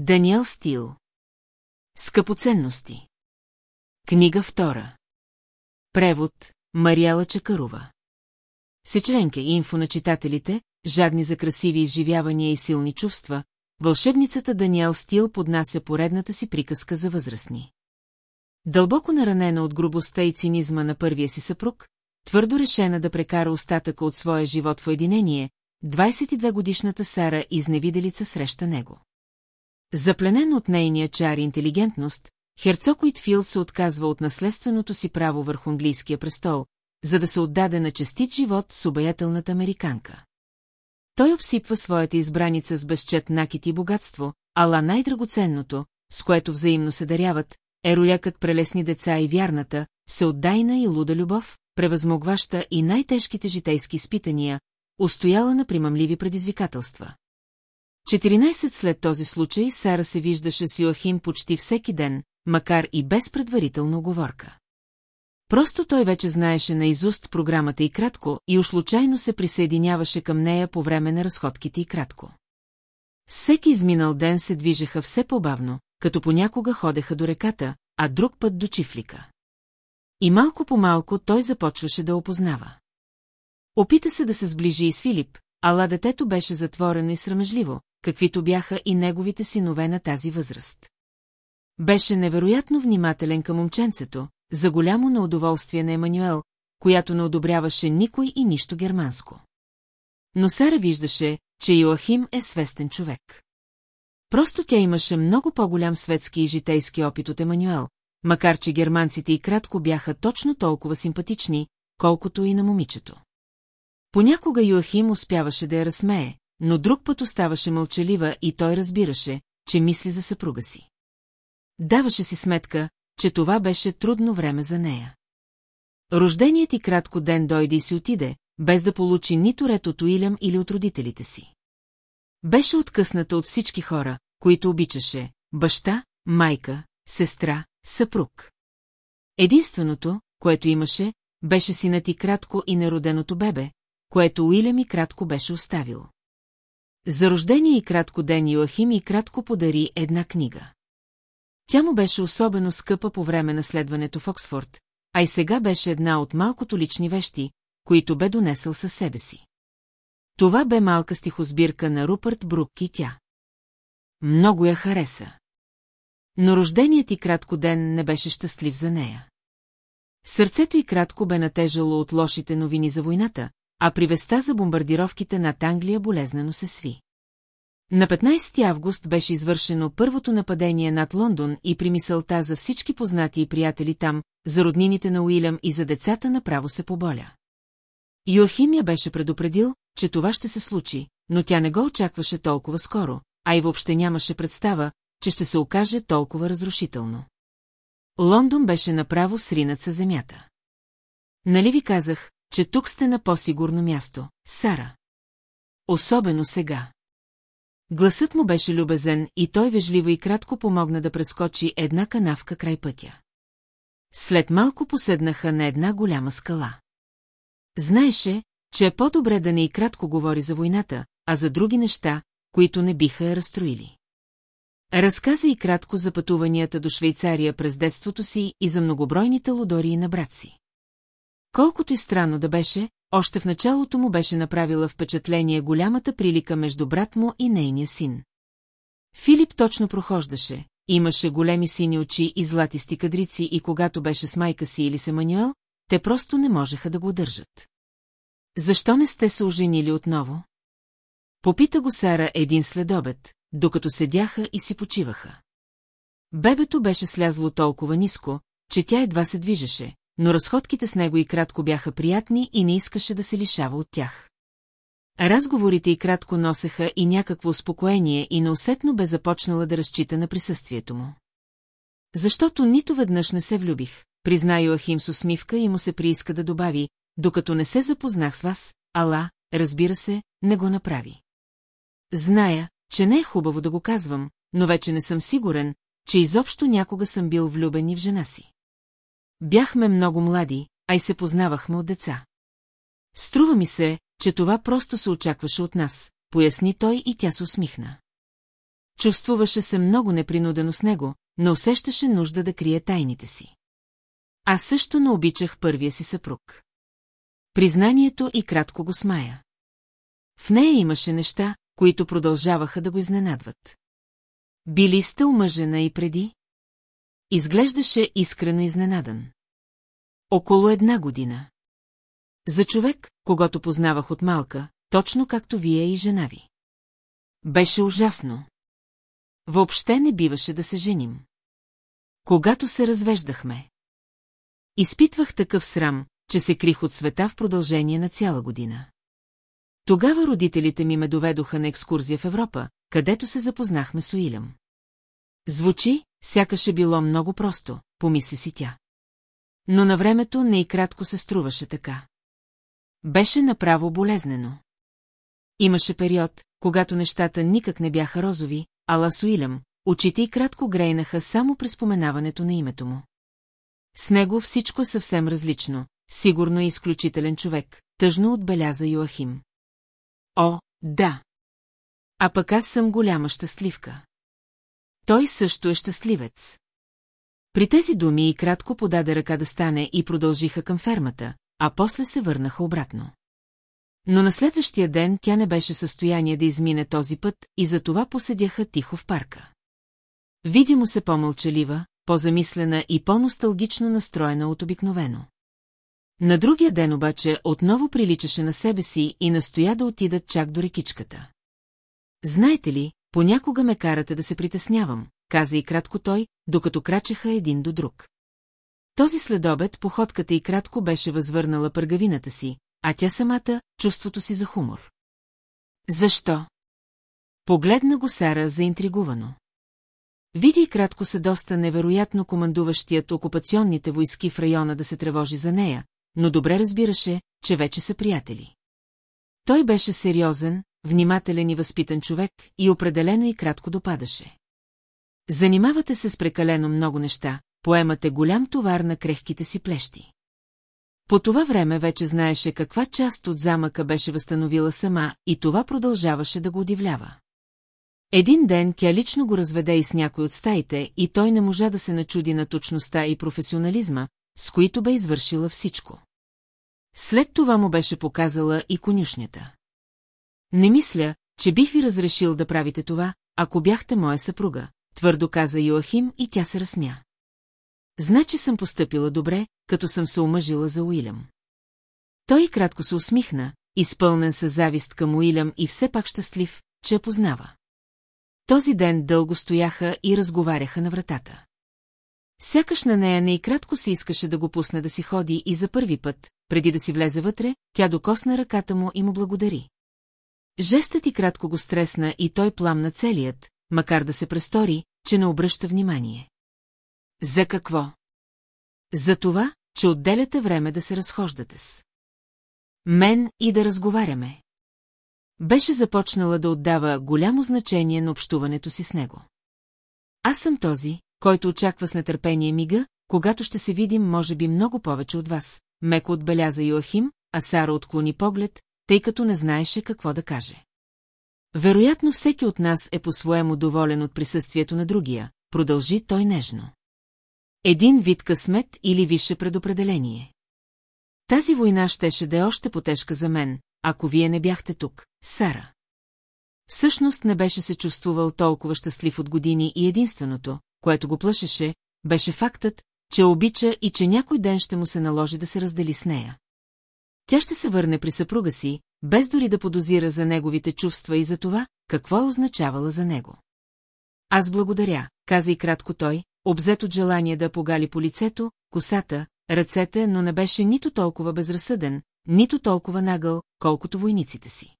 Даниел Стил. Скъпоценности. Книга втора. Превод Мариела Чакарова. Сечленке инфо на читателите, жадни за красиви изживявания и силни чувства, вълшебницата Даниел Стил поднася поредната си приказка за възрастни. Дълбоко наранена от грубостта и цинизма на първия си съпруг, твърдо решена да прекара остатъка от своя живот в единение, 22-годишната Сара изневиделица среща него. Запленен от нейния чар и интелигентност, Херцог Уитфилд се отказва от наследственото си право върху английския престол, за да се отдаде на честит живот с обаятелната американка. Той обсипва своята избраница с безчет накит и богатство, ала най-драгоценното, с което взаимно се даряват, е ролякът прелесни деца и вярната, отдайна и луда любов, превъзмогваща и най-тежките житейски изпитания, устояла на примамливи предизвикателства. 14 след този случай Сара се виждаше с Йоахим почти всеки ден, макар и без предварителна оговорка. Просто той вече знаеше наизуст програмата и кратко и уж случайно се присъединяваше към нея по време на разходките и кратко. Всеки изминал ден се движеха все по-бавно, като понякога ходеха до реката, а друг път до чифлика. И малко по малко той започваше да опознава. Опита се да се сближи и с Филип, ала детето беше затворено и срамежливо, каквито бяха и неговите синове на тази възраст. Беше невероятно внимателен към момченцето, за голямо на удоволствие на Емануел, която не одобряваше никой и нищо германско. Но Сара виждаше, че Йоахим е свестен човек. Просто тя имаше много по-голям светски и житейски опит от Емануел, макар че германците и кратко бяха точно толкова симпатични, колкото и на момичето. Понякога Йоахим успяваше да я разсмее, но друг път оставаше мълчалива и той разбираше, че мисли за съпруга си. Даваше си сметка, че това беше трудно време за нея. Рожденият и кратко ден дойде и си отиде, без да получи нито ред от Уилям или от родителите си. Беше откъсната от всички хора, които обичаше – баща, майка, сестра, съпруг. Единственото, което имаше, беше синът и кратко и нероденото бебе, което Уилям и кратко беше оставил. За рождение и кратко ден Йоахим и кратко подари една книга. Тя му беше особено скъпа по време на следването в Оксфорд, а и сега беше една от малкото лични вещи, които бе донесъл със себе си. Това бе малка стихосбирка на Рупърт Брук и тя. Много я хареса. Но рожденият и кратко ден не беше щастлив за нея. Сърцето й кратко бе натежало от лошите новини за войната, а при веста за бомбардировките над Англия болезнено се сви. На 15 август беше извършено първото нападение над Лондон и при мисълта за всички познати и приятели там, за роднините на Уилям и за децата направо се поболя. Йохимия беше предупредил, че това ще се случи, но тя не го очакваше толкова скоро, а и въобще нямаше представа, че ще се окаже толкова разрушително. Лондон беше направо сринат със земята. Нали ви казах, че тук сте на по-сигурно място, Сара? Особено сега. Гласът му беше любезен и той вежливо и кратко помогна да прескочи една канавка край пътя. След малко поседнаха на една голяма скала. Знаеше, че е по-добре да не и кратко говори за войната, а за други неща, които не биха я разстроили. Разказа и кратко за пътуванията до Швейцария през детството си и за многобройните лодории на брат си. Колкото и странно да беше, още в началото му беше направила впечатление голямата прилика между брат му и нейния син. Филип точно прохождаше, имаше големи сини очи и златисти кадрици и когато беше с майка си или с Емануел, те просто не можеха да го държат. Защо не сте се оженили отново? Попита го Сара един следобед, докато седяха и си почиваха. Бебето беше слязло толкова ниско, че тя едва се движеше, но разходките с него и кратко бяха приятни и не искаше да се лишава от тях. Разговорите и кратко носеха и някакво успокоение и неусетно бе започнала да разчита на присъствието му. Защото нито веднъж не се влюбих, призна Йоахим с усмивка и му се прииска да добави, докато не се запознах с вас, ала, разбира се, не го направи. Зная, че не е хубаво да го казвам, но вече не съм сигурен, че изобщо някога съм бил влюбен и в жена си. Бяхме много млади, а и се познавахме от деца. Струва ми се, че това просто се очакваше от нас, поясни той и тя се усмихна. чувствуваше се много непринудено с него, но усещаше нужда да крие тайните си. Аз също не обичах първия си съпруг. Признанието и кратко го смая. В нея имаше неща, които продължаваха да го изненадват. Били сте омъжена и преди? Изглеждаше искрено изненадан. Около една година. За човек, когато познавах от малка, точно както вие и жена ви. Беше ужасно. Въобще не биваше да се женим. Когато се развеждахме. Изпитвах такъв срам, че се крих от света в продължение на цяла година. Тогава родителите ми ме доведоха на екскурзия в Европа, където се запознахме с Уилям. Звучи, сякаш е било много просто, помисли си тя. Но на времето не и кратко се струваше така. Беше направо болезнено. Имаше период, когато нещата никак не бяха розови, а Ласуилям, очите и кратко грейнаха само при споменаването на името му. С него всичко е съвсем различно, сигурно е изключителен човек, тъжно отбеляза Йоахим. О, да! А пък аз съм голяма щастливка. Той също е щастливец. При тези думи и кратко подаде ръка да стане и продължиха към фермата, а после се върнаха обратно. Но на следващия ден тя не беше в състояние да измине този път и затова поседяха тихо в парка. Види му се по-мълчалива, по-замислена и по-носталгично настроена от обикновено. На другия ден обаче отново приличаше на себе си и настоя да отидат чак до рекичката. Знаете ли, понякога ме карате да се притеснявам, каза и кратко той, докато крачеха един до друг. Този следобед походката и кратко беше възвърнала пъргавината си, а тя самата – чувството си за хумор. Защо? Погледна го Сара заинтригувано. Види и кратко се доста невероятно командуващият окупационните войски в района да се тревожи за нея, но добре разбираше, че вече са приятели. Той беше сериозен, внимателен и възпитан човек и определено и кратко допадаше. Занимавате се с прекалено много неща, поемате голям товар на крехките си плещи. По това време вече знаеше каква част от замъка беше възстановила сама и това продължаваше да го удивлява. Един ден тя лично го разведе и с някой от стаите и той не можа да се начуди на точността и професионализма, с които бе извършила всичко. След това му беше показала и конюшнята. Не мисля, че бих ви разрешил да правите това, ако бяхте моя съпруга, твърдо каза Йоахим и тя се разсмя. Значи съм постъпила добре, като съм се омъжила за Уилям. Той кратко се усмихна, изпълнен с завист към Уилям и все пак щастлив, че я познава. Този ден дълго стояха и разговаряха на вратата. Сякаш на нея не и кратко се искаше да го пусне да си ходи и за първи път, преди да си влезе вътре, тя докосна ръката му и му благодари. Жестът и кратко го стресна и той пламна целият, макар да се престори, че не обръща внимание. За какво? За това, че отделяте време да се разхождате с. Мен и да разговаряме. Беше започнала да отдава голямо значение на общуването си с него. Аз съм този, който очаква с нетърпение мига, когато ще се видим може би много повече от вас, меко отбеляза Йоахим, а Сара отклони поглед, тъй като не знаеше какво да каже. Вероятно всеки от нас е по-своему доволен от присъствието на другия, продължи той нежно. Един вид късмет или висше предопределение. Тази война щеше да е още потежка за мен, ако вие не бяхте тук, Сара. Всъщност не беше се чувствувал толкова щастлив от години и единственото, което го плашеше, беше фактът, че обича и че някой ден ще му се наложи да се раздели с нея. Тя ще се върне при съпруга си, без дори да подозира за неговите чувства и за това, какво е означавала за него. Аз благодаря, каза и кратко той, обзет от желание да погали по лицето, косата, ръцете, но не беше нито толкова безразсъден, нито толкова нагъл, колкото войниците си.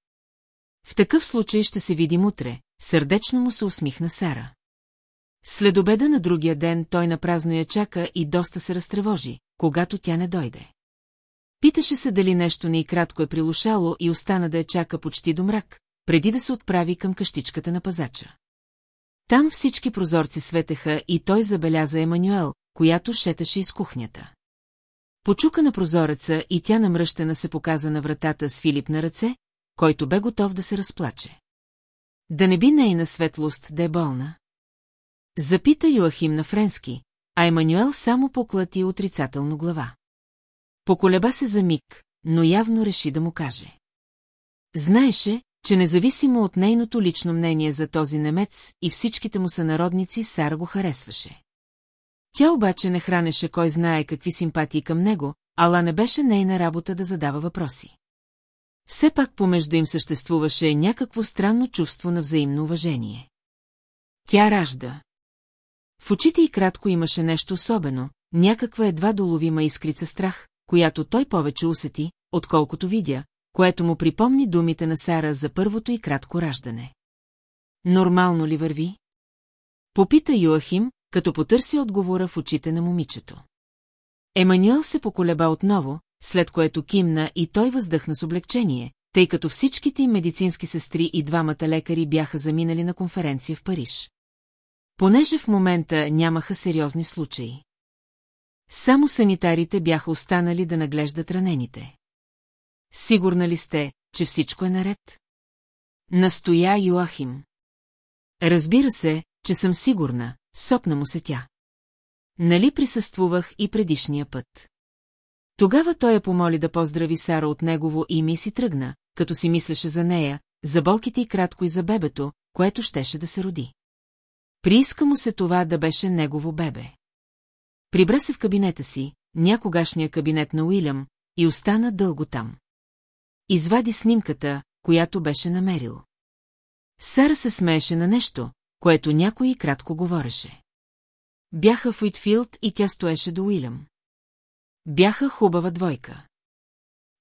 В такъв случай ще се видим утре, сърдечно му се усмихна Сара. След обеда на другия ден той напразно я чака и доста се разтревожи, когато тя не дойде. Питаше се дали нещо не и кратко е прилушало и остана да я чака почти до мрак, преди да се отправи към къщичката на пазача. Там всички прозорци светеха и той забеляза Емануел, която шеташе из кухнята. Почука на прозореца и тя намръщена се показа на вратата с Филип на ръце, който бе готов да се разплаче. Да не би нейна светлост да е болна? Запита Йоахим на френски, а Емануел само поклати отрицателно глава. Поколеба се за миг, но явно реши да му каже. Знаеше, че независимо от нейното лично мнение за този немец и всичките му сънародници, Сара го харесваше. Тя обаче не хранеше кой знае какви симпатии към него, ала не беше нейна работа да задава въпроси. Все пак помежду им съществуваше някакво странно чувство на взаимно уважение. Тя ражда. В очите й кратко имаше нещо особено, някаква едва доловима искрица страх, която той повече усети, отколкото видя, което му припомни думите на Сара за първото и кратко раждане. Нормално ли върви? Попита Йоахим, като потърси отговора в очите на момичето. Емануел се поколеба отново, след което кимна и той въздъхна с облегчение, тъй като всичките им медицински сестри и двамата лекари бяха заминали на конференция в Париж. Понеже в момента нямаха сериозни случаи. Само санитарите бяха останали да наглеждат ранените. Сигурна ли сте, че всичко е наред? Настоя Йоахим. Разбира се, че съм сигурна, сопна му се тя. Нали присъствувах и предишния път? Тогава той я помоли да поздрави Сара от негово име и си тръгна, като си мислеше за нея, за болките и кратко и за бебето, което щеше да се роди. Прииска му се това да беше негово бебе. Прибра се в кабинета си, някогашния кабинет на Уилям, и остана дълго там. Извади снимката, която беше намерил. Сара се смееше на нещо, което някой кратко говореше. Бяха в Уитфилд и тя стоеше до Уилям. Бяха хубава двойка.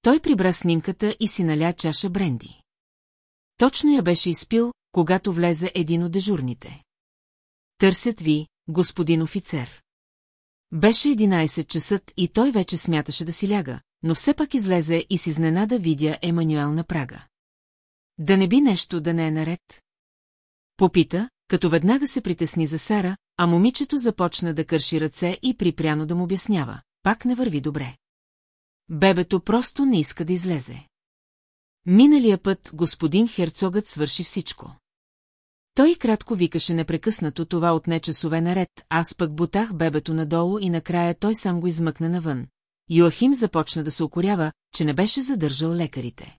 Той прибра снимката и си наля чаша бренди. Точно я беше изпил, когато влезе един от дежурните. Търсят ви, господин офицер. Беше 11 часът и той вече смяташе да си ляга, но все пак излезе и си изненада видя Емануел на прага. Да не би нещо да не е наред? Попита, като веднага се притесни за Сара, а момичето започна да кърши ръце и припряно да му обяснява. Пак не върви добре. Бебето просто не иска да излезе. Миналия път господин Херцогът свърши всичко. Той кратко викаше непрекъснато това отне часове наред, аз пък бутах бебето надолу и накрая той сам го измъкна навън. Йоахим започна да се окорява, че не беше задържал лекарите.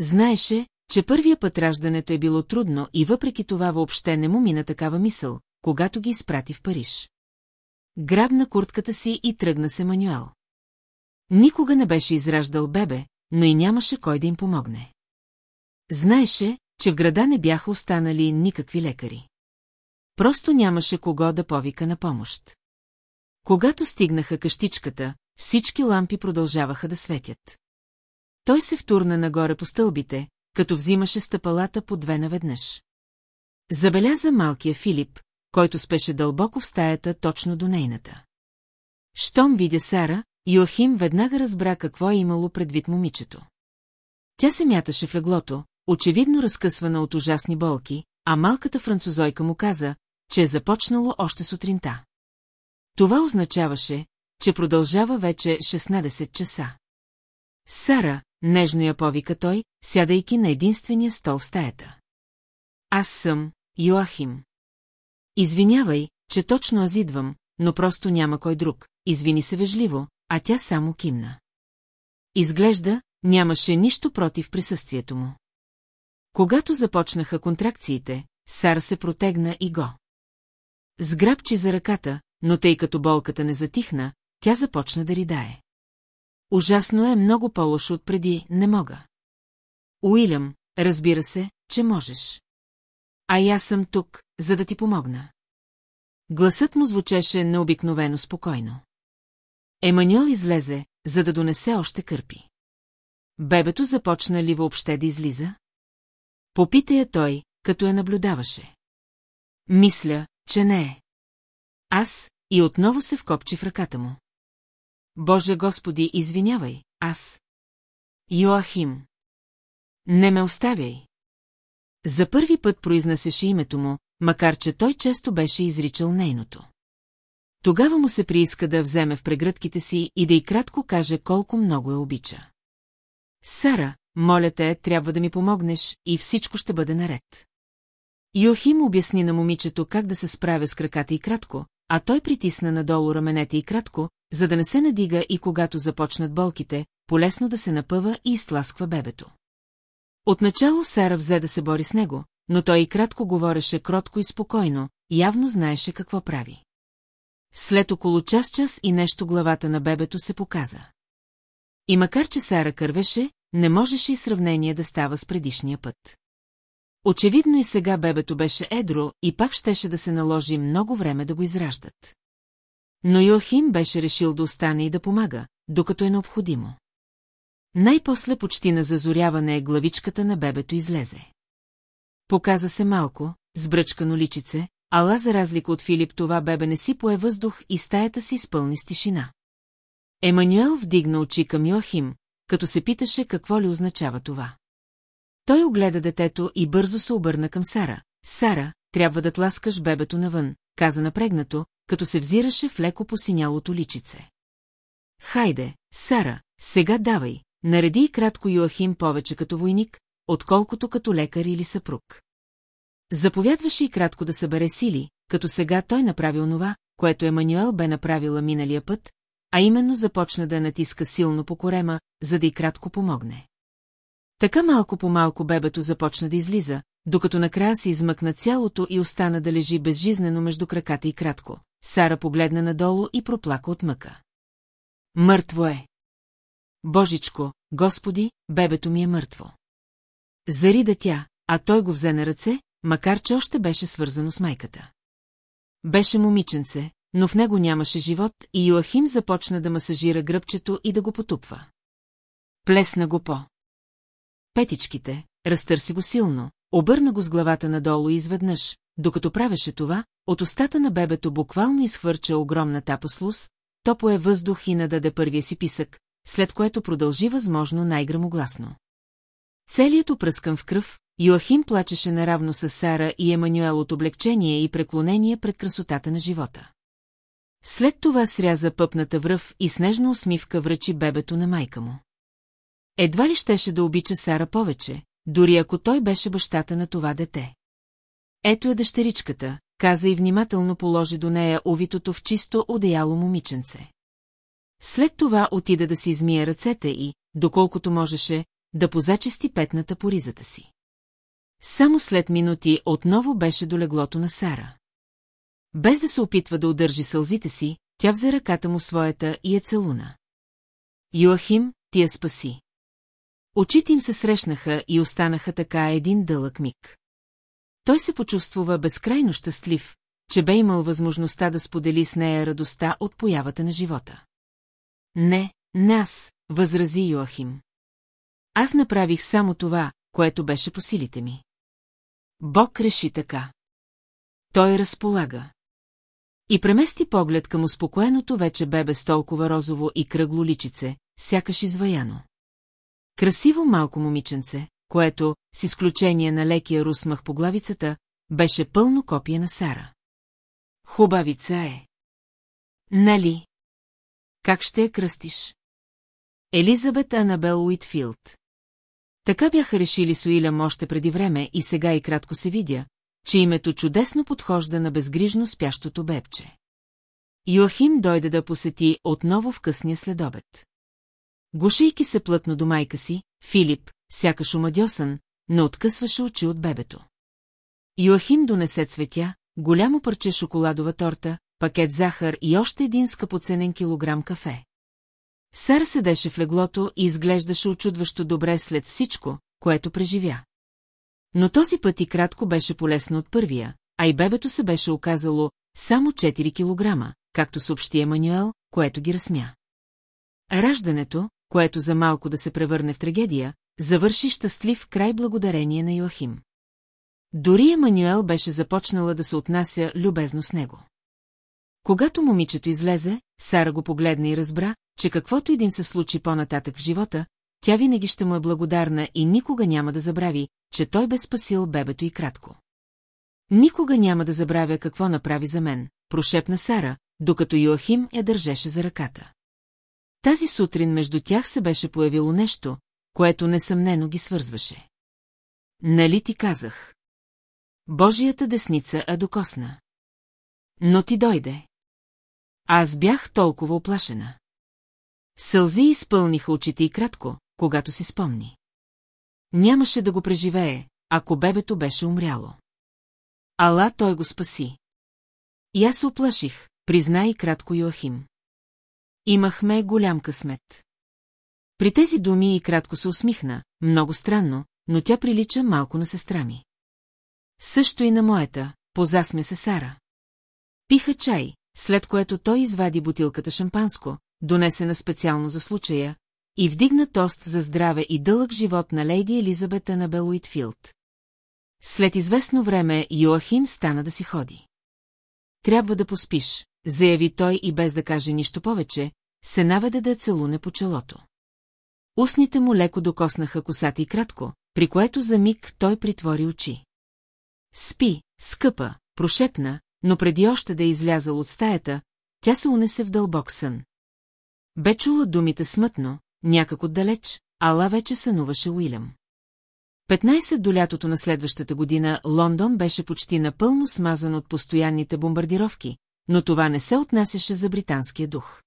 Знаеше, че първия път раждането е било трудно и въпреки това въобще не му мина такава мисъл, когато ги изпрати в Париж. Грабна куртката си и тръгна се Манюел. Никога не беше израждал бебе, но и нямаше кой да им помогне. Знаеше, че в града не бяха останали никакви лекари. Просто нямаше кого да повика на помощ. Когато стигнаха къщичката, всички лампи продължаваха да светят. Той се втурна нагоре по стълбите, като взимаше стъпалата по две наведнъж. Забеляза малкия Филип, който спеше дълбоко в стаята точно до нейната. Щом видя Сара, Йоахим веднага разбра какво е имало предвид момичето. Тя се мяташе в леглото, очевидно разкъсвана от ужасни болки, а малката французойка му каза, че е започнало още сутринта. Това означаваше, че продължава вече 16 часа. Сара, нежно я повика той, сядайки на единствения стол в стаята. Аз съм Йоахим. Извинявай, че точно аз идвам, но просто няма кой друг. Извини се вежливо, а тя само кимна. Изглежда, нямаше нищо против присъствието му. Когато започнаха контракциите, Сара се протегна и го. Сграбчи за ръката, но тъй като болката не затихна, тя започна да ридае. Ужасно е много по-лошо от преди, не мога. Уилям, разбира се, че можеш. А аз съм тук, за да ти помогна. Гласът му звучеше необикновено спокойно. Еманьол излезе, за да донесе още кърпи. Бебето започна ли въобще да излиза? Попита я той, като я наблюдаваше. Мисля, че не е. Аз и отново се вкопчи в ръката му. Боже Господи, извинявай, аз. Йоахим. Не ме оставяй. За първи път произнасяше името му, макар че той често беше изричал нейното. Тогава му се прииска да вземе в прегръдките си и да й кратко каже колко много я обича. Сара, моля те, трябва да ми помогнеш и всичко ще бъде наред. Йохим обясни на момичето как да се справя с краката и кратко, а той притисна надолу раменете и кратко, за да не се надига и когато започнат болките, полесно да се напъва и изтласква бебето. Отначало Сара взе да се бори с него, но той и кратко говореше кротко и спокойно, явно знаеше какво прави. След около час-час и нещо главата на бебето се показа. И макар че Сара кървеше, не можеше и сравнение да става с предишния път. Очевидно и сега бебето беше едро и пак щеше да се наложи много време да го израждат. Но Йохим беше решил да остане и да помага, докато е необходимо. Най-после почти на зазоряване главичката на бебето излезе. Показа се малко, сбръчкано личице, ала за разлика от Филип това бебе не си пое въздух и стаята си изпълни с тишина. Емануел вдигна очи към Йохим, като се питаше какво ли означава това. Той огледа детето и бързо се обърна към Сара. Сара, трябва да тласкаш бебето навън, каза напрегнато, като се взираше в леко посинялото личице. Хайде, Сара, сега давай, нареди и кратко Йоахим повече като войник, отколкото като лекар или съпруг. Заповядваше и кратко да събере сили, като сега той направи онова, което Емануел бе направила миналия път, а именно започна да натиска силно по корема, за да и кратко помогне. Така малко по малко бебето започна да излиза, докато накрая се измъкна цялото и остана да лежи безжизнено между краката и кратко. Сара погледна надолу и проплака от мъка. Мъртво е. Божичко, господи, бебето ми е мъртво. Зарида тя, а той го взе на ръце, макар че още беше свързано с майката. Беше момиченце, но в него нямаше живот и Йоахим започна да масажира гръбчето и да го потупва. Плесна го по. Петичките, разтърси го силно, обърна го с главата надолу и изведнъж, докато правеше това, от устата на бебето буквално изхвърча огромна тапа слус, то пое въздух и нададе първия си писък, след което продължи възможно най-грамогласно. Целият опръскан в кръв, Йоахим плачеше наравно с Сара и Емануел от облегчение и преклонение пред красотата на живота. След това сряза пъпната връв и снежна усмивка връчи бебето на майка му. Едва ли щеше да обича Сара повече, дори ако той беше бащата на това дете. Ето е дъщеричката, каза и внимателно положи до нея увитото в чисто одеяло момиченце. След това отида да си измие ръцете и, доколкото можеше, да позачисти петната по ризата си. Само след минути отново беше до леглото на Сара. Без да се опитва да удържи сълзите си, тя взе ръката му своята и е целуна. Йоахим, ти я спаси. Очите им се срещнаха и останаха така един дълъг миг. Той се почувствува безкрайно щастлив, че бе имал възможността да сподели с нея радостта от появата на живота. Не, не аз, възрази Йоахим. Аз направих само това, което беше по силите ми. Бог реши така. Той разполага. И премести поглед към успокоеното вече бебе с толкова розово и кръгло личице, сякаш изваяно. Красиво малко момиченце, което, с изключение на лекия русмах по главицата, беше пълно копие на Сара. Хубавица е. Нали? Как ще я кръстиш? Елизабет Анабел Уитфилд. Така бяха решили с Уилям още преди време и сега и кратко се видя, че името чудесно подхожда на безгрижно спящото бебче. Йоахим дойде да посети отново в късния следобед. Гушейки се плътно до майка си, Филип, сякаш омадьосан, не откъсваше очи от бебето. Йоахим донесе цветя, голямо парче шоколадова торта, пакет захар и още един скъпоценен килограм кафе. Сара седеше в леглото и изглеждаше очудващо добре след всичко, което преживя. Но този път и кратко беше полезно от първия, а и бебето се беше оказало само 4 килограма, както съобщи Емануел, което ги разсмя. Раждането, което за малко да се превърне в трагедия, завърши щастлив край благодарение на Йоахим. Дори Емануел беше започнала да се отнася любезно с него. Когато момичето излезе, Сара го погледна и разбра, че каквото един се случи по-нататък в живота, тя винаги ще му е благодарна и никога няма да забрави, че той бе спасил бебето и кратко. Никога няма да забравя какво направи за мен, прошепна Сара, докато Йоахим я държеше за ръката. Тази сутрин между тях се беше появило нещо, което несъмнено ги свързваше. Нали ти казах? Божията десница а докосна. Но ти дойде. Аз бях толкова оплашена. Сълзи изпълниха очите и кратко, когато си спомни. Нямаше да го преживее, ако бебето беше умряло. Ала той го спаси. И аз се оплаших, призна и кратко Йоахим. Имахме голям късмет. При тези думи и кратко се усмихна, много странно, но тя прилича малко на сестра ми. Също и на моята, позасме се Сара. Пиха чай, след което той извади бутилката шампанско, донесена специално за случая, и вдигна тост за здраве и дълъг живот на лейди Елизабета на Белуитфилд. След известно време Йоахим стана да си ходи. Трябва да поспиш, заяви той и без да каже нищо повече, се наведе да целуне по челото. Устните му леко докоснаха косата и кратко, при което за миг той притвори очи. Спи, скъпа, прошепна, но преди още да е излязал от стаята, тя се унесе в дълбок сън. Бе чула думите смътно, някак отдалеч, ала вече сънуваше Уилям. 15 до лятото на следващата година Лондон беше почти напълно смазан от постоянните бомбардировки, но това не се отнасяше за британския дух.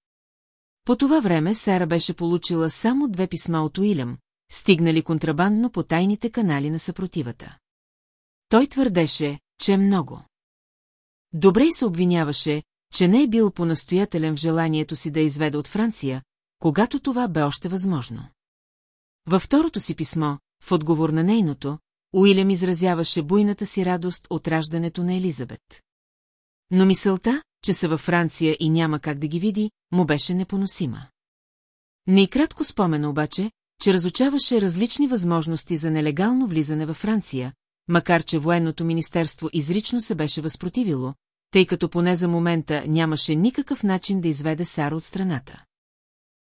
По това време Сара беше получила само две писма от Уилям, стигнали контрабандно по тайните канали на съпротивата. Той твърдеше, че много. Добре се обвиняваше, че не е бил понастоятелен в желанието си да изведе от Франция, когато това бе още възможно. Във второто си писмо, в отговор на нейното, Уилям изразяваше буйната си радост от раждането на Елизабет. Но мисълта, че са във Франция и няма как да ги види, му беше непоносима. Не спомена обаче, че разучаваше различни възможности за нелегално влизане във Франция, макар че военното министерство изрично се беше възпротивило, тъй като поне за момента нямаше никакъв начин да изведе Сара от страната.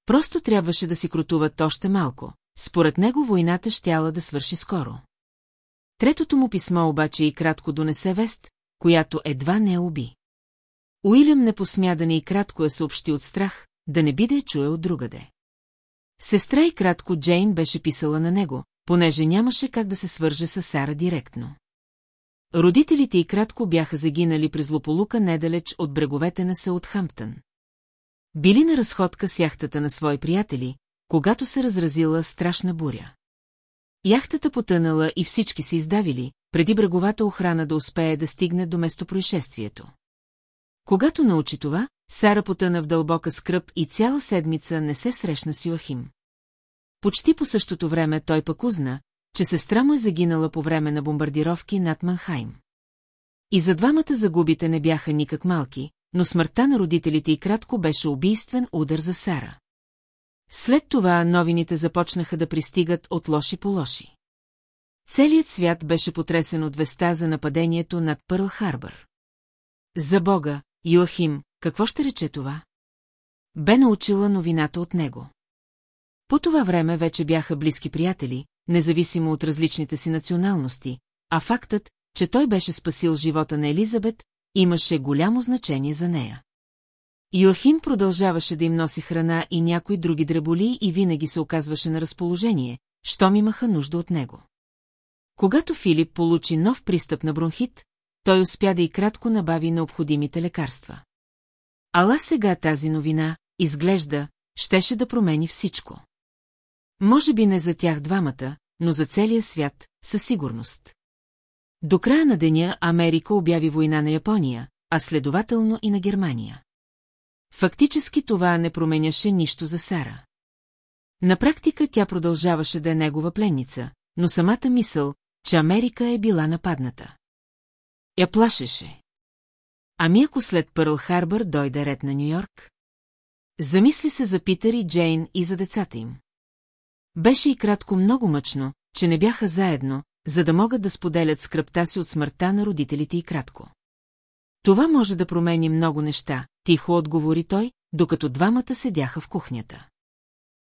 Просто трябваше да си крутуват още малко. Според него войната щяла да свърши скоро. Третото му писмо обаче и кратко донесе вест, която едва не уби. Уилям не посмя да не и кратко я съобщи от страх, да не биде чуе от другаде. Сестра и кратко Джейн беше писала на него, понеже нямаше как да се свърже с Сара директно. Родителите и кратко бяха загинали през лополука недалеч от бреговете на Саутхамптън. Били на разходка с яхтата на свои приятели, когато се разразила страшна буря. Яхтата потънала и всички се издавили, преди бреговата охрана да успее да стигне до местопроизшествието. Когато научи това, Сара потъна в дълбока скръп и цяла седмица не се срещна с Йоахим. Почти по същото време той пък узна, че сестра му е загинала по време на бомбардировки над Манхайм. И за двамата загубите не бяха никак малки, но смъртта на родителите и кратко беше убийствен удар за Сара. След това новините започнаха да пристигат от лоши по лоши. Целият свят беше потресен от веста за нападението над Пърл Харбър. За Бога, Йоахим, какво ще рече това? Бе научила новината от него. По това време вече бяха близки приятели, независимо от различните си националности, а фактът, че той беше спасил живота на Елизабет, имаше голямо значение за нея. Йоахим продължаваше да им носи храна и някои други дреболи и винаги се оказваше на разположение, щом имаха нужда от него. Когато Филип получи нов пристъп на бронхит, той успя да и кратко набави необходимите лекарства. Ала сега тази новина, изглежда, щеше да промени всичко. Може би не за тях двамата, но за целия свят, със сигурност. До края на деня Америка обяви война на Япония, а следователно и на Германия. Фактически това не променяше нищо за Сара. На практика тя продължаваше да е негова пленница, но самата мисъл, че Америка е била нападната. Я плашеше. Ами ако след Пърл Харбър дойде ред на Нью-Йорк? Замисли се за Питър и Джейн и за децата им. Беше и кратко много мъчно, че не бяха заедно, за да могат да споделят скръпта си от смъртта на родителите и кратко. Това може да промени много неща, тихо отговори той, докато двамата седяха в кухнята.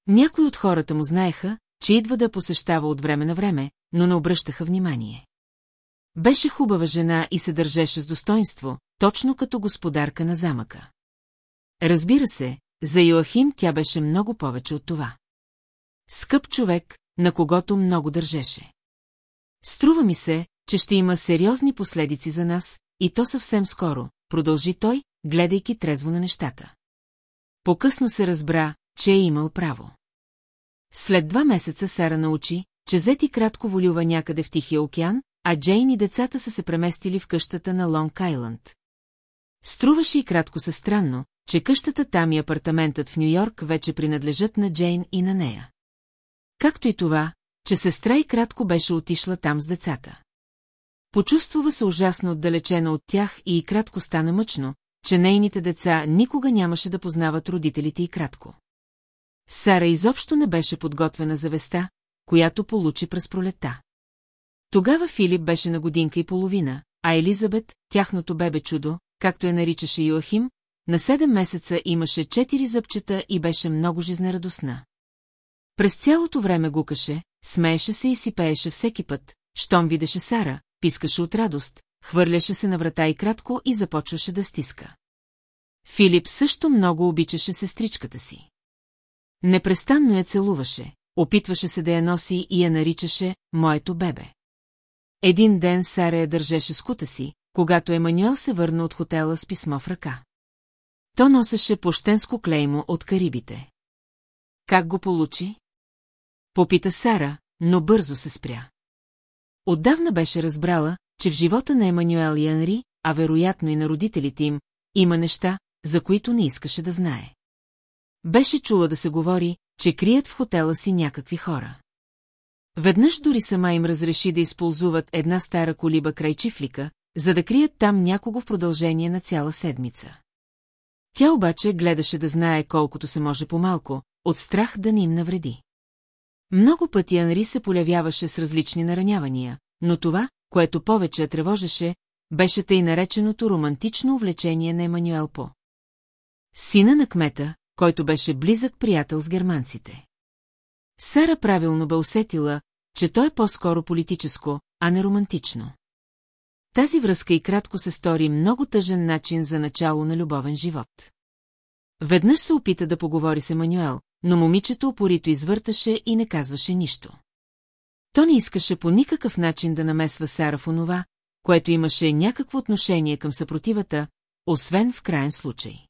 Някои от хората му знаеха, че идва да посещава от време на време, но не обръщаха внимание. Беше хубава жена и се държеше с достоинство, точно като господарка на замъка. Разбира се, за Йоахим тя беше много повече от това. Скъп човек, на когото много държеше. Струва ми се, че ще има сериозни последици за нас, и то съвсем скоро, продължи той, гледайки трезво на нещата. По-късно се разбра, че е имал право. След два месеца Сара научи, че Зети кратко волюва някъде в Тихия океан, а Джейн и децата са се преместили в къщата на Лонг Айланд. Струваше и кратко се странно, че къщата там и апартаментът в Нью-Йорк вече принадлежат на Джейн и на нея. Както и това, че сестра и кратко беше отишла там с децата. Почувствува се ужасно отдалечена от тях и кратко стана мъчно, че нейните деца никога нямаше да познават родителите и кратко. Сара изобщо не беше подготвена за веста, която получи през пролета. Тогава Филип беше на годинка и половина, а Елизабет, тяхното бебе чудо, както я наричаше Йоахим, на седем месеца имаше четири зъбчета и беше много жизнерадостна. През цялото време гукаше, смееше се и си пееше всеки път, щом видеше Сара, пискаше от радост, хвърляше се на врата и кратко и започваше да стиска. Филип също много обичаше сестричката си. Непрестанно я целуваше, опитваше се да я носи и я наричаше «моето бебе». Един ден Сара я държеше с кута си, когато Емануел се върна от хотела с писмо в ръка. То носеше пощенско клеймо от Карибите. Как го получи? Попита Сара, но бързо се спря. Отдавна беше разбрала, че в живота на Емануел и Анри, а вероятно и на родителите им, има неща, за които не искаше да знае. Беше чула да се говори, че крият в хотела си някакви хора. Веднъж дори сама им разреши да използват една стара колиба край чифлика, за да крият там някого в продължение на цяла седмица. Тя обаче гледаше да знае колкото се може по-малко, от страх да не им навреди. Много пъти Анри се полявяваше с различни наранявания, но това, което повече тревожеше, беше тъй нареченото романтично увлечение на Емануел По. Сина на кмета, който беше близък приятел с германците. Сара правилно бе усетила, че той е по-скоро политическо, а не романтично. Тази връзка и кратко се стори много тъжен начин за начало на любовен живот. Веднъж се опита да поговори с Емануел, но момичето опорито извърташе и не казваше нищо. То не искаше по никакъв начин да намесва Сара в онова, което имаше някакво отношение към съпротивата, освен в крайен случай.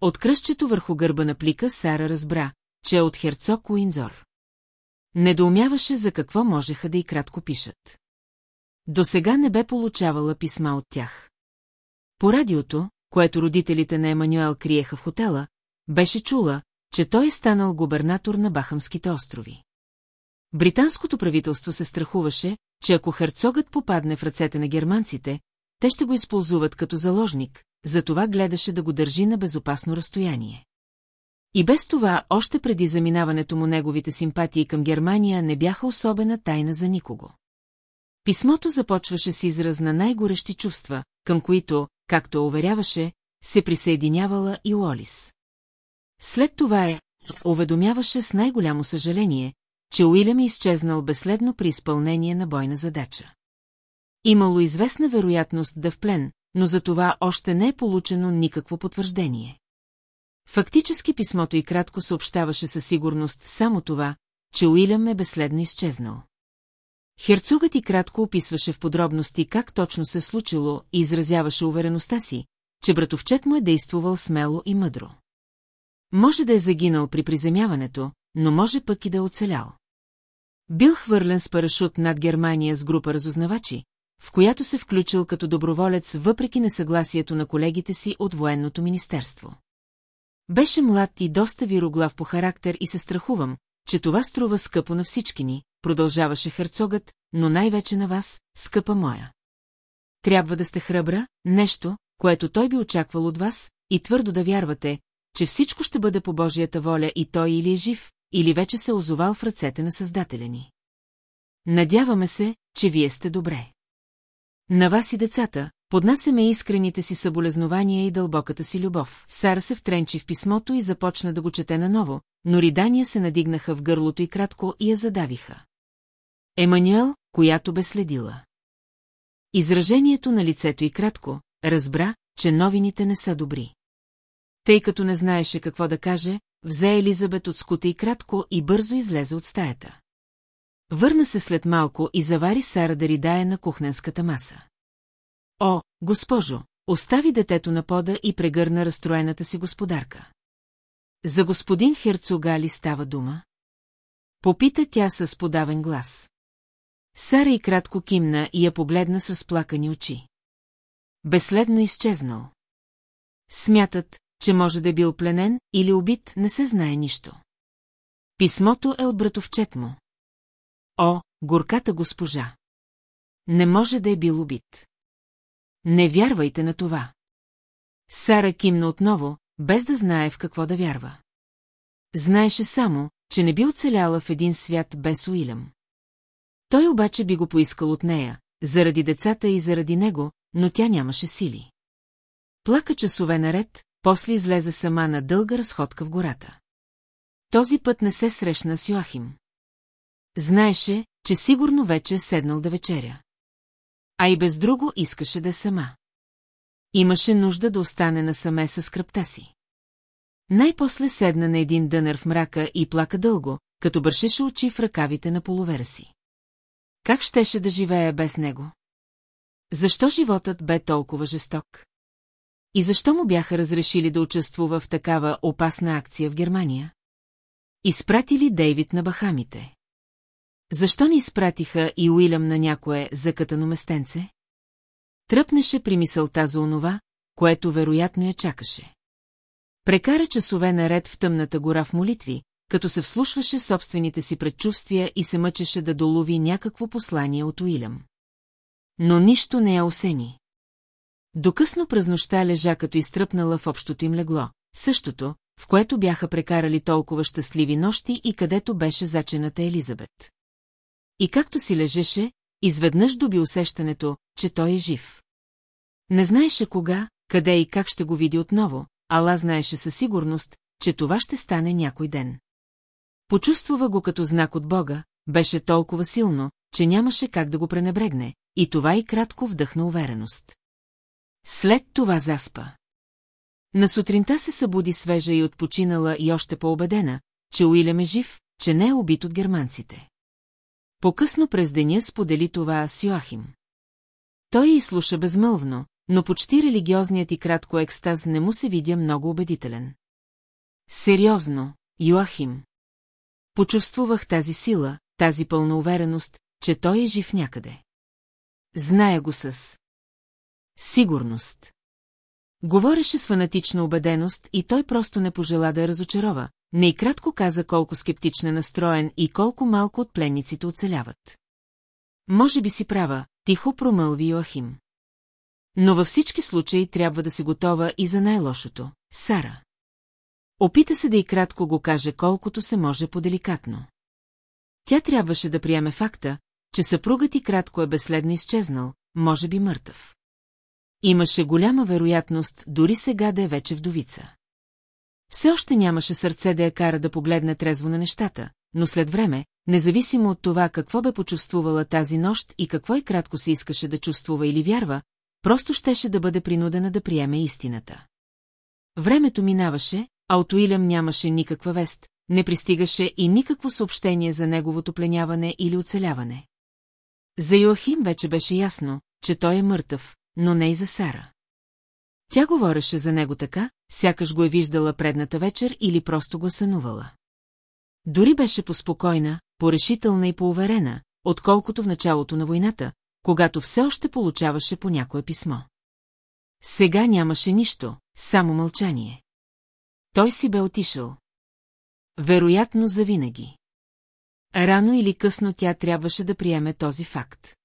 От кръщето върху гърба на плика Сара разбра, че е от херцог Уинзор. Недоумяваше за какво можеха да и кратко пишат. До сега не бе получавала писма от тях. По радиото, което родителите на Емануел криеха в хотела, беше чула, че той е станал губернатор на Бахамските острови. Британското правителство се страхуваше, че ако херцогът попадне в ръцете на германците, те ще го използват като заложник, затова гледаше да го държи на безопасно разстояние. И без това, още преди заминаването му неговите симпатии към Германия не бяха особена тайна за никого. Писмото започваше с израз на най-горещи чувства, към които, както уверяваше, се присъединявала и Уолис. След това е, уведомяваше с най-голямо съжаление, че Уилям е изчезнал безследно при изпълнение на бойна задача. Имало известна вероятност да в плен, но за това още не е получено никакво потвърждение. Фактически писмото и кратко съобщаваше със сигурност само това, че Уилям е безследно изчезнал. Херцогът и кратко описваше в подробности как точно се случило и изразяваше увереността си, че братовчет му е действувал смело и мъдро. Може да е загинал при приземяването, но може пък и да е оцелял. Бил хвърлен с парашут над Германия с група разузнавачи, в която се включил като доброволец въпреки несъгласието на колегите си от военното министерство. Беше млад и доста вироглав по характер и се страхувам, че това струва скъпо на всички ни, продължаваше херцогът, но най-вече на вас, скъпа моя. Трябва да сте храбра, нещо, което той би очаквал от вас, и твърдо да вярвате, че всичко ще бъде по Божията воля и той или е жив, или вече се озовал в ръцете на Създателя ни. Надяваме се, че вие сте добре. На вас и децата, поднасяме искрените си съболезнования и дълбоката си любов. Сара се втренчи в писмото и започна да го чете наново, но ридания се надигнаха в гърлото и кратко и я задавиха. Емануел, която бе следила. Изражението на лицето и кратко, разбра, че новините не са добри. Тъй като не знаеше какво да каже, взе Елизабет от скута и кратко и бързо излезе от стаята. Върна се след малко и завари Сара да ридае на кухненската маса. О, госпожо, остави детето на пода и прегърна разстроената си господарка. За господин Херцога ли става дума? Попита тя с подавен глас. Сара и кратко кимна и я погледна с разплакани очи. Безследно изчезнал. Смятат, че може да е бил пленен или убит, не се знае нищо. Писмото е от братовчет му. О, горката госпожа! Не може да е бил убит. Не вярвайте на това. Сара кимна отново, без да знае в какво да вярва. Знаеше само, че не би оцеляла в един свят без Уилям. Той обаче би го поискал от нея, заради децата и заради него, но тя нямаше сили. Плака часове наред, после излезе сама на дълга разходка в гората. Този път не се срещна с Йоахим. Знаеше, че сигурно вече е седнал да вечеря. А и без друго искаше да е сама. Имаше нужда да остане насаме с скръпта си. Най-после седна на един дънер в мрака и плака дълго, като бършеше очи в ръкавите на половера си. Как щеше да живее без него? Защо животът бе толкова жесток? И защо му бяха разрешили да участвува в такава опасна акция в Германия? Изпратили Дейвид на Бахамите. Защо не изпратиха и Уилям на някое закатано местенце? Тръпнеше при мисълта за онова, което вероятно я чакаше. Прекара часове наред в тъмната гора в молитви, като се вслушваше собствените си предчувствия и се мъчеше да долови някакво послание от Уилям. Но нищо не я осени. Докъсно през нощта лежа като изтръпнала в общото им легло, същото, в което бяха прекарали толкова щастливи нощи и където беше зачената Елизабет. И както си лежеше, изведнъж доби усещането, че той е жив. Не знаеше кога, къде и как ще го види отново, ала знаеше със сигурност, че това ще стане някой ден. Почувствува го като знак от Бога, беше толкова силно, че нямаше как да го пренебрегне, и това и кратко вдъхна увереност. След това заспа. На сутринта се събуди свежа и отпочинала и още по-убедена, че Уилям е жив, че не е убит от германците. По-късно през деня сподели това с Йоахим. Той изслуша безмълвно, но почти религиозният и кратко екстаз не му се видя много убедителен. Сериозно, Йоахим. Почувствувах тази сила, тази пълна увереност, че той е жив някъде. Зная го с... Сигурност. Говореше с фанатична убеденост и той просто не пожела да я разочарова, не и кратко каза колко скептично е настроен и колко малко от пленниците оцеляват. Може би си права, тихо промълви Йоахим. Но във всички случаи трябва да се готова и за най-лошото – Сара. Опита се да и кратко го каже колкото се може по-деликатно. Тя трябваше да приеме факта, че съпругът и кратко е безследно изчезнал, може би мъртъв. Имаше голяма вероятност дори сега да е вече вдовица. Все още нямаше сърце да я кара да погледне трезво на нещата, но след време, независимо от това какво бе почувствувала тази нощ и какво и кратко се искаше да чувствува или вярва, просто щеше да бъде принудена да приеме истината. Времето минаваше, а от Уилям нямаше никаква вест, не пристигаше и никакво съобщение за неговото пленяване или оцеляване. За Йоахим вече беше ясно, че той е мъртъв, но не и за Сара. Тя говореше за него така, сякаш го е виждала предната вечер или просто го сънувала. Дори беше поспокойна, порешителна и поуверена, отколкото в началото на войната, когато все още получаваше по някое писмо. Сега нямаше нищо, само мълчание. Той си бе отишъл. Вероятно завинаги. Рано или късно тя трябваше да приеме този факт.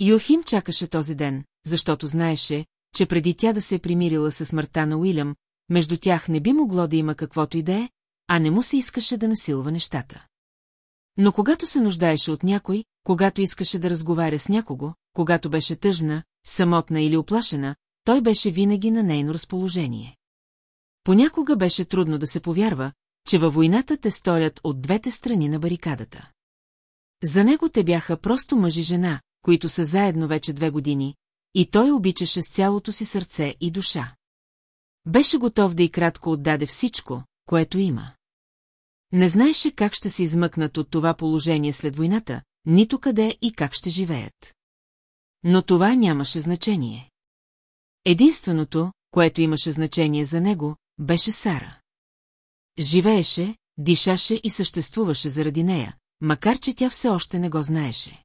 Йохим чакаше този ден, защото знаеше, че преди тя да се е примирила със смъртта на Уилям, между тях не би могло да има каквото и да е, а не му се искаше да насилва нещата. Но когато се нуждаеше от някой, когато искаше да разговаря с някого, когато беше тъжна, самотна или оплашена, той беше винаги на нейно разположение. Понякога беше трудно да се повярва, че във войната те сторят от двете страни на барикадата. За него те бяха просто мъж и жена, които са заедно вече две години, и той обичаше с цялото си сърце и душа. Беше готов да и кратко отдаде всичко, което има. Не знаеше как ще се измъкнат от това положение след войната, нито къде и как ще живеят. Но това нямаше значение. Единственото, което имаше значение за него, беше Сара. Живееше, дишаше и съществуваше заради нея, макар че тя все още не го знаеше.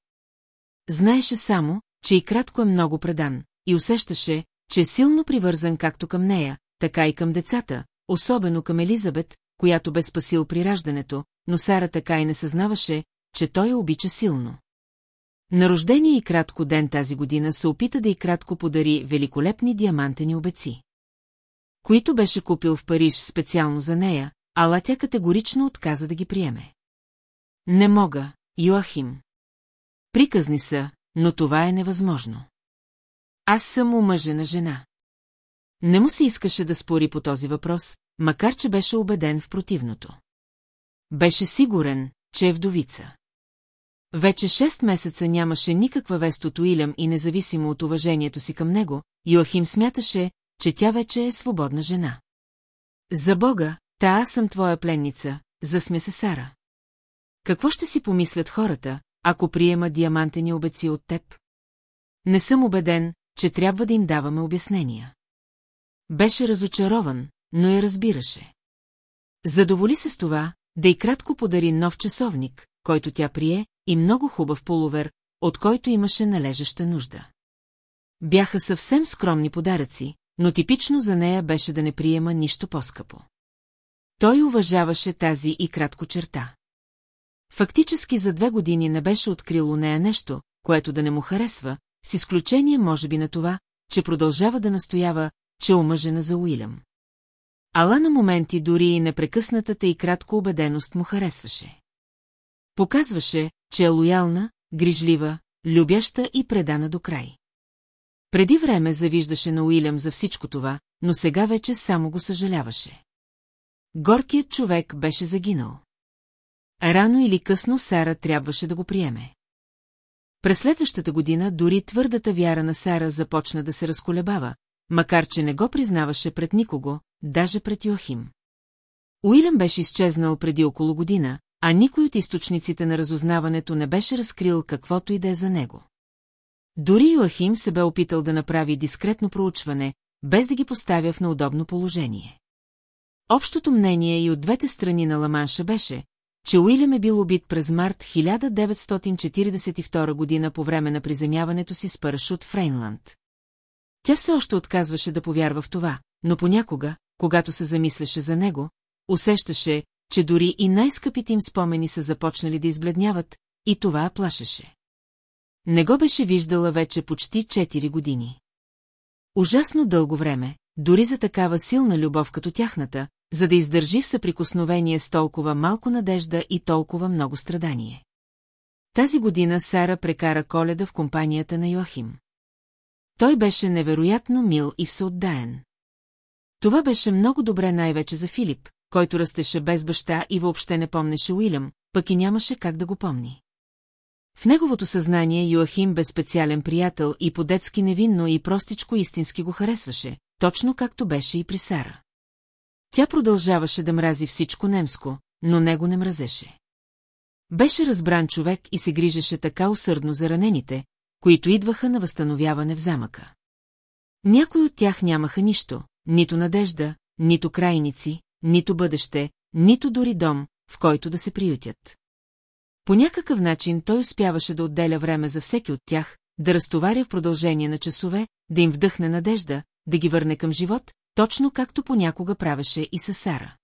Знаеше само, че и кратко е много предан, и усещаше, че е силно привързан както към нея, така и към децата, особено към Елизабет, която бе спасил при раждането, но Сара така и не съзнаваше, че той я обича силно. На рождение и кратко ден тази година се опита да и кратко подари великолепни диамантени обеци. Които беше купил в Париж специално за нея, ала тя категорично отказа да ги приеме. Не мога, Йоахим. Приказни са, но това е невъзможно. Аз съм омъжена жена. Не му се искаше да спори по този въпрос, макар че беше убеден в противното. Беше сигурен, че е вдовица. Вече шест месеца нямаше никаква вест от Уилям и независимо от уважението си към него, Йоахим смяташе, че тя вече е свободна жена. За Бога, та аз съм твоя пленница, засмя се Сара. Какво ще си помислят хората, ако приема диамантени обеци от теб? Не съм убеден, че трябва да им даваме обяснения. Беше разочарован, но я разбираше. Задоволи се с това, да и кратко подари нов часовник, който тя прие, и много хубав полувер, от който имаше належаща нужда. Бяха съвсем скромни подаръци, но типично за нея беше да не приема нищо по-скъпо. Той уважаваше тази и кратко черта. Фактически за две години не беше открил у нея нещо, което да не му харесва, с изключение може би на това, че продължава да настоява, че омъжена за Уилям. Ала на моменти дори и непрекъснатата и кратко убеденост му харесваше. Показваше, че е лоялна, грижлива, любяща и предана до край. Преди време завиждаше на Уилям за всичко това, но сега вече само го съжаляваше. Горкият човек беше загинал. Рано или късно Сара трябваше да го приеме. През следващата година дори твърдата вяра на Сара започна да се разколебава, макар че не го признаваше пред никого, даже пред Йохим. Уилям беше изчезнал преди около година, а никой от източниците на разузнаването не беше разкрил каквото и да е за него. Дори Йоахим се бе опитал да направи дискретно проучване, без да ги поставя в неудобно положение. Общото мнение и от двете страни на Ламанша беше, че Уилям е бил убит през март 1942 година по време на приземяването си с парашут в Рейнланд. Тя все още отказваше да повярва в това, но понякога, когато се замисляше за него, усещаше, че дори и най-скъпите им спомени са започнали да избледняват, и това плашеше. Не го беше виждала вече почти 4 години. Ужасно дълго време, дори за такава силна любов като тяхната, за да издържи в съприкосновение с толкова малко надежда и толкова много страдание. Тази година Сара прекара коледа в компанията на Йоахим. Той беше невероятно мил и всеотдаен. Това беше много добре най-вече за Филип, който растеше без баща и въобще не помнеше Уилям, пък и нямаше как да го помни. В неговото съзнание Йоахим бе специален приятел и по-детски невинно и простичко истински го харесваше, точно както беше и при Сара. Тя продължаваше да мрази всичко немско, но него не мразеше. Беше разбран човек и се грижеше така усърдно за ранените, които идваха на възстановяване в замъка. Някои от тях нямаха нищо, нито надежда, нито крайници, нито бъдеще, нито дори дом, в който да се приютят. По някакъв начин той успяваше да отделя време за всеки от тях, да разтоваря в продължение на часове, да им вдъхне надежда, да ги върне към живот, точно както понякога правеше и с Сара.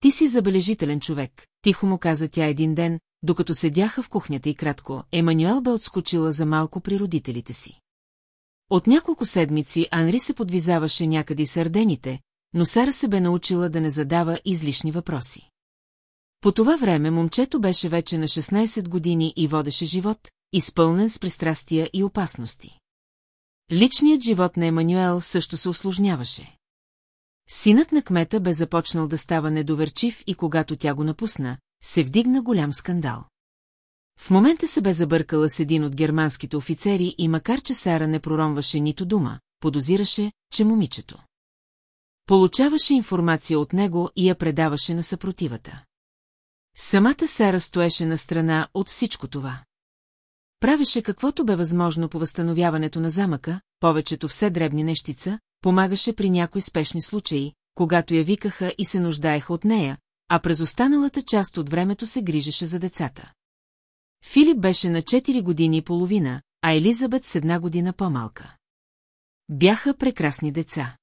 Ти си забележителен човек, тихо му каза тя един ден, докато седяха в кухнята и кратко, Емануел бе отскочила за малко при родителите си. От няколко седмици Анри се подвизаваше някъде сърдените, но Сара се бе научила да не задава излишни въпроси. По това време момчето беше вече на 16 години и водеше живот, изпълнен с пристрастия и опасности. Личният живот на Емануел също се осложняваше. Синът на кмета бе започнал да става недоверчив и когато тя го напусна, се вдигна голям скандал. В момента се бе забъркала с един от германските офицери и макар че Сара не проромваше нито дума, подозираше, че момичето. Получаваше информация от него и я предаваше на съпротивата. Самата Сара стоеше на страна от всичко това. Правеше каквото бе възможно по възстановяването на замъка, повечето все дребни нещица, помагаше при някои спешни случаи, когато я викаха и се нуждаеха от нея, а през останалата част от времето се грижеше за децата. Филип беше на 4 години и половина, а Елизабет с една година по-малка. Бяха прекрасни деца.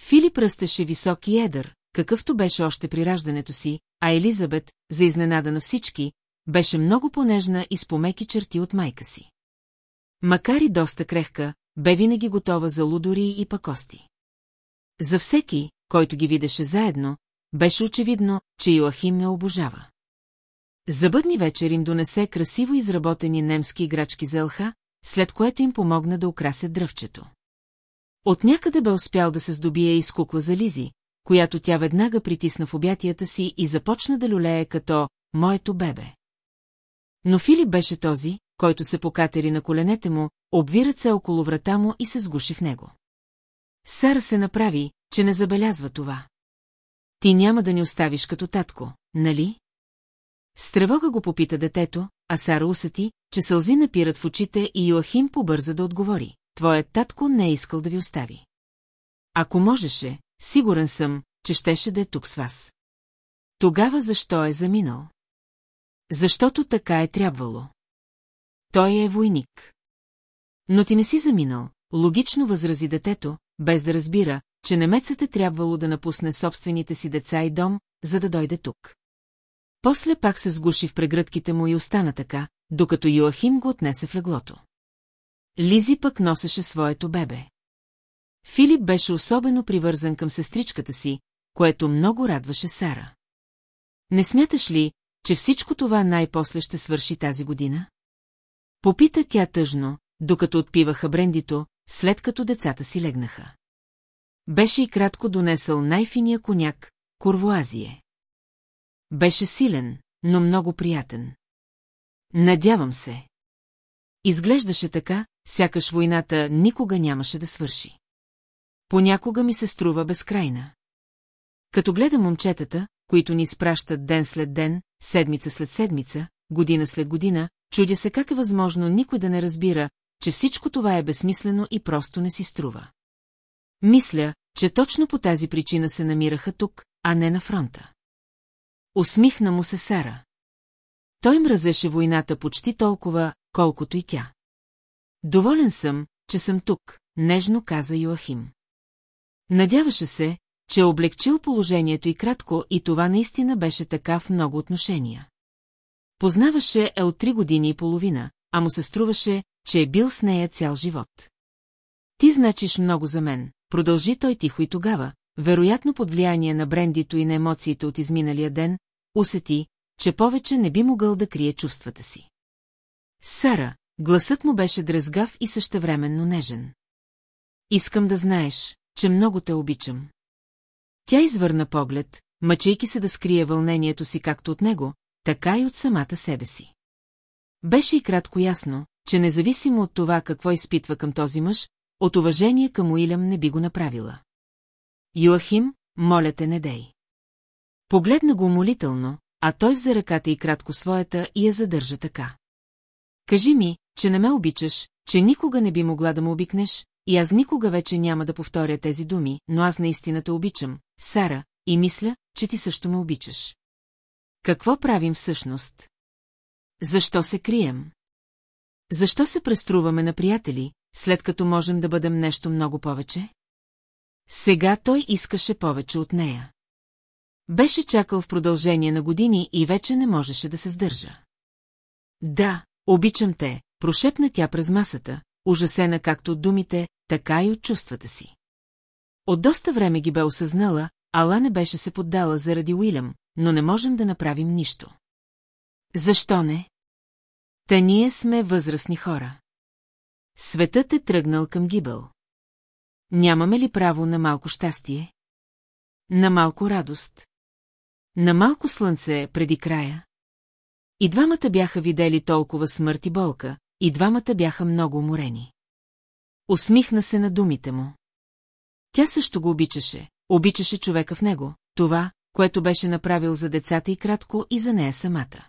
Филип растеше висок и едър, какъвто беше още при раждането си, а Елизабет, за изненада на всички, беше много понежна и с помеки черти от майка си. Макар и доста крехка, бе винаги готова за лудори и пакости. За всеки, който ги видеше заедно, беше очевидно, че Йоахим ме обожава. За бъдни вечер им донесе красиво изработени немски играчки за елха, след което им помогна да украсят дръвчето. От някъде бе успял да се здобие и с кукла за Лизи, която тя веднага притисна в обятията си и започна да люлее като «моето бебе». Но Филип беше този, който се покатери на коленете му, обви ръце около врата му и се сгуши в него. Сара се направи, че не забелязва това. Ти няма да ни оставиш като татко, нали? С го попита детето, а Сара усети, че сълзи напират в очите и Йоахим побърза да отговори. Твоят татко не е искал да ви остави. Ако можеше, сигурен съм, че щеше да е тук с вас. Тогава защо е заминал? Защото така е трябвало. Той е войник. Но ти не си заминал, логично възрази детето, без да разбира, че немецът е трябвало да напусне собствените си деца и дом, за да дойде тук. После пак се сгуши в прегръдките му и остана така, докато Йоахим го отнесе в леглото. Лизи пък носеше своето бебе. Филип беше особено привързан към сестричката си, което много радваше Сара. Не смяташ ли, че всичко това най-после ще свърши тази година? Попита тя тъжно, докато отпиваха брендито, след като децата си легнаха. Беше и кратко донесъл най-финия коняк, Курвоазие. Беше силен, но много приятен. Надявам се. Изглеждаше така, сякаш войната никога нямаше да свърши. Понякога ми се струва безкрайна. Като гледам момчетата, които ни спращат ден след ден, седмица след седмица, година след година, чудя се как е възможно никой да не разбира, че всичко това е безсмислено и просто не си струва. Мисля, че точно по тази причина се намираха тук, а не на фронта. Усмихна му се Сара. Той мразеше войната почти толкова, колкото и тя. Доволен съм, че съм тук, нежно каза Йоахим. Надяваше се, че е облегчил положението и кратко и това наистина беше така в много отношения. Познаваше е от три години и половина, а му се струваше, че е бил с нея цял живот. Ти значиш много за мен, продължи той тихо и тогава, вероятно под влияние на брендито и на емоциите от изминалия ден, усети, че повече не би могъл да крие чувствата си. Сара, гласът му беше дрезгав и същевременно нежен. Искам да знаеш, че много те обичам. Тя извърна поглед, мъчейки се да скрие вълнението си както от него, така и от самата себе си. Беше и кратко ясно, че независимо от това какво изпитва към този мъж, от уважение към Уилям не би го направила. Йоахим, моля те, не дей. Погледна го умолително, а той взе ръката и кратко своята и я задържа така. Кажи ми, че не ме обичаш, че никога не би могла да ме обикнеш, и аз никога вече няма да повторя тези думи, но аз наистина те обичам, Сара, и мисля, че ти също ме обичаш. Какво правим всъщност? Защо се крием? Защо се преструваме на приятели, след като можем да бъдем нещо много повече? Сега той искаше повече от нея. Беше чакал в продължение на години и вече не можеше да се сдържа. Да, обичам те, прошепна тя през масата, ужасена както от думите, така и от чувствата си. От доста време ги бе осъзнала, ала не беше се поддала заради Уилям, но не можем да направим нищо. Защо не? Та ние сме възрастни хора. Светът е тръгнал към гибел. Нямаме ли право на малко щастие? На малко радост? На малко слънце преди края? И двамата бяха видели толкова смърт и болка, и двамата бяха много уморени. Усмихна се на думите му. Тя също го обичаше, обичаше човека в него, това, което беше направил за децата и кратко и за нея самата.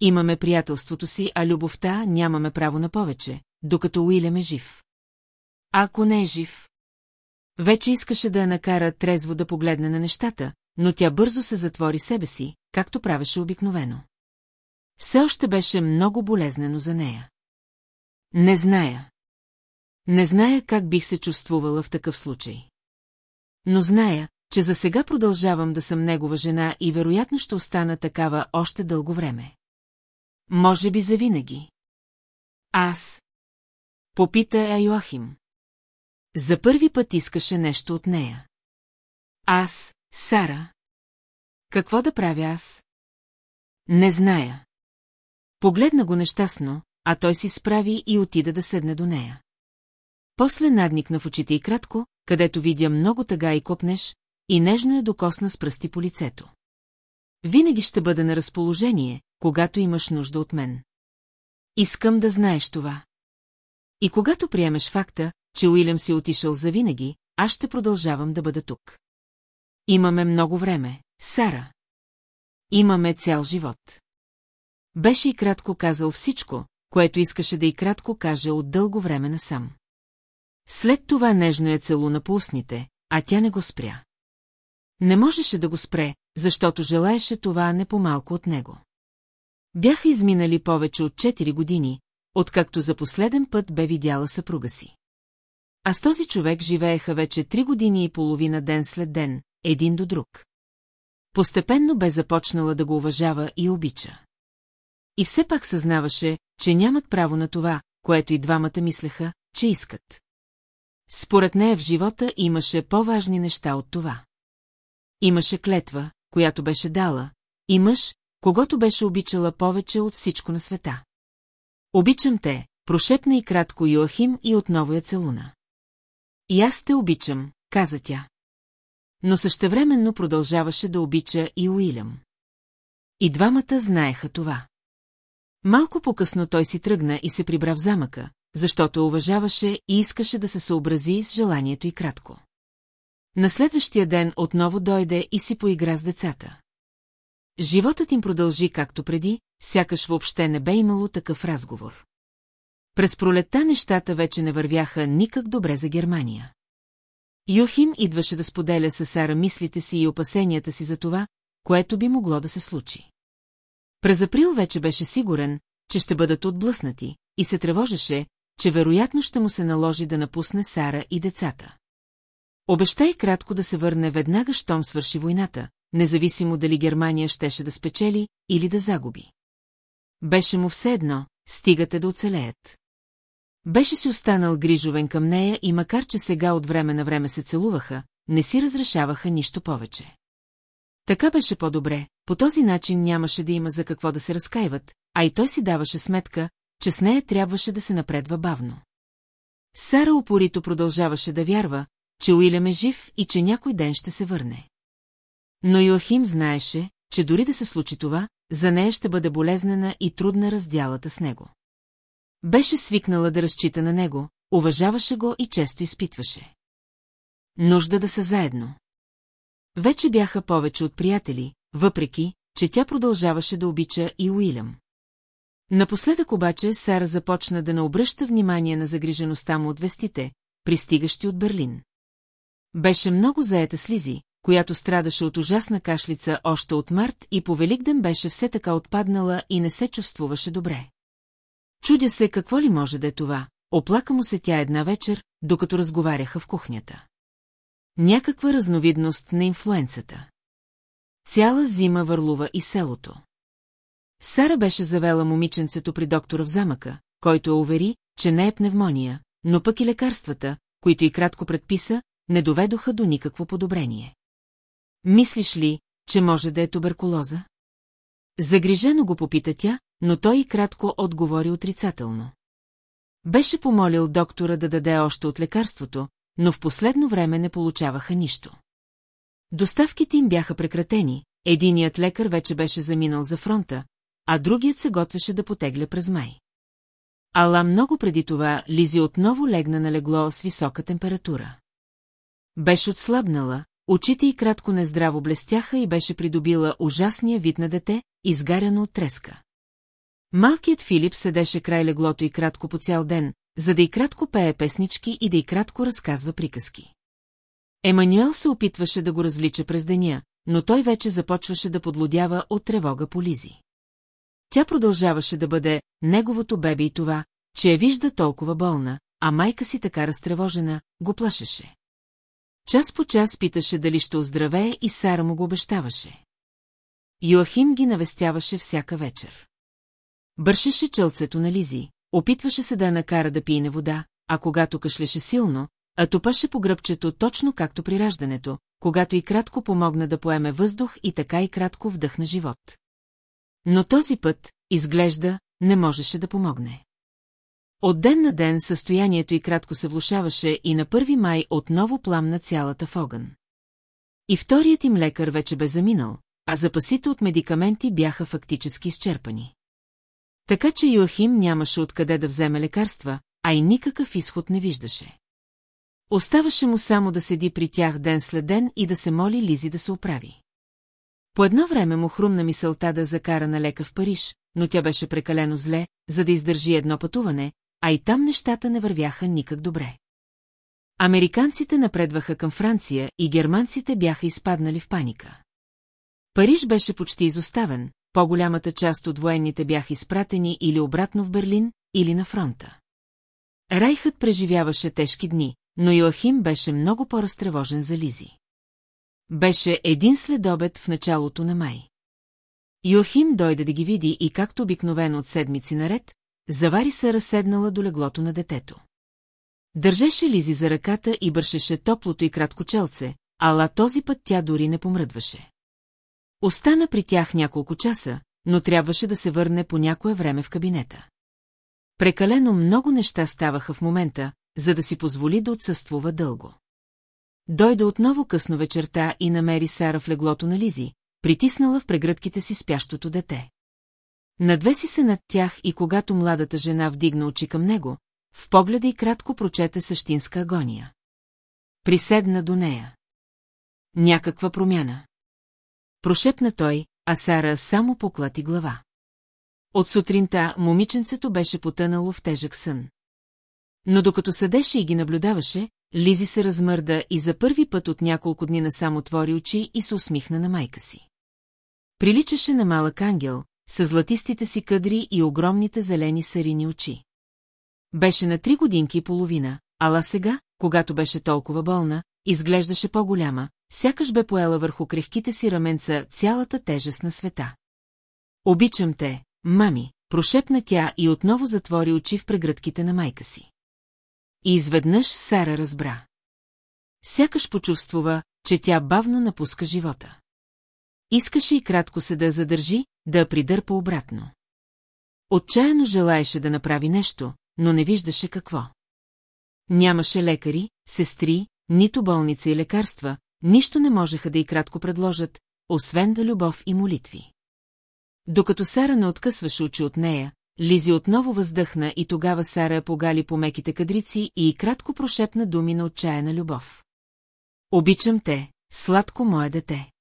Имаме приятелството си, а любовта нямаме право на повече, докато Уилям е жив. А ако не е жив? Вече искаше да я накара трезво да погледне на нещата, но тя бързо се затвори себе си, както правеше обикновено. Все още беше много болезнено за нея. Не зная. Не зная как бих се чувствувала в такъв случай. Но зная, че за сега продължавам да съм негова жена и вероятно ще остана такава още дълго време. Може би завинаги. Аз. Попита Айоахим. За първи път искаше нещо от нея. Аз, Сара. Какво да правя аз? Не зная. Погледна го нещастно, а той си справи и отида да седне до нея. После надникна в очите и кратко, където видя много тъга и копнеш, и нежно я докосна с пръсти по лицето. Винаги ще бъда на разположение, когато имаш нужда от мен. Искам да знаеш това. И когато приемеш факта, че Уилям си отишъл завинаги, аз ще продължавам да бъда тук. Имаме много време, Сара. Имаме цял живот. Беше и кратко казал всичко, което искаше да и кратко каже от дълго време насам. След това нежно я целуна по устните, а тя не го спря. Не можеше да го спре, защото желаеше това не по-малко от него. Бяха изминали повече от 4 години, откакто за последен път бе видяла съпруга си. А с този човек живееха вече три години и половина ден след ден, един до друг. Постепенно бе започнала да го уважава и обича. И все пак съзнаваше, че нямат право на това, което и двамата мислеха, че искат. Според нея в живота имаше по-важни неща от това. Имаше клетва, която беше дала, и мъж, когато беше обичала повече от всичко на света. Обичам те, прошепна и кратко Йоахим и отново я целуна. И аз те обичам, каза тя. Но същевременно продължаваше да обича и Уилям. И двамата знаеха това. Малко по-късно той си тръгна и се прибра в замъка, защото уважаваше и искаше да се съобрази с желанието и кратко. На следващия ден отново дойде и си поигра с децата. Животът им продължи както преди, сякаш въобще не бе имало такъв разговор. През пролетта нещата вече не вървяха никак добре за Германия. Юхим идваше да споделя с Сара мислите си и опасенията си за това, което би могло да се случи. През април вече беше сигурен, че ще бъдат отблъснати, и се тревожеше, че вероятно ще му се наложи да напусне Сара и децата. Обещай кратко да се върне веднага, щом свърши войната, независимо дали Германия щеше да спечели или да загуби. Беше му все едно, стигате да оцелеят. Беше си останал грижовен към нея и макар, че сега от време на време се целуваха, не си разрешаваха нищо повече. Така беше по-добре, по този начин нямаше да има за какво да се разкаиват, а и той си даваше сметка, че с нея трябваше да се напредва бавно. Сара упорито продължаваше да вярва, че Уилям е жив и че някой ден ще се върне. Но Йоахим знаеше, че дори да се случи това, за нея ще бъде болезнена и трудна раздялата с него. Беше свикнала да разчита на него, уважаваше го и често изпитваше. Нужда да са заедно. Вече бяха повече от приятели, въпреки, че тя продължаваше да обича и Уилям. Напоследък обаче Сара започна да не обръща внимание на загрижеността му от вестите, пристигащи от Берлин. Беше много заета с Лизи, която страдаше от ужасна кашлица още от март и по Великден беше все така отпаднала и не се чувствуваше добре. Чудя се какво ли може да е това, оплака му се тя една вечер, докато разговаряха в кухнята. Някаква разновидност на инфлуенцата. Цяла зима върлува и селото. Сара беше завела момиченцето при доктора в замъка, който я увери, че не е пневмония, но пък и лекарствата, които и кратко предписа, не доведоха до никакво подобрение. Мислиш ли, че може да е туберкулоза? Загрижено го попита тя, но той и кратко отговори отрицателно. Беше помолил доктора да даде още от лекарството, но в последно време не получаваха нищо. Доставките им бяха прекратени, единият лекар вече беше заминал за фронта, а другият се готвеше да потегля през май. Ала много преди това Лизи отново легна на легло с висока температура. Беше отслабнала, очите й кратко нездраво блестяха и беше придобила ужасния вид на дете, изгаряно от треска. Малкият Филип седеше край леглото и кратко по цял ден, за да и кратко пее песнички и да и кратко разказва приказки. Емануел се опитваше да го развлича през деня, но той вече започваше да подлодява от тревога по Лизи. Тя продължаваше да бъде неговото бебе и това, че я вижда толкова болна, а майка си така разтревожена, го плашеше. Час по час питаше дали ще оздравее и Сара му го обещаваше. Йоахим ги навестяваше всяка вечер. Бършеше чълцето на Лизи, опитваше се да я накара да пине вода, а когато кашлеше силно, а топаше по гръбчето точно както при раждането, когато и кратко помогна да поеме въздух и така и кратко вдъхна живот. Но този път, изглежда, не можеше да помогне. От ден на ден състоянието и кратко се влушаваше и на 1 май отново пламна цялата в огън. И вторият им лекар вече бе заминал, а запасите от медикаменти бяха фактически изчерпани. Така че Йоахим нямаше откъде да вземе лекарства, а и никакъв изход не виждаше. Оставаше му само да седи при тях ден след ден и да се моли Лизи да се оправи. По едно време му хрумна мисълта да закара на лека в Париж, но тя беше прекалено зле, за да издържи едно пътуване, а и там нещата не вървяха никак добре. Американците напредваха към Франция и германците бяха изпаднали в паника. Париж беше почти изоставен, по-голямата част от военните бяха изпратени или обратно в Берлин, или на фронта. Райхът преживяваше тежки дни, но Йоахим беше много по-разтревожен за Лизи. Беше един следобед в началото на май. Йоахим дойде да ги види и както обикновено от седмици наред, завари се разседнала до леглото на детето. Държеше Лизи за ръката и бършеше топлото и кратко челце, ала този път тя дори не помръдваше. Остана при тях няколко часа, но трябваше да се върне по някое време в кабинета. Прекалено много неща ставаха в момента, за да си позволи да отсъствува дълго. Дойде отново късно вечерта и намери Сара в леглото на Лизи, притиснала в прегръдките си спящото дете. Надвеси се над тях и когато младата жена вдигна очи към него, в погледа и кратко прочете същинска агония. Приседна до нея. Някаква промяна. Прошепна той, а Сара само поклати глава. От сутринта момиченцето беше потънало в тежък сън. Но докато седеше и ги наблюдаваше, Лизи се размърда и за първи път от няколко дни насам отвори очи и се усмихна на майка си. Приличаше на малък ангел, с златистите си къдри и огромните зелени сарини очи. Беше на три годинки и половина, ала сега, когато беше толкова болна, изглеждаше по-голяма, сякаш бе поела върху крехките си раменца цялата тежест на света. Обичам те, мами, прошепна тя и отново затвори очи в прегръдките на майка си. И изведнъж Сара разбра. Сякаш почувствува, че тя бавно напуска живота. Искаше и кратко се да я задържи, да я придърпа обратно. Отчаяно желаеше да направи нещо, но не виждаше какво. Нямаше лекари, сестри, нито болница и лекарства, нищо не можеха да и кратко предложат, освен да любов и молитви. Докато Сара не откъсваше очи от нея, Лизи отново въздъхна и тогава Сара погали по меките кадрици и кратко прошепна думи на отчаяна любов. Обичам те, сладко мое дете.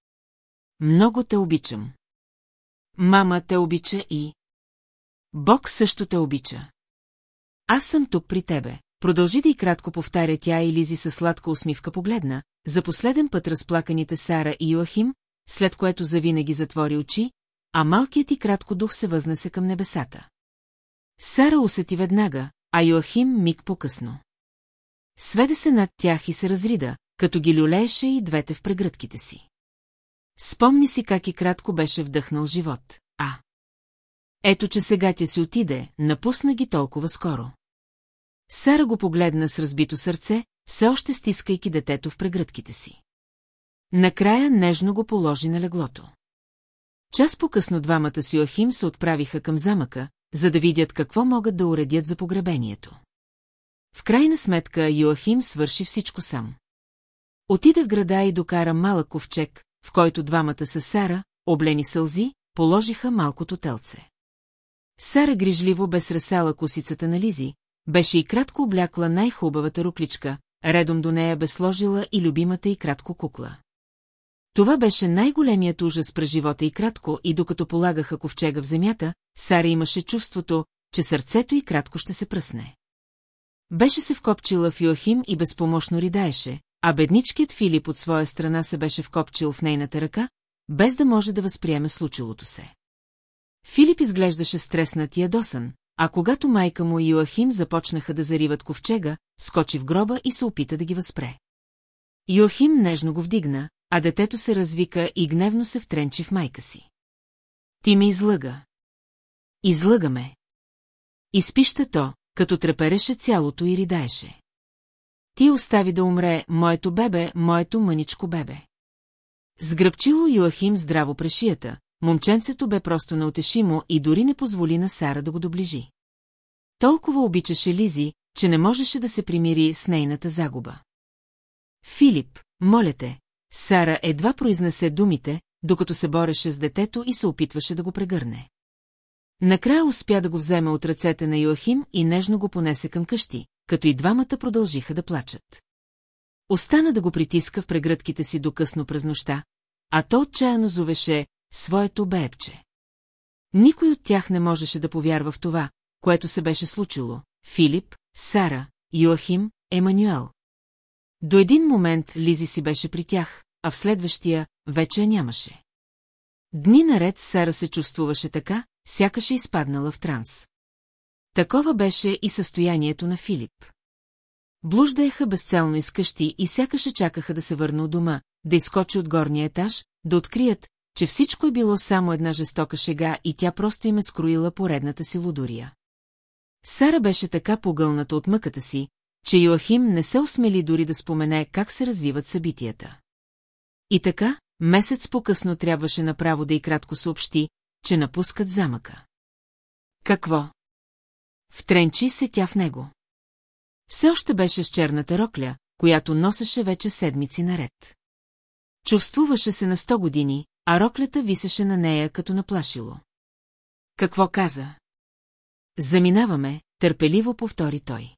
Много те обичам. Мама те обича и... Бог също те обича. Аз съм тук при тебе. Продължи да и кратко повтаря тя и Лизи със сладка усмивка погледна, за последен път разплаканите Сара и Йоахим, след което завинаги затвори очи, а малкият и кратко дух се възнесе към небесата. Сара усети веднага, а Йоахим миг по-късно. Сведе се над тях и се разрида, като ги люлееше и двете в прегръдките си. Спомни си как и кратко беше вдъхнал живот, а... Ето, че сега тя си отиде, напусна ги толкова скоро. Сара го погледна с разбито сърце, все още стискайки детето в прегръдките си. Накрая нежно го положи на леглото. Час по-късно двамата с Йоахим се отправиха към замъка, за да видят какво могат да уредят за погребението. В крайна сметка Йоахим свърши всичко сам. Отида в града и докара малък ковчег, в който двамата с Сара, облени сълзи, положиха малкото телце. Сара грижливо бе сресала косицата на Лизи, беше и кратко облякла най-хубавата рукличка, редом до нея бе сложила и любимата и кратко кукла. Това беше най-големият ужас през живота и кратко, и докато полагаха ковчега в земята, Сара имаше чувството, че сърцето и кратко ще се пръсне. Беше се вкопчила в Йоахим и безпомощно ридаеше, а бедничкият Филип от своя страна се беше вкопчил в нейната ръка, без да може да възприеме случилото се. Филип изглеждаше стреснат и ядосан, а когато майка му и Йоахим започнаха да зариват ковчега, скочи в гроба и се опита да ги възпре. Йоахим нежно го вдигна, а детето се развика и гневно се втренчи в майка си. Ти ме излъга. Излъга ме. Изпища то, като трепереше цялото и ридаеше. Ти остави да умре моето бебе, моето мъничко бебе. Сгръбчило Йоахим здраво прешията, момченцето бе просто неотешимо и дори не позволи на Сара да го доближи. Толкова обичаше Лизи, че не можеше да се примири с нейната загуба. Филип, моля те, Сара едва произнесе думите, докато се бореше с детето и се опитваше да го прегърне. Накрая успя да го вземе от ръцете на Йоахим и нежно го понесе към къщи, като и двамата продължиха да плачат. Остана да го притиска в прегръдките си до късно през нощта, а то отчаяно зовеше своето бебче. Никой от тях не можеше да повярва в това, което се беше случило. Филип, Сара, Йоахим, Емануел. До един момент Лизи си беше при тях, а в следващия вече я нямаше. Дни наред Сара се чувствуваше така, сякаше изпаднала в транс. Такова беше и състоянието на Филип. Блуждаеха безцелно из къщи и сякаше чакаха да се върне от дома, да изкочи от горния етаж, да открият, че всичко е било само една жестока шега и тя просто им е скроила поредната си лудория. Сара беше така погълната от мъката си, че Йоахим не се осмели дори да спомене как се развиват събитията. И така, месец по-късно трябваше направо да и кратко съобщи, че напускат замъка. Какво? Втренчи се тя в него. Все още беше с черната рокля, която носеше вече седмици наред. Чувствуваше се на сто години, а роклята висеше на нея като наплашило. Какво каза? Заминаваме, търпеливо повтори той.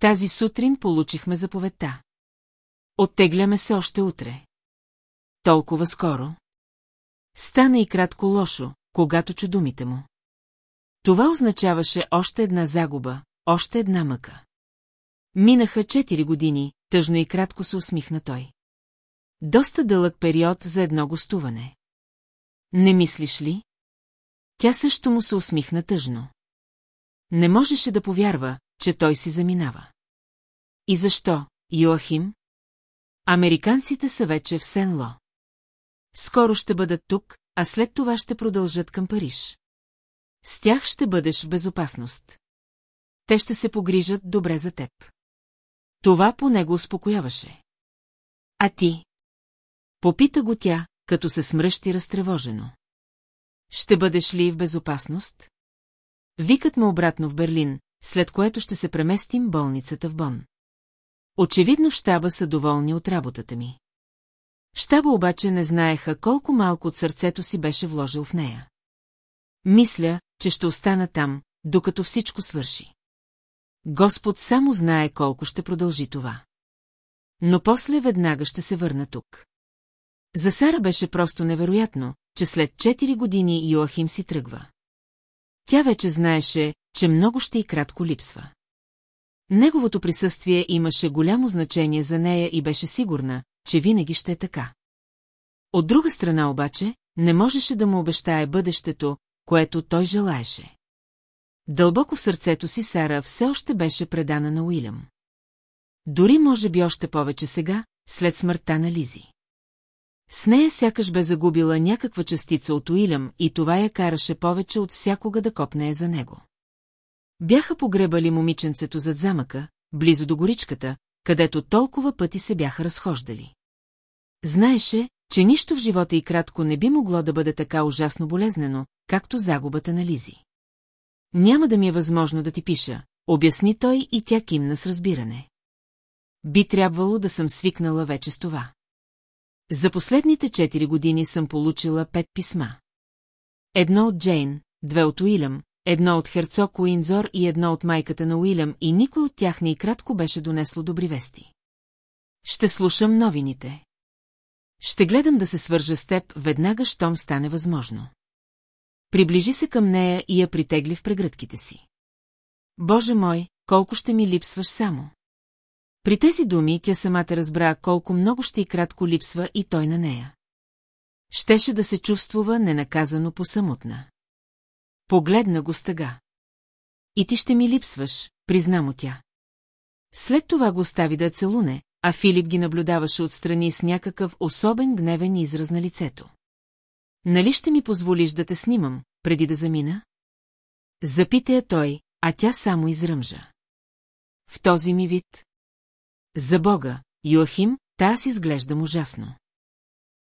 Тази сутрин получихме заповедта. Оттегляме се още утре. Толкова скоро. Стана и кратко лошо, когато чу думите му. Това означаваше още една загуба, още една мъка. Минаха четири години, тъжно и кратко се усмихна той. Доста дълъг период за едно гостуване. Не мислиш ли? Тя също му се усмихна тъжно. Не можеше да повярва, че той си заминава. И защо, Йоахим? Американците са вече в Сенло. Скоро ще бъдат тук, а след това ще продължат към Париж. С тях ще бъдеш в безопасност. Те ще се погрижат добре за теб. Това по него успокояваше. А ти? Попита го тя, като се смръщи разтревожено. Ще бъдеш ли в безопасност? Викат ме обратно в Берлин, след което ще се преместим болницата в Бон. Очевидно в щаба са доволни от работата ми. Щаба обаче не знаеха колко малко от сърцето си беше вложил в нея. Мисля, че ще остана там, докато всичко свърши. Господ само знае колко ще продължи това. Но после веднага ще се върна тук. За Сара беше просто невероятно, че след 4 години Йоахим си тръгва. Тя вече знаеше, че много ще и кратко липсва. Неговото присъствие имаше голямо значение за нея и беше сигурна, че винаги ще е така. От друга страна обаче, не можеше да му обещае бъдещето, което той желаеше. Дълбоко в сърцето си Сара все още беше предана на Уилям. Дори може би още повече сега, след смъртта на Лизи. С нея сякаш бе загубила някаква частица от Уилям и това я караше повече от всякога да копне за него. Бяха погребали момиченцето зад замъка, близо до горичката, където толкова пъти се бяха разхождали. Знаеше, че нищо в живота и кратко не би могло да бъде така ужасно болезнено, както загубата на Лизи. Няма да ми е възможно да ти пиша, обясни той и тя кимна с разбиране. Би трябвало да съм свикнала вече с това. За последните четири години съм получила пет писма. Едно от Джейн, две от Уилям, едно от Херцог Уинзор и едно от майката на Уилям и никой от тях не и кратко беше донесло добри вести. Ще слушам новините. Ще гледам да се свържа с теб веднага, щом стане възможно. Приближи се към нея и я притегли в прегръдките си. Боже мой, колко ще ми липсваш само. При тези думи тя самата разбра колко много ще и кратко липсва и той на нея. Щеше да се чувствува ненаказано посамотна. Погледна го стъга. И ти ще ми липсваш, призна му тя. След това го остави да целуне, а Филип ги наблюдаваше отстрани с някакъв особен гневен израз на лицето. Нали ще ми позволиш да те снимам, преди да замина? Запита я той, а тя само изръмжа. В този ми вид. За Бога, Йоахим, та аз изглеждам ужасно.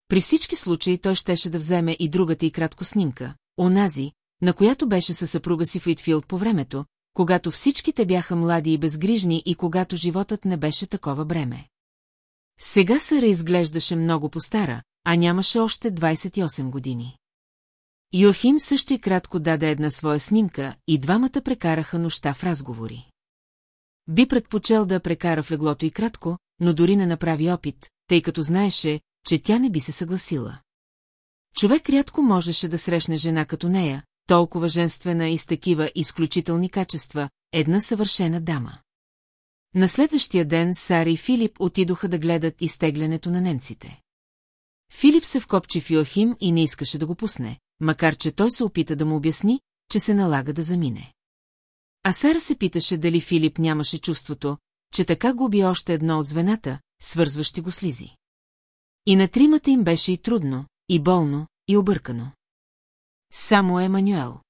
При всички случаи той щеше да вземе и другата и кратко снимка, онази, на която беше със съпруга си в Уитфилд по времето, когато всичките бяха млади и безгрижни и когато животът не беше такова бреме. Сега Сара изглеждаше много по-стара, а нямаше още 28 години. Йохим също и кратко даде една своя снимка и двамата прекараха нощта в разговори. Би предпочел да прекара в леглото и кратко, но дори не направи опит, тъй като знаеше, че тя не би се съгласила. Човек рядко можеше да срещне жена като нея, толкова женствена и с такива изключителни качества, една съвършена дама. На следващия ден Сара и Филип отидоха да гледат изтеглянето на немците. Филип се вкопчи в Йоахим и не искаше да го пусне, макар че той се опита да му обясни, че се налага да замине. А Сара се питаше дали Филип нямаше чувството, че така губи още едно от звената, свързващи го слизи. И на тримата им беше и трудно, и болно, и объркано. Само Емануел.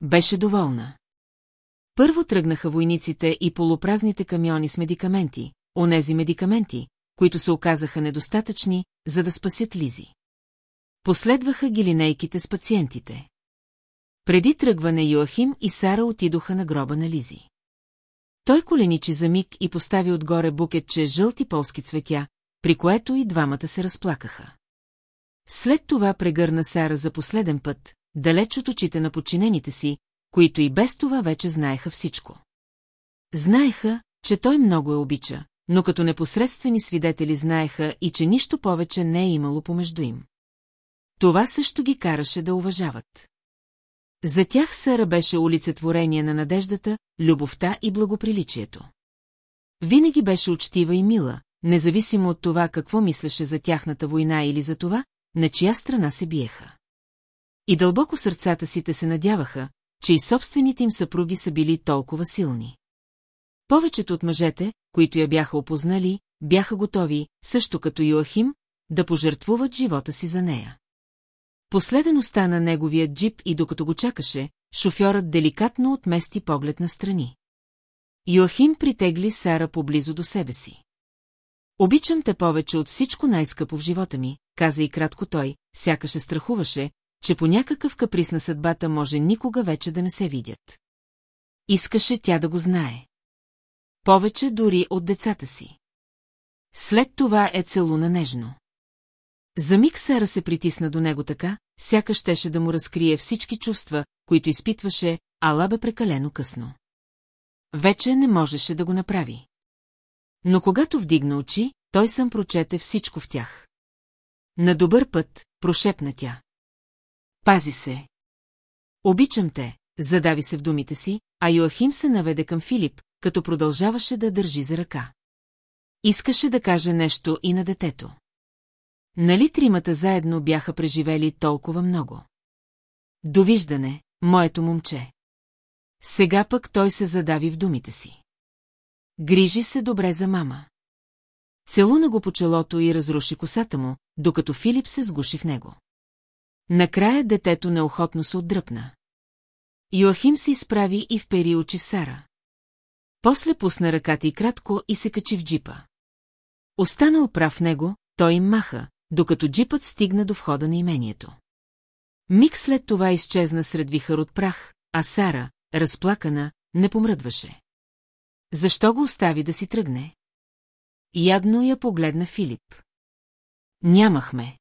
Беше доволна. Първо тръгнаха войниците и полупразните камиони с медикаменти, онези медикаменти, които се оказаха недостатъчни, за да спасят Лизи. Последваха ги линейките с пациентите. Преди тръгване Йоахим и Сара отидоха на гроба на Лизи. Той коленичи за миг и постави отгоре букетче жълти полски цветя, при което и двамата се разплакаха. След това прегърна Сара за последен път, далеч от очите на подчинените си, които и без това вече знаеха всичко. Знаеха, че той много е обича, но като непосредствени свидетели знаеха и че нищо повече не е имало помежду им. Това също ги караше да уважават. За тях Сара беше олицетворение на надеждата, любовта и благоприличието. Винаги беше учтива и мила, независимо от това какво мислеше за тяхната война или за това, на чия страна се биеха. И дълбоко сърцата си те се надяваха, че и собствените им съпруги са били толкова силни. Повечето от мъжете, които я бяха опознали, бяха готови, също като Йоахим, да пожертвуват живота си за нея. Последен остана неговият джип и докато го чакаше, шофьорът деликатно отмести поглед на страни. Йоахим притегли Сара поблизо до себе си. Обичам те повече от всичко най-скъпо в живота ми, каза и кратко той, сякаше страхуваше, че по някакъв каприз на съдбата може никога вече да не се видят. Искаше тя да го знае. Повече дори от децата си. След това е целуна нежно. За миг Сара се притисна до него така, сякаш щеше да му разкрие всички чувства, които изпитваше, ала бе прекалено късно. Вече не можеше да го направи. Но когато вдигна очи, той съм прочете всичко в тях. На добър път, прошепна тя. Пази се. Обичам те, задави се в думите си, а Йоахим се наведе към Филип, като продължаваше да държи за ръка. Искаше да каже нещо и на детето. Нали тримата заедно бяха преживели толкова много? Довиждане, моето момче. Сега пък той се задави в думите си. Грижи се добре за мама. Целуна го по челото и разруши косата му, докато Филип се сгуши в него. Накрая детето неохотно се отдръпна. Йоахим се изправи и впери очи в Сара. После пусна ръката и кратко и се качи в джипа. Останал прав него, той им маха, докато джипът стигна до входа на имението. Миг след това изчезна сред вихър от прах, а Сара, разплакана, не помръдваше. Защо го остави да си тръгне? Ядно я погледна Филип. Нямахме.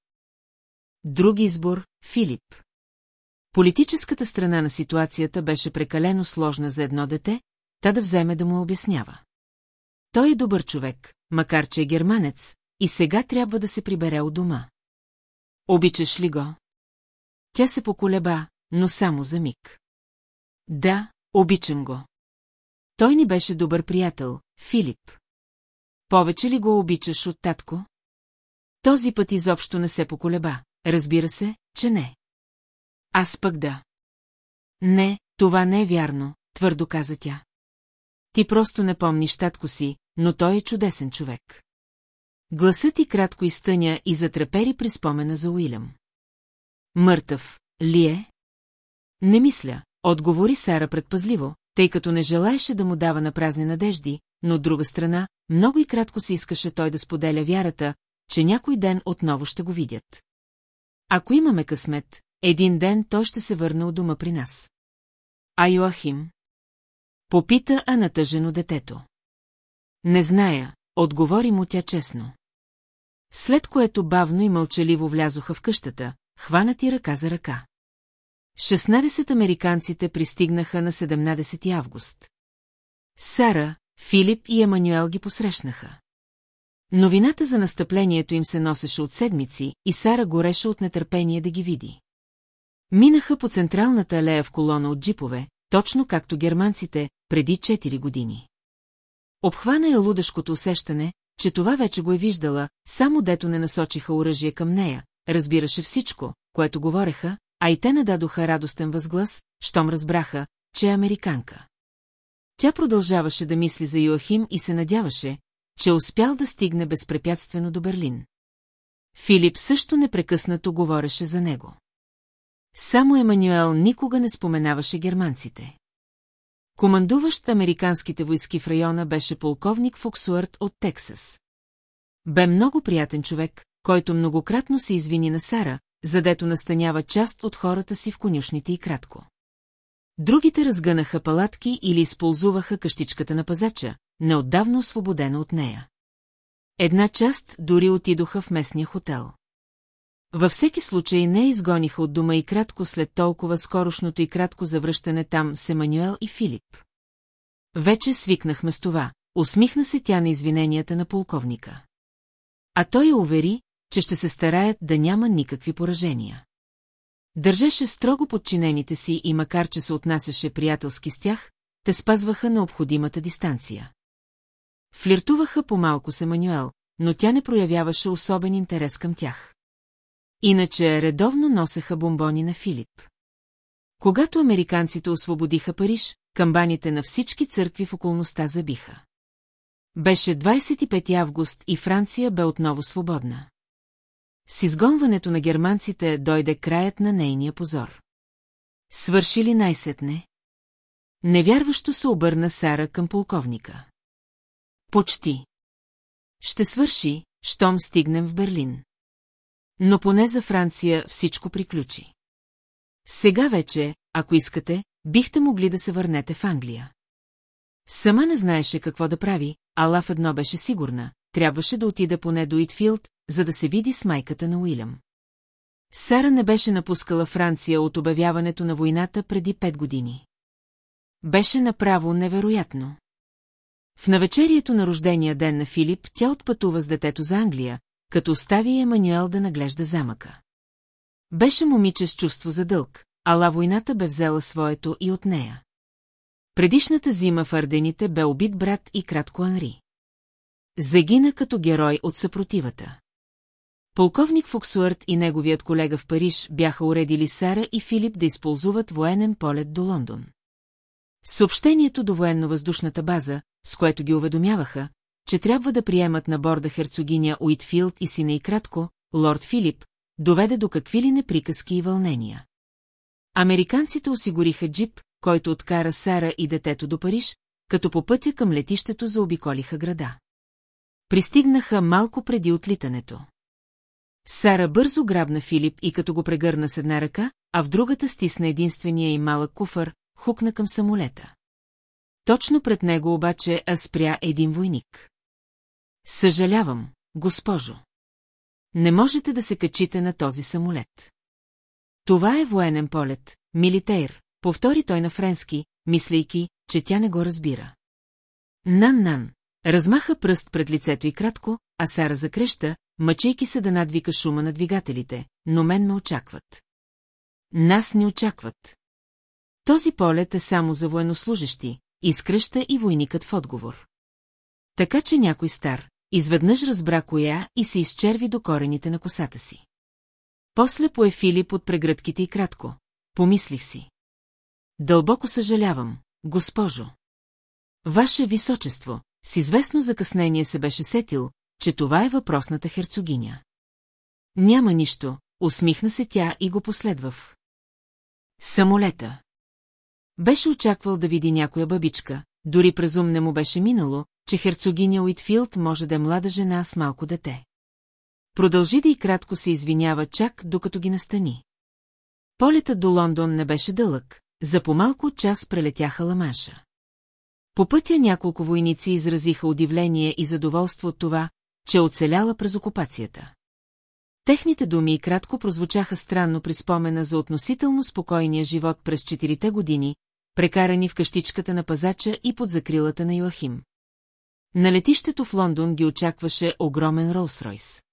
Друг избор, Филип. Политическата страна на ситуацията беше прекалено сложна за едно дете, та да вземе да му обяснява. Той е добър човек, макар че е германец, и сега трябва да се прибере от дома. Обичаш ли го? Тя се поколеба, но само за миг. Да, обичам го. Той ни беше добър приятел, Филип. Повече ли го обичаш от татко? Този път изобщо не се поколеба. Разбира се, че не. Аз пък да. Не, това не е вярно, твърдо каза тя. Ти просто не помниш татко си, но той е чудесен човек. Гласът ти кратко изтъня и затрепери при спомена за Уилям. Мъртъв, ли е? Не мисля, отговори Сара предпазливо, тъй като не желаеше да му дава на празни надежди, но от друга страна, много и кратко се искаше той да споделя вярата, че някой ден отново ще го видят. Ако имаме късмет, един ден той ще се върне от дома при нас. А Йоахим? Попита а натъжено детето. Не зная, отговори му тя честно. След което бавно и мълчаливо влязоха в къщата, хванати ръка за ръка. 16 американците пристигнаха на 17 август. Сара, Филип и Емануел ги посрещнаха. Новината за настъплението им се носеше от седмици и Сара гореше от нетърпение да ги види. Минаха по централната алея в колона от джипове, точно както германците, преди 4 години. Обхвана я лудешкото усещане, че това вече го е виждала, само дето не насочиха оръжие към нея, разбираше всичко, което говореха, а и те нададоха радостен възглас, щом разбраха, че е американка. Тя продължаваше да мисли за Йоахим и се надяваше, че е успял да стигне безпрепятствено до Берлин. Филип също непрекъснато говореше за него. Само Емануел никога не споменаваше германците. Командуващ американските войски в района беше полковник Фоксуарт от Тексас. Бе много приятен човек, който многократно се извини на Сара, задето настанява част от хората си в конюшните и кратко. Другите разгънаха палатки или използуваха къщичката на пазача, неотдавно освободена от нея. Една част дори отидоха в местния хотел. Във всеки случай не изгониха от дома и кратко след толкова скорошното и кратко завръщане там с Емануел и Филип. Вече свикнахме с това, усмихна се тя на извиненията на полковника. А той я увери, че ще се стараят да няма никакви поражения. Държеше строго подчинените си и макар че се отнасяше приятелски с тях, те спазваха необходимата дистанция. Флиртуваха по-малко с Емануел, но тя не проявяваше особен интерес към тях. Иначе редовно носеха бомбони на Филип. Когато американците освободиха Париж, камбаните на всички църкви в околността забиха. Беше 25 август и Франция бе отново свободна. С изгонването на германците дойде краят на нейния позор. Свърши ли най-сетне? Невярващо се обърна Сара към полковника. Почти. Ще свърши, щом стигнем в Берлин. Но поне за Франция всичко приключи. Сега вече, ако искате, бихте могли да се върнете в Англия. Сама не знаеше какво да прави, ала в едно беше сигурна, трябваше да отида поне до Итфилд, за да се види с майката на Уилям. Сара не беше напускала Франция от обявяването на войната преди пет години. Беше направо невероятно. В навечерието на рождения ден на Филип тя отпътува с детето за Англия, като остави Емануел да наглежда замъка. Беше момиче с чувство за дълг, ала войната бе взела своето и от нея. Предишната зима в Ардените бе убит брат и кратко Анри. Загина като герой от съпротивата. Полковник Фоксуърт и неговият колега в Париж бяха уредили Сара и Филип да използват военен полет до Лондон. Съобщението до военно-въздушната база, с което ги уведомяваха, че трябва да приемат на борда херцогиня Уитфилд и сина и кратко, лорд Филип, доведе до какви ли неприказки и вълнения. Американците осигуриха джип, който откара Сара и детето до Париж, като по пътя към летището заобиколиха града. Пристигнаха малко преди отлитането. Сара бързо грабна Филип и като го прегърна с една ръка, а в другата стисна единствения и малък куфър, хукна към самолета. Точно пред него обаче спря един войник. Съжалявам, госпожо. Не можете да се качите на този самолет. Това е военен полет, милитейр, повтори той на френски, мислейки, че тя не го разбира. Нан-нан, размаха пръст пред лицето и кратко, а Сара закреща, мъчейки се да надвика шума на двигателите, но мен ме очакват. Нас ни очакват. Този полет е само за военнослужащи, изкръща и войникът в отговор. Така че някой стар, изведнъж разбра коя и се изчерви до корените на косата си. После пое Филип от прегръдките и кратко. Помислих си. Дълбоко съжалявам, госпожо. Ваше височество, с известно закъснение се беше сетил, че това е въпросната херцогиня. Няма нищо, усмихна се тя и го последвав. Самолета. Беше очаквал да види някоя бабичка, дори през ум не му беше минало, че херцогиня Уитфилд може да е млада жена с малко дете. Продължи да и кратко се извинява чак, докато ги настани. Полетът до Лондон не беше дълъг, за по-малко час прелетяха Ламанша. По пътя няколко войници изразиха удивление и задоволство от това, че оцеляла през окупацията. Техните думи и кратко прозвучаха странно при спомена за относително спокойния живот през четирите години, прекарани в къщичката на пазача и под закрилата на Йоахим. На летището в Лондон ги очакваше огромен Ролс-Ройс.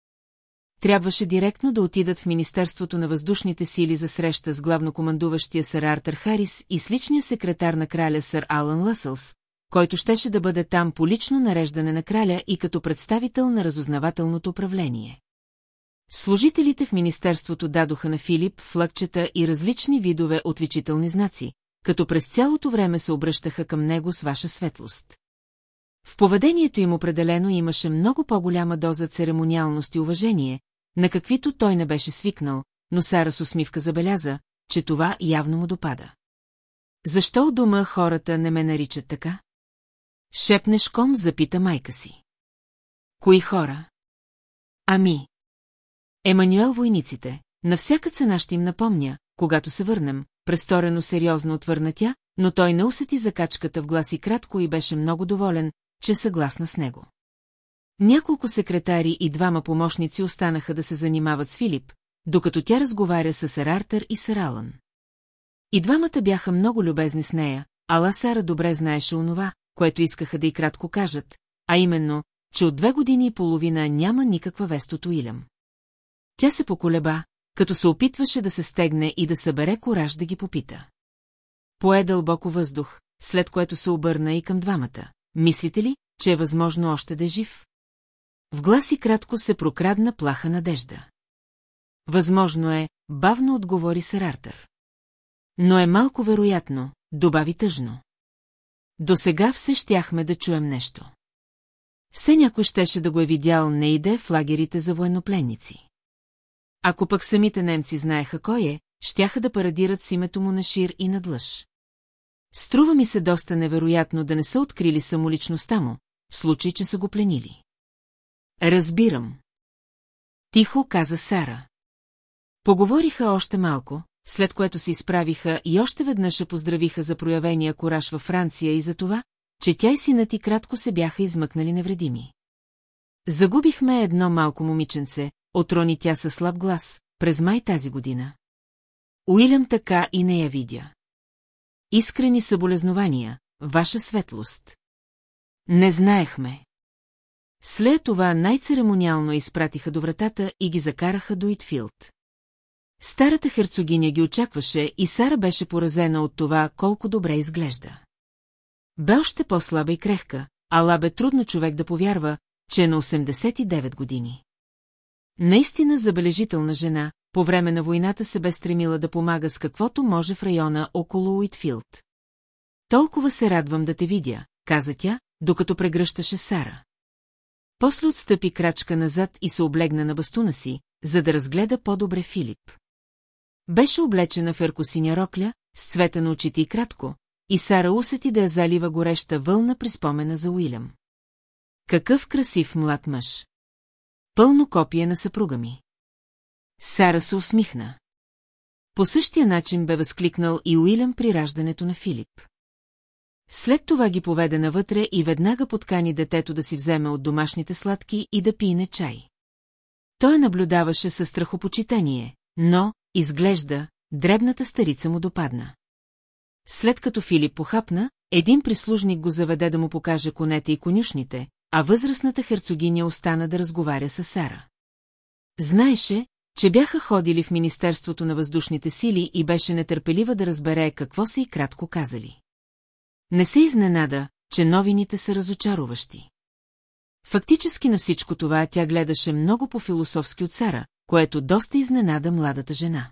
Трябваше директно да отидат в Министерството на въздушните сили за среща с главнокомандуващия сър Артър Харис и с личния секретар на краля сър Алън Лъсълс, който щеше да бъде там по лично нареждане на краля и като представител на разузнавателното управление. Служителите в Министерството дадоха на Филип флъкчета и различни видове отличителни знаци, като през цялото време се обръщаха към него с ваша светлост. В поведението им определено имаше много по-голяма доза церемониалност и уважение, на каквито той не беше свикнал, но Сара с усмивка забеляза, че това явно му допада. Защо у дома хората не ме наричат така? Шепнешком запита майка си. Кои хора? Ами. Емануел войниците. На всяка цена ще им напомня, когато се върнем, престорено сериозно отвърна тя, но той не усети закачката в глас и кратко и беше много доволен, че съгласна с него. Няколко секретари и двама помощници останаха да се занимават с Филип, докато тя разговаря с Сарартър и Саралън. И двамата бяха много любезни с нея, ала Сара добре знаеше онова, което искаха да и кратко кажат, а именно, че от две години и половина няма никаква вест от Уилям. Тя се поколеба, като се опитваше да се стегне и да събере кораж да ги попита. Пое дълбоко въздух, след което се обърна и към двамата. Мислите ли, че е възможно още да е жив? В гласи кратко се прокрадна плаха надежда. Възможно е, бавно отговори Сарартър. Но е малко вероятно, добави тъжно. До сега все щяхме да чуем нещо. Все някой щеше да го е видял не иде в лагерите за военнопленници. Ако пък самите немци знаеха кой е, щяха да парадират с името му на Шир и надлъж. Струва ми се доста невероятно да не са открили самоличността му, в случай, че са го пленили. Разбирам. Тихо каза Сара. Поговориха още малко, след което се изправиха и още веднъж поздравиха за проявения кораж във Франция и за това, че тя и синът и кратко се бяха измъкнали невредими. Загубихме едно малко момиченце, отрони тя със слаб глас, през май тази година. Уилям така и не я видя. Искрени съболезнования, ваша светлост. Не знаехме. След това най-церемониално изпратиха до вратата и ги закараха до Итфилд. Старата херцогиня ги очакваше и Сара беше поразена от това, колко добре изглежда. Бе още по-слаба и крехка, ала бе трудно човек да повярва, че е на 89 години. Наистина забележителна жена, по време на войната се бе стремила да помага с каквото може в района около Уитфилд. Толкова се радвам да те видя, каза тя, докато прегръщаше Сара. После отстъпи крачка назад и се облегна на бастуна си, за да разгледа по-добре Филип. Беше облечена в еркосиня рокля, с цвета на очите и кратко, и Сара усети да я залива гореща вълна при спомена за Уилям. Какъв красив млад мъж! Пълно копие на съпруга ми. Сара се усмихна. По същия начин бе възкликнал и Уилям при раждането на Филип. След това ги поведе навътре и веднага подкани детето да си вземе от домашните сладки и да пине чай. Той наблюдаваше със страхопочитание, но, изглежда, дребната старица му допадна. След като Филип похапна, един прислужник го заведе да му покаже конете и конюшните, а възрастната херцогиня остана да разговаря с Сара. Знаеше, че бяха ходили в Министерството на въздушните сили и беше нетърпелива да разбере какво са и кратко казали. Не се изненада, че новините са разочароващи. Фактически на всичко това тя гледаше много по-философски от Сара, което доста изненада младата жена.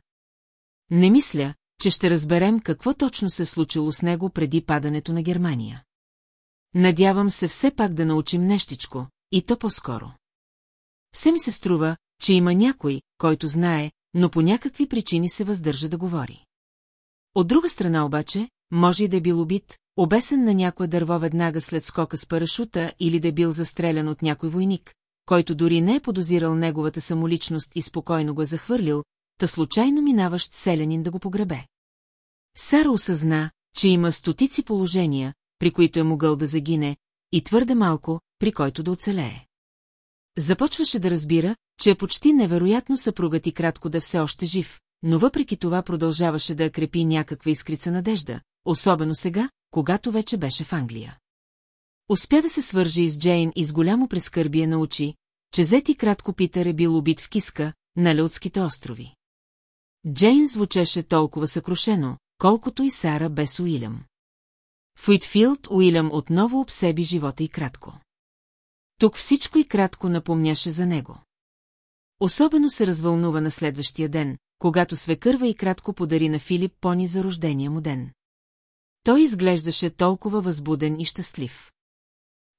Не мисля, че ще разберем какво точно се случило с него преди падането на Германия. Надявам се все пак да научим нещичко, и то по-скоро. Все ми се струва, че има някой, който знае, но по някакви причини се въздържа да говори. От друга страна обаче, може и да е бил убит, обесен на някое дърво веднага след скока с парашута или да е бил застрелян от някой войник, който дори не е подозирал неговата самоличност и спокойно го е захвърлил, та случайно минаващ селянин да го погребе. Сара осъзна, че има стотици положения, при които е могъл да загине, и твърде малко, при който да оцелее. Започваше да разбира, че е почти невероятно съпругът и кратко да е все още жив, но въпреки това продължаваше да крепи някаква искрица надежда, особено сега, когато вече беше в Англия. Успя да се свържи с Джейн и с голямо прескърбие научи, че Зети кратко Питър е бил убит в Киска, на Леотските острови. Джейн звучеше толкова съкрушено, колкото и Сара без Уилям. В Уитфилд Уилям отново обсеби живота и кратко. Тук всичко и кратко напомняше за него. Особено се развълнува на следващия ден, когато свекърва и кратко подари на Филип пони за рождения му ден. Той изглеждаше толкова възбуден и щастлив.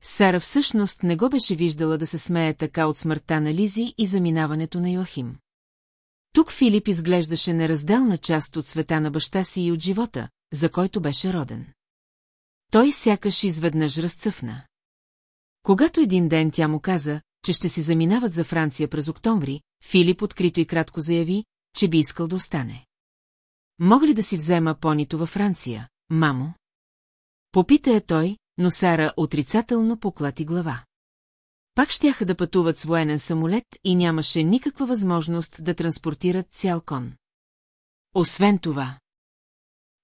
Сара всъщност не го беше виждала да се смее така от смъртта на Лизи и заминаването на Йоахим. Тук Филип изглеждаше неразделна част от света на баща си и от живота, за който беше роден. Той сякаш изведнъж разцъфна. Когато един ден тя му каза, че ще си заминават за Франция през октомври, Филип открито и кратко заяви, че би искал да остане. Мога ли да си взема понито във Франция, мамо? Попита я той, но Сара отрицателно поклати глава. Пак щяха да пътуват с военен самолет и нямаше никаква възможност да транспортират цял кон. Освен това,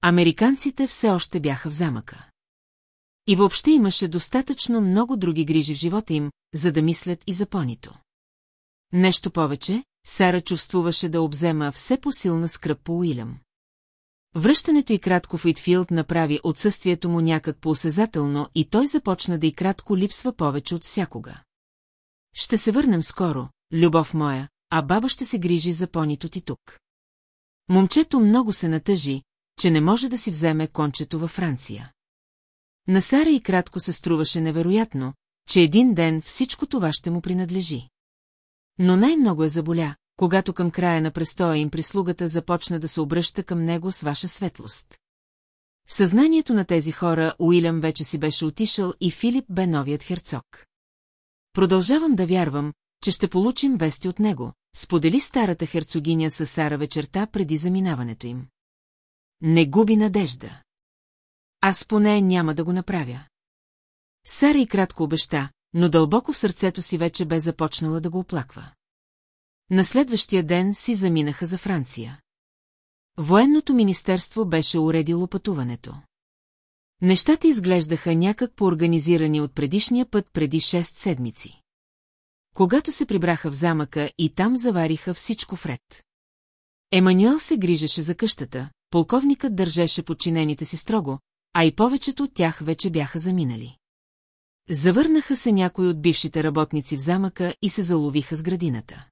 американците все още бяха в замъка. И въобще имаше достатъчно много други грижи в живота им, за да мислят и за понито. Нещо повече, Сара чувствуваше да обзема все по-силна скръп по Уилям. Връщането и кратко в Уитфилд направи отсъствието му някак по-осезателно и той започна да и кратко липсва повече от всякога. Ще се върнем скоро, любов моя, а баба ще се грижи за понито ти тук. Момчето много се натъжи, че не може да си вземе кончето във Франция. На Сара и кратко се струваше невероятно, че един ден всичко това ще му принадлежи. Но най-много е заболя, когато към края на престоя им прислугата започна да се обръща към него с ваша светлост. В съзнанието на тези хора Уилям вече си беше отишъл и Филип бе новият херцог. Продължавам да вярвам, че ще получим вести от него, сподели старата херцогиня с Сара вечерта преди заминаването им. Не губи надежда. Аз поне няма да го направя. Сара и кратко обеща, но дълбоко в сърцето си вече бе започнала да го оплаква. На следващия ден си заминаха за Франция. Военното министерство беше уредило пътуването. Нещата изглеждаха някак по-организирани от предишния път преди 6 седмици. Когато се прибраха в замъка и там завариха всичко вред. Емануел се грижеше за къщата, полковникът държеше подчинените си строго, а и повечето от тях вече бяха заминали. Завърнаха се някои от бившите работници в замъка и се заловиха с градината.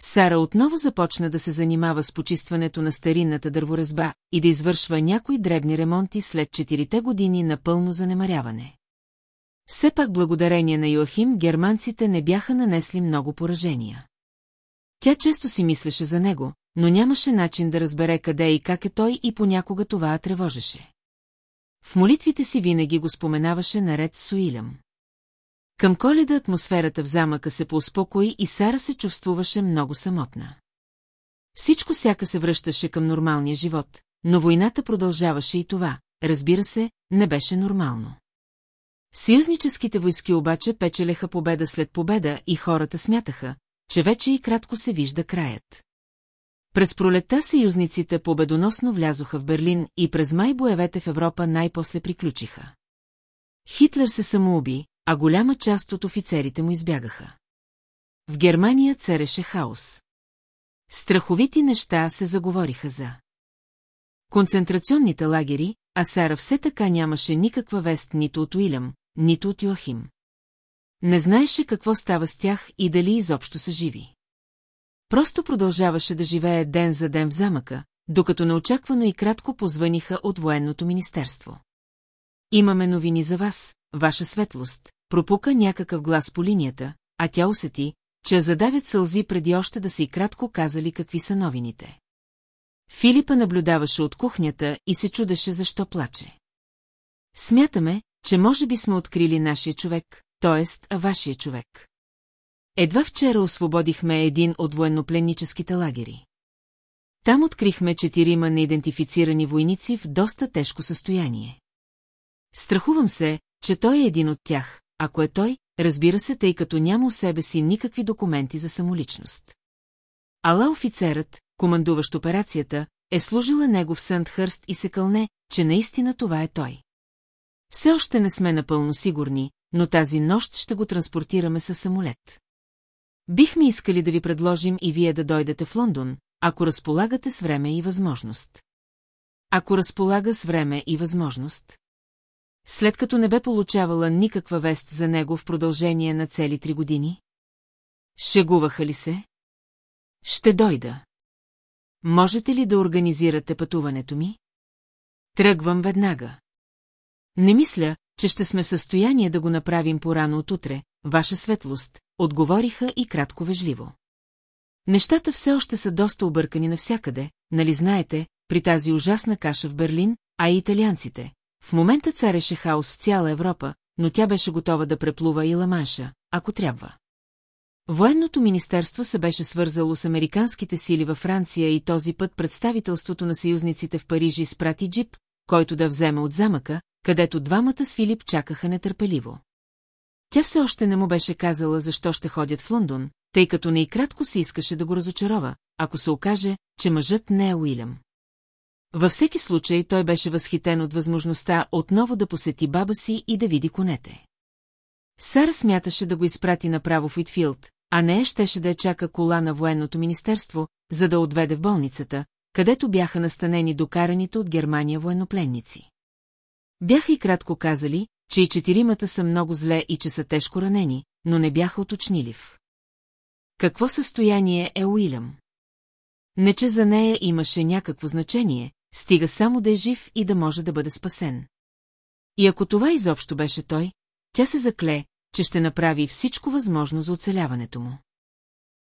Сара отново започна да се занимава с почистването на старинната дърворезба и да извършва някои дребни ремонти след четирите години на пълно занемаряване. Все пак благодарение на Йоахим германците не бяха нанесли много поражения. Тя често си мислеше за него, но нямаше начин да разбере къде и как е той и понякога това тревожеше. В молитвите си винаги го споменаваше наред с Уилям. Към коледа атмосферата в замъка се поуспокои и Сара се чувствуваше много самотна. Всичко сяка се връщаше към нормалния живот, но войната продължаваше и това, разбира се, не беше нормално. Съюзническите войски обаче печелеха победа след победа и хората смятаха, че вече и кратко се вижда краят. През пролетта съюзниците победоносно влязоха в Берлин и през май боевете в Европа най-после приключиха. Хитлер се самоуби, а голяма част от офицерите му избягаха. В Германия цареше хаос. Страховити неща се заговориха за. Концентрационните лагери, а Сара все така нямаше никаква вест нито от Уилям, нито от Йоахим. Не знаеше какво става с тях и дали изобщо са живи. Просто продължаваше да живее ден за ден в замъка, докато неочаквано и кратко позваниха от военното министерство. Имаме новини за вас, ваша светлост, пропука някакъв глас по линията, а тя усети, че задавят сълзи преди още да са и кратко казали какви са новините. Филипа наблюдаваше от кухнята и се чудеше защо плаче. Смятаме, че може би сме открили нашия човек, т.е. вашия човек. Едва вчера освободихме един от военнопленническите лагери. Там открихме четирима неидентифицирани войници в доста тежко състояние. Страхувам се, че той е един от тях, ако е той, разбира се, тъй като няма у себе си никакви документи за самоличност. Ала офицерът, командуващ операцията, е служила него в Съндхърст и се кълне, че наистина това е той. Все още не сме напълно сигурни, но тази нощ ще го транспортираме със самолет. Бихме искали да ви предложим и вие да дойдете в Лондон, ако разполагате с време и възможност. Ако разполага с време и възможност. След като не бе получавала никаква вест за него в продължение на цели три години? Шегуваха ли се? Ще дойда. Можете ли да организирате пътуването ми? Тръгвам веднага. Не мисля, че ще сме в състояние да го направим порано от утре, ваша светлост, отговориха и кратко вежливо. Нещата все още са доста объркани навсякъде, нали знаете, при тази ужасна каша в Берлин, а и италианците. В момента цареше хаос в цяла Европа, но тя беше готова да преплува и Ламанша, ако трябва. Военното министерство се беше свързало с американските сили във Франция и този път представителството на съюзниците в Париж изпрати джип, който да вземе от замъка, където двамата с Филип чакаха нетърпеливо. Тя все още не му беше казала защо ще ходят в Лондон, тъй като не и кратко се искаше да го разочарова, ако се окаже, че мъжът не е Уилям. Във всеки случай той беше възхитен от възможността отново да посети баба си и да види конете. Сара смяташе да го изпрати направо в Уитфилд, а не щеше да я чака кола на военното министерство, за да отведе в болницата, където бяха настанени докараните от Германия военнопленници. Бяха и кратко казали, че и четиримата са много зле и че са тежко ранени, но не бяха уточнили в. Какво състояние е Уилям? Не, че за нея имаше някакво значение, стига само да е жив и да може да бъде спасен. И ако това изобщо беше той, тя се закле, че ще направи всичко възможно за оцеляването му.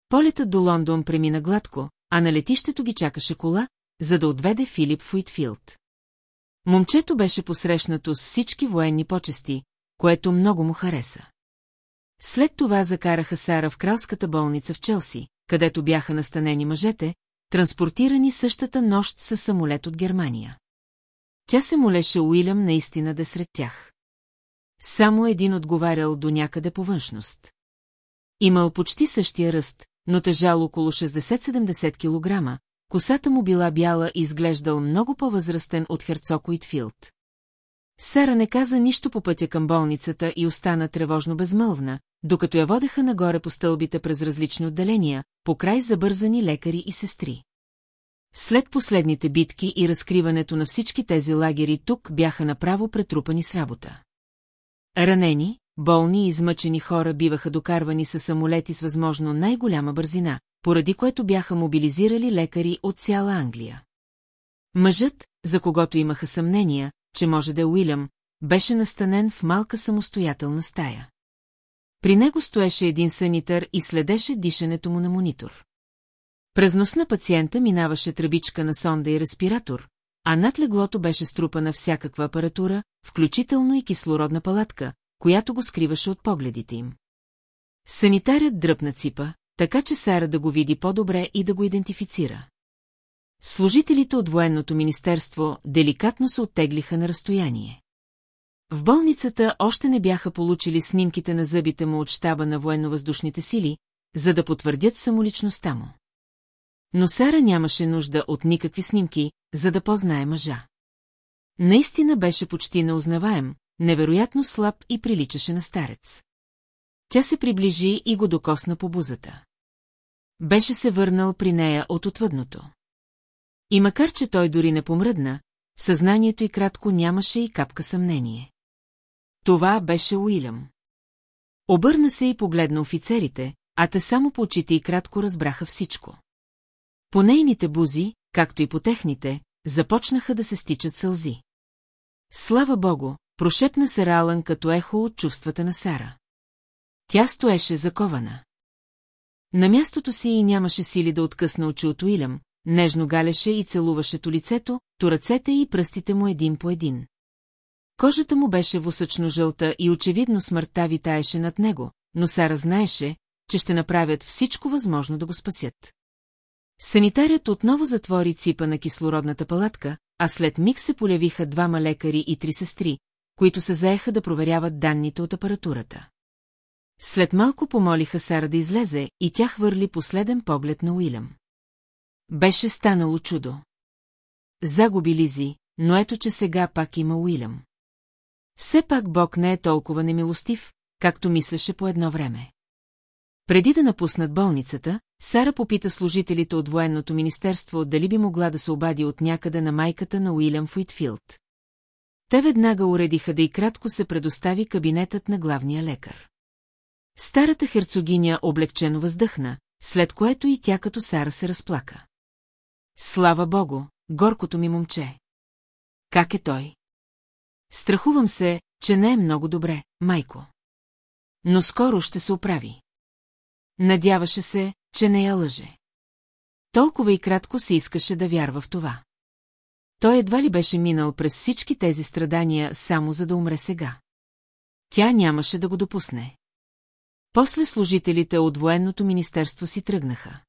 Полетът до Лондон премина гладко, а на летището ги чакаше кола, за да отведе Филип в Уитфилд. Момчето беше посрещнато с всички военни почести, което много му хареса. След това закараха Сара в кралската болница в Челси, където бяха настанени мъжете, транспортирани същата нощ със самолет от Германия. Тя се молеше Уилям наистина да е сред тях. Само един отговарял до някъде по външност. Имал почти същия ръст, но тежал около 60-70 кг, косата му била бяла и изглеждал много по-възрастен от Херцог Уитфилд. Сара не каза нищо по пътя към болницата и остана тревожно безмълвна, докато я водеха нагоре по стълбите през различни отделения, по край забързани лекари и сестри. След последните битки и разкриването на всички тези лагери тук бяха направо претрупани с работа. Ранени, болни и измъчени хора биваха докарвани с самолети с възможно най-голяма бързина, поради което бяха мобилизирали лекари от цяла Англия. Мъжът, за когото имаха съмнения, че може да е Уилям, беше настанен в малка самостоятелна стая. При него стоеше един санитър и следеше дишането му на монитор. През нос на пациента минаваше тръбичка на сонда и респиратор, а над леглото беше струпана всякаква апаратура, включително и кислородна палатка, която го скриваше от погледите им. Санитарят дръпна ципа, така че Сара да го види по-добре и да го идентифицира. Служителите от военното министерство деликатно се оттеглиха на разстояние. В болницата още не бяха получили снимките на зъбите му от щаба на военно-въздушните сили, за да потвърдят самоличността му. Но Сара нямаше нужда от никакви снимки, за да познае мъжа. Наистина беше почти неузнаваем, невероятно слаб и приличаше на старец. Тя се приближи и го докосна по бузата. Беше се върнал при нея от отвъдното. И макар, че той дори не помръдна, в съзнанието и кратко нямаше и капка съмнение. Това беше Уилям. Обърна се и погледна офицерите, а те само по очите и кратко разбраха всичко. По нейните бузи, както и по техните, започнаха да се стичат сълзи. Слава богу, прошепна се Ралън като ехо от чувствата на Сара. Тя стоеше закована. На мястото си и нямаше сили да откъсна очи от Уилям, нежно галеше и целуваше то лицето, то ръцете и пръстите му един по един. Кожата му беше восъчно жълта и очевидно смъртта витаеше над него, но Сара знаеше, че ще направят всичко възможно да го спасят. Санитарят отново затвори ципа на кислородната палатка, а след миг се полявиха двама лекари и три сестри, които се заеха да проверяват данните от апаратурата. След малко помолиха Сара да излезе и тя хвърли последен поглед на Уилям. Беше станало чудо. Загуби Лизи, но ето, че сега пак има Уилям. Все пак Бог не е толкова немилостив, както мислеше по едно време. Преди да напуснат болницата, Сара попита служителите от военното министерство дали би могла да се обади от някъде на майката на Уилям в Уитфилд. Те веднага уредиха да и кратко се предостави кабинетът на главния лекар. Старата херцогиня облегчено въздъхна, след което и тя като Сара се разплака. Слава богу, горкото ми момче. Как е той? Страхувам се, че не е много добре, майко. Но скоро ще се оправи. Надяваше се, че не я лъже. Толкова и кратко се искаше да вярва в това. Той едва ли беше минал през всички тези страдания само за да умре сега. Тя нямаше да го допусне. После служителите от военното министерство си тръгнаха.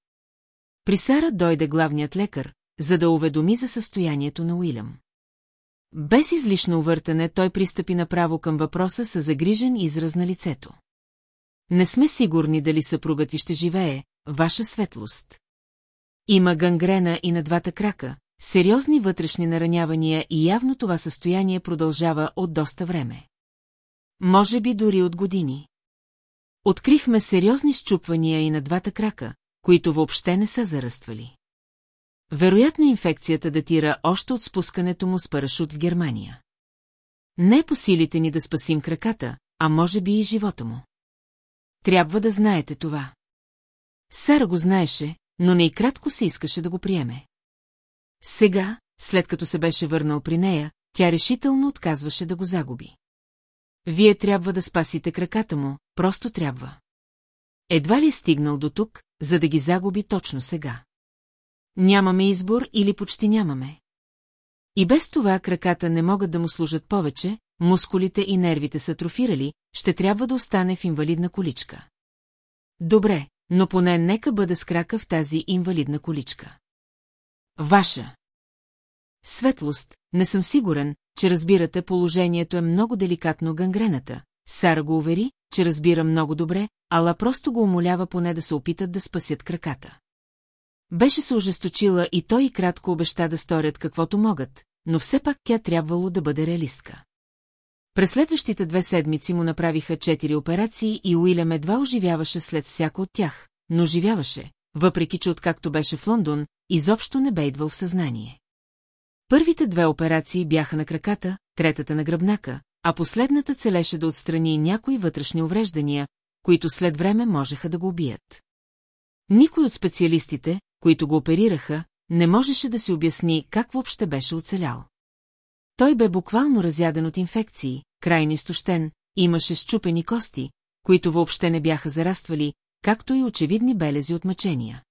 При Сара дойде главният лекар, за да уведоми за състоянието на Уилям. Без излишно увъртане той пристъпи направо към въпроса с загрижен израз на лицето. Не сме сигурни дали съпругът ти ще живее, ваша светлост. Има гангрена и на двата крака, сериозни вътрешни наранявания и явно това състояние продължава от доста време. Може би дори от години. Открихме сериозни щупвания и на двата крака, които въобще не са заръствали. Вероятно инфекцията датира още от спускането му с парашут в Германия. Не по силите ни да спасим краката, а може би и живота му. Трябва да знаете това. Сара го знаеше, но не и кратко се искаше да го приеме. Сега, след като се беше върнал при нея, тя решително отказваше да го загуби. Вие трябва да спасите краката му, просто трябва. Едва ли е стигнал до тук, за да ги загуби точно сега. Нямаме избор или почти нямаме. И без това краката не могат да му служат повече, мускулите и нервите са трофирали, ще трябва да остане в инвалидна количка. Добре, но поне нека бъде с крака в тази инвалидна количка. Ваша. Светлост, не съм сигурен, че разбирате положението е много деликатно гангрената. Сара го увери, че разбира много добре, ала просто го умолява поне да се опитат да спасят краката. Беше се ожесточила и той и кратко обеща да сторят каквото могат, но все пак тя трябвало да бъде реалистка. През следващите две седмици му направиха четири операции и Уилям едва оживяваше след всяко от тях, но оживяваше, въпреки че откакто беше в Лондон, изобщо не бе идвал в съзнание. Първите две операции бяха на краката, третата на гръбнака, а последната целеше да отстрани някои вътрешни увреждания, които след време можеха да го убият. Никой от специалистите, които го оперираха, не можеше да си обясни как въобще беше оцелял. Той бе буквално разяден от инфекции, крайни изтощен, имаше щупени кости, които въобще не бяха зараствали, както и очевидни белези от мъчения.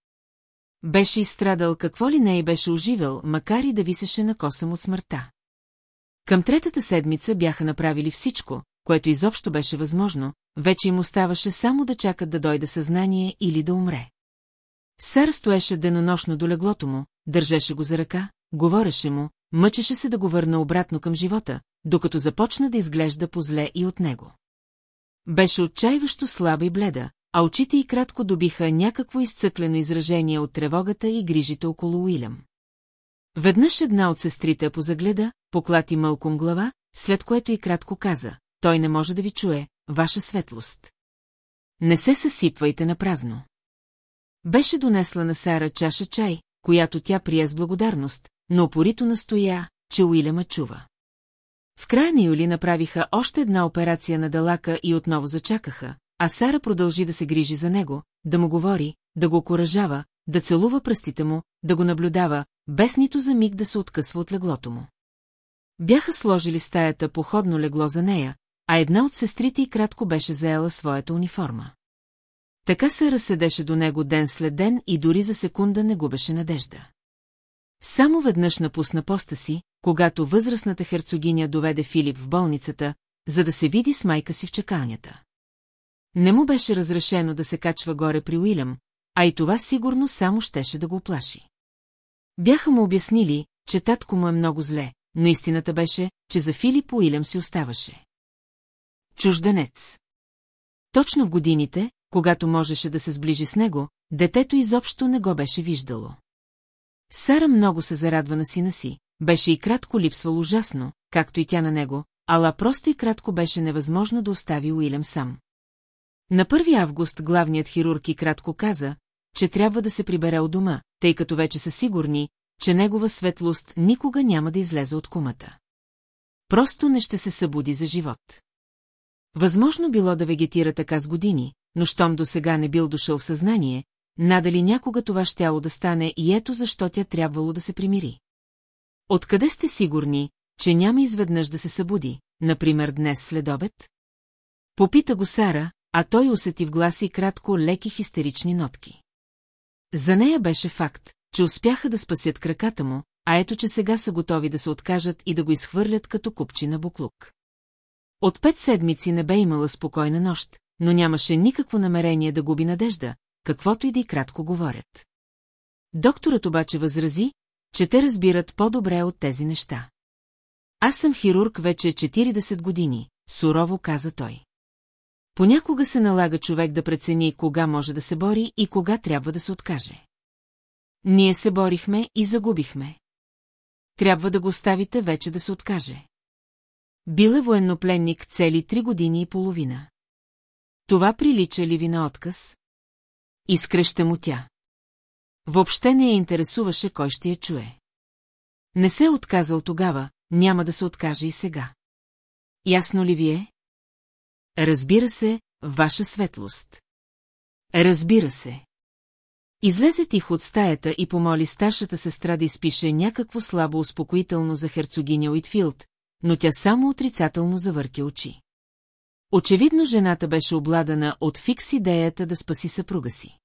Беше изстрадал какво ли не и беше оживел, макар и да висеше на косъм от смъртта. Към третата седмица бяха направили всичко, което изобщо беше възможно, вече им оставаше само да чакат да дойде съзнание или да умре. Сар стоеше денонощно до леглото му, държеше го за ръка, говореше му, мъчеше се да го върна обратно към живота, докато започна да изглежда позле и от него. Беше отчаиващо слаба и бледа, а очите й кратко добиха някакво изцъклено изражение от тревогата и грижите около Уилям. Веднъж една от сестрите позагледа, поклати мълком глава, след което и кратко каза, той не може да ви чуе, ваша светлост. Не се съсипвайте на празно. Беше донесла на Сара чаша чай, която тя прие с благодарност, но опорито настоя, че Уилема чува. В края на юли направиха още една операция на Далака и отново зачакаха, а Сара продължи да се грижи за него, да му говори, да го окоръжава, да целува пръстите му, да го наблюдава, без нито за миг да се откъсва от леглото му. Бяха сложили стаята походно легло за нея, а една от сестрите и кратко беше заела своята униформа. Така се разседеше до него ден след ден и дори за секунда не губеше надежда. Само веднъж напусна поста си, когато възрастната херцогиня доведе Филип в болницата, за да се види с майка си в чакалнята. Не му беше разрешено да се качва горе при Уилям, а и това сигурно само щеше да го оплаши. Бяха му обяснили, че татко му е много зле, но истината беше, че за Филип Уилям си оставаше. Чужденец. Точно в годините, когато можеше да се сближи с него, детето изобщо не го беше виждало. Сара много се зарадва на сина си, беше и кратко липсвал ужасно, както и тя на него, ала просто и кратко беше невъзможно да остави Уилям сам. На 1 август главният хирург и кратко каза, че трябва да се прибере от дома, тъй като вече са сигурни, че негова светлост никога няма да излезе от кумата. Просто не ще се събуди за живот. Възможно било да вегетира така с години, но щом до сега не бил дошъл в съзнание, надали някога това щяло да стане и ето защо тя трябвало да се примири. Откъде сте сигурни, че няма изведнъж да се събуди, например днес след обед? Попита го Сара, а той усети в гласи кратко леки хистерични нотки. За нея беше факт, че успяха да спасят краката му, а ето че сега са готови да се откажат и да го изхвърлят като купчи на буклук. От пет седмици не бе имала спокойна нощ, но нямаше никакво намерение да губи надежда, каквото и да и кратко говорят. Докторът обаче възрази, че те разбират по-добре от тези неща. Аз съм хирург вече 40 години, сурово каза той. Понякога се налага човек да прецени кога може да се бори и кога трябва да се откаже. Ние се борихме и загубихме. Трябва да го оставите вече да се откаже. Бил е военнопленник цели три години и половина. Това прилича ли ви на отказ? Изкръща му тя. Въобще не я интересуваше кой ще я чуе. Не се е отказал тогава, няма да се откаже и сега. Ясно ли ви е? Разбира се, ваша светлост. Разбира се. Излезе тихо от стаята и помоли старшата сестра да изпише някакво слабо успокоително за херцогиня Уитфилд, но тя само отрицателно завъртя очи. Очевидно жената беше обладана от фикс идеята да спаси съпруга си.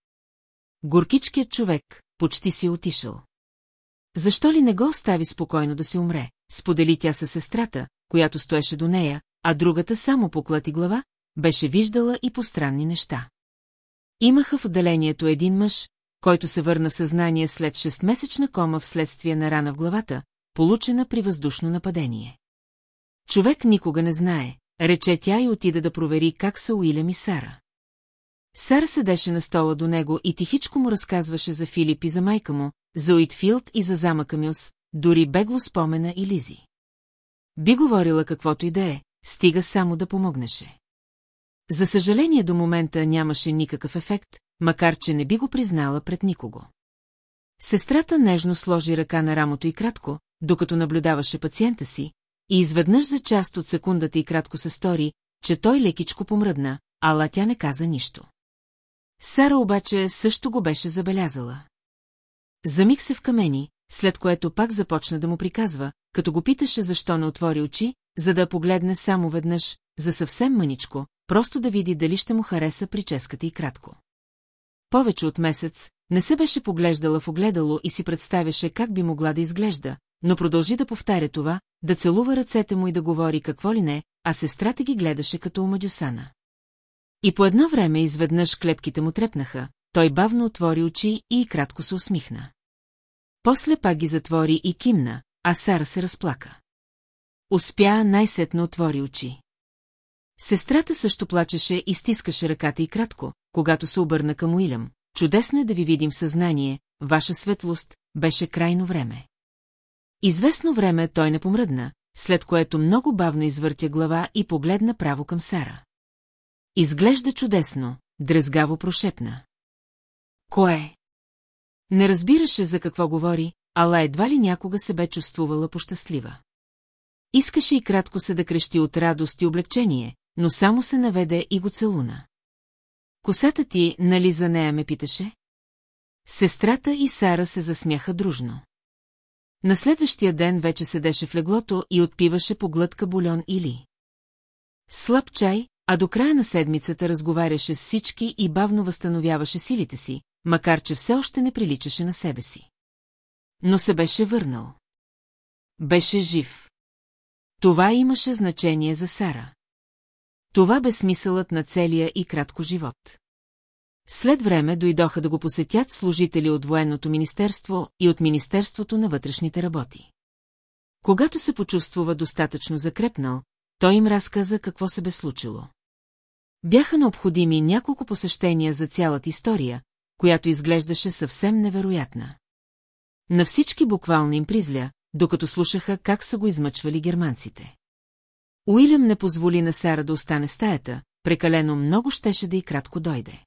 Горкичкият човек почти си отишъл. Защо ли не го остави спокойно да си умре, сподели тя със сестрата, която стоеше до нея, а другата само поклати глава, беше виждала и постранни неща. Имаха в отделението един мъж, който се върна в съзнание след 6-месечна кома вследствие на рана в главата, получена при въздушно нападение. Човек никога не знае, рече тя и отида да провери как са Уилям и Сара. Сара седеше на стола до него и тихичко му разказваше за Филип и за майка му, за Уитфилд и за замъка Мюс, дори бегло спомена и Лизи. Би говорила каквото и да е, стига само да помогнеше. За съжаление до момента нямаше никакъв ефект, макар че не би го признала пред никого. Сестрата нежно сложи ръка на рамото и кратко, докато наблюдаваше пациента си, и изведнъж за част от секундата и кратко се стори, че той лекичко помръдна, ала тя не каза нищо. Сара обаче също го беше забелязала. За миг се вкамени, след което пак започна да му приказва, като го питаше защо не отвори очи, за да погледне само веднъж, за съвсем мъничко, просто да види дали ще му хареса прическата и кратко. Повече от месец не се беше поглеждала в огледало и си представяше как би могла да изглежда, но продължи да повтаря това, да целува ръцете му и да говори какво ли не, а сестрата ги гледаше като омадюсана. И по едно време изведнъж клепките му трепнаха, той бавно отвори очи и кратко се усмихна. После пак ги затвори и кимна, а Сара се разплака. Успя най-сетно отвори очи. Сестрата също плачеше и стискаше ръката и кратко, когато се обърна към Уилям. Чудесно е да ви видим съзнание, ваша светлост, беше крайно време. Известно време той не помръдна, след което много бавно извъртя глава и погледна право към Сара. Изглежда чудесно, дрезгаво прошепна. Кое? Не разбираше за какво говори, ала едва ли някога се бе чувствувала пощастлива. Искаше и кратко се да крещи от радост и облегчение, но само се наведе и го целуна. Косата ти, нали за нея ме питаше? Сестрата и Сара се засмяха дружно. На следващия ден вече седеше в леглото и отпиваше по глътка бульон или. Слаб чай, а до края на седмицата разговаряше с всички и бавно възстановяваше силите си, макар че все още не приличаше на себе си. Но се беше върнал. Беше жив. Това имаше значение за Сара. Това бе смисълът на целия и кратко живот. След време дойдоха да го посетят служители от военното министерство и от Министерството на вътрешните работи. Когато се почувствува достатъчно закрепнал, той им разказа какво се бе случило. Бяха необходими няколко посещения за цялата история, която изглеждаше съвсем невероятна. На всички буквално им призля, докато слушаха как са го измъчвали германците. Уилям не позволи на Сара да остане стаята, прекалено много щеше да и кратко дойде.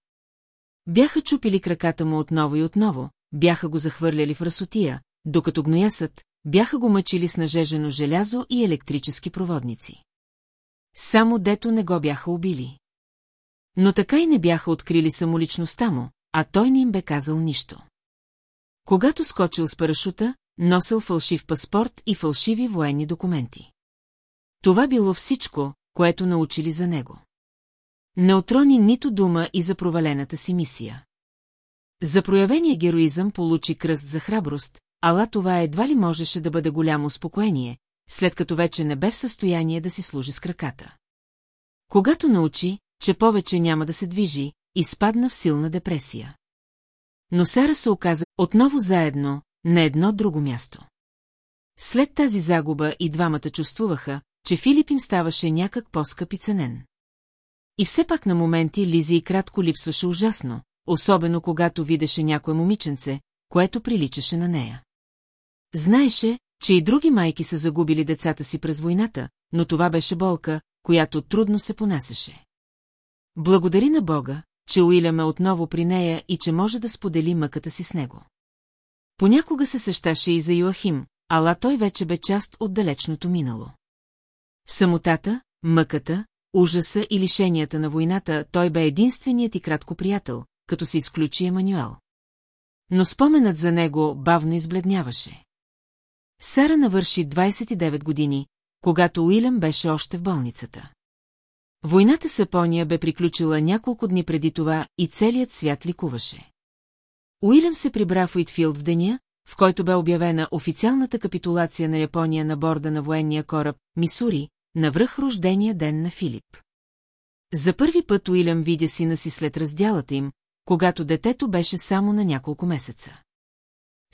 Бяха чупили краката му отново и отново, бяха го захвърляли в расотия, докато гноясът, бяха го мъчили с нажежено желязо и електрически проводници. Само дето не го бяха убили. Но така и не бяха открили самоличността му, а той не им бе казал нищо. Когато скочил с парашута, носил фалшив паспорт и фалшиви военни документи. Това било всичко, което научили за него. Не отрони нито дума и за провалената си мисия. За проявения героизъм получи кръст за храброст, ала това едва ли можеше да бъде голямо успокоение, след като вече не бе в състояние да си служи с краката. Когато научи, че повече няма да се движи, изпадна в силна депресия. Но Сара се оказа отново заедно, на едно друго място. След тази загуба и двамата чувствуваха, че Филип им ставаше някак по-скъп и ценен. И все пак на моменти Лизи и кратко липсваше ужасно, особено когато видеше някое момиченце, което приличаше на нея. Знаеше, че и други майки са загубили децата си през войната, но това беше болка, която трудно се понасеше. Благодари на Бога, че Уилям е отново при нея и че може да сподели мъката си с него. Понякога се същаше и за Йоахим, ала той вече бе част от далечното минало. Самотата, мъката, ужаса и лишенията на войната той бе единственият и кратко приятел, като се изключи Емануел. Но споменът за него бавно избледняваше. Сара навърши 29 години, когато Уилям беше още в болницата. Войната с Япония бе приключила няколко дни преди това и целият свят ликуваше. Уилям се прибра в Уитфилд в деня, в който бе обявена официалната капитулация на Япония на борда на военния кораб Мисури, на връх рождения ден на Филип. За първи път Уилям видя сина си след раздялата им, когато детето беше само на няколко месеца.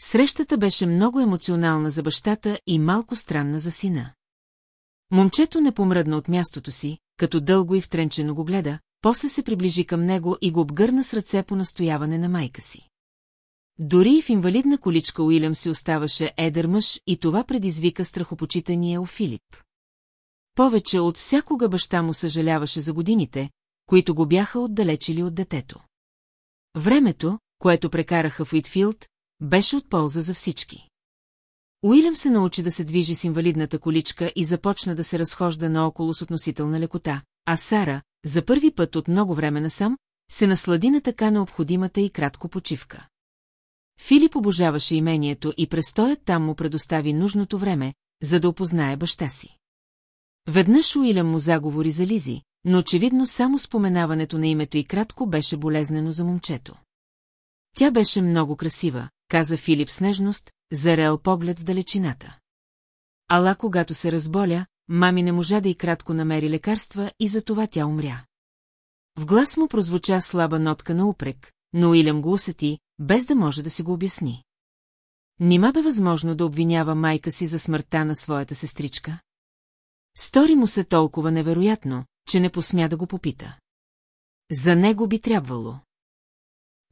Срещата беше много емоционална за бащата и малко странна за сина. Момчето не помръдна от мястото си, като дълго и втренчено го гледа, после се приближи към него и го обгърна с ръце по настояване на майка си. Дори и в инвалидна количка Уилям си оставаше едър мъж и това предизвика страхопочитания у Филип. Повече от всякога баща му съжаляваше за годините, които го бяха отдалечили от детето. Времето, което прекараха в Уитфилд, беше от полза за всички. Уилям се научи да се движи с инвалидната количка и започна да се разхожда наоколо с относителна лекота, а Сара, за първи път от много време насам, се наслади на така необходимата и кратко почивка. Филип обожаваше имението и престоят там му предостави нужното време, за да опознае баща си. Веднъж Уилям му заговори за Лизи, но очевидно само споменаването на името и кратко беше болезнено за момчето. Тя беше много красива, каза Филип с нежност, зарел поглед в далечината. Ала когато се разболя, мами не можа да и кратко намери лекарства и затова тя умря. В глас му прозвуча слаба нотка на упрек, но Уилям го усети, без да може да си го обясни. Нима бе възможно да обвинява майка си за смъртта на своята сестричка? Стори му се толкова невероятно, че не посмя да го попита. За него би трябвало.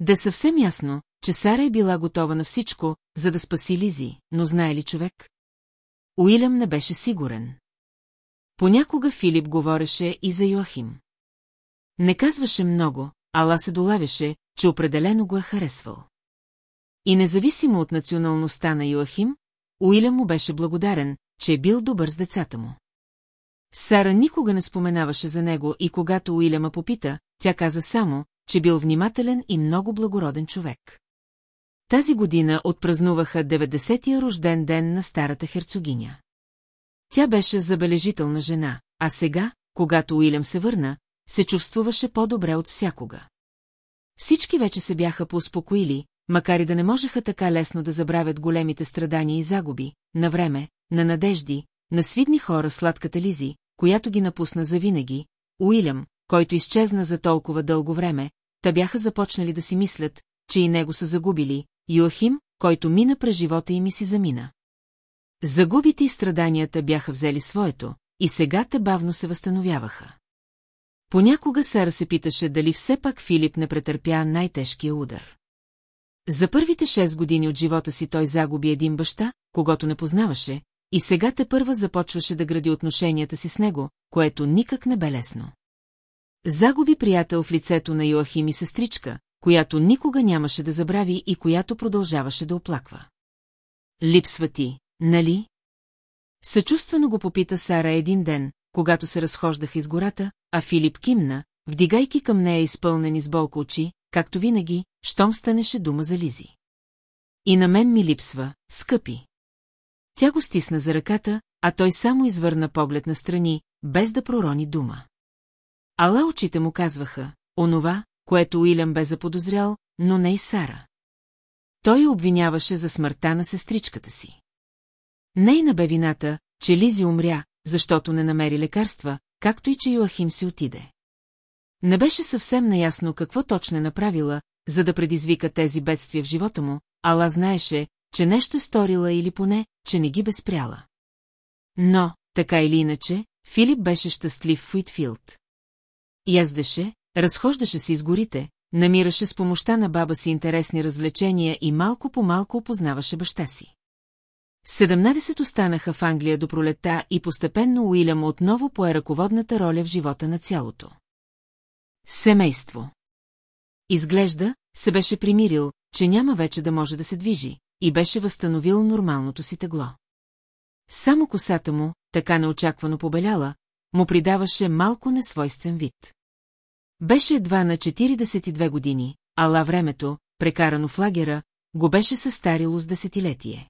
Да е съвсем ясно, че Сара е била готова на всичко, за да спаси Лизи, но знае ли човек? Уилям не беше сигурен. Понякога Филип говореше и за Йоахим. Не казваше много, ала се долавяше, че определено го е харесвал. И независимо от националността на Йоахим, Уилям му беше благодарен, че е бил добър с децата му. Сара никога не споменаваше за него и когато Уиляма попита, тя каза само, че бил внимателен и много благороден човек. Тази година отпразнуваха 90-я рожден ден на старата херцогиня. Тя беше забележителна жена, а сега, когато Уилям се върна, се чувствуваше по-добре от всякога. Всички вече се бяха поуспокоили, макар и да не можеха така лесно да забравят големите страдания и загуби, на време, на надежди, на свидни хора сладката Лизи, която ги напусна завинаги, Уилям, който изчезна за толкова дълго време, та бяха започнали да си мислят, че и него са загубили, Йоахим, който мина през живота им и си замина. Загубите и страданията бяха взели своето, и сега те бавно се възстановяваха. Понякога Сара се питаше дали все пак Филип не претърпя най-тежкия удар. За първите шест години от живота си той загуби един баща, когато не познаваше, и сега те първа започваше да гради отношенията си с него, което никак не бе лесно. Загуби приятел в лицето на Йоахим и сестричка, която никога нямаше да забрави и която продължаваше да оплаква. Липсва ти, нали? Съчувствено го попита Сара един ден, когато се разхождаха из гората, а Филип кимна, вдигайки към нея изпълнени с болка очи, както винаги, щом станеше дума за Лизи. И на мен ми липсва, скъпи. Тя го стисна за ръката, а той само извърна поглед на страни, без да пророни дума. Ала очите му казваха, онова, което Уилям бе заподозрял, но не и Сара. Той обвиняваше за смъртта на сестричката си. Нейна бе вината, че Лизи умря, защото не намери лекарства, както и че Йоахим си отиде. Не беше съвсем наясно какво точно е направила, за да предизвика тези бедствия в живота му, ала знаеше, че нещо е сторила или поне, че не ги безпряла. Но, така или иначе, Филип беше щастлив в Уитфилд. Яздеше, разхождаше се из горите, намираше с помощта на баба си интересни развлечения и малко по малко опознаваше баща си. Седемнадесет останаха в Англия до пролета и постепенно Уилям отново пое ръководната роля в живота на цялото. Семейство Изглежда, се беше примирил, че няма вече да може да се движи, и беше възстановил нормалното си тегло. Само косата му, така неочаквано побеляла, му придаваше малко несвойствен вид. Беше едва на 42 години, ала времето, прекарано в лагера, го беше състарило с десетилетие.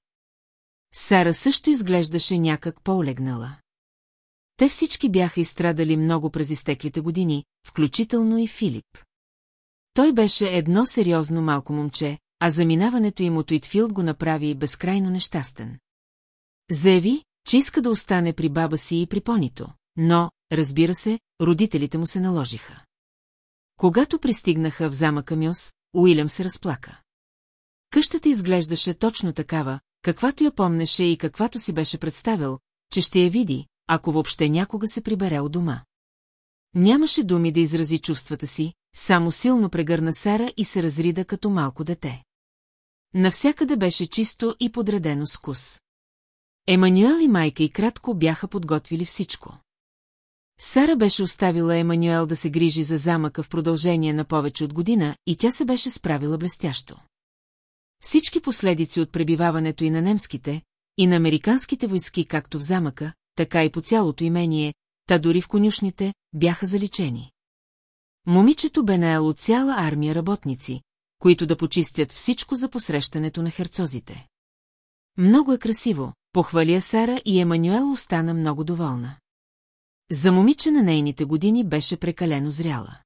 Сара също изглеждаше някак по-олегнала. Те всички бяха изстрадали много през изтеклите години, включително и Филип. Той беше едно сериозно малко момче, а заминаването им от Уитфилд го направи безкрайно нещастен. Заяви, че иска да остане при баба си и при понито, но, разбира се, родителите му се наложиха. Когато пристигнаха в замъка Мюс, Уилям се разплака. Къщата изглеждаше точно такава, каквато я помнеше и каквато си беше представил, че ще я види, ако въобще някога се прибере от дома. Нямаше думи да изрази чувствата си, само силно прегърна Сара и се разрида като малко дете. Навсякъде беше чисто и подредено с вкус. Емануел и майка и кратко бяха подготвили всичко. Сара беше оставила Емануел да се грижи за замъка в продължение на повече от година и тя се беше справила блестящо. Всички последици от пребиваването и на немските, и на американските войски както в замъка, така и по цялото имение, та дори в конюшните, бяха заличени. Момичето бе наело цяла армия работници, които да почистят всичко за посрещането на херцозите. Много е красиво, похваля Сара и Емануел остана много доволна. За момиче на нейните години беше прекалено зряла.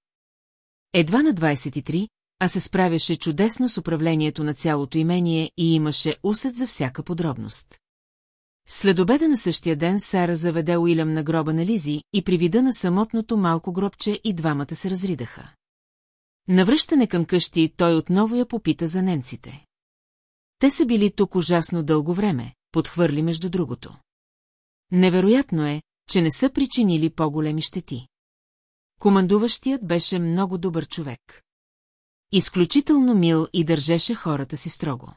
Едва на 23, а се справяше чудесно с управлението на цялото имение и имаше усет за всяка подробност. След обеда на същия ден Сара заведе Уилям на гроба на Лизи и при вида на самотното малко гробче и двамата се разридаха. Навръщане към къщи той отново я попита за немците. Те са били тук ужасно дълго време, подхвърли между другото. Невероятно е, че не са причинили по-големи щети. Командуващият беше много добър човек. Изключително мил и държеше хората си строго.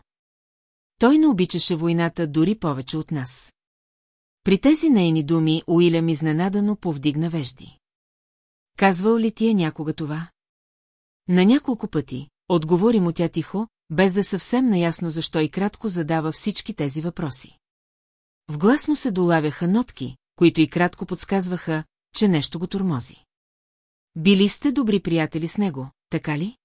Той не обичаше войната дори повече от нас. При тези нейни думи Уилям изненадано повдигна вежди. Казвал ли ти е някога това? На няколко пъти, отговори му тя тихо, без да съвсем наясно защо и кратко задава всички тези въпроси. В глас му се долавяха нотки, които и кратко подсказваха, че нещо го турмози. Били сте добри приятели с него, така ли?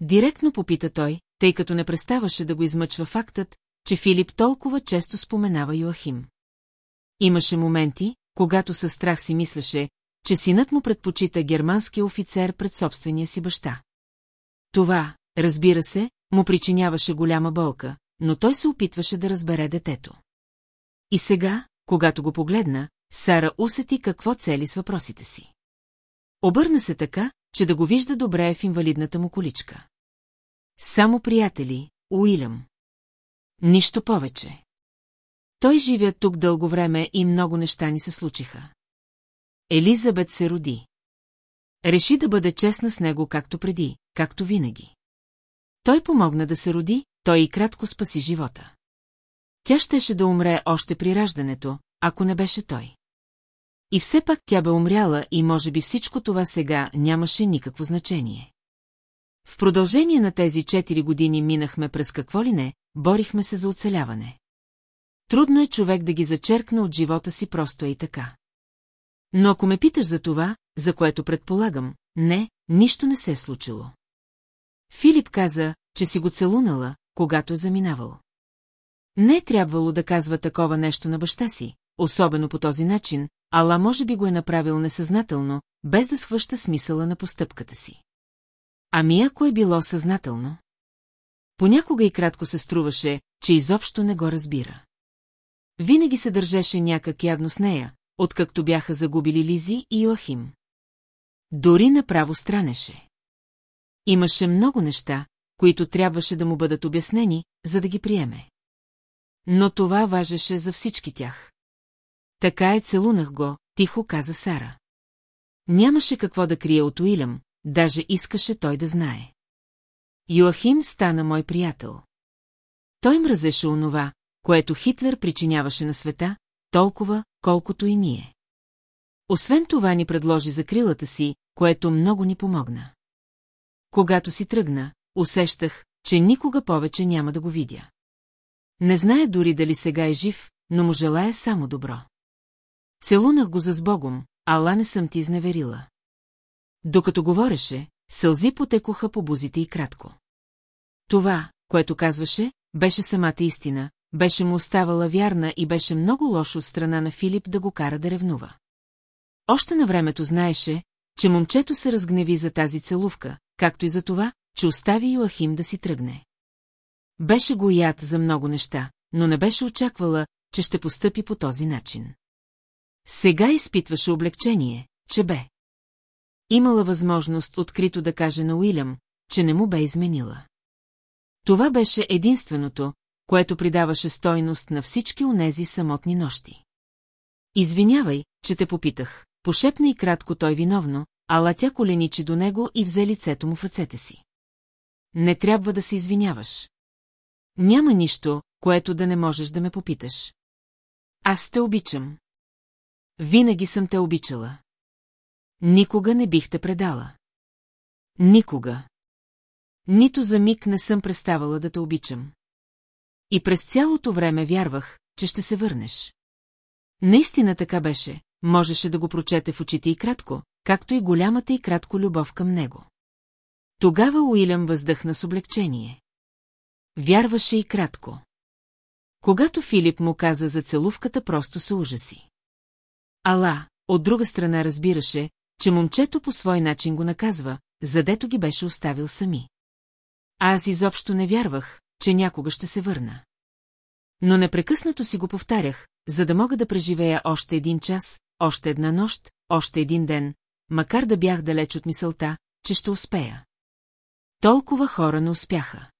Директно попита той, тъй като не преставаше да го измъчва фактът, че Филип толкова често споменава Йоахим. Имаше моменти, когато със страх си мислеше, че синът му предпочита германски офицер пред собствения си баща. Това, разбира се, му причиняваше голяма болка, но той се опитваше да разбере детето. И сега, когато го погледна, Сара усети какво цели с въпросите си. Обърна се така, че да го вижда добре в инвалидната му количка. Само приятели, Уилям. Нищо повече. Той живя тук дълго време и много неща ни се случиха. Елизабет се роди. Реши да бъде честна с него както преди, както винаги. Той помогна да се роди, той и кратко спаси живота. Тя щеше да умре още при раждането, ако не беше той. И все пак тя бе умряла и може би всичко това сега нямаше никакво значение. В продължение на тези четири години минахме през какво ли не, борихме се за оцеляване. Трудно е човек да ги зачеркне от живота си просто е и така. Но ако ме питаш за това, за което предполагам, не, нищо не се е случило. Филип каза, че си го целунала, когато е заминавал. Не е трябвало да казва такова нещо на баща си, особено по този начин, ала може би го е направил несъзнателно, без да схваща смисъла на постъпката си. Ами ако е било съзнателно? Понякога и кратко се струваше, че изобщо не го разбира. Винаги се държеше някак ядно с нея, откакто бяха загубили Лизи и Йоахим. Дори направо странеше. Имаше много неща, които трябваше да му бъдат обяснени, за да ги приеме. Но това важеше за всички тях. Така е целунах го, тихо каза Сара. Нямаше какво да крие от Уилям, даже искаше той да знае. Йоахим стана мой приятел. Той мразеше онова, което Хитлер причиняваше на света, толкова, колкото и ние. Освен това ни предложи закрилата си, което много ни помогна. Когато си тръгна, усещах, че никога повече няма да го видя. Не зная дори дали сега е жив, но му желая само добро. Целунах го за сбогом, ала не съм ти изневерила. Докато говореше, сълзи потекоха по бузите и кратко. Това, което казваше, беше самата истина, беше му оставала вярна и беше много лошо от страна на Филип да го кара да ревнува. Още на времето знаеше, че момчето се разгневи за тази целувка, както и за това, че остави Йоахим да си тръгне. Беше го яд за много неща, но не беше очаквала, че ще постъпи по този начин. Сега изпитваше облегчение, че бе. Имала възможност открито да каже на Уилям, че не му бе изменила. Това беше единственото, което придаваше стойност на всички онези самотни нощи. Извинявай, че те попитах, пошепна и кратко той виновно, ала тя коленичи до него и взе лицето му в ръцете си. Не трябва да се извиняваш. Няма нищо, което да не можеш да ме попиташ. Аз те обичам. Винаги съм те обичала. Никога не бих те предала. Никога. Нито за миг не съм преставала да те обичам. И през цялото време вярвах, че ще се върнеш. Наистина така беше, можеше да го прочете в очите и кратко, както и голямата и кратко любов към него. Тогава Уилям въздъхна с облегчение. Вярваше и кратко. Когато Филип му каза за целувката, просто се ужаси. Ала, от друга страна разбираше, че момчето по свой начин го наказва, задето ги беше оставил сами. А аз изобщо не вярвах, че някога ще се върна. Но непрекъснато си го повтарях, за да мога да преживея още един час, още една нощ, още един ден, макар да бях далеч от мисълта, че ще успея. Толкова хора не успяха.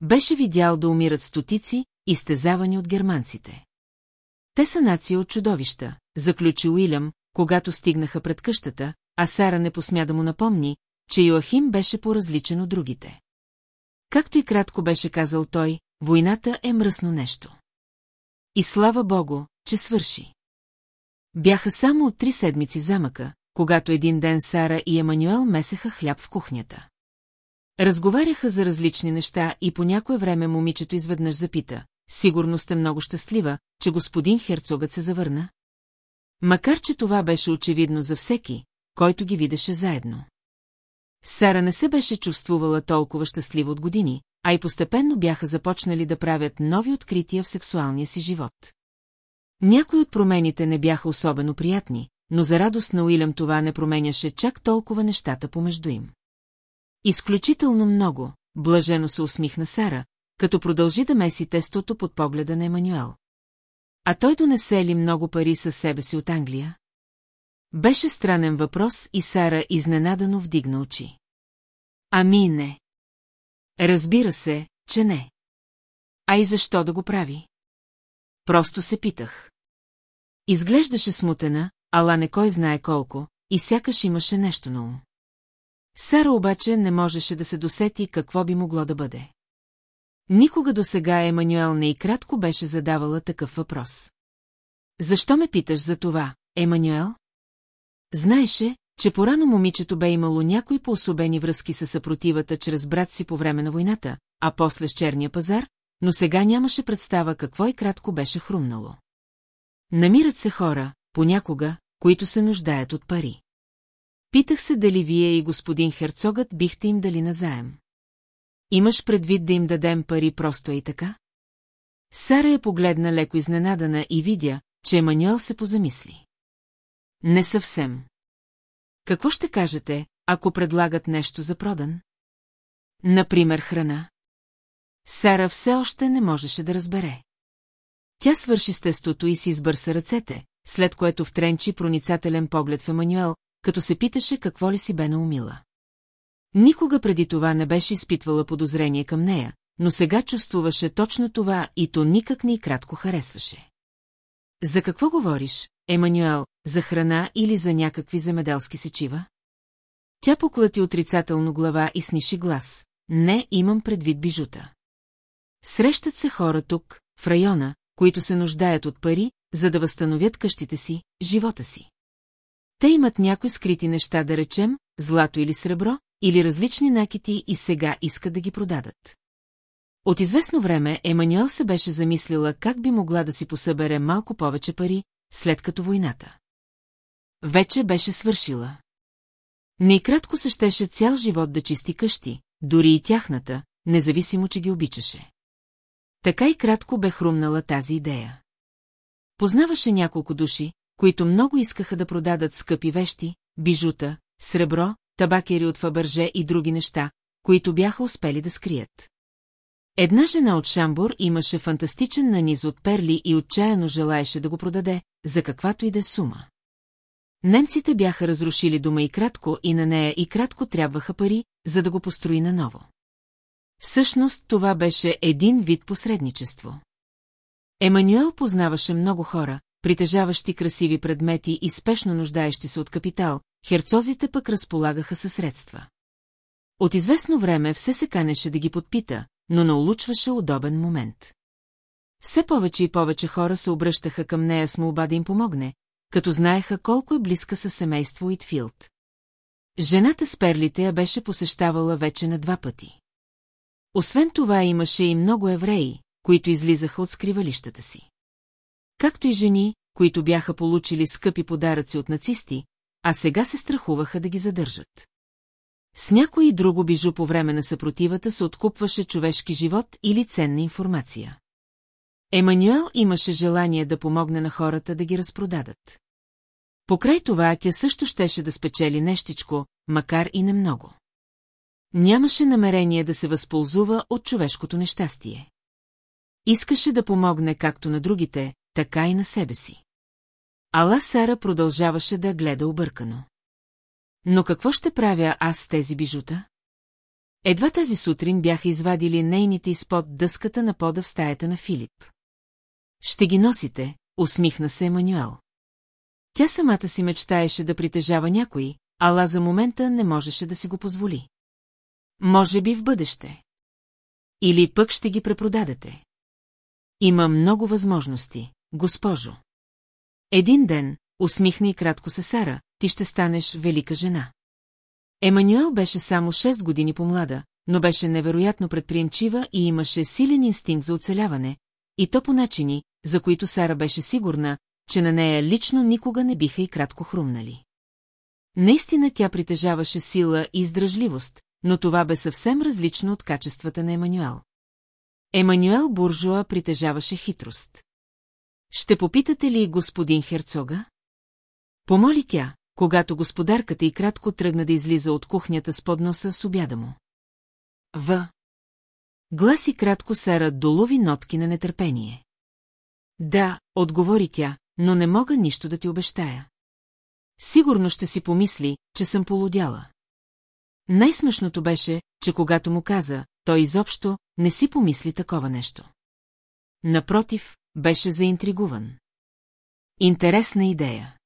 Беше видял да умират стотици, изтезавани от германците. Те са нация от чудовища, заключи Уилям, когато стигнаха пред къщата, а Сара не посмя да му напомни, че Йоахим беше по-различен от другите. Както и кратко беше казал той, войната е мръсно нещо. И слава богу, че свърши. Бяха само от три седмици замъка, когато един ден Сара и Емануел месеха хляб в кухнята. Разговаряха за различни неща и по някое време момичето изведнъж запита. Сигурно сте много щастлива, че господин Херцогът се завърна. Макар, че това беше очевидно за всеки, който ги видеше заедно. Сара не се беше чувствувала толкова щастлива от години, а и постепенно бяха започнали да правят нови открития в сексуалния си живот. Някои от промените не бяха особено приятни, но за радост на Уилям това не променяше чак толкова нещата помежду им. Изключително много, блажено се усмихна Сара, като продължи да меси тестото под погледа на Емануел. А той донесе ли много пари със себе си от Англия? Беше странен въпрос и Сара изненадано вдигна очи. Ами не. Разбира се, че не. А и защо да го прави? Просто се питах. Изглеждаше смутена, ала не кой знае колко, и сякаш имаше нещо на ум. Сара обаче не можеше да се досети какво би могло да бъде. Никога до сега Емануел не и кратко беше задавала такъв въпрос. Защо ме питаш за това, Емануел? Знаеше, че порано момичето бе имало някои по-особени връзки с съпротивата чрез брат си по време на войната, а после с черния пазар, но сега нямаше представа какво и кратко беше хрумнало. Намират се хора, понякога, които се нуждаят от пари. Питах се дали вие и господин Херцогът бихте им дали назаем. Имаш предвид да им дадем пари просто и така? Сара я погледна леко изненадана и видя, че Емануел се позамисли. Не съвсем. Какво ще кажете, ако предлагат нещо за продан? Например, храна. Сара все още не можеше да разбере. Тя свърши с тестото и си избърса ръцете, след което втренчи проницателен поглед в Емануел, като се питаше какво ли си бе наумила. Никога преди това не беше изпитвала подозрение към нея, но сега чувствуваше точно това и то никак не и кратко харесваше. За какво говориш, Емануел, за храна или за някакви земеделски сечива? Тя поклати отрицателно глава и сниши глас. Не, имам предвид бижута. Срещат се хора тук, в района, които се нуждаят от пари, за да възстановят къщите си, живота си. Те имат някои скрити неща, да речем, злато или сребро, или различни накити и сега искат да ги продадат. От известно време Емануел се беше замислила как би могла да си посъбере малко повече пари, след като войната. Вече беше свършила. Нейкратко се щеше цял живот да чисти къщи, дори и тяхната, независимо, че ги обичаше. Така и кратко бе хрумнала тази идея. Познаваше няколко души, които много искаха да продадат скъпи вещи, бижута, сребро, табакери от Фабърже и други неща, които бяха успели да скрият. Една жена от Шамбур имаше фантастичен наниз от перли и отчаяно желаеше да го продаде, за каквато и да е сума. Немците бяха разрушили дома и кратко и на нея и кратко трябваха пари, за да го построи наново. Всъщност това беше един вид посредничество. Емануел познаваше много хора, притежаващи красиви предмети и спешно нуждаещи се от капитал, херцозите пък разполагаха със средства. От известно време все се канеше да ги подпита, но наулучваше удобен момент. Все повече и повече хора се обръщаха към нея с молба да им помогне, като знаеха колко е близка със семейство Уитфилд. Жената с перлите я беше посещавала вече на два пъти. Освен това имаше и много евреи, които излизаха от скривалищата си. Както и жени, които бяха получили скъпи подаръци от нацисти, а сега се страхуваха да ги задържат. С някой и друго бижу по време на съпротивата се откупваше човешки живот или ценна информация. Емануел имаше желание да помогне на хората да ги разпродадат. Покрай това тя също щеше да спечели нещичко, макар и немного. Нямаше намерение да се възползва от човешкото нещастие. Искаше да помогне както на другите, така и на себе си. Ала Сара продължаваше да гледа объркано. Но какво ще правя аз с тези бижута? Едва тази сутрин бяха извадили нейните изпод дъската на пода в стаята на Филип. Ще ги носите, усмихна се Емануел. Тя самата си мечтаеше да притежава някой, ала за момента не можеше да си го позволи. Може би в бъдеще. Или пък ще ги препродадете. Има много възможности, госпожо. Един ден, усмихна и кратко се Сара, ти ще станеш велика жена. Емануел беше само 6 години по-млада, но беше невероятно предприемчива и имаше силен инстинкт за оцеляване, и то по начини, за които Сара беше сигурна, че на нея лично никога не биха и кратко хрумнали. Наистина тя притежаваше сила и издръжливост, но това бе съвсем различно от качествата на Емануел. Емануел Буржуа притежаваше хитрост. Ще попитате ли господин Херцога? Помоли тя, когато господарката и кратко тръгна да излиза от кухнята с подноса с обяда му. В. Гласи кратко Сара долови нотки на нетърпение. Да, отговори тя, но не мога нищо да ти обещая. Сигурно ще си помисли, че съм полудяла. Най-смешното беше, че когато му каза, той изобщо не си помисли такова нещо. Напротив, беше заинтригуван. Интересна идея.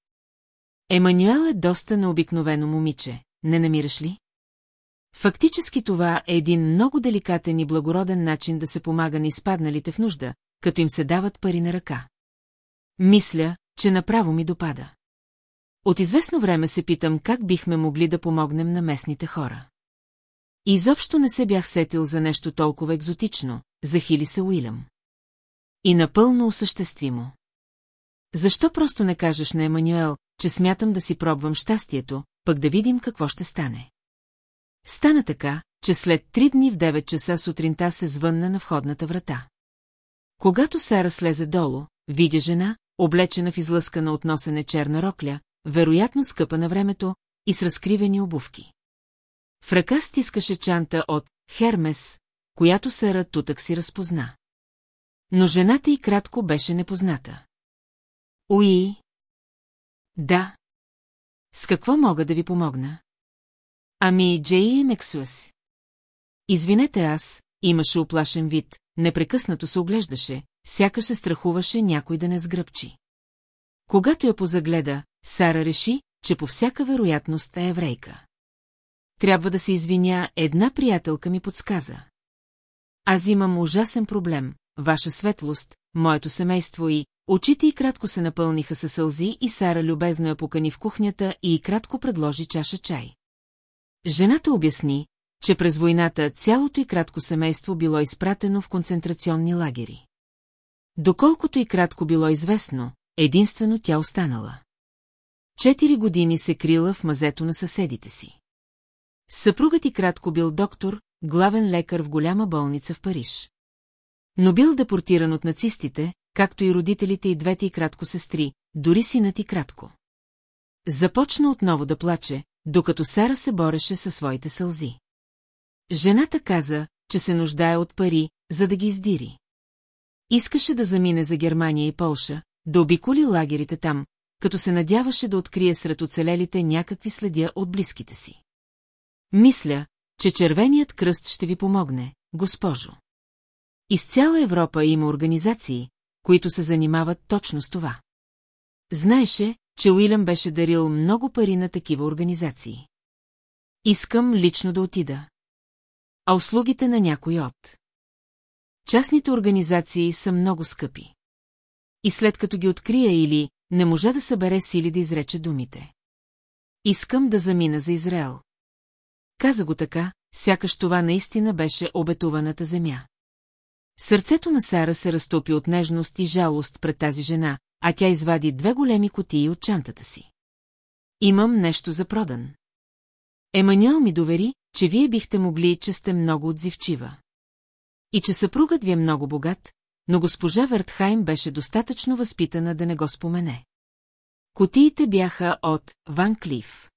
Емануел е доста необикновено момиче, не намираш ли? Фактически това е един много деликатен и благороден начин да се помага на изпадналите в нужда, като им се дават пари на ръка. Мисля, че направо ми допада. От известно време се питам как бихме могли да помогнем на местните хора. Изобщо не се бях сетил за нещо толкова екзотично, захили се Уилям. И напълно осъществимо. Защо просто не кажеш на Емануел, че смятам да си пробвам щастието, пък да видим какво ще стане? Стана така, че след три дни в 9 часа сутринта се звънна на входната врата. Когато Сара слезе долу, видя жена, облечена в излъскана от носене черна рокля, вероятно скъпа на времето, и с разкривени обувки. В ръка стискаше чанта от Хермес, която Сара тутък си разпозна. Но жената й кратко беше непозната. Уи. Да. С какво мога да ви помогна? Ами, Джей Мексуас. Извинете аз, имаше оплашен вид, непрекъснато се оглеждаше, сякаш се страхуваше някой да не сгръбчи. Когато я позагледа, Сара реши, че по всяка вероятност е еврейка. Трябва да се извиня, една приятелка ми подсказа. Аз имам ужасен проблем, ваша светлост, моето семейство и... Очите й кратко се напълниха със сълзи и Сара любезно я покани в кухнята и кратко предложи чаша чай. Жената обясни, че през войната цялото и кратко семейство било изпратено в концентрационни лагери. Доколкото и кратко било известно, единствено тя останала. Четири години се крила в мазето на съседите си. Съпругът и кратко бил доктор, главен лекар в голяма болница в Париж. Но бил депортиран от нацистите, както и родителите и двете и кратко сестри, дори синът и кратко. Започна отново да плаче, докато Сара се бореше със своите сълзи. Жената каза, че се нуждае от пари, за да ги издири. Искаше да замине за Германия и Полша, да обиколи лагерите там, като се надяваше да открие сред оцелелите някакви следя от близките си. Мисля, че червеният кръст ще ви помогне, госпожо. Из цяла Европа има организации, които се занимават точно с това. Знаеше, че Уилям беше дарил много пари на такива организации. Искам лично да отида. А услугите на някой от. Частните организации са много скъпи. И след като ги открия или не можа да събере сили да изрече думите. Искам да замина за Израел. Каза го така, сякаш това наистина беше обетуваната земя. Сърцето на Сара се разтопи от нежност и жалост пред тази жена, а тя извади две големи котии от чантата си. Имам нещо за продан. Емануел ми довери, че вие бихте могли, че сте много отзивчива. И че съпругът ви е много богат, но госпожа Вертхайм беше достатъчно възпитана да не го спомене. Котиите бяха от Ван Клиф.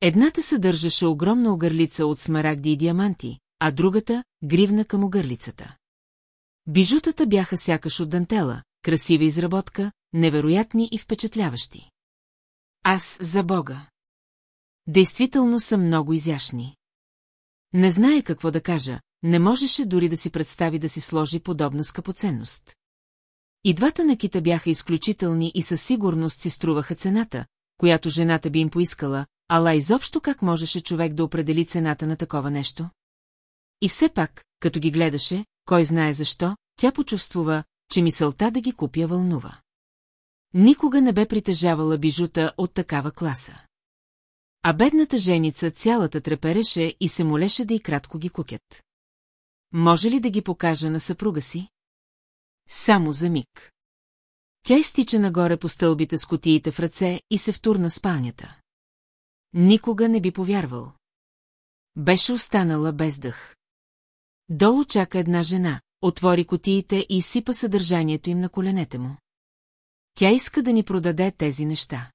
Едната съдържаше огромна огърлица от смарагди и диаманти, а другата – гривна към огърлицата. Бижутата бяха сякаш от дантела, красива изработка, невероятни и впечатляващи. Аз за Бога. Действително са много изящни. Не знае какво да кажа, не можеше дори да си представи да си сложи подобна скъпоценност. И двата накита бяха изключителни и със сигурност си струваха цената, която жената би им поискала, ала изобщо как можеше човек да определи цената на такова нещо? И все пак, като ги гледаше, кой знае защо, тя почувствува, че мисълта да ги купя вълнува. Никога не бе притежавала бижута от такава класа. А бедната женица цялата трепереше и се молеше да и кратко ги кукят. Може ли да ги покажа на съпруга си? Само за миг. Тя изтича нагоре по стълбите с котиите в ръце и се втурна спалнята. Никога не би повярвал. Беше останала без дъх. Долу чака една жена, отвори котиите и сипа съдържанието им на коленете му. Тя иска да ни продаде тези неща.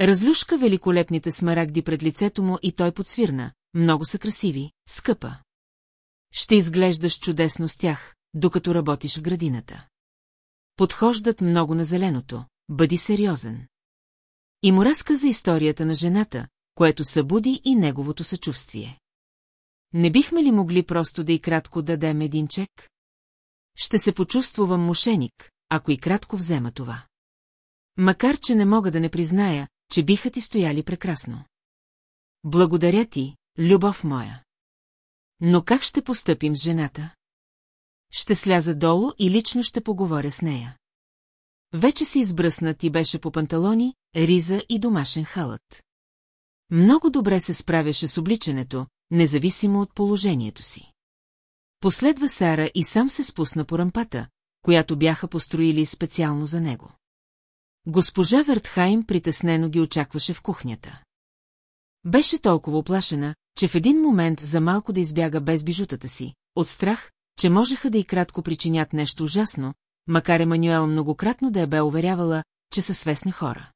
Разлюшка великолепните смарагди пред лицето му и той подсвирна. Много са красиви, скъпа. Ще изглеждаш чудесно с тях, докато работиш в градината. Подхождат много на зеленото, бъди сериозен. И му разказа историята на жената, което събуди и неговото съчувствие. Не бихме ли могли просто да и кратко дадем един чек? Ще се почувствувам мошеник, ако и кратко взема това. Макар, че не мога да не призная, че биха ти стояли прекрасно. Благодаря ти, любов моя. Но как ще постъпим с жената? Ще сляза долу и лично ще поговоря с нея. Вече си избръснат и беше по панталони, риза и домашен халат. Много добре се справяше с обличането, независимо от положението си. Последва Сара и сам се спусна по рампата, която бяха построили специално за него. Госпожа Вертхайм притеснено ги очакваше в кухнята. Беше толкова оплашена, че в един момент за малко да избяга без бижутата си, от страх, че можеха да и кратко причинят нещо ужасно, макар Емануел многократно да я бе уверявала, че са свестни хора.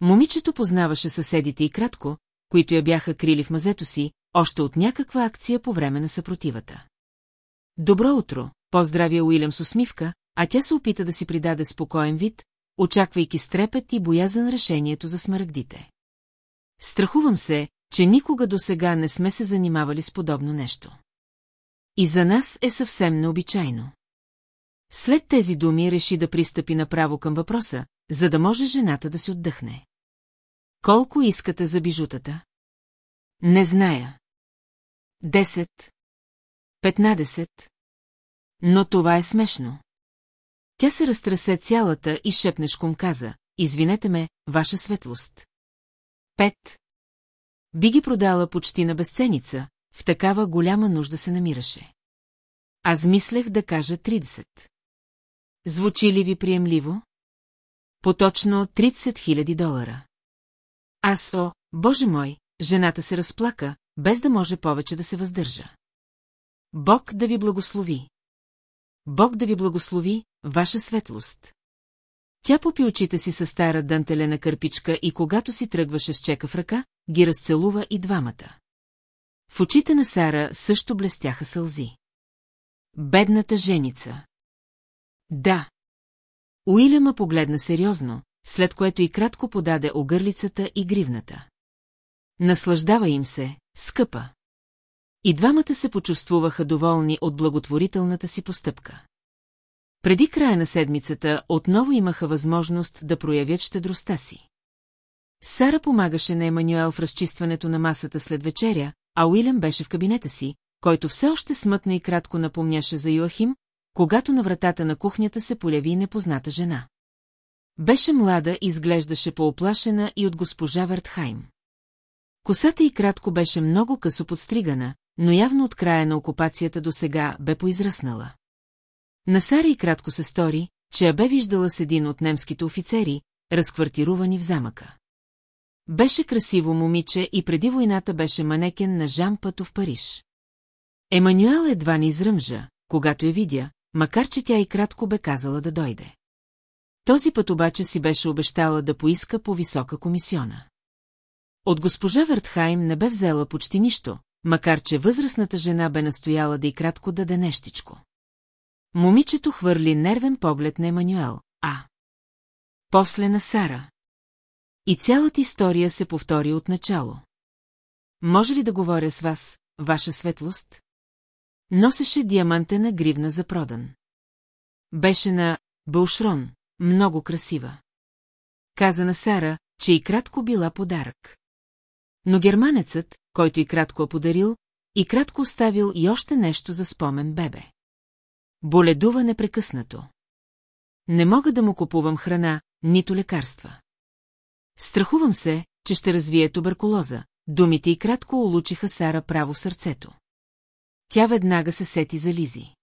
Момичето познаваше съседите и кратко, които я бяха крили в мазето си, още от някаква акция по време на съпротивата. Добро утро, поздравя Уилям с усмивка, а тя се опита да си придаде спокоен вид, очаквайки стрепет и боязан решението за смъргдите. Страхувам се, че никога до сега не сме се занимавали с подобно нещо. И за нас е съвсем необичайно. След тези думи реши да пристъпи направо към въпроса, за да може жената да си отдъхне. Колко искате за бижутата? Не зная. Десет. Петнадесет. Но това е смешно. Тя се разтресе цялата и шепнешком каза, извинете ме, ваша светлост. Пет. Би ги продала почти на безценица, в такава голяма нужда се намираше. Аз мислех да кажа 30. Звучи ли ви приемливо? Поточно 30 000 долара. Аз, о, боже мой, жената се разплака, без да може повече да се въздържа. Бог да ви благослови. Бог да ви благослови, ваша светлост. Тя попи очите си със стара дантелена кърпичка и когато си тръгваше с чека в ръка, ги разцелува и двамата. В очите на Сара също блестяха сълзи. Бедната женица. Да. Уиляма погледна сериозно, след което и кратко подаде огърлицата и гривната. Наслаждава им се, скъпа. И двамата се почувствуваха доволни от благотворителната си постъпка. Преди края на седмицата отново имаха възможност да проявят щедростта си. Сара помагаше на Емануел в разчистването на масата след вечеря, а Уилям беше в кабинета си, който все още смътно и кратко напомняше за Йоахим, когато на вратата на кухнята се поляви непозната жена. Беше млада и изглеждаше пооплашена и от госпожа Вертхайм. Косата и кратко беше много късо подстригана, но явно от края на окупацията до сега бе поизраснала. На Сара и кратко се стори, че я бе виждала с един от немските офицери, разквартирувани в замъка. Беше красиво момиче и преди войната беше манекен на Жан Пато в Париж. Емануел едва не изръмжа, когато я видя, макар че тя и кратко бе казала да дойде. Този път обаче си беше обещала да поиска по-висока комисиона. От госпожа Вертхайм не бе взела почти нищо, макар че възрастната жена бе настояла да и кратко даде нещичко. Момичето хвърли нервен поглед на Емануел, а... После на Сара. И цялата история се повтори от начало. Може ли да говоря с вас, ваша светлост? Носеше диамантена гривна за продан. Беше на Бълшрон, много красива. Каза на Сара, че и кратко била подарък. Но германецът, който и кратко е подарил, и кратко оставил и още нещо за спомен бебе. Боледува непрекъснато. Не мога да му купувам храна, нито лекарства. Страхувам се, че ще развие туберкулоза. Думите и кратко улучиха Сара право в сърцето. Тя веднага се сети за Лизи.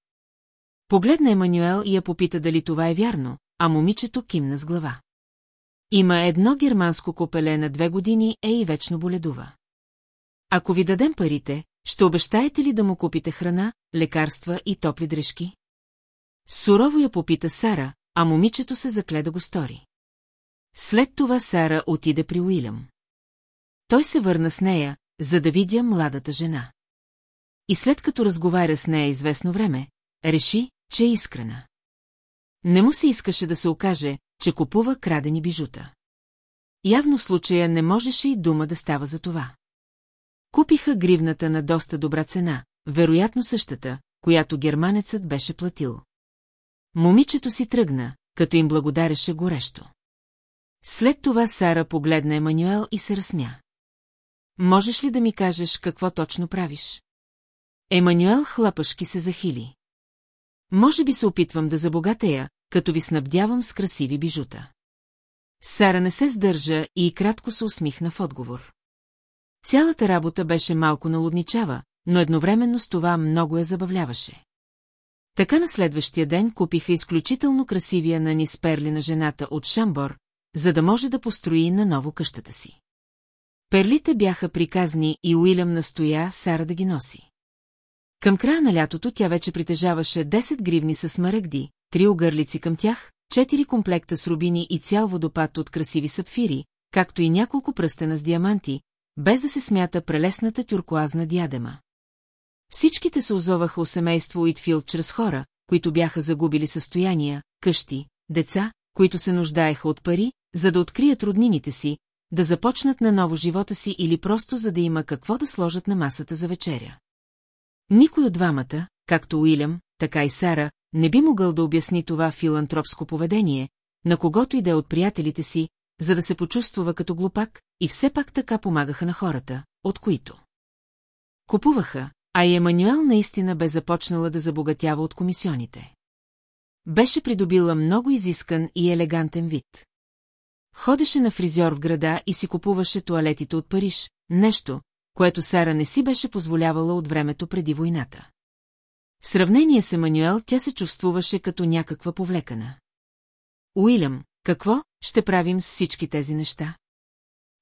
Погледна Емануел и я попита дали това е вярно, а момичето кимна с глава. Има едно германско копеле на две години е и вечно боледува. Ако ви дадем парите, ще обещаете ли да му купите храна, лекарства и топли дрежки? Сурово я попита Сара, а момичето се закле да го стори. След това Сара отиде при Уилям. Той се върна с нея, за да видя младата жена. И след като разговаря с нея известно време, реши, че е искрена. Не му се искаше да се окаже, че купува крадени бижута. Явно в случая не можеше и дума да става за това. Купиха гривната на доста добра цена, вероятно същата, която германецът беше платил. Момичето си тръгна, като им благодареше горещо. След това Сара погледна Емануел и се разсмя. Можеш ли да ми кажеш какво точно правиш? Емануел хлапашки се захили. Може би се опитвам да забогатея, като ви снабдявам с красиви бижута. Сара не се сдържа и кратко се усмихна в отговор. Цялата работа беше малко налудничава, но едновременно с това много я забавляваше. Така на следващия ден купиха изключително красивия на низ перли на жената от Шамбор, за да може да построи наново къщата си. Перлите бяха приказни и Уилям настоя Сара да ги носи. Към края на лятото тя вече притежаваше 10 гривни с смарагди, три огърлици към тях, четири комплекта с рубини и цял водопад от красиви сапфири, както и няколко пръстена с диаманти, без да се смята прелесната тюркоазна диадема. Всичките се озоваха у семейство Уитфилд чрез хора, които бяха загубили състояния, къщи, деца, които се нуждаеха от пари, за да открият роднините си, да започнат на ново живота си или просто за да има какво да сложат на масата за вечеря. Никой от двамата, както Уилям, така и Сара, не би могъл да обясни това филантропско поведение, на когото и да е от приятелите си, за да се почувства като глупак, и все пак така помагаха на хората, от които. Купуваха, а и Емануел наистина бе започнала да забогатява от комисионите. Беше придобила много изискан и елегантен вид. Ходеше на фризьор в града и си купуваше туалетите от Париж, нещо, което Сара не си беше позволявала от времето преди войната. В сравнение с Емануел тя се чувствуваше като някаква повлекана. Уилям, какво ще правим с всички тези неща?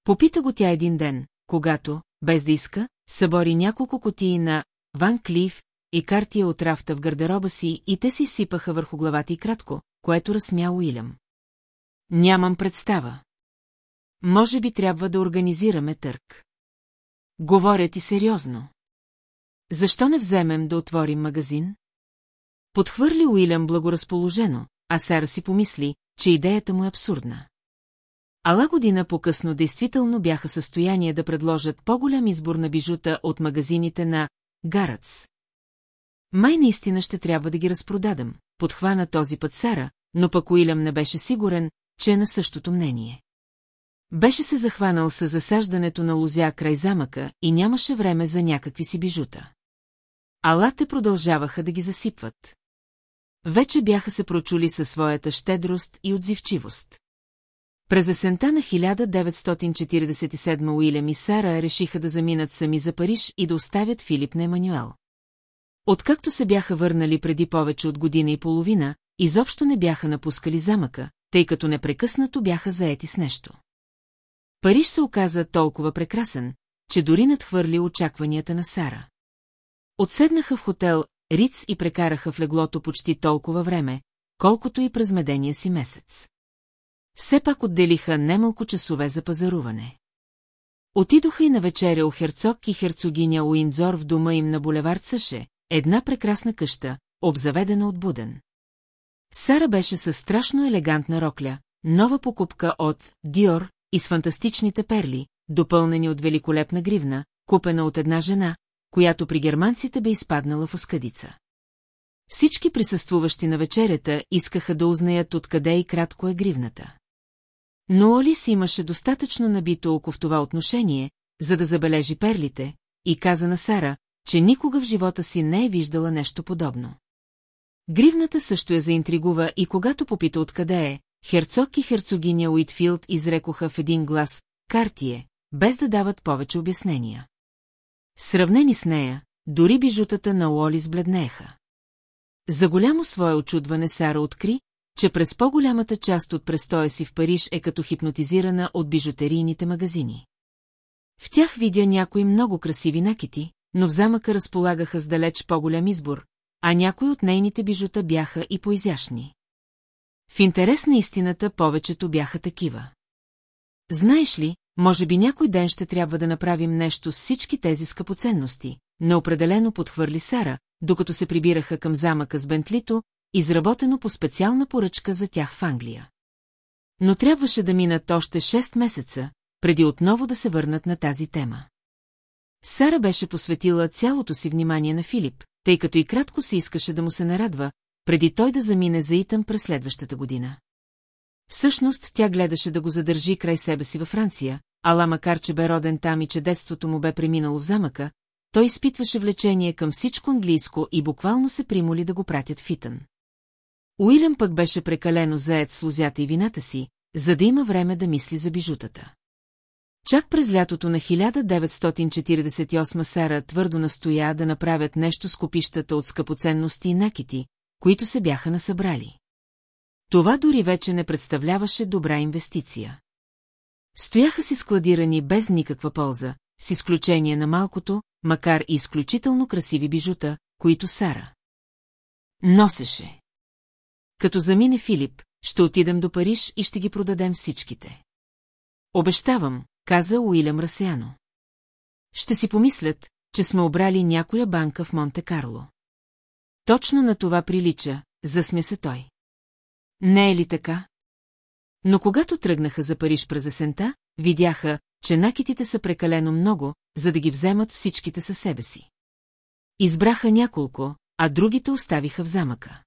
Попита го тя един ден, когато, без да иска, събори няколко котии на Ван Клиф и картия от рафта в гардероба си и те си сипаха върху главата и кратко, което разсмя Уилям. Нямам представа. Може би трябва да организираме търк. Говоря ти сериозно. Защо не вземем да отворим магазин? Подхвърли Уилям благоразположено, а Сара си помисли, че идеята му е абсурдна. Ала година по-късно действително бяха състояние да предложат по-голям избор на бижута от магазините на Гарац. Май наистина ще трябва да ги разпродадам, подхвана този път Сара, но пък Уилям не беше сигурен, че е на същото мнение. Беше се захванал с засаждането на лузя край замъка и нямаше време за някакви си бижута. Алате продължаваха да ги засипват. Вече бяха се прочули със своята щедрост и отзивчивост. През есента на 1947 Уилям и Сара решиха да заминат сами за Париж и да оставят Филип на Емануел. Откакто се бяха върнали преди повече от година и половина, изобщо не бяха напускали замъка, тъй като непрекъснато бяха заети с нещо. Париж се оказа толкова прекрасен, че дори надхвърли очакванията на Сара. Отседнаха в хотел Риц и прекараха в леглото почти толкова време, колкото и през медения си месец. Все пак отделиха немалко часове за пазаруване. Отидоха и на вечеря у херцог и херцогиня Уиндзор в дома им на булевард Съше, една прекрасна къща, обзаведена от буден. Сара беше със страшно елегантна рокля, нова покупка от Диор и с фантастичните перли, допълнени от великолепна гривна, купена от една жена, която при германците бе изпаднала в оскъдица. Всички присъствуващи на вечерята искаха да узнаят откъде и кратко е гривната. Но Олис имаше достатъчно набито око в това отношение, за да забележи перлите, и каза на Сара, че никога в живота си не е виждала нещо подобно. Гривната също я заинтригува и когато попита откъде е, херцог и херцогиня Уитфилд изрекоха в един глас «Картие», без да дават повече обяснения. Сравнени с нея, дори бижутата на Уоли сбледнееха. За голямо свое очудване Сара откри, че през по-голямата част от престоя си в Париж е като хипнотизирана от бижутерийните магазини. В тях видя някои много красиви накити, но в замъка разполагаха с далеч по-голям избор, а някои от нейните бижута бяха и поизящни. В интерес на истината повечето бяха такива. Знаеш ли, може би някой ден ще трябва да направим нещо с всички тези скъпоценности, неопределено подхвърли Сара, докато се прибираха към замъка с Бентлито, изработено по специална поръчка за тях в Англия. Но трябваше да минат още 6 месеца, преди отново да се върнат на тази тема. Сара беше посветила цялото си внимание на Филип, тъй като и кратко се искаше да му се нарадва, преди той да замине за Итън през следващата година. Всъщност тя гледаше да го задържи край себе си във Франция, ала макар че бе роден там и че детството му бе преминало в замъка, той изпитваше влечение към всичко английско и буквално се примоли да го пратят в Итън. Уилям пък беше прекалено заед с лузята и вината си, за да има време да мисли за бижутата. Чак през лятото на 1948 Сара твърдо настоя да направят нещо с копищата от скъпоценности и накити, които се бяха насъбрали. Това дори вече не представляваше добра инвестиция. Стояха си складирани без никаква полза, с изключение на малкото, макар и изключително красиви бижута, които Сара носеше. Като замине Филип, ще отидем до Париж и ще ги продадем всичките. Обещавам, каза Уилям Расеяно. Ще си помислят, че сме обрали някоя банка в Монте-Карло. Точно на това прилича, засмя се той. Не е ли така? Но когато тръгнаха за Париж през есента, видяха, че накитите са прекалено много, за да ги вземат всичките със себе си. Избраха няколко, а другите оставиха в замъка.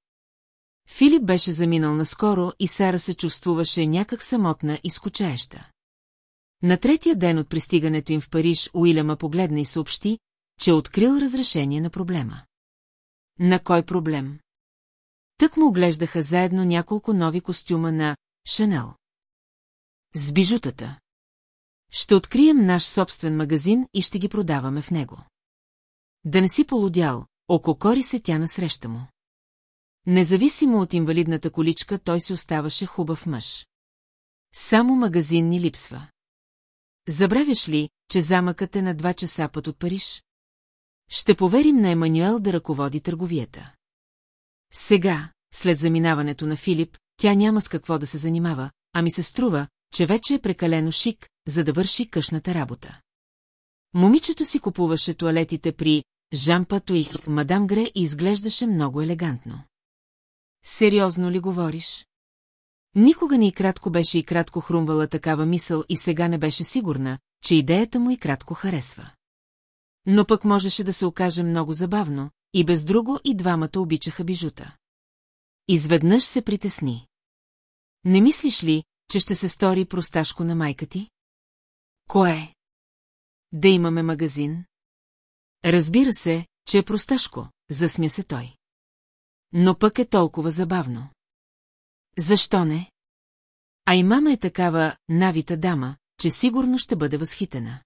Филип беше заминал наскоро и Сара се чувствуваше някак самотна и скучаеща. На третия ден от пристигането им в Париж Уиляма погледна и съобщи, че е открил разрешение на проблема. На кой проблем? Тък му оглеждаха заедно няколко нови костюма на Шанел. С бижутата. Ще открием наш собствен магазин и ще ги продаваме в него. Да не си полудял, ококори се тя насреща му. Независимо от инвалидната количка, той си оставаше хубав мъж. Само магазин ни липсва. Забравяш ли, че замъкът е на два часа път от Париж? Ще поверим на Емануел да ръководи търговията. Сега, след заминаването на Филип, тя няма с какво да се занимава, а ми се струва, че вече е прекалено шик, за да върши къщната работа. Момичето си купуваше туалетите при Жан Пато и Мадам Гре и изглеждаше много елегантно. Сериозно ли говориш? Никога ни и кратко беше и кратко хрумвала такава мисъл и сега не беше сигурна, че идеята му и кратко харесва. Но пък можеше да се окаже много забавно, и без друго и двамата обичаха бижута. Изведнъж се притесни. Не мислиш ли, че ще се стори просташко на майка ти? Кое? Да имаме магазин? Разбира се, че е просташко, засмя се той. Но пък е толкова забавно. Защо не? А и мама е такава навита дама, че сигурно ще бъде възхитена.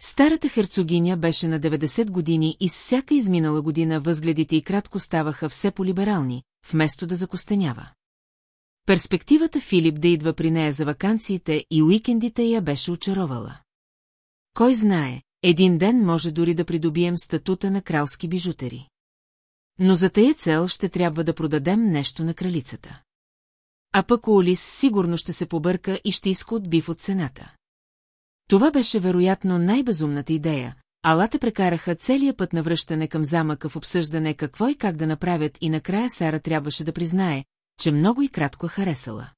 Старата херцогиня беше на 90 години и с всяка изминала година възгледите и кратко ставаха все по-либерални, вместо да закостенява. Перспективата Филип да идва при нея за вакансиите и уикендите я беше очаровала. Кой знае, един ден може дори да придобием статута на кралски бижутери. Но за тая цел ще трябва да продадем нещо на кралицата. А пък Улис сигурно ще се побърка и ще иска отбив от цената. Това беше вероятно най-безумната идея, алата прекараха целия път на връщане към замъка в обсъждане какво и как да направят и накрая Сара трябваше да признае, че много и кратко харесала.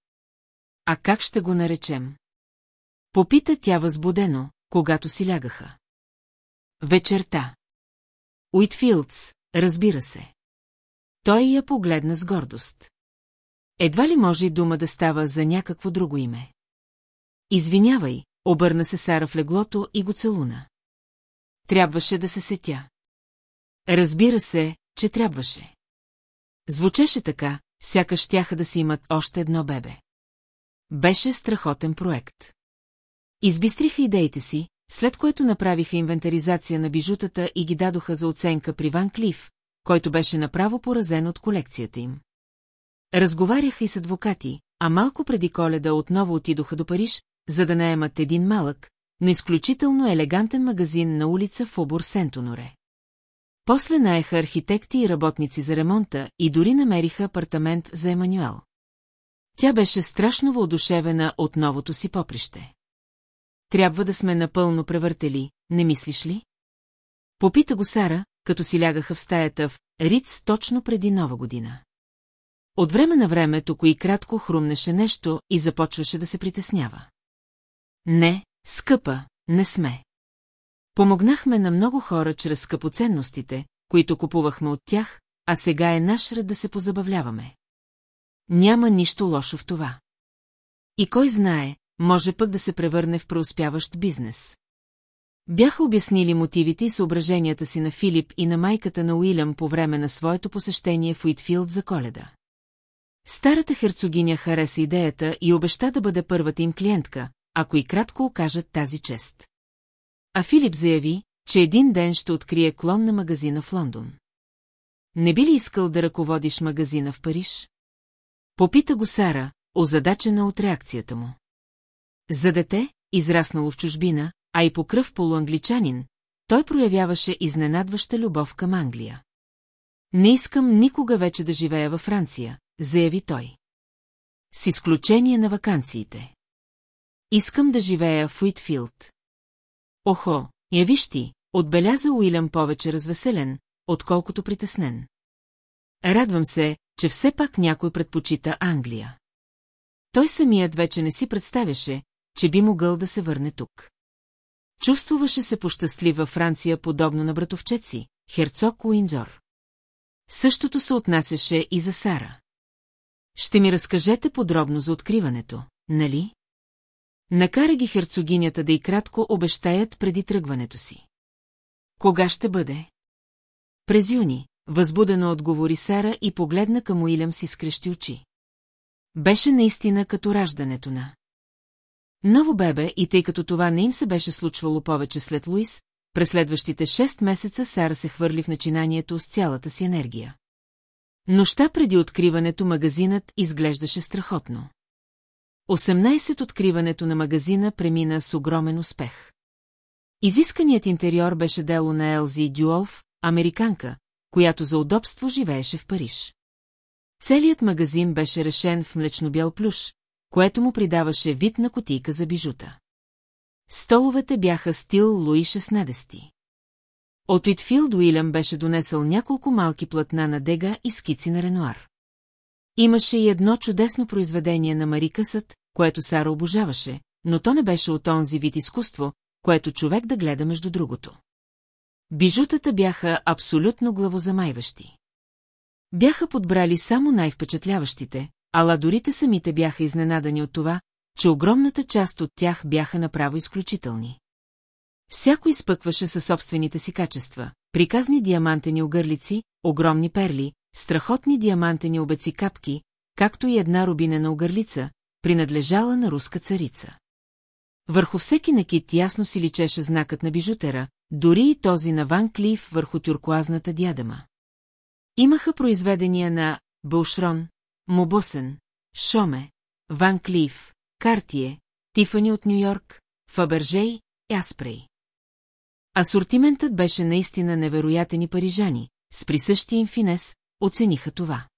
А как ще го наречем? Попита тя възбудено, когато си лягаха. Вечерта. Уитфилдс, разбира се. Той я погледна с гордост. Едва ли може и дума да става за някакво друго име? Извинявай, обърна се Сара в леглото и го целуна. Трябваше да се сетя. Разбира се, че трябваше. Звучеше така, сякаш щяха да си имат още едно бебе. Беше страхотен проект. Избистриха идеите си, след което направиха инвентаризация на бижутата и ги дадоха за оценка при Ван Клиф, който беше направо поразен от колекцията им. Разговаряха и с адвокати, а малко преди коледа отново отидоха до Париж, за да наемат един малък, но изключително елегантен магазин на улица Фобор Сентоноре. После наеха архитекти и работници за ремонта и дори намериха апартамент за Емануел. Тя беше страшно въодушевена от новото си поприще. Трябва да сме напълно превъртели, не мислиш ли? Попита го Сара, като си лягаха в стаята в Риц точно преди нова година. От време на време токо и кратко хрумнеше нещо и започваше да се притеснява. Не, скъпа, не сме. Помогнахме на много хора чрез скъпоценностите, които купувахме от тях, а сега е наш ред да се позабавляваме. Няма нищо лошо в това. И кой знае, може пък да се превърне в преуспяващ бизнес. Бяха обяснили мотивите и съображенията си на Филип и на майката на Уилям по време на своето посещение в Уитфилд за коледа. Старата херцогиня хареса идеята и обеща да бъде първата им клиентка, ако и кратко окажат тази чест. А Филип заяви, че един ден ще открие клон на магазина в Лондон. Не би ли искал да ръководиш магазина в Париж? Попита го Сара, озадачена от реакцията му. За дете, израснало в чужбина, а и по кръв полуангличанин, той проявяваше изненадваща любов към Англия. Не искам никога вече да живея във Франция, заяви той. С изключение на вакансиите. Искам да живея в Уитфилд. Охо, я виж ти, отбеляза Уилям повече развеселен, отколкото притеснен. Радвам се, че все пак някой предпочита Англия. Той самият вече не си представяше, че би могъл да се върне тук. Чувствуваше се пощастлив във Франция подобно на братовчеци, херцог Уинджор. Същото се отнасяше и за Сара. Ще ми разкажете подробно за откриването, нали? Накара ги херцогинята да и кратко обещаят преди тръгването си. Кога ще бъде? През юни, възбудено отговори Сара и погледна към Уилям си скрещи очи. Беше наистина като раждането на. Ново бебе и тъй като това не им се беше случвало повече след Луис, през следващите 6 месеца Сара се хвърли в начинанието с цялата си енергия. Нощта преди откриването магазинът изглеждаше страхотно. 18 откриването на магазина премина с огромен успех. Изисканият интериор беше дело на Елзи Дюолф, американка, която за удобство живееше в Париж. Целият магазин беше решен в млечно-бял плюш, което му придаваше вид на котийка за бижута. Столовете бяха стил Луи 16. От Уитфилд Уилям беше донесъл няколко малки платна на Дега и скици на Ренуар. Имаше и едно чудесно произведение на Мари Късът, което Сара обожаваше, но то не беше от онзи вид изкуство, което човек да гледа между другото. Бижутата бяха абсолютно главозамайващи. Бяха подбрали само най-впечатляващите, а ладорите самите бяха изненадани от това, че огромната част от тях бяха направо изключителни. Всяко изпъкваше със собствените си качества, приказни диамантени огърлици, огромни перли, страхотни диамантени обеци капки, както и една рубинена огърлица, принадлежала на руска царица. Върху всеки накит ясно си личеше знакът на бижутера, дори и този на Ван Клиф върху тюркоазната дядама. Имаха произведения на Бълшрон, Мобусен, Шоме, Ван Клиф, Картие, Тифани от Нью-Йорк, Фабержей Аспрей. Асортиментът беше наистина невероятен и парижани, с присъщия им финес, оцениха това.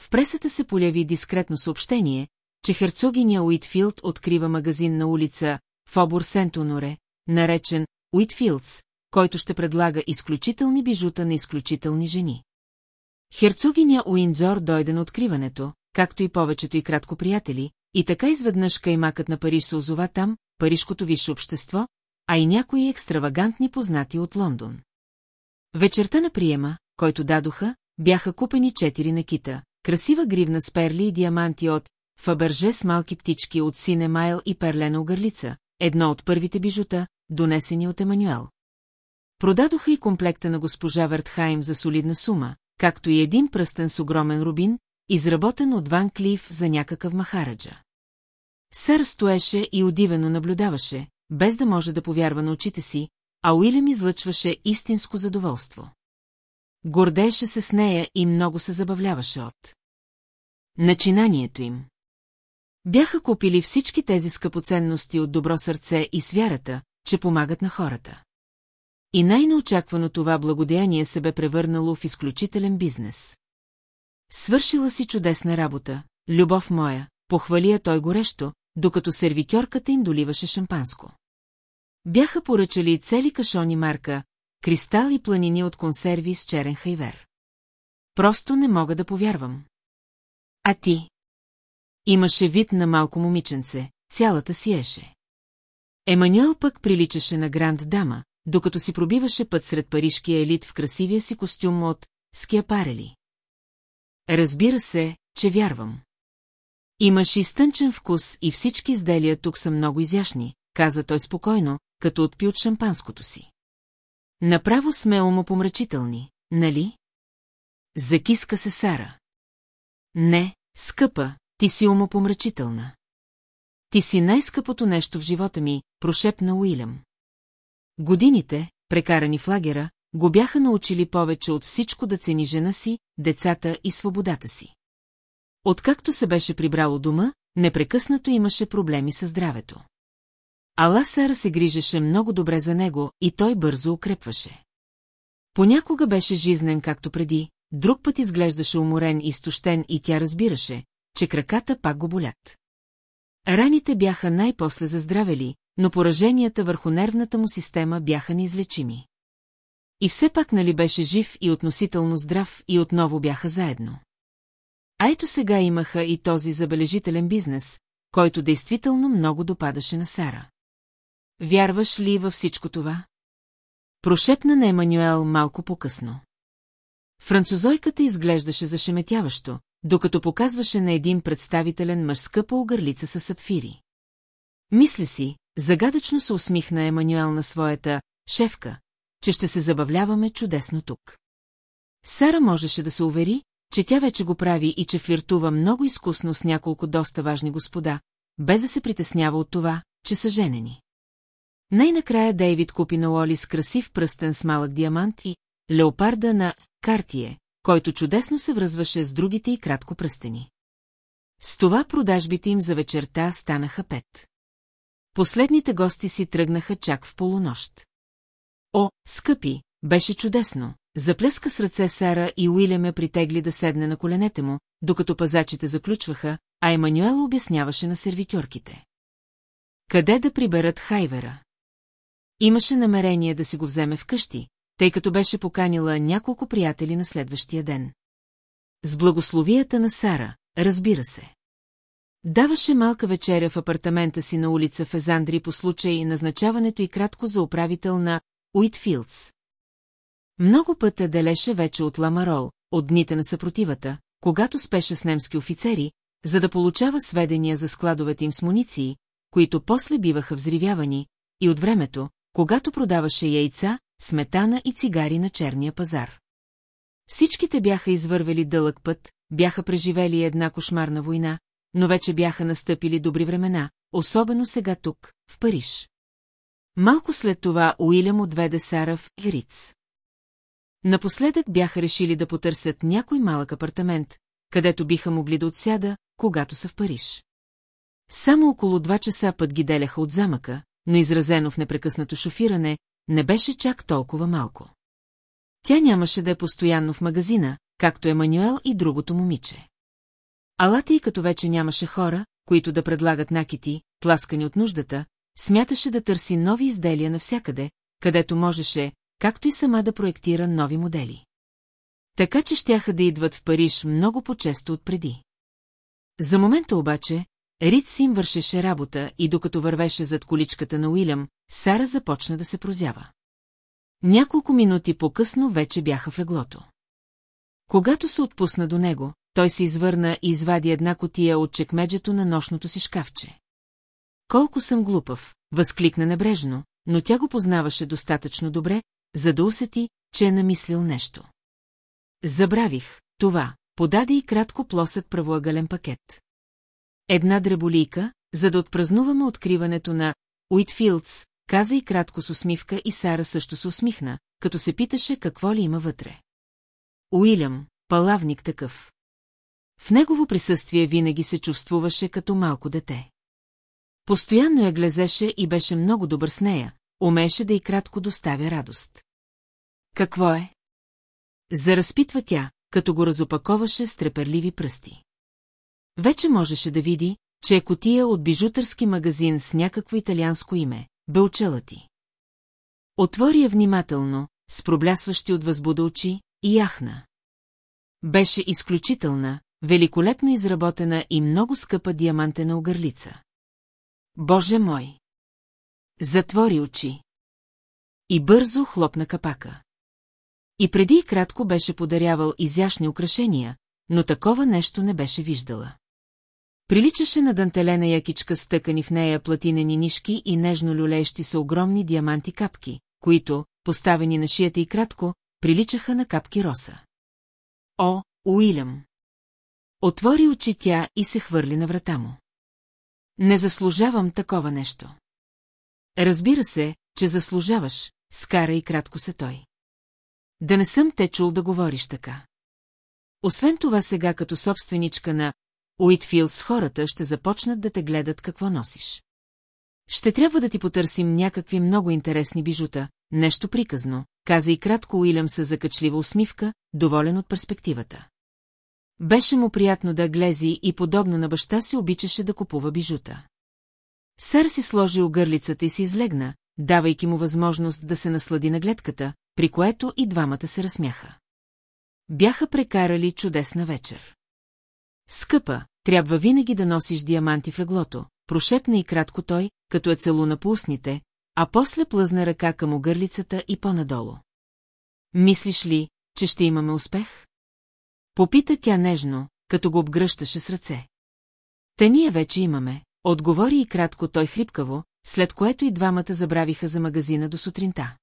В пресата се поляви дискретно съобщение, че херцогиня Уитфилд открива магазин на улица Фобор Сентоноре, наречен Уитфилдс, който ще предлага изключителни бижута на изключителни жени. Херцогиня Уиндзор дойде на откриването, както и повечето и кратко приятели, и така изведнъж каймакът на Париж се озова там, парижкото висше общество, а и някои екстравагантни познати от Лондон. Вечерта на приема, който дадоха, бяха купени четири накита, красива гривна с перли и диаманти от Фаберже с малки птички от сине майл и перлена огърлица, едно от първите бижута, донесени от Емануел. Продадоха и комплекта на госпожа Вертхайм за солидна сума, както и един пръстен с огромен рубин, изработен от Ван Клиф за някакъв махараджа. Сър стоеше и удивено наблюдаваше, без да може да повярва на очите си, а Уилям излъчваше истинско задоволство. Гордееше се с нея и много се забавляваше от начинанието им. Бяха купили всички тези скъпоценности от добро сърце и с вярата, че помагат на хората. И най-неочаквано това благодеяние се бе превърнало в изключителен бизнес. Свършила си чудесна работа, любов моя, похвали я той горещо, докато сервитьорката им доливаше шампанско. Бяха поръчали цели кашони марка, кристал и планини от консерви с черен хайвер. Просто не мога да повярвам. А ти? Имаше вид на малко момиченце, цялата сиеше. Емануел пък приличаше на гранд дама, докато си пробиваше път сред парижкия елит в красивия си костюм от скиапарели. Разбира се, че вярвам. Имаш изтънчен вкус и всички изделия тук са много изящни, каза той спокойно, като отпи от шампанското си. Направо сме умопомрачителни, нали? Закиска се Сара. Не, скъпа, ти си умопомрачителна. Ти си най-скъпото нещо в живота ми, прошепна Уилям. Годините, прекарани в лагера, го бяха научили повече от всичко да цени жена си, децата и свободата си. Откакто се беше прибрало дома, непрекъснато имаше проблеми със здравето. Ала Сара се грижеше много добре за него и той бързо укрепваше. Понякога беше жизнен както преди, друг път изглеждаше уморен и изтощен и тя разбираше, че краката пак го болят. Раните бяха най-после заздравели, но пораженията върху нервната му система бяха неизлечими. И все пак нали беше жив и относително здрав и отново бяха заедно. А ето сега имаха и този забележителен бизнес, който действително много допадаше на Сара. Вярваш ли във всичко това? Прошепна на Емануел малко по-късно. Французойката изглеждаше зашеметяващо, докато показваше на един представителен мъж скъпа огърлица с сапфири. Мисля си, загадъчно се усмихна Емануел на своята шефка, че ще се забавляваме чудесно тук. Сара можеше да се увери, че тя вече го прави и че флиртува много изкусно с няколко доста важни господа, без да се притеснява от това, че са женени. Най-накрая Дейвид купи на Лоли с красив пръстен с малък диамант и леопарда на Картие, който чудесно се връзваше с другите и кратко пръстени. С това продажбите им за вечерта станаха пет. Последните гости си тръгнаха чак в полунощ. О, скъпи, беше чудесно. Заплеска с ръце Сара и Уилям я притегли да седне на коленете му, докато пазачите заключваха, а Емануел обясняваше на сервитьорките. Къде да приберат Хайвера? Имаше намерение да си го вземе вкъщи, тъй като беше поканила няколко приятели на следващия ден. С благословията на Сара, разбира се. Даваше малка вечеря в апартамента си на улица Фезандри по случай назначаването и кратко за управител на Уитфилдс. Много пътя делеше вече от Ламарол, от дните на съпротивата, когато спеше с немски офицери, за да получава сведения за складовете им с муниции, които после биваха взривявани, и от времето, когато продаваше яйца, сметана и цигари на черния пазар. Всичките бяха извървели дълъг път, бяха преживели една кошмарна война, но вече бяха настъпили добри времена, особено сега тук, в Париж. Малко след това Уилям отведе Сара в Ириц. Напоследък бяха решили да потърсят някой малък апартамент, където биха могли да отсяда, когато са в Париж. Само около два часа път ги деляха от замъка, но изразено в непрекъснато шофиране, не беше чак толкова малко. Тя нямаше да е постоянно в магазина, както Емануел и другото момиче. Алата и като вече нямаше хора, които да предлагат накити, тласкани от нуждата, смяташе да търси нови изделия навсякъде, където можеше, както и сама да проектира нови модели. Така че щяха да идват в Париж много по-често от преди. За момента обаче, Риц им вършеше работа и докато вървеше зад количката на Уилям, Сара започна да се прозява. Няколко минути по-късно вече бяха в леглото. Когато се отпусна до него, той се извърна и извади една котия от чекмеджето на нощното си шкафче. Колко съм глупав, възкликна небрежно, но тя го познаваше достатъчно добре, за да усети, че е намислил нещо. Забравих това, подаде и кратко плосък правоъгълен пакет. Една дреболийка, за да отпразнуваме откриването на Уитфилдс, каза и кратко с усмивка и Сара също се усмихна, като се питаше какво ли има вътре. Уилям, палавник такъв. В негово присъствие винаги се чувствуваше като малко дете. Постоянно я глезеше и беше много добър с нея, умееше да и кратко доставя радост. Какво е? Заразпитва тя, като го разопаковаше с треперливи пръсти. Вече можеше да види, че е котия от бижутърски магазин с някакво италианско име, Белчела ти. Отвори я внимателно, с проблясващи от възбуда очи, и яхна. Беше изключителна, великолепно изработена и много скъпа диамантена огърлица. Боже мой! Затвори очи. И бързо хлопна капака. И преди и кратко беше подарявал изящни украшения, но такова нещо не беше виждала. Приличаше на дантелена якичка с тъкани в нея платинени нишки и нежно люлеещи са огромни диаманти капки, които, поставени на шията и кратко, приличаха на капки роса. О, Уилям! Отвори очи тя и се хвърли на врата му. Не заслужавам такова нещо. Разбира се, че заслужаваш, скара и кратко се той. Да не съм те чул да говориш така. Освен това сега като собственичка на Уитфилд с хората ще започнат да те гледат какво носиш. Ще трябва да ти потърсим някакви много интересни бижута, нещо приказно, каза и кратко Уилям с закачлива усмивка, доволен от перспективата. Беше му приятно да глези и подобно на баща си обичаше да купува бижута. Сър си сложи огърлицата и си излегна, давайки му възможност да се наслади на гледката, при което и двамата се разсмяха. Бяха прекарали чудесна вечер. Скъпа, трябва винаги да носиш диаманти в леглото, прошепна и кратко той, като е целуна по устните, а после плъзна ръка към огърлицата и по-надолу. Мислиш ли, че ще имаме успех? Попита тя нежно, като го обгръщаше с ръце. Та ние вече имаме, отговори и кратко той хрипкаво, след което и двамата забравиха за магазина до сутринта.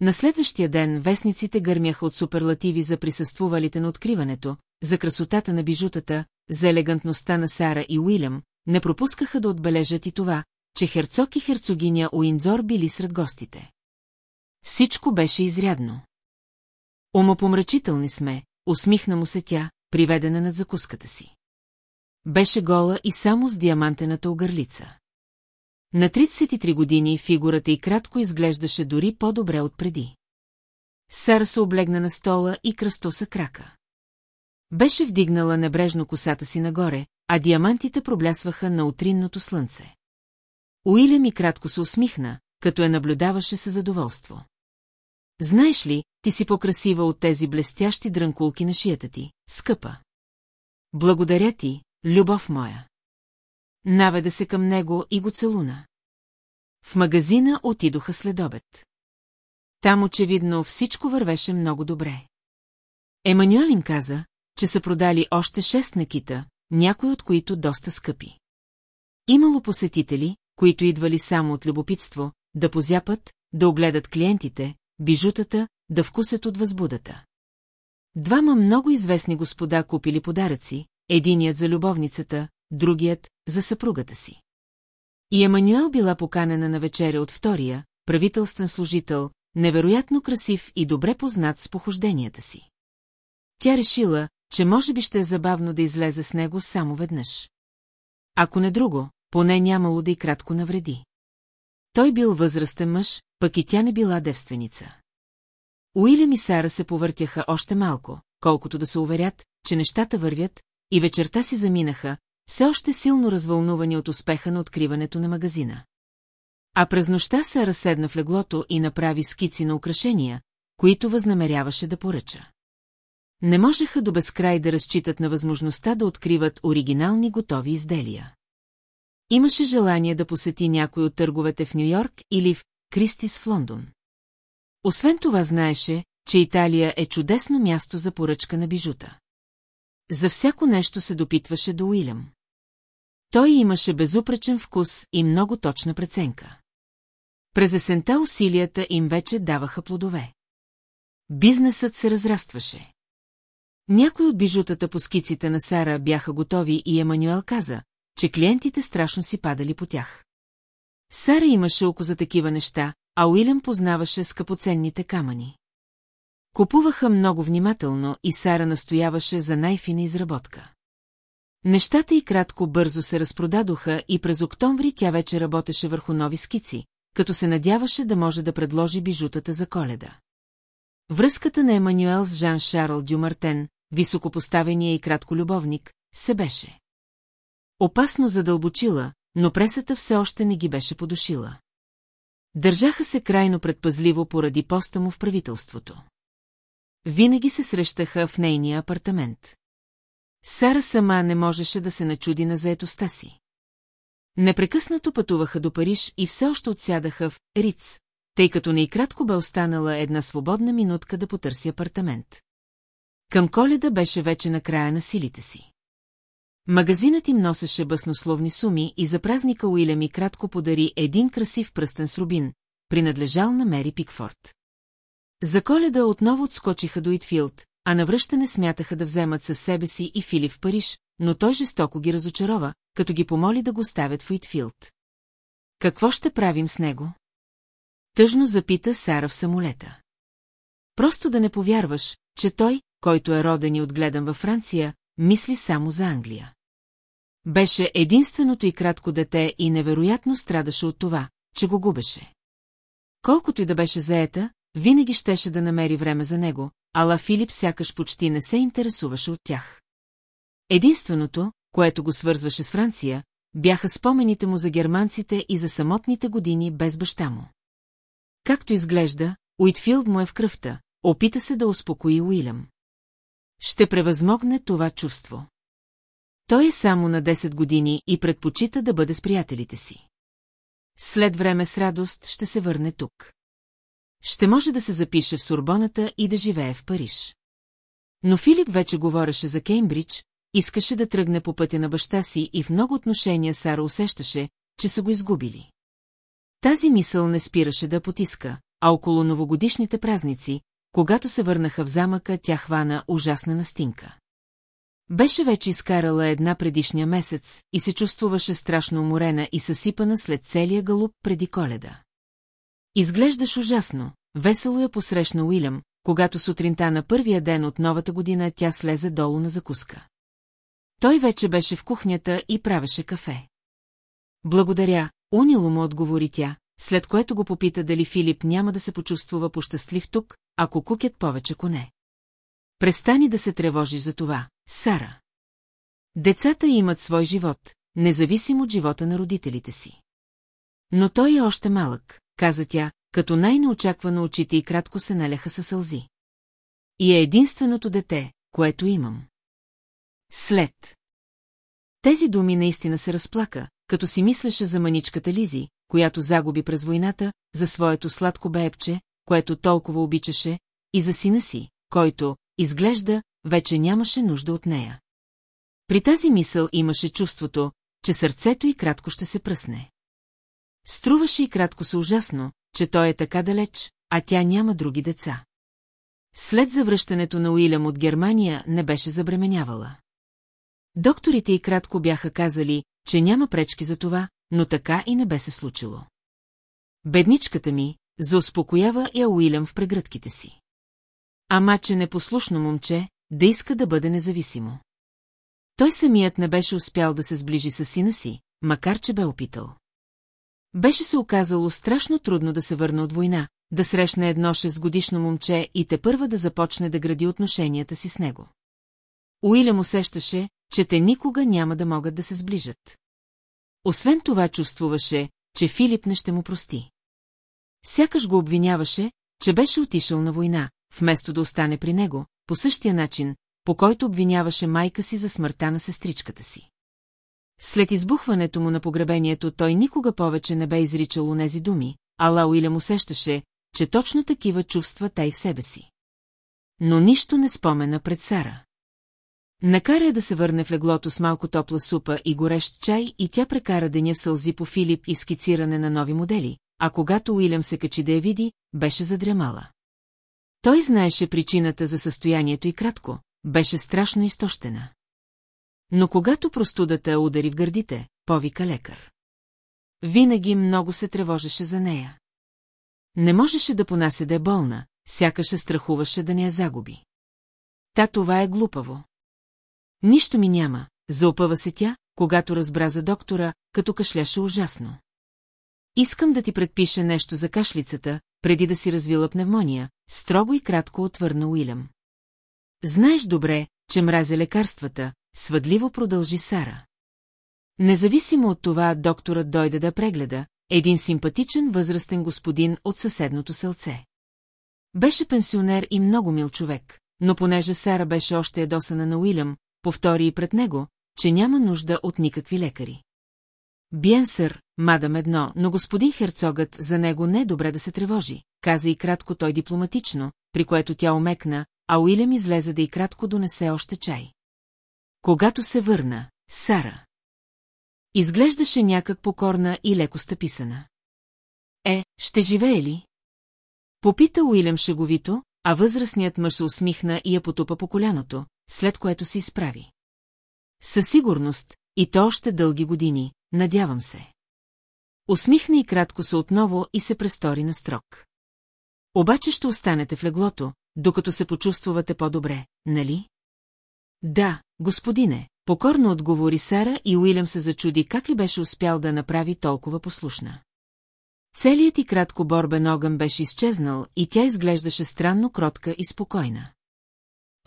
На следващия ден вестниците гърмяха от суперлативи за присъствувалите на откриването, за красотата на бижутата, за елегантността на Сара и Уилям, не пропускаха да отбележат и това, че херцог и херцогиня Уиндзор били сред гостите. Всичко беше изрядно. Умопомрачителни сме, усмихна му се тя, приведена над закуската си. Беше гола и само с диамантената огърлица. На 33 години фигурата й кратко изглеждаше дори по-добре от преди. Сара се облегна на стола и кръстоса крака. Беше вдигнала небрежно косата си нагоре, а диамантите проблясваха на утринното слънце. Уиля ми кратко се усмихна, като я наблюдаваше със задоволство. Знаеш ли, ти си покрасива от тези блестящи дрънкулки на шията ти, скъпа. Благодаря ти, любов моя. Наведа се към него и го целуна. В магазина отидоха след обед. Там очевидно всичко вървеше много добре. Емануел им каза, че са продали още шест накита, някои от които доста скъпи. Имало посетители, които идвали само от любопитство, да позяпат, да огледат клиентите, бижутата, да вкусят от възбудата. Двама много известни господа купили подаръци, единият за любовницата, другият за съпругата си. И Емануел била поканена на вечеря от втория, правителствен служител, невероятно красив и добре познат с похожденията си. Тя решила, че може би ще е забавно да излезе с него само веднъж. Ако не друго, поне нямало да и кратко навреди. Той бил възрастен мъж, пък и тя не била девственица. Уилям и Сара се повъртяха още малко, колкото да се уверят, че нещата вървят, и вечерта си заминаха, все още силно развълнувани от успеха на откриването на магазина. А през нощта се разседна в леглото и направи скици на украшения, които възнамеряваше да поръча. Не можеха до безкрай да разчитат на възможността да откриват оригинални готови изделия. Имаше желание да посети някой от търговете в Нью-Йорк или в Кристис в Лондон. Освен това знаеше, че Италия е чудесно място за поръчка на бижута. За всяко нещо се допитваше до Уилям. Той имаше безупречен вкус и много точна преценка. През есента усилията им вече даваха плодове. Бизнесът се разрастваше. Някои от бижутата по скиците на Сара бяха готови и Емануел каза, че клиентите страшно си падали по тях. Сара имаше око за такива неща, а Уилям познаваше скъпоценните камъни. Купуваха много внимателно и Сара настояваше за най-фина изработка. Нещата и кратко бързо се разпродадоха и през октомври тя вече работеше върху нови скици, като се надяваше да може да предложи бижутата за коледа. Връзката на Емануел с Жан Шарл Дюмартен, високопоставения и кратко любовник, се беше. Опасно задълбочила, но пресата все още не ги беше подушила. Държаха се крайно предпазливо поради поста му в правителството. Винаги се срещаха в нейния апартамент. Сара сама не можеше да се начуди на заетостта си. Непрекъснато пътуваха до Париж и все още отсядаха в Риц, тъй като не бе останала една свободна минутка да потърси апартамент. Към коледа беше вече на края на силите си. Магазинът им носеше баснословни суми и за празника Уилям и кратко подари един красив пръстен с рубин, принадлежал на Мери Пикфорд. За коледа отново отскочиха до Итфилд, а на връщане смятаха да вземат със себе си и Филип в Париж, но той жестоко ги разочарова, като ги помоли да го ставят в Уитфилд. Какво ще правим с него? Тъжно запита Сара в самолета. Просто да не повярваш, че той, който е роден и отгледан във Франция, мисли само за Англия. Беше единственото и кратко дете и невероятно страдаше от това, че го губеше. Колкото и да беше заета, винаги щеше да намери време за него, ала Филип сякаш почти не се интересуваше от тях. Единственото, което го свързваше с Франция, бяха спомените му за германците и за самотните години без баща му. Както изглежда, Уитфилд му е в кръвта, опита се да успокои Уилям. Ще превъзмогне това чувство. Той е само на 10 години и предпочита да бъде с приятелите си. След време с радост ще се върне тук. Ще може да се запише в Сурбоната и да живее в Париж. Но Филип вече говореше за Кеймбридж, искаше да тръгне по пътя на баща си и в много отношения Сара усещаше, че са го изгубили. Тази мисъл не спираше да потиска, а около новогодишните празници, когато се върнаха в замъка, тя хвана ужасна настинка. Беше вече изкарала една предишния месец и се чувствуваше страшно уморена и съсипана след целия галуп преди коледа. Изглеждаш ужасно, весело я посрещна Уилям, когато сутринта на първия ден от новата година тя слезе долу на закуска. Той вече беше в кухнята и правеше кафе. Благодаря, унило му отговори тя, след което го попита дали Филип няма да се почувствува пощастлив тук, ако кукят повече коне. Престани да се тревожиш за това, Сара. Децата имат свой живот, независимо от живота на родителите си. Но той е още малък, каза тя, като най-неочаквано очите и кратко се наляха със сълзи. И е единственото дете, което имам. След. Тези думи наистина се разплака, като си мислеше за маничката Лизи, която загуби през войната, за своето сладко бебче, което толкова обичаше, и за сина си, който, изглежда, вече нямаше нужда от нея. При тази мисъл имаше чувството, че сърцето й кратко ще се пръсне. Струваше и кратко се ужасно, че той е така далеч, а тя няма други деца. След завръщането на Уилям от Германия не беше забременявала. Докторите и кратко бяха казали, че няма пречки за това, но така и не бе се случило. Бедничката ми, зауспокоява я Уилям в прегръдките си. Ама, че непослушно момче, да иска да бъде независимо. Той самият не беше успял да се сближи с сина си, макар че бе опитал. Беше се оказало страшно трудно да се върне от война, да срещне едно шестгодишно момче и те първа да започне да гради отношенията си с него. Уилям усещаше, че те никога няма да могат да се сближат. Освен това чувствуваше, че Филип не ще му прости. Сякаш го обвиняваше, че беше отишъл на война, вместо да остане при него, по същия начин, по който обвиняваше майка си за смъртта на сестричката си. След избухването му на погребението той никога повече не бе изричал онези думи, ала Уилям усещаше, че точно такива чувства тай в себе си. Но нищо не спомена пред Сара. Накара да се върне в леглото с малко топла супа и горещ чай и тя прекара деня сълзи по Филип и скициране на нови модели, а когато Уилям се качи да я види, беше задрямала. Той знаеше причината за състоянието и кратко, беше страшно изтощена. Но когато простудата удари в гърдите, повика лекар. Винаги много се тревожеше за нея. Не можеше да понася да е болна, сякаш се страхуваше да не я загуби. Та това е глупаво. Нищо ми няма, заопъва се тя, когато разбра за доктора, като кашляше ужасно. Искам да ти предпиша нещо за кашлицата, преди да си развила пневмония, строго и кратко отвърна Уилям. Знаеш добре, че мразя лекарствата, свъдливо продължи Сара. Независимо от това, докторът дойде да прегледа, един симпатичен възрастен господин от съседното селце. Беше пенсионер и много мил човек, но понеже Сара беше още едосана на Уилям, повтори и пред него, че няма нужда от никакви лекари. Биен сър, мадам едно, но господин Херцогът за него не е добре да се тревожи, каза и кратко той дипломатично, при което тя омекна, а Уилям излезе да и кратко донесе още чай. Когато се върна, Сара. Изглеждаше някак покорна и леко стъписана. Е, ще живее ли? Попита Уилям шеговито, а възрастният мъж се усмихна и я потупа по коляното, след което се изправи. Със сигурност, и то още дълги години, надявам се. Усмихна и кратко се отново и се престори на строк. Обаче ще останете в леглото, докато се почувствате по-добре, нали? Да, господине, покорно отговори Сара и Уилям се зачуди как ли беше успял да направи толкова послушна. Целият и кратко борбен огън беше изчезнал и тя изглеждаше странно кротка и спокойна.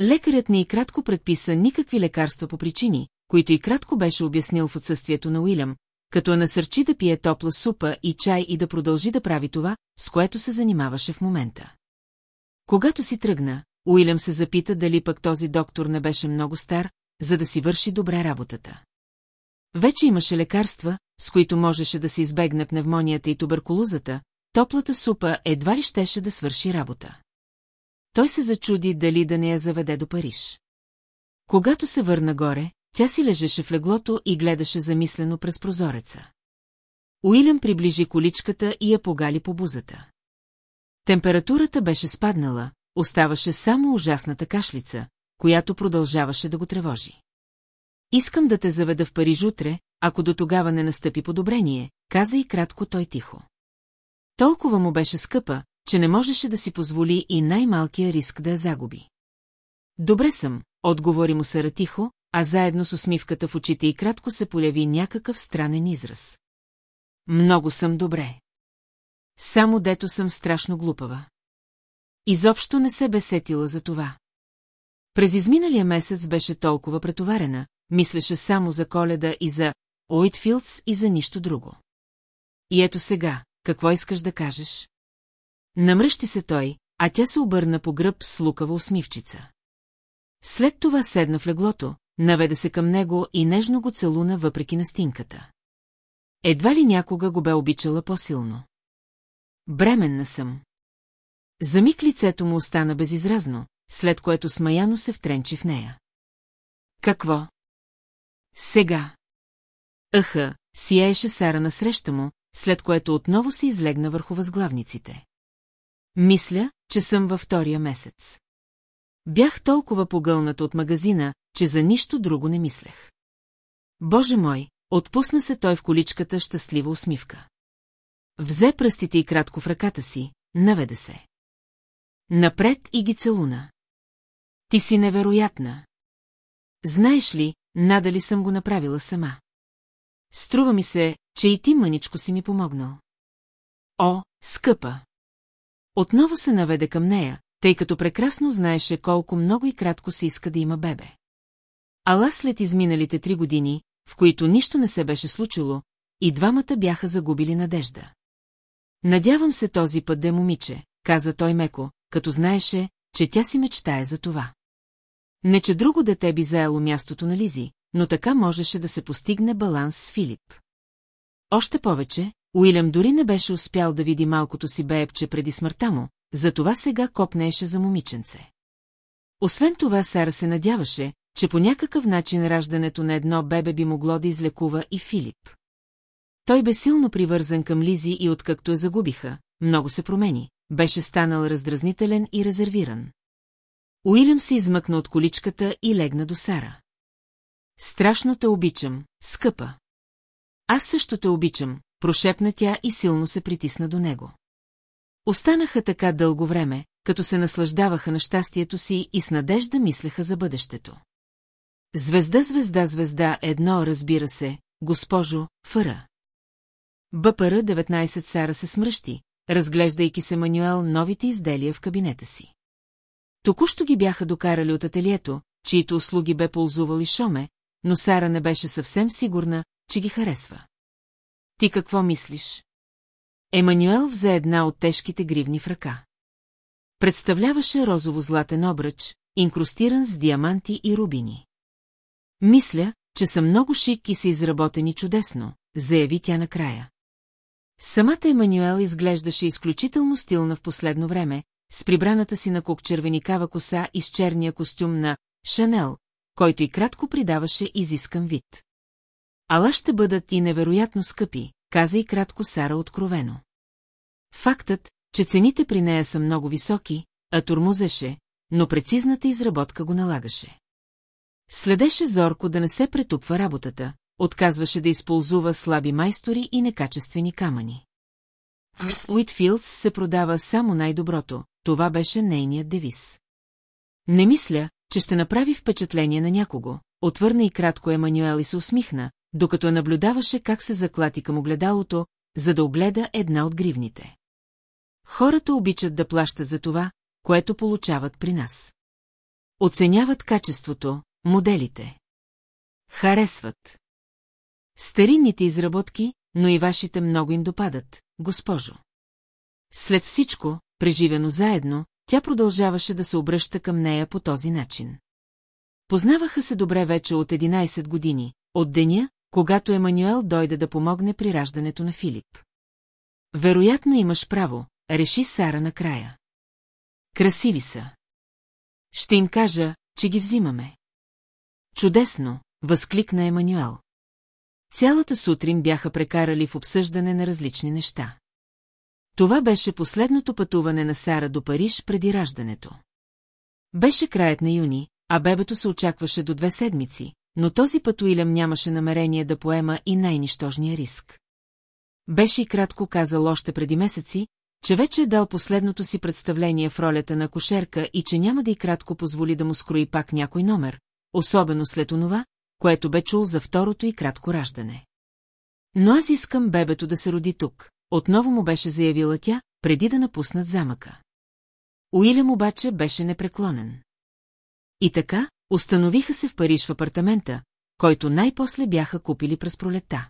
Лекарят не и кратко предписа никакви лекарства по причини, които и кратко беше обяснил в отсъствието на Уилям, като я насърчи да пие топла супа и чай и да продължи да прави това, с което се занимаваше в момента. Когато си тръгна, Уилям се запита дали пък този доктор не беше много стар, за да си върши добре работата. Вече имаше лекарства, с които можеше да се избегне пневмонията и туберкулозата, топлата супа едва ли щеше да свърши работа. Той се зачуди дали да не я заведе до Париж. Когато се върна горе, тя си лежеше в леглото и гледаше замислено през прозореца. Уилям приближи количката и я погали по бузата. Температурата беше спаднала, оставаше само ужасната кашлица, която продължаваше да го тревожи. Искам да те заведа в Париж утре, ако до тогава не настъпи подобрение, каза и кратко той тихо. Толкова му беше скъпа, че не можеше да си позволи и най-малкия риск да я загуби. Добре съм, отговори му Сара тихо, а заедно с усмивката в очите и кратко се поляви някакъв странен израз. Много съм добре. Само дето съм страшно глупава. Изобщо не се бе сетила за това. През изминалия месец беше толкова претоварена, мислеше само за коледа и за Уитфилдс и за нищо друго. И ето сега, какво искаш да кажеш? Намръщи се той, а тя се обърна по гръб с лукава усмивчица. След това седна в леглото, наведе се към него и нежно го целуна въпреки настинката. Едва ли някога го бе обичала по-силно. Бременна съм. За миг лицето му остана безизразно, след което смаяно се втренчи в нея. Какво? Сега. Аха, сияеше Сара насреща му, след което отново се излегна върху възглавниците. Мисля, че съм във втория месец. Бях толкова погълната от магазина, че за нищо друго не мислех. Боже мой, отпусна се той в количката щастлива усмивка. Взе пръстите и кратко в ръката си, наведе се. Напред и ги целуна. Ти си невероятна. Знаеш ли, надали съм го направила сама. Струва ми се, че и ти мъничко си ми помогнал. О, скъпа! Отново се наведе към нея, тъй като прекрасно знаеше колко много и кратко се иска да има бебе. Ала след изминалите три години, в които нищо не се беше случило, и двамата бяха загубили надежда. Надявам се този път да е момиче, каза той меко, като знаеше, че тя си мечтае за това. Не, че друго дете би заело мястото на Лизи, но така можеше да се постигне баланс с Филип. Още повече, Уилям дори не беше успял да види малкото си беепче преди смъртта му, затова сега копнееше за момиченце. Освен това, Сара се надяваше, че по някакъв начин раждането на едно бебе би могло да излекува и Филип. Той бе силно привързан към Лизи и откакто я загубиха, много се промени, беше станал раздразнителен и резервиран. Уилям се измъкна от количката и легна до Сара. Страшно те обичам, скъпа. Аз също те обичам, прошепна тя и силно се притисна до него. Останаха така дълго време, като се наслаждаваха на щастието си и с надежда мислеха за бъдещето. Звезда, звезда, звезда, едно, разбира се, госпожо, Фъра. БПР 19 Сара се смръщи, разглеждайки се Манюел новите изделия в кабинета си. Току-що ги бяха докарали от ателието, чието услуги бе ползувал и Шоме, но Сара не беше съвсем сигурна, че ги харесва. Ти какво мислиш? Емануел взе една от тежките гривни в ръка. Представляваше розово-златен обръч, инкрустиран с диаманти и рубини. Мисля, че са много шик и са изработени чудесно, заяви тя накрая. Самата Емануел изглеждаше изключително стилна в последно време, с прибраната си на кокчервеникава коса и с черния костюм на Шанел, който и кратко придаваше изискан вид. Ала ще бъдат и невероятно скъпи, каза и кратко Сара откровено. Фактът, че цените при нея са много високи, а турмозеше, но прецизната изработка го налагаше. Следеше зорко да не се претупва работата, отказваше да използва слаби майстори и некачествени камъни. Уитфилдс се продава само най-доброто, това беше нейният девиз. Не мисля, че ще направи впечатление на някого, отвърна и кратко Емануел и се усмихна, докато наблюдаваше как се заклати към огледалото, за да огледа една от гривните. Хората обичат да плащат за това, което получават при нас. Оценяват качеството, моделите. Харесват. Старинните изработки, но и вашите много им допадат, госпожо. След всичко, преживено заедно, тя продължаваше да се обръща към нея по този начин. Познаваха се добре вече от 11 години, от деня, когато Емануел дойде да помогне при раждането на Филип. Вероятно имаш право, реши Сара накрая. Красиви са. Ще им кажа, че ги взимаме. Чудесно, възкликна Емануел. Цялата сутрин бяха прекарали в обсъждане на различни неща. Това беше последното пътуване на Сара до Париж преди раждането. Беше краят на юни, а бебето се очакваше до две седмици, но този път Уилям нямаше намерение да поема и най-нищожния риск. Беше и кратко казал още преди месеци, че вече е дал последното си представление в ролята на кошерка и че няма да и кратко позволи да му скрои пак някой номер, особено след онова, което бе чул за второто и кратко раждане. Но аз искам бебето да се роди тук, отново му беше заявила тя, преди да напуснат замъка. Уилям обаче беше непреклонен. И така, установиха се в Париж в апартамента, който най-после бяха купили през пролета.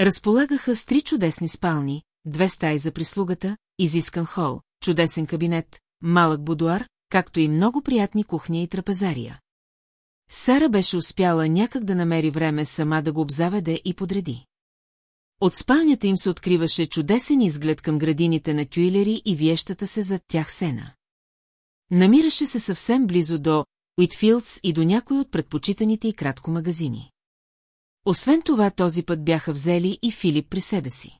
Разполагаха с три чудесни спални, две стаи за прислугата, изискан хол, чудесен кабинет, малък будуар, както и много приятни кухня и трапезария. Сара беше успяла някак да намери време сама да го обзаведе и подреди. От спалнята им се откриваше чудесен изглед към градините на Тюилери и виещата се зад тях сена. Намираше се съвсем близо до Уитфилдс и до някой от предпочитаните и кратко магазини. Освен това този път бяха взели и Филип при себе си.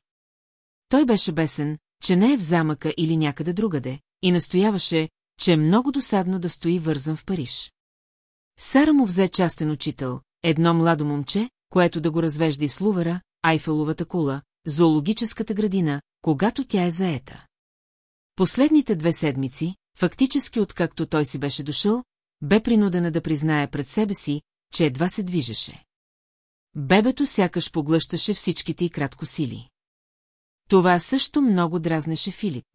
Той беше бесен, че не е в замъка или някъде другаде, и настояваше, че е много досадно да стои вързан в Париж. Сара му взе частен учител, едно младо момче, което да го развежда и с лувера, Айфеловата кула, зоологическата градина, когато тя е заета. Последните две седмици, фактически откакто той си беше дошъл, бе принудена да признае пред себе си, че едва се движеше. Бебето сякаш поглъщаше всичките и кратко сили. Това също много дразнеше Филип.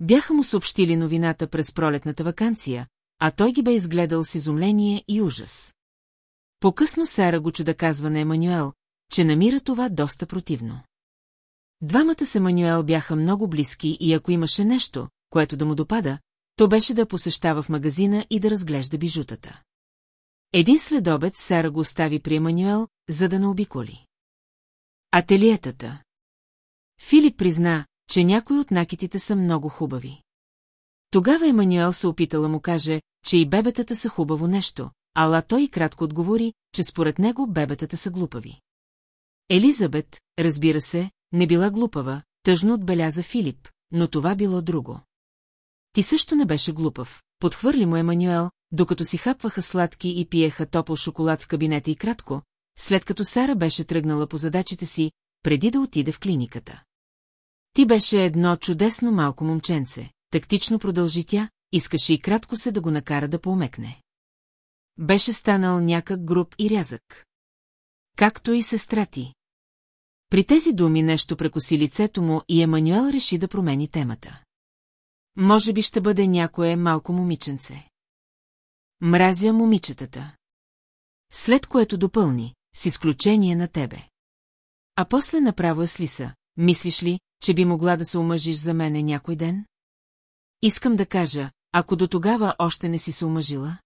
Бяха му съобщили новината през пролетната вакансия, а той ги бе изгледал с изумление и ужас. По-късно Сара го чуда казва на Емануел, че намира това доста противно. Двамата с Емануел бяха много близки и ако имаше нещо, което да му допада, то беше да посещава в магазина и да разглежда бижутата. Един следобед Сара го остави при Емануел, за да наобиколи. Ателиетата. Филип призна, че някои от накитите са много хубави. Тогава Емануел се опитала му каже, че и бебетата са хубаво нещо, ала той кратко отговори, че според него бебетата са глупави. Елизабет, разбира се, не била глупава, тъжно отбеляза Филип, но това било друго. Ти също не беше глупав, подхвърли му Емануел, докато си хапваха сладки и пиеха топъл шоколад в кабинета и кратко, след като Сара беше тръгнала по задачите си, преди да отиде в клиниката. Ти беше едно чудесно малко момченце, тактично продължи тя, искаше и кратко се да го накара да поумекне. Беше станал някак груб и рязък. Както и сестра ти. При тези думи нещо прекоси лицето му и Емануел реши да промени темата. Може би ще бъде някое малко момиченце. Мразя момичетата. След което допълни, с изключение на тебе. А после направо е слиса. Мислиш ли, че би могла да се омъжиш за мене някой ден? Искам да кажа, ако до тогава още не си се омъжила.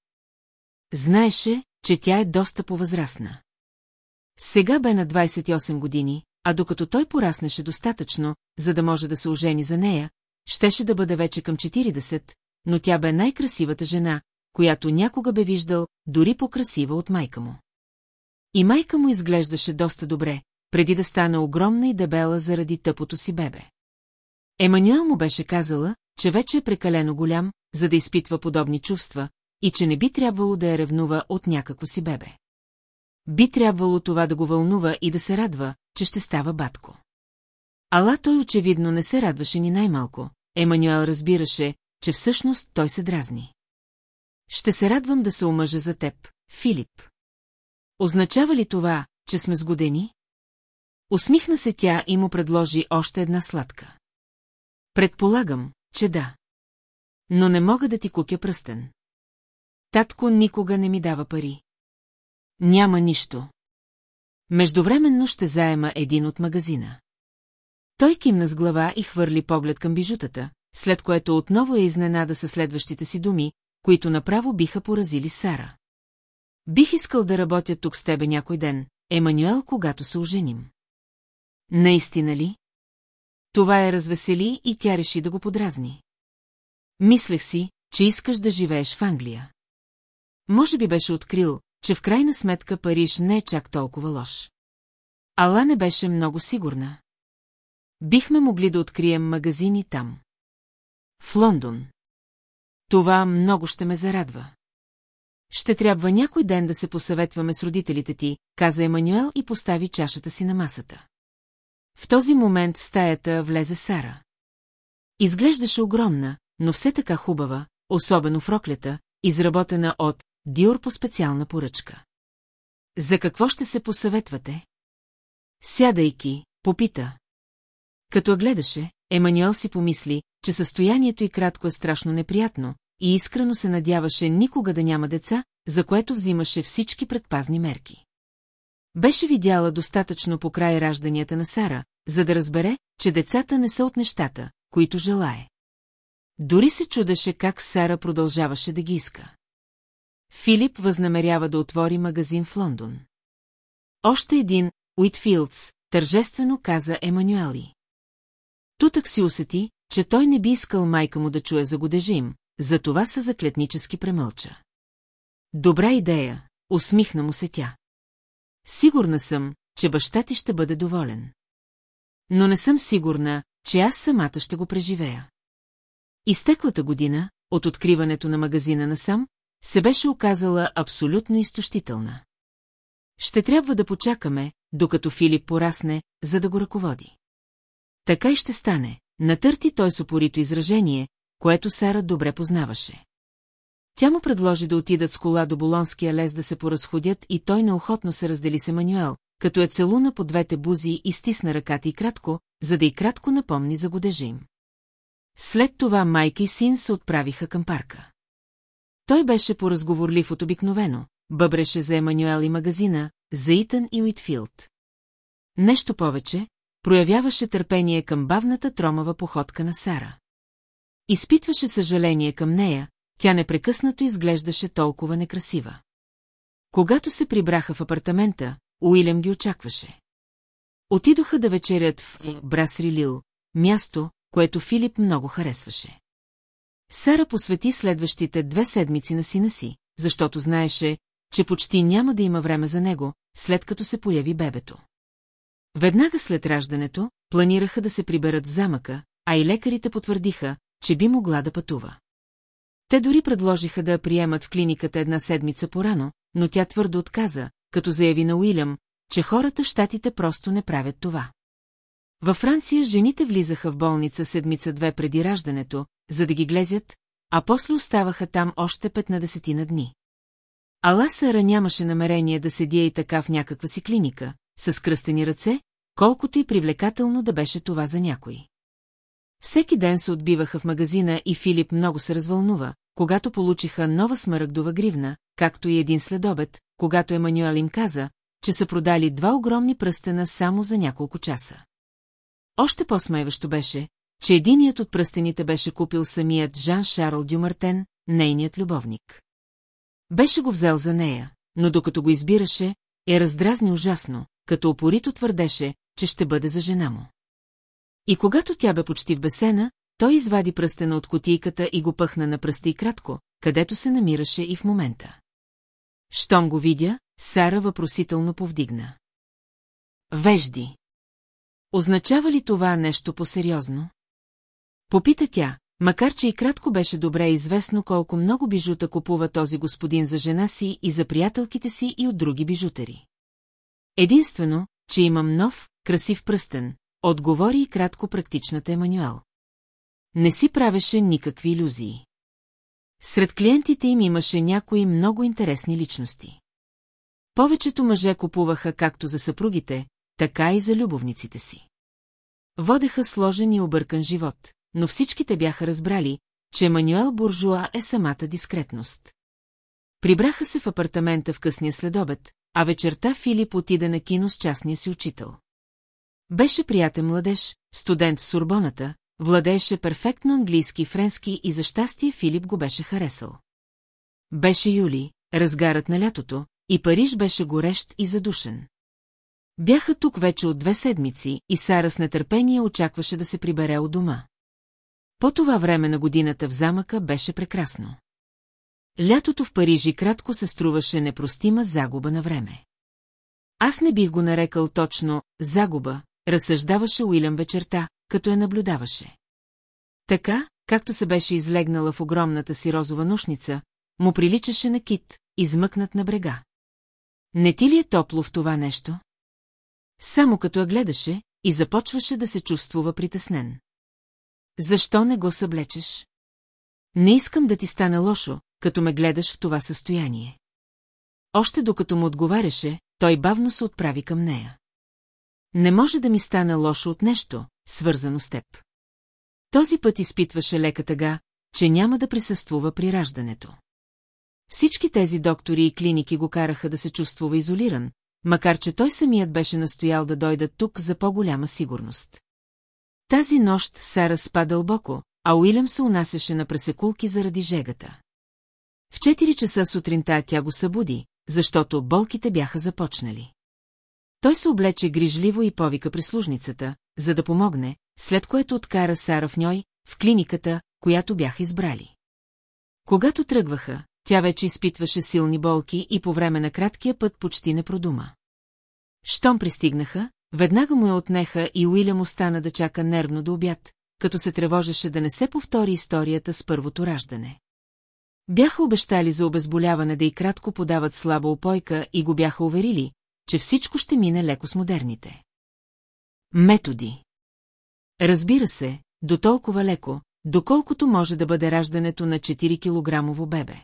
Знаеше, че тя е доста повъзрастна. Сега бе на 28 години, а докато той пораснеше достатъчно, за да може да се ожени за нея, щеше да бъде вече към 40, но тя бе най-красивата жена, която някога бе виждал, дори по-красива от майка му. И майка му изглеждаше доста добре, преди да стане огромна и дебела заради тъпото си бебе. Емануел му беше казала, че вече е прекалено голям, за да изпитва подобни чувства, и че не би трябвало да я ревнува от някако си бебе. Би трябвало това да го вълнува и да се радва, че ще става батко. Ала той очевидно не се радваше ни най-малко. Емануел разбираше, че всъщност той се дразни. Ще се радвам да се омъжа за теб, Филип. Означава ли това, че сме сгодени? Усмихна се тя и му предложи още една сладка. Предполагам, че да. Но не мога да ти купя пръстен. Татко никога не ми дава пари. Няма нищо. Междувременно ще заема един от магазина. Той кимна с глава и хвърли поглед към бижутата, след което отново е изненада със следващите си думи, които направо биха поразили Сара. Бих искал да работя тук с тебе някой ден, Емануел, когато се оженим. Наистина ли? Това е развесели и тя реши да го подразни. Мислех си, че искаш да живееш в Англия. Може би беше открил, че в крайна сметка Париж не е чак толкова лош. Ала не беше много сигурна. Бихме могли да открием магазини там. В Лондон. Това много ще ме зарадва. Ще трябва някой ден да се посъветваме с родителите ти, каза Емануел и постави чашата си на масата. В този момент в стаята влезе Сара. Изглеждаше огромна, но все така хубава, особено в роклята, изработена от Диор по специална поръчка. За какво ще се посъветвате? Сядайки, попита. Като я гледаше, Емануел си помисли, че състоянието й кратко е страшно неприятно и искрено се надяваше никога да няма деца, за което взимаше всички предпазни мерки. Беше видяла достатъчно по край ражданията на Сара, за да разбере, че децата не са от нещата, които желае. Дори се чудеше как Сара продължаваше да ги иска. Филип възнамерява да отвори магазин в Лондон. Още един, Уитфилдс, тържествено каза Емануели. Тутък си усети, че той не би искал майка му да чуе за годежа им, затова са заклетнически премълча. Добра идея, усмихна му се тя. Сигурна съм, че баща ти ще бъде доволен. Но не съм сигурна, че аз самата ще го преживея. Изтеклата година, от откриването на магазина насам, се беше оказала абсолютно изтощителна. Ще трябва да почакаме, докато Филип порасне, за да го ръководи. Така и ще стане, натърти той с опорито изражение, което Сара добре познаваше. Тя му предложи да отидат с кола до Болонския лес да се поразходят и той неохотно се раздели с Емануел, като е целуна по двете бузи и стисна ръката и кратко, за да и кратко напомни за годежа им. След това майка и син се отправиха към парка. Той беше поразговорлив от обикновено, бъбреше за Емануел и магазина, за Итан и Уитфилд. Нещо повече, проявяваше търпение към бавната тромава походка на Сара. Изпитваше съжаление към нея, тя непрекъснато изглеждаше толкова некрасива. Когато се прибраха в апартамента, Уилям ги очакваше. Отидоха да вечерят в Брасри Лил, място, което Филип много харесваше. Сара посвети следващите две седмици на сина си, защото знаеше, че почти няма да има време за него, след като се появи бебето. Веднага след раждането, планираха да се приберат в замъка, а и лекарите потвърдиха, че би могла да пътува. Те дори предложиха да приемат в клиниката една седмица порано, но тя твърдо отказа, като заяви на Уилям, че хората щатите просто не правят това. Във Франция жените влизаха в болница седмица-две преди раждането, за да ги глезят, а после оставаха там още 15 на дни. Ала Сара нямаше намерение да седи и така в някаква си клиника, с кръстени ръце, колкото и привлекателно да беше това за някой. Всеки ден се отбиваха в магазина и Филип много се развълнува, когато получиха нова смъръгдова гривна, както и един следобед, когато Емануел им каза, че са продали два огромни пръстена само за няколко часа. Още по-смайващо беше, че единият от пръстените беше купил самият Жан Шарл Дюмартен, нейният любовник. Беше го взел за нея, но докато го избираше, я раздразни ужасно, като опорито твърдеше, че ще бъде за жена му. И когато тя бе почти в бесена, той извади пръстена от котийката и го пъхна на пръста и кратко, където се намираше и в момента. Щом го видя, Сара въпросително повдигна. Вежди. Означава ли това нещо по-сериозно? Попита тя, макар че и кратко беше добре известно колко много бижута купува този господин за жена си и за приятелките си и от други бижутери. Единствено, че имам нов, красив пръстен, отговори и кратко практичната Емануел. Не си правеше никакви иллюзии. Сред клиентите им имаше някои много интересни личности. Повечето мъже купуваха както за съпругите, така и за любовниците си. Водеха сложен и объркан живот, но всичките бяха разбрали, че Мануел Буржуа е самата дискретност. Прибраха се в апартамента в късния следобед, а вечерта Филип отида на кино с частния си учител. Беше приятен младеж, студент в Сурбоната, владееше перфектно английски и френски и за щастие Филип го беше харесал. Беше юли, разгарът на лятото, и Париж беше горещ и задушен. Бяха тук вече от две седмици и Сара с нетърпение очакваше да се прибере от дома. По това време на годината в замъка беше прекрасно. Лятото в Парижи кратко се струваше непростима загуба на време. Аз не бих го нарекал точно «загуба», разсъждаваше Уилям вечерта, като я наблюдаваше. Така, както се беше излегнала в огромната си розова нушница, му приличаше на кит, измъкнат на брега. Не ти ли е топло в това нещо? Само като я гледаше и започваше да се чувствува притеснен. Защо не го съблечеш? Не искам да ти стане лошо, като ме гледаш в това състояние. Още докато му отговаряше, той бавно се отправи към нея. Не може да ми стане лошо от нещо, свързано с теб. Този път изпитваше лека тъга, че няма да присъствува при раждането. Всички тези доктори и клиники го караха да се чувствува изолиран, макар че той самият беше настоял да дойдат тук за по-голяма сигурност. Тази нощ Сара спа дълбоко, а Уилям се унасяше на пресекулки заради жегата. В 4 часа сутринта тя го събуди, защото болките бяха започнали. Той се облече грижливо и повика прислужницата, за да помогне, след което откара Сара в ньой, в клиниката, която бяха избрали. Когато тръгваха, тя вече изпитваше силни болки и по време на краткия път почти не продума. Щом пристигнаха, веднага му я отнеха и Уилям остана да чака нервно до обяд, като се тревожеше да не се повтори историята с първото раждане. Бяха обещали за обезболяване да и кратко подават слаба опойка и го бяха уверили, че всичко ще мине леко с модерните. Методи Разбира се, до толкова леко, доколкото може да бъде раждането на 4-килограмово бебе.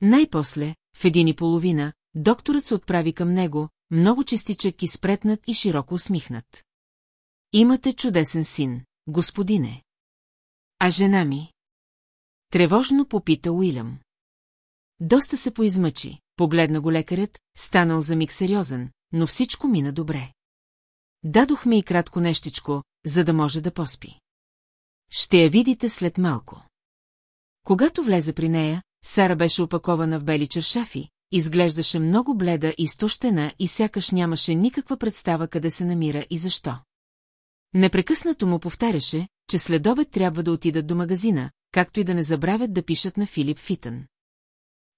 Най-после, в един и половина, докторът се отправи към него, много чистичък и спретнат и широко усмихнат. Имате чудесен син, господине. А жена ми? Тревожно попита Уилям. Доста се поизмъчи, погледна го лекарят, станал за миг сериозен, но всичко мина добре. Дадохме и кратко нещичко, за да може да поспи. Ще я видите след малко. Когато влезе при нея, Сара беше опакована в бели чершафи, изглеждаше много бледа и изтощена и сякаш нямаше никаква представа къде се намира и защо. Непрекъснато му повтаряше, че след обед трябва да отидат до магазина, както и да не забравят да пишат на Филип Фитън.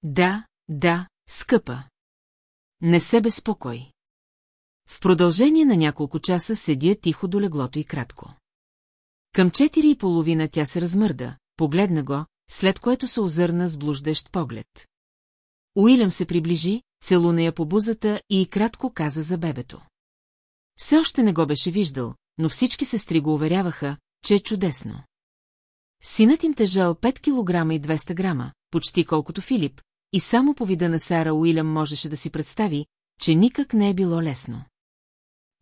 Да, да, скъпа. Не се безпокой. В продължение на няколко часа седя тихо до леглото и кратко. Към четири и половина тя се размърда, погледна го, след което се озърна с блуждещ поглед. Уилям се приближи, целуна я по бузата и кратко каза за бебето. Все още не го беше виждал, но всички сестри го уверяваха, че е чудесно. Синът им тежал 5 кг и 200 грама, почти колкото Филип, и само по вида на Сара Уилям можеше да си представи, че никак не е било лесно.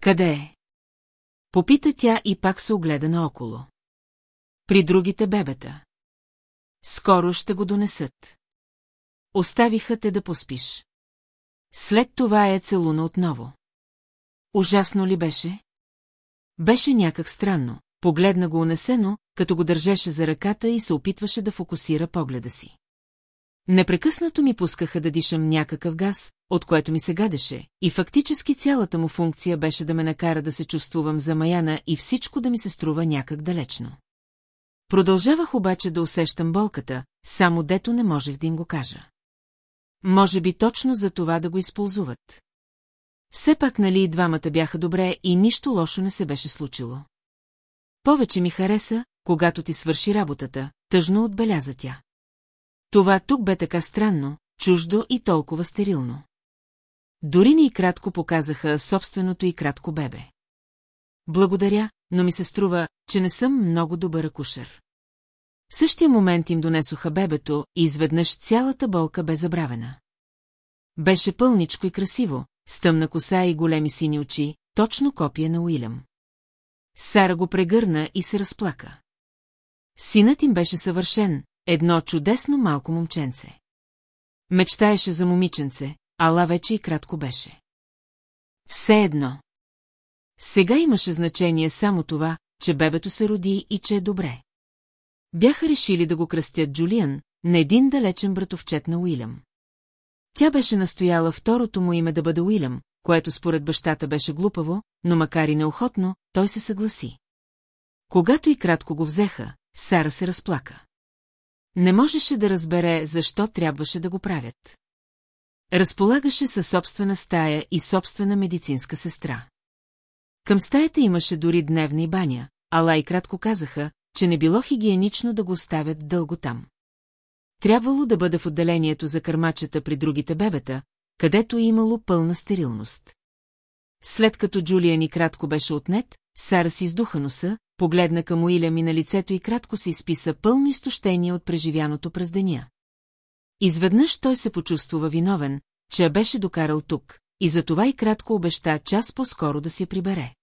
Къде е? Попита тя и пак се огледа наоколо. При другите бебета. Скоро ще го донесат. Оставиха те да поспиш. След това е целуна отново. Ужасно ли беше? Беше някак странно. Погледна го унесено, като го държеше за ръката и се опитваше да фокусира погледа си. Непрекъснато ми пускаха да дишам някакъв газ, от което ми се гадеше, и фактически цялата му функция беше да ме накара да се чувствувам замаяна и всичко да ми се струва някак далечно. Продължавах обаче да усещам болката, само дето не можех да им го кажа. Може би точно за това да го използват. Все пак нали и двамата бяха добре и нищо лошо не се беше случило. Повече ми хареса, когато ти свърши работата, тъжно отбеляза тя. Това тук бе така странно, чуждо и толкова стерилно. Дори ни и кратко показаха собственото и кратко бебе. Благодаря, но ми се струва, че не съм много добър акушер. В същия момент им донесоха бебето и изведнъж цялата болка бе забравена. Беше пълничко и красиво, с тъмна коса и големи сини очи, точно копия на Уилям. Сара го прегърна и се разплака. Синът им беше съвършен, едно чудесно малко момченце. Мечтаеше за момиченце, ала вече и кратко беше. Все едно. Сега имаше значение само това, че бебето се роди и че е добре. Бяха решили да го кръстят Джулиан, на един далечен братовчет на Уилям. Тя беше настояла второто му име да бъде Уилям, което според бащата беше глупаво, но макар и неохотно, той се съгласи. Когато и кратко го взеха, Сара се разплака. Не можеше да разбере, защо трябваше да го правят. Разполагаше със собствена стая и собствена медицинска сестра. Към стаята имаше дори дневна и баня, ала и кратко казаха, че не било хигиенично да го оставят дълго там. Трябвало да бъде в отделението за кърмачета при другите бебета, където е имало пълна стерилност. След като Джулия и кратко беше отнет, Сара си издуха носа, погледна към Уилям и на лицето и кратко се изписа пълно изтощение от преживяното през деня. Изведнъж той се почувствува виновен, че я беше докарал тук, и затова и кратко обеща час по-скоро да си прибере.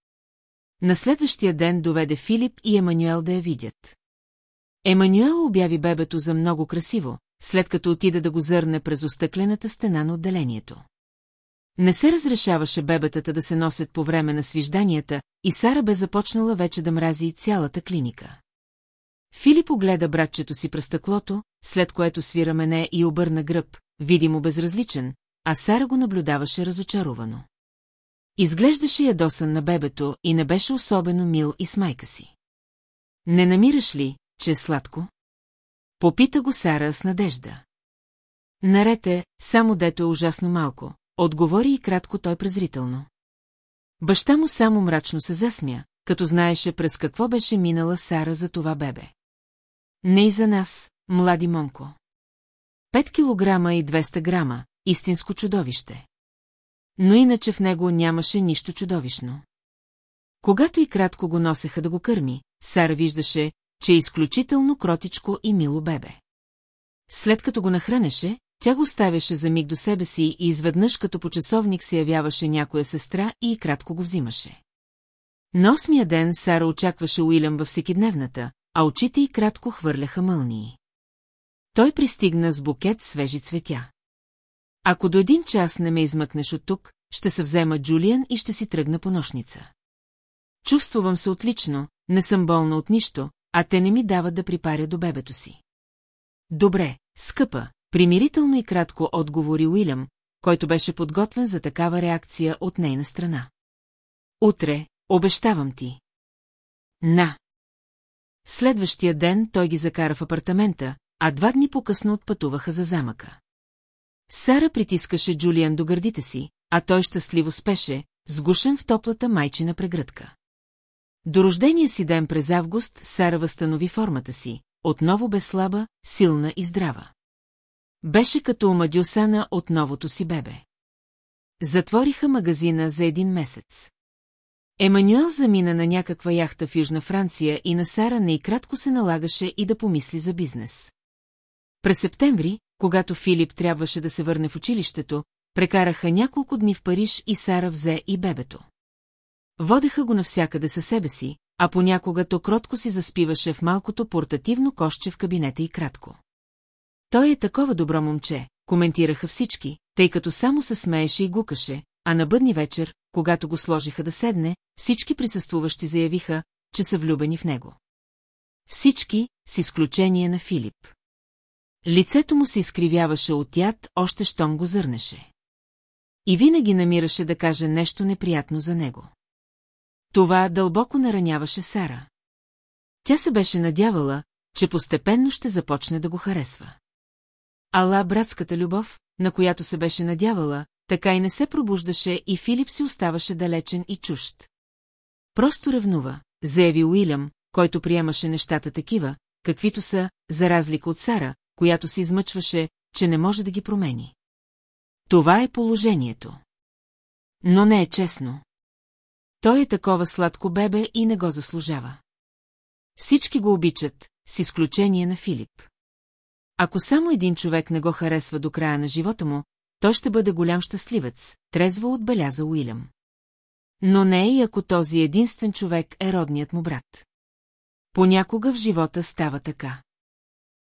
На следващия ден доведе Филип и Емануел да я видят. Емануел обяви бебето за много красиво, след като отида да го зърне през остъклената стена на отделението. Не се разрешаваше бебетата да се носят по време на свижданията и Сара бе започнала вече да мрази цялата клиника. Филип огледа братчето си през стъклото, след което свира мене и обърна гръб, видимо безразличен, а Сара го наблюдаваше разочаровано. Изглеждаше ядосан на бебето и не беше особено мил и с майка си. Не намираш ли, че е сладко? Попита го Сара с надежда. Нарете, само дето е ужасно малко, отговори и кратко той презрително. Баща му само мрачно се засмя, като знаеше през какво беше минала Сара за това бебе. Не и за нас, млади момко. Пет килограма и 200 грама, истинско чудовище. Но иначе в него нямаше нищо чудовищно. Когато и кратко го носеха да го кърми, Сара виждаше, че е изключително кротичко и мило бебе. След като го нахранеше, тя го ставяше за миг до себе си и изведнъж като по часовник се явяваше някоя сестра и кратко го взимаше. На осмия ден Сара очакваше Уилям във всекидневната, а очите й кратко хвърляха мълнии. Той пристигна с букет свежи цветя. Ако до един час не ме измъкнеш от тук, ще се взема Джулиан и ще си тръгна по нощница. Чувствувам се отлично, не съм болна от нищо, а те не ми дават да припаря до бебето си. Добре, скъпа, примирително и кратко отговори Уилям, който беше подготвен за такава реакция от нейна страна. Утре, обещавам ти. На. Следващия ден той ги закара в апартамента, а два дни по-късно отпътуваха за замъка. Сара притискаше Джулиан до гърдите си, а той щастливо спеше, сгушен в топлата майчина прегръдка. До рождения си ден през август Сара възстанови формата си, отново бе слаба, силна и здрава. Беше като омадюсана от новото си бебе. Затвориха магазина за един месец. Емануел замина на някаква яхта в Южна Франция и на Сара не кратко се налагаше и да помисли за бизнес. През септември, когато Филип трябваше да се върне в училището, прекараха няколко дни в Париж и Сара взе и бебето. Водеха го навсякъде със себе си, а понякога то кротко си заспиваше в малкото портативно кошче в кабинета и кратко. Той е такова добро момче, коментираха всички, тъй като само се смееше и гукаше, а на бъдни вечер, когато го сложиха да седне, всички присъствуващи заявиха, че са влюбени в него. Всички, с изключение на Филип. Лицето му се изкривяваше от яд, още щом го зърнеше. И винаги намираше да каже нещо неприятно за него. Това дълбоко нараняваше Сара. Тя се беше надявала, че постепенно ще започне да го харесва. Ала братската любов, на която се беше надявала, така и не се пробуждаше и Филип си оставаше далечен и чужд. Просто ревнува, заяви Уилям, който приемаше нещата такива, каквито са, за разлика от Сара, която се измъчваше, че не може да ги промени. Това е положението. Но не е честно. Той е такова сладко бебе и не го заслужава. Всички го обичат, с изключение на Филип. Ако само един човек не го харесва до края на живота му, той ще бъде голям щастливец, трезво отбеляза Уилям. Но не и ако този единствен човек е родният му брат. Понякога в живота става така.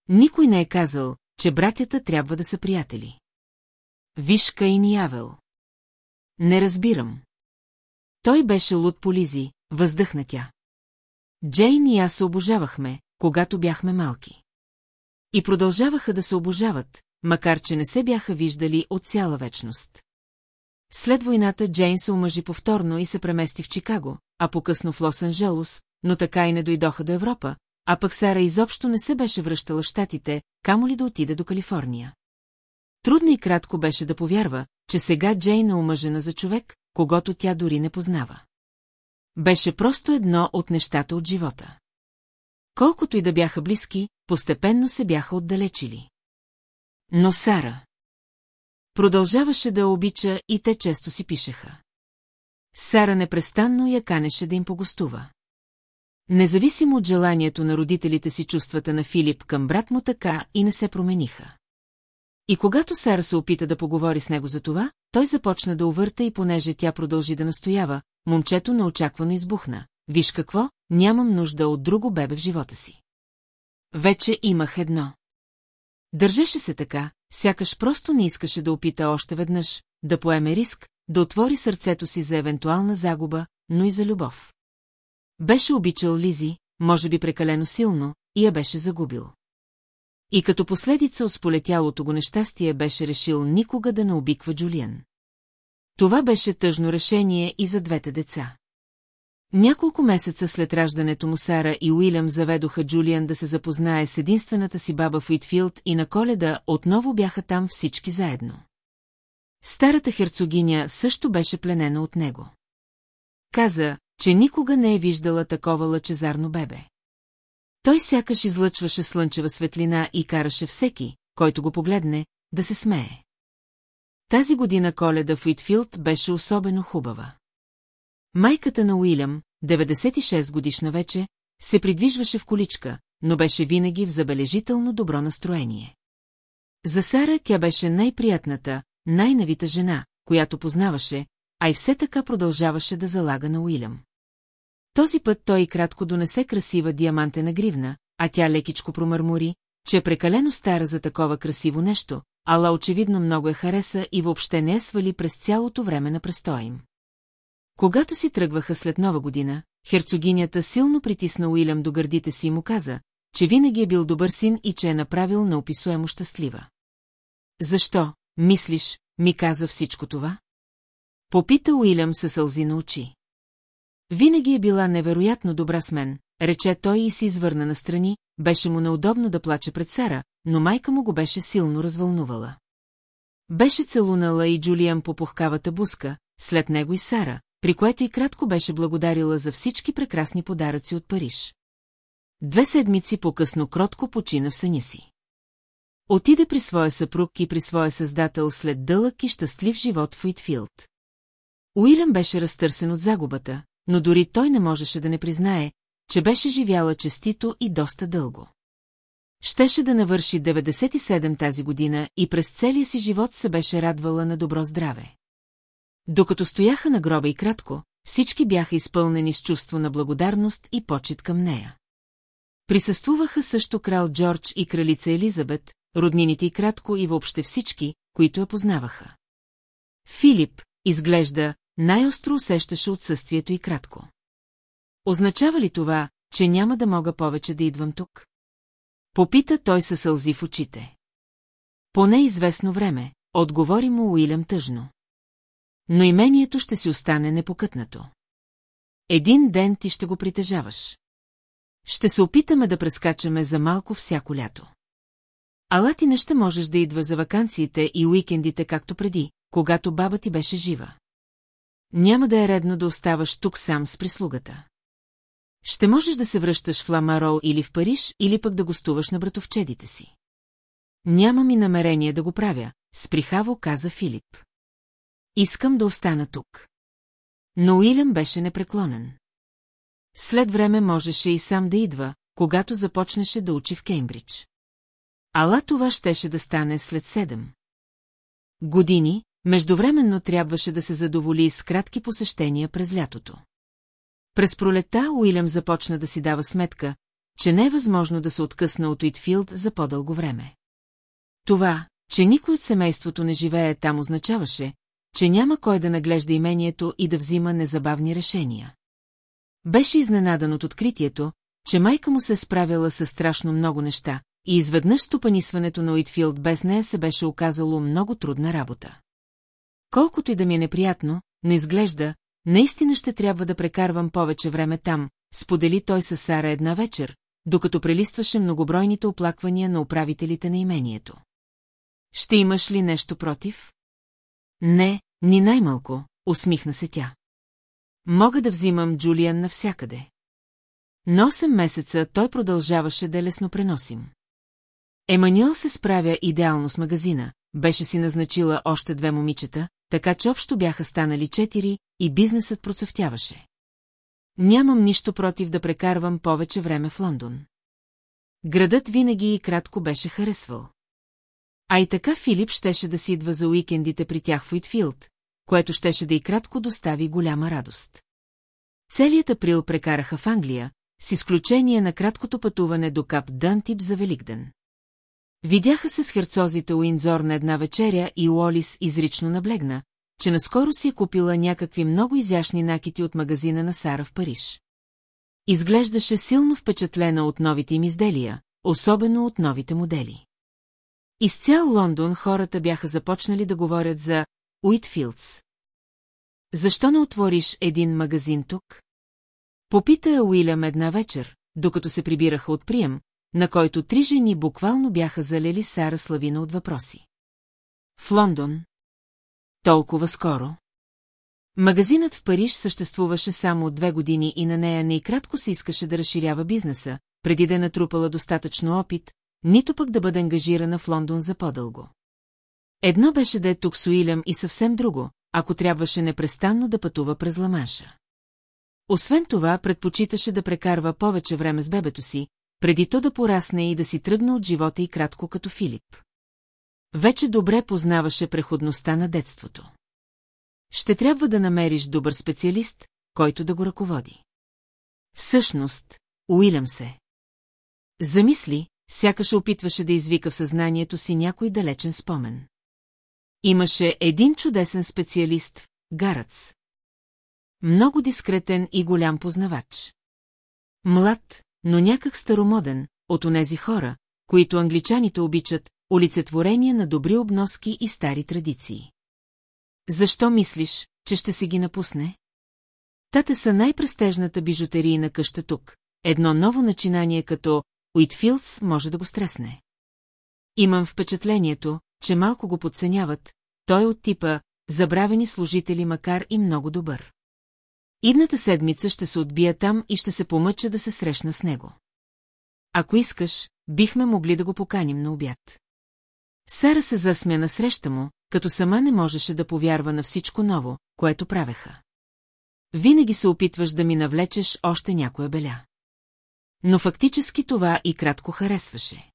Никой не е казал, че братята трябва да са приятели. Виж Каин и Авел. Не разбирам. Той беше луд по Лизи, въздъхна тя. Джейн и аз се обожавахме, когато бяхме малки. И продължаваха да се обожават, макар че не се бяха виждали от цяла вечност. След войната Джейн се омъжи повторно и се премести в Чикаго, а по-късно в Лос-Анджелос, но така и не дойдоха до Европа, а пък Сара изобщо не се беше връщала в Штатите, камо ли да отиде до Калифорния. Трудно и кратко беше да повярва, че сега Джейн е омъжена за човек, когато тя дори не познава. Беше просто едно от нещата от живота. Колкото и да бяха близки, постепенно се бяха отдалечили. Но Сара... Продължаваше да обича и те често си пишеха. Сара непрестанно я канеше да им погостува. Независимо от желанието на родителите си чувствата на Филип към брат му така и не се промениха. И когато Сара се опита да поговори с него за това, той започна да увърта и понеже тя продължи да настоява, момчето неочаквано избухна. Виж какво, нямам нужда от друго бебе в живота си. Вече имах едно. Държеше се така, сякаш просто не искаше да опита още веднъж, да поеме риск, да отвори сърцето си за евентуална загуба, но и за любов. Беше обичал Лизи, може би прекалено силно, и я беше загубил. И като последица от сполетялото го нещастие беше решил никога да не обиква Джулиан. Това беше тъжно решение и за двете деца. Няколко месеца след раждането му Сара и Уилям заведоха Джулиан да се запознае с единствената си баба в Уитфилд и на коледа отново бяха там всички заедно. Старата херцогиня също беше пленена от него. Каза, че никога не е виждала такова лъчезарно бебе. Той сякаш излъчваше слънчева светлина и караше всеки, който го погледне, да се смее. Тази година коледа в Уитфилд беше особено хубава. Майката на Уилям, 96 годишна вече, се придвижваше в количка, но беше винаги в забележително добро настроение. За Сара тя беше най-приятната, най-навита жена, която познаваше, а и все така продължаваше да залага на Уилям. Този път той и кратко донесе красива диамантена гривна, а тя лекичко промърмори, че е прекалено стара за такова красиво нещо, ала очевидно много е хареса и въобще не е свали през цялото време на престоя им. Когато си тръгваха след нова година, херцогинята силно притисна Уилям до гърдите си и му каза, че винаги е бил добър син и че е направил неописуемо щастлива. Защо, мислиш, ми каза всичко това? Попита Уилям със сълзи на очи. Винаги е била невероятно добра с мен, рече той и си извърна настрани, беше му неудобно да плаче пред Сара, но майка му го беше силно развълнувала. Беше целунала и Джулиан по пухкавата буска, след него и Сара, при което и кратко беше благодарила за всички прекрасни подаръци от Париж. Две седмици по-късно кротко почина в съня си. Отиде при своя съпруг и при своя създател след дълъг и щастлив живот в Уитфилд. Уилям беше разтърсен от загубата, но дори той не можеше да не признае, че беше живяла честито и доста дълго. Щеше да навърши 97 тази година и през целия си живот се беше радвала на добро здраве. Докато стояха на гроба и кратко, всички бяха изпълнени с чувство на благодарност и почет към нея. Присъствуваха също крал Джордж и кралица Елизабет, роднините и кратко и въобще всички, които я познаваха. Филип, изглежда, най-остро усещаше отсъствието и кратко. Означава ли това, че няма да мога повече да идвам тук? Попита той със сълзи в очите. Поне известно време, отговори му Уилям тъжно. Но имението ще си остане непокътнато. Един ден ти ще го притежаваш. Ще се опитаме да прескачаме за малко всяко лято. Ала ти не ще можеш да идваш за вакансиите и уикендите както преди, когато баба ти беше жива. Няма да е редно да оставаш тук сам с прислугата. Ще можеш да се връщаш в Ламарол или в Париж, или пък да гостуваш на братовчедите си. Нямам и намерение да го правя, сприхаво каза Филип. Искам да остана тук. Но Уилям беше непреклонен. След време можеше и сам да идва, когато започнеше да учи в Кеймбридж. Ала това щеше да стане след седем. Години, междувременно трябваше да се задоволи с кратки посещения през лятото. През пролета Уилям започна да си дава сметка, че не е възможно да се откъсна от Уитфилд за по-дълго време. Това, че никой от семейството не живее там означаваше, че няма кой да наглежда имението и да взима незабавни решения. Беше изненадан от откритието, че майка му се справяла с страшно много неща, и изведнъж стопанисването на Уитфилд без нея се беше оказало много трудна работа. Колкото и да ми е неприятно, не изглежда, наистина ще трябва да прекарвам повече време там, сподели той с Сара една вечер, докато прелистваше многобройните оплаквания на управителите на имението. Ще имаш ли нещо против? Не, ни най-малко, усмихна се тя. Мога да взимам Джулиан навсякъде. Но 8 месеца той продължаваше да е леснопреносим. Емануел се справя идеално с магазина, беше си назначила още две момичета, така че общо бяха станали четири и бизнесът процъфтяваше. Нямам нищо против да прекарвам повече време в Лондон. Градът винаги и кратко беше харесвал. А и така Филип щеше да си идва за уикендите при тях в Уитфилд, което щеше да и кратко достави голяма радост. Целият април прекараха в Англия, с изключение на краткото пътуване до Кап Дънтип за Великден. Видяха се с херцозите Уинзор на една вечеря и Уолис изрично наблегна, че наскоро си е купила някакви много изящни накити от магазина на Сара в Париж. Изглеждаше силно впечатлена от новите им изделия, особено от новите модели. Из цял Лондон хората бяха започнали да говорят за Уитфилдс. Защо не отвориш един магазин тук? Попита Уилям една вечер, докато се прибираха от прием, на който три жени буквално бяха залели Сара Славина от въпроси. В Лондон. Толкова скоро. Магазинът в Париж съществуваше само от две години и на нея не и кратко се искаше да разширява бизнеса, преди да е натрупала достатъчно опит, нито пък да бъде ангажирана в Лондон за по-дълго. Едно беше да е тук с Уилям и съвсем друго, ако трябваше непрестанно да пътува през Ламанша. Освен това, предпочиташе да прекарва повече време с бебето си, преди то да порасне и да си тръгне от живота и кратко като Филип. Вече добре познаваше преходността на детството. Ще трябва да намериш добър специалист, който да го ръководи. Всъщност, Уилям се. Замисли, сякаш опитваше да извика в съзнанието си някой далечен спомен. Имаше един чудесен специалист, Гарац. Много дискретен и голям познавач. Млад, но някак старомоден, от онези хора, които англичаните обичат, олицетворение на добри обноски и стари традиции. Защо мислиш, че ще си ги напусне? Тате са най-престежната бижутерийна къща тук. Едно ново начинание като Уитфилдс може да го стресне. Имам впечатлението, че малко го подценяват, той е от типа забравени служители, макар и много добър. Идната седмица ще се отбия там и ще се помъча да се срещна с него. ако искаш, бихме могли да го поканим на обяд. Сара се засмя на среща му, като сама не можеше да повярва на всичко ново, което правеха. Винаги се опитваш да ми навлечеш още някоя беля. Но фактически това и кратко харесваше.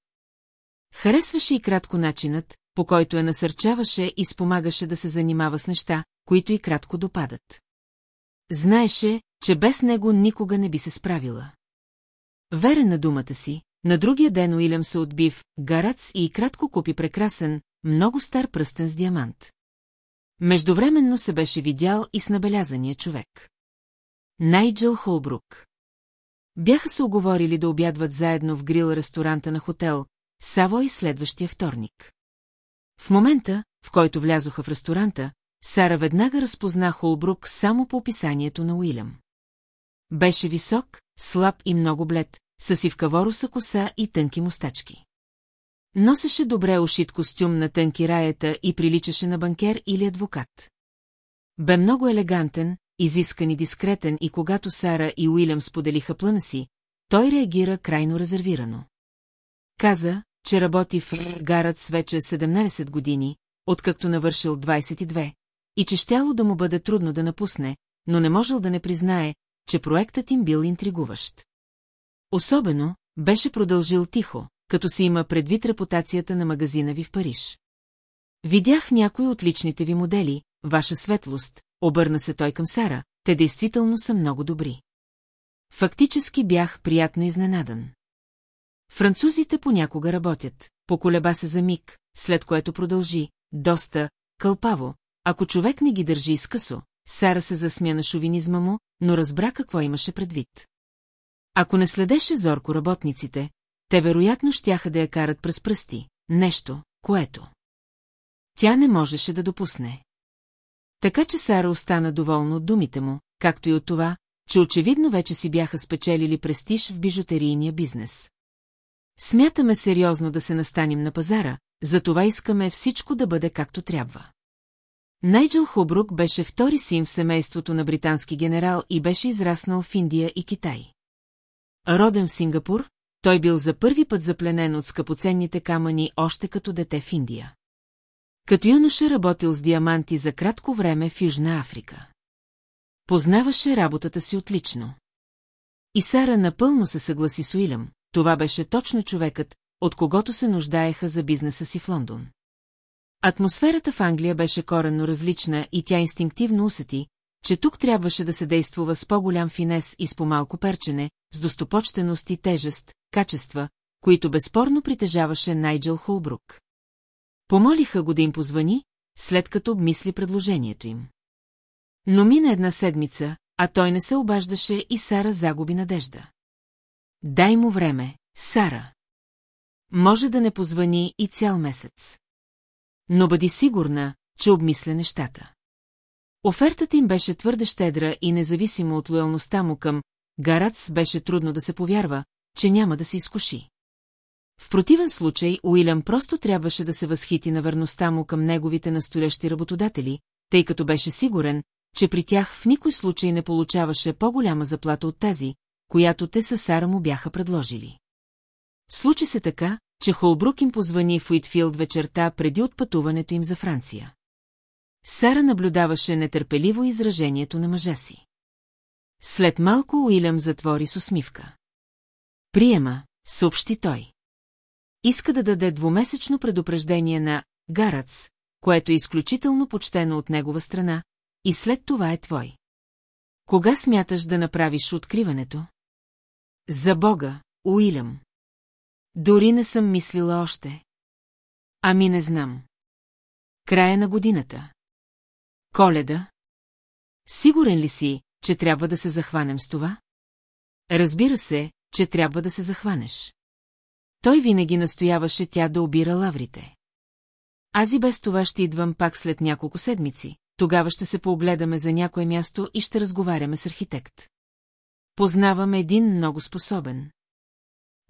Харесваше и кратко начинът, по който я насърчаваше и спомагаше да се занимава с неща, които и кратко допадат. Знаеше, че без него никога не би се справила. Верен на думата си, на другия ден Уилям се отбив гарац и кратко купи прекрасен, много стар пръстен с диамант. Междувременно се беше видял и с набелязания човек. Найджел Холбрук. Бяха се оговорили да обядват заедно в грил ресторанта на хотел, Савой следващия вторник. В момента, в който влязоха в ресторанта, Сара веднага разпозна Холбрук само по описанието на Уилям. Беше висок, слаб и много блед, с сивкавороса коса и тънки мустачки. Носеше добре ушит костюм на тънки раята и приличаше на банкер или адвокат. Бе много елегантен, изискан и дискретен и когато Сара и Уилям споделиха плана си, той реагира крайно резервирано. Каза, че работи в гарът с вече 17 години, откакто навършил 22, и че щяло да му бъде трудно да напусне, но не можел да не признае, че проектът им бил интригуващ. Особено, беше продължил тихо, като си има предвид репутацията на магазина ви в Париж. Видях някои от личните ви модели, ваша светлост, обърна се той към Сара, те действително са много добри. Фактически бях приятно изненадан. Французите понякога работят, поколеба се за миг, след което продължи, доста, кълпаво, ако човек не ги държи изкъсо, Сара се засмя на шовинизма му, но разбра какво имаше предвид. Ако не следеше зорко работниците, те вероятно щяха да я карат през пръсти, нещо, което. Тя не можеше да допусне. Така че Сара остана доволна от думите му, както и от това, че очевидно вече си бяха спечелили престиж в бижутерийния бизнес. Смятаме сериозно да се настаним на пазара, затова искаме всичко да бъде както трябва. Найджел Хубрук беше втори син в семейството на британски генерал и беше израснал в Индия и Китай. Роден в Сингапур, той бил за първи път запленен от скъпоценните камъни още като дете в Индия. Като юноша работил с диаманти за кратко време в Южна Африка. Познаваше работата си отлично. И Сара напълно се съгласи с Уилям, това беше точно човекът, от когото се нуждаеха за бизнеса си в Лондон. Атмосферата в Англия беше коренно различна и тя инстинктивно усети, че тук трябваше да се действува с по-голям финес и с по-малко перчене, с достопочтеност и тежест, качества, които безспорно притежаваше Найджел Холбрук. Помолиха го да им позвани, след като обмисли предложението им. Но мина една седмица, а той не се обаждаше и Сара загуби надежда. Дай му време, Сара. Може да не позвани и цял месец. Но бъди сигурна, че обмисля нещата. Офертата им беше твърде щедра и независимо от лоялността му към Гарац беше трудно да се повярва, че няма да се изкуши. В противен случай Уилям просто трябваше да се възхити на верността му към неговите настоящи работодатели, тъй като беше сигурен, че при тях в никой случай не получаваше по-голяма заплата от тази, която те със Сара му бяха предложили. Случи се така, че Холбрук им позвани в Уитфилд вечерта преди отпътуването им за Франция. Сара наблюдаваше нетърпеливо изражението на мъжа си. След малко Уилям затвори с усмивка. Приема, съобщи той. Иска да даде двумесечно предупреждение на Гарац, което е изключително почтено от негова страна, и след това е твой. Кога смяташ да направиш откриването? За Бога, Уилям. Дори не съм мислила още. Ами не знам. Края на годината. Коледа. Сигурен ли си, че трябва да се захванем с това? Разбира се, че трябва да се захванеш. Той винаги настояваше тя да обира лаврите. Аз и без това ще идвам пак след няколко седмици, тогава ще се поогледаме за някое място и ще разговаряме с архитект. Познавам един много способен.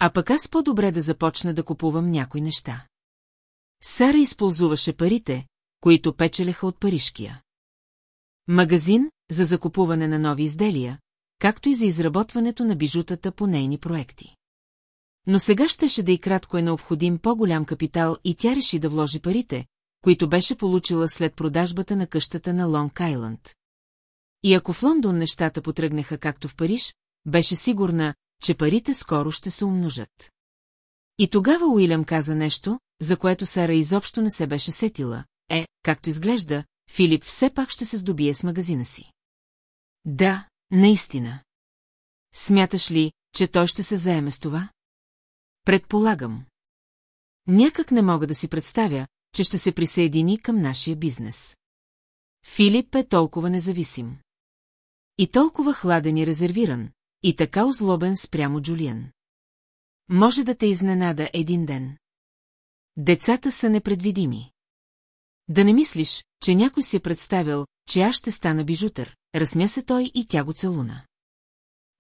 А пък аз по-добре да започна да купувам някои неща. Сара използваше парите, които печелеха от парижкия. Магазин за закупуване на нови изделия, както и за изработването на бижутата по нейни проекти. Но сега щеше да и кратко е необходим по-голям капитал и тя реши да вложи парите, които беше получила след продажбата на къщата на Лонг Айланд. И ако в Лондон нещата потръгнаха както в Париж, беше сигурна, че парите скоро ще се умножат. И тогава Уилям каза нещо, за което Сара изобщо не се беше сетила. Е, както изглежда, Филип все пак ще се здобие с магазина си. Да, наистина. Смяташ ли, че той ще се заеме с това? Предполагам. Някак не мога да си представя, че ще се присъедини към нашия бизнес. Филип е толкова независим. И толкова хладен и резервиран, и така озлобен спрямо Джулиан. Може да те изненада един ден. Децата са непредвидими. Да не мислиш, че някой си е представил, че аз ще стана бижутър, разсмя се той и тя го целуна.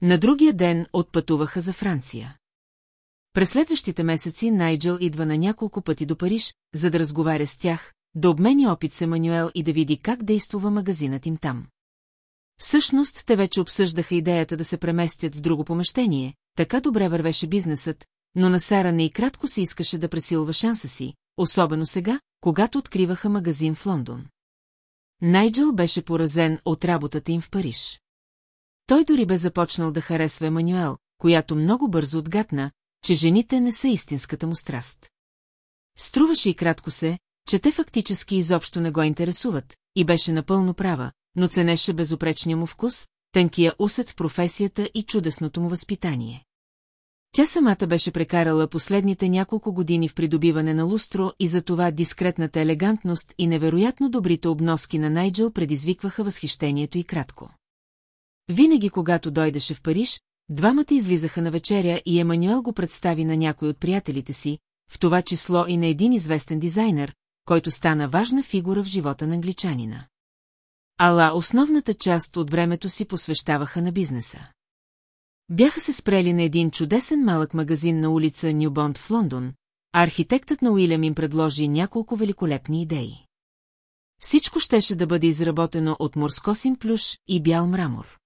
На другия ден отпътуваха за Франция. През следващите месеци Найджел идва на няколко пъти до Париж, за да разговаря с тях, да обмени опит с Емануел и да види как действува магазинът им там. Всъщност, те вече обсъждаха идеята да се преместят в друго помещение, така добре вървеше бизнесът, но на Сара не и кратко се искаше да пресилва шанса си, особено сега, когато откриваха магазин в Лондон. Найджел беше поразен от работата им в Париж. Той дори бе започнал да харесва Емануел, която много бързо отгатна, че жените не са истинската му страст. Струваше и кратко се, че те фактически изобщо не го интересуват, и беше напълно права, но ценеше безопречния му вкус, тънкия усет в професията и чудесното му възпитание. Тя самата беше прекарала последните няколко години в придобиване на лустро и затова дискретната елегантност и невероятно добрите обноски на Найджел предизвикваха възхищението и кратко. Винаги, когато дойдеше в Париж, двамата излизаха на вечеря и Емануел го представи на някой от приятелите си, в това число и на един известен дизайнер, който стана важна фигура в живота на англичанина. Ала основната част от времето си посвещаваха на бизнеса. Бяха се спрели на един чудесен малък магазин на улица Нюбонд в Лондон, а архитектът на Уилям им предложи няколко великолепни идеи. Всичко щеше да бъде изработено от морскосин плюш и бял мрамор.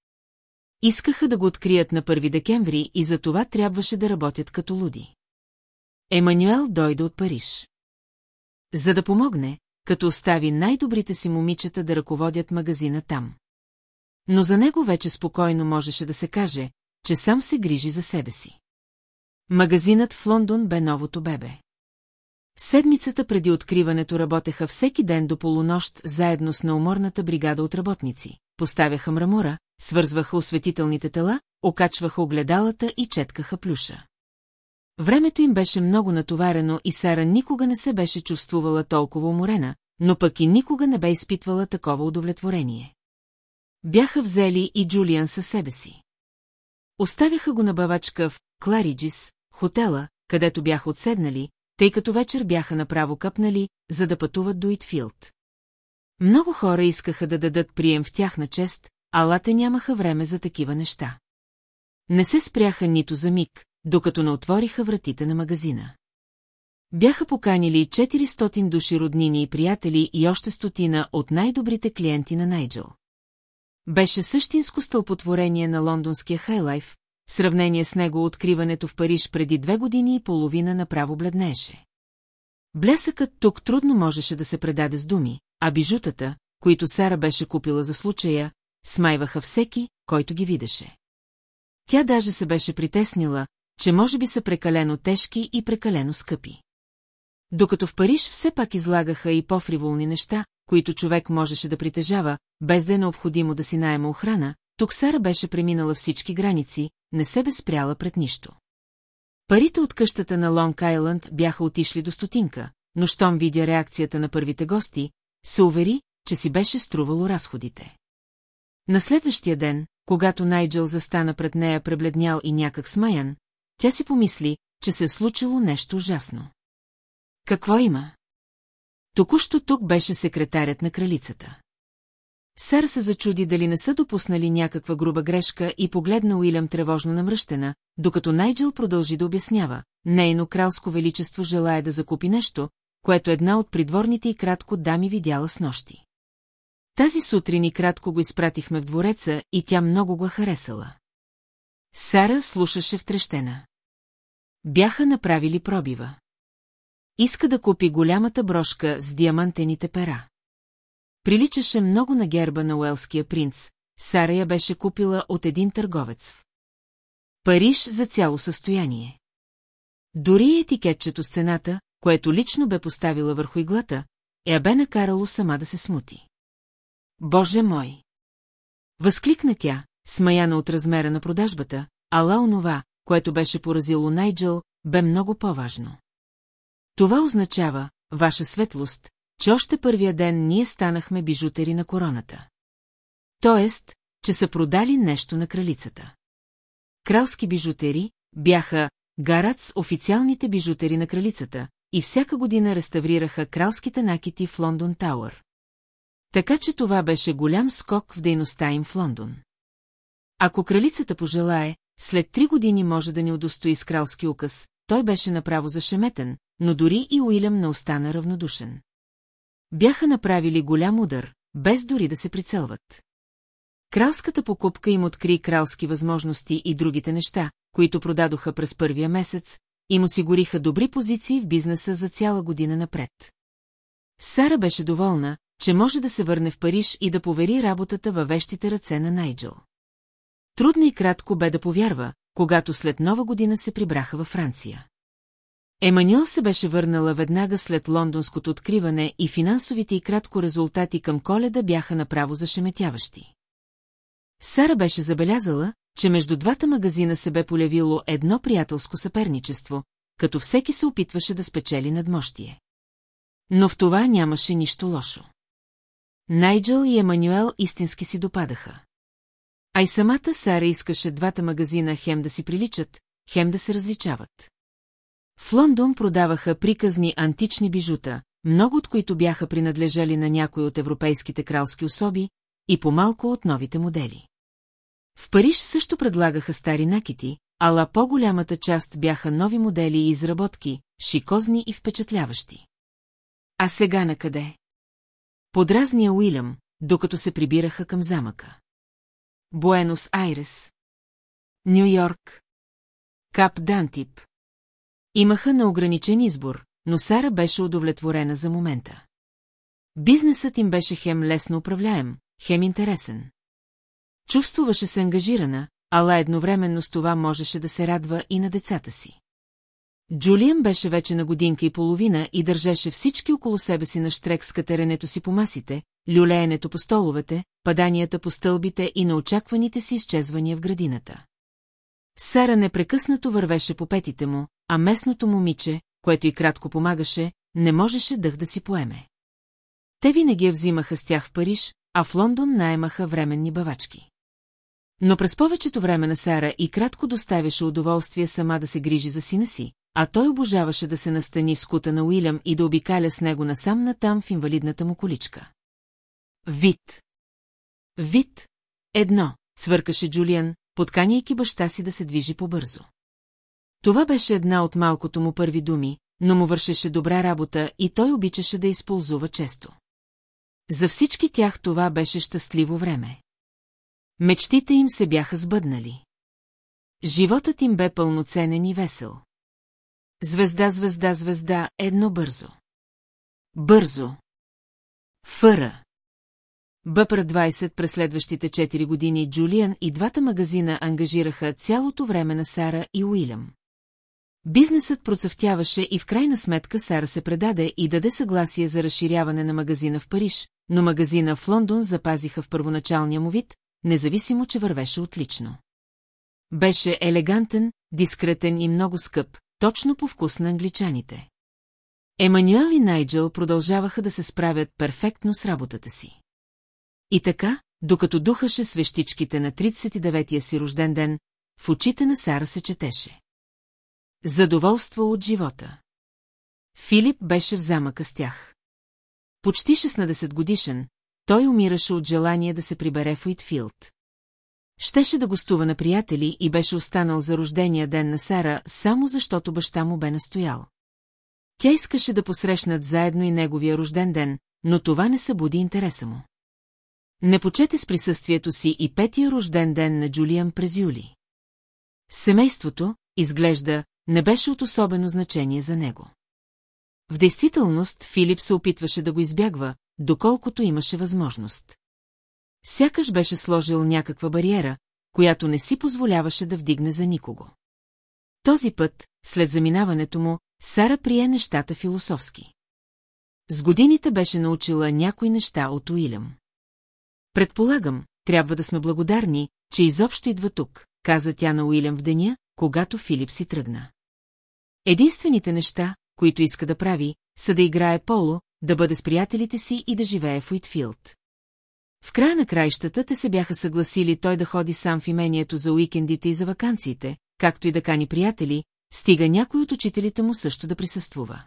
Искаха да го открият на 1 декември и за това трябваше да работят като луди. Емануел дойде от Париж. За да помогне, като остави най-добрите си момичета да ръководят магазина там. Но за него вече спокойно можеше да се каже, че сам се грижи за себе си. Магазинът в Лондон бе новото бебе. Седмицата преди откриването работеха всеки ден до полунощ заедно с науморната бригада от работници. Поставяха мрамора, свързваха осветителните тела, окачваха огледалата и четкаха плюша. Времето им беше много натоварено и Сара никога не се беше чувствувала толкова уморена, но пък и никога не бе изпитвала такова удовлетворение. Бяха взели и Джулиан със себе си. Оставяха го на бавачка в Клариджис, хотела, където бяха отседнали, тъй като вечер бяха направо къпнали, за да пътуват до Итфилд. Много хора искаха да дадат прием в тяхна чест, ала те нямаха време за такива неща. Не се спряха нито за миг, докато не отвориха вратите на магазина. Бяха поканили 400 души роднини и приятели и още стотина от най-добрите клиенти на Найджел. Беше същинско стълпотворение на лондонския хайлайф, в сравнение с него откриването в Париж преди две години и половина направо бледнееше. Блясъкът тук трудно можеше да се предаде с думи, а бижутата, които Сара беше купила за случая, смайваха всеки, който ги видеше. Тя даже се беше притеснила, че може би са прекалено тежки и прекалено скъпи. Докато в Париж все пак излагаха и по-фриволни неща, които човек можеше да притежава, без да е необходимо да си найема охрана, тук Сара беше преминала всички граници, не се бе спряла пред нищо. Парите от къщата на Лонг Айланд бяха отишли до стотинка, но щом видя реакцията на първите гости, се увери, че си беше струвало разходите. На следващия ден, когато Найджел застана пред нея пребледнял и някак смаян, тя си помисли, че се е случило нещо ужасно. Какво има? Току-що тук беше секретарят на кралицата. Сар се зачуди дали не са допуснали някаква груба грешка и погледна Уилям тревожно намръщена, докато Найджел продължи да обяснява. Нейно кралско величество желая да закупи нещо, което една от придворните и кратко дами видяла с нощи. Тази сутрин и кратко го изпратихме в двореца и тя много го харесала. Сара слушаше втрещена. Бяха направили пробива. Иска да купи голямата брошка с диамантените пера. Приличаше много на герба на Уелския принц, Сара я беше купила от един търговец Париж за цяло състояние. Дори етикетчето с цената, което лично бе поставила върху иглата, я бе накарало сама да се смути. Боже мой! Възкликна тя, смаяна от размера на продажбата, ала онова, което беше поразило Найджел, бе много по-важно. Това означава, ваша светлост, че още първия ден ние станахме бижутери на короната. Тоест, че са продали нещо на кралицата. Кралски бижутери бяха гарат официалните бижутери на кралицата и всяка година реставрираха кралските накити в Лондон Тауър. Така че това беше голям скок в дейността им в Лондон. Ако кралицата пожелае, след три години може да ни удостои с кралски указ, той беше направо зашеметен, но дори и Уилям не остана равнодушен. Бяха направили голям удар, без дори да се прицелват. Кралската покупка им откри кралски възможности и другите неща, които продадоха през първия месец, им осигуриха добри позиции в бизнеса за цяла година напред. Сара беше доволна, че може да се върне в Париж и да повери работата във вещите ръце на Найджел. Трудно и кратко бе да повярва, когато след нова година се прибраха във Франция. Еманюел се беше върнала веднага след лондонското откриване и финансовите и кратко резултати към коледа бяха направо зашеметяващи. Сара беше забелязала, че между двата магазина се бе полявило едно приятелско съперничество, като всеки се опитваше да спечели надмощие. Но в това нямаше нищо лошо. Найджел и Емануел истински си допадаха. А и самата Сара искаше двата магазина хем да си приличат, хем да се различават. В Лондон продаваха приказни антични бижута, много от които бяха принадлежали на някои от европейските кралски особи и по-малко от новите модели. В Париж също предлагаха стари накити, ала по-голямата част бяха нови модели и изработки, шикозни и впечатляващи. А сега на къде? Подразния Уилям, докато се прибираха към замъка. Буенос Айрес. Нью Йорк. Кап Дантип. Имаха неограничен избор, но Сара беше удовлетворена за момента. Бизнесът им беше хем лесно управляем, хем интересен. Чувствуваше се ангажирана, ала едновременно с това можеше да се радва и на децата си. Джулиан беше вече на годинка и половина и държеше всички около себе си на штрек с катеренето си по масите, люлеенето по столовете, паданията по стълбите и на очакваните си изчезвания в градината. Сара непрекъснато вървеше по петите му, а местното момиче, което и кратко помагаше, не можеше дъх да си поеме. Те винаги я взимаха с тях в Париж, а в Лондон найемаха временни бавачки. Но през повечето време на Сара и кратко доставяше удоволствие сама да се грижи за сина си, а той обожаваше да се настани в скута на Уилям и да обикаля с него насам натам в инвалидната му количка. Вид. Вид. Едно, свъркаше Джулиан, подканяйки баща си да се движи побързо. Това беше една от малкото му първи думи, но му вършеше добра работа и той обичаше да използва често. За всички тях това беше щастливо време. Мечтите им се бяха сбъднали. Животът им бе пълноценен и весел. Звезда, звезда, звезда, едно бързо. Бързо. Фъра. Бъпър 20 през следващите 4 години Джулиан и двата магазина ангажираха цялото време на Сара и Уилям. Бизнесът процъфтяваше и в крайна сметка Сара се предаде и даде съгласие за разширяване на магазина в Париж, но магазина в Лондон запазиха в първоначалния му вид, независимо, че вървеше отлично. Беше елегантен, дискретен и много скъп, точно по вкус на англичаните. Емануел и Найджел продължаваха да се справят перфектно с работата си. И така, докато духаше свещичките на 39-я си рожден ден, в очите на Сара се четеше. Задоволство от живота. Филип беше в замъка с тях. Почти 16 годишен, той умираше от желание да се прибере в Уитфилд. Щеше да гостува на приятели и беше останал за рождения ден на Сара, само защото баща му бе настоял. Тя искаше да посрещнат заедно и неговия рожден ден, но това не събуди интереса му. Не почете с присъствието си и петия рожден ден на Джулиан през юли. Семейството, изглежда, не беше от особено значение за него. В действителност Филип се опитваше да го избягва, доколкото имаше възможност. Сякаш беше сложил някаква бариера, която не си позволяваше да вдигне за никого. Този път, след заминаването му, Сара прие нещата философски. С годините беше научила някои неща от Уилям. Предполагам, трябва да сме благодарни, че изобщо идва тук, каза тя на Уилям в деня, когато Филип си тръгна. Единствените неща, които иска да прави, са да играе поло, да бъде с приятелите си и да живее в Уитфилд. В края на краищата те се бяха съгласили той да ходи сам в имението за уикендите и за вакансиите, както и да кани приятели, стига някой от учителите му също да присъствува.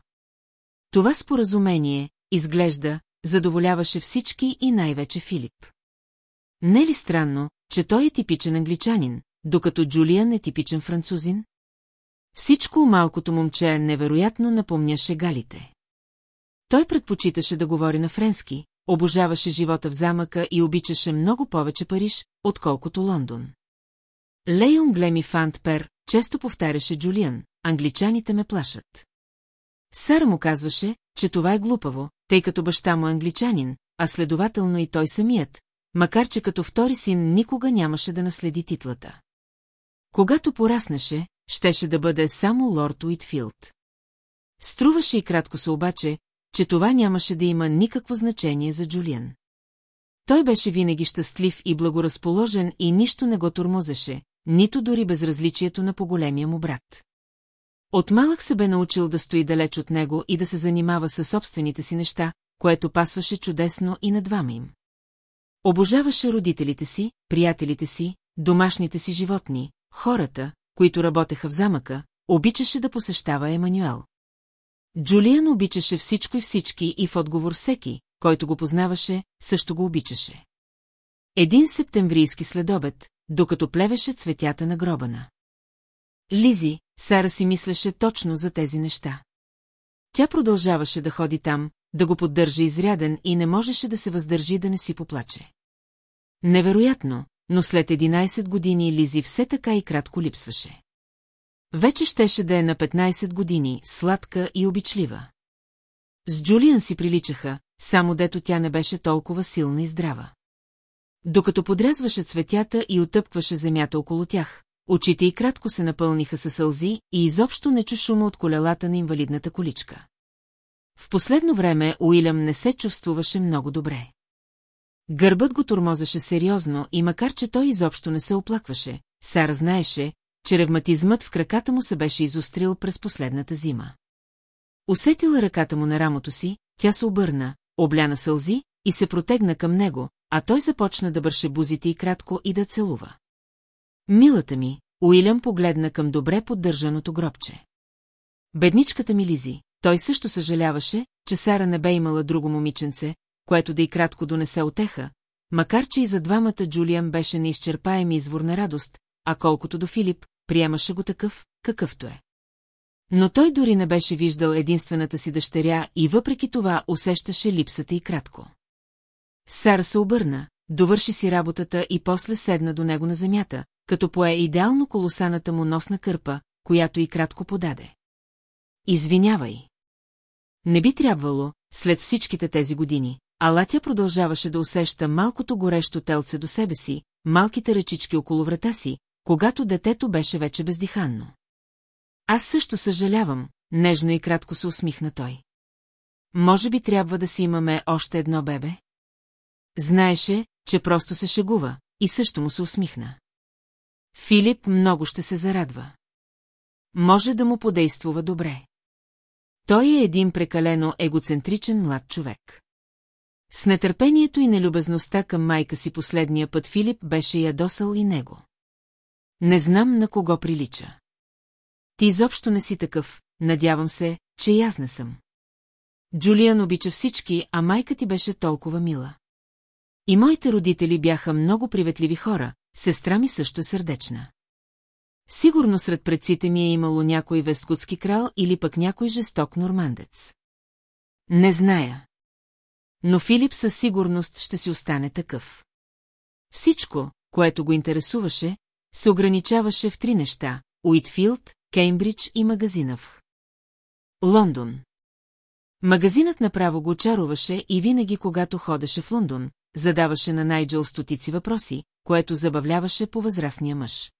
Това споразумение, изглежда, задоволяваше всички и най-вече Филип. Не е ли странно, че той е типичен англичанин, докато Джулиан е типичен французин? Всичко малкото момче невероятно напомняше галите. Той предпочиташе да говори на френски, обожаваше живота в замъка и обичаше много повече Париж, отколкото Лондон. Лейон Глеми Фант Пер често повтаряше Джулиан, англичаните ме плашат. Сара му казваше, че това е глупаво, тъй като баща му е англичанин, а следователно и той самият, макар че като втори син никога нямаше да наследи титлата. Когато пораснеше, щеше да бъде само лорд Уитфилд. Струваше и кратко се обаче, че това нямаше да има никакво значение за Джулиан. Той беше винаги щастлив и благоразположен и нищо не го тормозеше, нито дори безразличието на поголемия му брат. От малък се бе научил да стои далеч от него и да се занимава със собствените си неща, което пасваше чудесно и на двама им. Обожаваше родителите си, приятелите си, домашните си животни, хората, които работеха в замъка, обичаше да посещава Емануел. Джулиан обичаше всичко и всички и в отговор всеки, който го познаваше, също го обичаше. Един септемврийски следобед, докато плевеше цветята на гробана. Лизи, Сара си мислеше точно за тези неща. Тя продължаваше да ходи там, да го поддържа изряден и не можеше да се въздържи да не си поплаче. Невероятно, но след 11 години Лизи все така и кратко липсваше. Вече щеше да е на 15 години, сладка и обичлива. С Джулиан си приличаха, само дето тя не беше толкова силна и здрава. Докато подрязваше цветята и отъпкваше земята около тях, очите й кратко се напълниха със сълзи и изобщо не чу шума от колелата на инвалидната количка. В последно време Уилям не се чувствуваше много добре. Гърбът го тормозеше сериозно и макар, че той изобщо не се оплакваше, Сара знаеше, че ревматизмът в краката му се беше изострил през последната зима. Усетила ръката му на рамото си, тя се обърна, обляна сълзи и се протегна към него, а той започна да бърше бузите и кратко и да целува. Милата ми, Уилям погледна към добре поддържаното гробче. Бедничката ми Лизи, той също съжаляваше, че Сара не бе имала друго момиченце, което да и кратко донесе отеха, макар че и за двамата Джулиан беше неизчерпаем извор на радост, а колкото до Филип, приемаше го такъв, какъвто е. Но той дори не беше виждал единствената си дъщеря и въпреки това усещаше липсата и кратко. Сара се обърна, довърши си работата и после седна до него на земята, като пое идеално колосаната му носна кърпа, която и кратко подаде. Извинявай. Не би трябвало, след всичките тези години, ала тя продължаваше да усеща малкото горещо телце до себе си, малките ръчички около врата си, когато детето беше вече бездиханно. Аз също съжалявам, нежно и кратко се усмихна той. Може би трябва да си имаме още едно бебе? Знаеше, че просто се шегува, и също му се усмихна. Филип много ще се зарадва. Може да му подействува добре. Той е един прекалено егоцентричен млад човек. С нетърпението и нелюбезността към майка си последния път Филип беше ядосал и него. Не знам на кого прилича. Ти изобщо не си такъв, надявам се, че и аз не съм. Джулиан обича всички, а майка ти беше толкова мила. И моите родители бяха много приветливи хора, сестра ми също е сърдечна. Сигурно сред предците ми е имало някой весткутски крал или пък някой жесток нормандец. Не зная. Но Филип със сигурност ще си остане такъв. Всичко, което го интересуваше, се ограничаваше в три неща – Уитфилд, Кеймбридж и магазина в Лондон. Магазинът направо го очаруваше и винаги, когато ходеше в Лондон, задаваше на Найджел стотици въпроси, което забавляваше по възрастния мъж.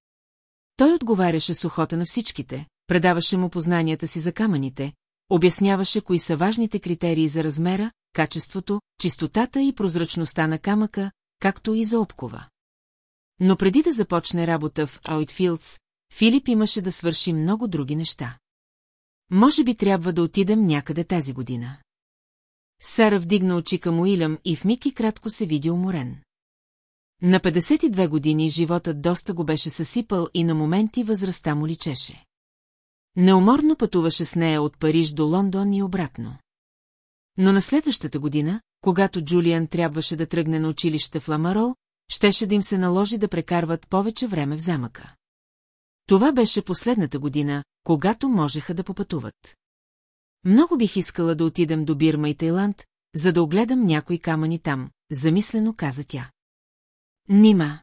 Той отговаряше с охота на всичките, предаваше му познанията си за камъните, обясняваше кои са важните критерии за размера, качеството, чистотата и прозрачността на камъка, както и за обкова. Но преди да започне работа в Аутфилдс, Филип имаше да свърши много други неща. Може би трябва да отидем някъде тази година. Сара вдигна очи към Уилям и в Мики кратко се види уморен. На 52 години животът доста го беше съсипал и на моменти възрастта му личеше. Неуморно пътуваше с нея от Париж до Лондон и обратно. Но на следващата година, когато Джулиан трябваше да тръгне на училище в Ламарол, щеше да им се наложи да прекарват повече време в замъка. Това беше последната година, когато можеха да попътуват. Много бих искала да отидем до Бирма и Тайланд, за да огледам някои камъни там, замислено каза тя. Нима.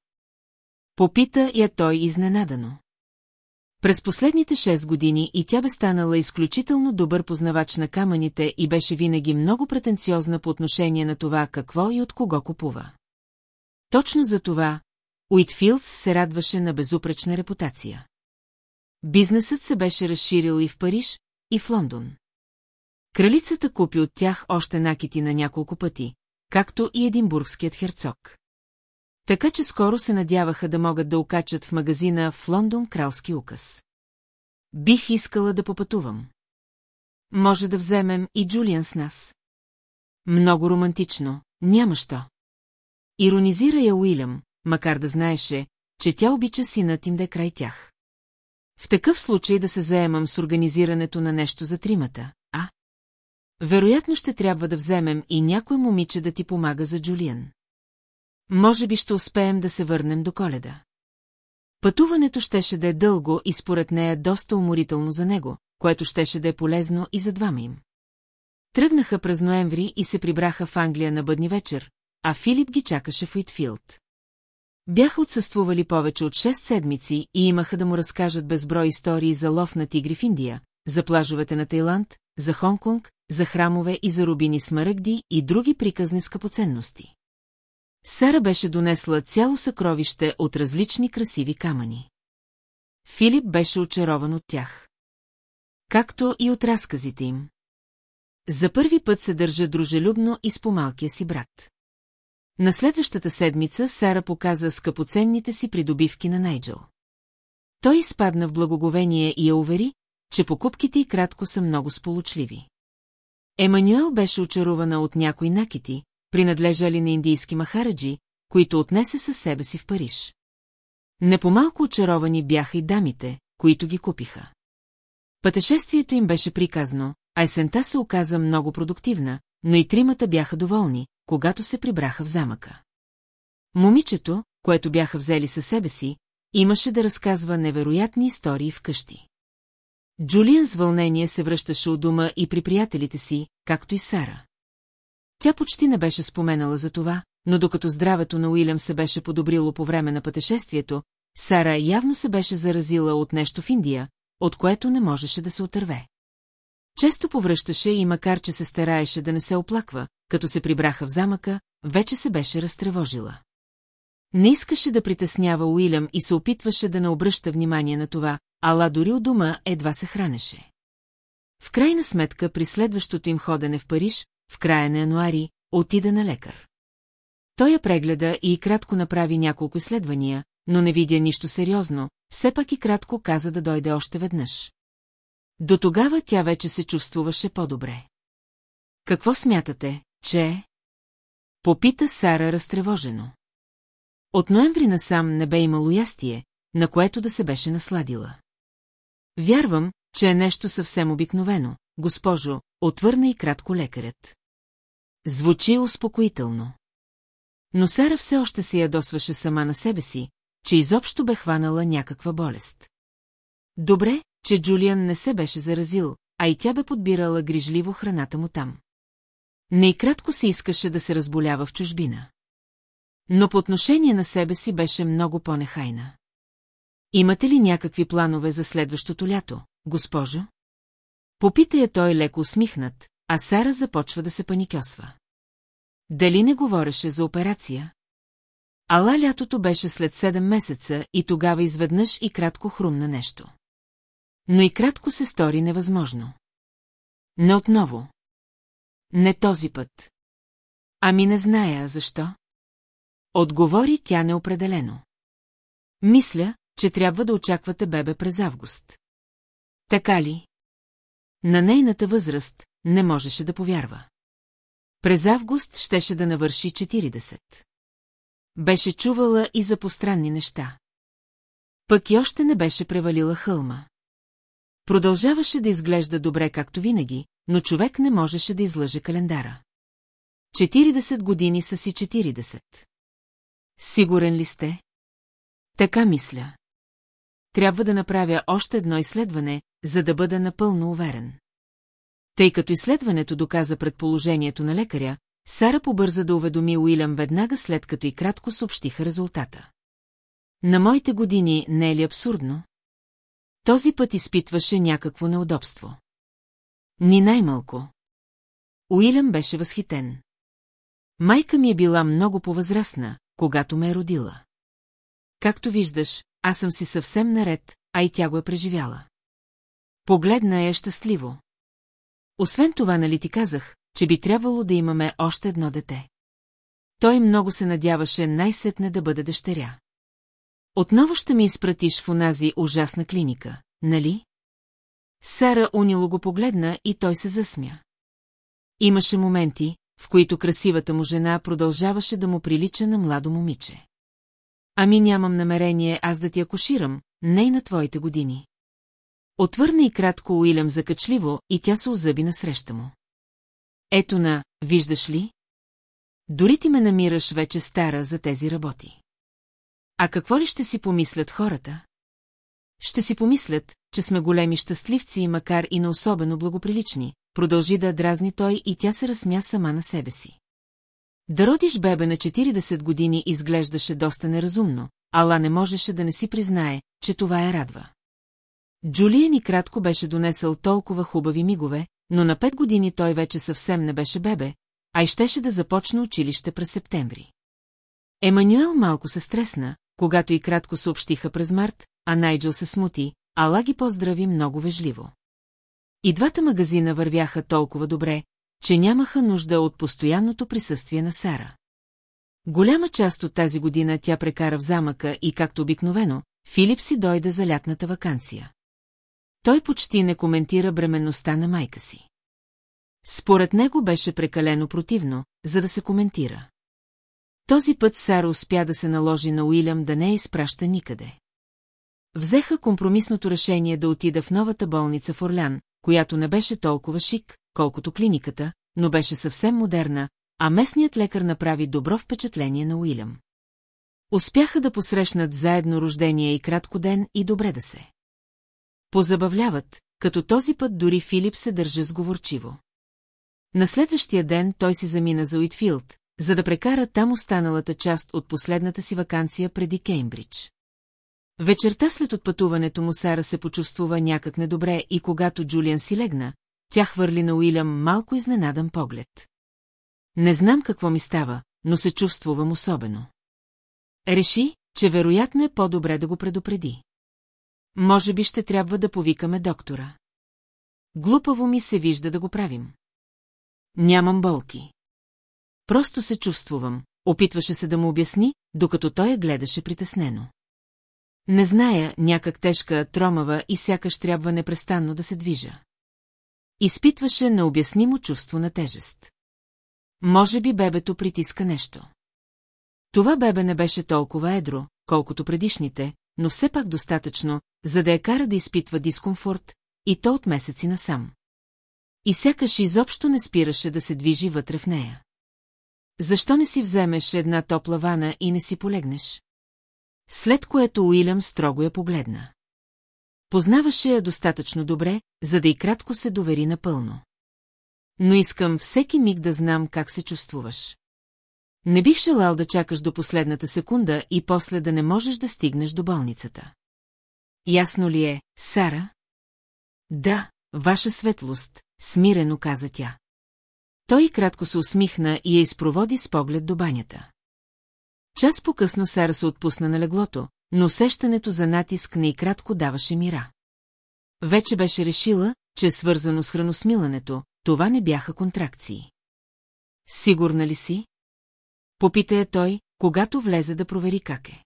Попита я той изненадано. През последните шест години и тя бе станала изключително добър познавач на камъните и беше винаги много претенциозна по отношение на това какво и от кого купува. Точно за това Уитфилдс се радваше на безупречна репутация. Бизнесът се беше разширил и в Париж, и в Лондон. Кралицата купи от тях още накити на няколко пъти, както и единбургският херцог. Така че скоро се надяваха да могат да окачат в магазина в Лондон кралски указ. Бих искала да попътувам. Може да вземем и Джулиан с нас. Много романтично, няма що. Иронизира я Уилям, макар да знаеше, че тя обича синът им да е край тях. В такъв случай да се заемам с организирането на нещо за тримата, а? Вероятно ще трябва да вземем и някой момиче да ти помага за Джулиан. Може би ще успеем да се върнем до коледа. Пътуването щеше да е дълго и според нея доста уморително за него, което щеше да е полезно и за двама им. Тръгнаха през ноември и се прибраха в Англия на бъдни вечер, а Филип ги чакаше в Уитфилд. Бяха отсъствували повече от 6 седмици и имаха да му разкажат безброй истории за лов на тигри в Индия, за плажовете на Тайланд, за Хонконг, за храмове и за рубини смарагди и други приказни скъпоценности. Сара беше донесла цяло съкровище от различни красиви камъни. Филип беше очарован от тях. Както и от разказите им. За първи път се държа дружелюбно и с помалкия си брат. На следващата седмица Сара показа скъпоценните си придобивки на Найджел. Той изпадна в благоговение и я увери, че покупките и кратко са много сполучливи. Емануел беше очарована от някои накити, принадлежали на индийски махараджи, които отнесе със себе си в Париж. Непомалко очаровани бяха и дамите, които ги купиха. Пътешествието им беше приказно, а есента се оказа много продуктивна, но и тримата бяха доволни, когато се прибраха в замъка. Момичето, което бяха взели със себе си, имаше да разказва невероятни истории вкъщи. Джулиан с вълнение се връщаше от дома и при приятелите си, както и Сара. Тя почти не беше споменала за това, но докато здравето на Уилям се беше подобрило по време на пътешествието, Сара явно се беше заразила от нещо в Индия, от което не можеше да се отърве. Често повръщаше и макар, че се стараеше да не се оплаква, като се прибраха в замъка, вече се беше разтревожила. Не искаше да притеснява Уилям и се опитваше да не обръща внимание на това, ала дори у дома едва се хранеше. В крайна сметка, при следващото им ходене в Париж, в края на януари, отида на лекар. Той я прегледа и кратко направи няколко изследвания, но не видя нищо сериозно, все пак и кратко каза да дойде още веднъж. До тогава тя вече се чувствуваше по-добре. Какво смятате, че Попита Сара разтревожено. От ноември насам не бе имало ястие, на което да се беше насладила. Вярвам, че е нещо съвсем обикновено, госпожо, отвърна и кратко лекарят. Звучи успокоително. Но Сара все още се ядосваше сама на себе си, че изобщо бе хванала някаква болест. Добре, че Джулиан не се беше заразил, а и тя бе подбирала грижливо храната му там. Не и кратко се искаше да се разболява в чужбина. Но по отношение на себе си беше много по-нехайна. Имате ли някакви планове за следващото лято, госпожо? Попита я той леко усмихнат, а Сара започва да се паникьосва. Дали не говореше за операция? Ала лятото беше след седем месеца и тогава изведнъж и кратко хрумна нещо. Но и кратко се стори невъзможно. Не отново. Не този път. Ами не зная, защо? Отговори тя неопределено. Мисля, че трябва да очаквате бебе през август. Така ли? На нейната възраст не можеше да повярва. През август щеше да навърши 40. Беше чувала и за постранни неща. Пък и още не беше превалила хълма. Продължаваше да изглежда добре както винаги, но човек не можеше да излъже календара. 40 години са си 40. Сигурен ли сте? Така мисля. Трябва да направя още едно изследване, за да бъда напълно уверен. Тъй като изследването доказа предположението на лекаря, Сара побърза да уведоми Уилям веднага след като и кратко съобщиха резултата. На моите години не е ли абсурдно? Този път изпитваше някакво неудобство. Ни най-малко. Уилям беше възхитен. Майка ми е била много повъзрастна, когато ме е родила. Както виждаш, аз съм си съвсем наред, а и тя го е преживяла. Погледна я щастливо. Освен това, нали ти казах, че би трябвало да имаме още едно дете. Той много се надяваше най-сетне да бъде дъщеря. Отново ще ми изпратиш в онази ужасна клиника, нали? Сара унило го погледна и той се засмя. Имаше моменти, в които красивата му жена продължаваше да му прилича на младо момиче. Ами нямам намерение аз да ти акуширам, не и на твоите години. Отвърна и кратко Уилям закачливо и тя се озъби насреща му. Ето на, виждаш ли? Дори ти ме намираш вече стара за тези работи. А какво ли ще си помислят хората? Ще си помислят, че сме големи щастливци, макар и на особено благоприлични, продължи да дразни той и тя се разсмя сама на себе си. Да родиш бебе на 40 години изглеждаше доста неразумно, ала не можеше да не си признае, че това е радва. Джулиен и кратко беше донесъл толкова хубави мигове, но на пет години той вече съвсем не беше бебе, а и щеше да започне училище през септември. Емануел малко се стресна, когато и кратко съобщиха през март, а Найджел се смути, ала ги поздрави много вежливо. И двата магазина вървяха толкова добре, че нямаха нужда от постоянното присъствие на Сара. Голяма част от тази година тя прекара в замъка и, както обикновено, Филип си дойде за лятната вакансия. Той почти не коментира бременността на майка си. Според него беше прекалено противно, за да се коментира. Този път Сара успя да се наложи на Уилям да не я изпраща никъде. Взеха компромисното решение да отида в новата болница в Орлян, която не беше толкова шик, колкото клиниката, но беше съвсем модерна, а местният лекар направи добро впечатление на Уилям. Успяха да посрещнат заедно рождения и кратко ден и добре да се. Позабавляват, като този път дори Филип се държа сговорчиво. На следващия ден той си замина за Уитфилд, за да прекара там останалата част от последната си вакансия преди Кеймбридж. Вечерта след отпътуването му Сара се почувствува някак недобре и когато Джулиан си легна, тя хвърли на Уилям малко изненадан поглед. Не знам какво ми става, но се чувствувам особено. Реши, че вероятно е по-добре да го предупреди. Може би ще трябва да повикаме доктора. Глупаво ми се вижда да го правим. Нямам болки. Просто се чувствувам, опитваше се да му обясни, докато той я гледаше притеснено. Не зная, някак тежка, тромава и сякаш трябва непрестанно да се движа. Изпитваше необяснимо чувство на тежест. Може би бебето притиска нещо. Това бебе не беше толкова едро, колкото предишните, но все пак достатъчно, за да я кара да изпитва дискомфорт, и то от месеци насам. И сякаш изобщо не спираше да се движи вътре в нея. Защо не си вземеш една топла вана и не си полегнеш? След което Уилям строго я погледна. Познаваше я достатъчно добре, за да и кратко се довери напълно. Но искам всеки миг да знам как се чувствуваш. Не бих желал да чакаш до последната секунда и после да не можеш да стигнеш до болницата. ясно ли е, Сара? Да, ваша светлост, смирено каза тя. Той кратко се усмихна и я изпроводи с поглед до банята. Час по-късно Сара се отпусна на леглото, но усещането за натиск не и кратко даваше мира. Вече беше решила, че е свързано с храносмилането, това не бяха контракции. Сигурна ли си? Попита я той, когато влезе да провери как е.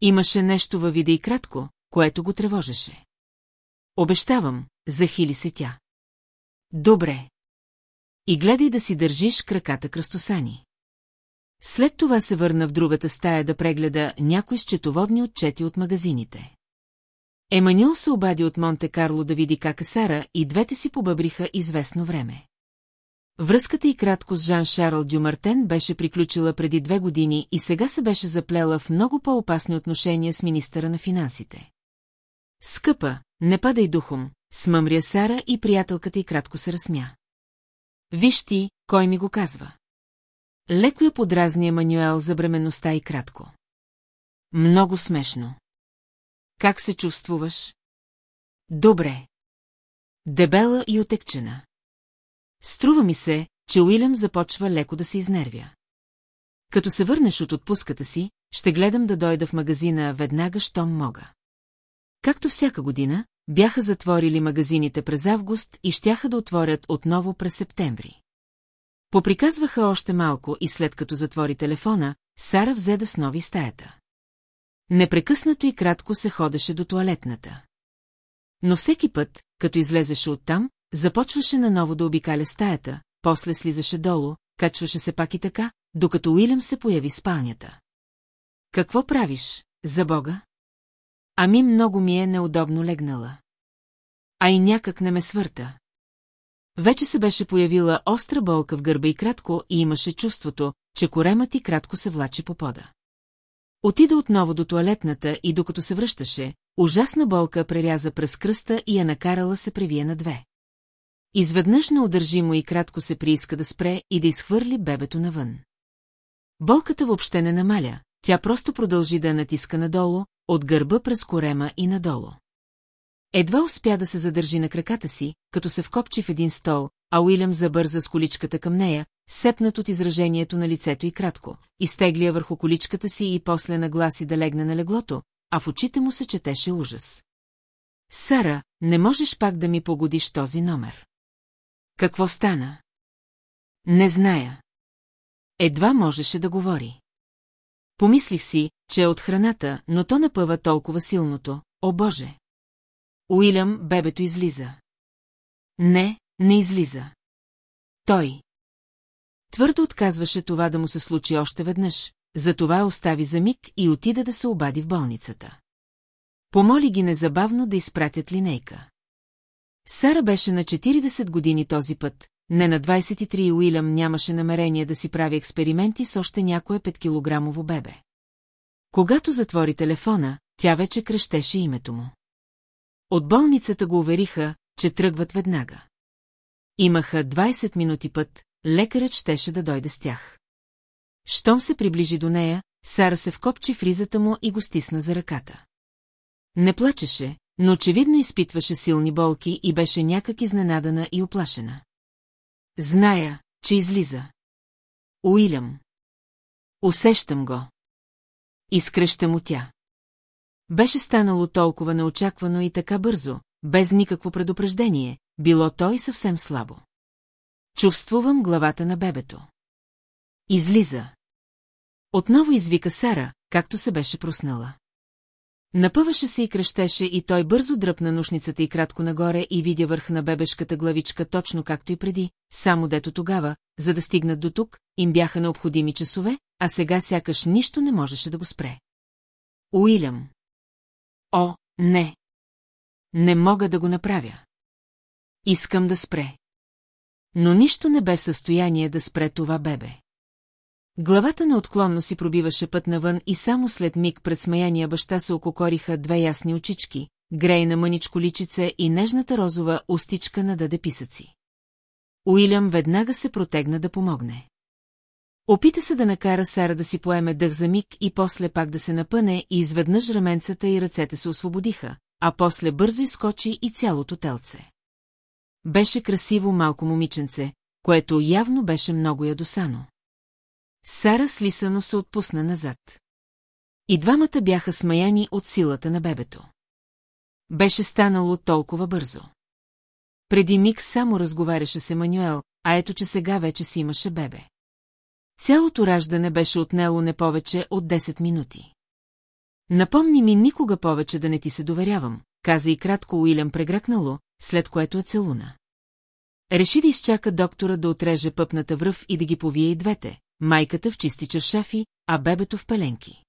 Имаше нещо във вида и кратко, което го тревожеше. Обещавам, захили се тя. Добре. И гледай да си държиш краката кръстосани. След това се върна в другата стая да прегледа някои счетоводни отчети от магазините. Еманюл се обади от Монте-Карло да види как е Сара и двете си побъбриха известно време. Връзката и кратко с Жан-Шарл Дюмартен беше приключила преди две години и сега се беше заплела в много по-опасни отношения с министъра на финансите. Скъпа, не падай духом, смъмря Сара и приятелката и кратко се разсмя. Виж ти, кой ми го казва. Леко я подразни Емануел за бременността и кратко. Много смешно. Как се чувствуваш? Добре. Дебела и отекчена. Струва ми се, че Уилям започва леко да се изнервя. Като се върнеш от отпуската си, ще гледам да дойда в магазина веднага, щом мога. Както всяка година, бяха затворили магазините през август и щяха да отворят отново през септември. Поприказваха още малко и след като затвори телефона, Сара взе да снови стаята. Непрекъснато и кратко се ходеше до туалетната. Но всеки път, като излезеше оттам, започваше наново да обикаля стаята, после слизаше долу, качваше се пак и така, докато Уилям се появи спалнята. Какво правиш, за Бога? Ами много ми е неудобно легнала. А и някак не ме свърта. Вече се беше появила остра болка в гърба и кратко и имаше чувството, че коремът и кратко се влачи по пода. Отида отново до туалетната и докато се връщаше, ужасна болка преряза през кръста и я накарала се превие на две. Изведнъж неудържимо и кратко се прииска да спре и да изхвърли бебето навън. Болката въобще не намаля, тя просто продължи да натиска надолу, от гърба през корема и надолу. Едва успя да се задържи на краката си, като се вкопчи в един стол, а Уилям забърза с количката към нея, сепнат от изражението на лицето и кратко, изтегли я върху количката си и после нагласи да легне на леглото, а в очите му се четеше ужас. Сара, не можеш пак да ми погодиш този номер. Какво стана? Не зная. Едва можеше да говори. Помислих си, че е от храната, но то напъва толкова силното. О, Боже! Уилям, бебето излиза. Не, не излиза. Той. Твърдо отказваше това да му се случи още веднъж, затова остави за миг и отида да се обади в болницата. Помоли ги незабавно да изпратят линейка. Сара беше на 40 години този път, не на 23 Уилям нямаше намерение да си прави експерименти с още някое 5-килограмово бебе. Когато затвори телефона, тя вече крещеше името му. От болницата го увериха, че тръгват веднага. Имаха 20 минути път, лекарът щеше да дойде с тях. Щом се приближи до нея, Сара се вкопчи в ризата му и го стисна за ръката. Не плачеше, но очевидно изпитваше силни болки и беше някак изненадана и оплашена. Зная, че излиза. Уилям. Усещам го. Изкръща му тя. Беше станало толкова неочаквано и така бързо, без никакво предупреждение, било той съвсем слабо. Чувствувам главата на бебето. Излиза. Отново извика Сара, както се беше проснала. Напъваше се и кръщеше и той бързо дръпна нушницата и кратко нагоре и видя върх на бебешката главичка точно както и преди, само дето тогава, за да стигнат до тук, им бяха необходими часове, а сега сякаш нищо не можеше да го спре. Уилям. О, не. Не мога да го направя. Искам да спре. Но нищо не бе в състояние да спре това бебе. Главата неотклонно си пробиваше път навън и само след миг пред смаяния баща се ококориха две ясни очички, грейна мъничко личице и нежната розова устичка на даде писъци. Уилям веднага се протегна да помогне. Опита се да накара Сара да си поеме дъх за миг и после пак да се напъне и изведнъж раменцата и ръцете се освободиха, а после бързо изскочи и цялото телце. Беше красиво малко момиченце, което явно беше много ядосано. Сара слисано се отпусна назад. И двамата бяха смаяни от силата на бебето. Беше станало толкова бързо. Преди миг само разговаряше с Емануел, а ето че сега вече си имаше бебе. Цялото раждане беше отнело не повече от 10 минути. Напомни ми никога повече да не ти се доверявам, каза и кратко Уилям прегракнало, след което е целуна. Реши да изчака доктора да отреже пъпната връв и да ги повие и двете, майката в чисти чершафи, а бебето в пеленки.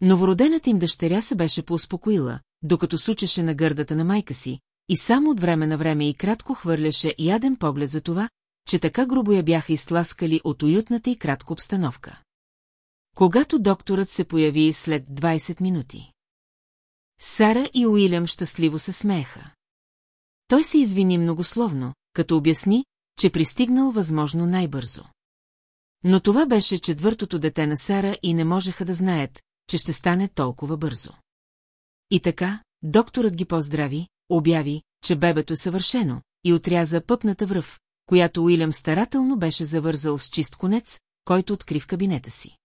Новородената им дъщеря се беше поуспокоила, докато сучеше на гърдата на майка си, и само от време на време и кратко хвърляше яден поглед за това, че така грубо я бяха изтласкали от уютната и кратко обстановка. Когато докторът се появи след 20 минути. Сара и Уилям щастливо се смееха. Той се извини многословно, като обясни, че пристигнал възможно най-бързо. Но това беше четвъртото дете на Сара и не можеха да знаят, че ще стане толкова бързо. И така, докторът ги поздрави, обяви, че бебето е съвършено, и отряза пъпната връв, която Уилям старателно беше завързал с чист конец, който откри в кабинета си.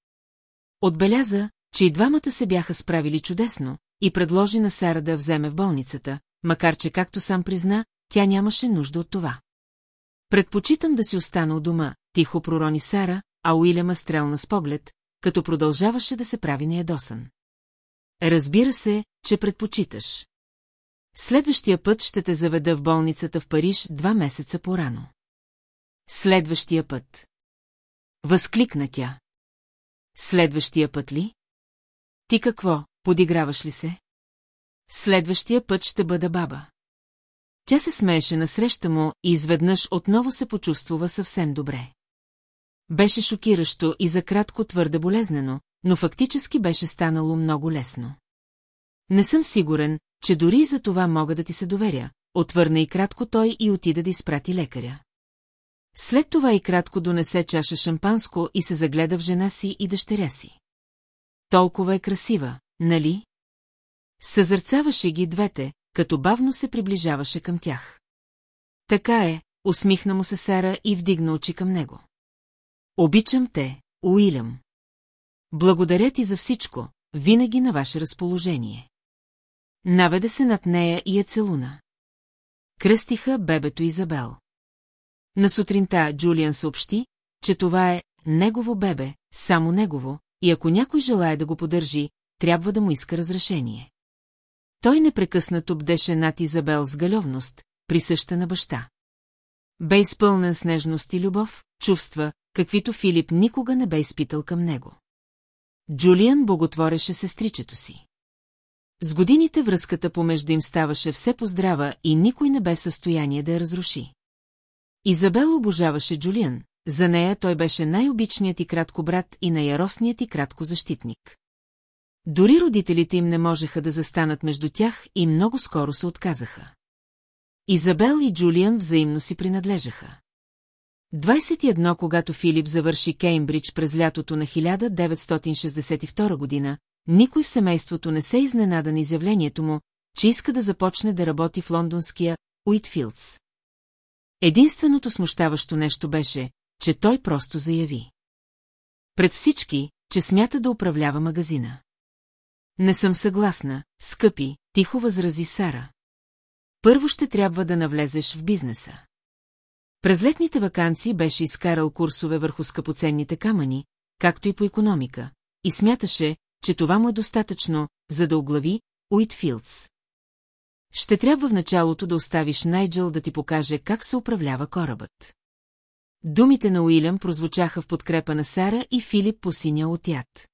Отбеляза, че и двамата се бяха справили чудесно, и предложи на Сара да вземе в болницата, макар че, както сам призна, тя нямаше нужда от това. Предпочитам да си остана у дома, тихо пророни Сара, а Уиляма стрелна с поглед, като продължаваше да се прави неядосан. Разбира се, че предпочиташ. Следващия път ще те заведа в болницата в Париж два месеца по-рано. Следващия път. Възкликна тя. Следващия път ли? Ти какво, подиграваш ли се? Следващия път ще бъда баба. Тя се смееше насреща му и изведнъж отново се почувствува съвсем добре. Беше шокиращо и за кратко твърде болезнено, но фактически беше станало много лесно. Не съм сигурен, че дори за това мога да ти се доверя, отвърна и кратко той и отида да изпрати лекаря. След това и кратко донесе чаша шампанско и се загледа в жена си и дъщеря си. Толкова е красива, нали? Съзърцаваше ги двете, като бавно се приближаваше към тях. Така е, усмихна му се Сара и вдигна очи към него. Обичам те, Уилям. Благодаря ти за всичко, винаги на ваше разположение. Наведе се над нея и я целуна. Кръстиха бебето Изабел. На сутринта Джулиан съобщи, че това е негово бебе, само негово, и ако някой желая да го поддържи, трябва да му иска разрешение. Той непрекъснато бдеше над Изабел с галевност, присъща на баща. Бе изпълнен с нежност и любов, чувства, каквито Филип никога не бе изпитал към него. Джулиан боготвореше сестричето си. С годините връзката помежду им ставаше все поздрава и никой не бе в състояние да я разруши. Изабел обожаваше Джулиан, за нея той беше най-обичният и кратко брат и най-яростният и кратко защитник. Дори родителите им не можеха да застанат между тях и много скоро се отказаха. Изабел и Джулиан взаимно си принадлежаха. 21 когато Филип завърши Кеймбридж през лятото на 1962 година, никой в семейството не се изненада на изявлението му, че иска да започне да работи в лондонския Уитфилдс. Единственото смущаващо нещо беше, че той просто заяви. Пред всички, че смята да управлява магазина. Не съм съгласна, скъпи, тихо възрази Сара. Първо ще трябва да навлезеш в бизнеса. През летните вакансии беше изкарал курсове върху скъпоценните камъни, както и по економика, и смяташе, че това му е достатъчно, за да оглави Уитфилдс. Ще трябва в началото да оставиш Найджел да ти покаже как се управлява корабът. Думите на Уилям прозвучаха в подкрепа на Сара и Филип посиня от яд.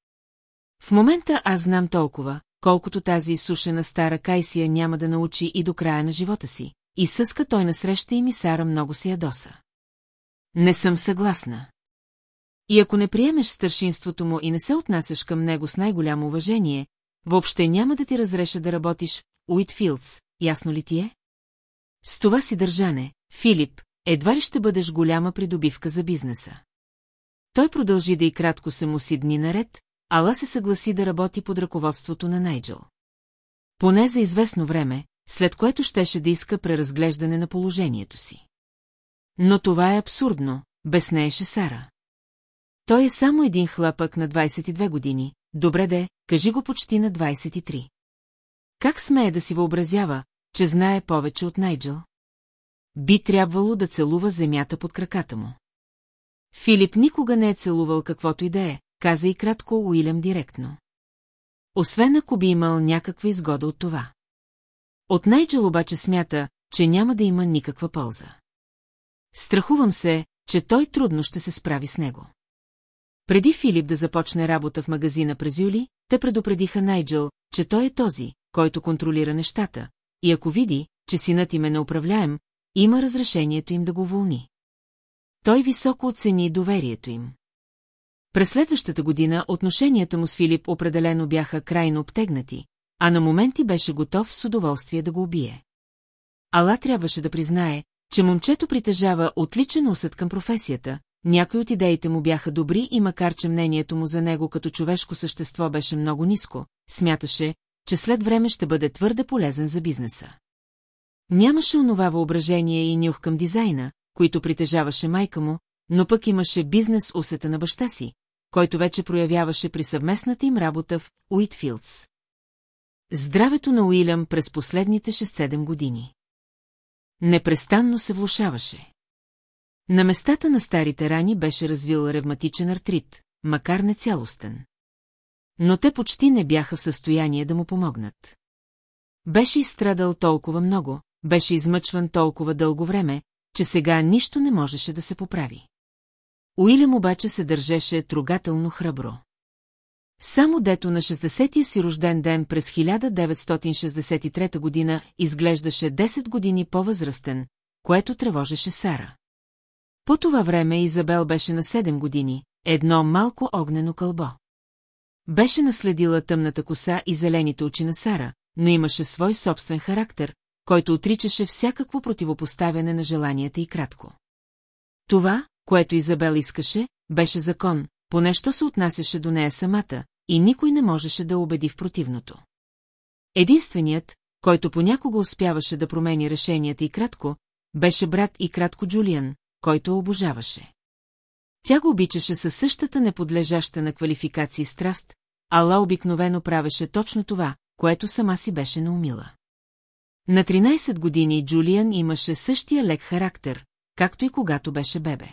В момента аз знам толкова, колкото тази изсушена стара Кайсия няма да научи и до края на живота си, и съска той насреща и ми Сара много се ядоса. Не съм съгласна. И ако не приемеш старшинството му и не се отнасяш към него с най-голямо уважение, въобще няма да ти разреша да работиш Уитфилдс, ясно ли ти е? С това си държане, Филип, едва ли ще бъдеш голяма придобивка за бизнеса. Той продължи да и кратко се му си дни наред, ала се съгласи да работи под ръководството на Найджел. Поне за известно време, след което щеше да иска преразглеждане на положението си. Но това е абсурдно, безнееше Сара. Той е само един хлапък на 22 години, добре де, кажи го почти на 23. Как смее да си въобразява, че знае повече от Найджел? Би трябвало да целува земята под краката му. Филип никога не е целувал каквото и да е, каза и кратко Уилям директно. Освен ако би имал някаква изгода от това. От Найджел обаче смята, че няма да има никаква полза. Страхувам се, че той трудно ще се справи с него. Преди Филип да започне работа в магазина през юли, те предупредиха Найджел, че той е този, който контролира нещата, и ако види, че синът им е неуправляем, има разрешението им да го волни. Той високо оцени доверието им. През следващата година отношенията му с Филип определено бяха крайно обтегнати, а на моменти беше готов с удоволствие да го убие. Ала трябваше да признае, че момчето притежава отличен усет към професията, някои от идеите му бяха добри и макар че мнението му за него като човешко същество беше много ниско, смяташе, че след време ще бъде твърде полезен за бизнеса. Нямаше онова въображение и нюх към дизайна, които притежаваше майка му, но пък имаше бизнес усета на баща си, който вече проявяваше при съвместната им работа в Уитфилдс. Здравето на Уилям през последните 6-7 години. Непрестанно се влушаваше. На местата на старите рани беше развил ревматичен артрит, макар не цялостен. Но те почти не бяха в състояние да му помогнат. Беше изстрадал толкова много, беше измъчван толкова дълго време, че сега нищо не можеше да се поправи. Уилям обаче се държеше трогателно храбро. Само дето на 60-я си рожден ден през 1963 година изглеждаше 10 години по-възрастен, което тревожеше Сара. По това време Изабел беше на 7 години, едно малко огнено кълбо. Беше наследила тъмната коса и зелените очи на Сара, но имаше свой собствен характер, който отричаше всякакво противопоставяне на желанията и кратко. Това, което Изабел искаше, беше закон, поне що се отнасяше до нея самата, и никой не можеше да убеди в противното. Единственият, който понякога успяваше да промени решенията и кратко, беше брат и кратко Джулиан, който обожаваше. Тя го обичаше със същата неподлежаща на квалификации страст, ала обикновено правеше точно това, което сама си беше наумила. На 13 години Джулиан имаше същия лек характер, както и когато беше бебе.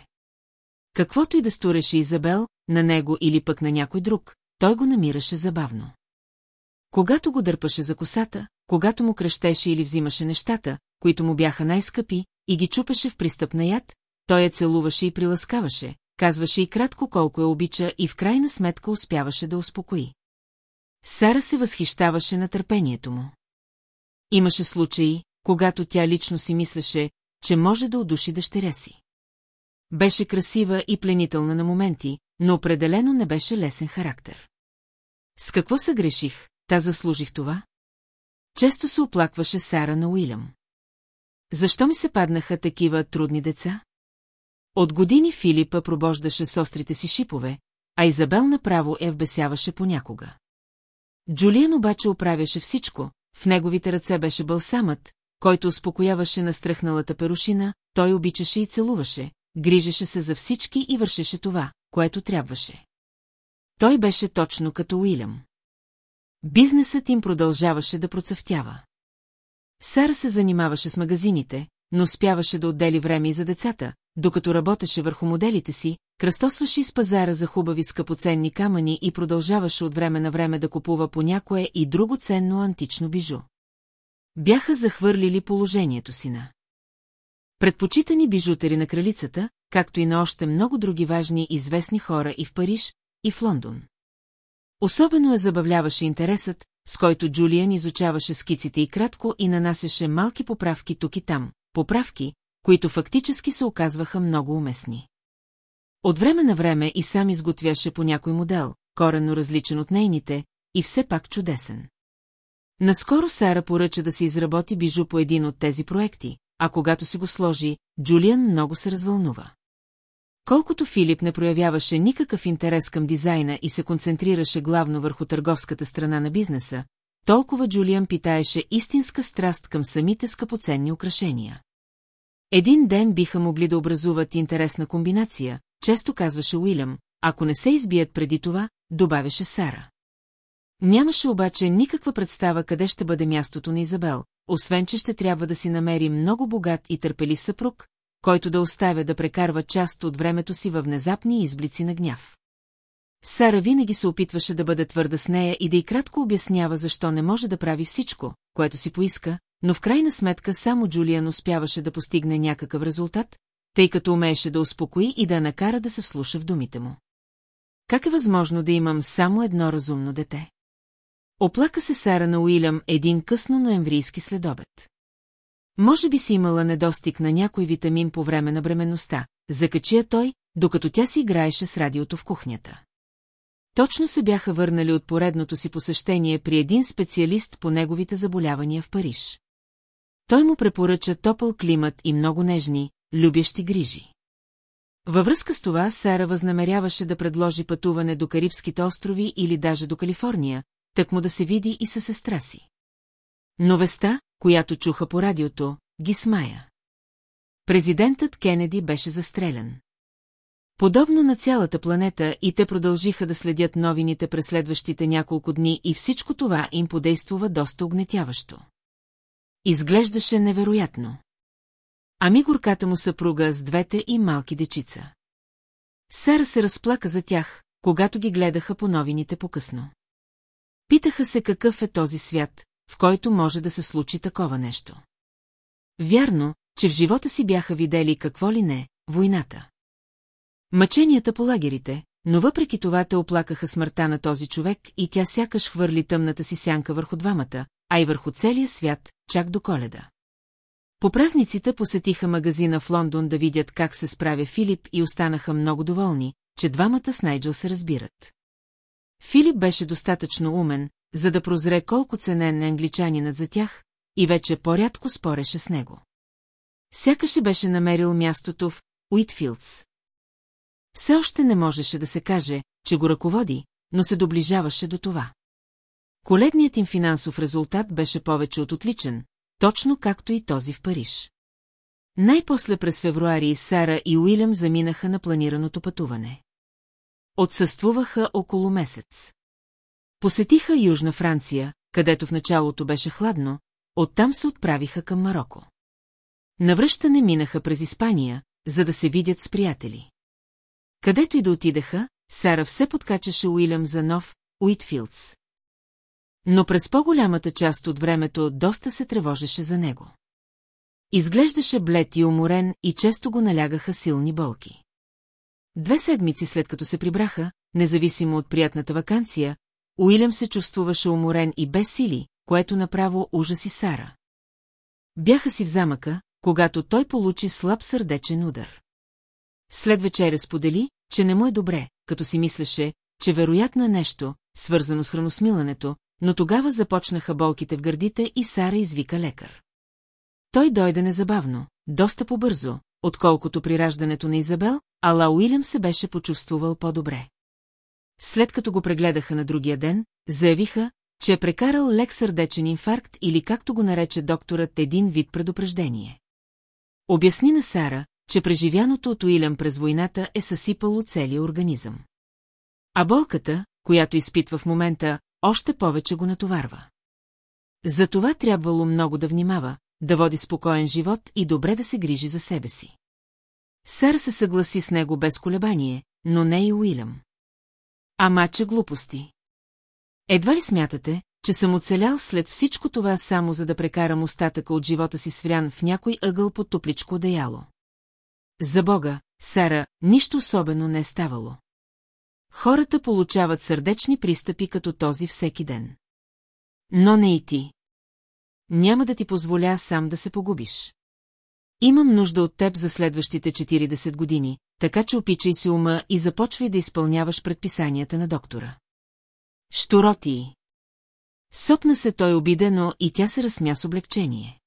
Каквото и да стореше Изабел, на него или пък на някой друг, той го намираше забавно. Когато го дърпаше за косата, когато му кръщеше или взимаше нещата, които му бяха най-скъпи, и ги чупеше в пристъп на яд, той я целуваше и приласкаваше, казваше и кратко колко я обича и в крайна сметка успяваше да успокои. Сара се възхищаваше на търпението му. Имаше случаи, когато тя лично си мислеше, че може да удуши дъщеря си. Беше красива и пленителна на моменти, но определено не беше лесен характер. С какво се греших, та заслужих това? Често се оплакваше Сара на Уилям. Защо ми се паднаха такива трудни деца? От години Филипа пробождаше с острите си шипове, а Изабел направо я вбесяваше понякога. Джулиан обаче оправяше всичко, в неговите ръце беше бълсамът, който успокояваше настръхналата перушина, той обичаше и целуваше, грижеше се за всички и вършеше това, което трябваше. Той беше точно като Уилям. Бизнесът им продължаваше да процъфтява. Сара се занимаваше с магазините, но успяваше да отдели време и за децата, докато работеше върху моделите си, кръстосваше из пазара за хубави скъпоценни камъни и продължаваше от време на време да купува по някое и друго ценно антично бижу. Бяха захвърлили положението си на. Предпочитани бижутери на кралицата, както и на още много други важни известни хора и в Париж, и в Лондон. Особено я забавляваше интересът, с който Джулиан изучаваше скиците и кратко и нанасяше малки поправки тук и там, поправки, които фактически се оказваха много уместни. От време на време и сам изготвяше по някой модел, коренно различен от нейните, и все пак чудесен. Наскоро Сара поръча да се изработи бижу по един от тези проекти, а когато си го сложи, Джулиан много се развълнува. Колкото Филип не проявяваше никакъв интерес към дизайна и се концентрираше главно върху търговската страна на бизнеса, толкова Джулиан питаеше истинска страст към самите скъпоценни украшения. Един ден биха могли да образуват интересна комбинация, често казваше Уилям, ако не се избият преди това, добавяше Сара. Нямаше обаче никаква представа къде ще бъде мястото на Изабел, освен че ще трябва да си намери много богат и търпелив съпруг, който да оставя да прекарва част от времето си във внезапни изблици на гняв. Сара винаги се опитваше да бъде твърда с нея и да й кратко обяснява защо не може да прави всичко, което си поиска, но в крайна сметка само Джулиан успяваше да постигне някакъв резултат, тъй като умееше да успокои и да накара да се вслуша в думите му. Как е възможно да имам само едно разумно дете? Оплака се Сара на Уилям един късно ноемврийски следобед. Може би си имала недостиг на някой витамин по време на бременността, закачия той, докато тя си играеше с радиото в кухнята. Точно се бяха върнали от поредното си посещение при един специалист по неговите заболявания в Париж. Той му препоръча топъл климат и много нежни, любящи грижи. Във връзка с това Сара възнамеряваше да предложи пътуване до Карибските острови или даже до Калифорния, так му да се види и със сестра си. Новеста, която чуха по радиото, ги смая. Президентът Кенеди беше застрелян. Подобно на цялата планета и те продължиха да следят новините през следващите няколко дни и всичко това им подействува доста огнетяващо. Изглеждаше невероятно. Ами горката му съпруга с двете и малки дечица. Сара се разплака за тях, когато ги гледаха по новините по-късно. Питаха се какъв е този свят, в който може да се случи такова нещо. Вярно, че в живота си бяха видели какво ли не, войната. Мъченията по лагерите, но въпреки това те оплакаха смъртта на този човек и тя сякаш хвърли тъмната си сянка върху двамата, а и върху целия свят, чак до коледа. По празниците посетиха магазина в Лондон да видят как се справя Филип и останаха много доволни, че двамата с Найджел се разбират. Филип беше достатъчно умен, за да прозре колко ценен е англичанинът за тях, и вече по-рядко спореше с него. Сякаше беше намерил мястото в Уитфилдс. Все още не можеше да се каже, че го ръководи, но се доближаваше до това. Коледният им финансов резултат беше повече от отличен, точно както и този в Париж. Най-после през февруари Сара и Уилям заминаха на планираното пътуване. Отсъствуваха около месец. Посетиха Южна Франция, където в началото беше хладно, оттам се отправиха към Марокко. Навръщане минаха през Испания, за да се видят с приятели. Където и да отидаха, Сара все подкачаше Уилям за нов Уитфилдс. Но през по-голямата част от времето доста се тревожеше за него. Изглеждаше блед и уморен и често го налягаха силни болки. Две седмици след като се прибраха, независимо от приятната вакансия, Уилям се чувствуваше уморен и без сили, което направо ужаси Сара. Бяха си в замъка, когато той получи слаб сърдечен удар. След вечеря сподели, че не му е добре, като си мислеше, че вероятно е нещо, свързано с храносмилането, но тогава започнаха болките в гърдите и Сара извика лекар. Той дойде незабавно, доста по-бързо, отколкото при раждането на Изабел, ала Уилям се беше почувствувал по-добре. След като го прегледаха на другия ден, заявиха, че е прекарал лек сърдечен инфаркт или както го нарече докторът един вид предупреждение. Обясни на Сара, че преживяното от Уилям през войната е съсипало целия организъм. А болката, която изпитва в момента, още повече го натоварва. Затова трябвало много да внимава, да води спокоен живот и добре да се грижи за себе си. Сара се съгласи с него без колебание, но не и Уилям. Ама че глупости. Едва ли смятате, че съм оцелял след всичко това само за да прекарам остатъка от живота си сврян в някой ъгъл под топличко одеяло? За Бога, Сара, нищо особено не е ставало. Хората получават сърдечни пристъпи като този всеки ден. Но не и ти. Няма да ти позволя сам да се погубиш. Имам нужда от теб за следващите 40 години, така че опичай си ума и започвай да изпълняваш предписанията на доктора. Штороти. Сопна се той обидено и тя се разсмя с облегчение.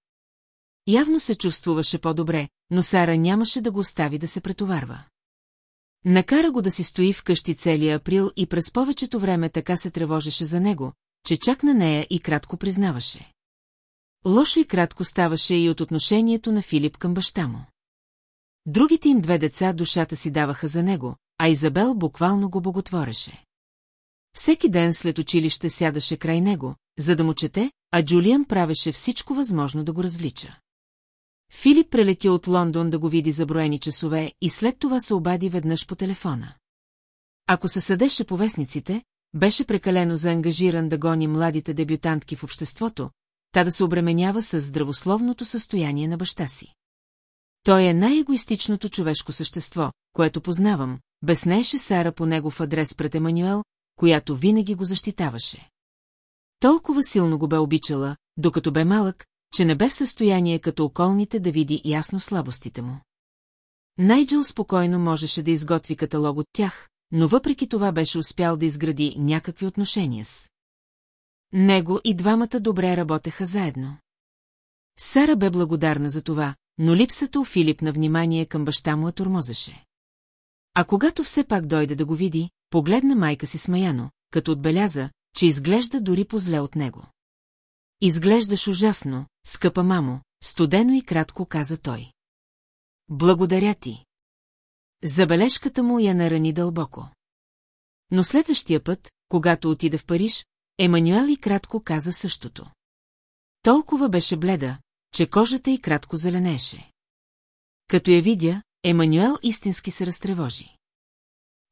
Явно се чувствуваше по-добре, но Сара нямаше да го остави да се претоварва. Накара го да си стои вкъщи целия април и през повечето време така се тревожеше за него, че чак на нея и кратко признаваше. Лошо и кратко ставаше и от отношението на Филип към баща му. Другите им две деца душата си даваха за него, а Изабел буквално го боготвореше. Всеки ден след училище сядаше край него, за да му чете, а Джулиан правеше всичко възможно да го развлича. Филип прелети от Лондон да го види за броени часове и след това се обади веднъж по телефона. Ако се съдеше по вестниците, беше прекалено заангажиран да гони младите дебютантки в обществото, та да се обременява с здравословното състояние на баща си. Той е най-егоистичното човешко същество, което познавам, безнееше Сара по негов адрес пред Емануел, която винаги го защитаваше. Толкова силно го бе обичала, докато бе малък, че не бе в състояние като околните да види ясно слабостите му. Найджел спокойно можеше да изготви каталог от тях, но въпреки това беше успял да изгради някакви отношения с. Него и двамата добре работеха заедно. Сара бе благодарна за това, но липсата у Филип на внимание към баща му я тормозеше. А когато все пак дойде да го види, погледна майка си смаяно, като отбеляза, че изглежда дори позле от него. Изглеждаш ужасно, скъпа мамо, студено и кратко каза той. Благодаря ти. Забележката му я нарани дълбоко. Но следващия път, когато отида в Париж, Емануел и кратко каза същото. Толкова беше бледа, че кожата й кратко зеленеше. Като я видя, Емануел истински се разтревожи.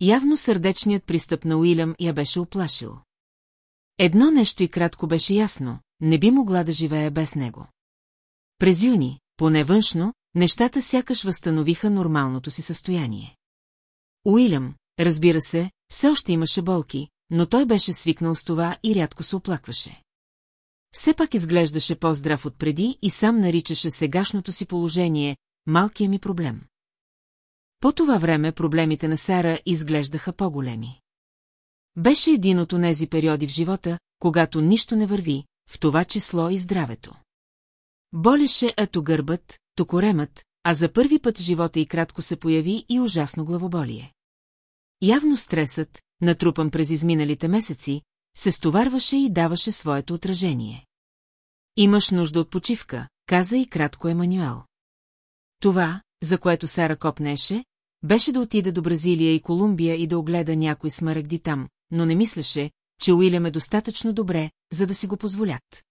Явно сърдечният пристъп на Уилям я беше оплашил. Едно нещо и кратко беше ясно, не би могла да живее без него. През юни, поне външно, нещата сякаш възстановиха нормалното си състояние. Уилям, разбира се, все още имаше болки, но той беше свикнал с това и рядко се оплакваше. Все пак изглеждаше по-здрав от преди и сам наричаше сегашното си положение «малкия ми проблем». По това време проблемите на Сара изглеждаха по-големи. Беше един от онези периоди в живота, когато нищо не върви, в това число и здравето. Болеше ато гърбът, то коремът, а за първи път в живота и кратко се появи и ужасно главоболие. Явно стресът, натрупан през изминалите месеци, се стоварваше и даваше своето отражение. Имаш нужда от почивка, каза и кратко Емануел. Това, за което Сара копнеше, беше да отида до Бразилия и Колумбия и да огледа някой смарагди там, но не мислеше, че Уилям е достатъчно добре, за да си го позволят.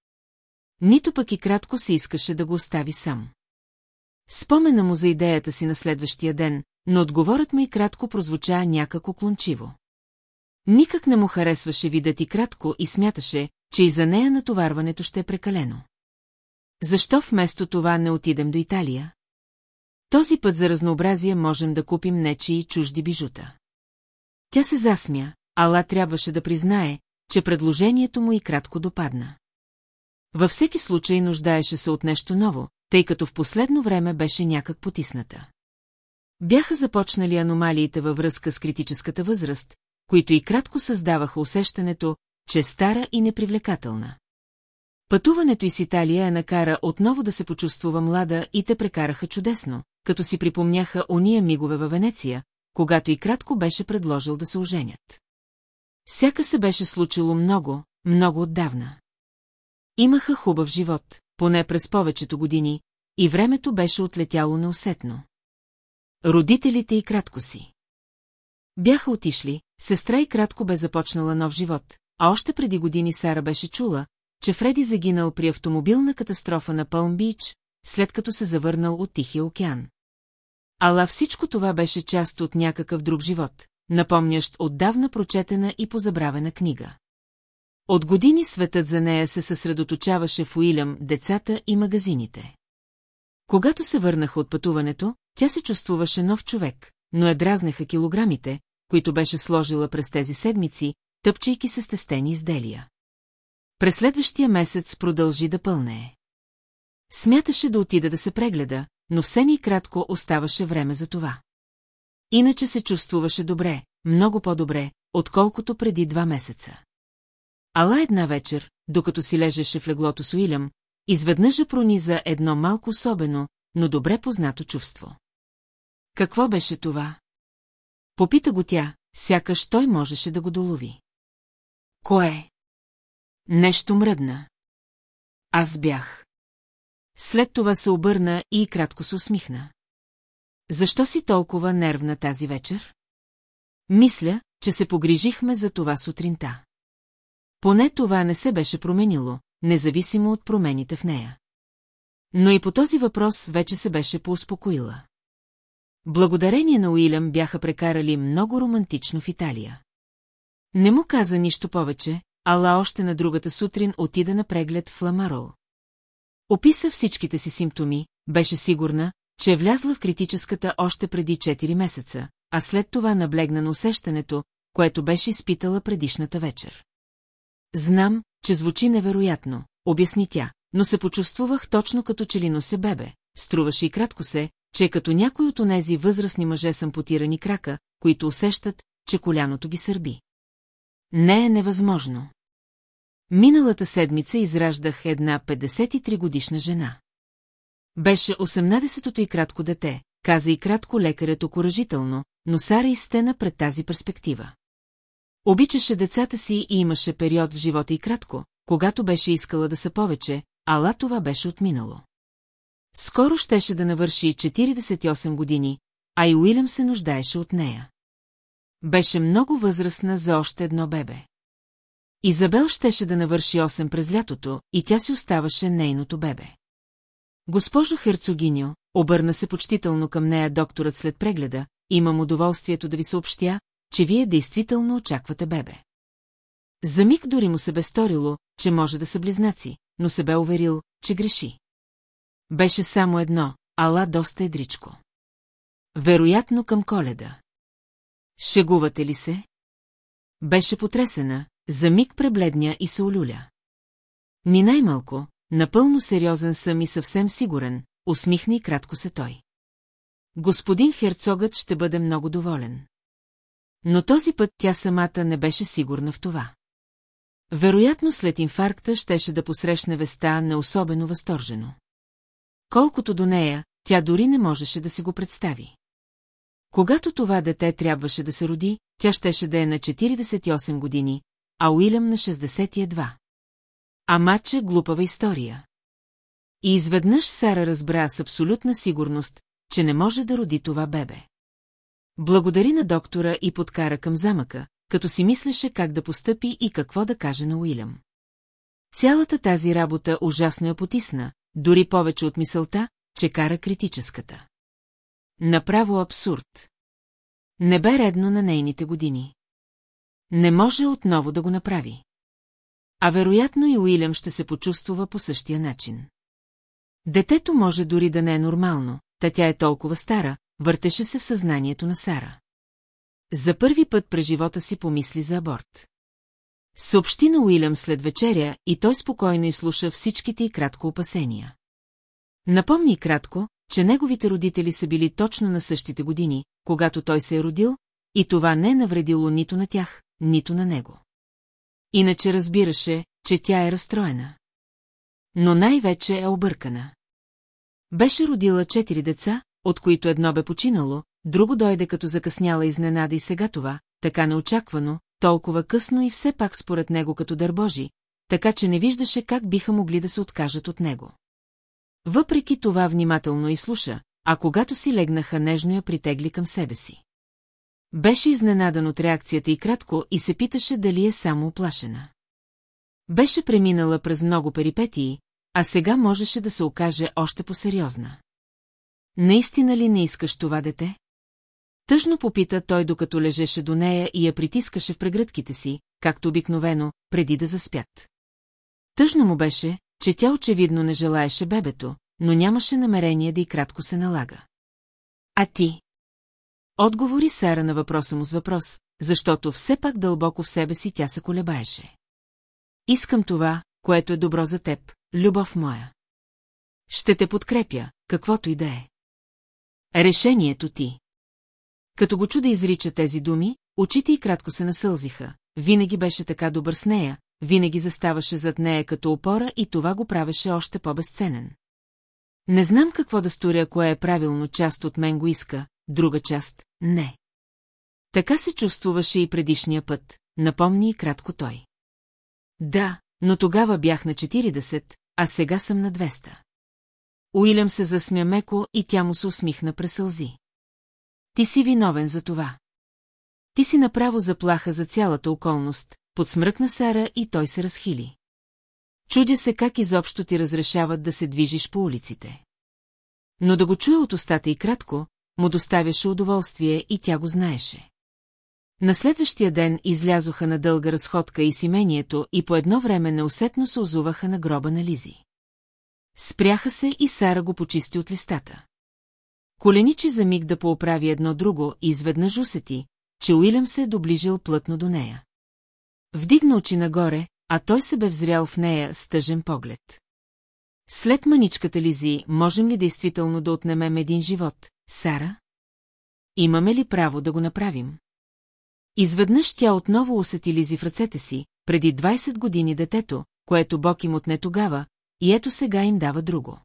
Нито пък и кратко се искаше да го остави сам. Спомена му за идеята си на следващия ден, но отговорът му и кратко прозвуча някако клончиво. Никак не му харесваше видът и кратко и смяташе, че и за нея натоварването ще е прекалено. Защо вместо това не отидем до Италия? Този път за разнообразие можем да купим нечи и чужди бижута. Тя се засмя, ала трябваше да признае, че предложението му и кратко допадна. Във всеки случай нуждаеше се от нещо ново, тъй като в последно време беше някак потисната. Бяха започнали аномалиите във връзка с критическата възраст, които и кратко създаваха усещането, че стара и непривлекателна. Пътуването из Италия е накара отново да се почувствува млада и те прекараха чудесно, като си припомняха ония мигове във Венеция, когато и кратко беше предложил да се оженят. Сяка се беше случило много, много отдавна. Имаха хубав живот, поне през повечето години, и времето беше отлетяло неусетно. Родителите и кратко си. Бяха отишли, сестра и кратко бе започнала нов живот, а още преди години Сара беше чула, че Фреди загинал при автомобилна катастрофа на Пълм Бич, след като се завърнал от Тихия океан. Ала всичко това беше част от някакъв друг живот, напомнящ отдавна прочетена и позабравена книга. От години светът за нея се съсредоточаваше в Уилям, децата и магазините. Когато се върнаха от пътуването, тя се чувствуваше нов човек, но я дразнеха килограмите, които беше сложила през тези седмици, тъпчейки се стестени изделия. През следващия месец продължи да пълнее. Смяташе да отида да се прегледа, но все ми кратко оставаше време за това. Иначе се чувствуваше добре, много по-добре, отколкото преди два месеца. Ала една вечер, докато си лежеше в леглото с Уилям, изведнъж прониза едно малко особено, но добре познато чувство. Какво беше това? Попита го тя, сякаш той можеше да го долови. Кое? Нещо мръдна. Аз бях. След това се обърна и кратко се усмихна. Защо си толкова нервна тази вечер? Мисля, че се погрижихме за това сутринта. Поне това не се беше променило, независимо от промените в нея. Но и по този въпрос вече се беше поуспокоила. Благодарение на Уилям бяха прекарали много романтично в Италия. Не му каза нищо повече, ала още на другата сутрин отида на преглед в Ламарол. Описа всичките си симптоми, беше сигурна, че е влязла в критическата още преди 4 месеца, а след това наблегна на усещането, което беше изпитала предишната вечер. Знам, че звучи невероятно, обясни тя, но се почувствах точно като че ли носе бебе. Струваше и кратко се, че като някой от онези възрастни мъже с ампутирани крака, които усещат, че коляното ги сърби. Не е невъзможно. Миналата седмица израждах една 53 годишна жена. Беше 18-тото и кратко дете, каза и кратко лекарят окоръжително, но Сара изстена пред тази перспектива. Обичаше децата си и имаше период в живота и кратко, когато беше искала да са повече, ала това беше отминало. Скоро щеше да навърши 48 години, а и Уилям се нуждаеше от нея. Беше много възрастна за още едно бебе. Изабел щеше да навърши 8 през лятото и тя си оставаше нейното бебе. Госпожо Херцогиньо, обърна се почтително към нея докторът след прегледа, имам удоволствието да ви съобщя, че вие действително очаквате бебе. За миг дори му се бе сторило, че може да са близнаци, но се бе уверил, че греши. Беше само едно, ала доста едричко. Вероятно към коледа. Шегувате ли се? Беше потресена, за миг пребледня и се олюля. Ни най-малко, напълно сериозен съм и съвсем сигурен, усмихна и кратко се той. Господин Херцогът ще бъде много доволен. Но този път тя самата не беше сигурна в това. Вероятно след инфаркта щеше да посрещне веста не особено възторжено. Колкото до нея, тя дори не можеше да си го представи. Когато това дете трябваше да се роди, тя щеше да е на 48 години, а Уилям на 62. А матче глупава история. И изведнъж Сара разбра с абсолютна сигурност, че не може да роди това бебе. Благодари на доктора и подкара към замъка, като си мислеше как да постъпи и какво да каже на Уилям. Цялата тази работа ужасно я потисна, дори повече от мисълта, че кара критическата. Направо абсурд. Не бе редно на нейните години. Не може отново да го направи. А вероятно и Уилям ще се почувства по същия начин. Детето може дори да не е нормално, та тя е толкова стара, въртеше се в съзнанието на Сара. За първи път през живота си помисли за аборт. Съобщи на Уилям след вечеря и той спокойно изслуша всичките и кратко опасения. Напомни кратко, че неговите родители са били точно на същите години, когато той се е родил, и това не е навредило нито на тях, нито на него. Иначе разбираше, че тя е разстроена. Но най-вече е объркана. Беше родила четири деца, от които едно бе починало, друго дойде като закъсняла изненада и сега това, така неочаквано, толкова късно и все пак според него като дърбожи, така че не виждаше как биха могли да се откажат от него. Въпреки това внимателно изслуша, а когато си легнаха нежно я притегли към себе си. Беше изненадан от реакцията и кратко и се питаше дали е само оплашена. Беше преминала през много перипетии, а сега можеше да се окаже още по-сериозна. Наистина ли не искаш това дете? Тъжно попита той, докато лежеше до нея и я притискаше в прегръдките си, както обикновено, преди да заспят. Тъжно му беше, че тя очевидно не желаеше бебето, но нямаше намерение да и кратко се налага. А ти? Отговори Сара на въпроса му с въпрос, защото все пак дълбоко в себе си тя се колебаеше. Искам това, което е добро за теб, любов моя. Ще те подкрепя, каквото и да е. Решението ти. Като го чуда изрича тези думи, очите й кратко се насълзиха. Винаги беше така добър с нея, винаги заставаше зад нея като опора и това го правеше още по-безценен. Не знам какво да сторя, кое е правилно, част от мен го иска, друга част – не. Така се чувствуваше и предишния път, напомни и кратко той. Да, но тогава бях на 40, а сега съм на 200. Уилям се засмя меко и тя му се усмихна през сълзи. Ти си виновен за това. Ти си направо заплаха за цялата околност, подсмръкна Сара и той се разхили. Чудя се как изобщо ти разрешават да се движиш по улиците. Но да го чуя от устата и кратко, му доставяше удоволствие и тя го знаеше. На следващия ден излязоха на дълга разходка и семението и по едно време неусетно се озуваха на гроба на Лизи. Спряха се и Сара го почисти от листата. Коленичи за миг да пооправи едно друго и изведнъж усети, че Уилям се е доближил плътно до нея. Вдигна очи нагоре, а той се бе взрял в нея с тъжен поглед. След маничката Лизи, можем ли действително да отнемем един живот, Сара? Имаме ли право да го направим? Изведнъж тя отново усети Лизи в ръцете си, преди 20 години детето, което Бог им отне тогава, и ето сега им дава друго.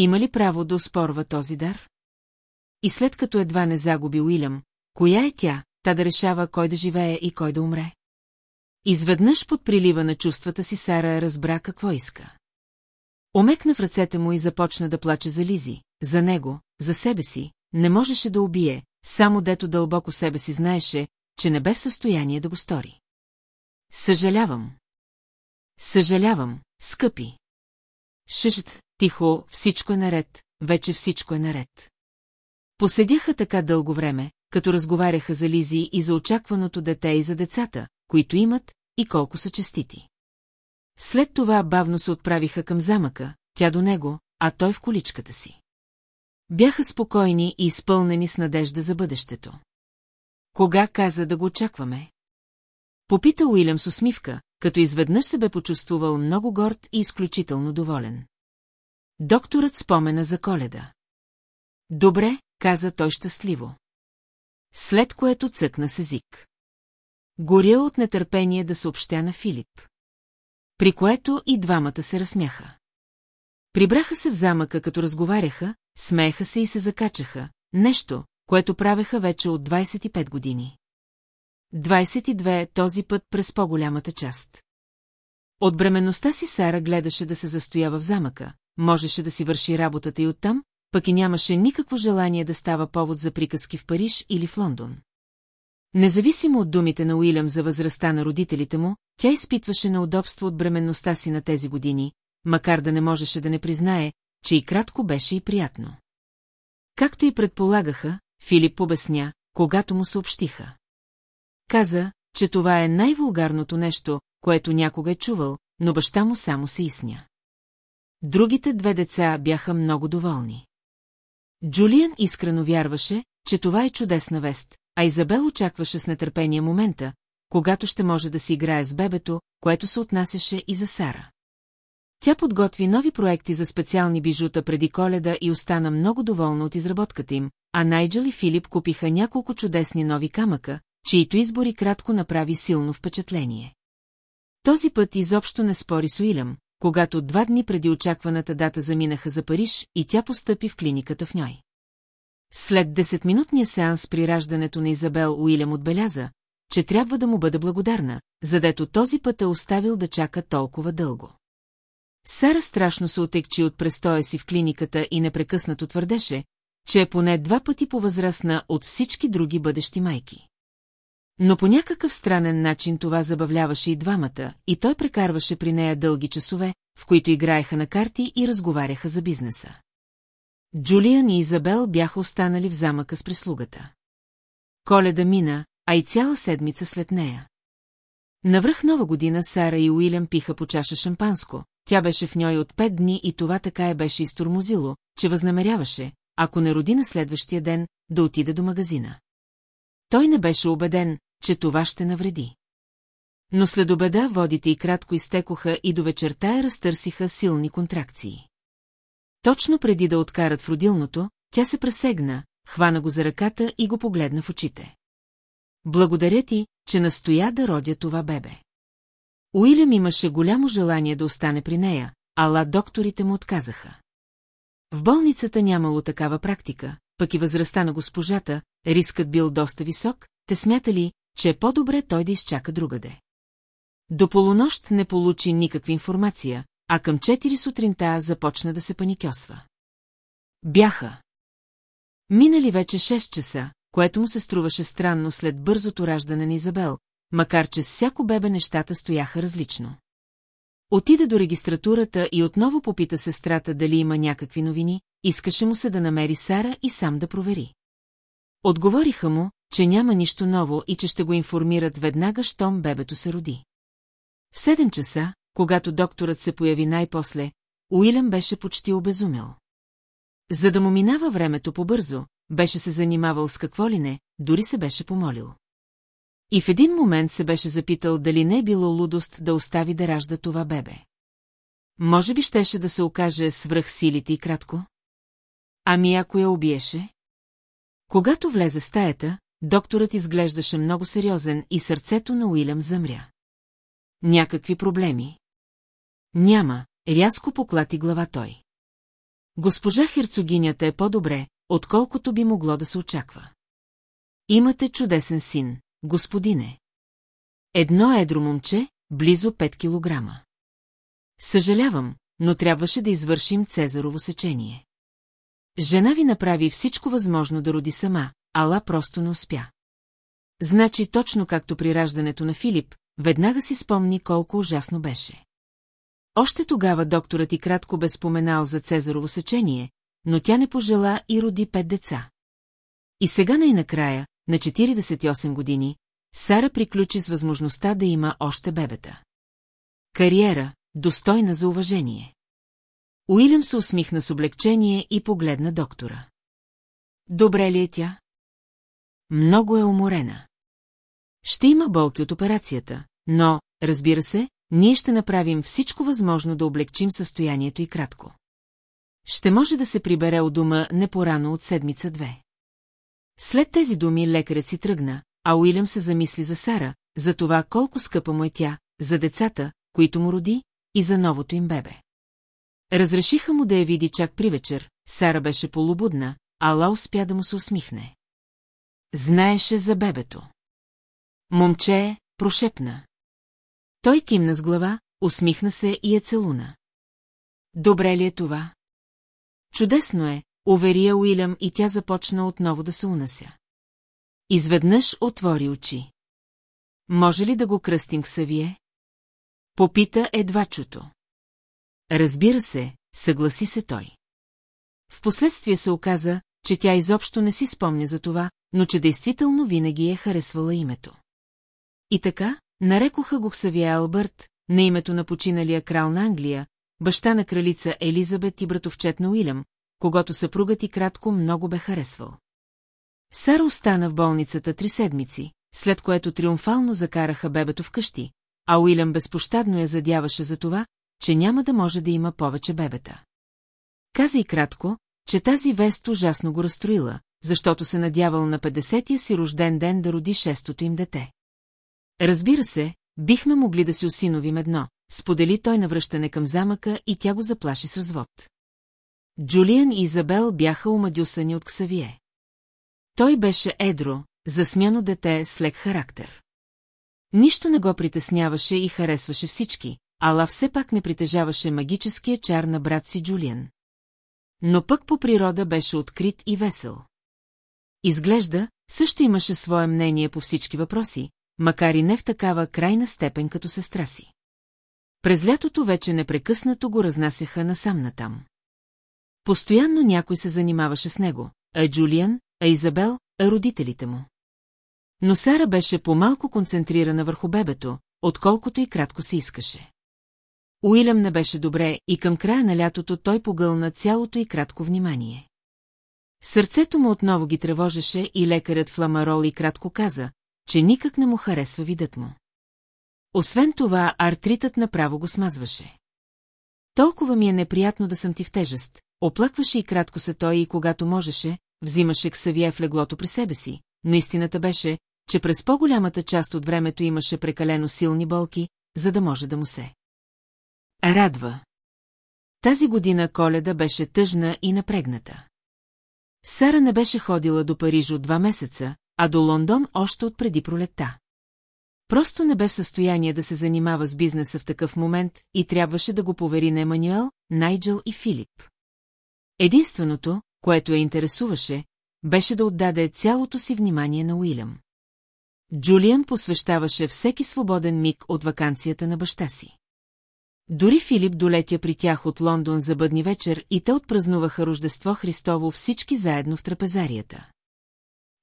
Има ли право да успорва този дар? И след като едва не загуби Уилям, коя е тя, та да решава кой да живее и кой да умре? Изведнъж под прилива на чувствата си Сара разбра какво иска. Омекна в ръцете му и започна да плаче за Лизи, за него, за себе си, не можеше да убие, само дето дълбоко себе си знаеше, че не бе в състояние да го стори. Съжалявам. Съжалявам, скъпи. Шишт, тихо, всичко е наред, вече всичко е наред. Поседяха така дълго време, като разговаряха за Лизи и за очакваното дете и за децата, които имат, и колко са честити. След това бавно се отправиха към замъка, тя до него, а той в количката си. Бяха спокойни и изпълнени с надежда за бъдещето. Кога каза да го очакваме? Попита Уилям с усмивка, като изведнъж се бе почувствал много горд и изключително доволен. Докторът спомена за коледа. Добре, каза той щастливо. След което цъкна с език. Горя от нетърпение да съобщя на Филип. При което и двамата се разсмяха. Прибраха се в замъка, като разговаряха, смееха се и се закачаха, нещо, което правеха вече от 25 години. 22 този път през по-голямата част. От бременността си Сара гледаше да се застоява в замъка, можеше да си върши работата и оттам, пък и нямаше никакво желание да става повод за приказки в Париж или в Лондон. Независимо от думите на Уилям за възрастта на родителите му, тя изпитваше неудобство от бременността си на тези години, макар да не можеше да не признае, че и кратко беше и приятно. Както и предполагаха, Филип обясня, когато му съобщиха. Каза, че това е най-вулгарното нещо, което някога е чувал, но баща му само се изсня. Другите две деца бяха много доволни. Джулиан искрено вярваше, че това е чудесна вест, а Изабел очакваше с нетърпение момента, когато ще може да си играе с бебето, което се отнасяше и за Сара. Тя подготви нови проекти за специални бижута преди коледа и остана много доволна от изработката им, а Найджел и Филип купиха няколко чудесни нови камъка, чието избори кратко направи силно впечатление. Този път изобщо не спори с Уилям, когато два дни преди очакваната дата заминаха за Париж и тя постъпи в клиниката в Ньой. След десетминутния сеанс при раждането на Изабел Уилям отбеляза, че трябва да му бъде благодарна, задето този път е оставил да чака толкова дълго. Сара страшно се отекчи от престоя си в клиниката и непрекъснато твърдеше, че е поне два пъти по-възрастна от всички други бъдещи майки. Но по някакъв странен начин това забавляваше и двамата, и той прекарваше при нея дълги часове, в които играеха на карти и разговаряха за бизнеса. Джулиан и Изабел бяха останали в замъка с прислугата. Коледа мина, а и цяла седмица след нея. Навръх нова година Сара и Уилям пиха по чаша шампанско, тя беше в ньой от пет дни и това така е беше изтормозило, че възнамеряваше, ако не роди на следващия ден, да отиде до магазина. Той не беше убеден, че това ще навреди. Но след обеда водите и кратко изтекоха и до вечерта я разтърсиха силни контракции. Точно преди да откарат в родилното, тя се пресегна, хвана го за ръката и го погледна в очите. Благодаря ти, че настоя да родя това бебе. Уилям имаше голямо желание да остане при нея, ала докторите му отказаха. В болницата нямало такава практика, пък и възрастта на госпожата, рискът бил доста висок, те смятали, че е по-добре той да изчака другаде. До полунощ не получи никаква информация, а към 4 сутринта започна да се паникьосва. Бяха. Минали вече 6 часа, което му се струваше странно след бързото раждане на Изабел, макар че с всяко бебе нещата стояха различно. Отида до регистратурата и отново попита сестрата дали има някакви новини, искаше му се да намери Сара и сам да провери. Отговориха му, че няма нищо ново и че ще го информират веднага, щом бебето се роди. В седем часа, когато докторът се появи най-после, Уилям беше почти обезумел. За да му минава времето побързо, беше се занимавал с какво ли не, дори се беше помолил. И в един момент се беше запитал дали не е било лудост да остави да ражда това бебе. Може би щеше да се окаже свръх силите и кратко? Ами ако я убиеше? Когато влезе стаята, докторът изглеждаше много сериозен и сърцето на Уилям замря. Някакви проблеми? Няма, рязко поклати глава той. Госпожа херцогинята е по-добре, отколкото би могло да се очаква. Имате чудесен син, господине. Едно едро момче, близо 5 килограма. Съжалявам, но трябваше да извършим Цезарово сечение. Жена ви направи всичко възможно да роди сама, ала просто не успя. Значи точно както при раждането на Филип, веднага си спомни колко ужасно беше. Още тогава докторът и кратко бе споменал за Цезарово сечение, но тя не пожела и роди пет деца. И сега най-накрая, на 48 години, Сара приключи с възможността да има още бебета. Кариера, достойна за уважение. Уилям се усмихна с облегчение и погледна доктора. Добре ли е тя? Много е уморена. Ще има болки от операцията, но, разбира се, ние ще направим всичко възможно да облегчим състоянието и кратко. Ще може да се прибере от дома не порано от седмица-две. След тези думи лекарят си тръгна, а Уилям се замисли за Сара, за това колко скъпа му е тя, за децата, които му роди, и за новото им бебе. Разрешиха му да я види чак при вечер, Сара беше полубудна, ала успя да му се усмихне. Знаеше за бебето. Момче, прошепна. Той кимна с глава, усмихна се и е целуна. Добре ли е това? Чудесно е, уверия Уилям и тя започна отново да се унася. Изведнъж отвори очи. Може ли да го кръстим Ксавие? Попита едва чуто. Разбира се, съгласи се той. Впоследствие се оказа, че тя изобщо не си спомня за това, но че действително винаги е харесвала името. И така, нарекоха го Ксавия Албърт, на името на починалия крал на Англия, баща на кралица Елизабет и братовчет на Уилям, когато съпругът и кратко много бе харесвал. Сара остана в болницата три седмици, след което триумфално закараха бебето вкъщи, а Уилям безпощадно я задяваше за това, че няма да може да има повече бебета. Каза и кратко, че тази вест ужасно го разстроила, защото се надявал на 50-я си рожден ден да роди шестото им дете. Разбира се, бихме могли да си осиновим едно, сподели той навръщане към замъка и тя го заплаши с развод. Джулиан и Изабел бяха омадюсани от Ксавие. Той беше едро, засмяно дете с лек характер. Нищо не го притесняваше и харесваше всички, ала все пак не притежаваше магическия чар на брат си Джулиан. Но пък по природа беше открит и весел. Изглежда, също имаше свое мнение по всички въпроси, макар и не в такава крайна степен като сестра си. През лятото вече непрекъснато го разнасяха насам натам. Постоянно някой се занимаваше с него, а Джулиан, а Изабел, а родителите му. Но Сара беше по-малко концентрирана върху бебето, отколкото и кратко се искаше. Уилям не беше добре и към края на лятото той погълна цялото и кратко внимание. Сърцето му отново ги тревожеше и лекарят Фламарол и кратко каза, че никак не му харесва видът му. Освен това, артритът направо го смазваше. Толкова ми е неприятно да съм ти в тежест, оплакваше и кратко се той и когато можеше, взимаше Ксавие в леглото при себе си, но истината беше, че през по-голямата част от времето имаше прекалено силни болки, за да може да му се. Радва. Тази година коледа беше тъжна и напрегната. Сара не беше ходила до Париж от два месеца, а до Лондон още от преди пролетта. Просто не бе в състояние да се занимава с бизнеса в такъв момент и трябваше да го повери на Емануел, Найджел и Филип. Единственото, което я интересуваше, беше да отдаде цялото си внимание на Уилям. Джулиан посвещаваше всеки свободен миг от вакансията на баща си. Дори Филип долетя при тях от Лондон за бъдни вечер и те отпразнуваха Рождество Христово всички заедно в трапезарията.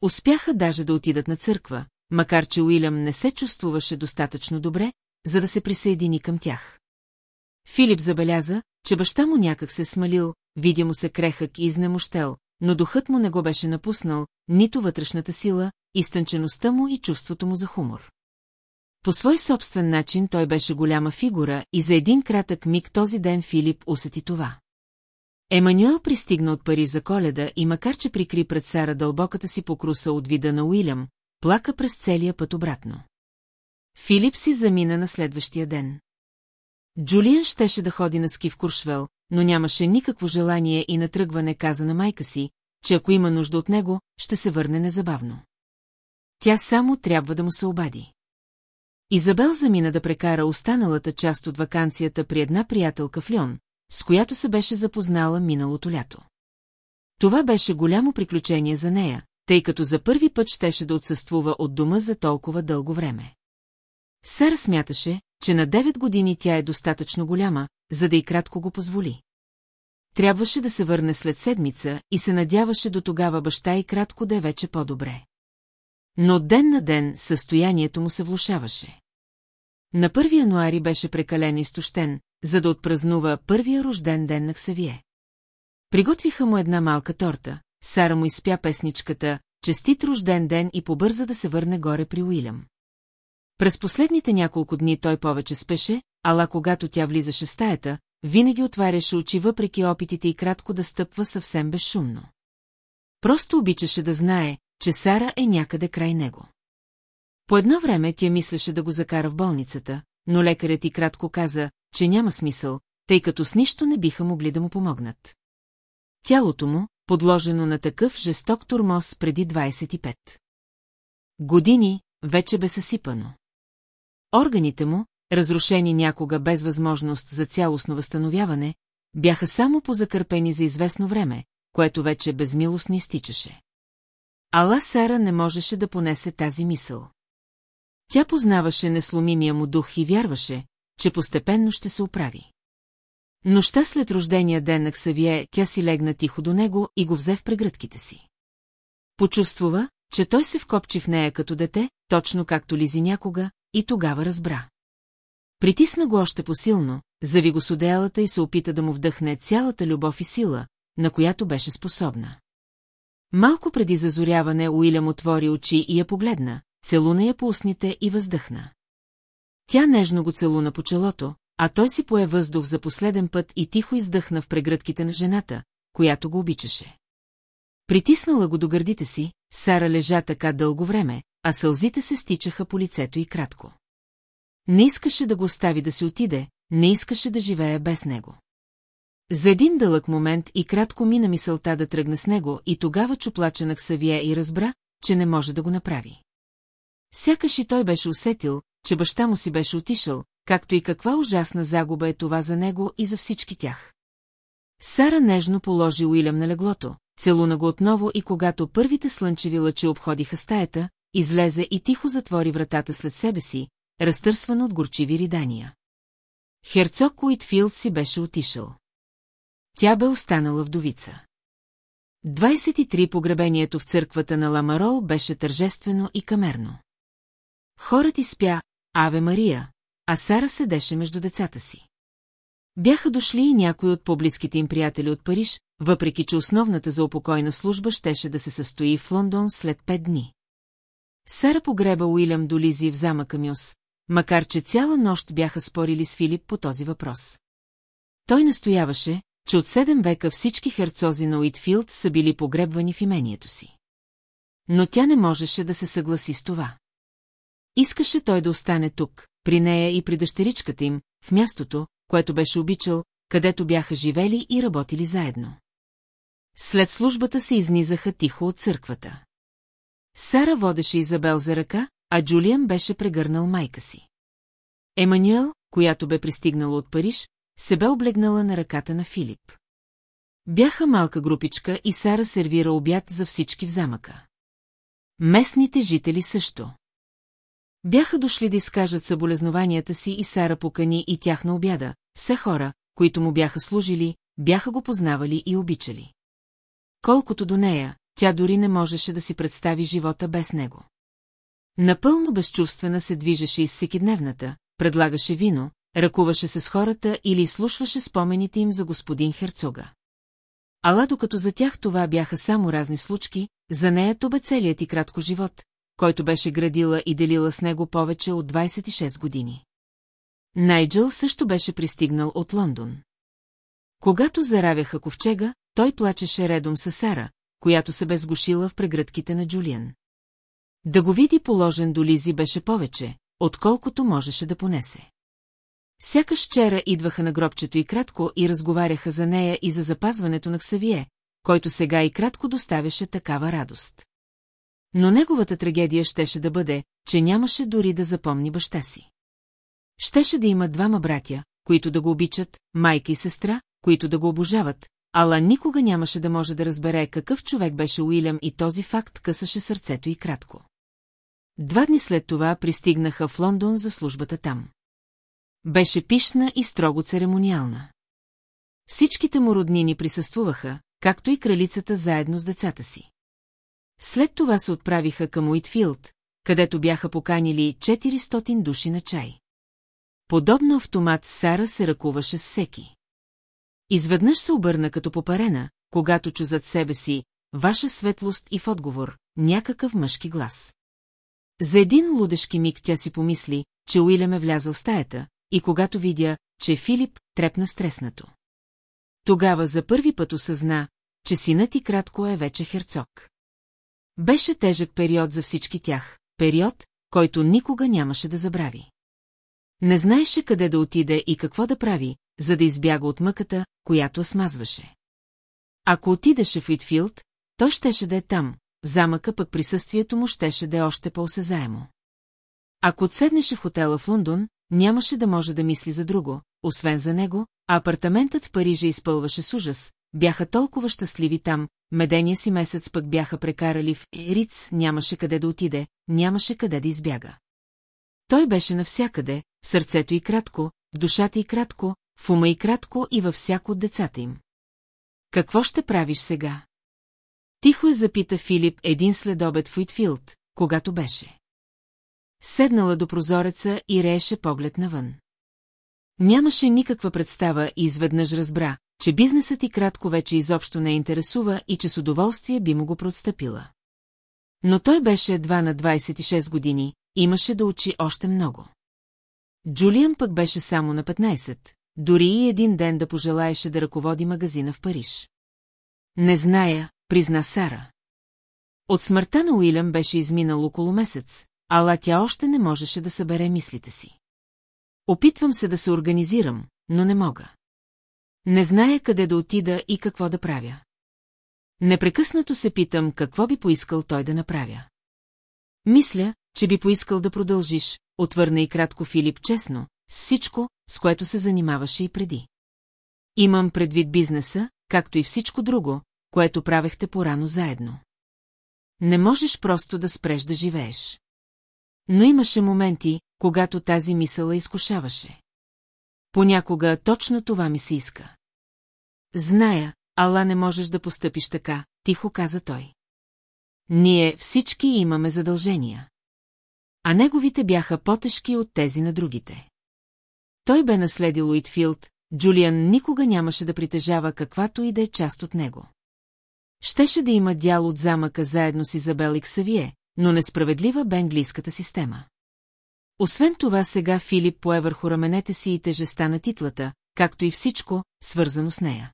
Успяха даже да отидат на църква, макар че Уилям не се чувствуваше достатъчно добре, за да се присъедини към тях. Филип забеляза, че баща му някак се смалил, видя му се крехък и изнемощел, но духът му не го беше напуснал, нито вътрешната сила, изтънчеността му и чувството му за хумор. По свой собствен начин той беше голяма фигура и за един кратък миг този ден Филип усети това. Емануел пристигна от Париж за коледа и макар че прикри пред Сара дълбоката си покруса от вида на Уилям, плака през целия път обратно. Филип си замина на следващия ден. Джулиан щеше да ходи на ски в Куршвел, но нямаше никакво желание и натръгване каза на майка си, че ако има нужда от него, ще се върне незабавно. Тя само трябва да му се обади. Изабел замина да прекара останалата част от вакансията при една приятелка в Льон, с която се беше запознала миналото лято. Това беше голямо приключение за нея, тъй като за първи път щеше да отсъствува от дома за толкова дълго време. Сара смяташе, че на 9 години тя е достатъчно голяма, за да и кратко го позволи. Трябваше да се върне след седмица и се надяваше до тогава баща и кратко да е вече по-добре. Но ден на ден състоянието му се влушаваше. На 1 януари беше прекален изтощен, за да отпразнува първия рожден ден на Ксавие. Приготвиха му една малка торта, Сара му изпя песничката «Честит рожден ден» и побърза да се върне горе при Уилям. През последните няколко дни той повече спеше, ала когато тя влизаше в стаята, винаги отваряше очи въпреки опитите и кратко да стъпва съвсем безшумно. Просто обичаше да знае, че Сара е някъде край него. По едно време тя мислеше да го закара в болницата, но лекарят и кратко каза, че няма смисъл, тъй като с нищо не биха могли да му помогнат. Тялото му, подложено на такъв жесток турмоз преди 25. Години, вече бе съсипано. Органите му, разрушени някога без възможност за цялостно възстановяване, бяха само позакърпени за известно време, което вече безмилостно изтичаше. Ала Сара не можеше да понесе тази мисъл. Тя познаваше несломимия му дух и вярваше, че постепенно ще се оправи. Нощта след рождения ден на Ксавие, тя си легна тихо до него и го взе в прегръдките си. Почувствува, че той се вкопчи в нея като дете, точно както Лизи някога, и тогава разбра. Притисна го още посилно, зави го и се опита да му вдъхне цялата любов и сила, на която беше способна. Малко преди зазоряване Уилям отвори очи и я погледна, целуна я по устните и въздъхна. Тя нежно го целуна по челото, а той си пое въздух за последен път и тихо издъхна в прегръдките на жената, която го обичаше. Притиснала го до гърдите си, Сара лежа така дълго време, а сълзите се стичаха по лицето и кратко. Не искаше да го остави да си отиде, не искаше да живее без него. За един дълъг момент и кратко мина мисълта да тръгне с него и тогава чу плача на Ксавие и разбра, че не може да го направи. Сякаш и той беше усетил, че баща му си беше отишъл, както и каква ужасна загуба е това за него и за всички тях. Сара нежно положи Уилям на леглото, целуна го отново и когато първите слънчеви лъчи обходиха стаята, излезе и тихо затвори вратата след себе си, разтърсвана от горчиви ридания. Херцог Уитфилд си беше отишъл. Тя бе останала вдовица. 23 погребението в църквата на Ламарол беше тържествено и камерно. Хорът изпя Аве Мария, а Сара седеше между децата си. Бяха дошли и някои от по-близките им приятели от Париж, въпреки че основната за упокойна служба щеше да се състои в Лондон след пет дни. Сара погреба Уилям до Лизи в замъка Мюс, макар че цяла нощ бяха спорили с Филип по този въпрос. Той настояваше, че от седем века всички херцози на Уитфилд са били погребвани в имението си. Но тя не можеше да се съгласи с това. Искаше той да остане тук, при нея и при дъщеричката им, в мястото, което беше обичал, където бяха живели и работили заедно. След службата се изнизаха тихо от църквата. Сара водеше Изабел за ръка, а Джулиан беше прегърнал майка си. Емануел, която бе пристигнала от Париж, се бе облегнала на ръката на Филип. Бяха малка групичка и Сара сервира обяд за всички в замъка. Местните жители също. Бяха дошли да изкажат съболезнованията си и Сара покани и тях на обяда, все хора, които му бяха служили, бяха го познавали и обичали. Колкото до нея, тя дори не можеше да си представи живота без него. Напълно безчувствена се движеше из всекидневната, предлагаше вино, ръкуваше се с хората или изслушваше спомените им за господин Херцога. Ала докато за тях това бяха само разни случки, за нея то бе целият и кратко живот, който беше градила и делила с него повече от 26 години. Найджел също беше пристигнал от Лондон. Когато заравяха ковчега, той плачеше редом с Сара, която се бе сгушила в прегръдките на Джулиан. Да го види положен до Лизи беше повече, отколкото можеше да понесе. Сякаш вчера идваха на гробчето и кратко и разговаряха за нея и за запазването на Ксавие, който сега и кратко доставяше такава радост. Но неговата трагедия щеше да бъде, че нямаше дори да запомни баща си. Щеше да има двама братя, които да го обичат, майка и сестра, които да го обожават, ала никога нямаше да може да разбере какъв човек беше Уилям и този факт късаше сърцето и кратко. Два дни след това пристигнаха в Лондон за службата там. Беше пишна и строго церемониална. Всичките му роднини присъствуваха, както и кралицата заедно с децата си. След това се отправиха към Уитфилд, където бяха поканили 400 души на чай. Подобно автомат Сара се ръкуваше с всеки. Изведнъж се обърна като попарена, когато чу зад себе си «Ваша светлост» и в отговор някакъв мъжки глас. За един лудешки миг тя си помисли, че Уилям е влязъл в стаята, и когато видя, че Филип трепна стреснато. Тогава за първи път осъзна, че синът и кратко е вече херцог. Беше тежък период за всички тях, период, който никога нямаше да забрави. Не знаеше къде да отиде и какво да прави, за да избяга от мъката, която смазваше. Ако отидеше в Уитфилд, той щеше да е там, замъка пък присъствието му щеше да е още по-осезаемо. Ако отседнеше в хотела в Лондон, нямаше да може да мисли за друго, освен за него, а апартаментът в Парижа изпълваше с ужас, бяха толкова щастливи там, медения си месец пък бяха прекарали в Риц, нямаше къде да отиде, нямаше къде да избяга. Той беше навсякъде, в сърцето и кратко, в душата и кратко, в ума и кратко и във всяко от децата им. Какво ще правиш сега? Тихо е запита Филип един следобед в Уитфилд, когато беше. Седнала до прозореца и рееше поглед навън. Нямаше никаква представа и изведнъж разбра, че бизнесът и кратко вече изобщо не интересува и че с удоволствие би му го проотстъпила. Но той беше едва на 26 години, имаше да учи още много. Джулиан пък беше само на 15, дори и един ден да пожелаеше да ръководи магазина в Париж. Не зная, призна Сара. От смъртта на Уилям беше изминал около месец, ала тя още не можеше да събере мислите си. Опитвам се да се организирам, но не мога. Не зная къде да отида и какво да правя. Непрекъснато се питам какво би поискал той да направя. Мисля, че би поискал да продължиш, отвърна и кратко Филип честно, с всичко, с което се занимаваше и преди. Имам предвид бизнеса, както и всичко друго, което правехте порано заедно. Не можеш просто да спреш да живееш. Но имаше моменти, когато тази мисъла изкушаваше. Понякога точно това ми се иска. Зная, ала не можеш да постъпиш така, тихо каза той. Ние всички имаме задължения. А неговите бяха по-тежки от тези на другите. Той бе наследил Уитфилд, Джулиан никога нямаше да притежава каквато и да е част от него. Щеше да има дял от замъка заедно с Изабел и Ксавие, но несправедлива бе английската система. Освен това сега Филип пое върху раменете си и тежеста на титлата, както и всичко, свързано с нея.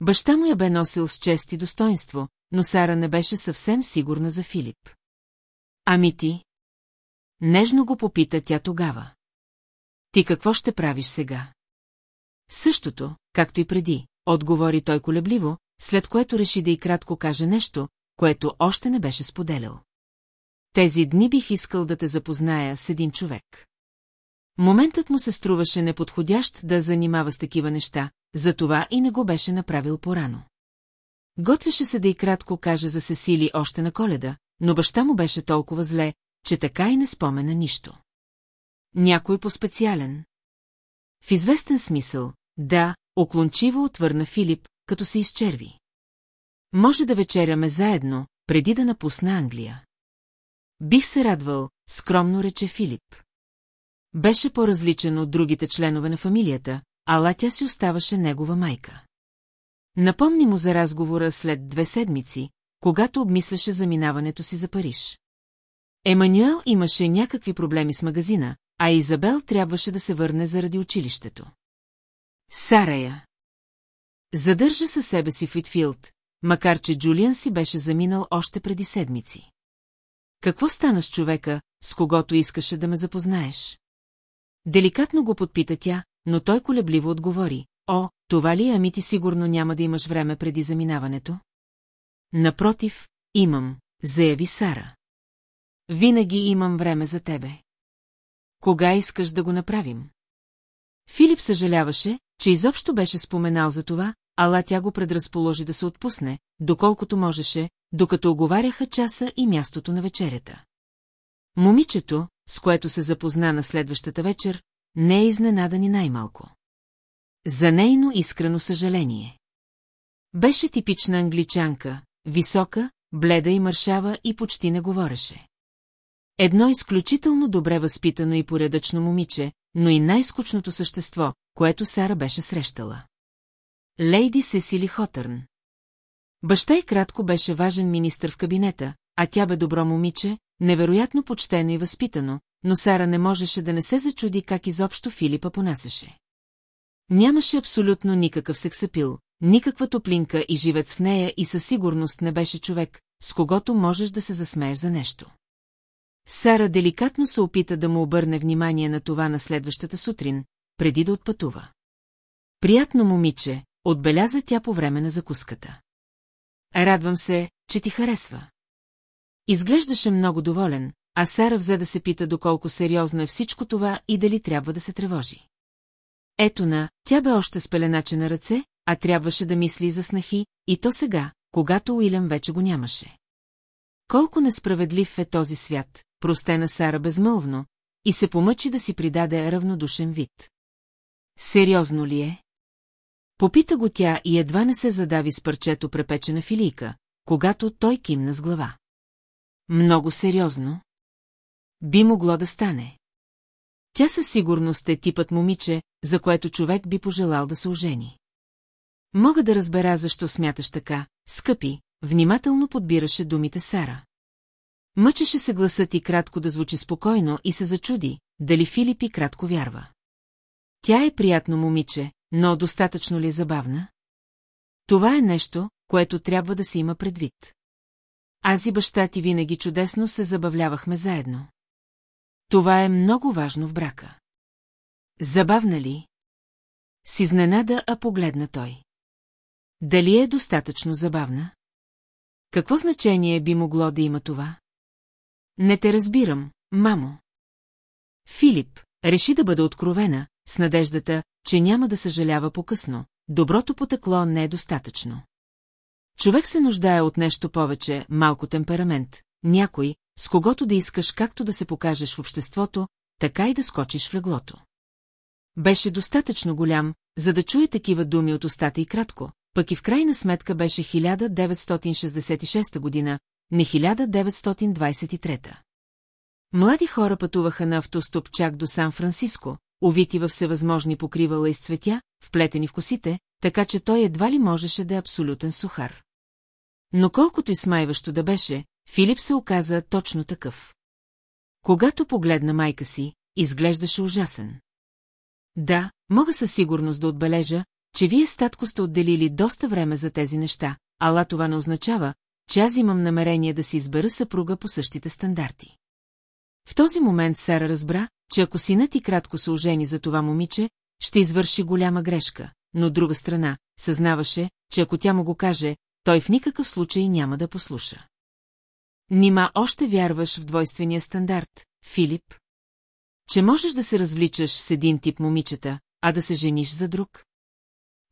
Баща му я бе носил с чест и достоинство, но Сара не беше съвсем сигурна за Филип. Ами ти? Нежно го попита тя тогава. Ти какво ще правиш сега? Същото, както и преди, отговори той колебливо, след което реши да и кратко каже нещо, което още не беше споделял. Тези дни бих искал да те запозная с един човек. Моментът му се струваше неподходящ да занимава с такива неща, затова и не го беше направил порано. Готвеше се да и кратко каже за Сесили още на коледа, но баща му беше толкова зле, че така и не спомена нищо. Някой по-специален. В известен смисъл, да, оклончиво отвърна Филип, като се изчерви. Може да вечеряме заедно, преди да напусна Англия. Бих се радвал, скромно рече Филип. Беше по-различен от другите членове на фамилията, ала тя си оставаше негова майка. Напомни му за разговора след две седмици, когато обмисляше заминаването си за Париж. Емануел имаше някакви проблеми с магазина, а Изабел трябваше да се върне заради училището. Сарая. Задържа със себе си в Уитфилд, макар че Джулиан си беше заминал още преди седмици. Какво стана с човека, с когото искаше да ме запознаеш? Деликатно го подпита тя, но той колебливо отговори. О, това ли, ами ти сигурно няма да имаш време преди заминаването? Напротив, имам, заяви Сара. Винаги имам време за тебе. Кога искаш да го направим? Филип съжаляваше, че изобщо беше споменал за това, ала тя го предразположи да се отпусне, доколкото можеше, докато оговаряха часа и мястото на вечерята. Момичето, с което се запозна на следващата вечер, не е изненада ни най-малко. За нейно искрено съжаление. Беше типична англичанка, висока, бледа и мършава и почти не говореше. Едно изключително добре възпитано и поредъчно момиче, но и най-скучното същество, което Сара беше срещала. Лейди Сесили Хотърн. Баща и кратко беше важен министър в кабинета, а тя бе добро момиче, невероятно почтено и възпитано, но Сара не можеше да не се зачуди как изобщо Филипа понасеше. Нямаше абсолютно никакъв сексапил, никаква топлинка и живец в нея и със сигурност не беше човек, с когото можеш да се засмееш за нещо. Сара деликатно се опита да му обърне внимание на това на следващата сутрин, преди да отпътува. Приятно момиче, отбеляза тя по време на закуската. Радвам се, че ти харесва. Изглеждаше много доволен, а Сара взе да се пита доколко сериозно е всичко това и дали трябва да се тревожи. Ето на, тя бе още с пеленаче на ръце, а трябваше да мисли за снахи, и то сега, когато Уилям вече го нямаше. Колко несправедлив е този свят, простена Сара безмълвно, и се помъчи да си придаде равнодушен вид. Сериозно ли е? Попита го тя и едва не се задави с парчето препечена филийка, когато той кимна с глава. Много сериозно. Би могло да стане. Тя със сигурност е типът момиче, за което човек би пожелал да се ожени. Мога да разбера защо смяташ така, скъпи, внимателно подбираше думите Сара. Мъчеше се гласът и кратко да звучи спокойно и се зачуди, дали Филип и кратко вярва. Тя е приятно момиче, но достатъчно ли е забавна? Това е нещо, което трябва да се има предвид. Аз и баща ти винаги чудесно се забавлявахме заедно. Това е много важно в брака. Забавна ли? С изненада, а погледна той. Дали е достатъчно забавна? Какво значение би могло да има това? Не те разбирам, мамо. Филип реши да бъде откровена, с надеждата, че няма да съжалява по-късно. Доброто потекло не е достатъчно. Човек се нуждае от нещо повече, малко темперамент, някой, с когото да искаш както да се покажеш в обществото, така и да скочиш в леглото. Беше достатъчно голям, за да чуе такива думи от устата и кратко, пък и в крайна сметка беше 1966 година, не 1923. Млади хора пътуваха на автостоп чак до Сан-Франциско, увити във всевъзможни покривала из цветя, вплетени в косите, така че той едва ли можеше да е абсолютен сухар. Но колкото и смайващо да беше, Филип се оказа точно такъв. Когато погледна майка си, изглеждаше ужасен. Да, мога със сигурност да отбележа, че вие статко сте отделили доста време за тези неща, ала това не означава, че аз имам намерение да си избера съпруга по същите стандарти. В този момент Сара разбра, че ако синът и кратко се ожени за това момиче, ще извърши голяма грешка, но от друга страна, съзнаваше, че ако тя му го каже, той в никакъв случай няма да послуша. Нима още вярваш в двойствения стандарт, Филип? Че можеш да се развличаш с един тип момичета, а да се жениш за друг?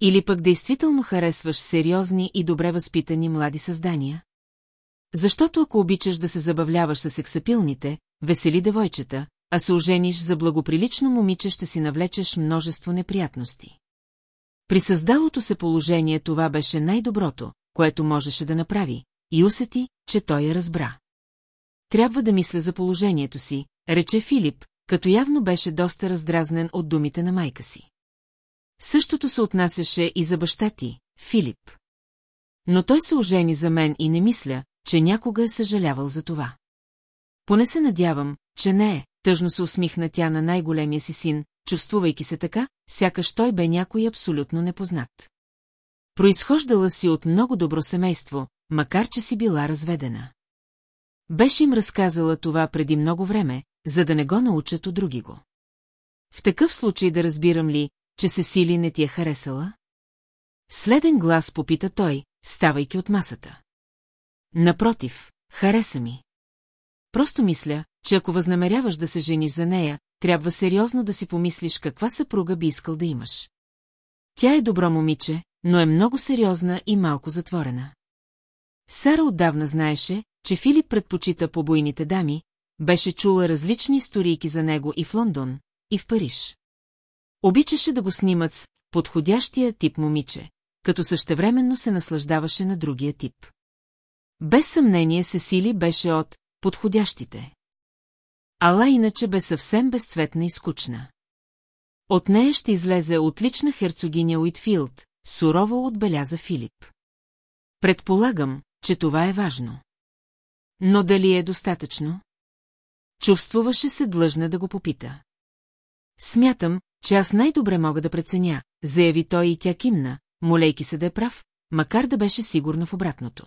Или пък действително харесваш сериозни и добре възпитани млади създания? Защото ако обичаш да се забавляваш с сексапилните, весели девойчета, а се ожениш за благоприлично момиче, ще си навлечеш множество неприятности. При създалото се положение това беше най-доброто, което можеше да направи, и усети, че той я разбра. Трябва да мисля за положението си, рече Филип, като явно беше доста раздразнен от думите на майка си. Същото се отнасяше и за баща ти, Филип. Но той се ожени за мен и не мисля, че някога е съжалявал за това. Поне се надявам, че не е, тъжно се усмихна тя на най-големия си син, чувствувайки се така, сякаш той бе някой абсолютно непознат. Произхождала си от много добро семейство, макар че си била разведена. Беше им разказала това преди много време, за да не го научат от други го. В такъв случай да разбирам ли, че се сили не ти е харесала? Следен глас попита той, ставайки от масата. Напротив, хареса ми. Просто мисля, че ако възнамеряваш да се жениш за нея, трябва сериозно да си помислиш каква съпруга би искал да имаш. Тя е добро момиче, но е много сериозна и малко затворена. Сара отдавна знаеше, че Филип предпочита побойните дами, беше чула различни историйки за него и в Лондон, и в Париж. Обичаше да го снимат с подходящия тип момиче, като същевременно се наслаждаваше на другия тип. Без съмнение Сесили беше от подходящите. Ала иначе бе съвсем безцветна и скучна. От нея ще излезе отлична херцогиня Уитфилд, сурово отбеляза Филип. Предполагам, че това е важно. Но дали е достатъчно? Чувствуваше се длъжна да го попита. Смятам, че аз най-добре мога да преценя, заяви той и тя кимна, молейки се да е прав, макар да беше сигурна в обратното.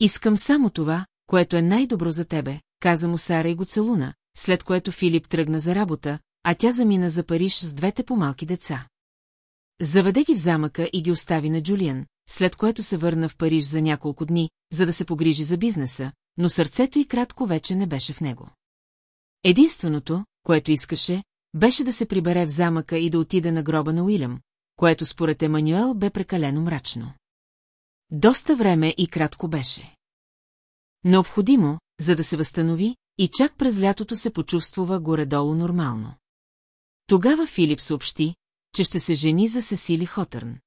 Искам само това, което е най-добро за тебе, каза му Сара и го целуна, след което Филип тръгна за работа, а тя замина за Париж с двете по-малки деца. Заведе ги в замъка и ги остави на Джулиан, след което се върна в Париж за няколко дни, за да се погрижи за бизнеса, но сърцето й кратко вече не беше в него. Единственото, което искаше, беше да се прибере в замъка и да отиде на гроба на Уилям, което според Емануел бе прекалено мрачно. Доста време и кратко беше. Необходимо, за да се възстанови, и чак през лятото се почувствува горе-долу нормално. Тогава Филип съобщи, че ще се жени за Сесили Хотърн.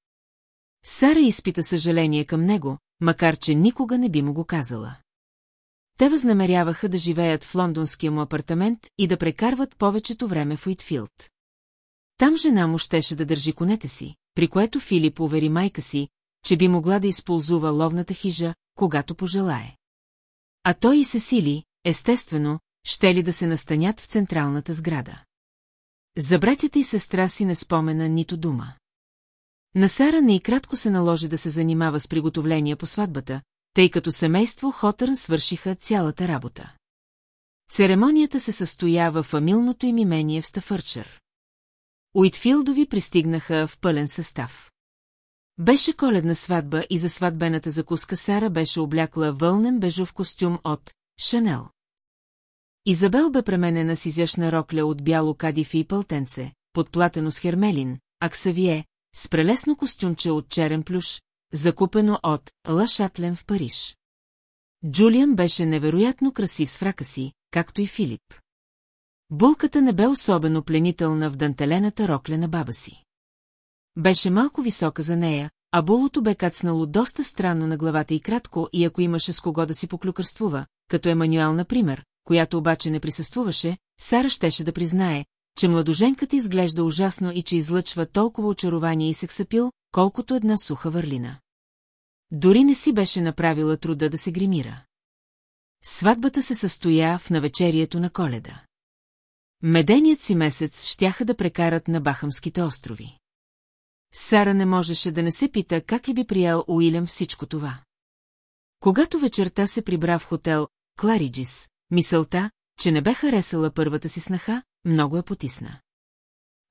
Сара изпита съжаление към него, макар че никога не би му го казала. Те възнамеряваха да живеят в лондонския му апартамент и да прекарват повечето време в Уитфилд. Там жена му щеше да държи конете си, при което Филип увери майка си, че би могла да използва ловната хижа, когато пожелае. А той и Сесили, естествено, ще ли да се настанят в централната сграда. За братята и сестра си не спомена нито дума. На Сара не и кратко се наложи да се занимава с приготовления по сватбата, тъй като семейство Хотърн свършиха цялата работа. Церемонията се състоя в фамилното им имение в Стафърчър. Уитфилдови пристигнаха в пълен състав. Беше коледна сватба и за сватбената закуска Сара беше облякла вълнен бежов костюм от Шанел. Изабел бе пременена с изящна рокля от бяло кадифи и пълтенце, подплатено с хермелин, аксавие, с прелесно костюмче от черен плюш, закупено от Ла Шатлен в Париж. Джулиан беше невероятно красив с фрака си, както и Филип. Булката не бе особено пленителна в дантелената рокля на баба си. Беше малко висока за нея, а булото бе кацнало доста странно на главата и кратко, и ако имаше с кого да си поклюкърствува, като Емануел, например, която обаче не присъствуваше, Сара щеше да признае, че младоженката изглежда ужасно и че излъчва толкова очарование и сексапил, колкото една суха върлина. Дори не си беше направила труда да се гримира. Сватбата се състоя в навечерието на коледа. Меденият си месец щяха да прекарат на Бахамските острови. Сара не можеше да не се пита как ли би приял Уилям всичко това. Когато вечерта се прибра в хотел Клариджис, мисълта, че не бе харесала първата си снаха, много я потисна.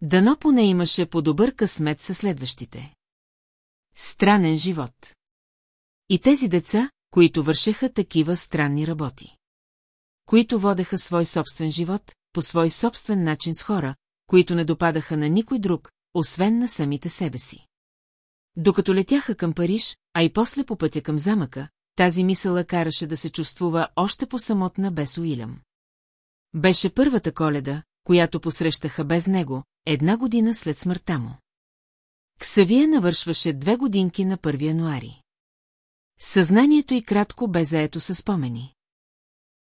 Дано поне имаше по-добър късмет със следващите. Странен живот. И тези деца, които вършеха такива странни работи. Които водеха свой собствен живот, по свой собствен начин с хора, които не допадаха на никой друг, освен на самите себе си. Докато летяха към Париж, а и после по пътя към замъка, тази мисъла караше да се чувствува още по-самотна без Уилям. Беше първата коледа, която посрещаха без него, една година след смъртта му. Ксавия навършваше две годинки на 1 януари. Съзнанието й кратко бе заето със спомени.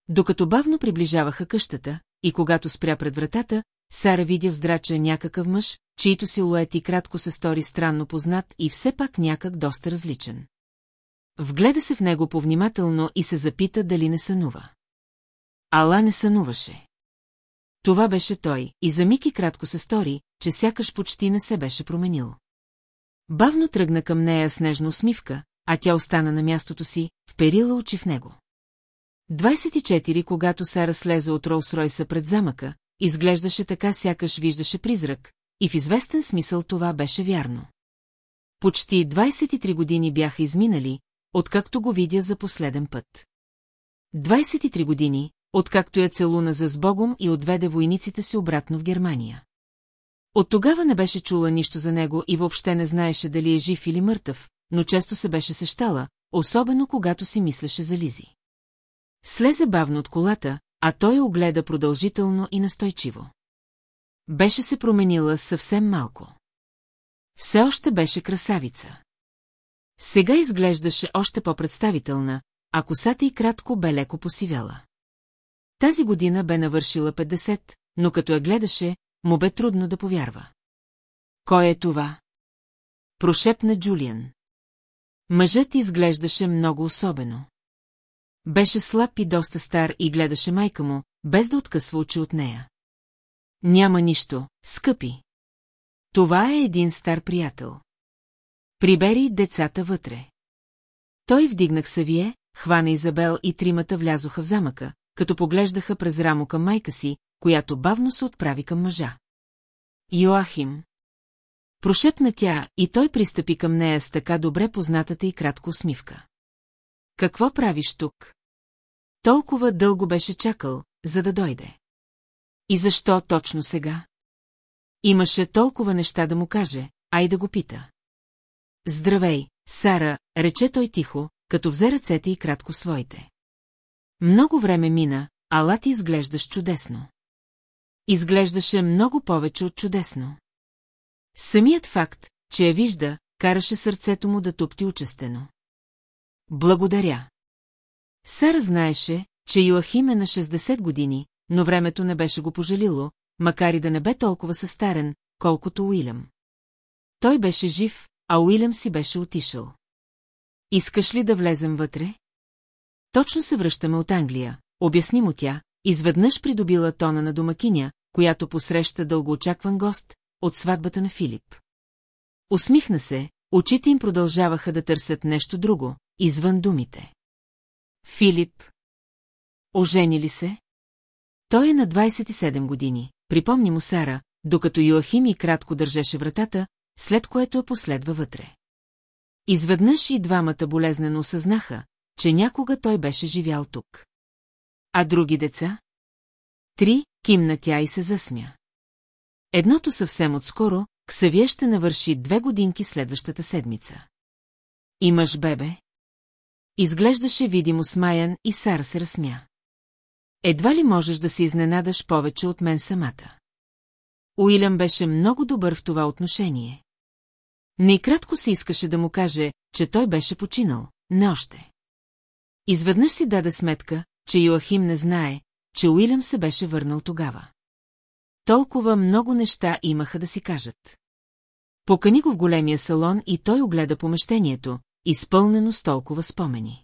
Докато бавно приближаваха къщата, и когато спря пред вратата, Сара видя в здрача някакъв мъж, чието силует и кратко се стори странно познат и все пак някак доста различен. Вгледа се в него повнимателно и се запита дали не сънува. Ала не сънуваше. Това беше той, и за миг и кратко се стори, че сякаш почти не се беше променил. Бавно тръгна към нея с нежна усмивка, а тя остана на мястото си, вперила очи в него. 24, когато Сара слезе от Ролс-Ройса пред замъка, изглеждаше така сякаш виждаше призрак, и в известен смисъл това беше вярно. Почти 23 години бяха изминали, откакто го видя за последен път. 23 години, откакто я целуна за сбогом и отведе войниците си обратно в Германия. От тогава не беше чула нищо за него и въобще не знаеше дали е жив или мъртъв, но често се беше сещала, особено когато си мислеше за Лизи. Слезе бавно от колата, а той огледа продължително и настойчиво. Беше се променила съвсем малко. Все още беше красавица. Сега изглеждаше още по-представителна, а косата й кратко бе леко посивела. Тази година бе навършила 50, но като я гледаше, му бе трудно да повярва. Кой е това? Прошепна Джулиан. Мъжът изглеждаше много особено. Беше слаб и доста стар и гледаше майка му, без да откъсва очи от нея. Няма нищо, скъпи. Това е един стар приятел. Прибери децата вътре. Той вдигна Савие, хвана Изабел и тримата влязоха в замъка, като поглеждаха през рамо към майка си, която бавно се отправи към мъжа. Йоахим. Прошепна тя и той пристъпи към нея с така добре познатата и кратко усмивка. Какво правиш тук? Толкова дълго беше чакал, за да дойде. И защо точно сега? Имаше толкова неща да му каже, а и да го пита. Здравей, Сара, рече той тихо, като взе ръцете и кратко своите. Много време мина, ала ти изглеждаш чудесно. Изглеждаше много повече от чудесно. Самият факт, че я вижда, караше сърцето му да тупти учестено. Благодаря. Сара знаеше, че Йоахим е на 60 години, но времето не беше го пожалило, макар и да не бе толкова състарен, колкото Уилям. Той беше жив, а Уилям си беше отишъл. Искаш ли да влезем вътре? Точно се връщаме от Англия, обясни му тя, изведнъж придобила тона на домакиня, която посреща дългоочакван гост от сватбата на Филип. Усмихна се, очите им продължаваха да търсят нещо друго, извън думите. Филип. Ожени ли се? Той е на 27 години, припомни му Сара, докато Йоахим и кратко държеше вратата, след което я последва вътре. Изведнъж и двамата болезнено осъзнаха, че някога той беше живял тук. А други деца? Три, кимна тя и се засмя. Едното съвсем отскоро, Ксавие ще навърши две годинки следващата седмица. Имаш бебе? Изглеждаше видимо смаян и Сара се разсмя. Едва ли можеш да се изненадаш повече от мен самата? Уилям беше много добър в това отношение. Не кратко се искаше да му каже, че той беше починал, не още. Изведнъж си даде сметка, че Йоахим не знае, че Уилям се беше върнал тогава. Толкова много неща имаха да си кажат. Покани го в големия салон и той огледа помещението, изпълнено с толкова спомени.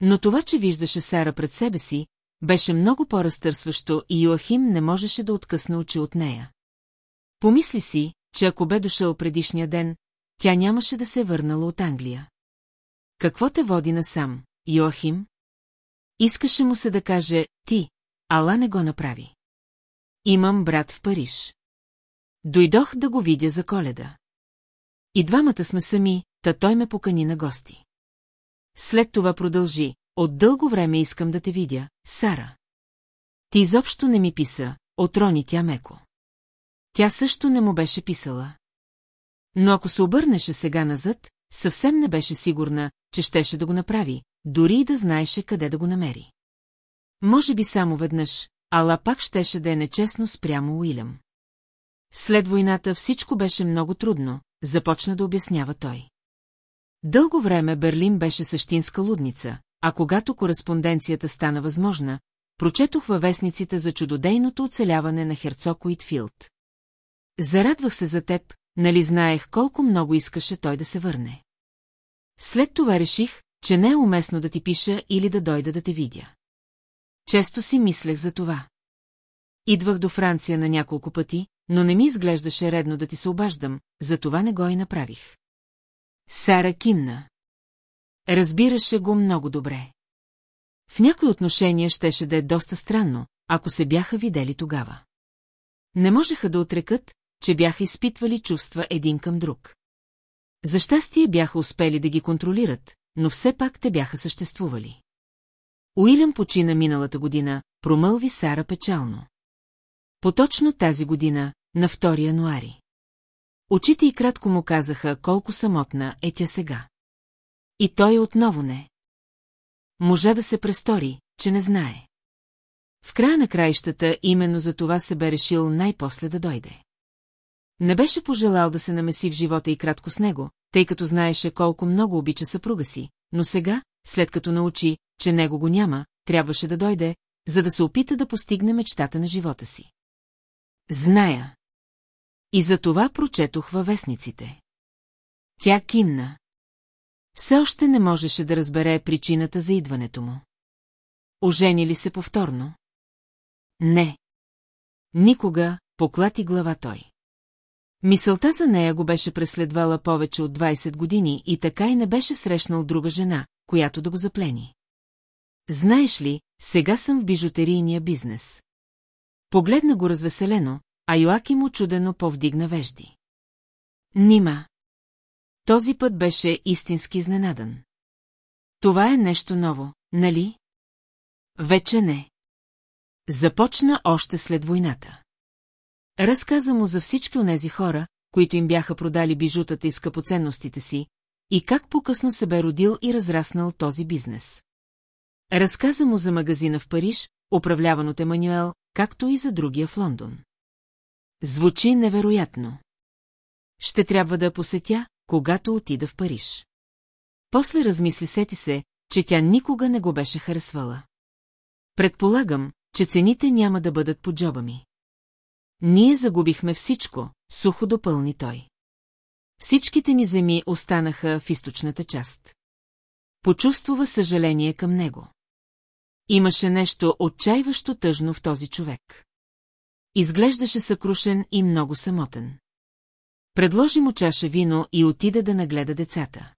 Но това, че виждаше Сара пред себе си, беше много по-разтърсващо и Йоахим не можеше да откъсне очи от нея. Помисли си, че ако бе дошъл предишния ден, тя нямаше да се е върнала от Англия. Какво те води насам, Йоахим? Искаше му се да каже «ти», ала не го направи. Имам брат в Париж. Дойдох да го видя за коледа. И двамата сме сами, та той ме покани на гости. след това продължи. От дълго време искам да те видя, Сара. Ти изобщо не ми писа, отрони тя меко. Тя също не му беше писала. Но ако се обърнеше сега назад, съвсем не беше сигурна, че щеше да го направи, дори и да знаеше къде да го намери. Може би само веднъж, ала пак щеше да е нечестно спрямо Уилям. След войната всичко беше много трудно, започна да обяснява той. Дълго време Берлин беше същинска лудница, а когато кореспонденцията стана възможна, прочетох във вестниците за чудодейното оцеляване на Херцог Уитфилд. Зарадвах се за теб, нали знаех колко много искаше той да се върне. След това реших, че не е уместно да ти пиша или да дойда да те видя. Често си мислех за това. Идвах до Франция на няколко пъти, но не ми изглеждаше редно да ти се обаждам, затова не го и направих. Сара кимна. Разбираше го много добре. В някои отношения щеше да е доста странно, ако се бяха видели тогава. Не можеха да отрекат, че бяха изпитвали чувства един към друг. За щастие бяха успели да ги контролират, но все пак те бяха съществували. Уилям почина миналата година, промълви Сара печално. Поточно тази година, на 2 януари. Очите и кратко му казаха колко самотна е тя сега. И той отново не. Можа да се престори, че не знае. В края на краищата именно за това се бе решил най-после да дойде. Не беше пожелал да се намеси в живота и кратко с него, тъй като знаеше колко много обича съпруга си, но сега, след като научи, че него го няма, трябваше да дойде, за да се опита да постигне мечтата на живота си. Зная. И за това прочетох във вестниците. Тя кимна. Все още не можеше да разбере причината за идването му. Ожени ли се повторно? Не. Никога, поклати глава той. Мисълта за нея го беше преследвала повече от 20 години и така и не беше срещнал друга жена, която да го заплени. Знаеш ли, сега съм в бижутерийния бизнес. Погледна го развеселено, а Йоаки му чудено повдигна вежди. Нима. Този път беше истински изненадан. Това е нещо ново, нали? Вече не. Започна още след войната. Разказа му за всички онези хора, които им бяха продали бижутата и скъпоценностите си, и как по-късно се бе родил и разраснал този бизнес. Разказа му за магазина в Париж, управляван от Емануел, както и за другия в Лондон. Звучи невероятно. Ще трябва да я посетя, когато отида в Париж. После размисли сети се, че тя никога не го беше харесвала. Предполагам, че цените няма да бъдат по джоба ми. Ние загубихме всичко, сухо допълни той. Всичките ни земи останаха в източната част. Почувствува съжаление към него. Имаше нещо отчаиващо тъжно в този човек. Изглеждаше съкрушен и много самотен. Предложи му чаша вино и отида да нагледа децата.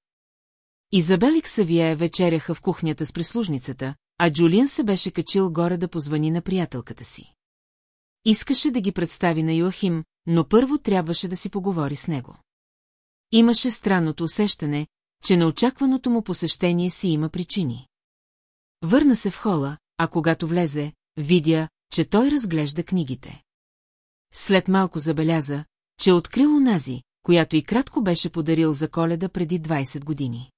Изабел и Ксавие вечеряха в кухнята с прислужницата, а Джулиан се беше качил горе да позвани на приятелката си. Искаше да ги представи на Йоахим, но първо трябваше да си поговори с него. Имаше странното усещане, че на очакваното му посещение си има причини. Върна се в хола, а когато влезе, видя, че той разглежда книгите. След малко забеляза, че е открил онази, която и кратко беше подарил за коледа преди 20 години.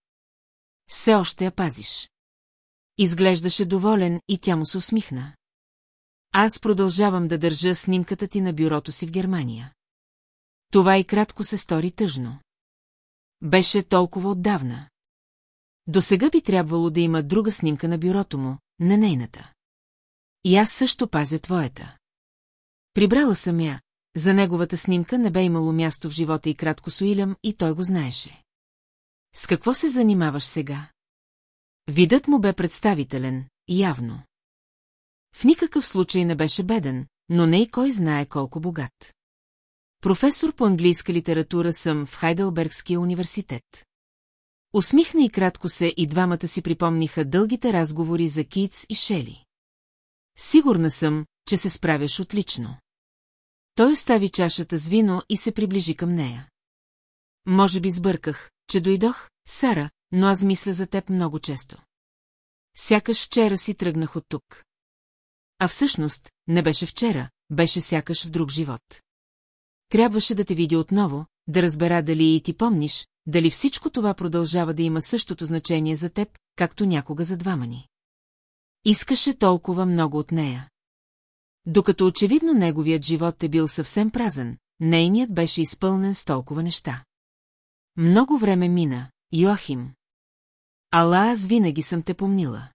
Все още я пазиш. Изглеждаше доволен и тя му се усмихна. Аз продължавам да държа снимката ти на бюрото си в Германия. Това и кратко се стори тъжно. Беше толкова отдавна. До сега би трябвало да има друга снимка на бюрото му, не нейната. И аз също пазя твоята. Прибрала съм я, за неговата снимка не бе имало място в живота и кратко с Уилям и той го знаеше. С какво се занимаваш сега? Видът му бе представителен, явно. В никакъв случай не беше беден, но не и кой знае колко богат. Професор по английска литература съм в Хайделбергския университет. Усмихна и кратко се и двамата си припомниха дългите разговори за Китс и Шели. Сигурна съм, че се справяш отлично. Той остави чашата с вино и се приближи към нея. Може би сбърках, че дойдох, Сара, но аз мисля за теб много често. Сякаш вчера си тръгнах от тук. А всъщност, не беше вчера, беше сякаш в друг живот. Трябваше да те видя отново, да разбера дали и ти помниш, дали всичко това продължава да има същото значение за теб, както някога за двама ни. Искаше толкова много от нея. Докато очевидно неговият живот е бил съвсем празен, нейният беше изпълнен с толкова неща. Много време мина, Йоахим. Ала аз винаги съм те помнила.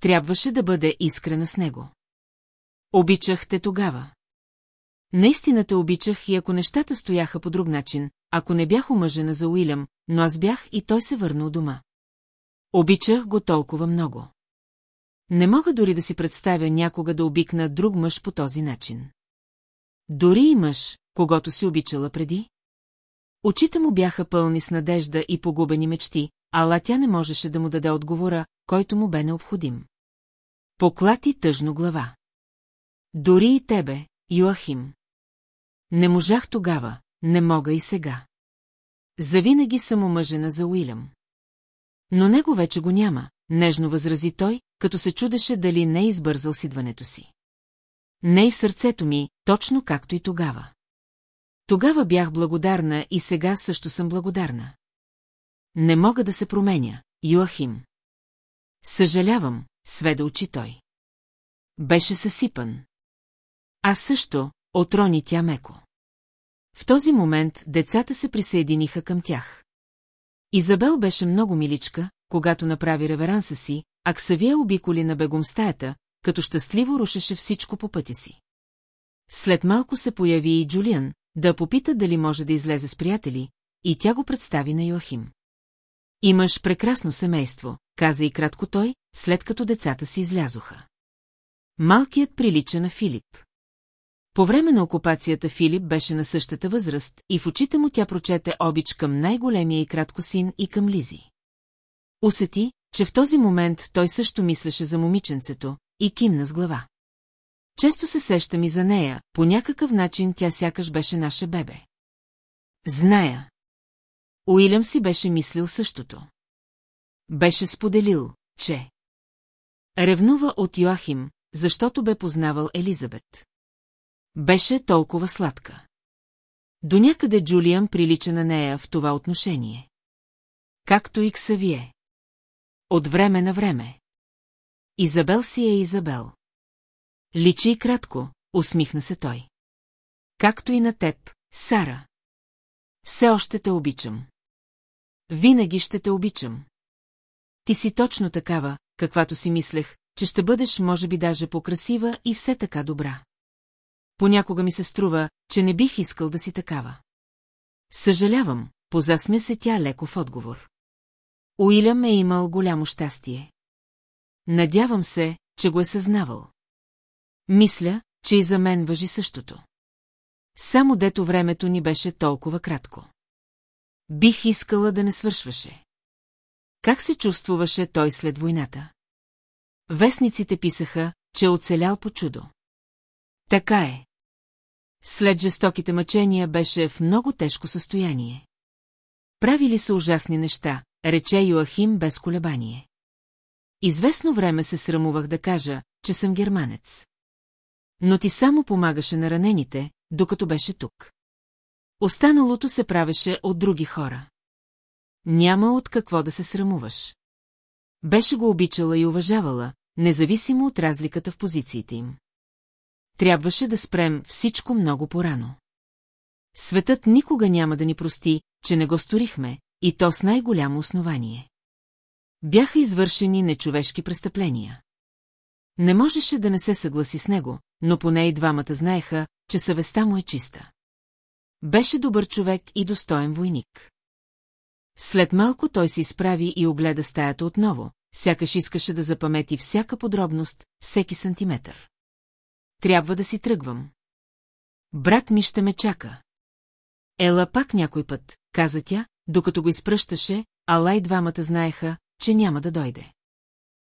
Трябваше да бъде искрена с него. Обичах те тогава. Наистина те обичах и ако нещата стояха по друг начин, ако не бях омъжена за Уилям, но аз бях и той се върна у дома. Обичах го толкова много. Не мога дори да си представя някога да обикна друг мъж по този начин. Дори и мъж, когато си обичала преди? Очите му бяха пълни с надежда и погубени мечти, ала тя не можеше да му даде отговора, който му бе необходим. Поклати тъжно глава. Дори и тебе, Йоахим. Не можах тогава, не мога и сега. Завинаги съм омъжена за Уилям. Но него вече го няма, нежно възрази той, като се чудеше дали не е избързал с идването си. Не и в сърцето ми, точно както и тогава. Тогава бях благодарна и сега също съм благодарна. Не мога да се променя, Йоахим. Съжалявам, сведа очи той. Беше съсипан. А също, отрони тя меко. В този момент децата се присъединиха към тях. Изабел беше много миличка, когато направи реверанса си, а Ксавия обиколи на бегом стаята, като щастливо рушеше всичко по пъти си. След малко се появи и Джулиан, да попита дали може да излезе с приятели, и тя го представи на Йоахим. Имаш прекрасно семейство, каза и кратко той, след като децата си излязоха. Малкият прилича на Филип. По време на окупацията Филип беше на същата възраст и в очите му тя прочете обич към най-големия и кратко син и към Лизи. Усети, че в този момент той също мислеше за момиченцето и кимна с глава. Често се сещам и за нея, по някакъв начин тя сякаш беше наше бебе. Зная. Уилям си беше мислил същото. Беше споделил, че... Ревнува от Йоахим, защото бе познавал Елизабет. Беше толкова сладка. До някъде Джулиан прилича на нея в това отношение. Както и Ксавие. От време на време. Изабел си е Изабел. Личи и кратко, усмихна се той. Както и на теб, Сара. Все още те обичам. Винаги ще те обичам. Ти си точно такава, каквато си мислех, че ще бъдеш може би даже по-красива и все така добра. Понякога ми се струва, че не бих искал да си такава. Съжалявам, позасмя се тя леко в отговор. Уилям е имал голямо щастие. Надявам се, че го е съзнавал. Мисля, че и за мен въжи същото. Само дето времето ни беше толкова кратко. Бих искала да не свършваше. Как се чувствуваше той след войната? Вестниците писаха, че е оцелял по чудо. Така е. След жестоките мъчения беше в много тежко състояние. Правили са ужасни неща, рече Йоахим без колебание. Известно време се срамувах да кажа, че съм германец. Но ти само помагаше на ранените, докато беше тук. Останалото се правеше от други хора. Няма от какво да се срамуваш. Беше го обичала и уважавала, независимо от разликата в позициите им. Трябваше да спрем всичко много порано. Светът никога няма да ни прости, че не го сторихме, и то с най-голямо основание. Бяха извършени нечовешки престъпления. Не можеше да не се съгласи с него, но поне и двамата знаеха, че съвестта му е чиста. Беше добър човек и достоен войник. След малко той се изправи и огледа стаята отново, сякаш искаше да запамети всяка подробност, всеки сантиметър. Трябва да си тръгвам. Брат ми ще ме чака. Ела пак някой път, каза тя, докато го изпръщаше, ала и двамата знаеха, че няма да дойде.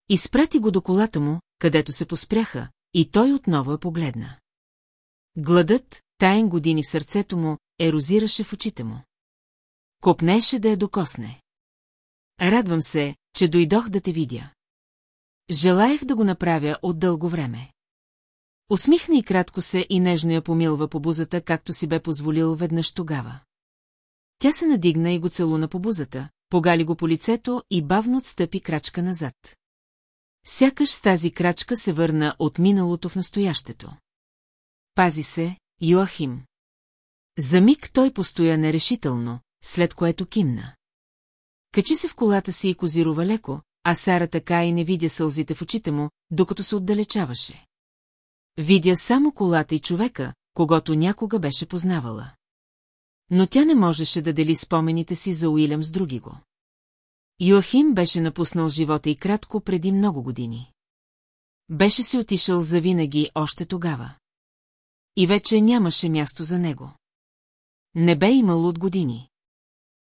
Изпрати го до колата му, където се поспряха, и той отново я погледна. Гладът, таен години в сърцето му, ерозираше в очите му. Копнеше да я докосне. Радвам се, че дойдох да те видя. Желаях да го направя от дълго време. Усмихна и кратко се и нежно я помилва по бузата, както си бе позволил веднъж тогава. Тя се надигна и го целуна по бузата, погали го по лицето и бавно отстъпи крачка назад. Сякаш с тази крачка се върна от миналото в настоящето. Пази се, Йоахим. За миг той постоя нерешително, след което кимна. Качи се в колата си и козирува леко, а Сара така и не видя сълзите в очите му, докато се отдалечаваше. Видя само колата и човека, когато някога беше познавала. Но тя не можеше да дели спомените си за Уилям с други го. Йоахим беше напуснал живота и кратко преди много години. Беше си отишъл завинаги още тогава. И вече нямаше място за него. Не бе имало от години.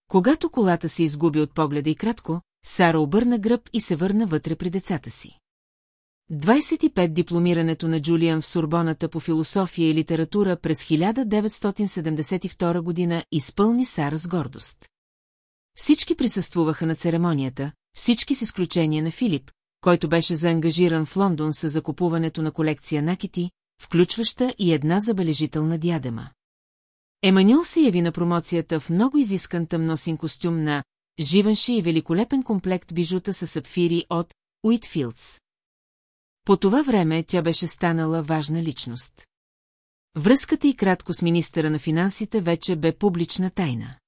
Когато колата се изгуби от погледа и кратко, Сара обърна гръб и се върна вътре при децата си. 25 дипломирането на Джулиан в Сурбоната по философия и литература през 1972 година изпълни Сара с гордост. Всички присъствуваха на церемонията, всички с изключение на Филип, който беше заангажиран в Лондон с закупуването на колекция накити, включваща и една забележителна диадема. Еманюл се яви на промоцията в много изискан тъмносин костюм на Живанши и великолепен комплект бижута с сапфири от Уитфилдс. По това време тя беше станала важна личност. Връзката и кратко с министъра на финансите вече бе публична тайна.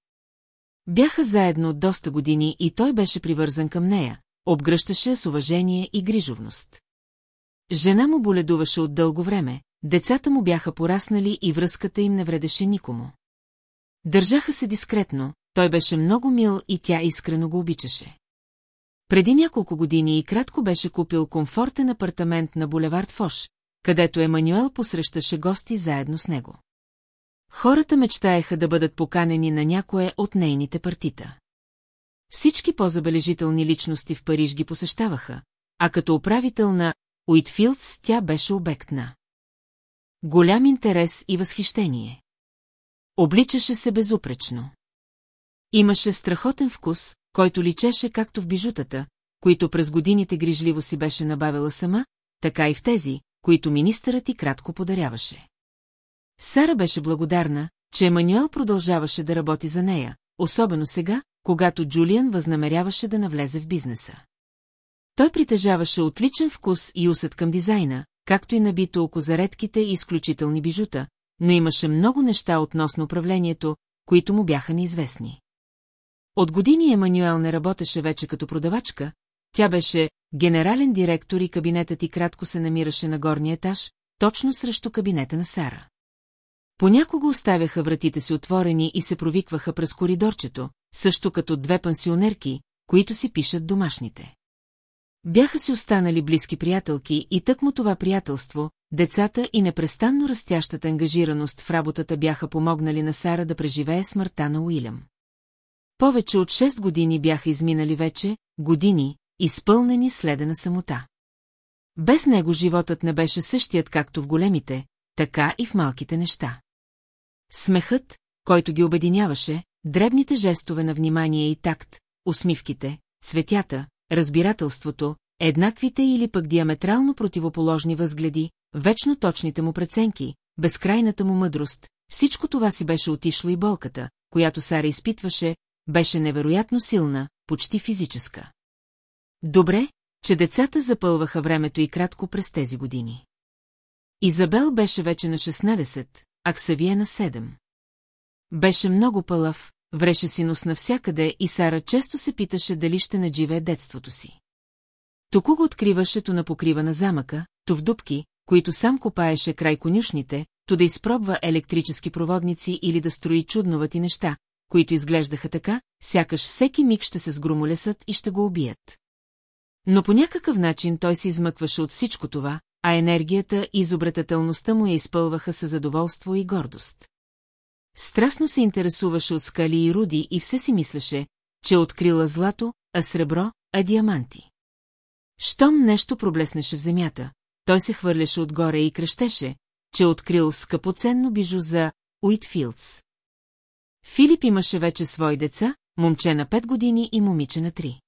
Бяха заедно доста години и той беше привързан към нея, обгръщаше с уважение и грижовност. Жена му боледуваше от дълго време, децата му бяха пораснали и връзката им не вредеше никому. Държаха се дискретно, той беше много мил и тя искрено го обичаше. Преди няколко години и кратко беше купил комфортен апартамент на булевард Фош, където Емануел посрещаше гости заедно с него. Хората мечтаеха да бъдат поканени на някое от нейните партита. Всички по-забележителни личности в Париж ги посещаваха, а като управител на Уитфилдс тя беше обект на голям интерес и възхищение. Обличаше се безупречно. Имаше страхотен вкус, който личеше както в бижутата, които през годините грижливо си беше набавила сама, така и в тези, които министърът и кратко подаряваше. Сара беше благодарна, че Емануел продължаваше да работи за нея, особено сега, когато Джулиан възнамеряваше да навлезе в бизнеса. Той притежаваше отличен вкус и усет към дизайна, както и набито око за редките и изключителни бижута, но имаше много неща относно управлението, които му бяха неизвестни. От години Емануел не работеше вече като продавачка, тя беше генерален директор и кабинетът и кратко се намираше на горния етаж, точно срещу кабинета на Сара. Понякога оставяха вратите си отворени и се провикваха през коридорчето, също като две пансионерки, които си пишат домашните. Бяха си останали близки приятелки и тъкмо това приятелство, децата и непрестанно растящата ангажираност в работата бяха помогнали на Сара да преживее смъртта на Уилям. Повече от 6 години бяха изминали вече, години, изпълнени следена самота. Без него животът не беше същият както в големите, така и в малките неща. Смехът, който ги обединяваше, дребните жестове на внимание и такт, усмивките, цветята, разбирателството, еднаквите или пък диаметрално противоположни възгледи, вечно точните му преценки, безкрайната му мъдрост, всичко това си беше отишло и болката, която Сара изпитваше, беше невероятно силна, почти физическа. Добре, че децата запълваха времето и кратко през тези години. Изабел беше вече на 16, а Ксавие на 7. Беше много пълъв, вреше си нос навсякъде и Сара често се питаше дали ще надживее детството си. Току го откриваше то на покрива на замъка, то в дубки, които сам копаеше край конюшните, то да изпробва електрически проводници или да строи чудновати неща, които изглеждаха така, сякаш всеки миг ще се сгромолесат и ще го убият. Но по някакъв начин той се измъкваше от всичко това, а енергията и изобретателността му я изпълваха със задоволство и гордост. Страстно се интересуваше от скали и руди и все си мислеше, че е открила злато, а сребро, а диаманти. Щом нещо проблеснеше в земята, той се хвърляше отгоре и крещеше, че е открил скъпоценно бижу за Уитфилдс. Филип имаше вече свои деца, момче на 5 години и момиче на 3.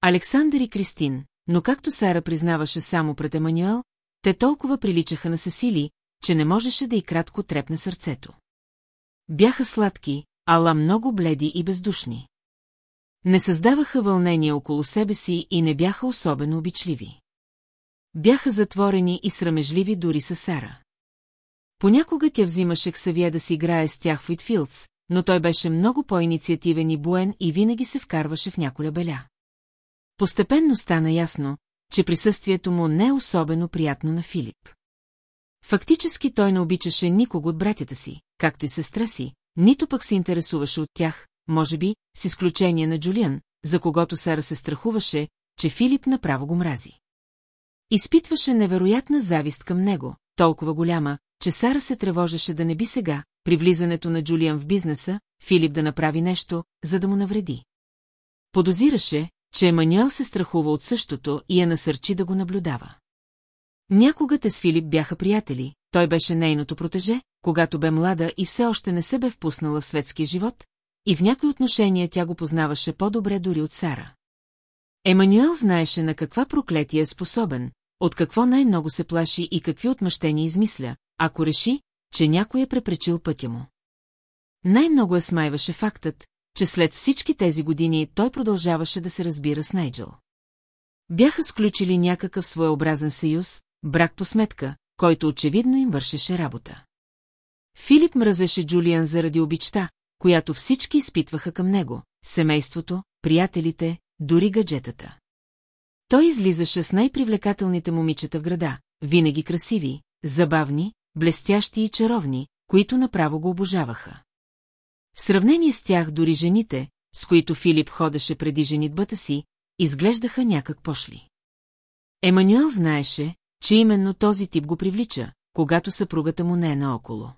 Александър и Кристин, но както Сара признаваше само пред Емануел, те толкова приличаха на Сесили, че не можеше да и кратко трепне сърцето. Бяха сладки, ала много бледи и бездушни. Не създаваха вълнение около себе си и не бяха особено обичливи. Бяха затворени и срамежливи дори с Сара. Понякога тя взимаше Ксавие да си играе с тях в Уитфилдс, но той беше много по-инициативен и буен и винаги се вкарваше в няколя беля. Постепенно стана ясно, че присъствието му не е особено приятно на Филип. Фактически той не обичаше никого от братята си, както и сестра си, нито пък се интересуваше от тях, може би, с изключение на Джулиан, за когото Сара се страхуваше, че Филип направо го мрази. Изпитваше невероятна завист към него, толкова голяма, че Сара се тревожеше да не би сега, при влизането на Джулиан в бизнеса, Филип да направи нещо, за да му навреди. Подозираше, че Емануел се страхува от същото и я насърчи да го наблюдава. Някога те с Филип бяха приятели, той беше нейното протеже, когато бе млада и все още не се бе впуснала в светския живот, и в някои отношения тя го познаваше по-добре дори от Сара. Емануел знаеше на каква проклетие е способен, от какво най-много се плаши и какви отмъщения измисля, ако реши, че някой е препречил пътя му. Най-много е смайваше фактът, че след всички тези години той продължаваше да се разбира с Найджел. Бяха сключили някакъв своеобразен съюз, брак по сметка, който очевидно им вършеше работа. Филип мразеше Джулиан заради обичта, която всички изпитваха към него, семейството, приятелите, дори гаджетата. Той излизаше с най-привлекателните момичета в града, винаги красиви, забавни, блестящи и чаровни, които направо го обожаваха. В сравнение с тях дори жените, с които Филип ходеше преди женитбата си, изглеждаха някак пошли. Емануел знаеше, че именно този тип го привлича, когато съпругата му не е наоколо.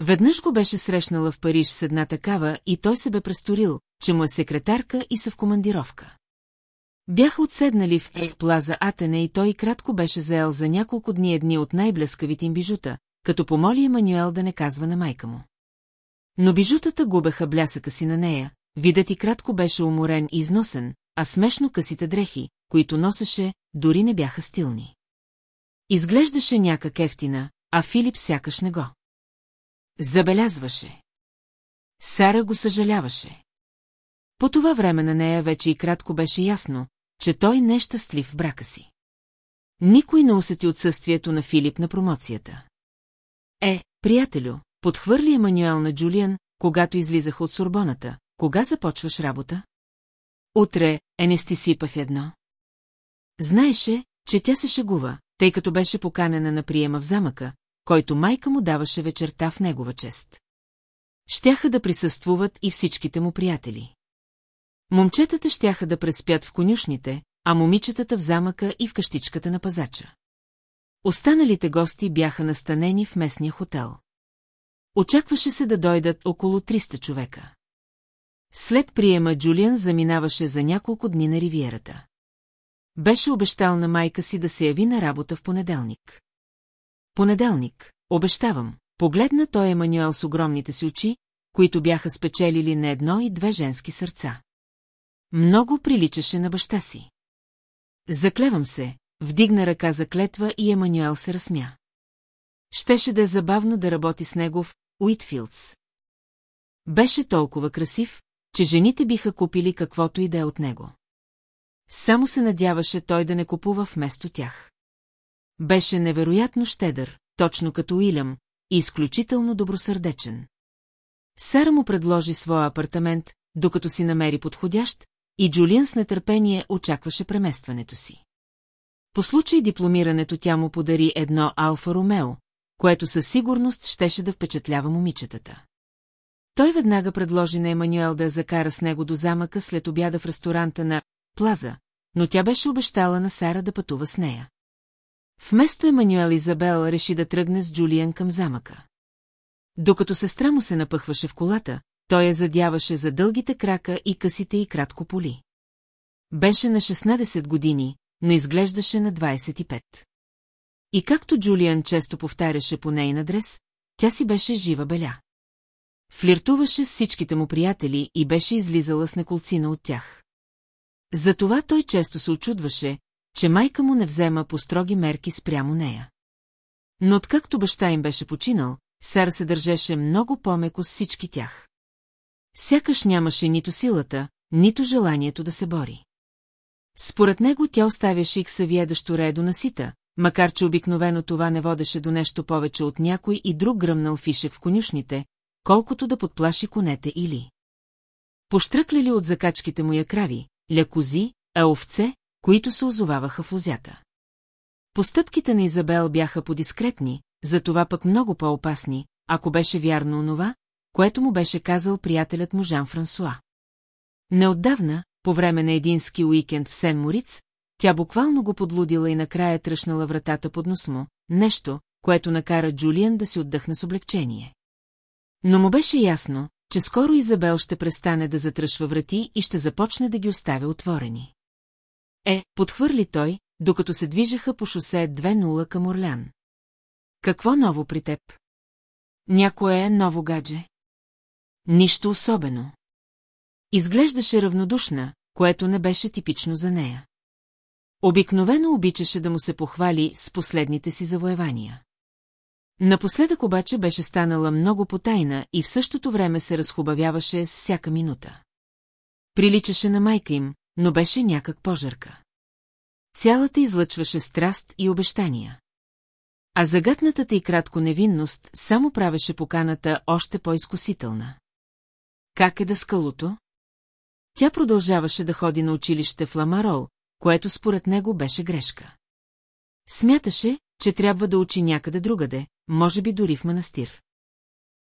Веднъж го беше срещнала в Париж с една такава и той се бе престорил, че му е секретарка и са в командировка. Бяха отседнали в Е Плаза Атене и той кратко беше заел за няколко дни едни от най-блескавите им бижута, като помоли Емануел да не казва на майка му. Но бижутата губеха блясъка си на нея, видът и кратко беше уморен и износен, а смешно късите дрехи, които носеше, дори не бяха стилни. Изглеждаше някак ефтина, а Филип сякаш не го. Забелязваше. Сара го съжаляваше. По това време на нея вече и кратко беше ясно, че той не е щастлив в брака си. Никой не усети отсъствието на Филип на промоцията. Е, приятелю, подхвърли Емануел на Джулиан, когато излизаха от Сурбоната. Кога започваш работа? Утре е не стисипа в едно. Знаеше, че тя се шегува, тъй като беше поканена на приема в замъка, който майка му даваше вечерта в негова чест. Щяха да присъствуват и всичките му приятели. Момчетата щяха да преспят в конюшните, а момичетата в замъка и в къщичката на пазача. Останалите гости бяха настанени в местния хотел. Очакваше се да дойдат около 300 човека. След приема Джулиан заминаваше за няколко дни на ривиерата. Беше обещал на майка си да се яви на работа в понеделник. Понеделник, обещавам, погледна той Емануел с огромните си очи, които бяха спечелили на едно и две женски сърца. Много приличаше на баща си. Заклевам се, вдигна ръка за клетва и Емануел се разсмя. Щеше да е забавно да работи с него в Уитфилдс. Беше толкова красив, че жените биха купили каквото и да е от него. Само се надяваше той да не купува вместо тях. Беше невероятно щедър, точно като Уилям, и изключително добросърдечен. Сара му предложи своя апартамент, докато си намери подходящ, и Джулиан с нетърпение очакваше преместването си. По случай дипломирането тя му подари едно Алфа Ромео, което със сигурност щеше да впечатлява момичетата. Той веднага предложи на Емануел да я закара с него до замъка след обяда в ресторанта на Плаза, но тя беше обещала на Сара да пътува с нея. Вместо Емануел Изабел реши да тръгне с Джулиан към замъка. Докато сестра му се напъхваше в колата, той я задяваше за дългите крака и късите и кратко поли. Беше на 16 години, но изглеждаше на 25. И както Джулиан често повтаряше по нейн адрес, тя си беше жива беля. флиртуваше с всичките му приятели и беше излизала с неколцина от тях. Затова той често се очудваше, че майка му не взема по строги мерки спрямо нея. Но откакто баща им беше починал, Сара се държеше много по-меко с всички тях. Сякаш нямаше нито силата, нито желанието да се бори. Според него тя оставяше Иксавия да щуре до насита, макар че обикновено това не водеше до нещо повече от някой и друг гръмнал фишек в конюшните, колкото да подплаши конете или. Поштръкляли от закачките му я крави, лякози, а овце, които се озоваваха в озята. Постъпките на Изабел бяха подискретни, затова пък много по-опасни, ако беше вярно онова, което му беше казал приятелят му Жан-Франсуа. Неотдавна, по време на един ски уикенд в Сен-Мориц, тя буквално го подлудила и накрая тръщнала вратата под нос му, нещо, което накара Джулиан да си отдъхне с облегчение. Но му беше ясно, че скоро Изабел ще престане да затръшва врати и ще започне да ги оставя отворени. Е, подхвърли той, докато се движеха по шосе 2-0 към Орлян. Какво ново при теб? Някое ново гадже? Нищо особено. Изглеждаше равнодушна, което не беше типично за нея. Обикновено обичаше да му се похвали с последните си завоевания. Напоследък обаче беше станала много потайна и в същото време се разхубавяваше с всяка минута. Приличаше на майка им, но беше някак пожърка. Цялата излъчваше страст и обещания. А загатнатата и кратко невинност само правеше поканата още по-изкусителна. Как е да скалото? Тя продължаваше да ходи на училище в Ламарол, което според него беше грешка. Смяташе, че трябва да учи някъде другаде, може би дори в манастир.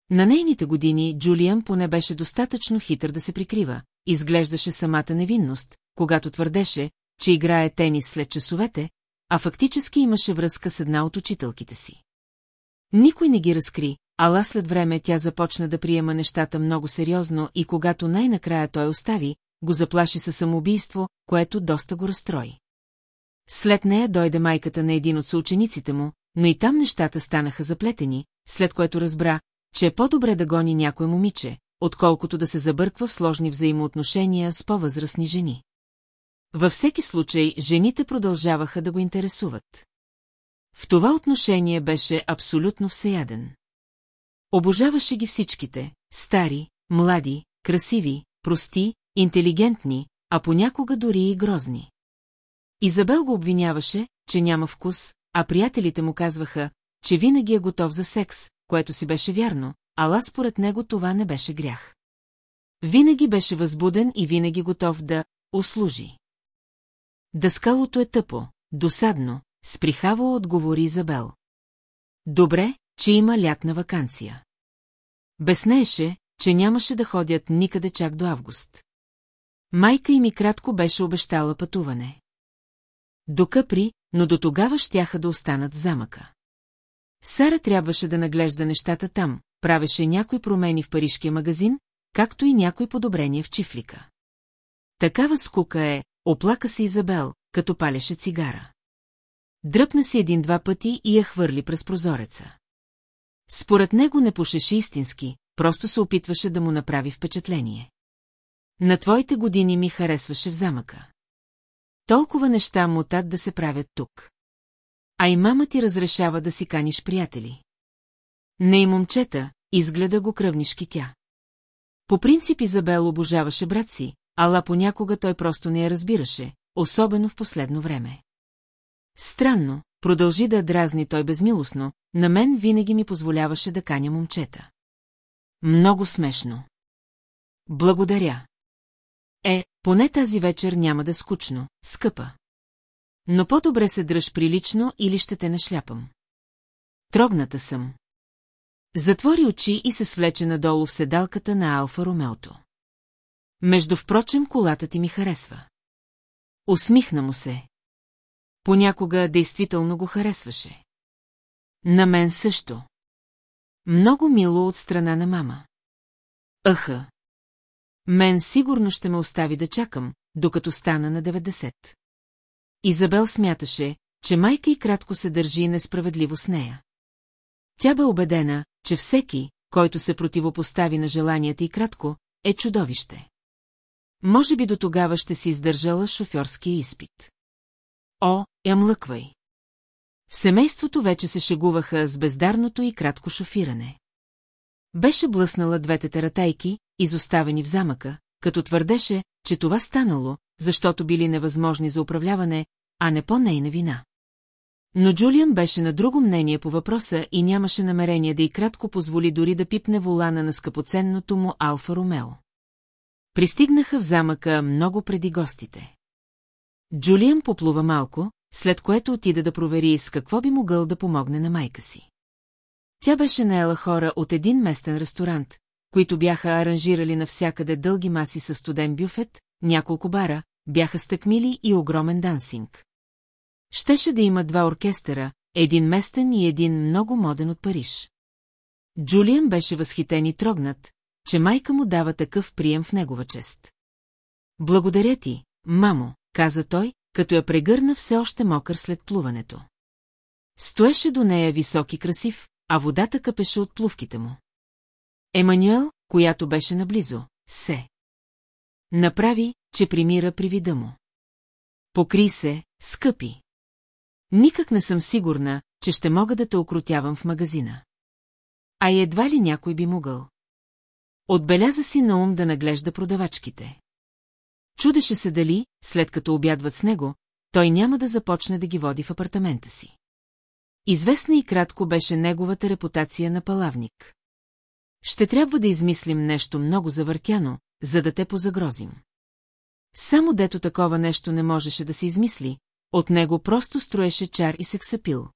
На нейните години Джулиан поне беше достатъчно хитър да се прикрива, изглеждаше самата невинност, когато твърдеше, че играе тенис след часовете, а фактически имаше връзка с една от учителките си. Никой не ги разкри, ала след време тя започна да приема нещата много сериозно и когато най-накрая той остави, го заплаши със самоубийство, което доста го разстрои. След нея дойде майката на един от съучениците му, но и там нещата станаха заплетени, след което разбра, че е по-добре да гони някое момиче, отколкото да се забърква в сложни взаимоотношения с по-възрастни жени. Във всеки случай, жените продължаваха да го интересуват. В това отношение беше абсолютно всеяден. Обожаваше ги всичките, стари, млади, красиви, прости, интелигентни, а понякога дори и грозни. Изабел го обвиняваше, че няма вкус, а приятелите му казваха, че винаги е готов за секс, което си беше вярно, ала според него това не беше грях. Винаги беше възбуден и винаги готов да услужи. Дъскалото е тъпо, досадно, сприхаво отговори Изабел. Добре, че има лятна вакансия. Безнееше, че нямаше да ходят никъде чак до август. Майка и ми кратко беше обещала пътуване. До Къпри, но до тогава щяха да останат в замъка. Сара трябваше да наглежда нещата там, правеше някои промени в парижкия магазин, както и някои подобрения в чифлика. Такава скука е, оплака се Изабел, като палеше цигара. Дръпна си един-два пъти и я хвърли през прозореца. Според него не пушеше истински, просто се опитваше да му направи впечатление. На твоите години ми харесваше в замъка. Толкова неща му тат да се правят тук. А и мама ти разрешава да си каниш приятели. Не и момчета, изгледа го кръвнишки тя. По принцип Изабел обожаваше брат си, ала понякога той просто не я разбираше, особено в последно време. Странно, продължи да дразни той безмилостно, на мен винаги ми позволяваше да каня момчета. Много смешно. Благодаря. Е, поне тази вечер няма да скучно, скъпа. Но по-добре се дръж прилично или ще те нашляпам. Трогната съм. Затвори очи и се свлече надолу в седалката на Алфа Ромеото. Между впрочем, колата ти ми харесва. Усмихна му се. Понякога действително го харесваше. На мен също. Много мило от страна на мама. Аха. Мен сигурно ще ме остави да чакам, докато стана на 90. Изабел смяташе, че майка и кратко се държи несправедливо с нея. Тя бе убедена, че всеки, който се противопостави на желанията и кратко, е чудовище. Може би до тогава ще си издържала шофьорския изпит. О, я млъквай! Семейството вече се шегуваха с бездарното и кратко шофиране. Беше блъснала двете тератайки, изоставени в замъка, като твърдеше, че това станало, защото били невъзможни за управляване, а не по нейна вина. Но Джулиан беше на друго мнение по въпроса и нямаше намерение да и кратко позволи дори да пипне волана на скъпоценното му Алфа Ромео. Пристигнаха в замъка много преди гостите. Джулиан поплува малко, след което отида да провери с какво би могъл да помогне на майка си. Тя беше наела хора от един местен ресторант, които бяха аранжирали навсякъде дълги маси със студен бюфет, няколко бара, бяха стъкмили и огромен дансинг. Щеше да има два оркестъра, един местен и един много моден от Париж. Джулиан беше възхитен и трогнат, че майка му дава такъв прием в негова чест. Благодаря ти, мамо, каза той, като я прегърна все още мокър след плуването. Стоеше до нея висок и красив, а водата къпеше от плувките му. Емануел, която беше наблизо, се. Направи, че примира при вида му. Покри се, скъпи. Никак не съм сигурна, че ще мога да те окрутявам в магазина. А едва ли някой би могъл. Отбеляза си на ум да наглежда продавачките. Чудеше се дали, след като обядват с него, той няма да започне да ги води в апартамента си. Известна и кратко беше неговата репутация на палавник. Ще трябва да измислим нещо много завъртяно, за да те позагрозим. Само дето такова нещо не можеше да се измисли, от него просто строеше чар и сексапил.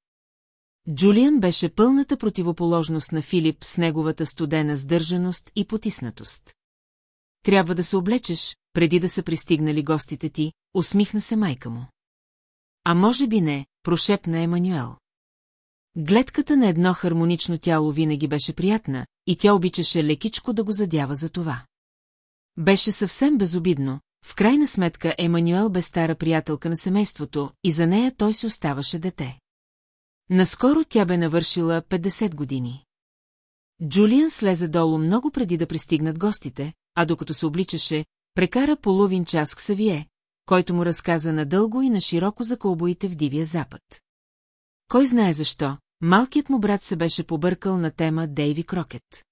Джулиан беше пълната противоположност на Филип с неговата студена сдържаност и потиснатост. Трябва да се облечеш, преди да са пристигнали гостите ти, усмихна се майка му. А може би не, прошепна Емануел. Гледката на едно хармонично тяло винаги беше приятна, и тя обичаше лекичко да го задява за това. Беше съвсем безобидно, в крайна сметка Емануел бе стара приятелка на семейството и за нея той си оставаше дете. Наскоро тя бе навършила 50 години. Джулиан слезе долу много преди да пристигнат гостите, а докато се обличаше, прекара половин час к Савие, който му разказа надълго и на широко за колбоите в Дивия Запад. Кой знае защо, малкият му брат се беше побъркал на тема Дейви Крокет.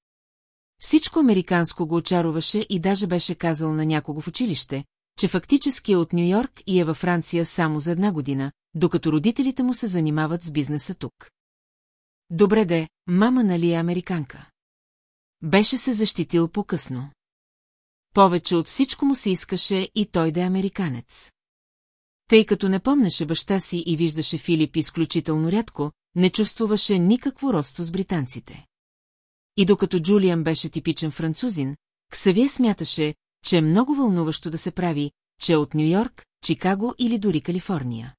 Всичко американско го очаруваше и даже беше казал на някого в училище, че фактически е от Нью-Йорк и е във Франция само за една година, докато родителите му се занимават с бизнеса тук. Добре де, мама нали е американка? Беше се защитил по-късно. Повече от всичко му се искаше и той да е американец. Тъй като не помнеше баща си и виждаше Филип изключително рядко, не чувствуваше никакво родство с британците. И докато Джулиан беше типичен французин, Ксавие смяташе, че е много вълнуващо да се прави, че е от Нью-Йорк, Чикаго или дори Калифорния.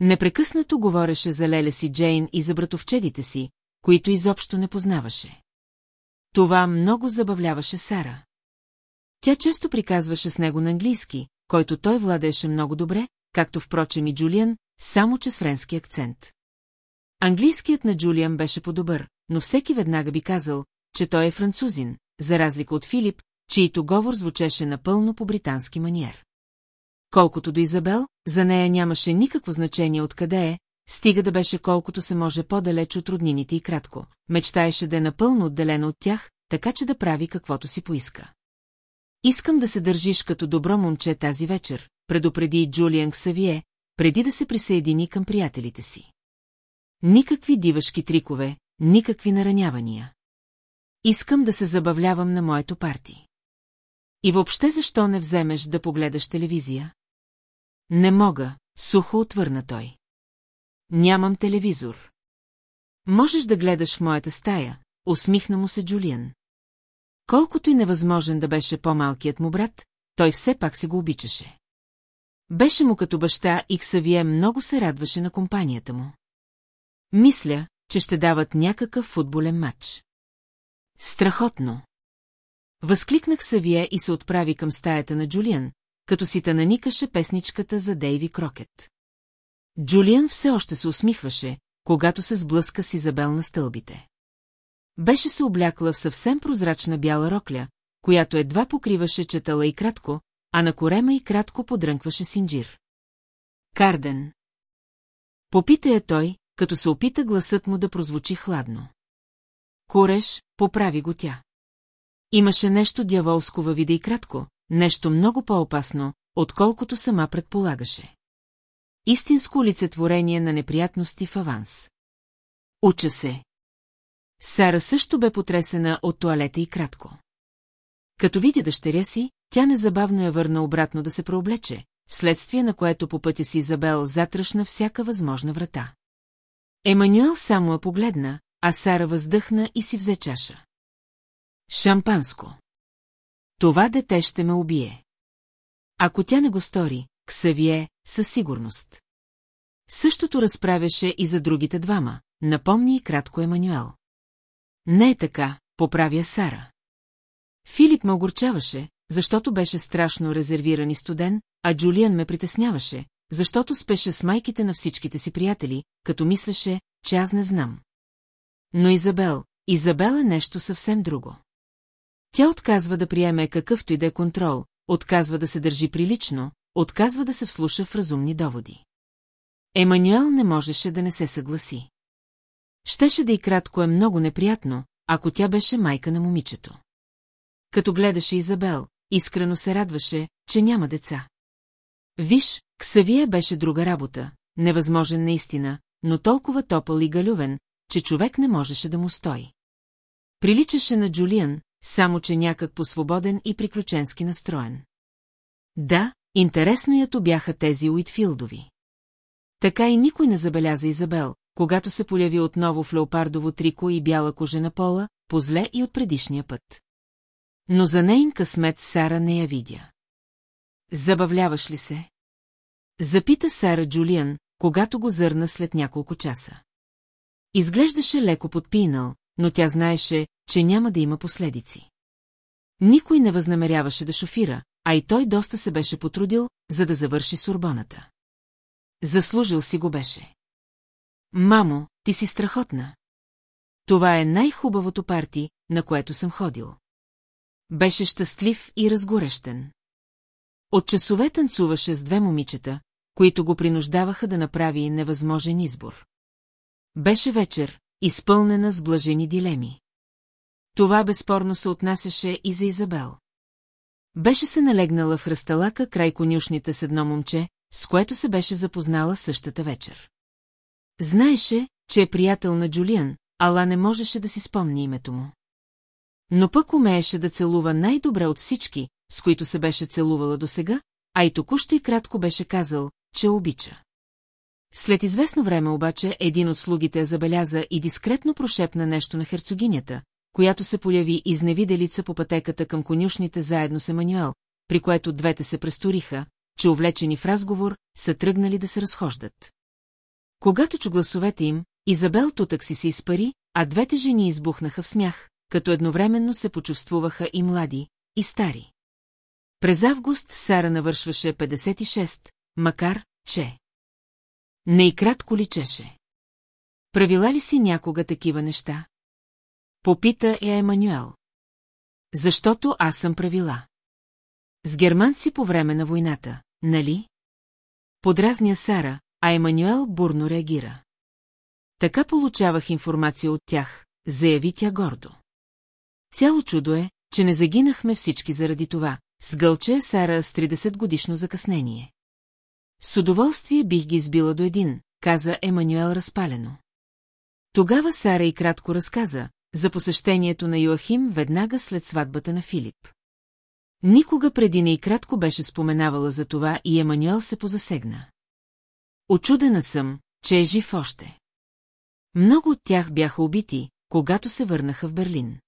Непрекъснато говореше за леля си Джейн и за братовчедите си, които изобщо не познаваше. Това много забавляваше Сара. Тя често приказваше с него на английски, който той владееше много добре, както впрочем и Джулиан, само че с френски акцент. Английският на Джулиан беше по-добър, но всеки веднага би казал, че той е французин, за разлика от Филип, чието говор звучеше напълно по британски маниер. Колкото до Изабел, за нея нямаше никакво значение откъде е, стига да беше колкото се може по-далеч от роднините и кратко. Мечтаеше да е напълно отделена от тях, така че да прави каквото си поиска. Искам да се държиш като добро момче тази вечер, предупреди Джулиан Ксавие, преди да се присъедини към приятелите си. Никакви дивашки трикове, никакви наранявания. Искам да се забавлявам на моето парти. И въобще защо не вземеш да погледаш телевизия? Не мога, сухо отвърна той. Нямам телевизор. Можеш да гледаш в моята стая, усмихна му се Джулиан. Колкото и невъзможен да беше по-малкият му брат, той все пак се го обичаше. Беше му като баща и Ксавие много се радваше на компанията му. Мисля, че ще дават някакъв футболен матч. Страхотно! Възкликнах Савие и се отправи към стаята на Джулиан, като си наникаше песничката за Дейви Крокет. Джулиан все още се усмихваше, когато се сблъска с Изабел на стълбите. Беше се облякла в съвсем прозрачна бяла рокля, която едва покриваше четала и кратко, а на корема и кратко подрънкваше синджир. Карден. Попита я той, като се опита гласът му да прозвучи хладно. Кореш, поправи го тя. Имаше нещо дяволско във вида и кратко, нещо много по-опасно, отколкото сама предполагаше. Истинско олицетворение на неприятности в аванс. Уча се. Сара също бе потресена от туалета и кратко. Като види дъщеря си, тя незабавно я върна обратно да се прооблече, вследствие на което по пътя си Изабел затръшна всяка възможна врата. Емануел само я погледна, а Сара въздъхна и си взе чаша. Шампанско. Това дете ще ме убие. Ако тя не го стори, Ксавие, със сигурност. Същото разправяше и за другите двама, напомни и кратко Емануел. Не е така, поправя Сара. Филип ме огорчаваше, защото беше страшно резервиран и студен, а Джулиан ме притесняваше, защото спеше с майките на всичките си приятели, като мислеше, че аз не знам. Но Изабел, Изабел е нещо съвсем друго. Тя отказва да приеме какъвто и да е контрол, отказва да се държи прилично, отказва да се вслуша в разумни доводи. Емануел не можеше да не се съгласи. Щеше да и кратко е много неприятно, ако тя беше майка на момичето. Като гледаше Изабел, искрено се радваше, че няма деца. Виж, Ксавие беше друга работа, невъзможен наистина, но толкова топъл и галювен, че човек не можеше да му стои. Приличаше на Джулиан, само че някак по-свободен и приключенски настроен. Да, интересно ято бяха тези Уитфилдови. Така и никой не забеляза Изабел, когато се поляви отново в леопардово трико и бяла кожена пола, позле и от предишния път. Но за нейн късмет Сара не я видя. Забавляваш ли се? Запита Сара Джулиан, когато го зърна след няколко часа. Изглеждаше леко подпинал, но тя знаеше, че няма да има последици. Никой не възнамеряваше да шофира, а и той доста се беше потрудил, за да завърши сурбоната. Заслужил си го беше. Мамо, ти си страхотна. Това е най-хубавото парти, на което съм ходил. Беше щастлив и разгорещен. От часове танцуваше с две момичета, които го принуждаваха да направи невъзможен избор. Беше вечер, изпълнена с блажени дилеми. Това безспорно се отнасяше и за Изабел. Беше се налегнала в хръсталака край конюшните с едно момче, с което се беше запознала същата вечер. Знаеше, че е приятел на Джулиан, ала не можеше да си спомни името му. Но пък умееше да целува най-добре от всички, с които се беше целувала досега, а и току-що и кратко беше казал, че обича. След известно време обаче един от слугите забеляза и дискретно прошепна нещо на херцогинята, която се появи изневиделица по пътеката към конюшните заедно с Емануел, при което двете се престориха, че увлечени в разговор, са тръгнали да се разхождат. Когато чу гласовете им, Изабел тутък се изпари, а двете жени избухнаха в смях, като едновременно се почувствуваха и млади, и стари. През август Сара навършваше 56, макар, че... Не и кратко личеше. Правила ли си някога такива неща? Попита я Емануел. Защото аз съм правила. С германци по време на войната, нали? Подразня Сара, а Емануел бурно реагира. Така получавах информация от тях, заяви тя гордо. Цяло чудо е, че не загинахме всички заради това, сгълче Сара с 30 годишно закъснение. С удоволствие бих ги избила до един, каза Емануел разпалено. Тогава Сара и кратко разказа за посещението на Йоахим веднага след сватбата на Филип. Никога преди не и кратко беше споменавала за това и Емануел се позасегна. Очудена съм, че е жив още. Много от тях бяха убити, когато се върнаха в Берлин.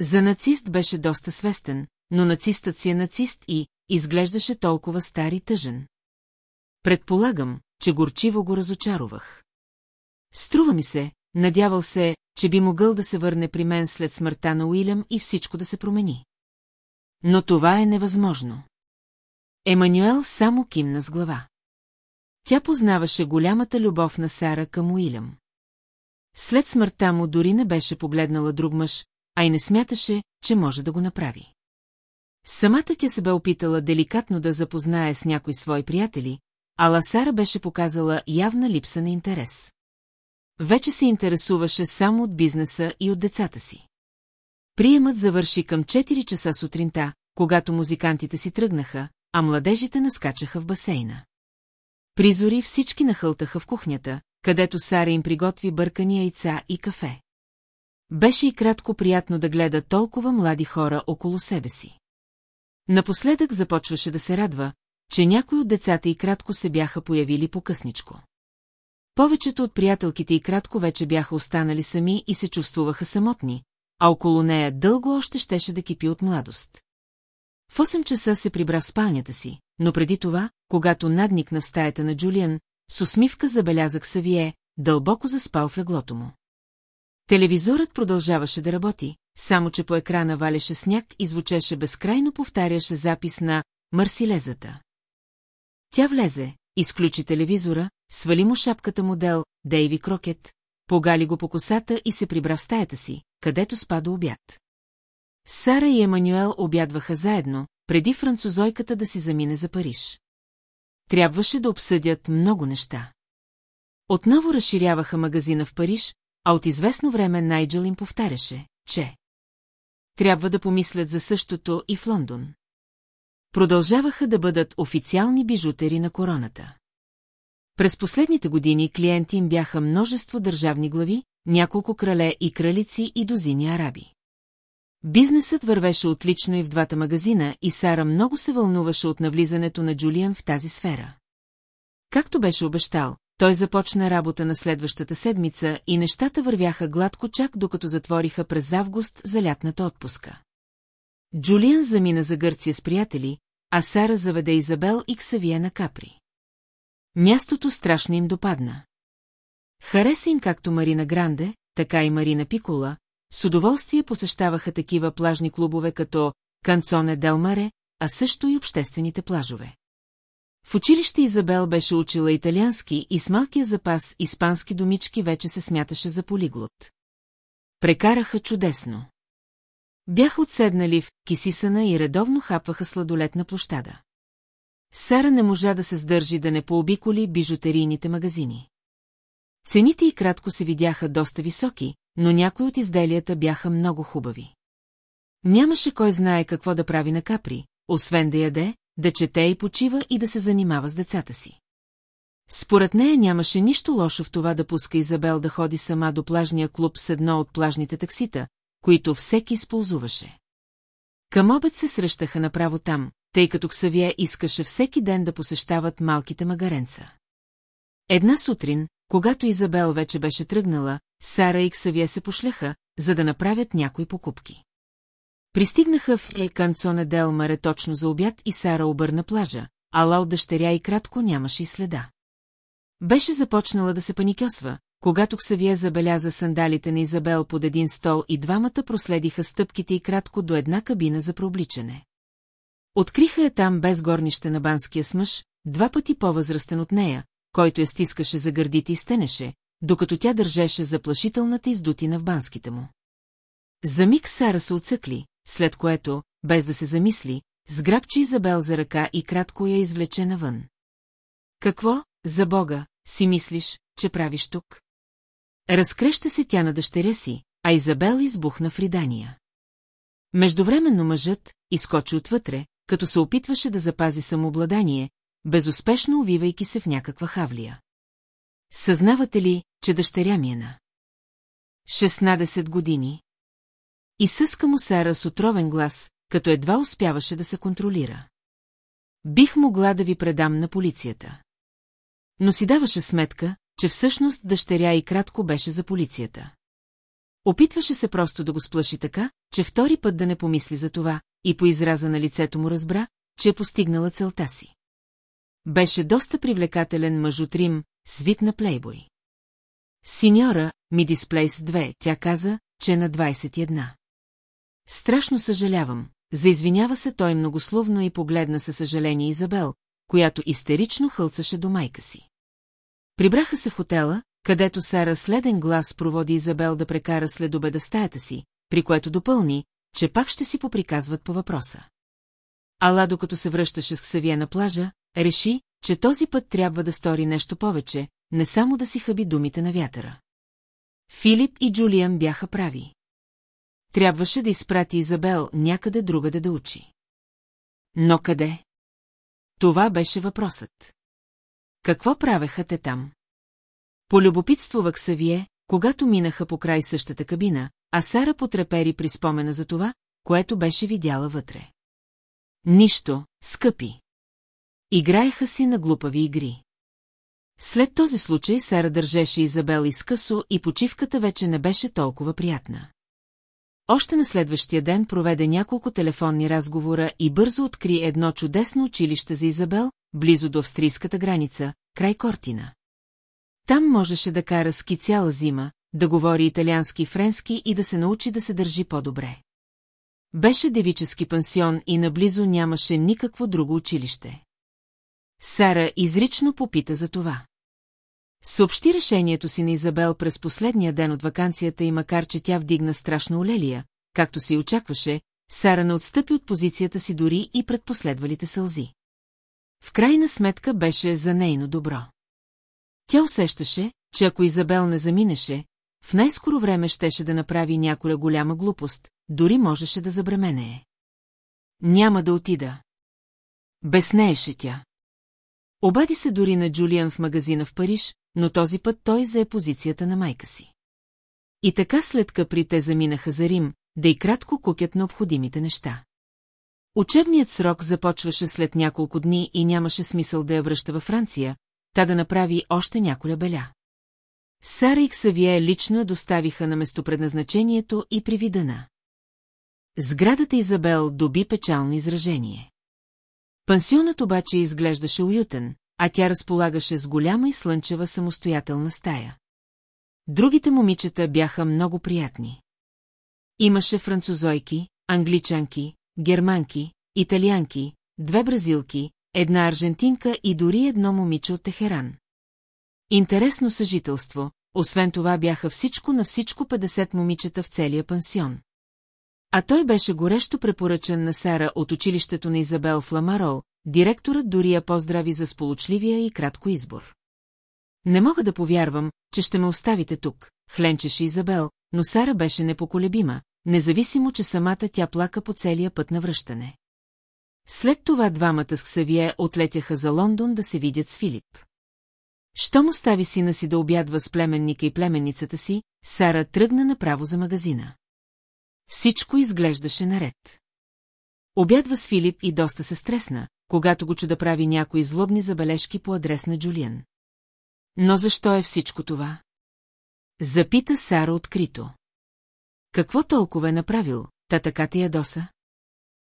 За нацист беше доста свестен, но нацистът си е нацист и изглеждаше толкова стар и тъжен. Предполагам, че горчиво го разочаровах. Струва ми се, надявал се, че би могъл да се върне при мен след смъртта на Уилям и всичко да се промени. Но това е невъзможно. Емануел само кимна с глава. Тя познаваше голямата любов на Сара към Уилям. След смъртта му дори не беше погледнала друг мъж, а и не смяташе, че може да го направи. Самата тя се бе опитала деликатно да запознае с някои свои приятели, а Ласара беше показала явна липса на интерес. Вече се интересуваше само от бизнеса и от децата си. Приемът завърши към 4 часа сутринта, когато музикантите си тръгнаха, а младежите наскачаха в басейна. Призори всички нахълтаха в кухнята, където Сара им приготви бъркани яйца и кафе. Беше и кратко приятно да гледа толкова млади хора около себе си. Напоследък започваше да се радва, че някои от децата и кратко се бяха появили по-късничко. Повечето от приятелките и кратко вече бяха останали сами и се чувствуваха самотни, а около нея дълго още щеше да кипи от младост. В 8 часа се прибра в спалнята си, но преди това, когато надникна в стаята на Джулиан, с усмивка забелязах Савие, дълбоко заспал в леглото му. Телевизорът продължаваше да работи, само че по екрана валеше сняг и звучеше безкрайно повтаряше запис на Марсилезата. Тя влезе, изключи телевизора, свали му шапката модел, Дейви Крокет, погали го по косата и се прибра в стаята си, където спа до обяд. Сара и Емануел обядваха заедно, преди французойката да си замине за Париж. Трябваше да обсъдят много неща. Отново разширяваха магазина в Париж, а от известно време Найджел им повтаряше, че трябва да помислят за същото и в Лондон. Продължаваха да бъдат официални бижутери на короната. През последните години клиенти им бяха множество държавни глави, няколко крале и кралици и дозини араби. Бизнесът вървеше отлично и в двата магазина и Сара много се вълнуваше от навлизането на Джулиан в тази сфера. Както беше обещал, той започна работа на следващата седмица и нещата вървяха гладко чак докато затвориха през август за лятната отпуска. Джулиан замина за Гърция с приятели, а Сара заведе Изабел и Ксавие на Капри. Мястото страшно им допадна. Хареса им както Марина Гранде, така и Марина Пикола, с удоволствие посещаваха такива плажни клубове като Канцоне Делмаре, а също и обществените плажове. В училище Изабел беше учила италиански и с малкия запас испански домички вече се смяташе за полиглот. Прекараха чудесно. Бяха отседнали в кисисана и редовно хапваха сладолет на площада. Сара не можа да се сдържи да не пообиколи бижутерийните магазини. Цените и кратко се видяха доста високи, но някои от изделията бяха много хубави. Нямаше кой знае какво да прави на капри, освен да яде, да чете и почива и да се занимава с децата си. Според нея нямаше нищо лошо в това да пуска Изабел да ходи сама до плажния клуб с едно от плажните таксита, които всеки използваше. Към обед се срещаха направо там, тъй като Ксавие искаше всеки ден да посещават малките магаренца. Една сутрин, когато Изабел вече беше тръгнала, Сара и Ксавие се пошляха, за да направят някои покупки. Пристигнаха в Еканцоне Делмаре точно за обяд и Сара обърна плажа, ала от дъщеря и кратко нямаше и следа. Беше започнала да се паникосва, когато Ксавие забеляза сандалите на Изабел под един стол и двамата проследиха стъпките и кратко до една кабина за прообличане. Откриха я там без горнище на банския смъж, два пъти по-възрастен от нея, който я стискаше за гърдите и стенеше, докато тя държеше заплашителната издутина в банските му. За миг Сара се отцъкли, след което, без да се замисли, сграбчи Изабел за ръка и кратко я извлече навън. Какво, за Бога, си мислиш, че правиш тук? Разкреща се тя на дъщеря си, а Изабел избухна в ридания. Междувременно мъжът изкочи отвътре, като се опитваше да запази самообладание, безуспешно увивайки се в някаква хавлия. Съзнавате ли, че дъщеря ми е на? 16 години. И съска му Сара с отровен глас, като едва успяваше да се контролира. Бих могла да ви предам на полицията. Но си даваше сметка, че всъщност дъщеря и кратко беше за полицията. Опитваше се просто да го сплаши така, че втори път да не помисли за това, и по израза на лицето му разбра, че е постигнала целта си. Беше доста привлекателен мъж от Рим, свит на плейбой. Синьора, ми дисплейс 2, тя каза, че е на 21. Страшно съжалявам, заизвинява се той многословно и погледна със съжаление Изабел, която истерично хълцаше до майка си. Прибраха се в хотела, където Сара следен глас проводи Изабел да прекара след обеда стаята си, при което допълни, че пак ще си поприказват по въпроса. Ала докато се връщаше с Ксавие на плажа, реши, че този път трябва да стори нещо повече, не само да си хаби думите на вятъра. Филип и Джулиан бяха прави. Трябваше да изпрати Изабел някъде другаде да учи. Но къде? Това беше въпросът. Какво правеха те там? Полюбопитствувах Савие, когато минаха по край същата кабина, а Сара потрепери при спомена за това, което беше видяла вътре. Нищо, скъпи. Играеха си на глупави игри. След този случай Сара държеше Изабел изкъсо и почивката вече не беше толкова приятна. Още на следващия ден проведе няколко телефонни разговора и бързо откри едно чудесно училище за Изабел, близо до австрийската граница, край Кортина. Там можеше да кара ски цяла зима, да говори италиански и френски и да се научи да се държи по-добре. Беше девически пансион и наблизо нямаше никакво друго училище. Сара изрично попита за това. Съобщи решението си на Изабел през последния ден от вакансията и макар че тя вдигна страшна олелия, както се очакваше, Сара не отстъпи от позицията си дори и пред последвалите сълзи. В крайна сметка беше за нейно добро. Тя усещаше, че ако Изабел не заминеше, в най-скоро време щеше да направи няколя голяма глупост, дори можеше да забременее. Няма да отида. Безнееше тя. Обади се дори на Джулиан в магазина в Париж, но този път той зае позицията на майка си. И така след капри те заминаха за Рим, да и кратко кукят необходимите неща. Учебният срок започваше след няколко дни и нямаше смисъл да я връща във Франция, та да направи още няколя беля. Сара и Ксавие лично я доставиха на местопредназначението и при видана. Сградата Изабел доби печално изражение. Пансионът обаче изглеждаше уютен, а тя разполагаше с голяма и слънчева самостоятелна стая. Другите момичета бяха много приятни. Имаше французойки, англичанки, германки, италианки, две бразилки, една аржентинка и дори едно момиче от Техеран. Интересно съжителство, освен това бяха всичко на всичко 50 момичета в целия пансион. А той беше горещо препоръчан на Сара от училището на Изабел Фламарол, директорът дори я поздрави за сполучливия и кратко избор. Не мога да повярвам, че ще ме оставите тук, хленчеше Изабел, но Сара беше непоколебима, независимо, че самата тя плака по целия път на връщане. След това двамата с Ксавие отлетяха за Лондон да се видят с Филип. Щом остави сина си да обядва с племенника и племенницата си, Сара тръгна направо за магазина. Всичко изглеждаше наред. Обядва с Филип и доста се стресна, когато го чу да прави някои злобни забележки по адрес на Джулиан. Но защо е всичко това? Запита Сара открито. Какво толкова е направил, та така ти ядоса?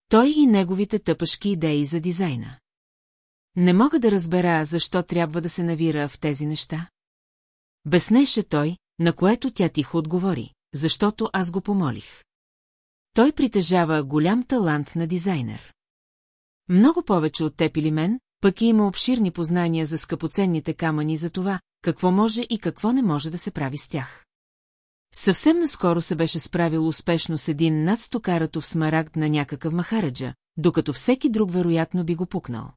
Той и неговите тъпашки идеи за дизайна. Не мога да разбера, защо трябва да се навира в тези неща. Беснеше той, на което тя тихо отговори, защото аз го помолих. Той притежава голям талант на дизайнер. Много повече от теб или мен, пък и има обширни познания за скъпоценните камъни за това, какво може и какво не може да се прави с тях. Съвсем наскоро се беше справил успешно с един над стокаратов смарагд на някакъв махараджа, докато всеки друг вероятно би го пукнал.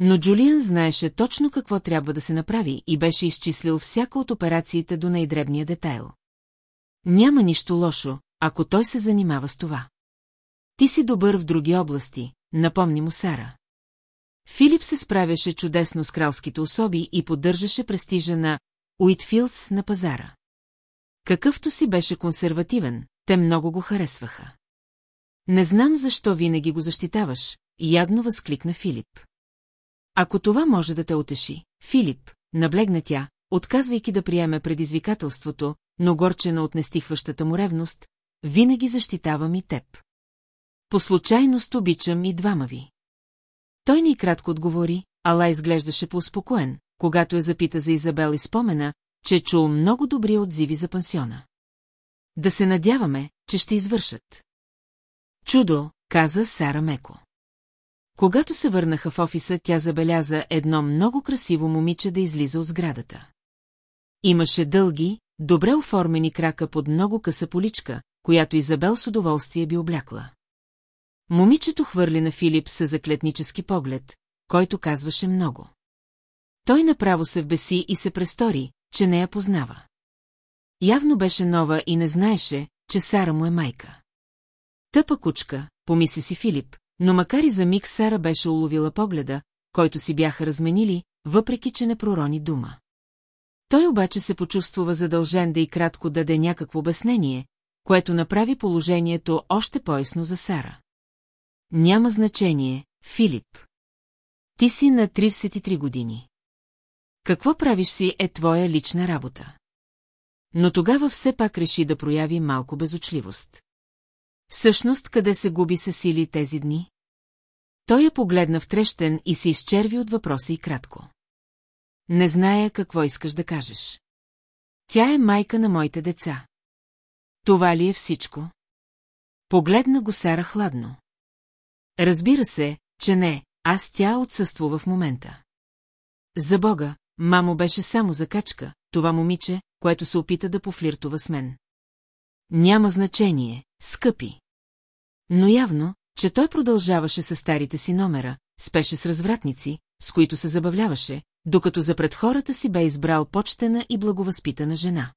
Но Джулиан знаеше точно какво трябва да се направи и беше изчислил всяка от операциите до най-дребния детайл. Няма нищо лошо, ако той се занимава с това. Ти си добър в други области, напомни му Сара. Филип се справяше чудесно с кралските особи и поддържаше престижа на Уитфилдс на пазара. Какъвто си беше консервативен, те много го харесваха. Не знам защо винаги го защитаваш, ядно възкликна Филип. Ако това може да те утеши, Филип, наблегна тя, отказвайки да приеме предизвикателството, но горчена от нестихващата му ревност, винаги защитавам и теб. По случайност обичам и двама ви. Той ни кратко отговори, ала изглеждаше по-успокоен, когато я запита за Изабел и спомена, че е чул много добри отзиви за пансиона. Да се надяваме, че ще извършат. Чудо, каза Сара Меко. Когато се върнаха в офиса, тя забеляза едно много красиво момиче да излиза от сградата. Имаше дълги, добре оформени крака под много къса поличка, която Изабел с удоволствие би облякла. Момичето хвърли на Филип със заклетнически поглед, който казваше много. Той направо се вбеси и се престори, че не я познава. Явно беше нова и не знаеше, че Сара му е майка. Тъпа кучка, помисли си Филип, но макар и за миг Сара беше уловила погледа, който си бяха разменили, въпреки че не пророни дума. Той обаче се почувствува задължен да и кратко даде някакво обяснение, което направи положението още по-ясно за Сара. Няма значение, Филип. Ти си на 33 години. Какво правиш си е твоя лична работа. Но тогава все пак реши да прояви малко безочливост. Всъщност, къде се губи се сили тези дни? Той я погледна втрещен и се изчерви от въпроса и кратко. Не зная какво искаш да кажеш. Тя е майка на моите деца. Това ли е всичко? Погледна го Сара хладно. Разбира се, че не, аз тя отсъствува в момента. За Бога, мамо беше само закачка, това момиче, което се опита да пофлиртува с мен. Няма значение, скъпи. Но явно, че той продължаваше с старите си номера, спеше с развратници, с които се забавляваше, докато за пред хората си бе избрал почтена и благовъзпитана жена.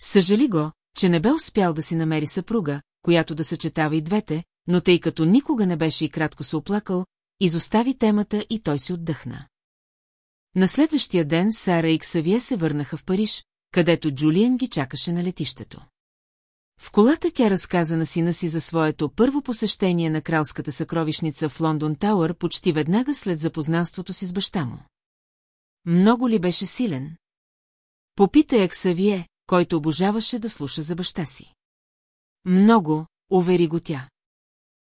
Съжали го, че не бе успял да си намери съпруга, която да съчетава и двете, но тъй като никога не беше и кратко се оплакал, изостави темата и той си отдъхна. На следващия ден Сара и Ксавие се върнаха в Париж, където Джулиан ги чакаше на летището. В колата тя разказа на сина си за своето първо посещение на кралската съкровищница в Лондон Тауър почти веднага след запознанството си с баща му. Много ли беше силен? Попита Ексавие, който обожаваше да слуша за баща си. Много, увери го тя.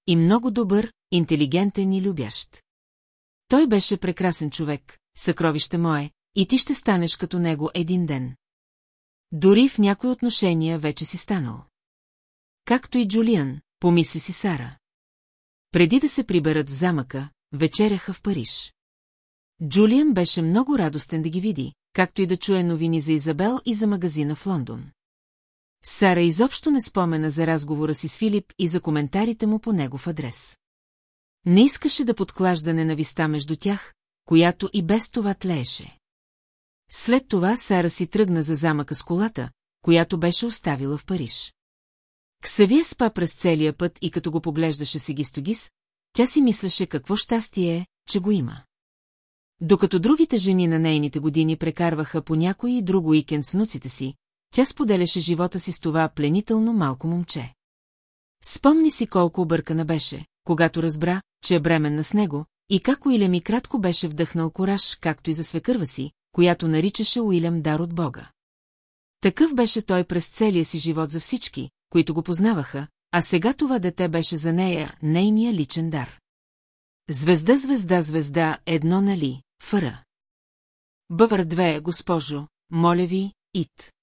И много добър, интелигентен и любящ. Той беше прекрасен човек, съкровище мое, и ти ще станеш като него един ден. Дори в някои отношения вече си станал. Както и Джулиан, помисли си Сара. Преди да се приберат в замъка, вечеряха в Париж. Джулиан беше много радостен да ги види, както и да чуе новини за Изабел и за магазина в Лондон. Сара изобщо не спомена за разговора си с Филип и за коментарите му по негов адрес. Не искаше да подклажда ненависта между тях, която и без това тлееше. След това Сара си тръгна за замъка с колата, която беше оставила в Париж. Ксавия спа през целия път и като го поглеждаше Сегистогис, тя си мислеше какво щастие е, че го има. Докато другите жени на нейните години прекарваха по някой и друго уикенд с внуците си, тя споделяше живота си с това пленително малко момче. Спомни си колко объркана беше, когато разбра, че е бременна с него, и как Уилям и кратко беше вдъхнал кораж, както и за свекърва си, която наричаше Уилям дар от Бога. Такъв беше той през целия си живот за всички, които го познаваха, а сега това дете беше за нея нейния личен дар. Звезда, звезда, звезда, едно нали, фъра. Бъбър 2, госпожо, моля ви, ит.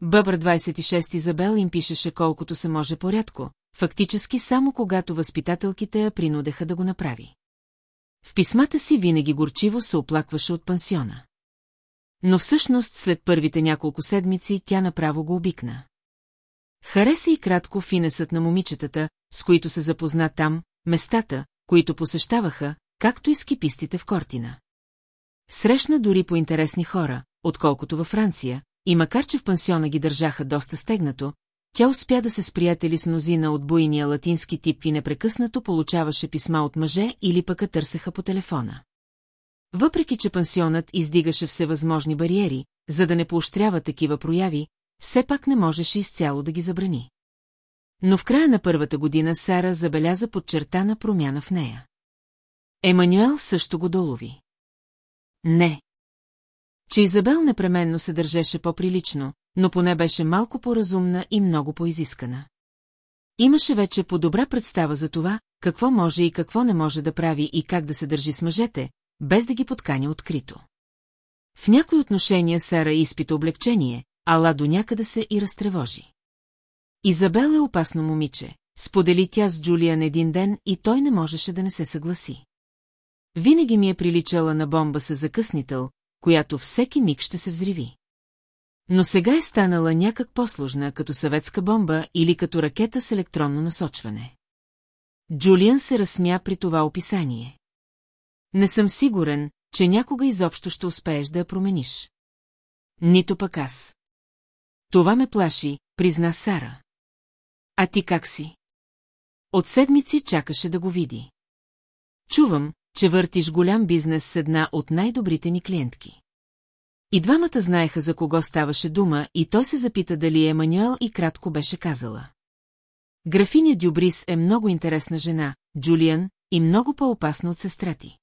Бъбър 26 Изабел им пишеше колкото се може порядко, фактически само когато възпитателките я принудеха да го направи. В писмата си винаги горчиво се оплакваше от пансиона. Но всъщност след първите няколко седмици тя направо го обикна. Хареса и кратко финесът на момичетата, с които се запозна там, местата, които посещаваха, както и скипистите в Кортина. Срещна дори по интересни хора, отколкото във Франция, и макар че в пансиона ги държаха доста стегнато, тя успя да се сприятели с мнозина от буйния латински тип и непрекъснато получаваше писма от мъже или пък търсеха по телефона. Въпреки, че пансионът издигаше всевъзможни бариери, за да не поощрява такива прояви, все пак не можеше изцяло да ги забрани. Но в края на първата година Сара забеляза подчертана промяна в нея. Емануел също го долови. Не. Че Изабел непременно се държеше по-прилично, но поне беше малко по-разумна и много по-изискана. Имаше вече по-добра представа за това, какво може и какво не може да прави и как да се държи с мъжете, без да ги подканя открито. В някои отношения Сара изпита облегчение, ала до някъде се и разтревожи. Изабел е опасно момиче, сподели тя с Джулиан един ден и той не можеше да не се съгласи. Винаги ми е приличала на бомба с закъснител, която всеки миг ще се взриви. Но сега е станала някак по-сложна, като съветска бомба или като ракета с електронно насочване. Джулиан се разсмя при това описание. Не съм сигурен, че някога изобщо ще успееш да я промениш. Нито пък аз. Това ме плаши, призна Сара. А ти как си? От седмици чакаше да го види. Чувам, че въртиш голям бизнес с една от най-добрите ни клиентки. И двамата знаеха за кого ставаше дума и той се запита дали Емануел и кратко беше казала. Графиня Дюбрис е много интересна жена, Джулиан, и много по-опасна от сестра ти.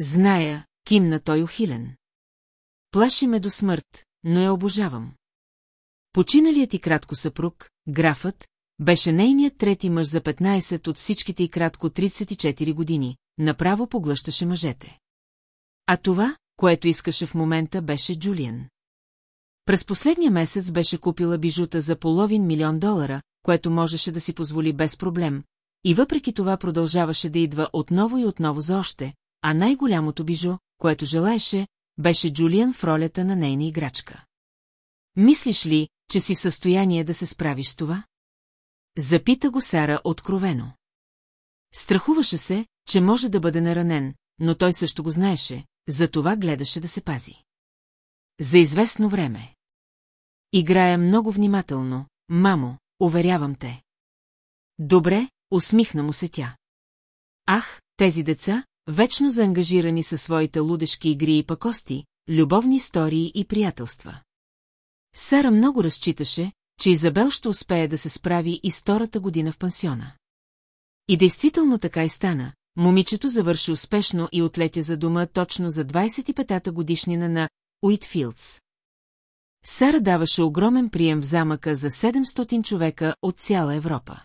Зная, кимна той ухилен. Плаши ме до смърт, но я обожавам. Починалият и кратко съпруг, графът, беше нейният трети мъж за 15 от всичките и кратко 34 години, направо поглъщаше мъжете. А това, което искаше в момента, беше Джулиан. През последния месец беше купила бижута за половин милион долара, което можеше да си позволи без проблем, и въпреки това продължаваше да идва отново и отново за още, а най-голямото бижу, което желаеше, беше Джулиан в ролята на нейна играчка. Мислиш ли, че си в състояние да се справиш с това? Запита го Сара откровено. Страхуваше се, че може да бъде наранен, но той също го знаеше, затова гледаше да се пази. За известно време. Играя много внимателно, мамо, уверявам те. Добре, усмихна му се тя. Ах, тези деца, вечно заангажирани със своите лудешки игри и пакости, любовни истории и приятелства. Сара много разчиташе, че Изабел ще успее да се справи и втората година в пансиона. И действително така и стана. Момичето завърши успешно и отлетя за дома точно за 25-та годишнина на Уитфилдс. Сара даваше огромен прием в замъка за 700 човека от цяла Европа.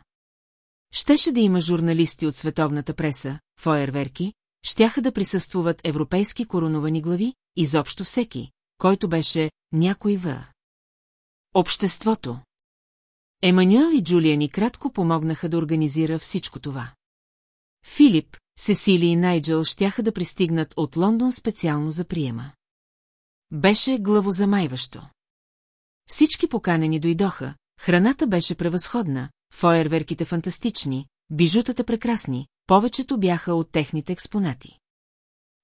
Щеше да има журналисти от световната преса, фойерверки, щяха да присъствуват европейски короновани глави, изобщо всеки, който беше някой в. Обществото. Емануел и Джулиан и кратко помогнаха да организира всичко това. Филип, Сесили и Найджел щяха да пристигнат от Лондон специално за приема. Беше главозамайващо. Всички поканени дойдоха, храната беше превъзходна, фойерверките фантастични, бижутата прекрасни, повечето бяха от техните експонати.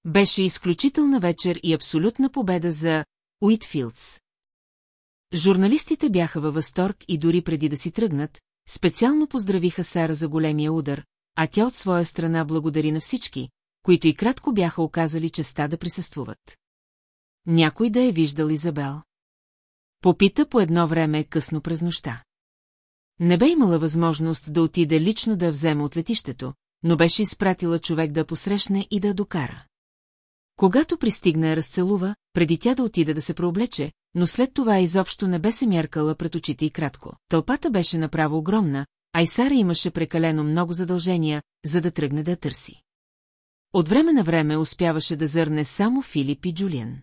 Беше изключителна вечер и абсолютна победа за Уитфилдс. Журналистите бяха във възторг и дори преди да си тръгнат, специално поздравиха Сара за големия удар, а тя от своя страна благодари на всички, които и кратко бяха оказали честа да присъствуват. Някой да е виждал Изабел. Попита по едно време късно през нощта. Не бе имала възможност да отиде лично да я вземе от летището, но беше изпратила човек да я посрещне и да докара. Когато пристигна я разцелува, преди тя да отида да се прооблече, но след това изобщо не бе се мяркала пред очите и кратко. Тълпата беше направо огромна, а и Сара имаше прекалено много задължения, за да тръгне да търси. От време на време успяваше да зърне само Филип и Джулиан.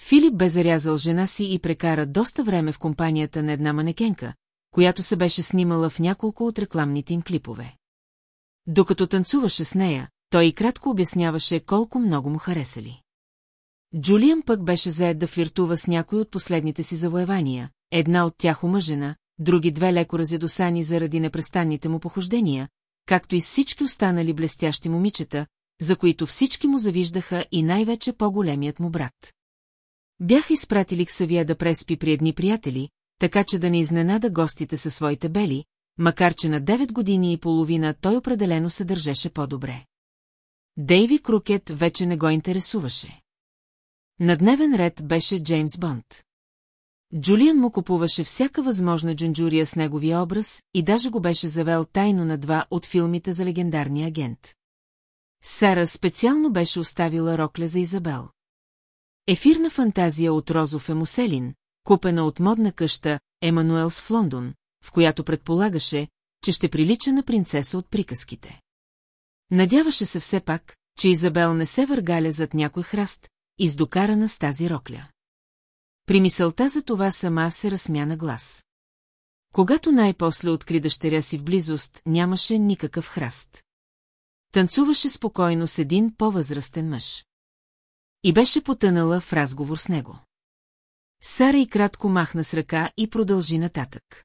Филип бе зарязал жена си и прекара доста време в компанията на една манекенка, която се беше снимала в няколко от рекламните им клипове. Докато танцуваше с нея, той и кратко обясняваше колко много му харесали. Джулиан пък беше заед да флиртува с някой от последните си завоевания, една от тях омъжена, други две леко разедосани заради непрестанните му похождения, както и всички останали блестящи момичета, за които всички му завиждаха и най-вече по-големият му брат. Бяха изпратили Ксавия да преспи при едни приятели, така че да не изненада гостите със своите бели, макар че на 9 години и половина той определено се държеше по-добре. Дейви Крукет вече не го интересуваше. На дневен ред беше Джеймс Бонд. Джулиан му купуваше всяка възможна джунджурия с неговия образ и даже го беше завел тайно на два от филмите за легендарния агент. Сара специално беше оставила рокля за Изабел. Ефирна фантазия от розов емуселин, купена от модна къща Емануелс в Лондон, в която предполагаше, че ще прилича на принцеса от приказките. Надяваше се все пак, че Изабел не се въргаля зад някой храст, издокарана с тази рокля. При мисълта за това сама се разсмя на глас. Когато най-после откри дъщеря си в близост, нямаше никакъв храст. Танцуваше спокойно с един по-възрастен мъж. И беше потънала в разговор с него. Сара и кратко махна с ръка и продължи нататък.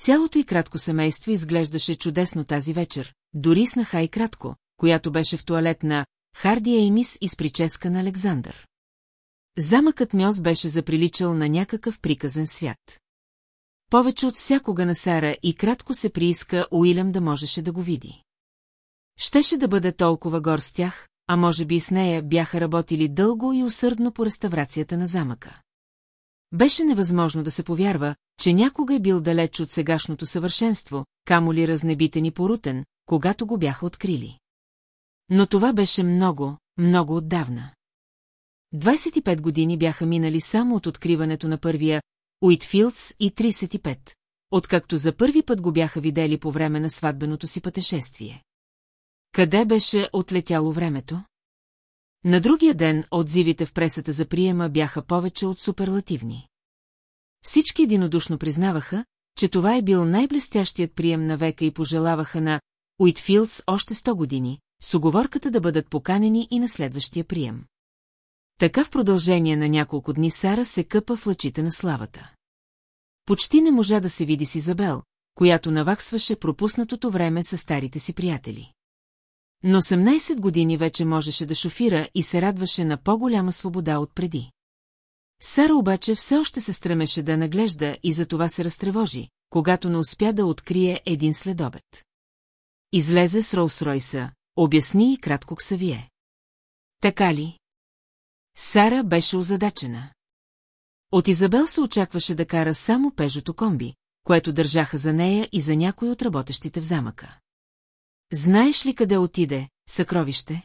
Цялото и кратко семейство изглеждаше чудесно тази вечер, дори снаха и кратко, която беше в туалет на Харди Еймис и с прическа на Александър. Замъкът Мьоз беше заприличал на някакъв приказен свят. Повече от всякога на Сара и кратко се прииска Уилям да можеше да го види. Щеше да бъде толкова гор с тях, а може би с нея бяха работили дълго и усърдно по реставрацията на замъка. Беше невъзможно да се повярва, че някога е бил далеч от сегашното съвършенство, камо ли разнебитени порутен, когато го бяха открили. Но това беше много, много отдавна. 25 години бяха минали само от откриването на първия Уитфилдс и 35, откакто за първи път го бяха видели по време на сватбеното си пътешествие. Къде беше отлетяло времето? На другия ден отзивите в пресата за приема бяха повече от суперлативни. Всички единодушно признаваха, че това е бил най-блестящият прием на века и пожелаваха на Уитфилдс още 100 години, с оговорката да бъдат поканени и на следващия прием. Така в продължение на няколко дни Сара се къпа в лъчите на славата. Почти не можа да се види с Изабел, която наваксваше пропуснатото време с старите си приятели. Но 18 години вече можеше да шофира и се радваше на по-голяма свобода от преди. Сара обаче все още се стремеше да наглежда и за това се разтревожи, когато не успя да открие един следобед. Излезе с Ролс-Ройса, обясни и кратко Ксавие. Така ли? Сара беше озадачена. От Изабел се очакваше да кара само пежото комби, което държаха за нея и за някой от работещите в замъка. Знаеш ли къде отиде, съкровище?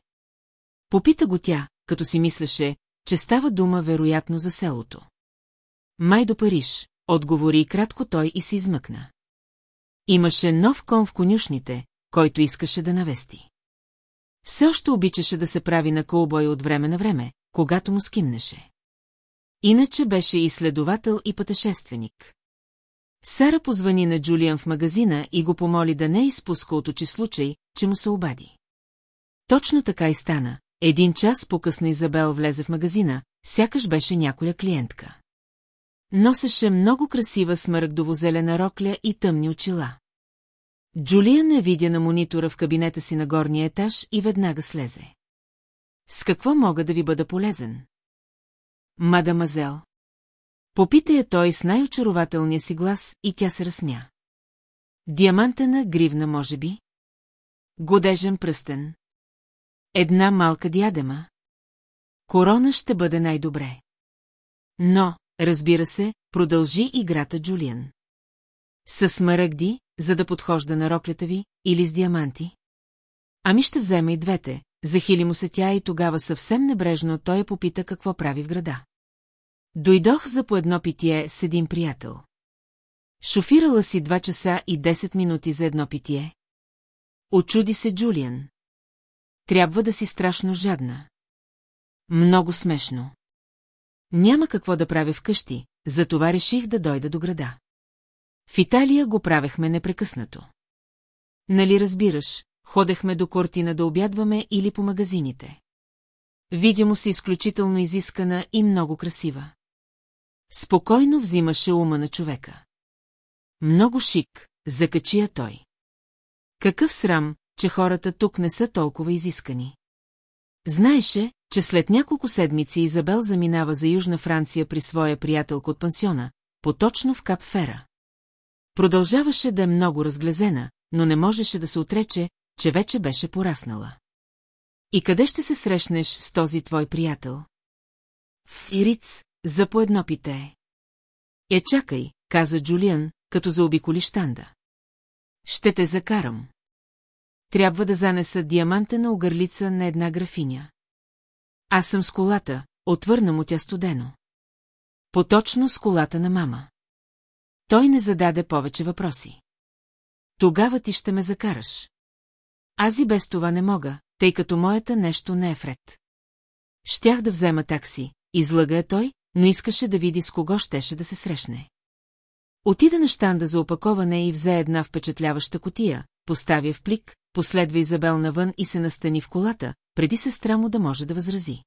Попита го тя, като си мислеше, че става дума вероятно за селото. Май до Париж, отговори кратко той и се измъкна. Имаше нов кон в конюшните, който искаше да навести. Все още обичаше да се прави на колбой от време на време, когато му скимнеше. Иначе беше и следовател и пътешественик. Сара позвани на Джулиан в магазина и го помоли да не изпуска от очи случай, че му се обади. Точно така и стана. Един час по-късно Изабел влезе в магазина, сякаш беше някоя клиентка. Носеше много красива смъргдово-зелена рокля и тъмни очила. Джулиан не видя на монитора в кабинета си на горния етаж и веднага слезе. С какво мога да ви бъда полезен? Мадамазел. Попита я той с най-очарователния си глас и тя се разсмя. Диамантена гривна, може би? Годежен пръстен. Една малка диадема. Корона ще бъде най-добре. Но, разбира се, продължи играта Джулиан. С смарагди, за да подхожда на роклята ви, или с диаманти? Ами ще взема и двете, захили му се тя и тогава съвсем небрежно той я попита какво прави в града. Дойдох за по едно питие с един приятел. Шофирала си два часа и 10 минути за едно питие. Очуди се Джулиан. Трябва да си страшно жадна. Много смешно. Няма какво да правя вкъщи, затова реших да дойда до града. В Италия го правехме непрекъснато. Нали разбираш, ходехме до Кортина да обядваме или по магазините. Видимо си изключително изискана и много красива. Спокойно взимаше ума на човека. Много шик, закачия той. Какъв срам, че хората тук не са толкова изискани. Знаеше, че след няколко седмици Изабел заминава за Южна Франция при своя приятелка от пансиона, поточно в Капфера. Продължаваше да е много разглезена, но не можеше да се отрече, че вече беше пораснала. И къде ще се срещнеш с този твой приятел? В Ириц, за по едно питее. Е, чакай, каза Джулиан, като заобиколи штанда. Ще те закарам. Трябва да занеса диамантена огърлица на една графиня. Аз съм с колата, отвърна му тя студено. Поточно с колата на мама. Той не зададе повече въпроси. Тогава ти ще ме закараш. Аз и без това не мога, тъй като моята нещо не е вред. Щях да взема такси, излъга е той, но искаше да види с кого щеше да се срещне. Отида на щанда за опаковане и взе една впечатляваща котия, поставя в плик, последва Изабел навън и се настани в колата, преди сестра му да може да възрази.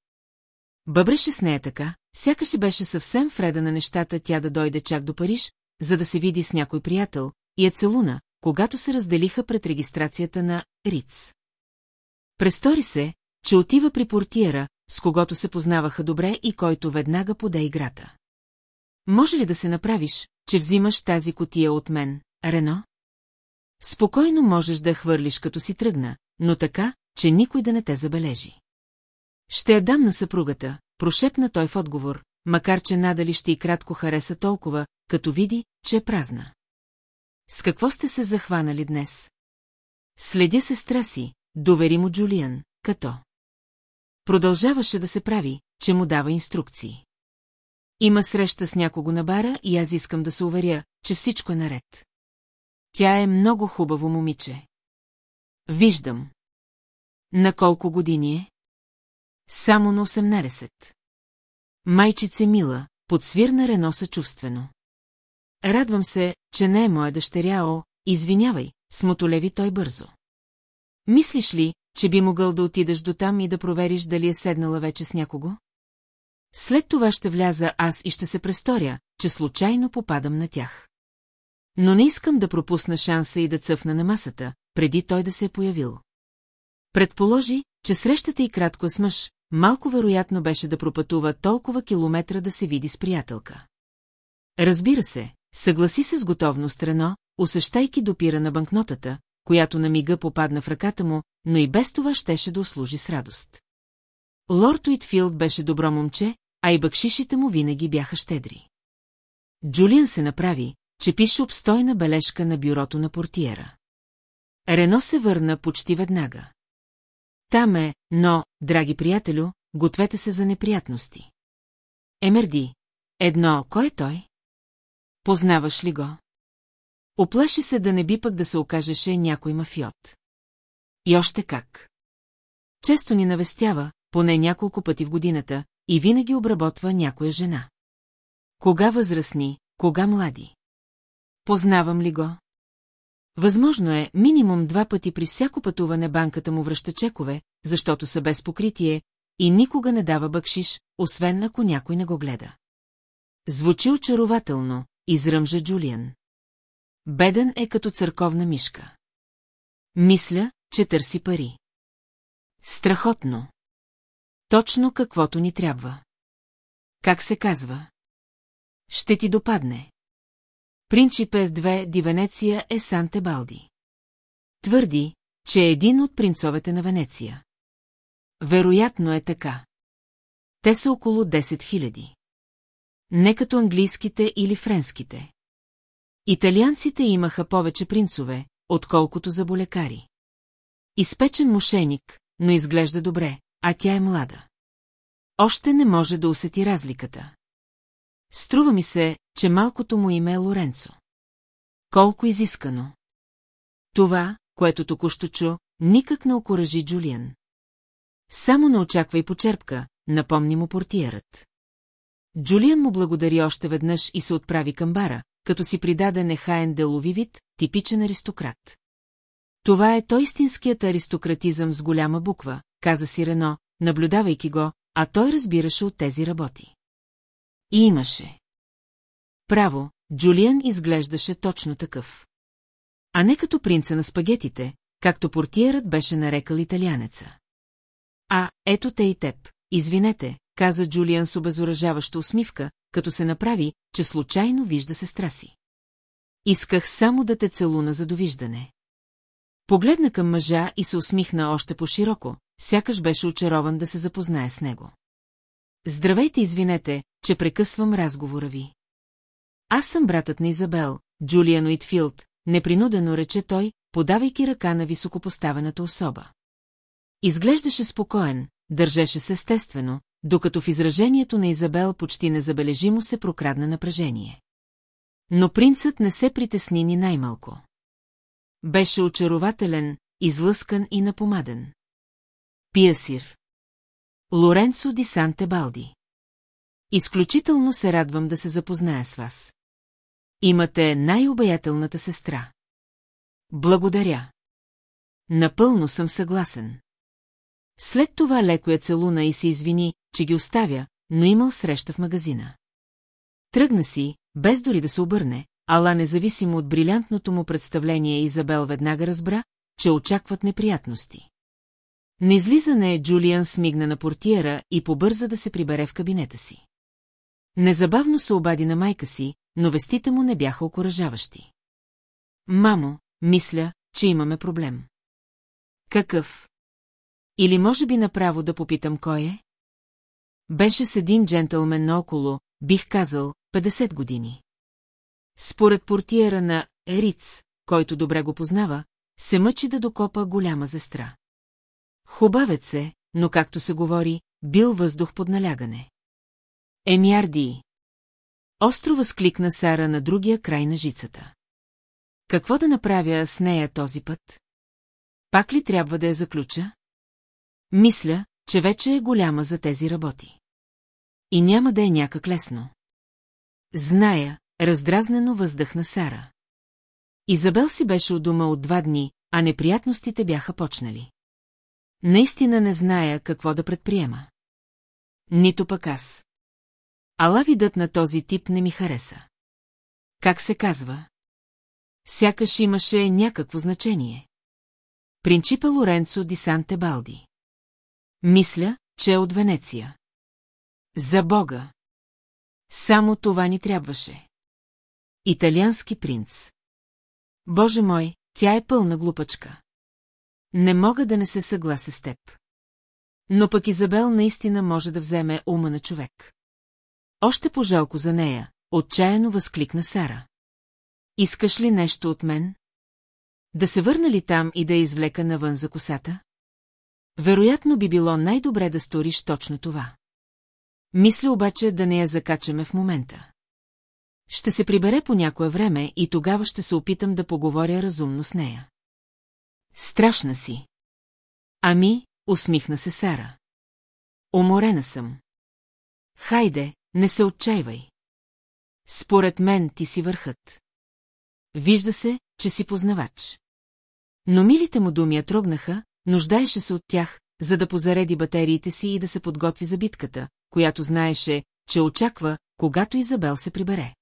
Бъбреше с нея така, сякаш беше съвсем вреда на нещата тя да дойде чак до Париж, за да се види с някой приятел, и е целуна, когато се разделиха пред регистрацията на Риц. Престори се, че отива при портиера, с когото се познаваха добре и който веднага поде играта. Може ли да се направиш, че взимаш тази котия от мен, Рено? Спокойно можеш да хвърлиш като си тръгна, но така, че никой да не те забележи. Ще я дам на съпругата, прошепна той в отговор, макар че надали ще и кратко хареса толкова, като види, че е празна. С какво сте се захванали днес? Следя сестра си, довери му Джулиан, като. Продължаваше да се прави, че му дава инструкции. Има среща с някого на бара и аз искам да се уверя, че всичко е наред. Тя е много хубаво момиче. Виждам. На колко години е? Само на 18. Майчице мила, подсвирна Рено съчувствено. Радвам се, че не е моя дъщеря, о, извинявай, смотолеви той бързо. Мислиш ли, че би могъл да отидеш до там и да провериш дали е седнала вече с някого? След това ще вляза аз и ще се престоря, че случайно попадам на тях. Но не искам да пропусна шанса и да цъфна на масата, преди той да се е появил. Предположи, че срещата и кратко с мъж, малко вероятно беше да пропътува толкова километра да се види с приятелка. Разбира се, съгласи се с готовност страно, усещайки допира на банкнотата, която на мига попадна в ръката му, но и без това щеше да услужи с радост. Лорд Уитфилд беше добро момче, а и бъкшишите му винаги бяха щедри. Джулиан се направи, че пише обстойна бележка на бюрото на портиера. Рено се върна почти веднага. Там е, но, драги приятелю, гответе се за неприятности. Емерди, едно, кой е той? Познаваш ли го? Оплаши се да не би пък да се окажеше някой мафиот. И още как. Често ни навестява, поне няколко пъти в годината, и винаги обработва някоя жена. Кога възрастни, кога млади? Познавам ли го? Възможно е, минимум два пъти при всяко пътуване банката му връща чекове, защото са без покритие, и никога не дава бъкшиш, освен ако някой не го гледа. Звучи очарователно, изръмжа Джулиан. Беден е като църковна мишка. Мисля, че търси пари. Страхотно. Точно каквото ни трябва. Как се казва? Ще ти допадне. Принчипе 2 Ди Венеция е Санте Балди. Твърди, че е един от принцовете на Венеция. Вероятно е така. Те са около 10 000. Не като английските или френските. Италианците имаха повече принцове, отколкото за болекари. Изпечен мошеник, но изглежда добре, а тя е млада. Още не може да усети разликата. Струва ми се, че малкото му име е Лоренцо. Колко изискано. Това, което току-що чу, никак не окоръжи Джулиан. Само не очаквай почерпка, напомни му портиерът. Джулиан му благодари още веднъж и се отправи към бара, като си придаде нехаен делови вид, типичен аристократ. Това е той истинският аристократизъм с голяма буква, каза си Рено, наблюдавайки го, а той разбираше от тези работи. И имаше. Право, Джулиан изглеждаше точно такъв. А не като принца на спагетите, както портиерът беше нарекал италянеца. А, ето те и теб, извинете, каза Джулиан с обезоръжаваща усмивка, като се направи, че случайно вижда сестра си. Исках само да те целуна за довиждане. Погледна към мъжа и се усмихна още по-широко, сякаш беше очарован да се запознае с него. Здравейте, извинете, че прекъсвам разговора ви. Аз съм братът на Изабел, Джулиан Уитфилд, непринудено рече той, подавайки ръка на високопоставената особа. Изглеждаше спокоен, държеше се естествено, докато в изражението на Изабел почти незабележимо се прокрадна напрежение. Но принцът не се притесни ни най-малко. Беше очарователен, излъскан и напомаден. Пиасир. Лоренцо ди Санте Балди. Изключително се радвам да се запозная с вас. Имате най-обаятелната сестра. Благодаря. Напълно съм съгласен. След това леко я целуна и се извини, че ги оставя, но имал среща в магазина. Тръгна си, без дори да се обърне, ала независимо от брилянтното му представление Изабел веднага разбра, че очакват неприятности. На излизане Джулиан смигна на портиера и побърза да се прибере в кабинета си. Незабавно се обади на майка си, но вестите му не бяха окоръжаващи. Мамо, мисля, че имаме проблем. Какъв? Или може би направо да попитам кой е? Беше с един джентълмен наоколо, бих казал, 50 години. Според портиера на Риц, който добре го познава, се мъчи да докопа голяма зестра. Хубавец е, но както се говори, бил въздух под налягане. Емиарди. Остро възкликна Сара на другия край на жицата. Какво да направя с нея този път? Пак ли трябва да я заключа? Мисля, че вече е голяма за тези работи. И няма да е някак лесно. Зная, раздразнено въздъхна Сара. Изабел си беше у дома от два дни, а неприятностите бяха почнали. Наистина не зная какво да предприема. Нито пък аз. Ала видът на този тип не ми хареса. Как се казва? Сякаш имаше някакво значение. Принципа Лоренцо ди Санте Балди. Мисля, че е от Венеция. За Бога! Само това ни трябваше. Италиански принц. Боже мой, тя е пълна глупачка. Не мога да не се съглася с теб. Но пък Изабел наистина може да вземе ума на човек. Още пожалко за нея, отчаяно възкликна Сара. Искаш ли нещо от мен? Да се върна ли там и да извлека навън за косата? Вероятно би било най-добре да сториш точно това. Мисля обаче да не я закачаме в момента. Ще се прибере по някое време и тогава ще се опитам да поговоря разумно с нея. Страшна си. Ами, усмихна се Сара. Уморена съм. Хайде, не се отчаивай. Според мен ти си върхът. Вижда се, че си познавач. Но милите му думи я трогнаха, нуждаеше се от тях, за да позареди батериите си и да се подготви за битката, която знаеше, че очаква, когато Изабел се прибере.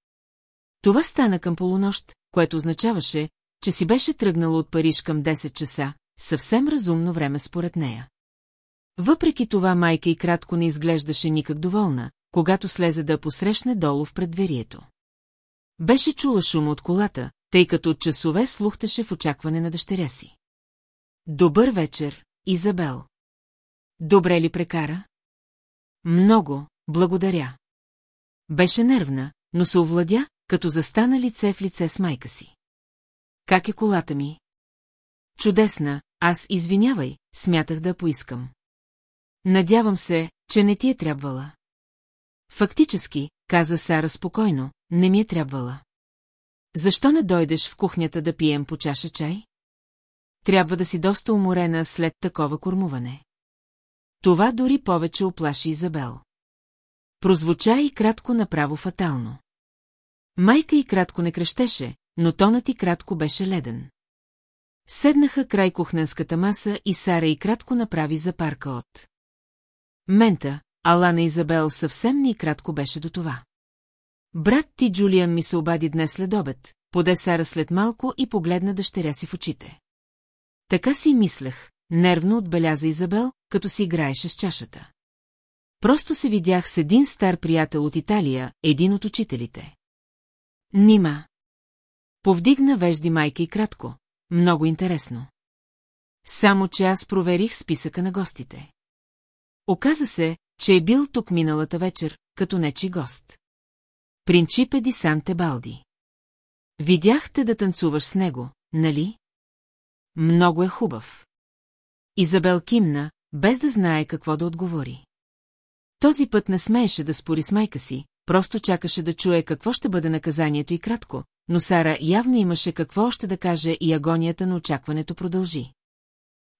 Това стана към полунощ, което означаваше, че си беше тръгнала от Париж към 10 часа, съвсем разумно време според нея. Въпреки това майка и кратко не изглеждаше никак доволна, когато слезе да посрещне долу в предверието. Беше чула шума от колата, тъй като от часове слухташе в очакване на дъщеря си. Добър вечер, Изабел. Добре ли прекара? Много, благодаря. Беше нервна, но се овладя, като застана лице в лице с майка си. Как е колата ми? Чудесна, аз извинявай, смятах да поискам. Надявам се, че не ти е трябвала. Фактически, каза Сара спокойно, не ми е трябвала. Защо не дойдеш в кухнята да пием по чаша чай? Трябва да си доста уморена след такова кормуване. Това дори повече оплаши Изабел. Прозвуча и кратко направо фатално. Майка и кратко не крещеше, но тонът и кратко беше леден. Седнаха край кухненската маса и Сара и кратко направи за парка от. Мента, Алана Изабел съвсем не и кратко беше до това. Брат ти Джулиан ми се обади днес след обед, поде Сара след малко и погледна дъщеря си в очите. Така си мислех, нервно отбеляза Изабел, като си играеше с чашата. Просто се видях с един стар приятел от Италия, един от учителите. Нима. Повдигна вежди майка и кратко. Много интересно. Само, че аз проверих списъка на гостите. Оказа се, че е бил тук миналата вечер, като нечи гост. Принчипе ди Санте Балди. Видяхте да танцуваш с него, нали? Много е хубав. Изабел кимна, без да знае какво да отговори. Този път не смееше да спори с майка си, просто чакаше да чуе какво ще бъде наказанието и кратко, но Сара явно имаше какво още да каже и агонията на очакването продължи.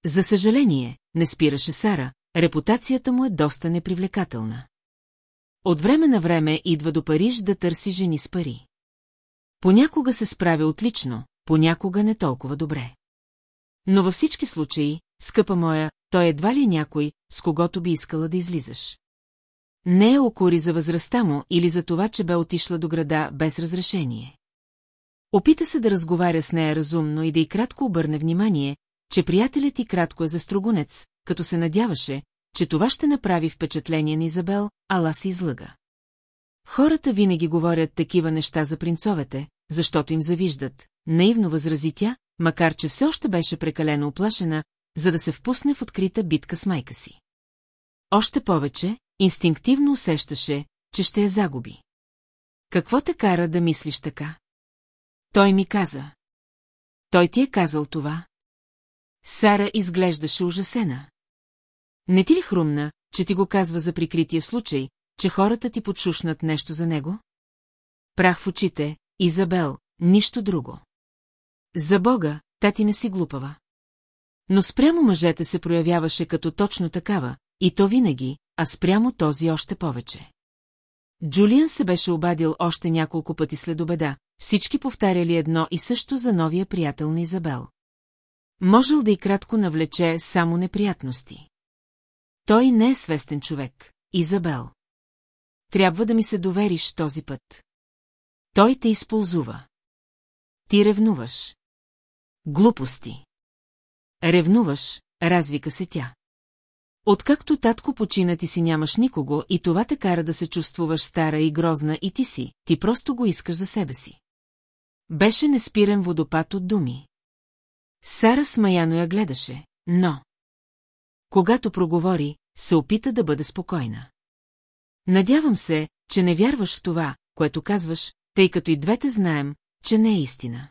За съжаление, не спираше Сара, репутацията му е доста непривлекателна. От време на време идва до Париж да търси жени с пари. Понякога се справя отлично, понякога не толкова добре. Но във всички случаи, скъпа моя, той едва ли някой, с когото би искала да излизаш. Не е окори за възрастта му или за това, че бе отишла до града без разрешение. Опита се да разговаря с нея разумно и да й кратко обърне внимание, че приятелят и кратко е застрогунец, като се надяваше, че това ще направи впечатление на Изабел, ала се излъга. Хората винаги говорят такива неща за принцовете, защото им завиждат, наивно възрази тя, макар че все още беше прекалено оплашена, за да се впусне в открита битка с майка си. Още повече, инстинктивно усещаше, че ще я загуби. Какво те кара да мислиш така? Той ми каза. Той ти е казал това? Сара изглеждаше ужасена. Не ти ли хрумна, че ти го казва за прикрития случай, че хората ти подшушнат нещо за него? Прах в очите, Изабел, нищо друго. За Бога, тати не си глупава. Но спрямо мъжете се проявяваше като точно такава, и то винаги, а спрямо този още повече. Джулиан се беше обадил още няколко пъти след обеда, всички повтаряли едно и също за новия приятел на Изабел. Можел да и кратко навлече само неприятности. Той не е свестен човек, Изабел. Трябва да ми се довериш този път. Той те използва. Ти ревнуваш. Глупости. Ревнуваш, развика се тя. Откакто татко почина ти си нямаш никого и това те кара да се чувствуваш стара и грозна и ти си, ти просто го искаш за себе си. Беше неспирен водопад от думи. Сара смаяно я гледаше, но... Когато проговори, се опита да бъде спокойна. Надявам се, че не вярваш в това, което казваш, тъй като и двете знаем, че не е истина.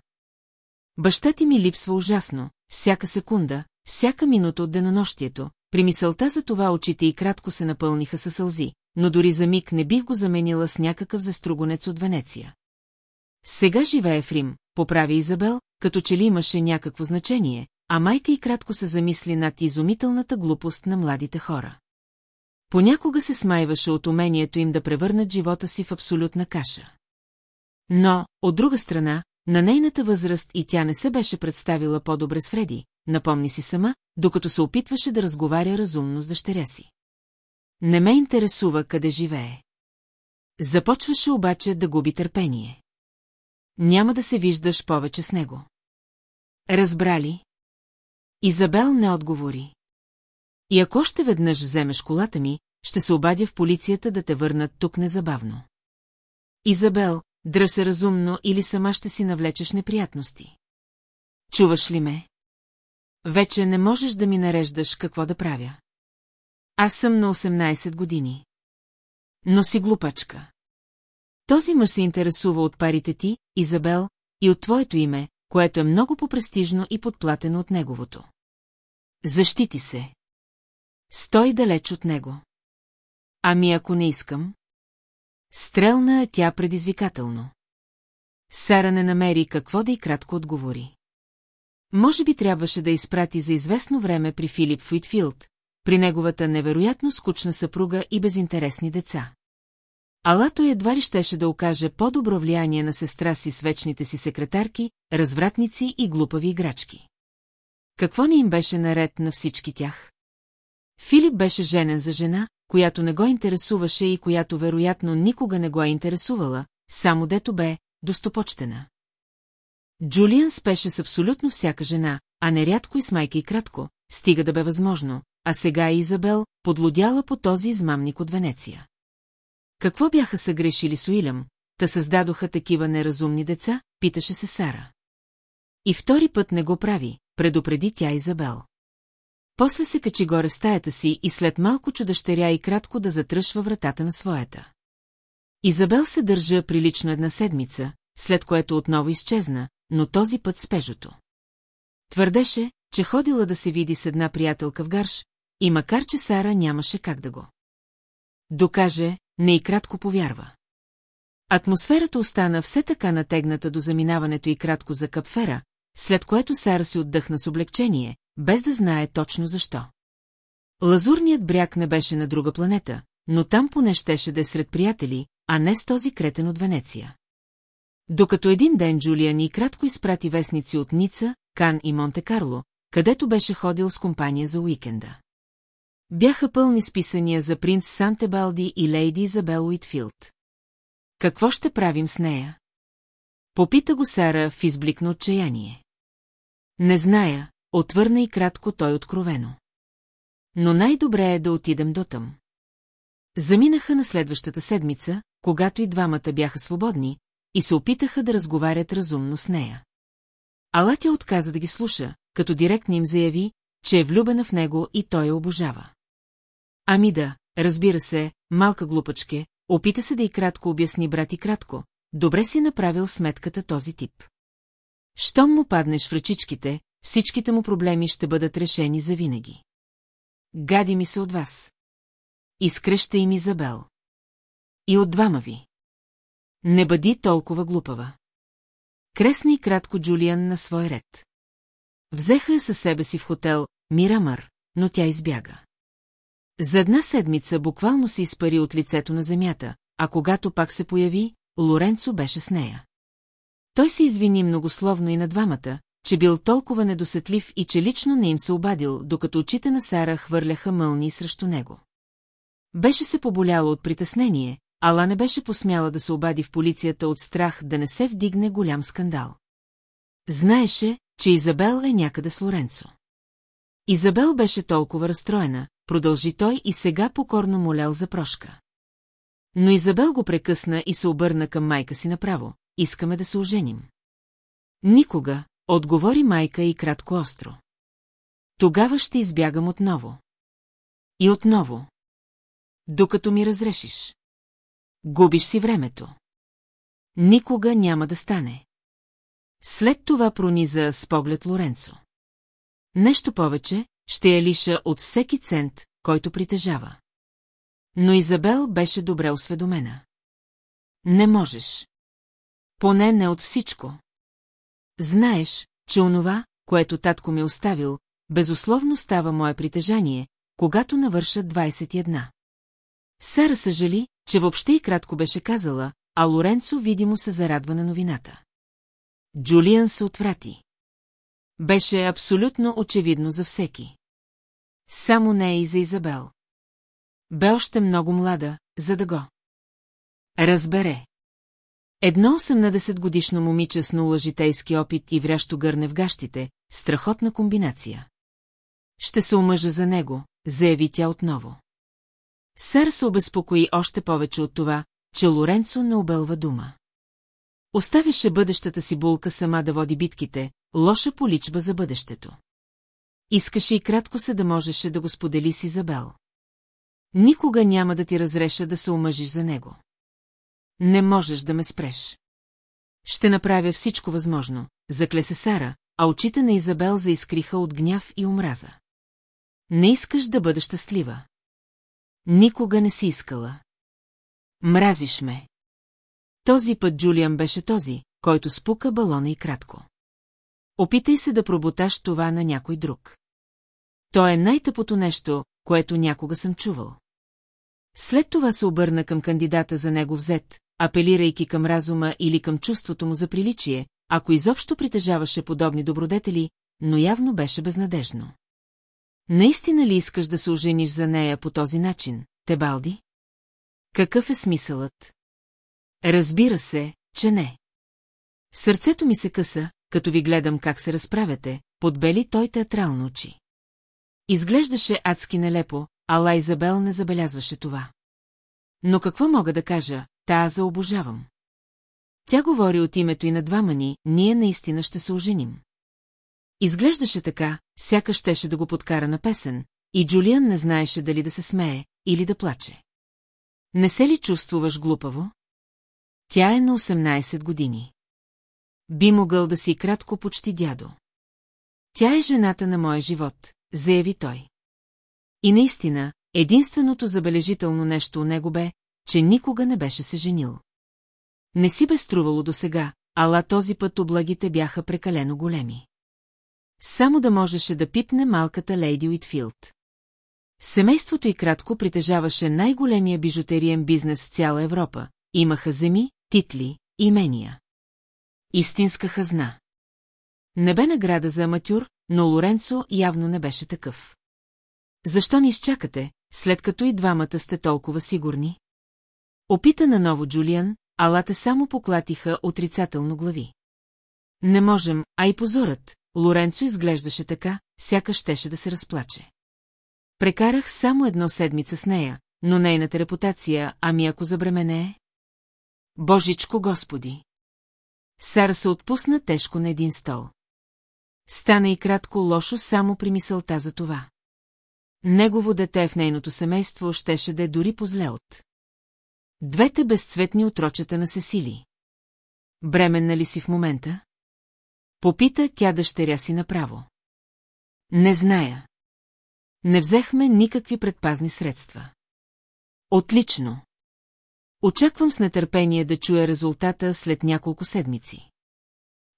Баща ти ми липсва ужасно, всяка секунда, всяка минута от денонощието, при мисълта за това очите и кратко се напълниха със сълзи, но дори за миг не бих го заменила с някакъв застругонец от Венеция. Сега живее в Рим, поправи Изабел, като че ли имаше някакво значение, а майка и кратко се замисли над изумителната глупост на младите хора. Понякога се смайваше от умението им да превърнат живота си в абсолютна каша. Но, от друга страна, на нейната възраст и тя не се беше представила по-добре с Фреди, напомни си сама, докато се опитваше да разговаря разумно с дъщеря си. Не ме интересува къде живее. Започваше обаче да губи търпение. Няма да се виждаш повече с него. Разбрали? Изабел не отговори. И ако още веднъж вземеш колата ми, ще се обадя в полицията да те върнат тук незабавно. Изабел, дръж се разумно или сама ще си навлечеш неприятности. Чуваш ли ме? Вече не можеш да ми нареждаш какво да правя. Аз съм на 18 години. Но си глупачка. Този мъж се интересува от парите ти, Изабел, и от твоето име, което е много по-престижно и подплатено от неговото. Защити се. Стой далеч от него. Ами ако не искам? Стрелна тя предизвикателно. Сара не намери какво да и кратко отговори. Може би трябваше да изпрати за известно време при Филип Фуитфилд, при неговата невероятно скучна съпруга и безинтересни деца. Алато едва ли щеше да окаже по-добро влияние на сестра си с вечните си секретарки, развратници и глупави играчки. Какво ни им беше наред на всички тях? Филип беше женен за жена, която не го интересуваше и която вероятно никога не го е интересувала, само дето бе достопочтена. Джулиан спеше с абсолютно всяка жена, а нерядко и с майка и кратко, стига да бе възможно, а сега и Изабел подлодяла по този измамник от Венеция. Какво бяха съгрешили с Уилям, та създадоха такива неразумни деца, питаше се Сара. И втори път не го прави, предупреди тя Изабел. После се качи горе стаята си и след малко чудащеря и кратко да затръшва вратата на своята. Изабел се държа прилично една седмица, след което отново изчезна, но този път с пежото. Твърдеше, че ходила да се види с една приятелка в гарш, и макар че Сара нямаше как да го. Докаже, не и кратко повярва. Атмосферата остана все така натегната до заминаването и кратко за капфера, след което Сара се отдъхна с облегчение, без да знае точно защо. Лазурният бряг не беше на друга планета, но там поне щеше да е сред приятели, а не с този кретен от Венеция. Докато един ден Джулия ни кратко изпрати вестници от Ница, Кан и Монте-Карло, където беше ходил с компания за уикенда. Бяха пълни списания за принц Сантебалди и лейди Изабел Уитфилд. Какво ще правим с нея? Попита го Сара в избликно отчаяние. Не зная, отвърна и кратко той откровено. Но най-добре е да отидем дотъм. Заминаха на следващата седмица, когато и двамата бяха свободни, и се опитаха да разговарят разумно с нея. Ала тя отказа да ги слуша, като директно им заяви, че е влюбена в него и той я обожава. Ами да, разбира се, малка глупачке, опита се да и кратко обясни брат и кратко, добре си направил сметката този тип. Щом му паднеш в ръчичките, всичките му проблеми ще бъдат решени завинаги. Гади ми се от вас. Изкръща им Изабел. И от двама ви. Не бъди толкова глупава. Кресна и кратко Джулиан на свой ред. Взеха я със себе си в хотел Мирамър, но тя избяга. За една седмица буквално се изпари от лицето на земята, а когато пак се появи, Лоренцо беше с нея. Той се извини многословно и на двамата, че бил толкова недосетлив и че лично не им се обадил, докато очите на Сара хвърляха мълни срещу него. Беше се поболяла от притеснение, ала не беше посмяла да се обади в полицията от страх да не се вдигне голям скандал. Знаеше, че Изабел е някъде с Лоренцо. Изабел беше толкова разстроена, продължи той и сега покорно молял за прошка. Но Изабел го прекъсна и се обърна към майка си направо. Искаме да се оженим. Никога, отговори майка и кратко остро. Тогава ще избягам отново. И отново. Докато ми разрешиш. Губиш си времето. Никога няма да стане. След това прониза с поглед Лоренцо. Нещо повече, ще я лиша от всеки цент, който притежава. Но Изабел беше добре осведомена. Не можеш. Поне не от всичко. Знаеш, че онова, което татко ми е оставил, безусловно става мое притежание, когато навърша 21. Сара съжали, че въобще и кратко беше казала, а Лоренцо видимо се зарадва на новината. Джулиан се отврати. Беше абсолютно очевидно за всеки. Само не и за Изабел. Бе още много млада, за да го. Разбере. Едно 18 годишно момиче с нула житейски опит и врящо гърне в гащите, страхотна комбинация. Ще се омъжа за него, заяви тя отново. Сър се обезпокои още повече от това, че Лоренцо не обелва дума. Оставяше бъдещата си булка сама да води битките, лоша поличба за бъдещето. Искаше и кратко се да можеше да го сподели с Изабел. Никога няма да ти разреша да се омъжиш за него. Не можеш да ме спреш. Ще направя всичко възможно, закле се Сара, а очите на Изабел заискриха от гняв и омраза. Не искаш да бъда щастлива. Никога не си искала. Мразиш ме. Този път Джулиан беше този, който спука балона и кратко. Опитай се да пробуташ това на някой друг. То е най-тъпото нещо, което някога съм чувал. След това се обърна към кандидата за него взет, апелирайки към разума или към чувството му за приличие, ако изобщо притежаваше подобни добродетели, но явно беше безнадежно. Наистина ли искаш да се ожениш за нея по този начин, Тебалди? Какъв е смисълът? Разбира се, че не. Сърцето ми се къса, като ви гледам как се разправяте, подбели той театрално очи. Изглеждаше адски нелепо, ала Изабел не забелязваше това. Но какво мога да кажа, та заобожавам. Тя говори от името и на двама ни, ние наистина ще се оженим. Изглеждаше така, сякаш щеше да го подкара на песен, и Джулиан не знаеше дали да се смее или да плаче. Не се ли чувствуваш глупаво? Тя е на 18 години. Би могъл да си кратко почти дядо. Тя е жената на моя живот, заяви той. И наистина, единственото забележително нещо у него бе, че никога не беше се женил. Не си бе струвало досега, ала този път облагите бяха прекалено големи. Само да можеше да пипне малката лейди Уитфилд. Семейството и кратко притежаваше най-големия бижутериен бизнес в цяла Европа. Имаха земи, титли, имения. Истинска хазна. Не бе награда за аматюр, но Лоренцо явно не беше такъв. Защо ни изчакате, след като и двамата сте толкова сигурни? Опита наново Джулиан, алата само поклатиха отрицателно глави. Не можем, а и позорът, Лоренцо изглеждаше така, сякаш щеше да се разплаче. Прекарах само едно седмица с нея, но нейната репутация, ами ако забремене е? Божичко Господи! Сара се отпусна тежко на един стол. Стана и кратко лошо само при мисълта за това. Негово дете в нейното семейство щеше да е дори позле от. Двете безцветни отрочета на Сесили. Бременна ли си в момента? Попита тя дъщеря си направо. Не зная. Не взехме никакви предпазни средства. Отлично. Очаквам с нетърпение да чуя резултата след няколко седмици.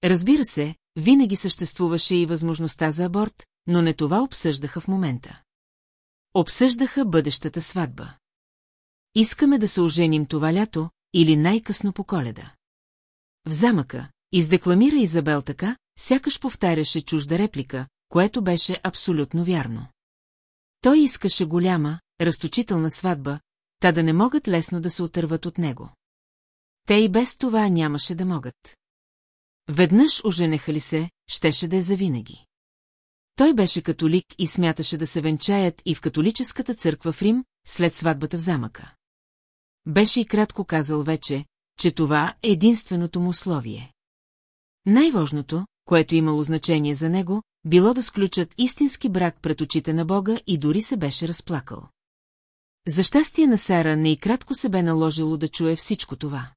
Разбира се, винаги съществуваше и възможността за аборт, но не това обсъждаха в момента. Обсъждаха бъдещата сватба. Искаме да се оженим това лято или най-късно по коледа. В замъка, издекламира Изабел така, сякаш повтаряше чужда реплика, което беше абсолютно вярно. Той искаше голяма, разточителна сватба, та да не могат лесно да се отърват от него. Те и без това нямаше да могат. Веднъж оженеха ли се, щеше да е завинаги. Той беше католик и смяташе да се венчаят и в католическата църква в Рим, след сватбата в замъка. Беше и кратко казал вече, че това е единственото му условие. Най-важното, което имало значение за него, било да сключат истински брак пред очите на Бога и дори се беше разплакал. За щастие на Сара не и кратко се бе наложило да чуе всичко това.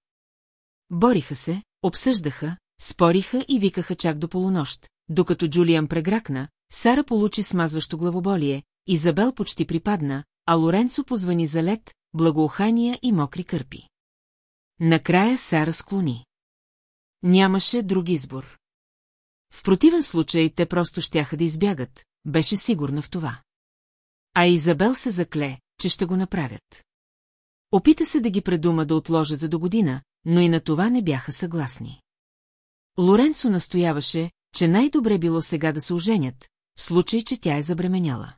Бориха се, обсъждаха, спориха и викаха чак до полунощ, докато Джулиан прегракна, Сара получи смазващо главоболие, Изабел почти припадна, а Лоренцо позвани за лед, благоухания и мокри кърпи. Накрая Сара склони. Нямаше друг избор. В противен случай те просто щяха да избягат, беше сигурна в това. А Изабел се закле, че ще го направят. Опита се да ги предума да отложат за до година, но и на това не бяха съгласни. Лоренцо настояваше, че най-добре било сега да се оженят, случай, че тя е забременяла.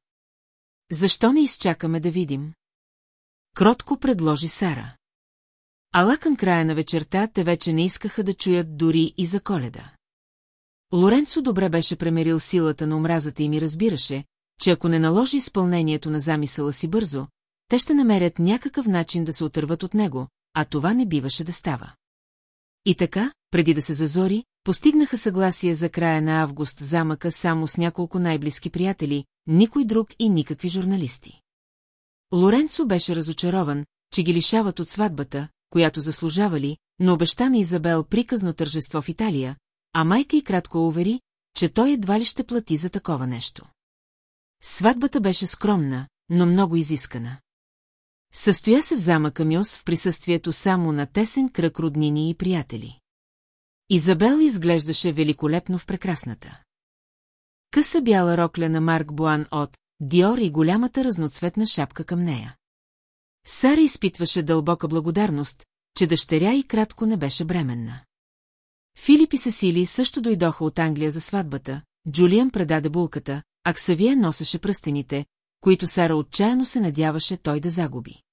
Защо не изчакаме да видим? Кротко предложи Сара. Ала към края на вечерта те вече не искаха да чуят дори и за коледа. Лоренцо добре беше премерил силата на омразата и ми разбираше, че ако не наложи изпълнението на замисъла си бързо, те ще намерят някакъв начин да се отърват от него, а това не биваше да става. И така, преди да се зазори, постигнаха съгласие за края на август замъка само с няколко най-близки приятели, никой друг и никакви журналисти. Лоренцо беше разочарован, че ги лишават от сватбата, която заслужавали, но обеща на Изабел приказно тържество в Италия, а майка и кратко увери, че той едва ли ще плати за такова нещо. Сватбата беше скромна, но много изискана. Състоя се в замъка Мюс в присъствието само на тесен кръг роднини и приятели. Изабел изглеждаше великолепно в прекрасната. Къса бяла рокля на Марк Буан от Диор и голямата разноцветна шапка към нея. Сара изпитваше дълбока благодарност, че дъщеря и кратко не беше бременна. Филип и Сесили също дойдоха от Англия за сватбата, Джулиан предаде булката, а Ксавия носеше пръстените, които Сара отчаяно се надяваше той да загуби.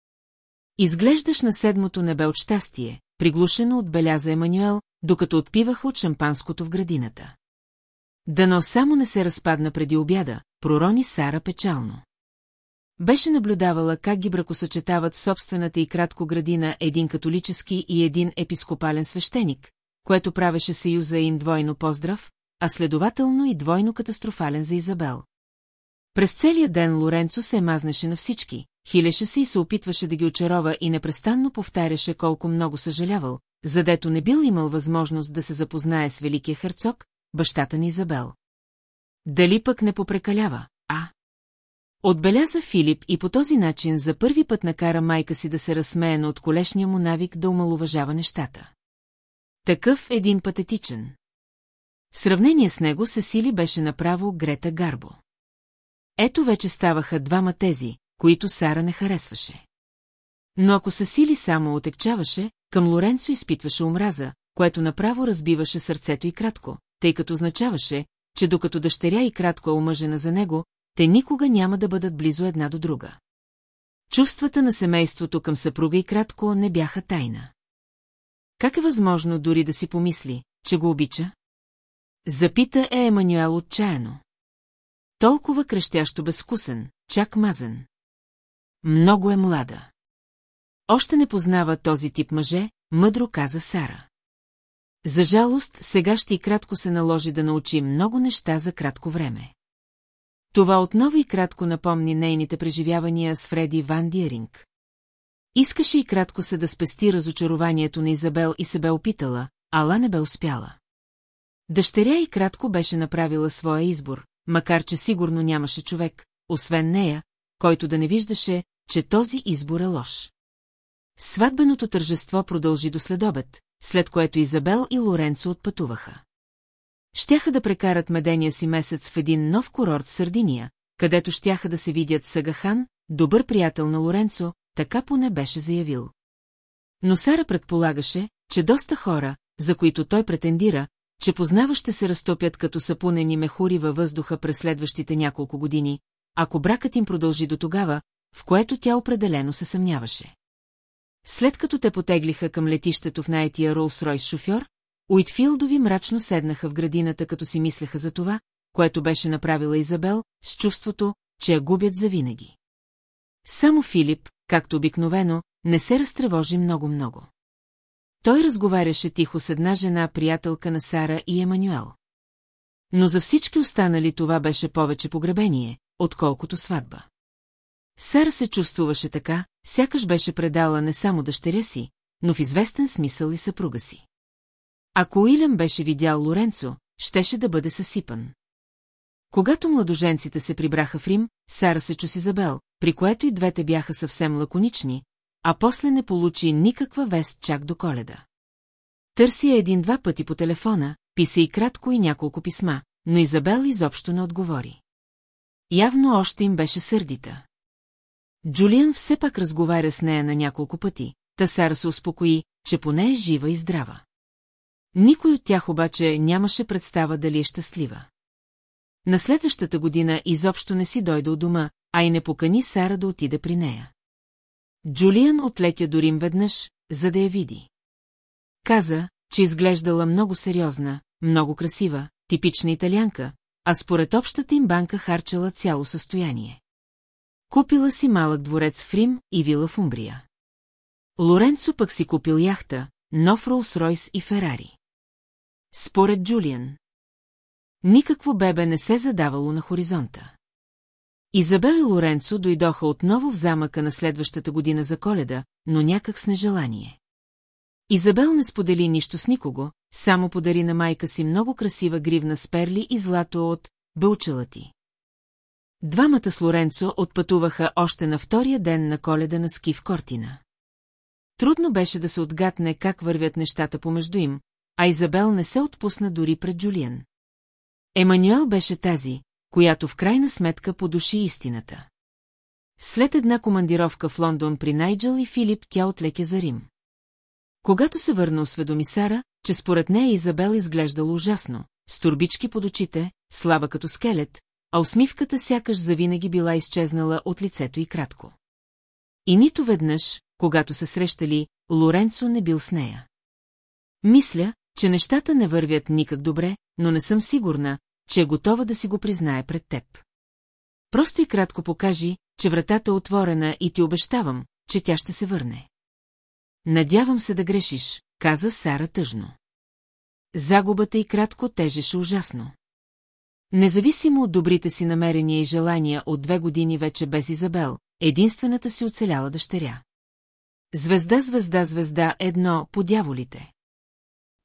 Изглеждаш на седмото небе от щастие, приглушено отбеляза Емануел, докато отпиваха от шампанското в градината. Дано само не се разпадна преди обяда, пророни Сара печално. Беше наблюдавала как ги бракосъчетават собствената и кратко градина един католически и един епископален свещеник, което правеше съюза им двойно поздрав, а следователно и двойно катастрофален за Изабел. През целия ден Лоренцо се мазнеше на всички, хилеше се и се опитваше да ги очарова и непрестанно повтаряше колко много съжалявал, задето не бил имал възможност да се запознае с великия херцог, бащата на Изабел. Дали пък не попрекалява, а? Отбеляза Филип и по този начин за първи път накара майка си да се разсмее на отколешния му навик да омалуважава нещата. Такъв един патетичен. В сравнение с него Сесили беше направо Грета Гарбо. Ето вече ставаха двама тези, които Сара не харесваше. Но ако Сесили само отекчаваше, към Лоренцо изпитваше омраза, което направо разбиваше сърцето и кратко, тъй като означаваше, че докато дъщеря и кратко е омъжена за него, те никога няма да бъдат близо една до друга. Чувствата на семейството към съпруга и кратко не бяха тайна. Как е възможно дори да си помисли, че го обича? Запита е Емануел отчаяно. Толкова крещящо безвкусен, чак мазен. Много е млада. Още не познава този тип мъже, мъдро каза Сара. За жалост, сега ще и кратко се наложи да научи много неща за кратко време. Това отново и кратко напомни нейните преживявания с Фреди Ван Диеринг. Искаше и кратко се да спести разочарованието на Изабел и се бе опитала, ала не бе успяла. Дъщеря и кратко беше направила своя избор, макар че сигурно нямаше човек, освен нея, който да не виждаше, че този избор е лош. Сватбеното тържество продължи до следобед, след което Изабел и Лоренцо отпътуваха. Щяха да прекарат медения си месец в един нов курорт в Сърдиния, където щяха да се видят Сагахан, добър приятел на Лоренцо, така поне беше заявил. Но Сара предполагаше, че доста хора, за които той претендира, че познава ще се разтопят като сапунени мехури във въздуха през следващите няколко години, ако бракът им продължи до тогава, в което тя определено се съмняваше. След като те потеглиха към летището в наетия Ролс-Ройс шофьор, Уитфилдови мрачно седнаха в градината, като си мислеха за това, което беше направила Изабел, с чувството, че я губят завинаги. Само Филип, както обикновено, не се разтревожи много-много. Той разговаряше тихо с една жена, приятелка на Сара и Емануел. Но за всички останали това беше повече погребение, отколкото сватба. Сара се чувствуваше така, сякаш беше предала не само дъщеря си, но в известен смисъл и съпруга си. Ако Уилям беше видял Лоренцо, щеше да бъде съсипан. Когато младоженците се прибраха в Рим, Сара се чу с Изабел, при което и двете бяха съвсем лаконични, а после не получи никаква вест чак до коледа. Търси я един-два пъти по телефона, писа и кратко и няколко писма, но Изабел изобщо не отговори. Явно още им беше сърдита. Джулиан все пак разговаря с нея на няколко пъти, та Сара се успокои, че поне е жива и здрава. Никой от тях обаче нямаше представа дали е щастлива. На следващата година изобщо не си дойде от дома, а и не покани Сара да отиде при нея. Джулиан отлетя до Рим веднъж, за да я види. Каза, че изглеждала много сериозна, много красива, типична италянка, а според общата им банка харчала цяло състояние. Купила си малък дворец в Рим и вила в Умбрия. Лоренцо пък си купил яхта, нов Ролс-Ройс и Ферари. Според Джулиан. Никакво бебе не се задавало на хоризонта. Изабел и Лоренцо дойдоха отново в замъка на следващата година за коледа, но някак с нежелание. Изабел не сподели нищо с никого, само подари на майка си много красива гривна с перли и злато от бълчела ти. Двамата с Лоренцо отпътуваха още на втория ден на коледа на ски в Кортина. Трудно беше да се отгадне как вървят нещата помежду им, а Изабел не се отпусна дори пред Джулиан. Емануел беше тази, която в крайна сметка подуши истината. След една командировка в Лондон при Найджел и Филип тя отлеке за Рим. Когато се върна осведоми Сара, че според нея Изабел изглеждала ужасно, с турбички под очите, слаба като скелет, а усмивката сякаш завинаги била изчезнала от лицето и кратко. И нито веднъж, когато се срещали, Лоренцо не бил с нея. Мисля, че нещата не вървят никак добре, но не съм сигурна, че е готова да си го признае пред теб. Просто и кратко покажи, че вратата е отворена и ти обещавам, че тя ще се върне. Надявам се да грешиш, каза Сара тъжно. Загубата и кратко тежеше ужасно. Независимо от добрите си намерения и желания от две години вече без Изабел, единствената си оцеляла дъщеря. Звезда, звезда, звезда, едно по дяволите.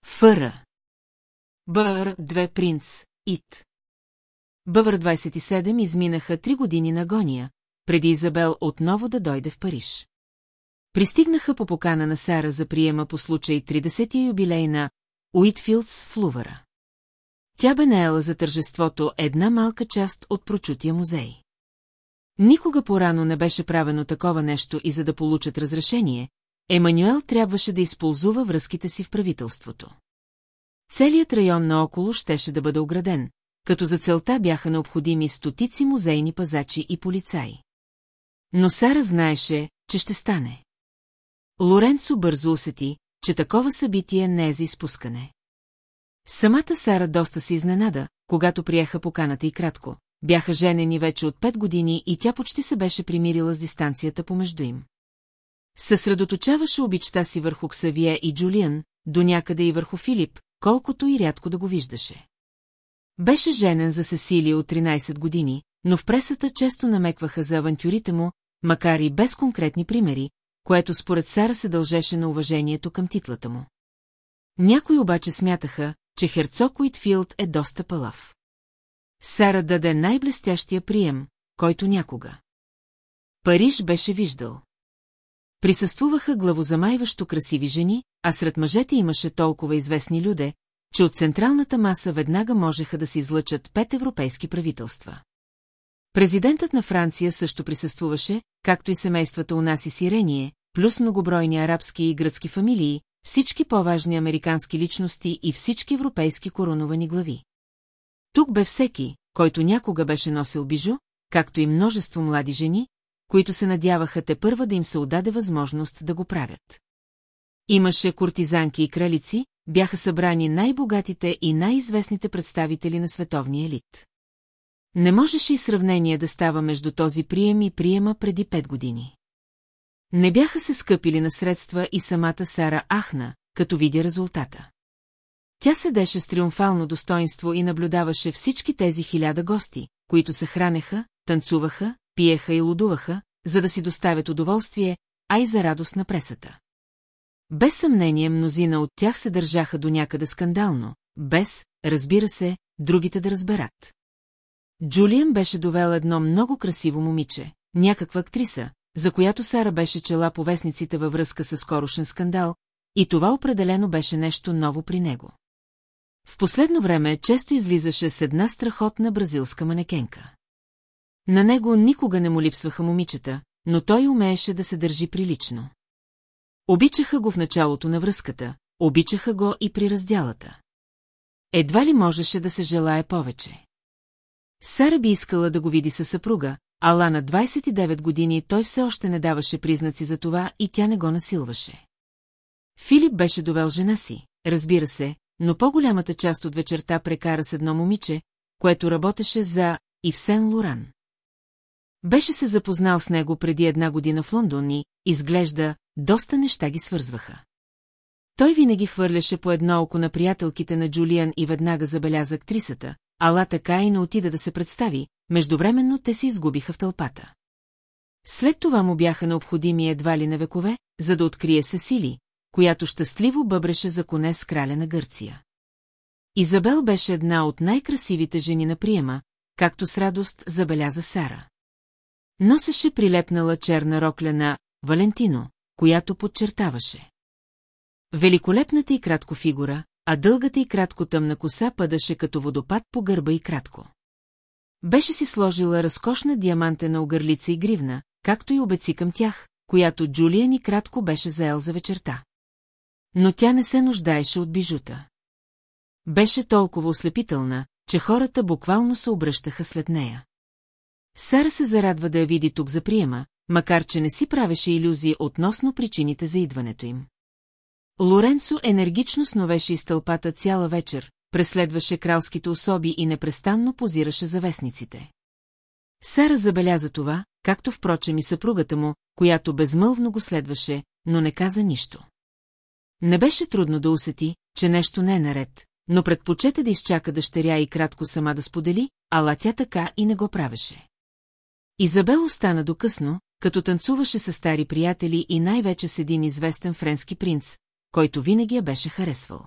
Фъра. Бър, две принц, Ит. Бъвър 27 изминаха три години на агония, преди Изабел отново да дойде в Париж. Пристигнаха по покана на Сара за приема по случай 30-я юбилей на Уитфилдс в Лувара. Тя бе наела за тържеството една малка част от прочутия музей. Никога порано не беше правено такова нещо и за да получат разрешение, Емануел трябваше да използва връзките си в правителството. Целият район наоколо щеше да бъде ограден, като за целта бяха необходими стотици музейни пазачи и полицаи. Но Сара знаеше, че ще стане. Лоренцо бързо усети, че такова събитие не е за изпускане. Самата Сара доста се изненада, когато приеха поканата и кратко. Бяха женени вече от пет години и тя почти се беше примирила с дистанцията помежду им. Съсредоточаваше обичта си върху Ксавия и Джулиан, до някъде и върху Филип, колкото и рядко да го виждаше. Беше женен за Сесилия от 13 години, но в пресата често намекваха за авантюрите му, макар и без конкретни примери, което според Сара се дължеше на уважението към титлата му. Някои обаче смятаха, че херцог Уитфилд е доста палав. Сара даде най-блестящия прием, който някога. Париж беше виждал. Присъствуваха главозамайващо красиви жени, а сред мъжете имаше толкова известни люде, че от централната маса веднага можеха да се излъчат пет европейски правителства. Президентът на Франция също присъствуваше, както и семействата у нас и Сирение, плюс многобройни арабски и гръцки фамилии, всички по-важни американски личности и всички европейски короновани глави. Тук бе всеки, който някога беше носил бижу, както и множество млади жени, които се надяваха те първа да им се отдаде възможност да го правят. Имаше кортизанки и кралици, бяха събрани най-богатите и най-известните представители на световния елит. Не можеше и сравнение да става между този прием и приема преди пет години. Не бяха се скъпили на средства и самата Сара ахна, като видя резултата. Тя седеше с триумфално достоинство и наблюдаваше всички тези хиляда гости, които се хранеха, танцуваха, пиеха и лудуваха, за да си доставят удоволствие, а и за радост на пресата. Без съмнение мнозина от тях се държаха до някъде скандално, без, разбира се, другите да разберат. Джулиан беше довел едно много красиво момиче, някаква актриса, за която Сара беше чела по вестниците във връзка с скорошен скандал, и това определено беше нещо ново при него. В последно време често излизаше с една страхотна бразилска манекенка. На него никога не му липсваха момичета, но той умееше да се държи прилично. Обичаха го в началото на връзката, обичаха го и при разделата. Едва ли можеше да се желая повече. Сара би искала да го види със съпруга, ала на 29 години той все още не даваше признаци за това и тя не го насилваше. Филип беше довел жена си, разбира се, но по-голямата част от вечерта прекара с едно момиче, което работеше за Ивсен Лоран. Беше се запознал с него преди една година в Лондон и, изглежда, доста неща ги свързваха. Той винаги хвърляше по едно око на приятелките на Джулиан и веднага забеляза актрисата, ала така и не отида да се представи, междувременно те се изгубиха в тълпата. След това му бяха необходими едва ли на векове, за да открие Сесили, която щастливо бъбреше за коне с краля на Гърция. Изабел беше една от най-красивите жени на приема, както с радост забеляза Сара. Носеше прилепнала черна рокля на Валентино, която подчертаваше. Великолепната и кратко фигура, а дългата и кратко тъмна коса падаше като водопад по гърба и кратко. Беше си сложила разкошна диамантена огърлица и гривна, както и обеци към тях, която Джулия ни кратко беше заел за вечерта. Но тя не се нуждаеше от бижута. Беше толкова ослепителна, че хората буквално се обръщаха след нея. Сара се зарадва да я види тук за приема, макар че не си правеше иллюзии относно причините за идването им. Лоренцо енергично сновеше из тълпата цяла вечер, преследваше кралските особи и непрестанно позираше за вестниците. Сара забеляза това, както впрочем и съпругата му, която безмълвно го следваше, но не каза нищо. Не беше трудно да усети, че нещо не е наред, но предпочете да изчака дъщеря и кратко сама да сподели, ала тя така и не го правеше. Изабел остана докъсно, като танцуваше с стари приятели и най-вече с един известен френски принц, който винаги я беше харесвал.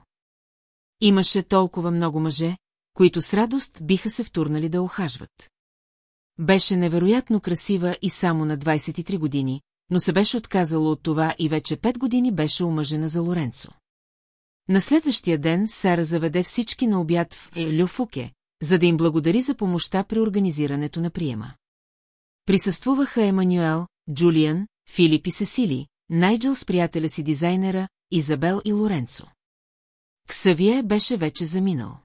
Имаше толкова много мъже, които с радост биха се втурнали да охажват. Беше невероятно красива и само на 23 години, но се беше отказала от това и вече 5 години беше омъжена за Лоренцо. На следващия ден Сара заведе всички на обяд в Люфуке, за да им благодари за помощта при организирането на приема. Присъствуваха Емануел, Джулиан, Филип и Сесили, Найджел с приятеля си дизайнера, Изабел и Лоренцо. Ксавие беше вече заминал.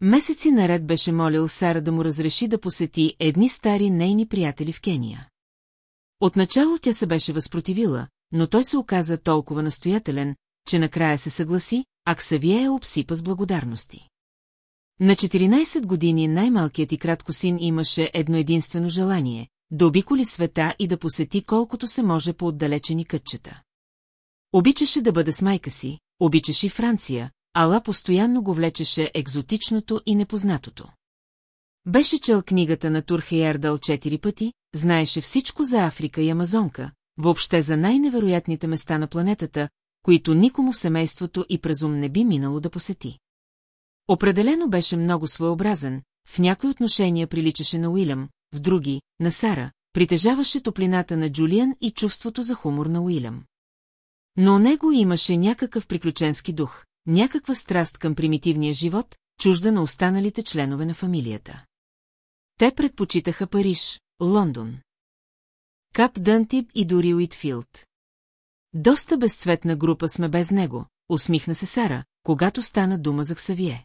Месеци наред беше молил Сара да му разреши да посети едни стари нейни приятели в Кения. Отначало тя се беше възпротивила, но той се оказа толкова настоятелен, че накрая се съгласи, а Ксавие я обсипа с благодарности. На 14 години най-малкият и кратко син имаше едно единствено желание – да обиколи света и да посети колкото се може по отдалечени кътчета. Обичаше да бъде с майка си, обичаше и Франция, ала постоянно го влечеше екзотичното и непознатото. Беше чел книгата на Турхейердъл четири пъти, знаеше всичко за Африка и Амазонка, въобще за най-невероятните места на планетата, които никому в семейството и през ум не би минало да посети. Определено беше много своеобразен, в някои отношения приличаше на Уилям, в други – на Сара, притежаваше топлината на Джулиан и чувството за хумор на Уилям. Но у него имаше някакъв приключенски дух, някаква страст към примитивния живот, чужда на останалите членове на фамилията. Те предпочитаха Париж, Лондон. Кап Дънтип и дори Уитфилд. Доста безцветна група сме без него, усмихна се Сара, когато стана дума за Ксавие.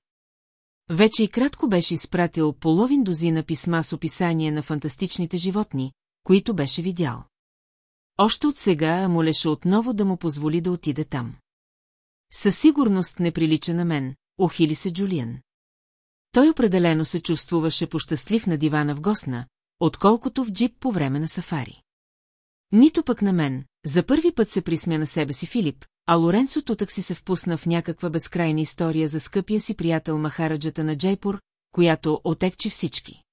Вече и кратко беше изпратил половин дозина писма с описание на фантастичните животни, които беше видял. Още от сега молеше отново да му позволи да отиде там. Със сигурност не прилича на мен, охили се Джулиан. Той определено се чувствуваше пощастлив на дивана в Госна, отколкото в джип по време на сафари. Нито пък на мен, за първи път се присмя на себе си Филип, а Лоренцо тутък си се впусна в някаква безкрайна история за скъпия си приятел Махараджата на Джейпур, която отекчи всички.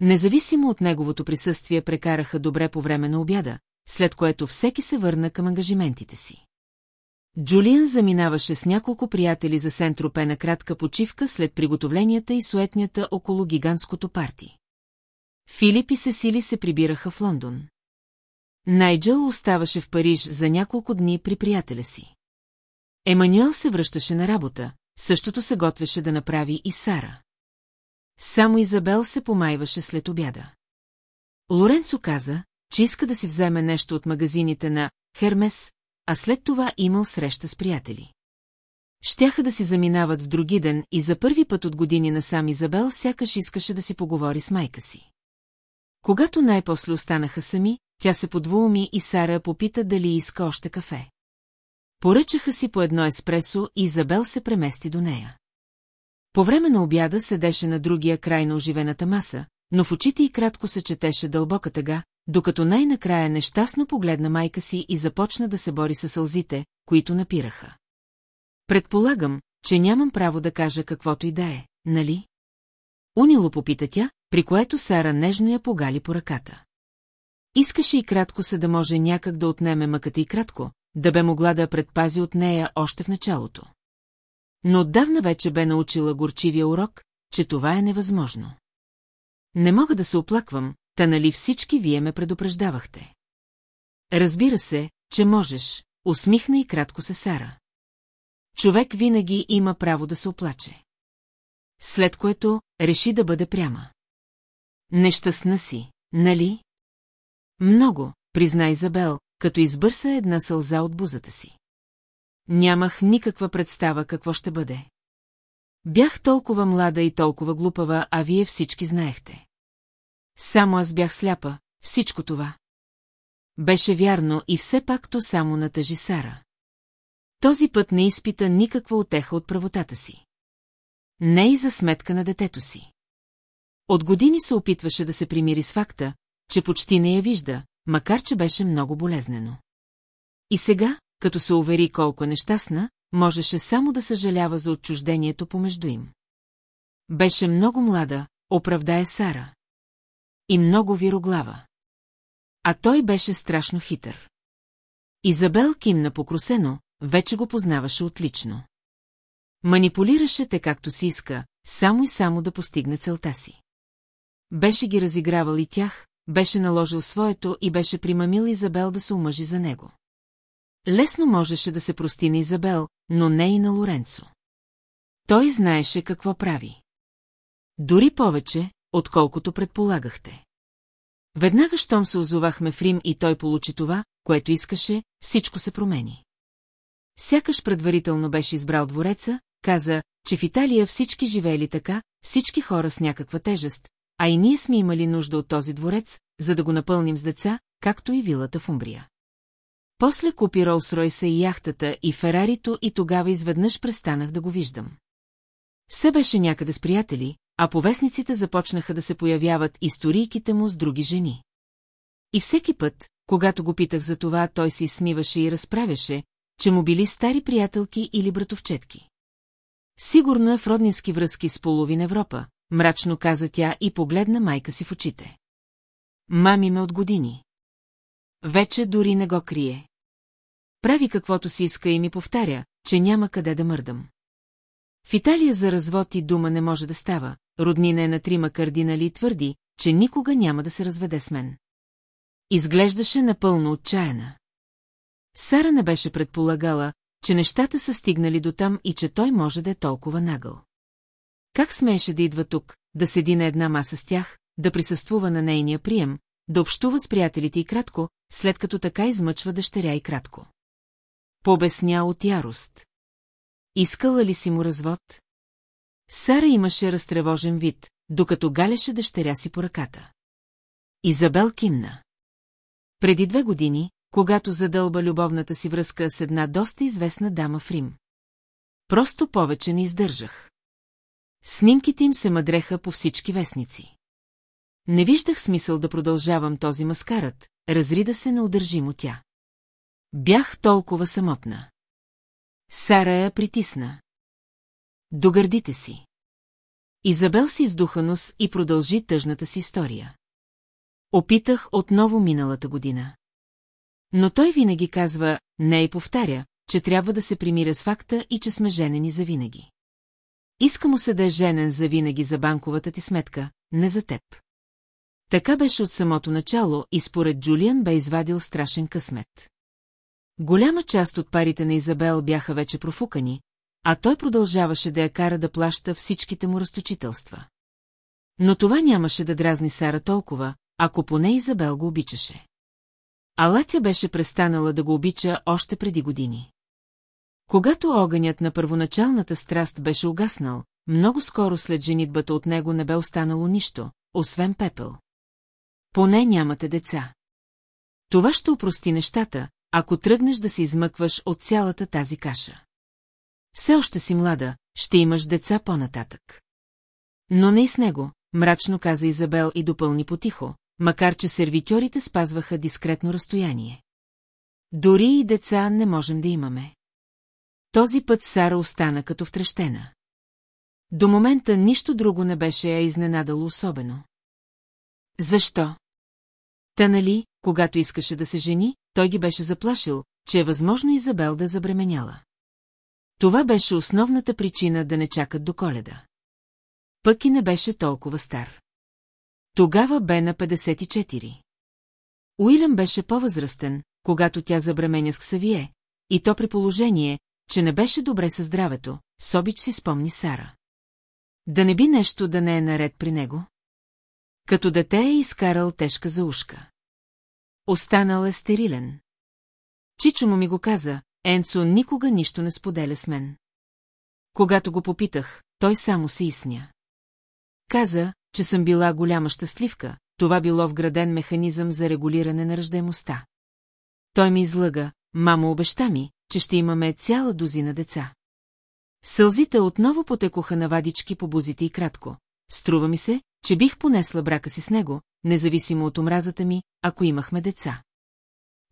Независимо от неговото присъствие прекараха добре по време на обяда, след което всеки се върна към ангажиментите си. Джулиан заминаваше с няколко приятели за Сентропе на кратка почивка след приготовленията и суетнята около гигантското парти. Филип и Сесили се прибираха в Лондон. Найджел оставаше в Париж за няколко дни при приятеля си. Емануел се връщаше на работа, същото се готвеше да направи и Сара. Само Изабел се помайваше след обяда. Лоренцо каза, че иска да си вземе нещо от магазините на Хермес, а след това имал среща с приятели. Щяха да си заминават в други ден и за първи път от години на сам Изабел сякаш искаше да си поговори с майка си. Когато най-после останаха сами, тя се подвуми и Сара попита дали иска още кафе. Поръчаха си по едно еспресо и Изабел се премести до нея. По време на обяда седеше на другия край на оживената маса, но в очите й кратко се четеше дълбока тъга, докато най-накрая нещастно погледна майка си и започна да се бори с сълзите, които напираха. Предполагам, че нямам право да кажа каквото и да е, нали? Унило попита тя, при което Сара нежно я погали по ръката. Искаше и кратко се да може някак да отнеме мъката и кратко, да бе могла да предпази от нея още в началото. Но отдавна вече бе научила горчивия урок, че това е невъзможно. Не мога да се оплаквам, та нали всички вие ме предупреждавахте. Разбира се, че можеш, усмихна и кратко се Сара. Човек винаги има право да се оплаче. След което реши да бъде пряма. Нещастна си, нали? Много, призна Изабел, като избърса една сълза от бузата си. Нямах никаква представа какво ще бъде. Бях толкова млада и толкова глупава, а вие всички знаехте. Само аз бях сляпа, всичко това. Беше вярно и все пак то само натъжи Сара. Този път не изпита никаква отеха от правотата си. Не и за сметка на детето си. От години се опитваше да се примири с факта, че почти не я вижда, макар че беше много болезнено. И сега, като се увери колко е нещастна, можеше само да съжалява за отчуждението помежду им. Беше много млада, оправдае Сара. И много вироглава. А той беше страшно хитър. Изабел кимна покрусено, вече го познаваше отлично. Манипулираше те както си иска, само и само да постигне целта си. Беше ги разигравал и тях, беше наложил своето и беше примамил Изабел да се омъжи за него. Лесно можеше да се прости на Изабел, но не и на Лоренцо. Той знаеше какво прави. Дори повече, отколкото предполагахте. Веднага, щом се озовахме в Рим и той получи това, което искаше, всичко се промени. Сякаш предварително беше избрал двореца, каза, че в Италия всички живеели така, всички хора с някаква тежест, а и ние сме имали нужда от този дворец, за да го напълним с деца, както и вилата в Умбрия. После купи Ролс Ройса и яхтата и Ферарито и тогава изведнъж престанах да го виждам. Все беше някъде с приятели, а по вестниците започнаха да се появяват историйките му с други жени. И всеки път, когато го питах за това, той си смиваше и разправяше, че му били стари приятелки или братовчетки. Сигурно е в роднински връзки с половин Европа, мрачно каза тя и погледна майка си в очите. Мами ме от години. Вече дори не го крие. Прави каквото си иска и ми повтаря, че няма къде да мърдам. В Италия за развод и дума не може да става, роднина е на трима кардинали и твърди, че никога няма да се разведе с мен. Изглеждаше напълно отчаяна. Сара не беше предполагала, че нещата са стигнали до там и че той може да е толкова нагъл. Как смееше да идва тук, да седи на една маса с тях, да присъствува на нейния прием, да общува с приятелите и кратко, след като така измъчва дъщеря и кратко. Побесня от ярост. Искала ли си му развод? Сара имаше разтревожен вид, докато галеше дъщеря си по ръката. Изабел кимна. Преди две години, когато задълба любовната си връзка с една доста известна дама в Рим. Просто повече не издържах. Снимките им се мъдреха по всички вестници. Не виждах смисъл да продължавам този маскарат, разрида се неудържимо тя. Бях толкова самотна. Сара я притисна. До гърдите си. Изабел си издуха нос и продължи тъжната си история. Опитах отново миналата година. Но той винаги казва, не и повтаря, че трябва да се примиря с факта и че сме женени за винаги. Иска му се да е женен за винаги за банковата ти сметка, не за теб. Така беше от самото начало и според Джулиан бе извадил страшен късмет. Голяма част от парите на Изабел бяха вече профукани, а той продължаваше да я кара да плаща всичките му разточителства. Но това нямаше да дразни Сара толкова, ако поне Изабел го обичаше. Алатя беше престанала да го обича още преди години. Когато огънят на първоначалната страст беше угаснал, много скоро след женитбата от него не бе останало нищо, освен пепел. Поне нямате деца. Това ще упрости нещата, ако тръгнеш да се измъкваш от цялата тази каша. Все още си млада, ще имаш деца по-нататък. Но не и с него, мрачно каза Изабел и допълни потихо, макар че сервитьорите спазваха дискретно разстояние. Дори и деца не можем да имаме. Този път Сара остана като втрещена. До момента нищо друго не беше я изненадало особено. Защо? Та нали, когато искаше да се жени, той ги беше заплашил, че е възможно Изабел да забременяла. Това беше основната причина да не чакат до коледа. Пък и не беше толкова стар. Тогава бе на 54. Уилям беше по-възрастен, когато тя забременя с Ксавие, и то при положение, че не беше добре със здравето, Собич си спомни Сара. Да не би нещо да не е наред при него? Като дете е изкарал тежка за ушка. Останал е стерилен. Чичо му ми го каза, Енцо никога нищо не споделя с мен. Когато го попитах, той само се изсня. Каза, че съм била голяма щастливка, това било вграден механизъм за регулиране на ръждаемостта. Той ми излъга, мамо обеща ми, че ще имаме цяла дозина деца. Сълзите отново потекоха на вадички по бузите и кратко. Струва ми се, че бих понесла брака си с него, независимо от омразата ми, ако имахме деца.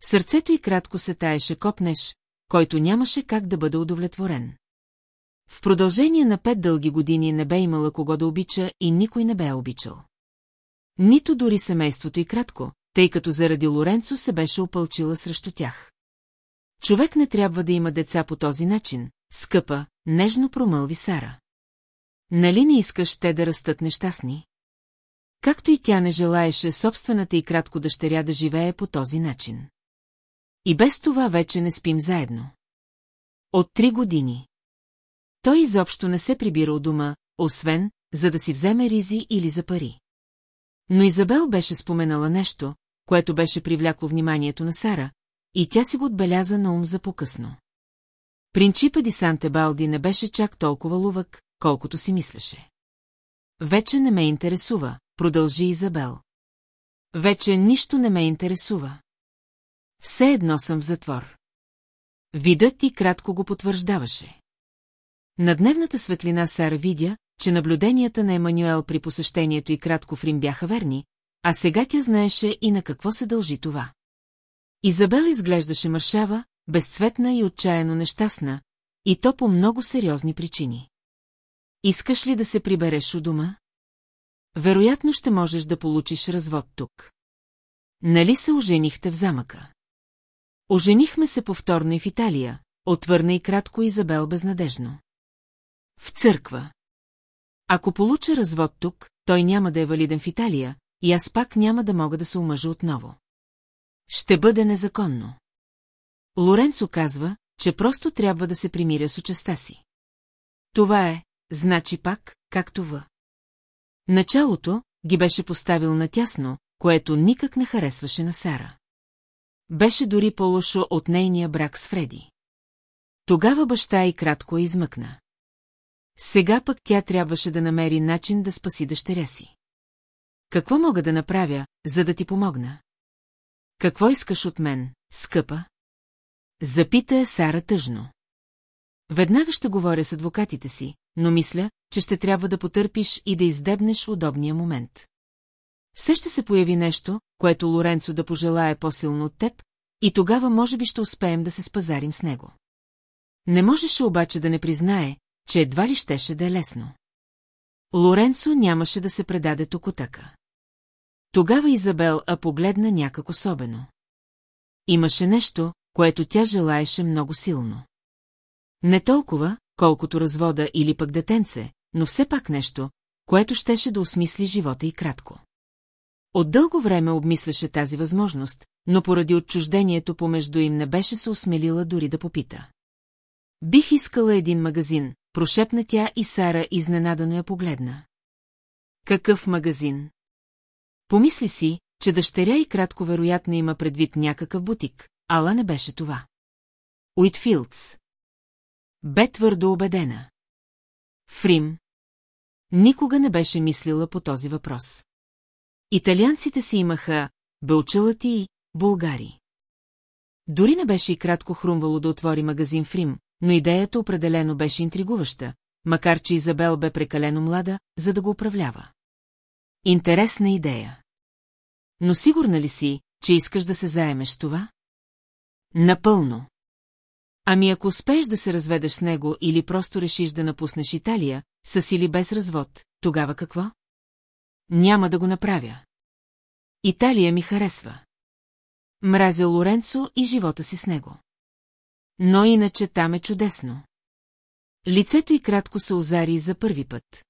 В сърцето и кратко се таеше копнеш, който нямаше как да бъде удовлетворен. В продължение на пет дълги години не бе имала кого да обича и никой не бе обичал. Нито дори семейството и кратко, тъй като заради Лоренцо се беше опълчила срещу тях. Човек не трябва да има деца по този начин, скъпа, нежно промълви Сара. Нали не искаш те да растат нещастни? Както и тя не желаеше собствената и кратко дъщеря да живее по този начин. И без това вече не спим заедно. От три години. Той изобщо не се прибира от дома, освен, за да си вземе ризи или за пари. Но Изабел беше споменала нещо, което беше привлякло вниманието на Сара, и тя си го отбеляза на ум за покъсно. Принчипа ди Санте Балди не беше чак толкова лувък, колкото си мислеше. Вече не ме интересува, продължи Изабел. Вече нищо не ме интересува. Все едно съм в затвор. Видът ти кратко го потвърждаваше. На дневната светлина Сара видя, че наблюденията на Емануел при посещението и кратко в Рим бяха верни, а сега тя знаеше и на какво се дължи това. Изабел изглеждаше мършава, безцветна и отчаяно нещастна, и то по много сериозни причини. Искаш ли да се прибереш у дома? Вероятно ще можеш да получиш развод тук. Нали се оженихте в замъка? Оженихме се повторно и в Италия, отвърна и кратко Изабел безнадежно. В църква. Ако получа развод тук, той няма да е валиден в Италия, и аз пак няма да мога да се омъжа отново. Ще бъде незаконно. Лоренцо казва, че просто трябва да се примиря с участа си. Това е, значи пак, както в. Началото ги беше поставил натясно, което никак не харесваше на Сара. Беше дори по-лошо от нейния брак с Фреди. Тогава баща и кратко я измъкна. Сега пък тя трябваше да намери начин да спаси дъщеря си. Какво мога да направя, за да ти помогна? Какво искаш от мен, скъпа? Запита е Сара тъжно. Веднага ще говоря с адвокатите си, но мисля, че ще трябва да потърпиш и да издебнеш удобния момент. Все ще се появи нещо, което Лоренцо да пожелае по-силно от теб, и тогава може би ще успеем да се спазарим с него. Не можеше обаче да не признае, че едва ли щеше да е лесно. Лоренцо нямаше да се предаде токотъка. Тогава Изабел а погледна някак особено. Имаше нещо, което тя желаеше много силно. Не толкова, колкото развода или пък детенце, но все пак нещо, което щеше да осмисли живота и кратко. От дълго време обмисляше тази възможност, но поради отчуждението помежду им не беше се осмелила дори да попита. Бих искала един магазин, прошепна тя и Сара изненадано я погледна. Какъв магазин? Помисли си, че дъщеря и кратко вероятно има предвид някакъв бутик, ала не беше това. Уитфилдс. Бе твърдо убедена. Фрим. Никога не беше мислила по този въпрос. Италианците си имаха бълчалати и булгари. Дори не беше и кратко хрумвало да отвори магазин в Рим, но идеята определено беше интригуваща, макар че Изабел бе прекалено млада, за да го управлява. Интересна идея. Но сигурна ли си, че искаш да се заемеш това? Напълно. Ами ако успееш да се разведеш с него или просто решиш да напуснеш Италия, с или без развод, тогава какво? Няма да го направя. Италия ми харесва. Мразя Лоренцо и живота си с него. Но иначе там е чудесно. Лицето й кратко се озари за първи път.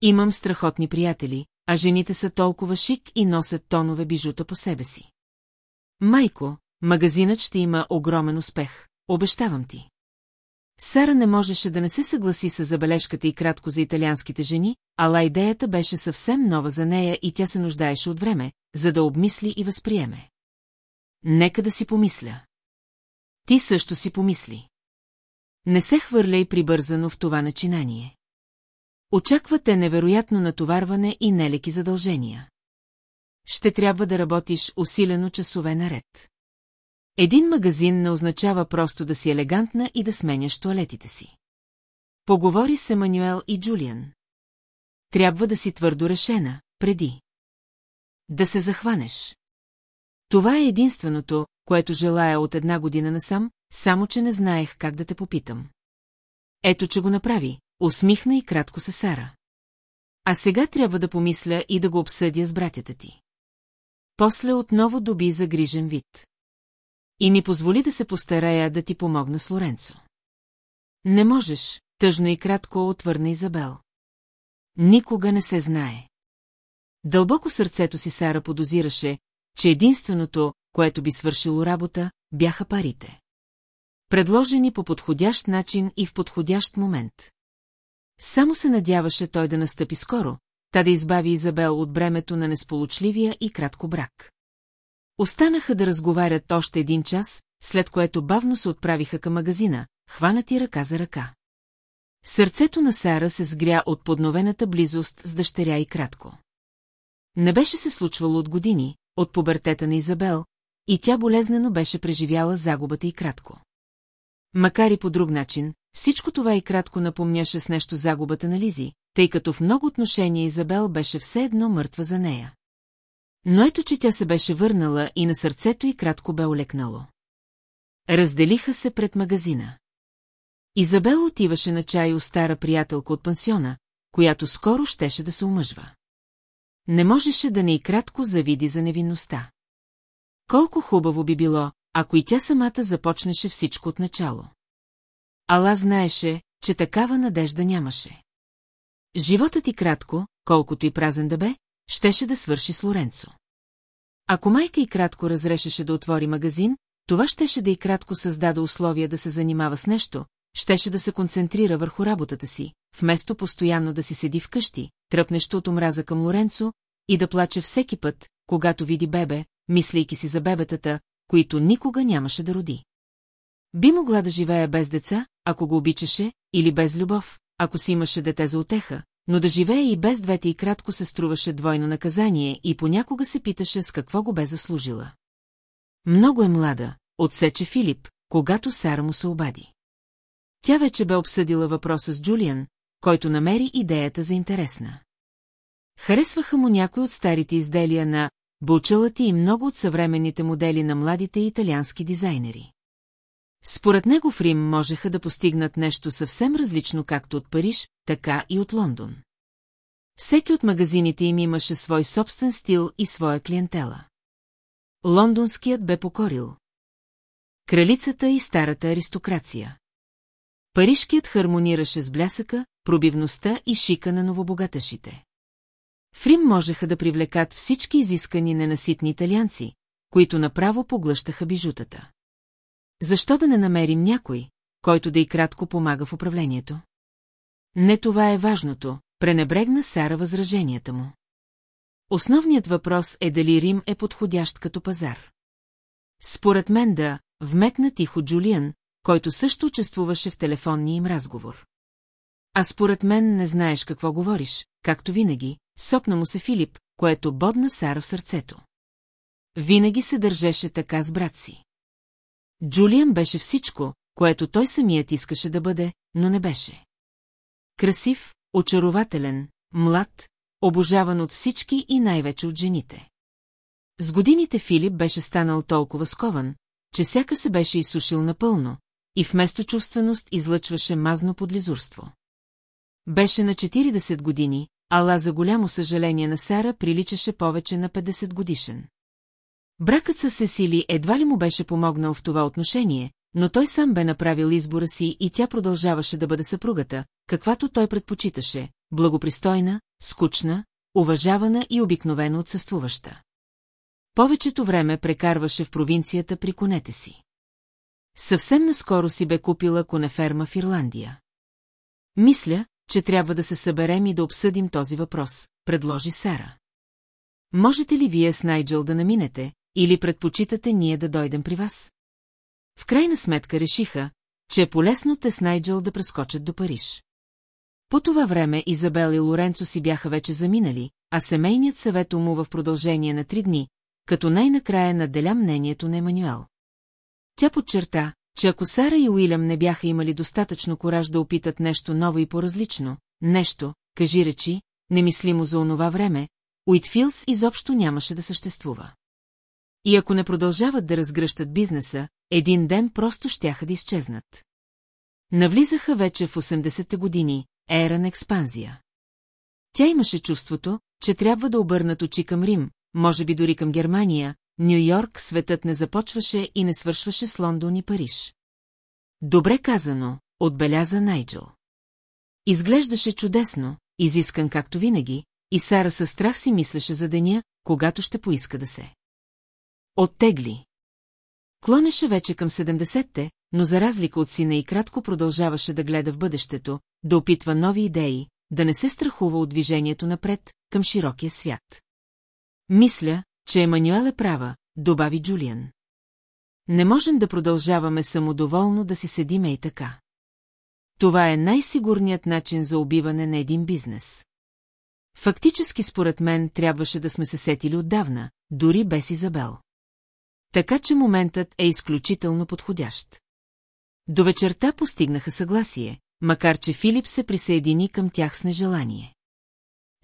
Имам страхотни приятели, а жените са толкова шик и носят тонове бижута по себе си. Майко, магазинът ще има огромен успех, обещавам ти. Сара не можеше да не се съгласи с забележката и кратко за италианските жени, ала идеята беше съвсем нова за нея и тя се нуждаеше от време, за да обмисли и възприеме. Нека да си помисля. Ти също си помисли. Не се хвърляй прибързано в това начинание. Очаквате невероятно натоварване и нелеки задължения. Ще трябва да работиш усилено часове наред. Един магазин не означава просто да си елегантна и да сменяш туалетите си. Поговори с Емануел и Джулиан. Трябва да си твърдо решена, преди. Да се захванеш. Това е единственото, което желая от една година насам, само че не знаех как да те попитам. Ето, че го направи, усмихна и кратко се Сара. А сега трябва да помисля и да го обсъдя с братята ти. После отново доби загрижен вид. И ми позволи да се постарая да ти помогна с Лоренцо. Не можеш, тъжно и кратко отвърна Изабел. Никога не се знае. Дълбоко сърцето си Сара подозираше, че единственото, което би свършило работа, бяха парите. Предложени по подходящ начин и в подходящ момент. Само се надяваше той да настъпи скоро, та да избави Изабел от бремето на несполучливия и кратко брак. Останаха да разговарят още един час, след което бавно се отправиха към магазина, хванати ръка за ръка. Сърцето на Сара се сгря от подновената близост с дъщеря и кратко. Не беше се случвало от години, от пубертета на Изабел, и тя болезнено беше преживяла загубата и кратко. Макар и по друг начин, всичко това и кратко напомняше с нещо загубата на Лизи, тъй като в много отношения Изабел беше все едно мъртва за нея. Но ето, че тя се беше върнала и на сърцето и кратко бе олекнало. Разделиха се пред магазина. Изабел отиваше на чай у стара приятелка от пансиона, която скоро щеше да се омъжва. Не можеше да не и кратко завиди за невинността. Колко хубаво би било, ако и тя самата започнеше всичко от начало. Ала знаеше, че такава надежда нямаше. Животът ти кратко, колкото и празен да бе, щеше да свърши с Лоренцо. Ако майка и кратко разрешеше да отвори магазин, това щеше да и кратко създаде условия да се занимава с нещо, щеше да се концентрира върху работата си, вместо постоянно да си седи вкъщи, тръпнещо от омраза към Лоренцо и да плаче всеки път, когато види бебе, мислейки си за бебетата, които никога нямаше да роди. Би могла да живее без деца, ако го обичаше, или без любов, ако си имаше дете за отеха, но да живее и без двете и кратко се струваше двойно наказание и понякога се питаше с какво го бе заслужила. Много е млада, отсече Филип, когато Сара му се обади. Тя вече бе обсъдила въпроса с Джулиан, който намери идеята за интересна. Харесваха му някои от старите изделия на Бучалати и много от съвременните модели на младите италиански дизайнери. Според него в Рим можеха да постигнат нещо съвсем различно както от Париж, така и от Лондон. Всеки от магазините им имаше свой собствен стил и своя клиентела. Лондонският бе покорил. Кралицата и старата аристокрация. Парижкият хармонираше с блясъка, пробивността и шика на новобогаташите. В Рим можеха да привлекат всички изискани ненаситни италианци, които направо поглъщаха бижутата. Защо да не намерим някой, който да и кратко помага в управлението? Не това е важното, пренебрегна Сара възраженията му. Основният въпрос е дали Рим е подходящ като пазар. Според мен да, вметна тихо Джулиан, който също участвуваше в телефонния им разговор. А според мен не знаеш какво говориш, както винаги, сопна му се Филип, което бодна Сара в сърцето. Винаги се държеше така с брат си. Джулиан беше всичко, което той самият искаше да бъде, но не беше. Красив, очарователен, млад, обожаван от всички и най-вече от жените. С годините Филип беше станал толкова скован, че сякаш се беше изсушил напълно и вместо чувственост излъчваше мазно подлизурство. Беше на 40 години, ала за голямо съжаление на Сара приличаше повече на 50 годишен. Бракът с Сесили едва ли му беше помогнал в това отношение, но той сам бе направил избора си и тя продължаваше да бъде съпругата, каквато той предпочиташе, благопристойна, скучна, уважавана и обикновено отсъствуваща. Повечето време прекарваше в провинцията при конете си. Съвсем наскоро си бе купила конеферма в Ирландия. Мисля, че трябва да се съберем и да обсъдим този въпрос, предложи Сара. Можете ли вие с Найджел да наминете, или предпочитате ние да дойдем при вас? В крайна сметка решиха, че е полезно те с Найджел да прескочат до Париж. По това време Изабел и Лоренцо си бяха вече заминали, а семейният съвет умува в продължение на три дни, като най-накрая наделя мнението на Емануел. Тя подчерта, че ако Сара и Уилям не бяха имали достатъчно кораж да опитат нещо ново и по-различно, нещо, кажи речи, немислимо за онова време, Уитфилдс изобщо нямаше да съществува. И ако не продължават да разгръщат бизнеса, един ден просто щяха да изчезнат. Навлизаха вече в 80-те години, ера на експанзия. Тя имаше чувството, че трябва да обърнат очи към Рим, може би дори към Германия, Нью-Йорк светът не започваше и не свършваше с Лондон и Париж. Добре казано, отбеляза Найджел. Изглеждаше чудесно, изискан както винаги, и Сара със страх си мислеше за деня, когато ще поиска да се. Оттегли. Клонеше вече към 70-те, но за разлика от сина и кратко продължаваше да гледа в бъдещето, да опитва нови идеи, да не се страхува от движението напред, към широкия свят. Мисля, че Емануел е права, добави Джулиан. не можем да продължаваме самодоволно да си седиме и така. Това е най-сигурният начин за убиване на един бизнес. Фактически според мен трябваше да сме се сетили отдавна, дори без Изабел. Така че моментът е изключително подходящ. До вечерта постигнаха съгласие, макар че Филип се присъедини към тях с нежелание.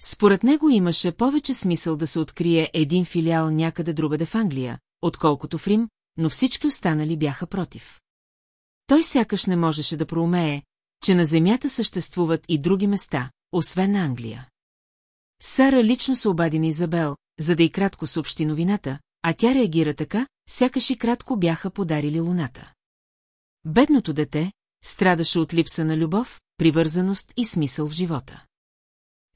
Според него имаше повече смисъл да се открие един филиал някъде другаде в Англия, отколкото в Рим, но всички останали бяха против. Той сякаш не можеше да проумее, че на Земята съществуват и други места, освен Англия. Сара лично се обади на Изабел, за да и кратко съобщи новината, а тя реагира така, сякаш и кратко бяха подарили луната. Бедното дете страдаше от липса на любов, привързаност и смисъл в живота.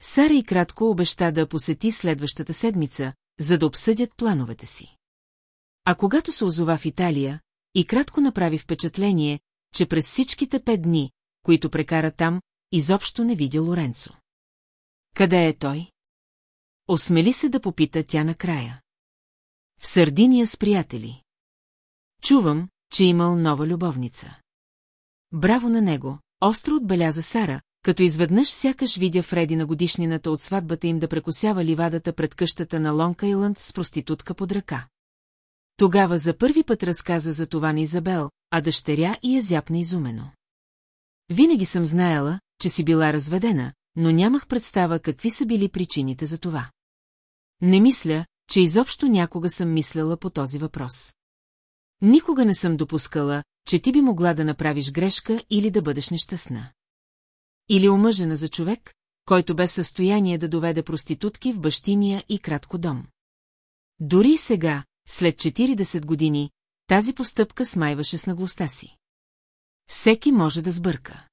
Сара и кратко обеща да посети следващата седмица, за да обсъдят плановете си. А когато се озова в Италия, и кратко направи впечатление, че през всичките пет дни, които прекара там, изобщо не видя Лоренцо. Къде е той? Осмели се да попита тя накрая. В Сърдиния с приятели. Чувам, че имал нова любовница. Браво на него, остро отбеляза Сара, като изведнъж сякаш видя Фреди на годишнината от сватбата им да прекосява ливадата пред къщата на Лонг Айланд с проститутка под ръка. Тогава за първи път разказа за това на Изабел, а дъщеря и я зяпна изумено. Винаги съм знаела, че си била разведена, но нямах представа какви са били причините за това. Не мисля, че изобщо някога съм мисляла по този въпрос. Никога не съм допускала, че ти би могла да направиш грешка или да бъдеш нещастна. Или омъжена за човек, който бе в състояние да доведе проститутки в бащиния и кратко дом. Дори сега, след 40 години, тази постъпка смайваше с наглостта си. Всеки може да сбърка.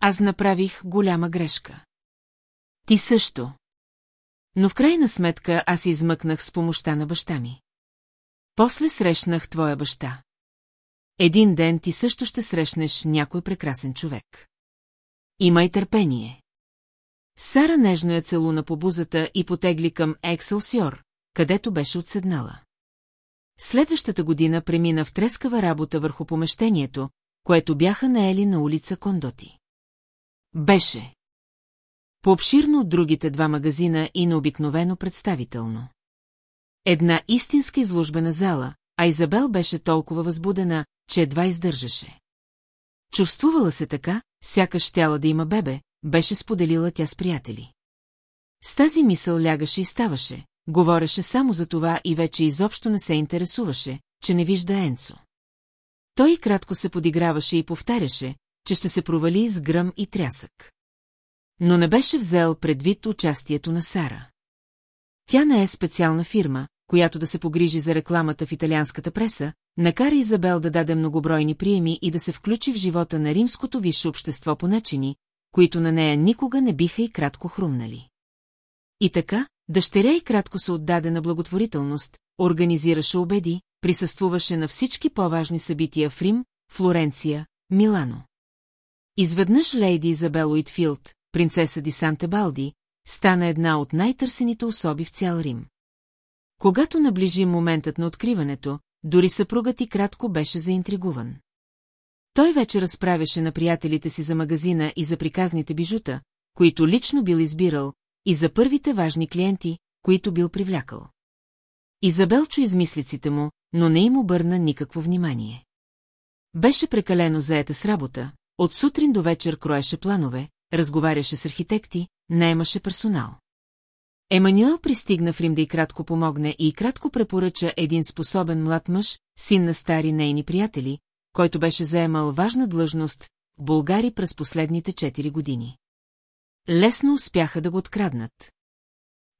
Аз направих голяма грешка. Ти също. Но в крайна сметка аз измъкнах с помощта на баща ми. После срещнах твоя баща. Един ден ти също ще срещнеш някой прекрасен човек. Имай търпение. Сара нежно я целуна по бузата и потегли към Екселсиор, където беше отседнала. Следващата година премина в трескава работа върху помещението, което бяха наели на улица Кондоти. Беше. Пообширно от другите два магазина и необикновено представително. Една истинска изложбена зала, а Изабел беше толкова възбудена, че едва издържаше. Чувствувала се така, сякаш щяла да има бебе, беше споделила тя с приятели. С тази мисъл лягаше и ставаше, говореше само за това и вече изобщо не се интересуваше, че не вижда Енцо. Той кратко се подиграваше и повтаряше, че ще се провали с гръм и трясък. Но не беше взел предвид участието на Сара. Тя не е специална фирма, която да се погрижи за рекламата в италианската преса, накара Изабел да даде многобройни приеми и да се включи в живота на римското висше общество по начини, които на нея никога не биха и кратко хрумнали. И така, дъщеря и кратко се отдаде на благотворителност, организираше обеди, присъствуваше на всички по-важни събития в Рим, Флоренция, Милано. Изведнъж лейди Изабел Уитфилд, принцеса Ди Санте Балди, стана една от най-търсените особи в цял Рим. Когато наближи моментът на откриването, дори съпругът и кратко беше заинтригуван. Той вече разправяше на приятелите си за магазина и за приказните бижута, които лично бил избирал, и за първите важни клиенти, които бил привлякал. Изабел чу измислиците му, но не им обърна никакво внимание. Беше прекалено заета с работа, от сутрин до вечер кроеше планове, разговаряше с архитекти, наемаше персонал. Емануел пристигна в Рим да и кратко помогне и кратко препоръча един способен млад мъж, син на стари нейни приятели, който беше заемал важна длъжност в Булгари през последните 4 години. Лесно успяха да го откраднат.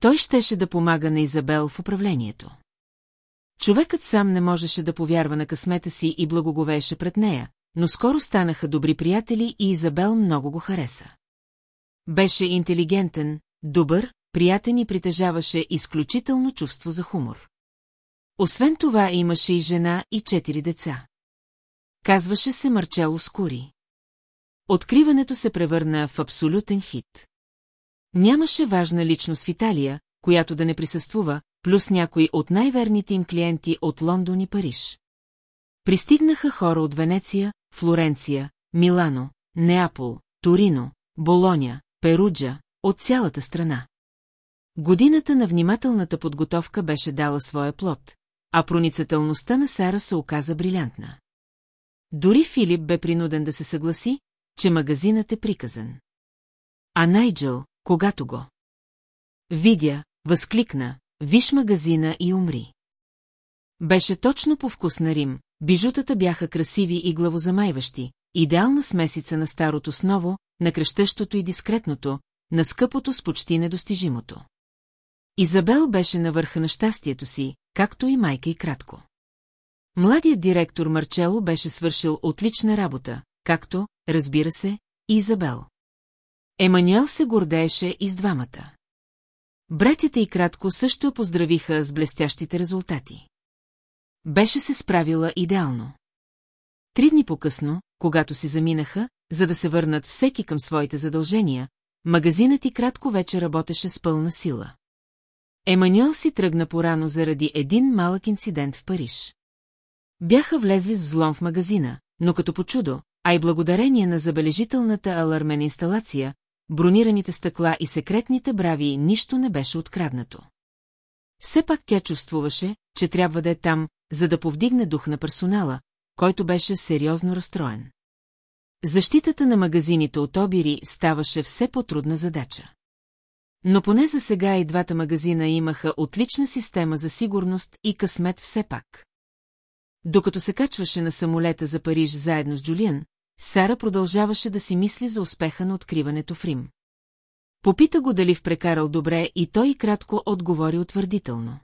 Той щеше да помага на Изабел в управлението. Човекът сам не можеше да повярва на късмета си и благоговееше пред нея, но скоро станаха добри приятели и Изабел много го хареса. Беше интелигентен, добър, приятен и притежаваше изключително чувство за хумор. Освен това имаше и жена и четири деца. Казваше се Марчело Скури. Откриването се превърна в абсолютен хит. Нямаше важна личност в Италия, която да не присъствува, плюс някой от най-верните им клиенти от Лондон и Париж. Пристигнаха хора от Венеция, Флоренция, Милано, Неапол, Торино, Болоня, Перуджа, от цялата страна. Годината на внимателната подготовка беше дала своя плод, а проницателността на Сара се оказа брилянтна. Дори Филип бе принуден да се съгласи, че магазинът е приказан. А Найджел, когато го видя, възкликна, виж магазина и умри. Беше точно по вкус на Рим, бижутата бяха красиви и главозамайващи, идеална смесица на старото с ново, на крещещото и дискретното, на скъпото с почти недостижимото. Изабел беше на върха на щастието си, както и майка и кратко. Младият директор Марчело беше свършил отлична работа, както, разбира се, и Изабел. Емануел се гордееше и с двамата. Братята и кратко също поздравиха с блестящите резултати. Беше се справила идеално. Три дни по-късно, когато си заминаха, за да се върнат всеки към своите задължения, магазинът и кратко вече работеше с пълна сила. Емануел си тръгна порано заради един малък инцидент в Париж. Бяха влезли с взлом в магазина, но като по чудо, а и благодарение на забележителната алармен инсталация, бронираните стъкла и секретните брави нищо не беше откраднато. Все пак тя чувствуваше, че трябва да е там, за да повдигне дух на персонала, който беше сериозно разстроен. Защитата на магазините от обири ставаше все по-трудна задача. Но поне за сега и двата магазина имаха отлична система за сигурност и късмет все пак. Докато се качваше на самолета за Париж заедно с Джулиан, Сара продължаваше да си мисли за успеха на откриването в Рим. Попита го дали впрекарал добре и той кратко отговори утвърдително.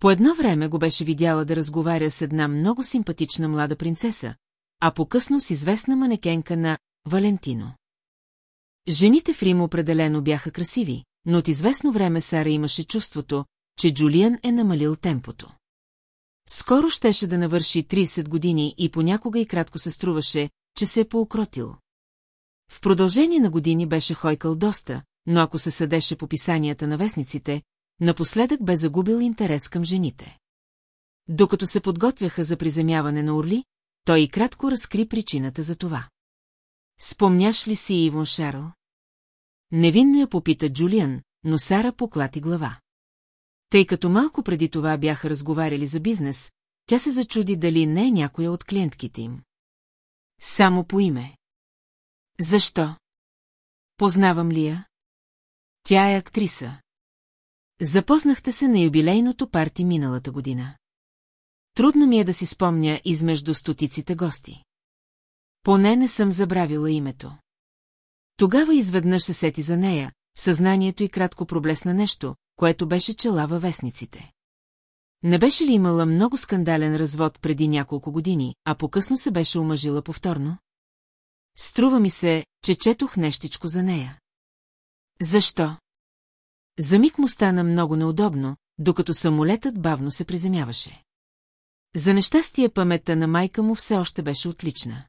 По едно време го беше видяла да разговаря с една много симпатична млада принцеса, а по-късно с известна манекенка на Валентино. Жените в Рим определено бяха красиви, но от известно време Сара имаше чувството, че Джулиан е намалил темпото. Скоро щеше да навърши 30 години и понякога и кратко се струваше, че се е поукротил. В продължение на години беше хойкал доста, но ако се съдеше по писанията на вестниците, напоследък бе загубил интерес към жените. Докато се подготвяха за приземяване на Орли, той и кратко разкри причината за това. Спомняш ли си Ивон Шарл? Невинно я попита Джулиан, но Сара поклати глава. Тъй като малко преди това бяха разговаряли за бизнес, тя се зачуди дали не е някоя от клиентките им. Само по име. Защо? Познавам ли я? Тя е актриса. Запознахте се на юбилейното парти миналата година. Трудно ми е да си спомня измежду стотиците гости. Поне не съм забравила името. Тогава изведнъж се сети за нея, в съзнанието и кратко проблесна нещо, което беше чела във вестниците. Не беше ли имала много скандален развод преди няколко години, а по-късно се беше омъжила повторно? Струва ми се, че четох нещичко за нея. Защо? За миг му стана много неудобно, докато самолетът бавно се приземяваше. За нещастие паметта на майка му все още беше отлична.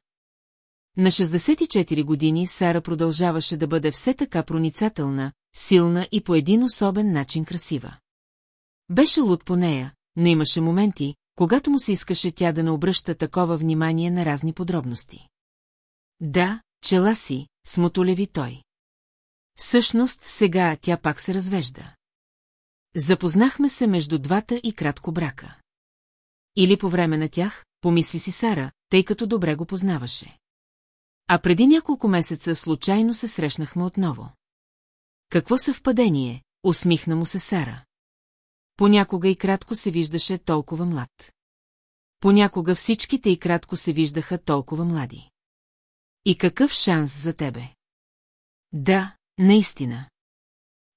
На 64 години Сара продължаваше да бъде все така проницателна, силна и по един особен начин красива. Беше луд по нея, но имаше моменти, когато му се искаше тя да не обръща такова внимание на разни подробности. Да, чела си, смотолеви той. Всъщност, сега тя пак се развежда. Запознахме се между двата и кратко брака. Или по време на тях, помисли си Сара, тъй като добре го познаваше. А преди няколко месеца случайно се срещнахме отново. Какво съвпадение, усмихна му се Сара. Понякога и кратко се виждаше толкова млад. Понякога всичките и кратко се виждаха толкова млади. И какъв шанс за тебе? Да, наистина.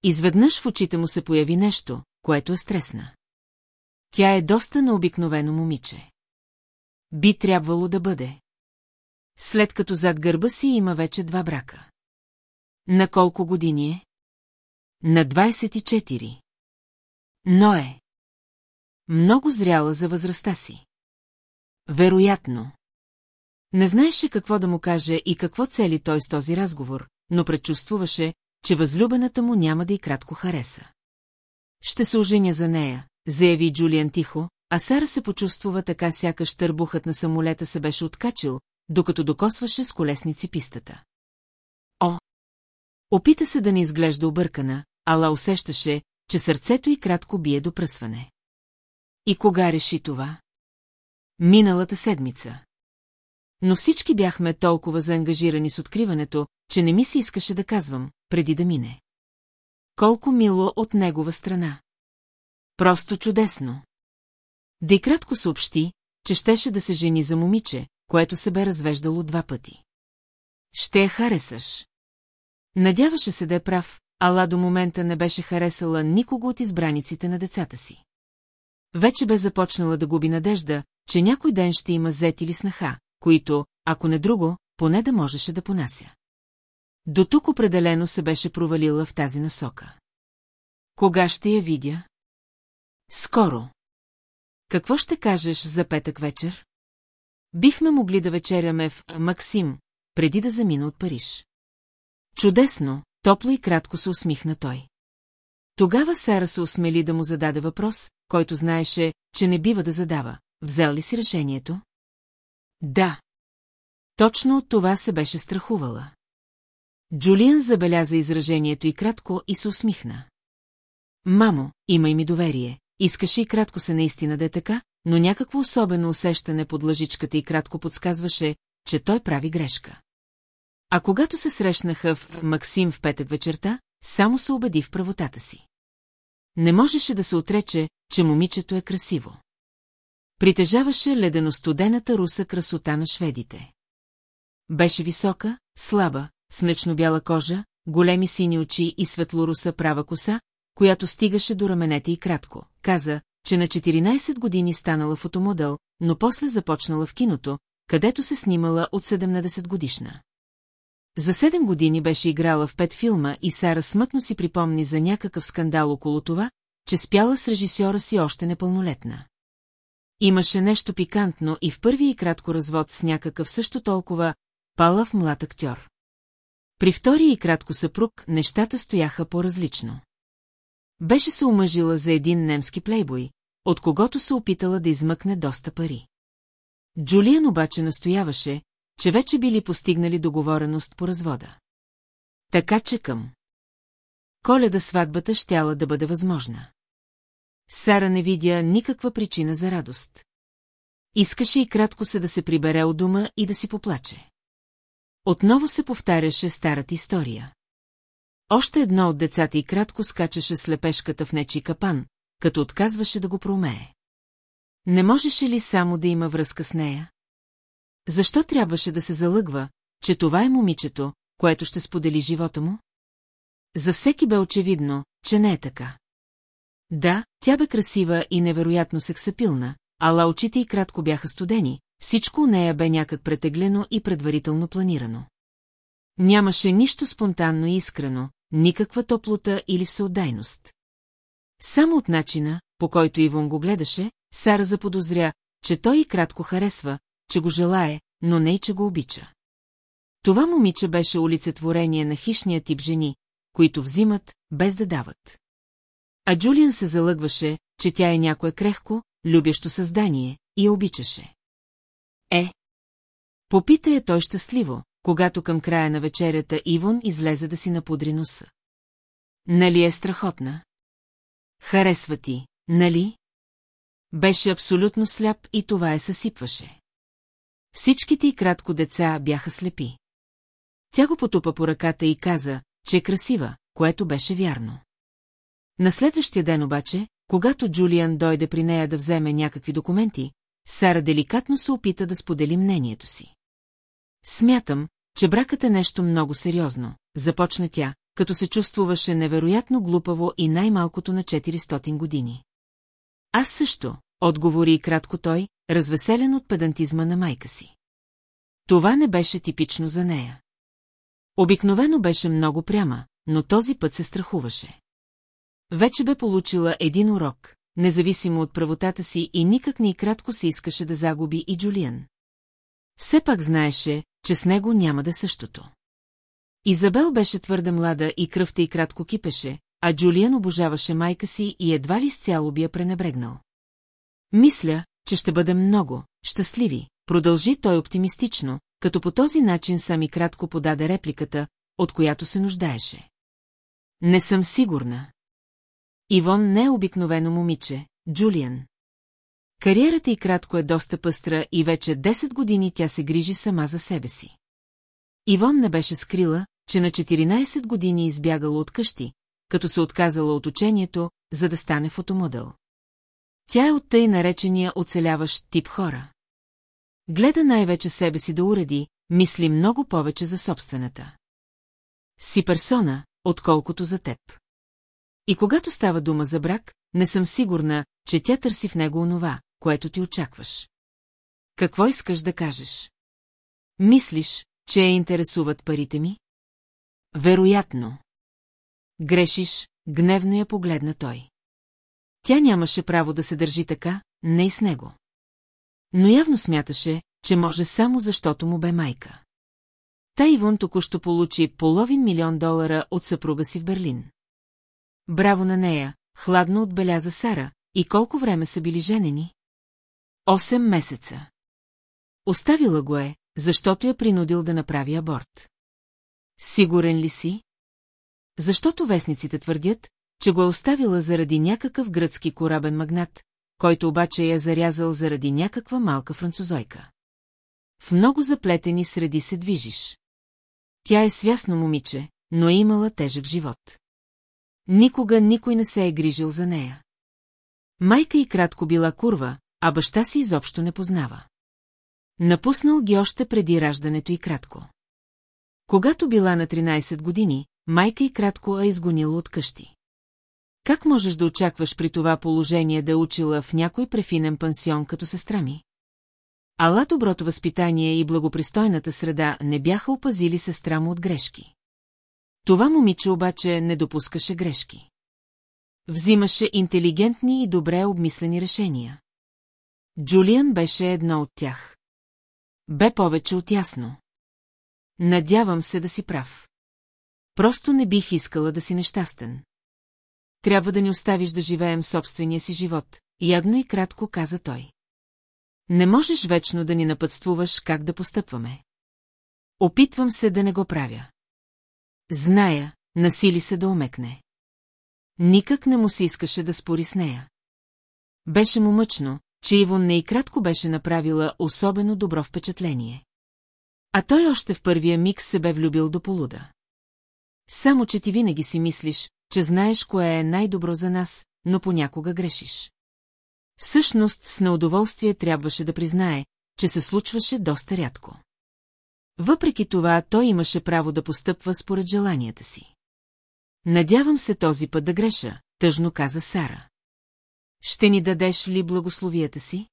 Изведнъж в очите му се появи нещо, което е стресна. Тя е доста необикновено момиче. Би трябвало да бъде. След като зад гърба си има вече два брака. На колко години е? На 24. Но е. Много зряла за възрастта си. Вероятно. Не знаеше какво да му каже и какво цели той с този разговор, но предчувствуваше, че възлюбената му няма да и кратко хареса. Ще се оженя за нея, заяви Джулиан тихо, а Сара се почувствува така сякаш търбухът на самолета се беше откачил, докато докосваше с колесници пистата. О! Опита се да не изглежда объркана, ала усещаше, че сърцето й кратко бие до пръсване. И кога реши това? Миналата седмица. Но всички бяхме толкова заангажирани с откриването, че не ми се искаше да казвам, преди да мине. Колко мило от негова страна. Просто чудесно. Дей кратко съобщи, че щеше да се жени за момиче, което се бе развеждало два пъти. Ще я харесаш. Надяваше се да е прав, ала до момента не беше харесала никого от избраниците на децата си. Вече бе започнала да губи надежда, че някой ден ще има зет или снаха, които, ако не друго, поне да можеше да понася. До тук определено се беше провалила в тази насока. Кога ще я видя? Скоро. Какво ще кажеш за петък вечер? Бихме могли да вечеряме в Максим, преди да замина от Париж. Чудесно, топло и кратко се усмихна той. Тогава Сара се осмели да му зададе въпрос, който знаеше, че не бива да задава. Взел ли си решението? Да. Точно от това се беше страхувала. Джулиан забеляза изражението и кратко и се усмихна. Мамо, имай ми доверие. Искаше и кратко се наистина да е така, но някакво особено усещане под лъжичката и кратко подсказваше, че той прави грешка. А когато се срещнаха в Максим в петък вечерта, само се убеди в правотата си. Не можеше да се отрече, че момичето е красиво. Притежаваше ледено-студената руса красота на шведите. Беше висока, слаба, с млечно-бяла кожа, големи сини очи и светлоруса права коса, която стигаше до раменете и кратко. Каза, че на 14 години станала фотомодел, но после започнала в киното, където се снимала от 17 годишна. За 7 години беше играла в пет филма и Сара смътно си припомни за някакъв скандал около това, че спяла с режисьора си още непълнолетна. Имаше нещо пикантно и в първия и кратко развод с някакъв също толкова палав млад актьор. При втория и кратко съпруг нещата стояха по-различно. Беше се омъжила за един немски плейбой, от когото се опитала да измъкне доста пари. Джулиан обаче настояваше, че вече били постигнали договореност по развода. Така че към. Коледа сватбата щяла да бъде възможна. Сара не видя никаква причина за радост. Искаше и кратко се да се прибере от дома и да си поплаче. Отново се повтаряше старата история. Още едно от децата и кратко скачаше с лепешката в нечи капан, като отказваше да го промее. Не можеше ли само да има връзка с нея? Защо трябваше да се залъгва, че това е момичето, което ще сподели живота му? За всеки бе очевидно, че не е така. Да, тя бе красива и невероятно сексапилна, ала очите й кратко бяха студени, всичко у нея бе някак претеглено и предварително планирано. Нямаше нищо спонтанно и искрено, никаква топлота или всеотдайност. Само от начина, по който Ивон го гледаше, Сара заподозря, че той и кратко харесва, че го желае, но не и че го обича. Това момиче беше олицетворение на хищния тип жени, които взимат, без да дават. А Джулиан се залъгваше, че тя е някое крехко, любящо създание, и я обичаше. Е. Попита я той щастливо, когато към края на вечерята Ивон излезе да си напудри носа. Нали е страхотна? Харесва ти, нали? Беше абсолютно сляп и това е съсипваше. Всичките и кратко деца бяха слепи. Тя го потупа по ръката и каза, че е красива, което беше вярно. На следващия ден обаче, когато Джулиан дойде при нея да вземе някакви документи, Сара деликатно се опита да сподели мнението си. Смятам, че бракът е нещо много сериозно, започна тя, като се чувствуваше невероятно глупаво и най-малкото на 400 години. Аз също, отговори и кратко той, развеселен от педантизма на майка си. Това не беше типично за нея. Обикновено беше много пряма, но този път се страхуваше. Вече бе получила един урок, независимо от правотата си и никак не и кратко се искаше да загуби и Джулиан. Все пак знаеше, че с него няма да е същото. Изабел беше твърде млада и кръвта и кратко кипеше, а Джулиан обожаваше майка си и едва ли с цяло би я пренебрегнал. Мисля, че ще бъдем много щастливи, продължи той оптимистично, като по този начин сами кратко подаде репликата, от която се нуждаеше. Не съм сигурна. Ивон не е обикновено момиче, Джулиан. Кариерата й кратко е доста пъстра и вече 10 години тя се грижи сама за себе си. Ивон не беше скрила, че на 14 години избягала от къщи, като се отказала от учението, за да стане фотомодел. Тя е от тъй наречения оцеляващ тип хора. Гледа най-вече себе си да уреди, мисли много повече за собствената. Си персона, отколкото за теб. И когато става дума за брак, не съм сигурна, че тя търси в него онова, което ти очакваш. Какво искаш да кажеш? Мислиш, че я интересуват парите ми? Вероятно. Грешиш, гневно я погледна той. Тя нямаше право да се държи така, не и с него. Но явно смяташе, че може само защото му бе майка. Та Ивон току-що получи половин милион долара от съпруга си в Берлин. Браво на нея, хладно отбеляза Сара, и колко време са били женени? Осем месеца. Оставила го е, защото я принудил да направи аборт. Сигурен ли си? Защото вестниците твърдят, че го е оставила заради някакъв гръцки корабен магнат, който обаче я зарязал заради някаква малка французойка. В много заплетени среди се движиш. Тя е свясно момиче, но е имала тежък живот. Никога никой не се е грижил за нея. Майка и кратко била курва, а баща си изобщо не познава. Напуснал ги още преди раждането и кратко. Когато била на 13 години, майка и кратко е изгонила от къщи. Как можеш да очакваш при това положение да е учила в някой префинен пансион като сестра ми? Ала доброто възпитание и благопристойната среда не бяха опазили сестра му от грешки. Това момиче обаче не допускаше грешки. Взимаше интелигентни и добре обмислени решения. Джулиан беше едно от тях. Бе повече от ясно. Надявам се да си прав. Просто не бих искала да си нещастен. Трябва да ни оставиш да живеем собствения си живот, ядно и кратко каза той. Не можеш вечно да ни напътствуваш как да постъпваме. Опитвам се да не го правя. Зная, насили се да омекне. Никак не му се искаше да спори с нея. Беше му мъчно, че Ивон не и кратко беше направила особено добро впечатление. А той още в първия миг се бе влюбил до полуда. Само, че ти винаги си мислиш, че знаеш кое е най-добро за нас, но понякога грешиш. Всъщност с неудоволствие трябваше да признае, че се случваше доста рядко. Въпреки това, той имаше право да постъпва според желанията си. Надявам се този път да греша, тъжно каза Сара. Ще ни дадеш ли благословията си?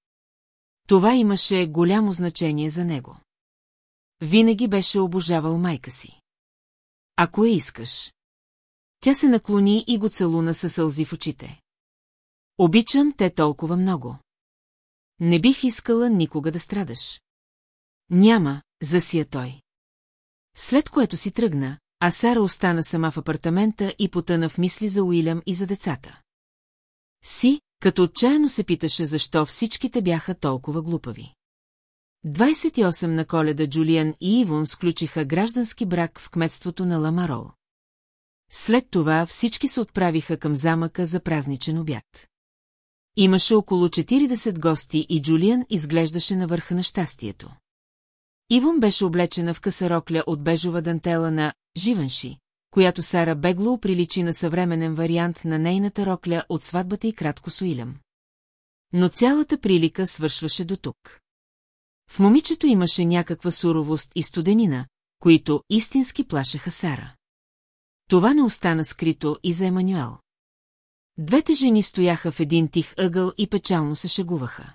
Това имаше голямо значение за него. Винаги беше обожавал майка си. Ако я искаш. Тя се наклони и го целуна със сълзи в очите. Обичам те толкова много. Не бих искала никога да страдаш. Няма, засия той. След което си тръгна, а Сара остана сама в апартамента и потъна в мисли за Уилям и за децата. Си, като отчаяно се питаше защо всичките бяха толкова глупави. 28 на коледа Джулиан и Ивон сключиха граждански брак в кметството на Ламарол. След това всички се отправиха към замъка за празничен обяд. Имаше около 40 гости и Джулиан изглеждаше на върха на щастието. Ивон беше облечена в късарокля от бежова дантела на «Живанши», която Сара бегло приличи на съвременен вариант на нейната рокля от сватбата и кратко с Уилям. Но цялата прилика свършваше до тук. В момичето имаше някаква суровост и студенина, които истински плашеха Сара. Това не остана скрито и за Емануел. Двете жени стояха в един тих ъгъл и печално се шегуваха.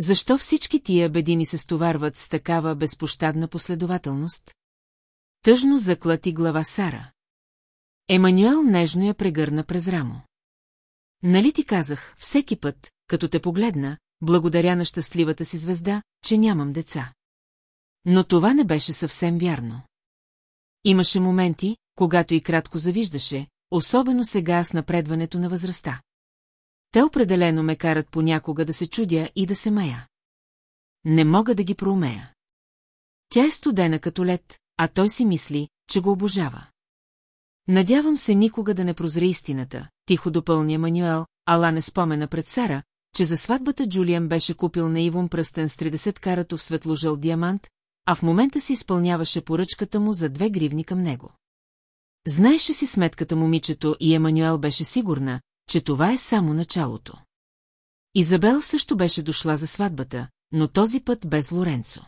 Защо всички тия бедини се стоварват с такава безпощадна последователност? Тъжно заклати глава Сара. Емануел нежно я прегърна през рамо. Нали ти казах, всеки път, като те погледна, благодаря на щастливата си звезда, че нямам деца. Но това не беше съвсем вярно. Имаше моменти, когато и кратко завиждаше, особено сега с напредването на възрастта. Те определено ме карат понякога да се чудя и да се мая. Не мога да ги проумея. Тя е студена като лед, а той си мисли, че го обожава. Надявам се никога да не прозре истината, тихо допълня Манюел, ала не спомена пред Сара, че за сватбата Джулиан беше купил на Ивон пръстен с 30 каратов светложъл диамант, а в момента си изпълняваше поръчката му за две гривни към него. Знаеше си сметката момичето и Емануел беше сигурна, че това е само началото. Изабел също беше дошла за сватбата, но този път без Лоренцо.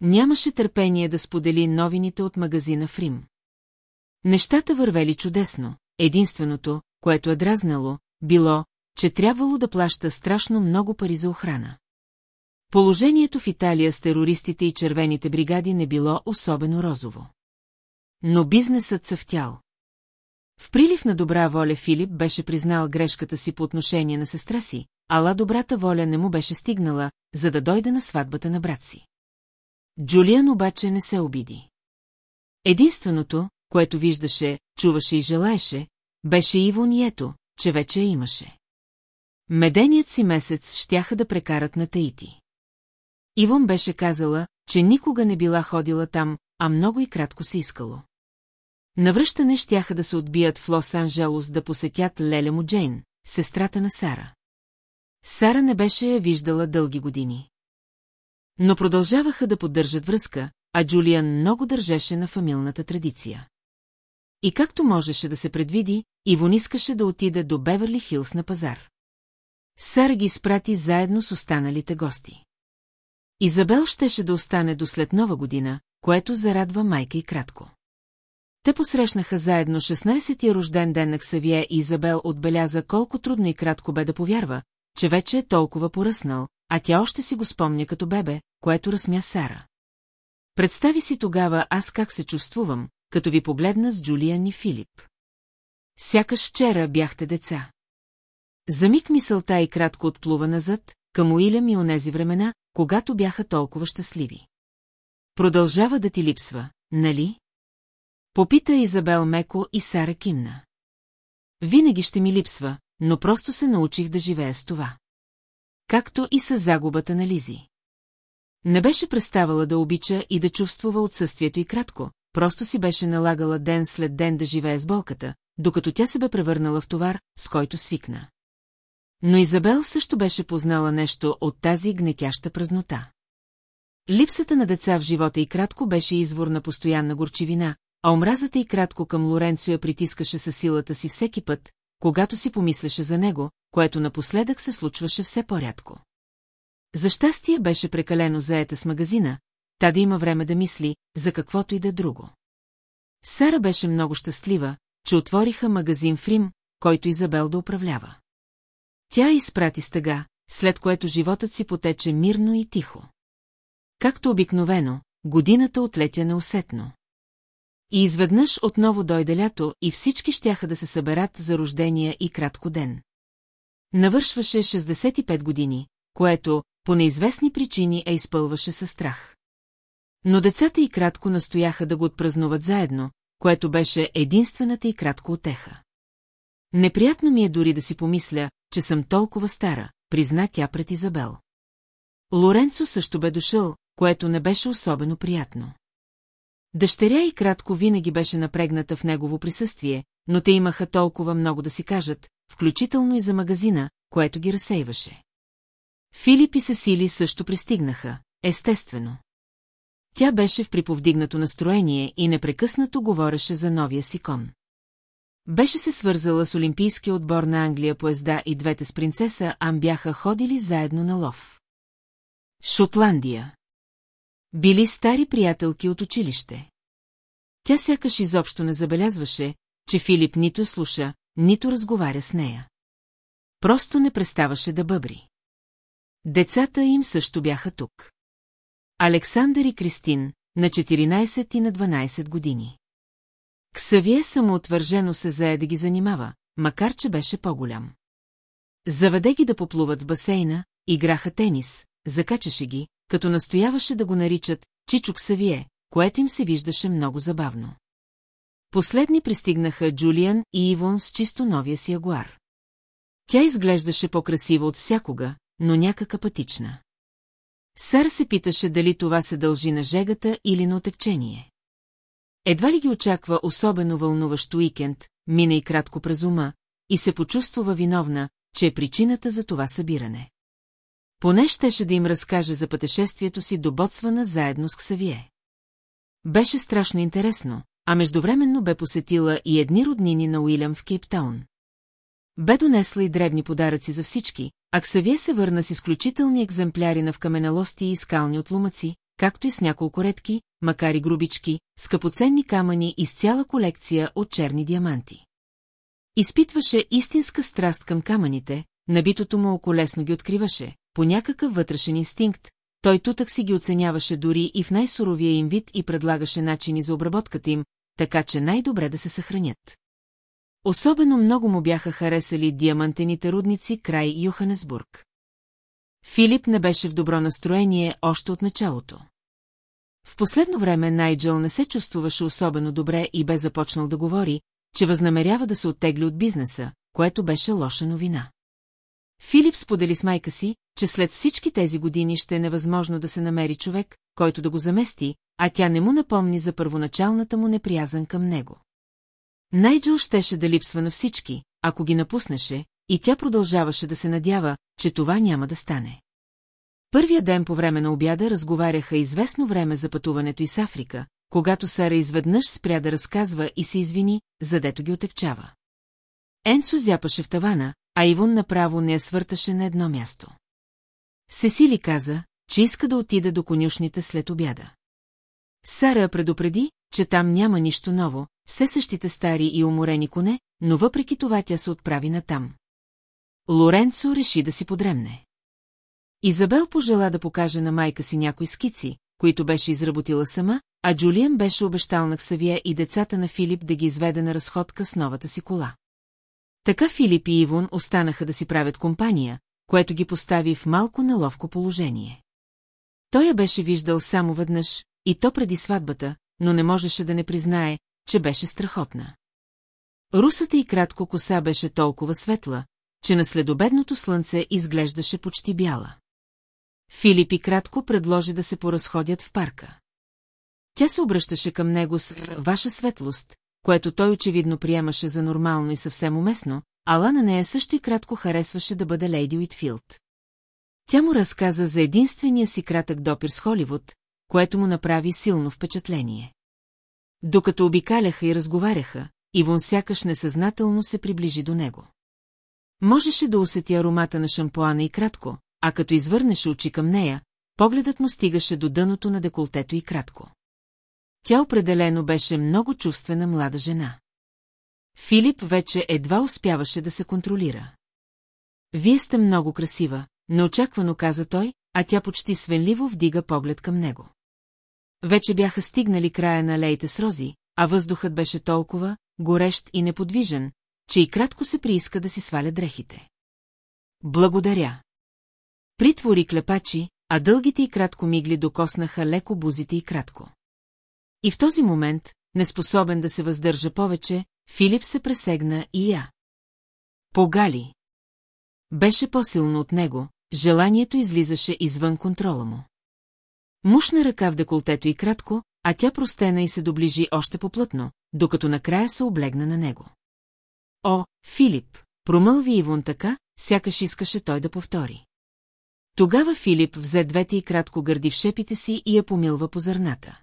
Нямаше търпение да сподели новините от магазина в Рим. Нещата вървели чудесно, единственото, което е дразнало, било, че трябвало да плаща страшно много пари за охрана. Положението в Италия с терористите и червените бригади не било особено розово. Но бизнесът цъфтял. В прилив на добра воля Филип беше признал грешката си по отношение на сестра си, ала добрата воля не му беше стигнала, за да дойде на сватбата на брат си. Джулиан обаче не се обиди. Единственото, което виждаше, чуваше и желаеше, беше Иво Нието, че вече я имаше. Меденият си месец щяха да прекарат на Таити. Ивон беше казала, че никога не била ходила там, а много и кратко се искало. Навръщане щяха да се отбият в Лос-Анджелос да посетят Леля му Джейн, сестрата на Сара. Сара не беше я виждала дълги години. Но продължаваха да поддържат връзка, а Джулиан много държеше на фамилната традиция. И както можеше да се предвиди, Ивон искаше да отиде до Беверли Хилс на пазар. Сара ги изпрати заедно с останалите гости. Изабел щеше да остане до след нова година, което зарадва майка и кратко. Те посрещнаха заедно 16-я рожден ден на Ксавие и Изабел отбеляза колко трудно и кратко бе да повярва, че вече е толкова поръснал, а тя още си го спомня като бебе, което разсмя Сара. Представи си тогава аз как се чувствувам, като ви погледна с Джулиан и Филип. Сякаш вчера бяхте деца. За миг мисълта и кратко отплува назад, към Уилям и онези времена, когато бяха толкова щастливи. Продължава да ти липсва, нали? Попита Изабел Меко и Сара кимна. Винаги ще ми липсва, но просто се научих да живея с това. Както и с загубата на Лизи. Не беше преставала да обича и да чувствува отсъствието и кратко, просто си беше налагала ден след ден да живее с болката, докато тя се бе превърнала в товар, с който свикна. Но Изабел също беше познала нещо от тази гнетяща празнота. Липсата на деца в живота и кратко беше извор на постоянна горчивина, а омразата и кратко към Лоренцо я притискаше със силата си всеки път, когато си помислеше за него, което напоследък се случваше все по-рядко. За щастие беше прекалено заета с магазина, та да има време да мисли, за каквото и да друго. Сара беше много щастлива, че отвориха магазин в Рим, който Изабел да управлява. Тя изпрати стъга, след което животът си потече мирно и тихо. Както обикновено, годината отлетя неусетно. И изведнъж отново дойде лято и всички щяха да се съберат за рождения и кратко ден. Навършваше 65 години, което, по неизвестни причини, е изпълваше със страх. Но децата и кратко настояха да го отпразнуват заедно, което беше единствената и кратко отеха. Неприятно ми е дори да си помисля, че съм толкова стара, призна тя пред Изабел. Лоренцо също бе дошъл, което не беше особено приятно. Дъщеря и кратко винаги беше напрегната в негово присъствие, но те имаха толкова много да си кажат, включително и за магазина, което ги разсейваше. Филип и Сесили също пристигнаха, естествено. Тя беше в приповдигнато настроение и непрекъснато говореше за новия си кон. Беше се свързала с Олимпийския отбор на Англия по езда и двете с принцеса Ам бяха ходили заедно на лов. Шотландия. Били стари приятелки от училище. Тя сякаш изобщо не забелязваше, че Филип нито слуша, нито разговаря с нея. Просто не преставаше да бъбри. Децата им също бяха тук. Александър и Кристин, на 14 и на 12 години. Ксавие самоотвържено се зае да ги занимава, макар че беше по-голям. Заведе ги да поплуват в басейна, играха тенис, закачаше ги, като настояваше да го наричат Чичо Ксавие, което им се виждаше много забавно. Последни пристигнаха Джулиан и Ивон с чисто новия си ягуар. Тя изглеждаше по-красива от всякога, но някак апатична. Сър се питаше дали това се дължи на жегата или на отекчение. Едва ли ги очаква особено вълнуващ уикенд, мина и кратко през ума, и се почувствува виновна, че е причината за това събиране. Поне щеше да им разкаже за пътешествието си до Боцвана заедно с Ксавие. Беше страшно интересно, а междувременно бе посетила и едни роднини на Уилям в Кейптаун. Бе донесла и дребни подаръци за всички, а Ксавие се върна с изключителни екземпляри на вкаменелости и скални отлумъци, както и с няколко редки, макар и грубички, скъпоценни камъни и с цяла колекция от черни диаманти. Изпитваше истинска страст към камъните, набитото му око лесно ги откриваше, по някакъв вътрешен инстинкт, той тутък си ги оценяваше дори и в най-суровия им вид и предлагаше начини за обработката им, така че най-добре да се съхранят. Особено много му бяха харесали диамантените рудници край Йоханесбург. Филип не беше в добро настроение още от началото. В последно време Найджел не се чувствуваше особено добре и бе започнал да говори, че възнамерява да се оттегли от бизнеса, което беше лоша новина. Филип сподели с майка си, че след всички тези години ще е невъзможно да се намери човек, който да го замести, а тя не му напомни за първоначалната му неприязан към него. Найджел щеше да липсва на всички, ако ги напуснеше, и тя продължаваше да се надява, че това няма да стане. Първия ден по време на обяда разговаряха известно време за пътуването из Африка, когато Сара изведнъж спря да разказва и се извини, задето ги отекчава. Енцо зяпаше в тавана, а Ивон направо не я свърташе на едно място. Сесили каза, че иска да отида до конюшните след обяда. Сара предупреди, че там няма нищо ново, все същите стари и уморени коне, но въпреки това тя се отправи натам. Лоренцо реши да си подремне. Изабел пожела да покаже на майка си някои скици, които беше изработила сама, а Джулиан беше обещал на Ксавия и децата на Филип да ги изведе на разходка с новата си кола. Така Филип и Ивон останаха да си правят компания, което ги постави в малко неловко положение. Той я беше виждал само веднъж, и то преди сватбата, но не можеше да не признае, че беше страхотна. Русата и кратко коса беше толкова светла, че на следобедното слънце изглеждаше почти бяла. Филип и кратко предложи да се поразходят в парка. Тя се обръщаше към него с «Ваша светлост», което той очевидно приемаше за нормално и съвсем уместно, ала на нея също и кратко харесваше да бъде Лейди Уитфилд. Тя му разказа за единствения си кратък допир с Холивуд, което му направи силно впечатление. Докато обикаляха и разговаряха, Ивон сякаш несъзнателно се приближи до него. Можеше да усети аромата на шампуана и кратко, а като извърнеше очи към нея, погледът му стигаше до дъното на деколтето и кратко. Тя определено беше много чувствена млада жена. Филип вече едва успяваше да се контролира. Вие сте много красива, неочаквано каза той, а тя почти свенливо вдига поглед към него. Вече бяха стигнали края на леите с рози, а въздухът беше толкова горещ и неподвижен, че и кратко се прииска да си сваля дрехите. Благодаря. Притвори клепачи, а дългите и кратко мигли докоснаха леко бузите и кратко. И в този момент, неспособен да се въздържа повече, Филип се пресегна и я. Погали. Беше по-силно от него, желанието излизаше извън контрола му. Мушна ръка в деколтето и кратко, а тя простена и се доближи още поплътно, докато накрая се облегна на него. О, Филип, промълви Ивон така, сякаш искаше той да повтори. Тогава Филип взе двете и кратко гърди в шепите си и я помилва по зърната.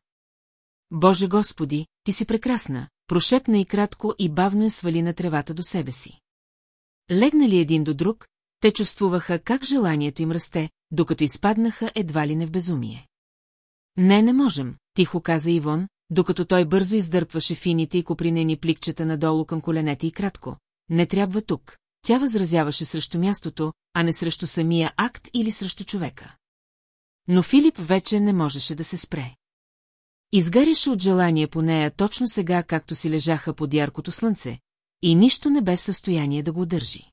Боже Господи, ти си прекрасна, прошепна и кратко и бавно я свали на тревата до себе си. Легнали един до друг, те чувствуваха как желанието им расте, докато изпаднаха едва ли не в безумие. Не, не можем, тихо каза Ивон, докато той бързо издърпваше фините и копринени пликчета надолу към коленете и кратко. Не трябва тук. Тя възразяваше срещу мястото, а не срещу самия акт или срещу човека. Но Филип вече не можеше да се спре. Изгаряше от желание по нея точно сега, както си лежаха под яркото слънце, и нищо не бе в състояние да го удържи.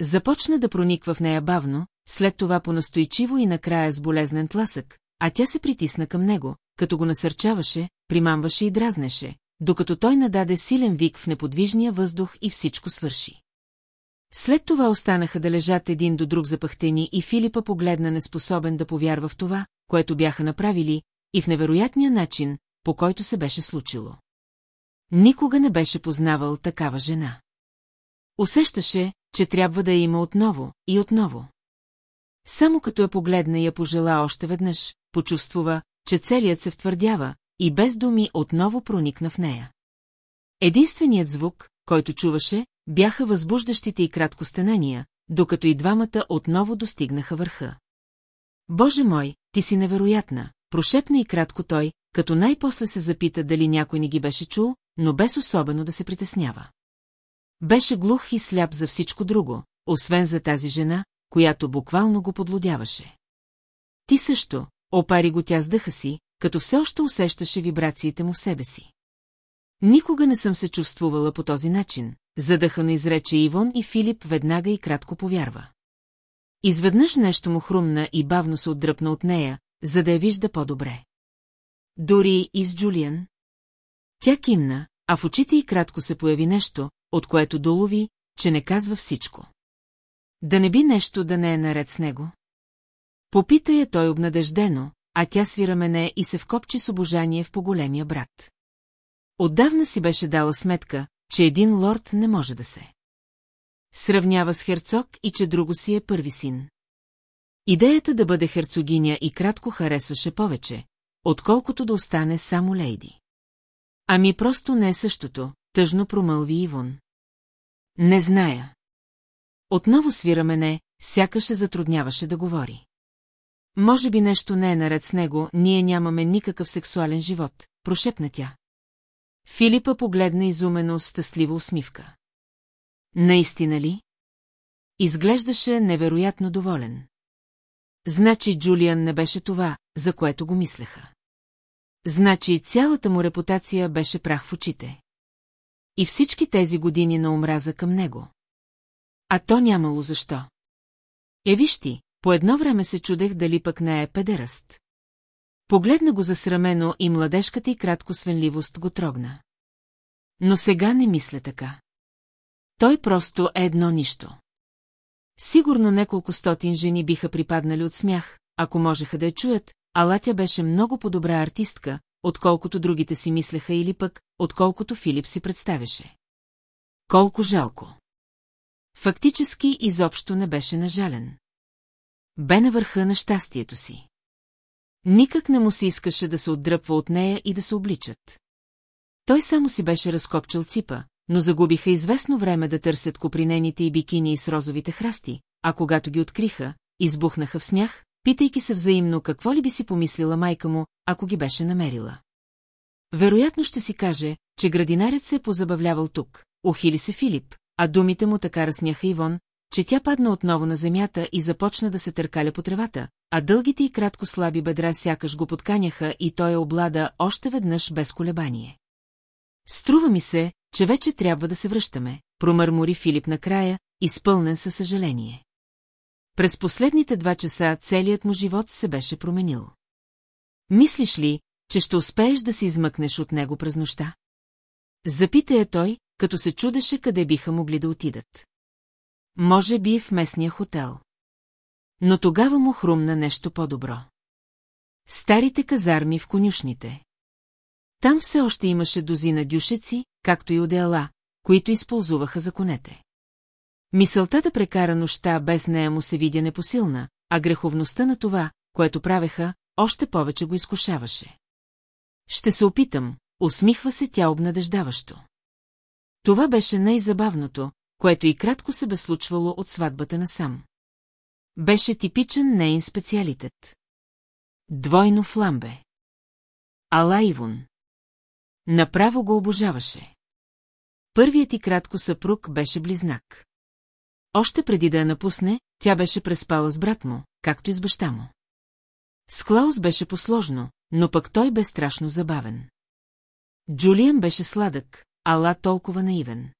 Започна да прониква в нея бавно, след това понастойчиво и накрая с болезнен тласък, а тя се притисна към него, като го насърчаваше, примамваше и дразнеше, докато той нададе силен вик в неподвижния въздух и всичко свърши. След това останаха да лежат един до друг запахтени и Филипа погледна неспособен да повярва в това, което бяха направили, и в невероятния начин, по който се беше случило. Никога не беше познавал такава жена. Усещаше, че трябва да я има отново и отново. Само като я погледна и я пожела още веднъж, почувствува, че целият се втвърдява и без думи отново проникна в нея. Единственият звук, който чуваше, бяха възбуждащите и кратко стенания, докато и двамата отново достигнаха върха. Боже мой, ти си невероятна, прошепна и кратко той, като най-после се запита дали някой не ги беше чул, но без особено да се притеснява. Беше глух и сляп за всичко друго, освен за тази жена, която буквално го подлодяваше. Ти също, опари го тя с дъха си, като все още усещаше вибрациите му в себе си. Никога не съм се чувствувала по този начин, задъхано изрече Ивон и Филип веднага и кратко повярва. Изведнъж нещо му хрумна и бавно се отдръпна от нея, за да я вижда по-добре. Дори и с Джулиан. Тя кимна, а в очите й кратко се появи нещо, от което долови, че не казва всичко. Да не би нещо да не е наред с него? Попита я той обнадеждено, а тя свира мене и се вкопчи с обожание в поголемия брат. Отдавна си беше дала сметка, че един лорд не може да се. Сравнява с херцог и че друго си е първи син. Идеята да бъде херцогиня и кратко харесваше повече, отколкото да остане само лейди. Ами просто не е същото, тъжно промълви Ивон. Не зная. Отново свира мене, сякаш се затрудняваше да говори. Може би нещо не е наред с него, ние нямаме никакъв сексуален живот, прошепна тя. Филипа погледна изумено с щастлива усмивка. Наистина ли? Изглеждаше невероятно доволен. Значи Джулиан не беше това, за което го мислеха. Значи цялата му репутация беше прах в очите. И всички тези години на омраза към него. А то нямало защо. Е, виж ти, по едно време се чудех дали пък не е педеръст. Погледна го засрамено и младежката и кратко свенливост го трогна. Но сега не мисля така. Той просто е едно нищо. Сигурно неколко стотин жени биха припаднали от смях, ако можеха да я чуят, ала тя беше много по-добра артистка, отколкото другите си мислеха или пък, отколкото Филип си представяше. Колко жалко. Фактически изобщо не беше нажален. Бе на върха на щастието си. Никак не му се искаше да се отдръпва от нея и да се обличат. Той само си беше разкопчил ципа, но загубиха известно време да търсят копринените и бикини с розовите храсти, а когато ги откриха, избухнаха в смях, питайки се взаимно какво ли би си помислила майка му, ако ги беше намерила. Вероятно ще си каже, че градинарят се е позабавлявал тук, ухили се Филип, а думите му така разсняха Ивон, че тя падна отново на земята и започна да се търкаля по тревата, а дългите и кратко слаби бедра сякаш го подканяха и той я облада още веднъж без колебание. Струва ми се, че вече трябва да се връщаме, промърмори Филип накрая, изпълнен със съжаление. През последните два часа целият му живот се беше променил. Мислиш ли, че ще успееш да се измъкнеш от него през нощта? Запита я той, като се чудеше къде биха могли да отидат. Може би в местния хотел. Но тогава му хрумна нещо по-добро. Старите казарми в конюшните. Там все още имаше дозина дюшеци, както и одеяла, които използваха за конете. Мисълта да прекара нощта без нея му се видя непосилна, а греховността на това, което правеха, още повече го изкушаваше. Ще се опитам, усмихва се тя обнадеждаващо. Това беше най-забавното, което и кратко се бе случвало от сватбата на сам. Беше типичен нейн специалитет. Двойно фламбе. Ала Ивун. Направо го обожаваше. Първият и кратко съпруг беше близнак. Още преди да я напусне, тя беше преспала с брат му, както и с баща му. С Клаус беше посложно, но пък той бе страшно забавен. Джулиан беше сладък, ала толкова наивен.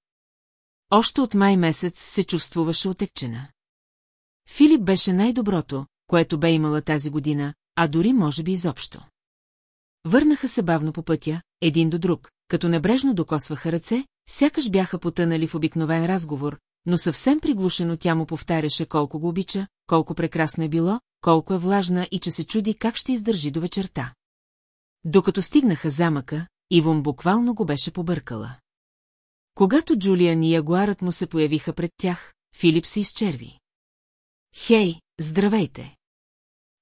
Още от май месец се чувствуваше отекчена. Филип беше най-доброто, което бе имала тази година, а дори може би изобщо. Върнаха се бавно по пътя, един до друг, като небрежно докосваха ръце, сякаш бяха потънали в обикновен разговор, но съвсем приглушено тя му повтаряше колко го обича, колко прекрасно е било, колко е влажна и че се чуди как ще издържи до вечерта. Докато стигнаха замъка, Ивон буквално го беше побъркала. Когато Джулиан и ягуарът му се появиха пред тях, Филип се изчерви. Хей, здравейте!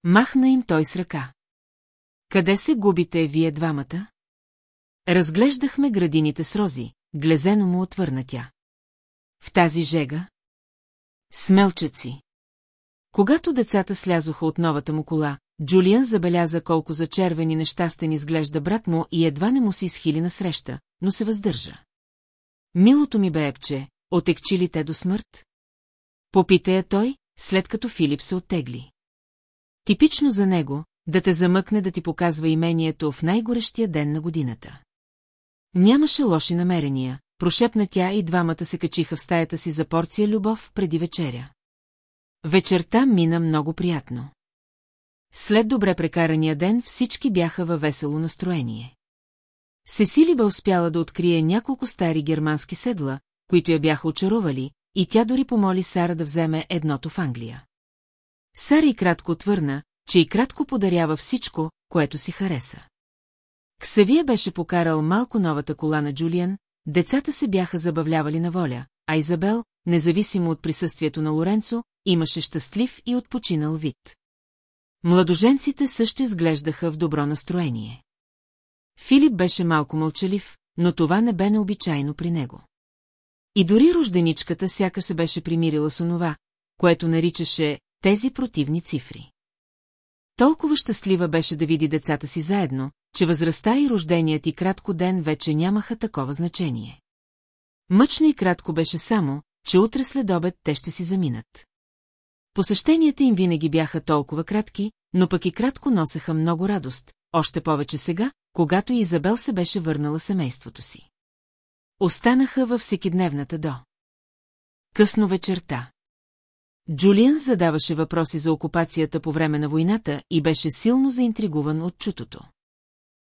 Махна им той с ръка. Къде се губите вие двамата? Разглеждахме градините с рози, глезено му отвърна тя. В тази жега? Смелчеци. Когато децата слязоха от новата му кола, Джулиан забеляза колко зачервен и нещастен изглежда брат му и едва не му се изхили на среща, но се въздържа. Милото ми беепче, отекчи ли те до смърт? Попита я той, след като Филип се оттегли. Типично за него, да те замъкне да ти показва имението в най-горещия ден на годината. Нямаше лоши намерения, прошепна тя и двамата се качиха в стаята си за порция любов преди вечеря. Вечерта мина много приятно. След добре прекарания ден всички бяха във весело настроение. Сесили бе успяла да открие няколко стари германски седла, които я бяха очарували, и тя дори помоли Сара да вземе едното в Англия. Сара и кратко отвърна, че и кратко подарява всичко, което си хареса. Ксавия беше покарал малко новата кола на Джулиан, децата се бяха забавлявали на воля, а Изабел, независимо от присъствието на Лоренцо, имаше щастлив и отпочинал вид. Младоженците също изглеждаха в добро настроение. Филип беше малко мълчалив, но това не бе необичайно при него. И дори рожденичката сякаш се беше примирила с онова, което наричаше тези противни цифри. Толкова щастлива беше да види децата си заедно, че възрастта и рожденият и кратко ден вече нямаха такова значение. Мъчно и кратко беше само, че утре след обед те ще си заминат. Посещенията им винаги бяха толкова кратки, но пък и кратко носеха много радост, още повече сега, когато Изабел се беше върнала семейството си. Останаха във всекидневната до. Късно вечерта. Джулиан задаваше въпроси за окупацията по време на войната и беше силно заинтригуван от чутото.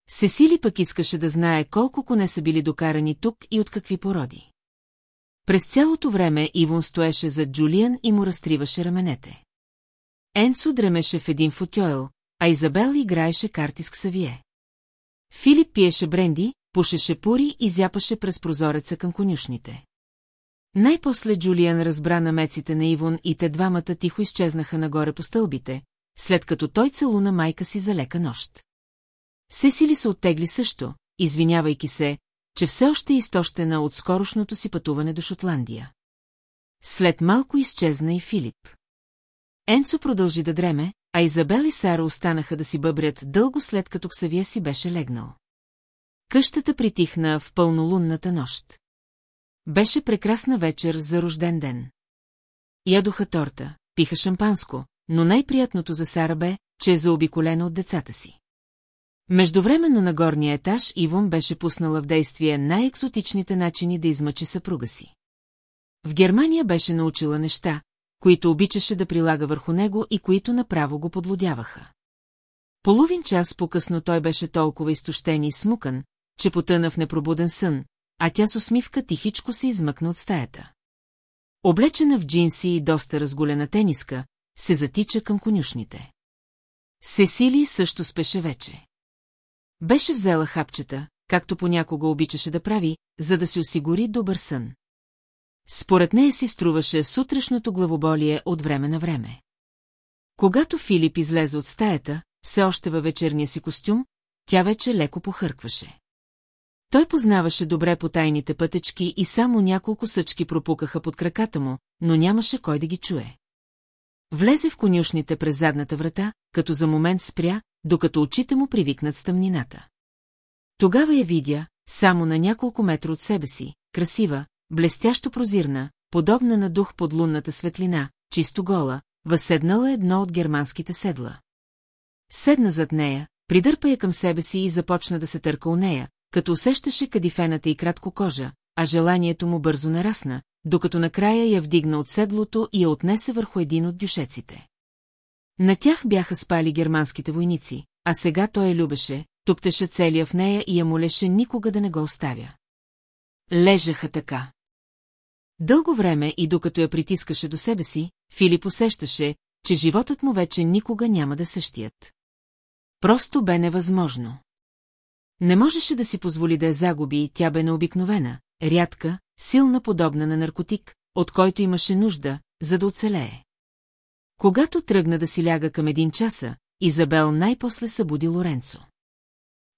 Сесили пък искаше да знае колко коне са били докарани тук и от какви породи. През цялото време Ивон стоеше зад Джулиан и му разтриваше раменете. Енцо дремеше в един футьойл, а Изабел играеше карти с Ксавие. Филип пиеше бренди, пушеше пури и зяпаше през прозореца към конюшните. Най-после Джулиан разбра намеците на Ивон и те двамата тихо изчезнаха нагоре по стълбите, след като той целуна майка си за лека нощ. Сесили се оттегли също, извинявайки се, че все още е изтощена от скорошното си пътуване до Шотландия. След малко изчезна и Филип. Енцо продължи да дреме, а Изабел и Сара останаха да си бъбрят дълго след като Ксавия си беше легнал. Къщата притихна в пълнолунната нощ. Беше прекрасна вечер за рожден ден. Ядоха торта, пиха шампанско, но най-приятното за Сара бе, че е заобиколена от децата си. Междувременно на горния етаж Ивон беше пуснала в действие най-екзотичните начини да измъчи съпруга си. В Германия беше научила неща, които обичаше да прилага върху него и които направо го подлодяваха. Половин час по-късно той беше толкова изтощен и смукан, че потъна в непробуден сън, а тя с усмивка тихичко се измъкна от стаята. Облечена в джинси и доста разголена тениска, се затича към конюшните. Сесили също спеше вече. Беше взела хапчета, както понякога обичаше да прави, за да си осигури добър сън. Според нея си струваше сутрешното главоболие от време на време. Когато Филип излезе от стаята, все още във вечерния си костюм, тя вече леко похъркваше. Той познаваше добре потайните пътечки и само няколко съчки пропукаха под краката му, но нямаше кой да ги чуе. Влезе в конюшните през задната врата, като за момент спря, докато очите му привикнат с тъмнината. Тогава я видя, само на няколко метра от себе си, красива, блестящо прозирна, подобна на дух под лунната светлина, чисто гола, възседнала едно от германските седла. Седна зад нея, придърпа я към себе си и започна да се търка у нея, като усещаше кадифената и кратко кожа, а желанието му бързо нарасна, докато накрая я вдигна от седлото и я отнесе върху един от дюшеците. На тях бяха спали германските войници, а сега той я любеше, туптеше целия в нея и я молеше никога да не го оставя. Лежаха така. Дълго време и докато я притискаше до себе си, Филип усещаше, че животът му вече никога няма да същият. Просто бе невъзможно. Не можеше да си позволи да я загуби и тя бе необикновена, рядка, силна подобна на наркотик, от който имаше нужда, за да оцелее. Когато тръгна да си ляга към един часа, Изабел най-после събуди Лоренцо.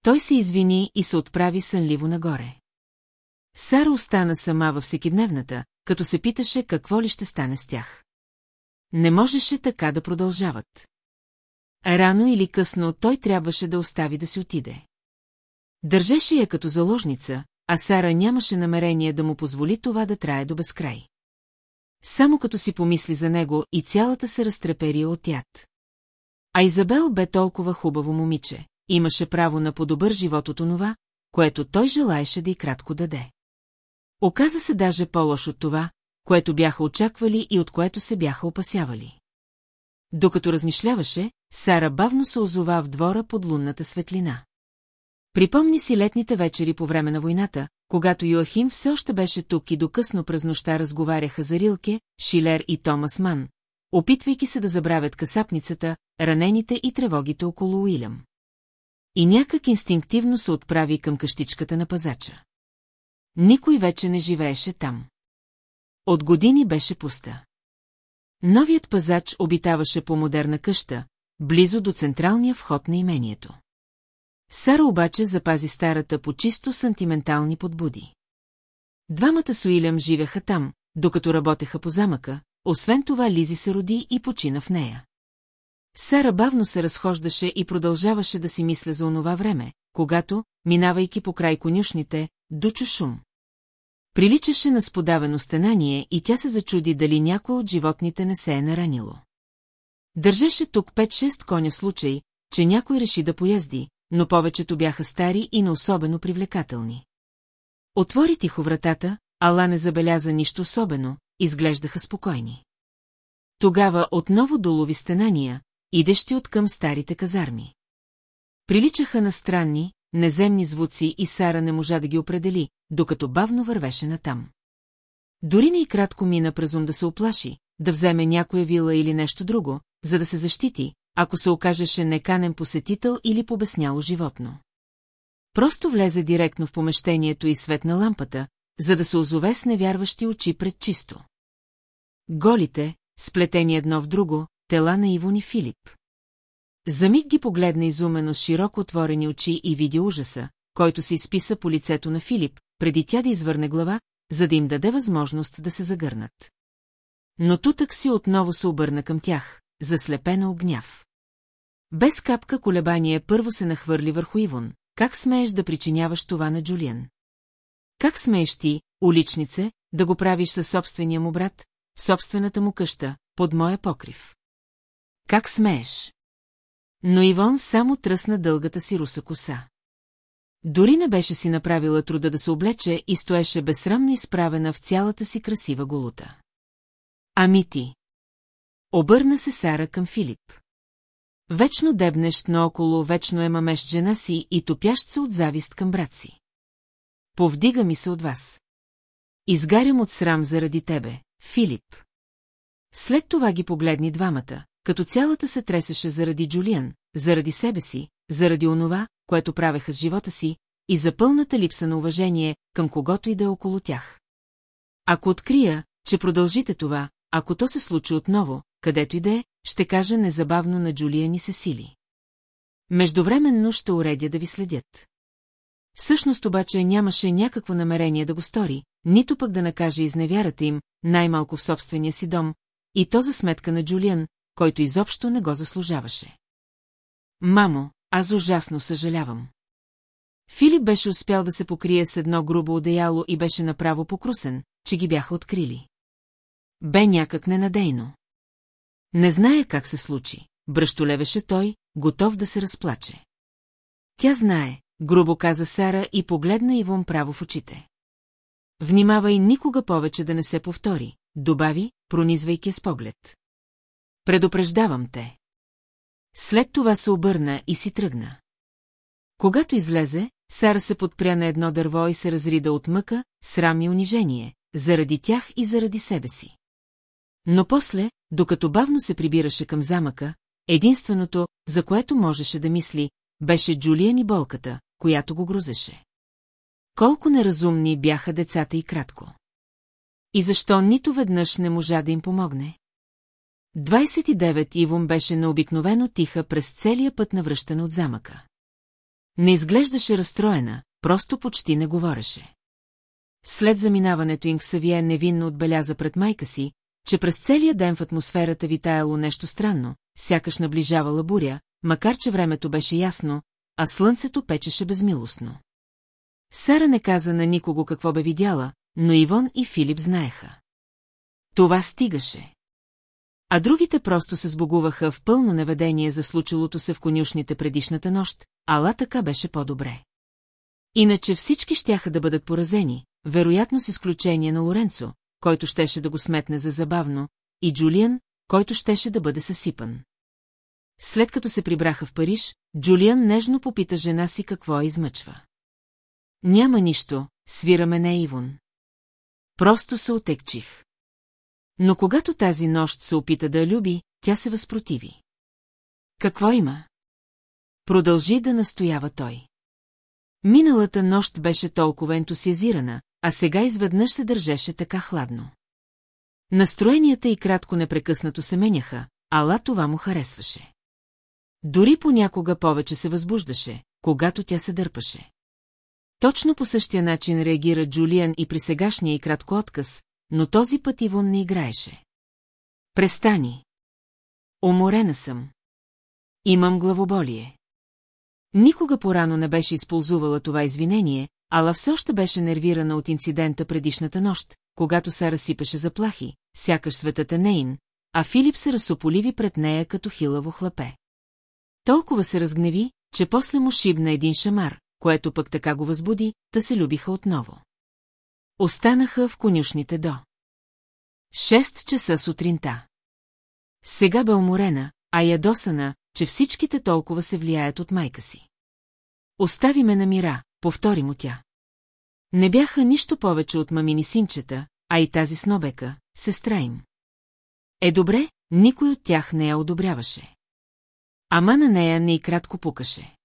Той се извини и се отправи сънливо нагоре. Сара остана сама във всекидневната, като се питаше какво ли ще стане с тях. Не можеше така да продължават. Рано или късно той трябваше да остави да си отиде. Държеше я като заложница, а Сара нямаше намерение да му позволи това да трае до безкрай. Само като си помисли за него и цялата се разтрепери от яд. А Изабел бе толкова хубаво момиче, имаше право на по-добър живот от онова, което той желаеше да и кратко даде. Оказа се даже по-лош от това, което бяха очаквали и от което се бяха опасявали. Докато размишляваше, Сара бавно се озова в двора под лунната светлина. Припомни си летните вечери по време на войната, когато Йоахим все още беше тук и докъсно през нощта разговаряха за Рилке, Шилер и Томас Ман, опитвайки се да забравят касапницата, ранените и тревогите около Уилям. И някак инстинктивно се отправи към къщичката на пазача. Никой вече не живееше там. От години беше пуста. Новият пазач обитаваше по модерна къща, близо до централния вход на имението. Сара обаче запази старата по чисто сантиментални подбуди. Двамата с Уилям живеха там, докато работеха по замъка, освен това Лизи се роди и почина в нея. Сара бавно се разхождаше и продължаваше да си мисля за онова време, когато, минавайки по край конюшните, дучо шум. Приличаше на сподавено стенание и тя се зачуди дали някой от животните не се е наранило. Държеше тук 5-6 коня случай, че някой реши да поязди, но повечето бяха стари и не особено привлекателни. Отвори тихо вратата, ала не забеляза нищо особено, изглеждаха спокойни. Тогава отново долови стенания, идещи от към старите казарми. Приличаха на странни, неземни звуци и Сара не можа да ги определи, докато бавно вървеше натам. Дори не и кратко мина през ум да се оплаши, да вземе някоя вила или нещо друго, за да се защити, ако се окажеше неканен посетител или побесняло животно. Просто влезе директно в помещението и светна лампата, за да се озове с невярващи очи пред чисто. Голите, сплетени едно в друго, тела на Ивон и Филип. За миг ги погледна изумено с широко отворени очи и видя ужаса, който се изписа по лицето на Филип, преди тя да извърне глава, за да им даде възможност да се загърнат. Но тутък си отново се обърна към тях, заслепена огняв. Без капка колебание първо се нахвърли върху Ивон. Как смееш да причиняваш това на Джулиан? Как смееш ти, уличнице, да го правиш със собствения му брат, собствената му къща, под моя покрив? Как смееш? Но Ивон само тръсна дългата си руса коса. Дори не беше си направила труда да се облече и стоеше безсрамно изправена в цялата си красива голута. Ами ти? Обърна се Сара към Филип. Вечно дебнещ наоколо, вечно е мамещ жена си и топящ се от завист към брат си. Повдига ми се от вас. Изгарям от срам заради тебе, Филип. След това ги погледни двамата, като цялата се тресеше заради Джулиан, заради себе си, заради онова, което правеха с живота си, и за пълната липса на уважение към когото и да е около тях. Ако открия, че продължите това, ако то се случи отново, където и да е, ще кажа незабавно на Джулиан и Сесили. Междувременно ще уредя да ви следят. Всъщност обаче нямаше някакво намерение да го стори, нито пък да накаже изневярата им, най-малко в собствения си дом, и то за сметка на Джулиан, който изобщо не го заслужаваше. Мамо, аз ужасно съжалявам. Филип беше успял да се покрие с едно грубо одеяло и беше направо покрусен, че ги бяха открили. Бе някак ненадейно. Не знае как се случи, бръщолевеше той, готов да се разплаче. Тя знае, грубо каза Сара и погледна Ивон право в очите. Внимавай никога повече да не се повтори, добави, пронизвайки с поглед. Предупреждавам те. След това се обърна и си тръгна. Когато излезе, Сара се подпря на едно дърво и се разрида от мъка, срам и унижение, заради тях и заради себе си. Но после, докато бавно се прибираше към замъка, единственото, за което можеше да мисли, беше Джулиан и болката, която го грозеше. Колко неразумни бяха децата и кратко. И защо нито веднъж не можа да им помогне? 29 Ивон беше необикновено тиха през целия път на връщане от замъка. Не изглеждаше разстроена, просто почти не говореше. След заминаването им Савие невинно отбеляза пред майка си, че през целия ден в атмосферата витаяло нещо странно, сякаш наближавала буря, макар че времето беше ясно, а слънцето печеше безмилостно. Сара не каза на никого какво бе видяла, но Ивон и Филип знаеха. Това стигаше. А другите просто се сбогуваха в пълно неведение за случилото се в конюшните предишната нощ, ала така беше по-добре. Иначе всички щяха да бъдат поразени, вероятно с изключение на Лоренцо, който щеше да го сметне за забавно, и Джулиан, който щеше да бъде съсипан. След като се прибраха в Париж, Джулиан нежно попита жена си какво я измъчва. Няма нищо, свираме не Ивон. Просто се отекчих. Но когато тази нощ се опита да люби, тя се възпротиви. Какво има? Продължи да настоява той. Миналата нощ беше толкова ентусиазирана, а сега изведнъж се държеше така хладно. Настроенията и кратко непрекъснато се меняха, ала това му харесваше. Дори понякога повече се възбуждаше, когато тя се дърпаше. Точно по същия начин реагира Джулиан и при сегашния и кратко отказ, но този път Ивон не играеше. Престани. Уморена съм. Имам главоболие. Никога порано не беше използвала това извинение, ала все още беше нервирана от инцидента предишната нощ, когато се разсипеше заплахи, сякаш светът е нейн, а Филип се разсополиви пред нея като хилаво хлапе. Толкова се разгневи, че после му шибна един шамар, което пък така го възбуди, да се любиха отново. Останаха в конюшните до. Шест часа сутринта. Сега бе уморена, а ядосана, че всичките толкова се влияят от майка си. Остави ме на мира, повтори му тя. Не бяха нищо повече от мамини синчета, а и тази снобека, сестра им. Е добре, никой от тях не я одобряваше. Ама на нея не и кратко пукаше.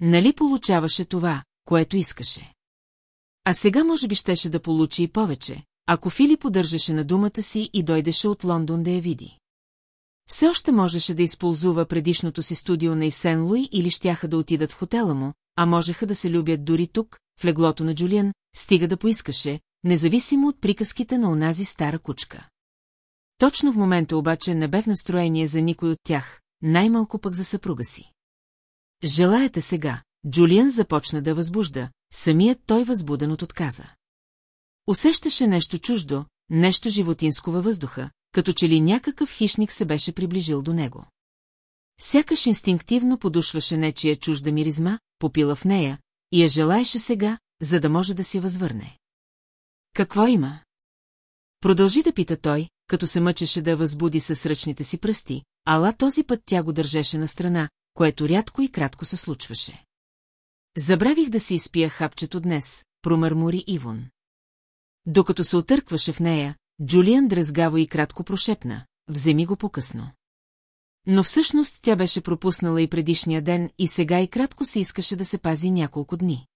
Нали получаваше това, което искаше? А сега може би щеше да получи и повече, ако Фили поддържаше на думата си и дойдеше от Лондон да я види. Все още можеше да използва предишното си студио на Исен Луи или щяха да отидат в хотела му, а можеха да се любят дори тук, в леглото на Джулиан, стига да поискаше, независимо от приказките на онази стара кучка. Точно в момента обаче не бе в настроение за никой от тях, най-малко пък за съпруга си. Желаете сега, Джулиан започна да възбужда, самият той възбуден от отказа. Усещаше нещо чуждо, нещо животинско във въздуха, като че ли някакъв хищник се беше приближил до него. Сякаш инстинктивно подушваше нечия чужда миризма, попила в нея, и я желаеше сега, за да може да си възвърне. Какво има? Продължи да пита той, като се мъчеше да възбуди със ръчните си пръсти, ала този път тя го държеше на страна, което рядко и кратко се случваше. Забравих да си изпия хапчето днес, промърмори Ивон. Докато се отъркваше в нея, Джулиан дръзгаво и кратко прошепна, вземи го по-късно. Но всъщност тя беше пропуснала и предишния ден и сега и кратко се искаше да се пази няколко дни.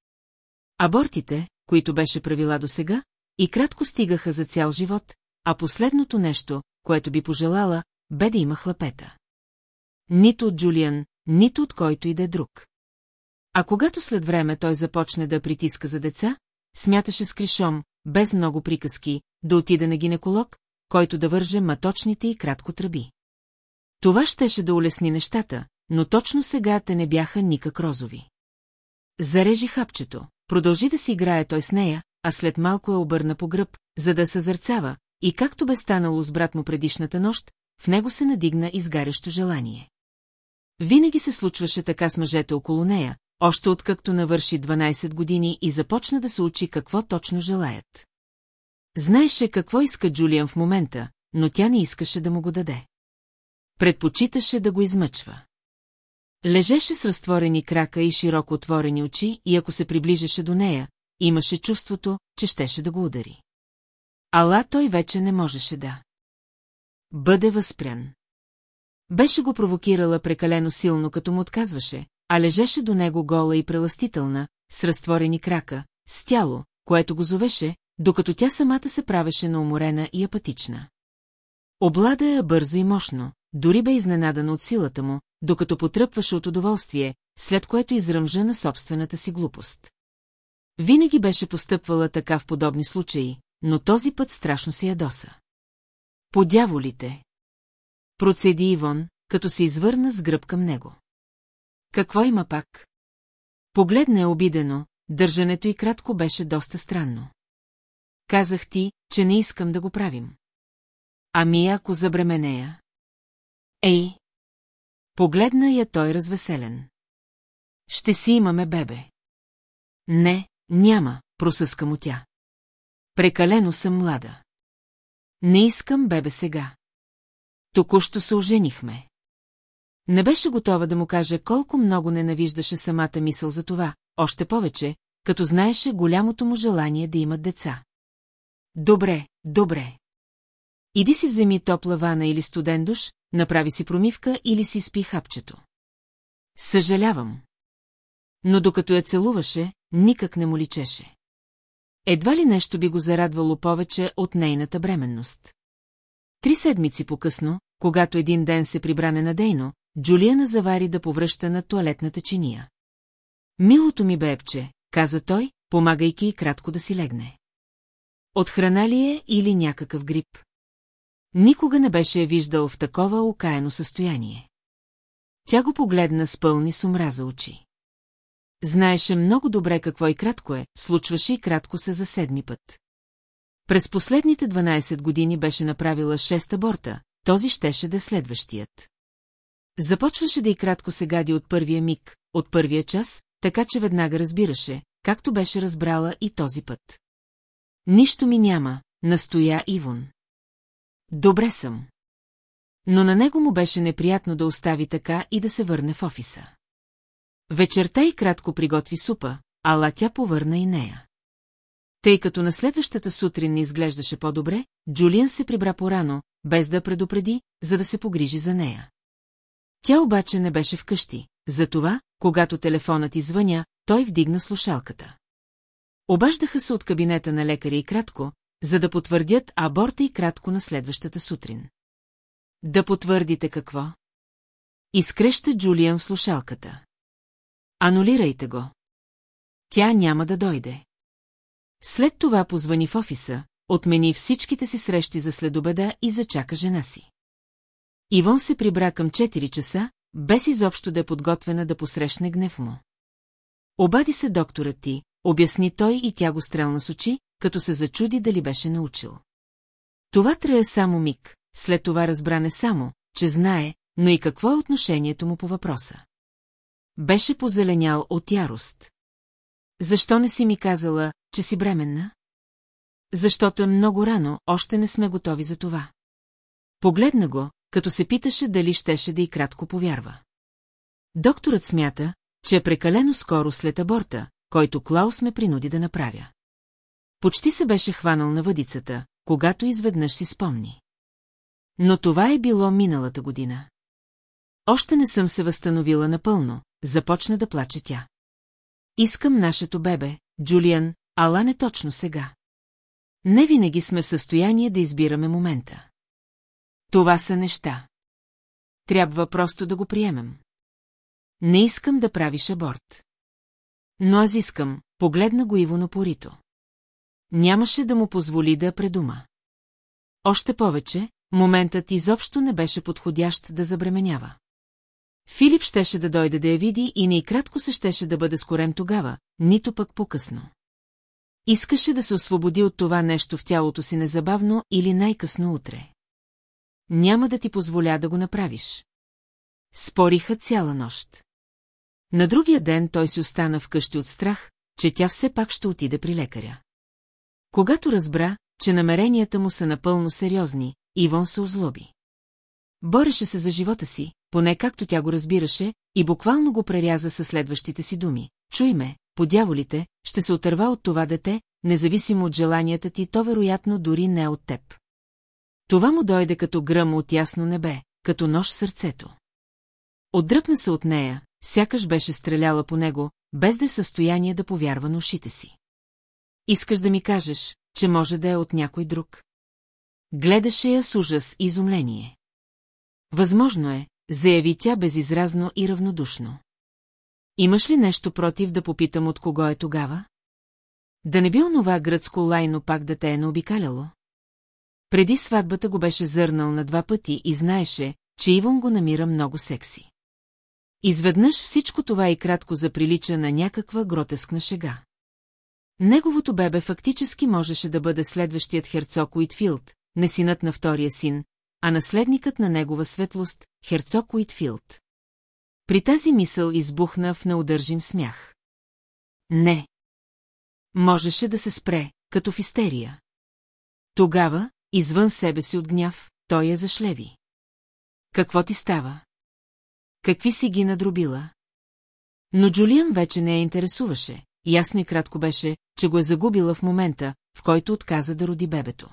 Абортите, които беше правила до сега, и кратко стигаха за цял живот, а последното нещо, което би пожелала, бе да има хлапета. Нито от Джулиан, нито от който и да е друг. А когато след време той започне да притиска за деца, смяташе с кришом, без много приказки, да отида на гинеколог, който да върже маточните и кратко тръби. Това щеше да улесни нещата, но точно сега те не бяха никак розови. Зарежи хапчето, продължи да си играе той с нея, а след малко я обърна по гръб, за да съзърцава, и както бе станало с брат му предишната нощ, в него се надигна изгарящо желание. Винаги се случваше така с мъжете около нея, още откакто навърши 12 години и започна да се учи какво точно желаят. Знаеше какво иска Джулиан в момента, но тя не искаше да му го даде. Предпочиташе да го измъчва. Лежеше с разтворени крака и широко отворени очи и ако се приближеше до нея, имаше чувството, че щеше да го удари. Ала той вече не можеше да. Бъде възпрян. Беше го провокирала прекалено силно, като му отказваше, а лежеше до него гола и преластителна, с разтворени крака, с тяло, което го зовеше, докато тя самата се правеше на уморена и апатична. Облада я бързо и мощно, дори бе изненадана от силата му, докато потръпваше от удоволствие, след което изръмжа на собствената си глупост. Винаги беше постъпвала така в подобни случаи, но този път страшно се ядоса. По дяволите! Процеди Ивон, като се извърна с гръб към него. Какво има пак? Погледна е обидено, държането и кратко беше доста странно. Казах ти, че не искам да го правим. Ами ако забременея? Ей! Погледна я той развеселен. Ще си имаме бебе. Не, няма, просъска му тя. Прекалено съм млада. Не искам бебе сега. Току-що се оженихме. Не беше готова да му каже колко много ненавиждаше самата мисъл за това, още повече, като знаеше голямото му желание да имат деца. Добре, добре. Иди си вземи топла вана или студен душ, направи си промивка или си спи хапчето. Съжалявам. Но докато я целуваше, никак не му личеше. Едва ли нещо би го зарадвало повече от нейната бременност. Три седмици по-късно, когато един ден се прибра ненадейно, Джулиана завари да повръща на туалетната чиния. Милото ми бебче, каза той, помагайки и кратко да си легне. От храна ли е или някакъв грип? Никога не беше я виждал в такова окаяно състояние. Тя го погледна с пълни с омраза очи. Знаеше много добре какво и кратко е, случваше и кратко се за седми път. През последните 12 години беше направила 6 аборта, този щеше да е следващият. Започваше да и кратко се гади от първия миг, от първия час, така че веднага разбираше, както беше разбрала и този път. Нищо ми няма, настоя Ивон. Добре съм. Но на него му беше неприятно да остави така и да се върне в офиса. Вечерта и кратко приготви супа, ала тя повърна и нея. Тъй като на следващата сутрин не изглеждаше по-добре, Джулиан се прибра порано, без да предупреди, за да се погрижи за нея. Тя обаче не беше вкъщи, затова, когато телефонът извъня, той вдигна слушалката. Обаждаха се от кабинета на лекаря и кратко, за да потвърдят аборта и кратко на следващата сутрин. Да потвърдите какво? Изкреща Джулиан в слушалката. Анулирайте го. Тя няма да дойде. След това позвани в офиса, отмени всичките си срещи за следобеда и зачака жена си. Ивон се прибра към 4 часа, без изобщо да е подготвена да посрещне гнев му. Обади се докторът ти, обясни той и тя го стрелна с очи, като се зачуди дали беше научил. Това трае само миг, след това разбра не само, че знае, но и какво е отношението му по въпроса. Беше позеленял от ярост. Защо не си ми казала, че си бременна? Защото е много рано, още не сме готови за това. Погледна го, като се питаше дали щеше да и кратко повярва. Докторът смята, че е прекалено скоро след аборта, който Клаус ме принуди да направя. Почти се беше хванал на въдицата, когато изведнъж си спомни. Но това е било миналата година. Още не съм се възстановила напълно, започна да плаче тя. Искам нашето бебе, Джулиан, ала не точно сега. Не винаги сме в състояние да избираме момента. Това са неща. Трябва просто да го приемем. Не искам да правиш аборт. Но аз искам, погледна го Иво напорито. Нямаше да му позволи да предума. Още повече, моментът изобщо не беше подходящ да забременява. Филип щеше да дойде да я види и не и се щеше да бъде скорен тогава, нито пък по-късно. Искаше да се освободи от това нещо в тялото си незабавно или най-късно утре. Няма да ти позволя да го направиш. Спориха цяла нощ. На другия ден той си остана вкъщи от страх, че тя все пак ще отиде при лекаря. Когато разбра, че намеренията му са напълно сериозни, Ивон се озлоби. Бореше се за живота си, поне както тя го разбираше, и буквално го преряза със следващите си думи. Чуй ме, по дяволите, ще се отърва от това дете, независимо от желанията ти, то вероятно дори не от теб. Това му дойде като гръм от ясно небе, като нож в сърцето. Отдръпна се от нея, сякаш беше стреляла по него, без да е в състояние да повярва на ушите си. Искаш да ми кажеш, че може да е от някой друг? Гледаше я с ужас и изумление. Възможно е, заяви тя безизразно и равнодушно. Имаш ли нещо против да попитам от кого е тогава? Да не би онова гръцко лайно пак да те е наобикаляло? Преди сватбата го беше зърнал на два пъти и знаеше, че Ивон го намира много секси. Изведнъж всичко това и кратко заприлича на някаква гротескна шега. Неговото бебе фактически можеше да бъде следващият херцог Уитфилд, не синът на втория син, а наследникът на негова светлост, херцог Уитфилд. При тази мисъл избухна в неудържим смях. Не. Можеше да се спре, като в истерия. Тогава, извън себе си от гняв, той я зашлеви. Какво ти става? Какви си ги надробила? Но Джулиан вече не я интересуваше. Ясно и кратко беше, че го е загубила в момента, в който отказа да роди бебето.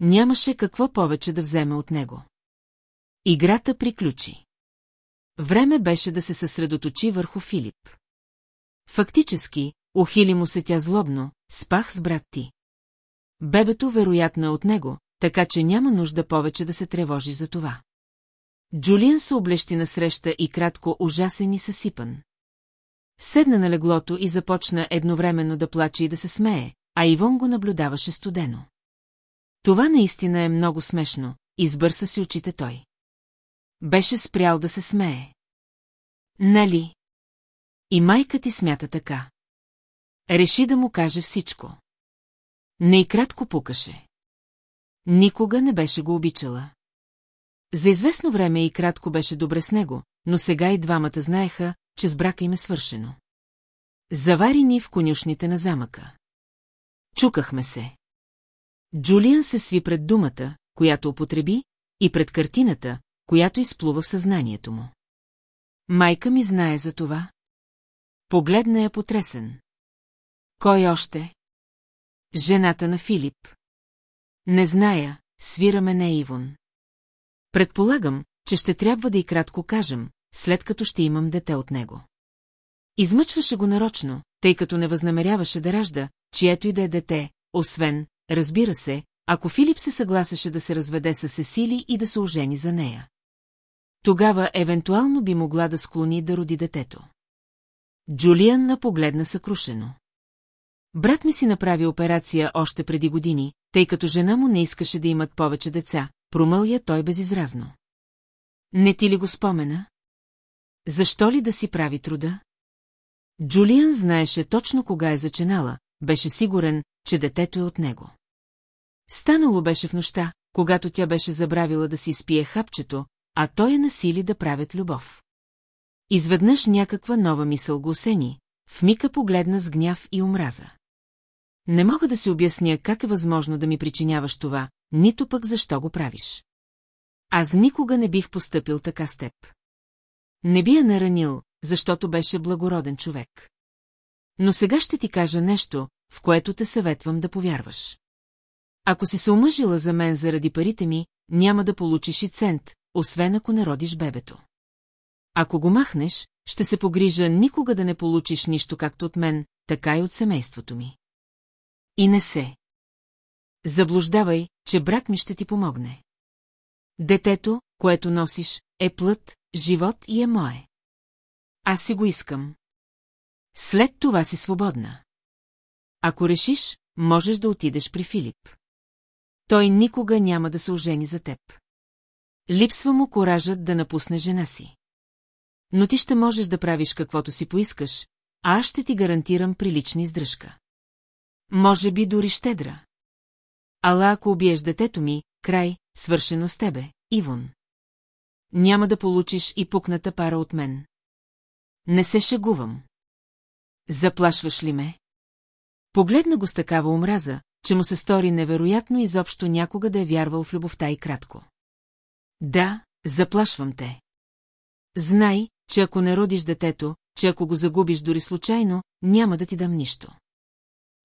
Нямаше какво повече да вземе от него. Играта приключи. Време беше да се съсредоточи върху Филип. Фактически, ухили му се тя злобно, спах с брат ти. Бебето вероятно е от него, така че няма нужда повече да се тревожи за това. Джулиан се облещи насреща и кратко ужасен и съсипан. Седна на леглото и започна едновременно да плаче и да се смее, а Ивон го наблюдаваше студено. Това наистина е много смешно, избърса си очите той. Беше спрял да се смее. Нали? И майка ти смята така. Реши да му каже всичко. Не и кратко пукаше. Никога не беше го обичала. За известно време и кратко беше добре с него, но сега и двамата знаеха, че с брака им е свършено. Завари ни в конюшните на замъка. Чукахме се. Джулиан се сви пред думата, която употреби, и пред картината, която изплува в съзнанието му. Майка ми знае за това. Погледна я потресен. Кой още? Жената на Филип. Не зная, свираме не Ивон. Предполагам, че ще трябва да и кратко кажем, след като ще имам дете от него. Измъчваше го нарочно, тъй като не възнамеряваше да ражда, чието и да е дете, освен, разбира се, ако Филип се съгласеше да се разведе с Сесили и да се ожени за нея. Тогава евентуално би могла да склони да роди детето. Джулиан напогледна съкрушено. Брат ми си направи операция още преди години, тъй като жена му не искаше да имат повече деца, промъля той безизразно. Не ти ли го спомена? Защо ли да си прави труда? Джулиан знаеше точно кога е зачинала, беше сигурен, че детето е от него. Станало беше в нощта, когато тя беше забравила да си изпие хапчето, а той е насили да правят любов. Изведнъж някаква нова мисъл го осени, в мика погледна с гняв и омраза. Не мога да си обясня как е възможно да ми причиняваш това, нито пък защо го правиш. Аз никога не бих постъпил така с теб. Не би я наранил, защото беше благороден човек. Но сега ще ти кажа нещо, в което те съветвам да повярваш. Ако си се омъжила за мен заради парите ми, няма да получиш и цент, освен ако не родиш бебето. Ако го махнеш, ще се погрижа никога да не получиш нищо както от мен, така и от семейството ми. И не се. Заблуждавай, че брат ми ще ти помогне. Детето, което носиш, е плът, живот и е мое. Аз си го искам. След това си свободна. Ако решиш, можеш да отидеш при Филип. Той никога няма да се ожени за теб. Липсва му коражът да напусне жена си. Но ти ще можеш да правиш каквото си поискаш, а аз ще ти гарантирам прилична издръжка. Може би дори щедра. Ала ако убиеш детето ми, край, свършено с тебе, Ивон. Няма да получиш и пукната пара от мен. Не се шегувам. Заплашваш ли ме? Погледна го с такава омраза, че му се стори невероятно изобщо някога да е вярвал в любовта и кратко. Да, заплашвам те. Знай, че ако не родиш детето, че ако го загубиш дори случайно, няма да ти дам нищо.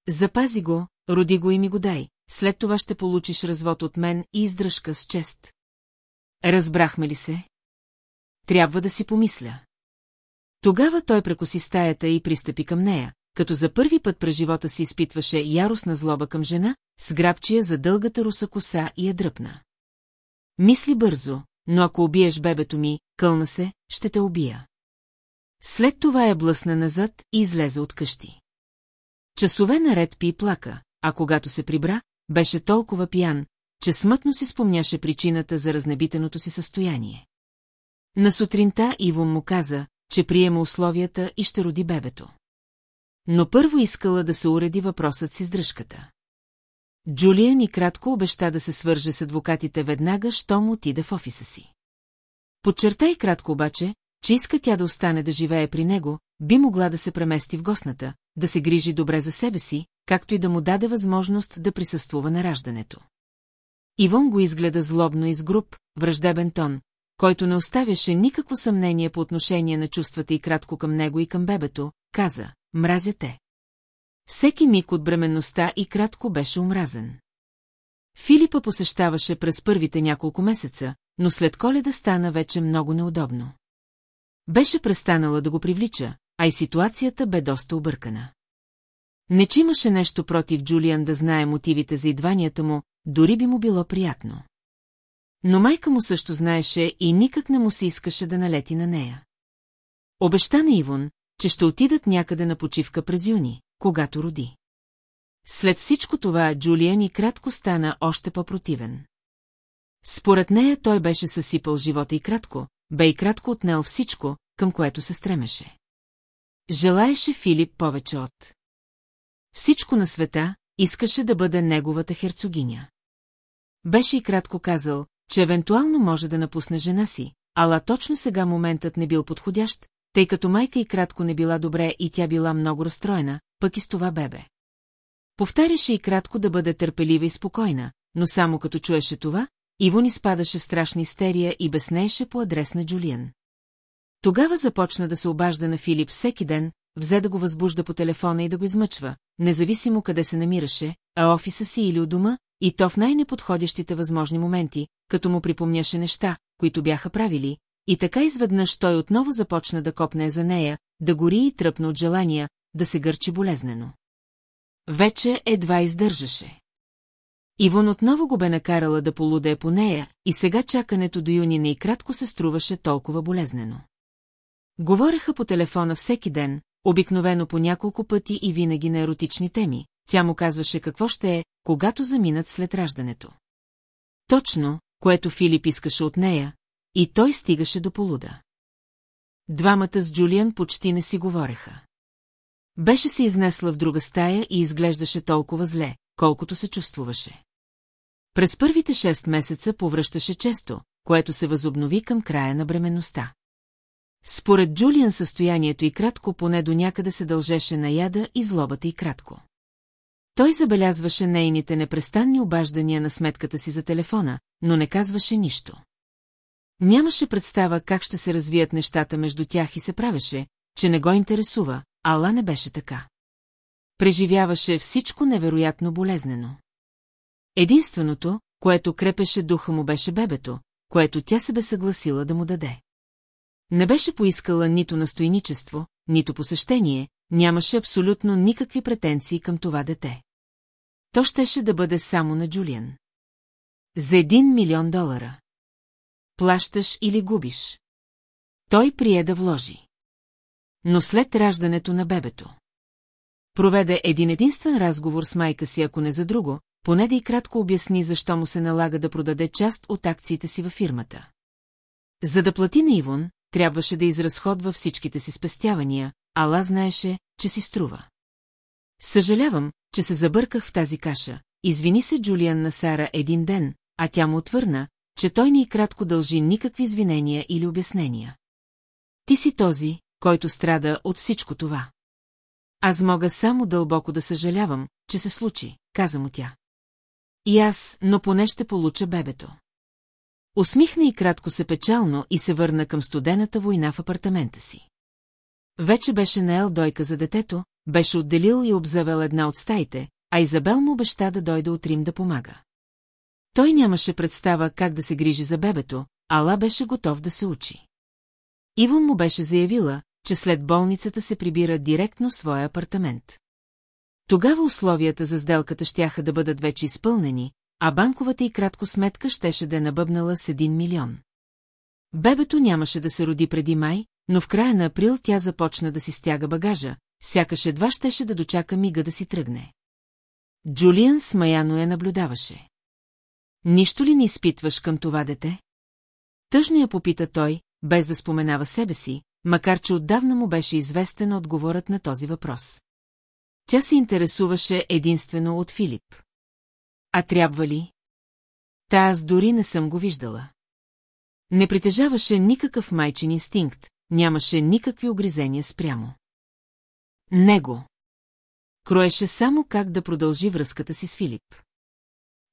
Запази го, роди го и ми го дай, след това ще получиш развод от мен и издръжка с чест. Разбрахме ли се? Трябва да си помисля. Тогава той прекоси стаята и пристъпи към нея, като за първи път през живота си изпитваше яростна злоба към жена, с грабчия за дългата руса коса и я дръпна. Мисли бързо, но ако убиеш бебето ми, кълна се, ще те убия. След това я блъсна назад и излезе от къщи. Часове наред пи и плака, а когато се прибра, беше толкова пиян, че смътно си спомняше причината за разнебитеното си състояние. На сутринта Ивон му каза, че приема условията и ще роди бебето. Но първо искала да се уреди въпросът с издръжката. Джулиан и кратко обеща да се свърже с адвокатите веднага, щом отиде в офиса си. Подчерта и кратко обаче, че иска тя да остане да живее при него, би могла да се премести в гостната, да се грижи добре за себе си, както и да му даде възможност да присъствува на раждането. Ивон го изгледа злобно и с груб, враждебен тон, който не оставяше никакво съмнение по отношение на чувствата и кратко към него и към бебето, каза, мразя те. Всеки миг от бременността и кратко беше омразен. Филипа посещаваше през първите няколко месеца, но след коледа стана вече много неудобно. Беше престанала да го привлича, а и ситуацията бе доста объркана. Не че имаше нещо против Джулиан да знае мотивите за идванията му, дори би му било приятно. Но майка му също знаеше и никак не му се искаше да налети на нея. Обеща на Ивон, че ще отидат някъде на почивка през юни, когато роди. След всичко това Джулиан и кратко стана още по-противен. Според нея той беше съсипал живота и кратко, бе и кратко отнел всичко, към което се стремеше. Желаеше Филип повече от. Всичко на света искаше да бъде неговата херцогиня. Беше и кратко казал, че евентуално може да напусне жена си, ала точно сега моментът не бил подходящ, тъй като майка и кратко не била добре и тя била много разстроена, пък и с това бебе. Повтаряше и кратко да бъде търпелива и спокойна, но само като чуеше това, Иво ни спадаше в страшна истерия и безнееше по адрес на Джулиан. Тогава започна да се обажда на Филип всеки ден, взе да го възбужда по телефона и да го измъчва, независимо къде се намираше, а офиса си или у дома, и то в най-неподходящите възможни моменти, като му припомняше неща, които бяха правили, и така изведнъж той отново започна да копне за нея, да гори и тръпна от желания, да се гърчи болезнено. Вече едва издържаше. Ивон отново го бе накарала да полудее по нея и сега чакането до юни и кратко се струваше толкова болезнено. Говореха по телефона всеки ден, обикновено по няколко пъти и винаги на еротични теми. Тя му казваше какво ще е, когато заминат след раждането. Точно, което Филип искаше от нея, и той стигаше до полуда. Двамата с Джулиан почти не си говореха. Беше се изнесла в друга стая и изглеждаше толкова зле, колкото се чувствуваше. През първите шест месеца повръщаше често, което се възобнови към края на бременността. Според Джулиан състоянието и кратко поне до някъде се дължеше на яда и злобата и кратко. Той забелязваше нейните непрестанни обаждания на сметката си за телефона, но не казваше нищо. Нямаше представа как ще се развият нещата между тях и се правеше, че не го интересува, ала не беше така. Преживяваше всичко невероятно болезнено. Единственото, което крепеше духа му беше бебето, което тя се бе съгласила да му даде. Не беше поискала нито настойничество, нито посещение, нямаше абсолютно никакви претенции към това дете. То щеше да бъде само на Джулиан. За един милион долара. Плащаш или губиш. Той прие да вложи. Но след раждането на бебето. Проведе един единствен разговор с майка си, ако не за друго, поне да и кратко обясни защо му се налага да продаде част от акциите си във фирмата. За да плати на Ивон, трябваше да изразходва всичките си спестявания, ала знаеше, че си струва. Съжалявам, че се забърках в тази каша. Извини се Джулиан на Сара един ден, а тя му отвърна, че той ни и кратко дължи никакви извинения или обяснения. Ти си този, който страда от всичко това. Аз мога само дълбоко да съжалявам, че се случи, каза му тя. И аз, но поне ще получа бебето. Усмихна и кратко се печално и се върна към студената война в апартамента си. Вече беше наел дойка за детето, беше отделил и обзавел една от стаите, а Изабел му обеща да дойде от Рим да помага. Той нямаше представа как да се грижи за бебето, ала беше готов да се учи. Ивон му беше заявила, че след болницата се прибира директно в своя апартамент. Тогава условията за сделката щяха да бъдат вече изпълнени, а банковата и кратко сметка щеше да е набъбнала с един милион. Бебето нямаше да се роди преди май, но в края на април тя започна да си стяга багажа, сякаш едва щеше да дочака мига да си тръгне. Джулиан смаяно я наблюдаваше. Нищо ли не изпитваш към това дете? Тъжно я попита той, без да споменава себе си, макар че отдавна му беше известен отговорът на този въпрос. Тя се интересуваше единствено от Филип. А трябва ли? Та аз дори не съм го виждала. Не притежаваше никакъв майчин инстинкт, нямаше никакви огризения спрямо. Него. Кроеше само как да продължи връзката си с Филип.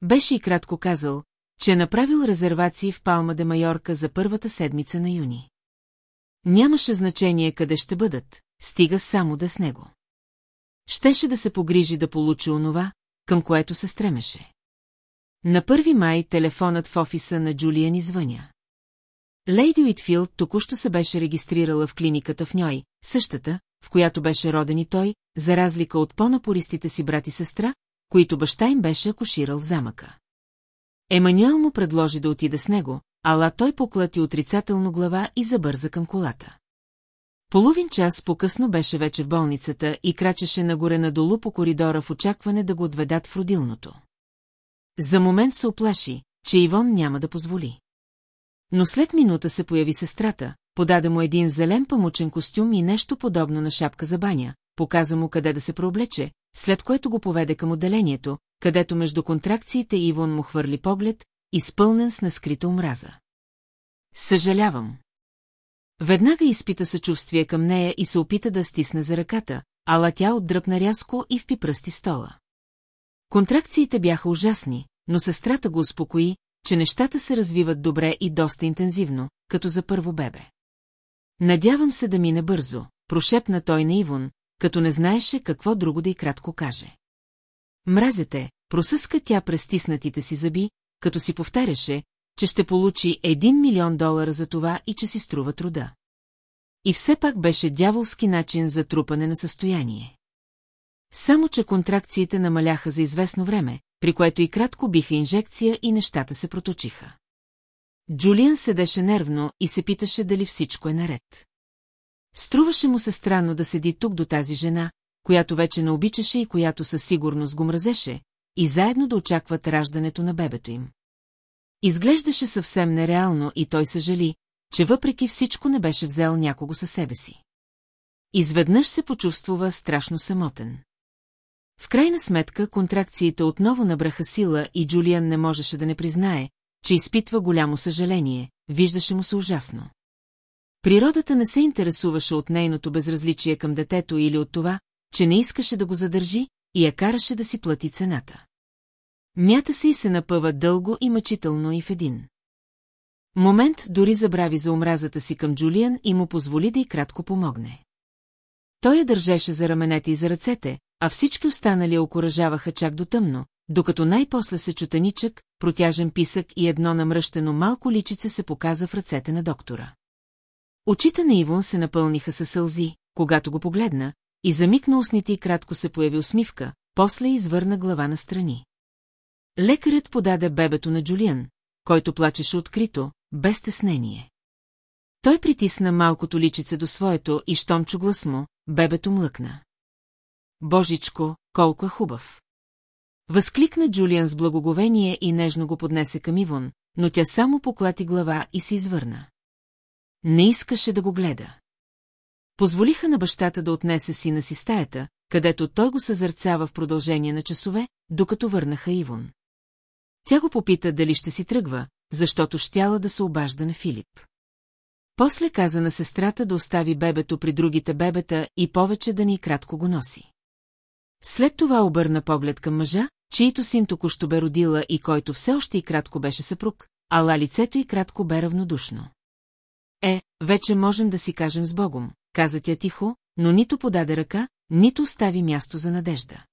Беше и кратко казал, че е направил резервации в Палма де Майорка за първата седмица на юни. Нямаше значение къде ще бъдат, стига само да с него. Щеше да се погрижи да получи онова, към което се стремеше. На 1 май телефонът в офиса на Джулиан извъня. Лейди Уитфилд току-що се беше регистрирала в клиниката в Ньой, същата, в която беше роден и той, за разлика от по-напористите си брат и сестра, които баща им беше акуширал в замъка. Емануел му предложи да отида с него, ала той поклати отрицателно глава и забърза към колата. Половин час по-късно беше вече в болницата и крачеше нагоре-надолу по коридора в очакване да го отведат в родилното. За момент се оплаши, че Ивон няма да позволи. Но след минута се появи сестрата, подаде му един зелен памучен костюм и нещо подобно на шапка за баня, показа му къде да се прооблече, след което го поведе към отделението, където между контракциите Ивон му хвърли поглед, изпълнен с наскрита омраза. Съжалявам. Веднага изпита съчувствие към нея и се опита да стисне за ръката, ала тя отдръпна рязко и впи пръсти стола. Контракциите бяха ужасни, но сестрата го успокои, че нещата се развиват добре и доста интензивно, като за първо бебе. Надявам се да мине бързо, прошепна той на Ивон, като не знаеше какво друго да и кратко каже. Мразете, просъска тя през стиснатите си зъби, като си повтаряше, че ще получи един милион долара за това и че си струва труда. И все пак беше дяволски начин за трупане на състояние. Само, че контракциите намаляха за известно време, при което и кратко биха инжекция и нещата се проточиха. Джулиан седеше нервно и се питаше дали всичко е наред. Струваше му се странно да седи тук до тази жена, която вече не обичаше и която със сигурност го мразеше, и заедно да очакват раждането на бебето им. Изглеждаше съвсем нереално и той съжали, че въпреки всичко не беше взел някого със себе си. Изведнъж се почувствува страшно самотен. В крайна сметка контракциите отново набраха сила и Джулиан не можеше да не признае, че изпитва голямо съжаление, виждаше му се ужасно. Природата не се интересуваше от нейното безразличие към детето или от това, че не искаше да го задържи и я караше да си плати цената. Мята се и се напъва дълго и мъчително и в един. Момент дори забрави за омразата си към Джулиан и му позволи да й кратко помогне. Той я държеше за раменете и за ръцете, а всички останали окоръжаваха чак до тъмно, докато най-после се чутаничък, протяжен писък и едно намръщено малко личице се показа в ръцете на доктора. Очите на Ивон се напълниха със сълзи, когато го погледна, и за миг на устните и кратко се появи усмивка, после извърна глава на страни. Лекарят подаде бебето на Джулиан, който плачеше открито, без стеснение. Той притисна малкото личице до своето и щом чу глас му, бебето млъкна. Божичко, колко е хубав! Възкликна Джулиан с благоговение и нежно го поднесе към Ивон, но тя само поклати глава и се извърна. Не искаше да го гледа. Позволиха на бащата да отнесе сина си стаята, където той го съзърцава в продължение на часове, докато върнаха Ивон. Тя го попита дали ще си тръгва, защото щяла да се обажда на Филип. После каза на сестрата да остави бебето при другите бебета и повече да ни кратко го носи. След това обърна поглед към мъжа, чието син току-що бе родила и който все още и кратко беше съпруг, ала лицето и кратко бе равнодушно. Е, вече можем да си кажем с Богом, каза тя тихо, но нито подаде ръка, нито остави място за надежда.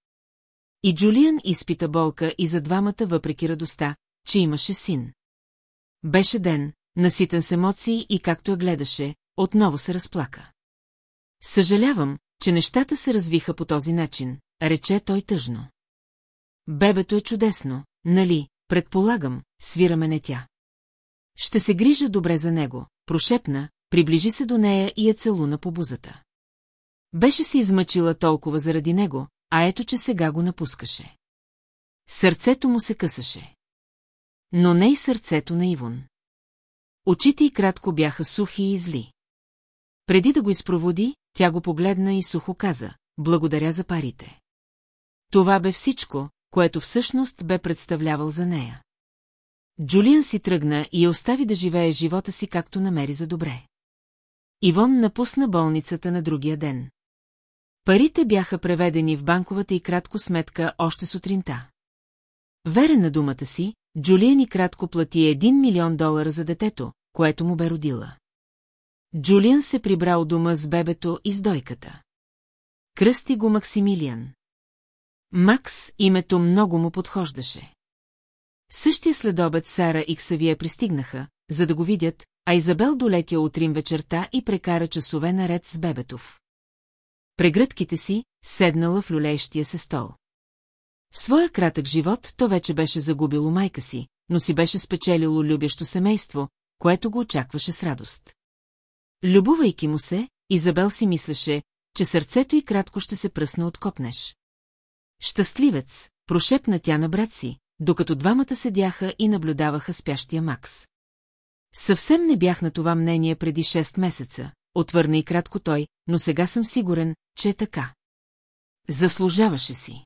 И Джулиан изпита болка и за двамата въпреки радостта, че имаше син. Беше ден, наситен с емоции и както я гледаше, отново се разплака. Съжалявам, че нещата се развиха по този начин, рече той тъжно. Бебето е чудесно, нали, предполагам, свира мене тя. Ще се грижа добре за него, прошепна, приближи се до нея и я целуна по бузата. Беше се измъчила толкова заради него, а ето, че сега го напускаше. Сърцето му се късаше. Но не и сърцето на Ивон. Очите й кратко бяха сухи и зли. Преди да го изпроводи, тя го погледна и сухо каза, благодаря за парите. Това бе всичко, което всъщност бе представлявал за нея. Джулиан си тръгна и я остави да живее живота си както намери за добре. Ивон напусна болницата на другия ден. Парите бяха преведени в банковата и кратко сметка още сутринта. Верен на думата си, Джулиан и кратко плати 1 милион долара за детето, което му бе родила. Джулиан се прибрал дома с бебето и с дойката. Кръсти го Максимилиан. Макс името много му подхождаше. Същия следобед Сара и Ксавия пристигнаха, за да го видят, а Изабел долетя утрин вечерта и прекара часове наред с бебетов. Прегръдките си, седнала в люлеещия се стол. В своя кратък живот то вече беше загубило майка си, но си беше спечелило любящо семейство, което го очакваше с радост. Любувайки му се, Изабел си мислеше, че сърцето й кратко ще се пръсне от копнеш. Щастливец, прошепна тя на брат си, докато двамата седяха и наблюдаваха спящия Макс. Съвсем не бях на това мнение преди 6 месеца, отвърна и кратко той, но сега съм сигурен, че е така. Заслужаваше си.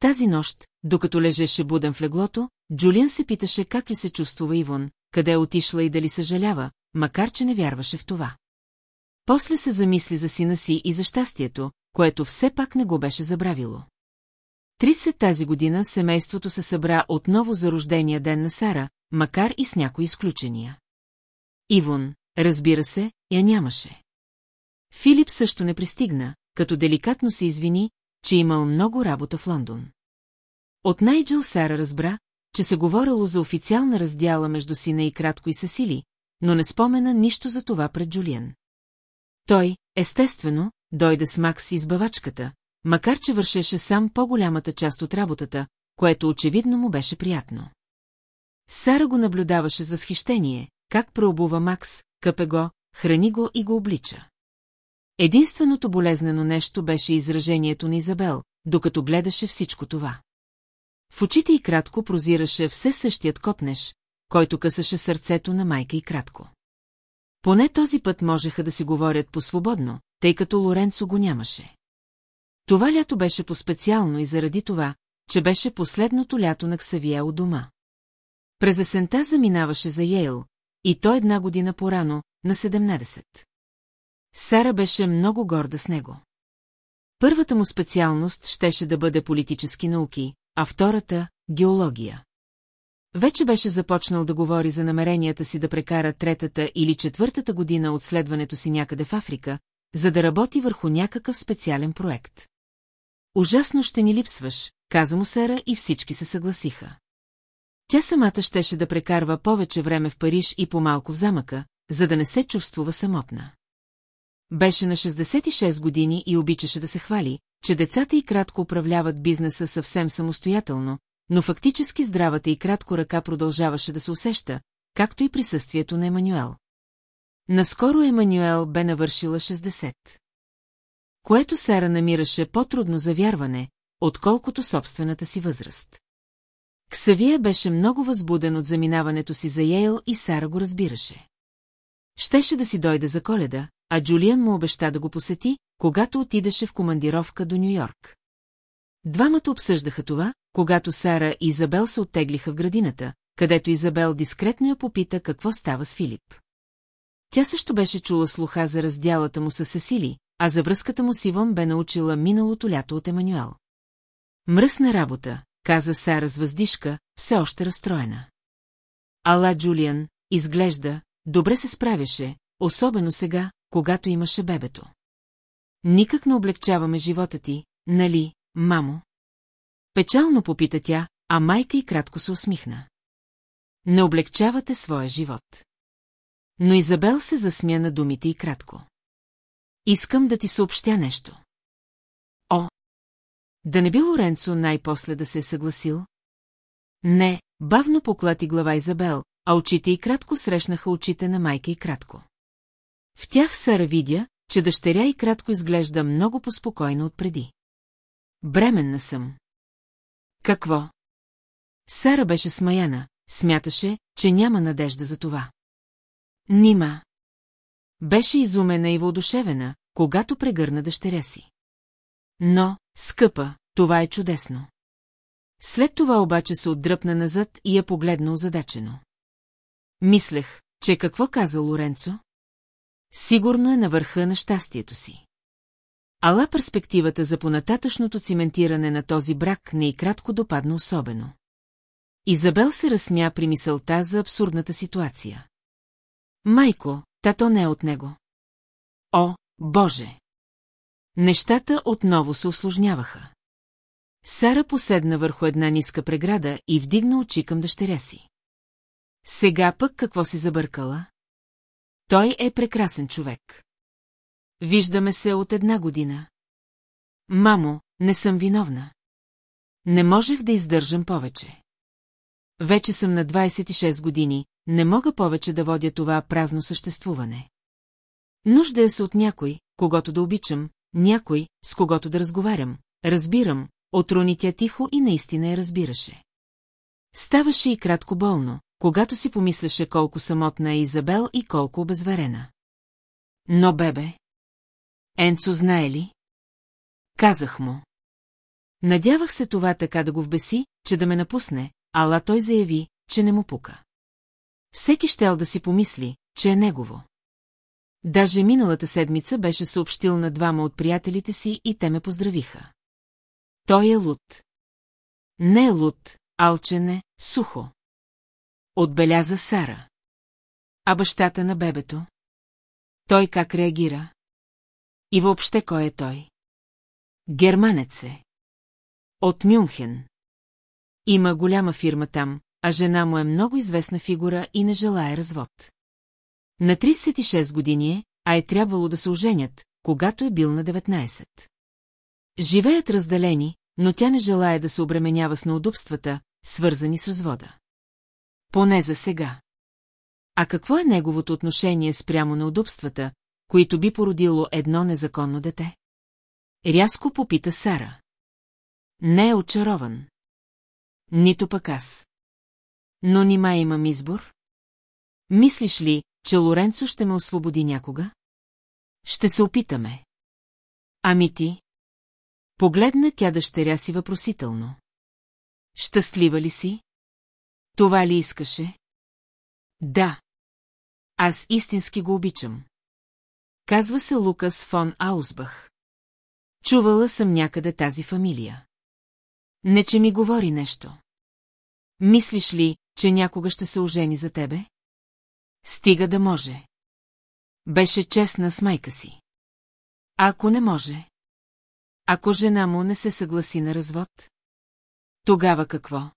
Тази нощ, докато лежеше буден в леглото, Джулиан се питаше как ли се чувствува Ивон, къде е отишла и дали съжалява, макар че не вярваше в това. После се замисли за сина си и за щастието, което все пак не го беше забравило. Тридесет тази година семейството се събра отново за рождения ден на Сара, макар и с някои изключения. Ивон, разбира се, я нямаше. Филип също не пристигна, като деликатно се извини, че имал много работа в Лондон. От Найджел Сара разбра, че се говорило за официална раздяла между сина и кратко и Сесили, но не спомена нищо за това пред Джулиан. Той, естествено, дойде с Макс из бавачката, макар че вършеше сам по-голямата част от работата, което очевидно му беше приятно. Сара го наблюдаваше за схищение, как прообува Макс, къпе го, храни го и го облича. Единственото болезнено нещо беше изражението на Изабел, докато гледаше всичко това. В очите й кратко прозираше все същият копнеш, който късаше сърцето на майка и кратко. Поне този път можеха да си говорят по-свободно, тъй като Лоренцо го нямаше. Това лято беше по-специално и заради това, че беше последното лято на Ксавия у дома. През есента заминаваше за Йейл, и то една година порано, на 17. Сара беше много горда с него. Първата му специалност щеше да бъде политически науки, а втората – геология. Вече беше започнал да говори за намеренията си да прекара третата или четвъртата година от следването си някъде в Африка, за да работи върху някакъв специален проект. Ужасно ще ни липсваш, каза му Сара и всички се съгласиха. Тя самата щеше да прекарва повече време в Париж и по-малко в замъка, за да не се чувствува самотна. Беше на 66 години и обичаше да се хвали, че децата и кратко управляват бизнеса съвсем самостоятелно, но фактически здравата и кратко ръка продължаваше да се усеща, както и присъствието на Емануел. Наскоро Емануел бе навършила 60. Което Сара намираше по-трудно за вярване, отколкото собствената си възраст. Ксавия беше много възбуден от заминаването си за Йейл и Сара го разбираше. Щеше да си дойде за коледа, а Джулиан му обеща да го посети, когато отидеше в командировка до Нью-Йорк. Двамата обсъждаха това, когато Сара и Изабел се оттеглиха в градината, където Изабел дискретно я попита какво става с Филип. Тя също беше чула слуха за раздялата му с Сесили, а за връзката му с Ивон бе научила миналото лято от Емануел. Мръсна работа, каза Сара с въздишка, все още разстроена. Ала Джулиан, изглежда, добре се справяше, особено сега, когато имаше бебето. Никак не облегчаваме живота ти, нали, мамо? Печално попита тя, а майка и кратко се усмихна. Не облегчавате своя живот. Но Изабел се засмя на думите и кратко. Искам да ти съобщя нещо. Да не би Лоренцо най-после да се е съгласил? Не, бавно поклати глава Изабел, а очите и кратко срещнаха очите на майка и кратко. В тях Сара видя, че дъщеря и кратко изглежда много поспокойно отпреди. Бременна съм. Какво? Сара беше смаяна, смяташе, че няма надежда за това. Нима. Беше изумена и въодушевена, когато прегърна дъщеря си. Но, скъпа, това е чудесно. След това обаче се отдръпна назад и я погледна озадачено. Мислех, че какво каза Лоренцо? Сигурно е на върха на щастието си. Ала перспективата за понататъчното циментиране на този брак не и кратко допадна особено. Изабел се разсмя при мисълта за абсурдната ситуация. Майко, тато не е от него. О, Боже! Нещата отново се осложняваха. Сара поседна върху една ниска преграда и вдигна очи към дъщеря си. Сега пък какво си забъркала? Той е прекрасен човек. Виждаме се от една година. Мамо, не съм виновна. Не можех да издържам повече. Вече съм на 26 години, не мога повече да водя това празно съществуване. Нужда е се от някой, когато да обичам, някой, с когото да разговарям. Разбирам, отруни тя тихо и наистина я разбираше. Ставаше и кратко болно, когато си помисляше колко самотна е Изабел и колко обезверена. Но, бебе... Енцо знае ли? Казах му. Надявах се това така да го вбеси, че да ме напусне, ала той заяви, че не му пука. Всеки щел да си помисли, че е негово. Даже миналата седмица беше съобщил на двама от приятелите си и те ме поздравиха. Той е луд. Не е луд, алчене, сухо. Отбеляза Сара. А бащата на бебето? Той как реагира? И въобще кой е той? Германец е. От Мюнхен. Има голяма фирма там, а жена му е много известна фигура и не желая развод. На 36 години е, а е трябвало да се оженят, когато е бил на 19. Живеят разделени, но тя не желая да се обременява с неудобствата, свързани с развода. Поне за сега. А какво е неговото отношение спрямо на удобствата, които би породило едно незаконно дете? Рязко попита Сара. Не е очарован. Нито пък аз. Но нима имам избор? Мислиш ли, че Лоренцо ще ме освободи някога? Ще се опитаме. Ами ти? Погледна тя дъщеря си въпросително. Щастлива ли си? Това ли искаше? Да. Аз истински го обичам. Казва се Лукас фон Аусбах. Чувала съм някъде тази фамилия. Не, че ми говори нещо. Мислиш ли, че някога ще се ожени за тебе? Стига да може. Беше честна с майка си. А ако не може? Ако жена му не се съгласи на развод? Тогава какво?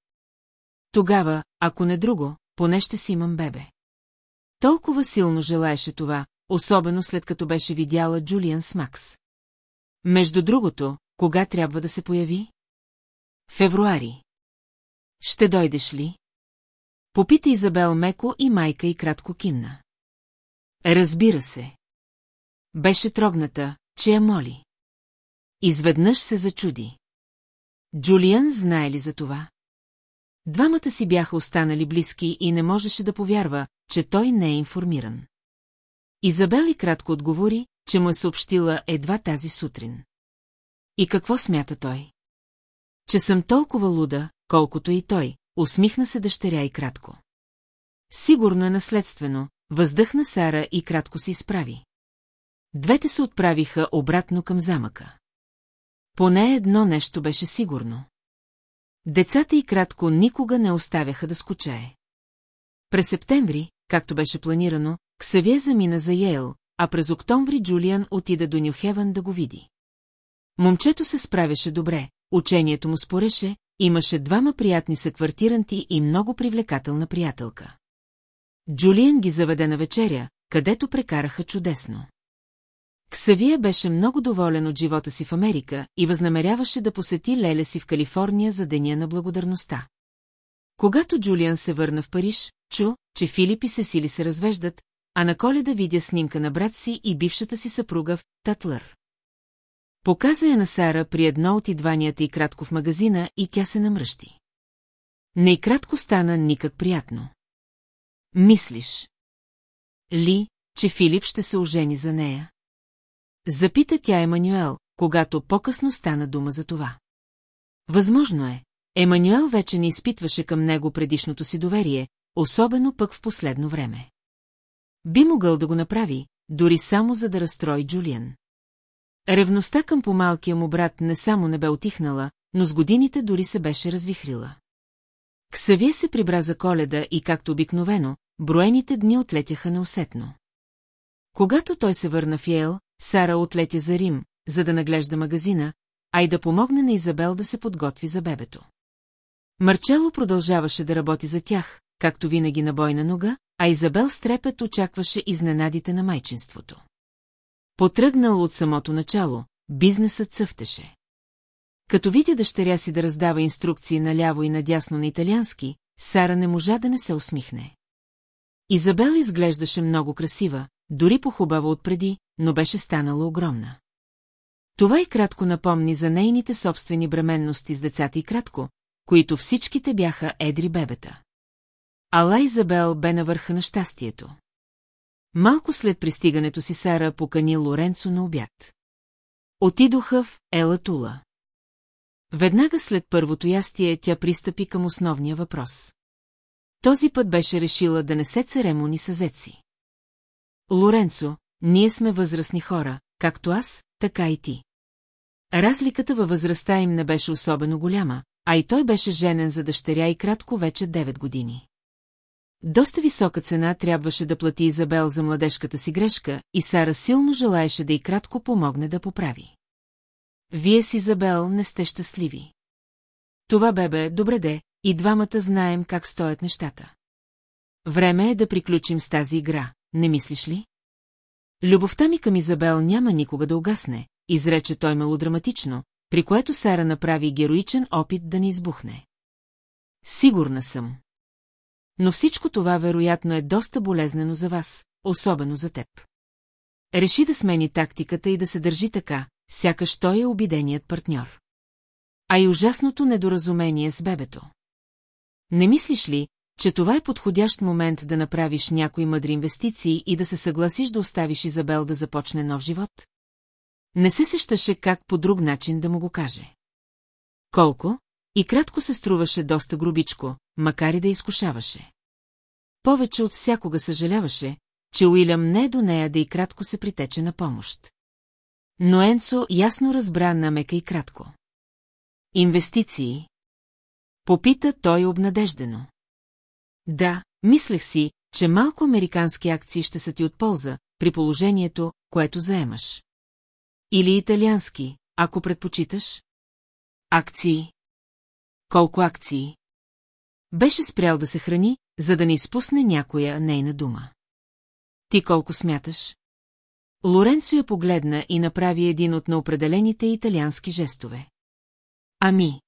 Тогава, ако не друго, поне ще си имам бебе. Толкова силно желаеше това, особено след като беше видяла Джулиан с Макс. Между другото, кога трябва да се появи? Февруари. Ще дойдеш ли? Попита Изабел меко и майка и кратко кимна. Разбира се. Беше трогната, че я моли. Изведнъж се зачуди. Джулиан знае ли за това? Двамата си бяха останали близки и не можеше да повярва, че той не е информиран. Изабел и кратко отговори, че му е съобщила едва тази сутрин. И какво смята той? Че съм толкова луда, колкото и той, усмихна се дъщеря и кратко. Сигурно е наследствено, въздъхна Сара и кратко се изправи. Двете се отправиха обратно към замъка. Поне едно нещо беше сигурно. Децата и кратко никога не оставяха да скучае. През септември, както беше планирано, Ксавие замина за Йейл, а през октомври Джулиан отида до Нюхеван да го види. Момчето се справяше добре, учението му спореше, имаше двама приятни съквартиранти и много привлекателна приятелка. Джулиан ги заведе на вечеря, където прекараха чудесно. Ксавия беше много доволен от живота си в Америка и възнамеряваше да посети Леля си в Калифорния за Деня на благодарността. Когато Джулиан се върна в Париж, чу, че Филип и Сесили се развеждат, а на коледа видя снимка на брат си и бившата си съпруга в Татлър. Показа я на Сара при едно от идванията и кратко в магазина и тя се намръщи. Не и кратко стана никак приятно. Мислиш. Ли, че Филип ще се ожени за нея? Запита тя Емануел, когато по-късно стана дума за това. Възможно е. Емануел вече не изпитваше към него предишното си доверие, особено пък в последно време. Би могъл да го направи, дори само за да разстрои Джулиан. Ревността към помалкия му брат не само не бе отихнала, но с годините дори се беше развихрила. Ксавие се прибра за коледа и, както обикновено, броените дни отлетяха неусетно. Когато той се върна в Йейл, Сара отлетя за Рим, за да наглежда магазина, а и да помогне на Изабел да се подготви за бебето. Марчело продължаваше да работи за тях, както винаги на бойна нога, а Изабел с трепет очакваше изненадите на майчинството. Потръгнал от самото начало, бизнесът цъфтеше. Като видя дъщеря си да раздава инструкции наляво и надясно на италиански, Сара не можа да не се усмихне. Изабел изглеждаше много красива, дори похубава отпреди, но беше станала огромна. Това и кратко напомни за нейните собствени бременности с децата и кратко, които всичките бяха едри бебета. Ала Изабел бе на върха на щастието. Малко след пристигането си Сара покани Лоренцо на обяд. Отидоха в Елатула. Веднага след първото ястие тя пристъпи към основния въпрос. Този път беше решила да не се церемони с зеци. Лоренцо, ние сме възрастни хора, както аз, така и ти. Разликата във възрастта им не беше особено голяма, а и той беше женен за дъщеря и кратко вече 9 години. Доста висока цена трябваше да плати Изабел за младежката си грешка и Сара силно желаеше да и кратко помогне да поправи. Вие с Изабел не сте щастливи. Това бебе, добре де, и двамата знаем как стоят нещата. Време е да приключим с тази игра, не мислиш ли? Любовта ми към Изабел няма никога да угасне, изрече той мелодраматично, при което Сара направи героичен опит да не избухне. Сигурна съм. Но всичко това вероятно е доста болезнено за вас, особено за теб. Реши да смени тактиката и да се държи така, сякаш той е обиденият партньор. А и ужасното недоразумение с бебето. Не мислиш ли, че това е подходящ момент да направиш някои мъдри инвестиции и да се съгласиш да оставиш Изабел да започне нов живот? Не се сещаше как по друг начин да му го каже. Колко? И кратко се струваше доста грубичко, макар и да изкушаваше. Повече от всякога съжаляваше, че Уилям не е до нея да и кратко се притече на помощ. Но Енцо ясно разбра намека и кратко. Инвестиции. Попита той обнадеждено. Да, мислех си, че малко американски акции ще са ти от полза, при положението, което заемаш. Или италиански, ако предпочиташ? Акции. Колко акции? Беше спрял да се храни, за да не изпусне някоя нейна дума. Ти колко смяташ? Лоренцо я погледна и направи един от неопределените италиански жестове. Ами.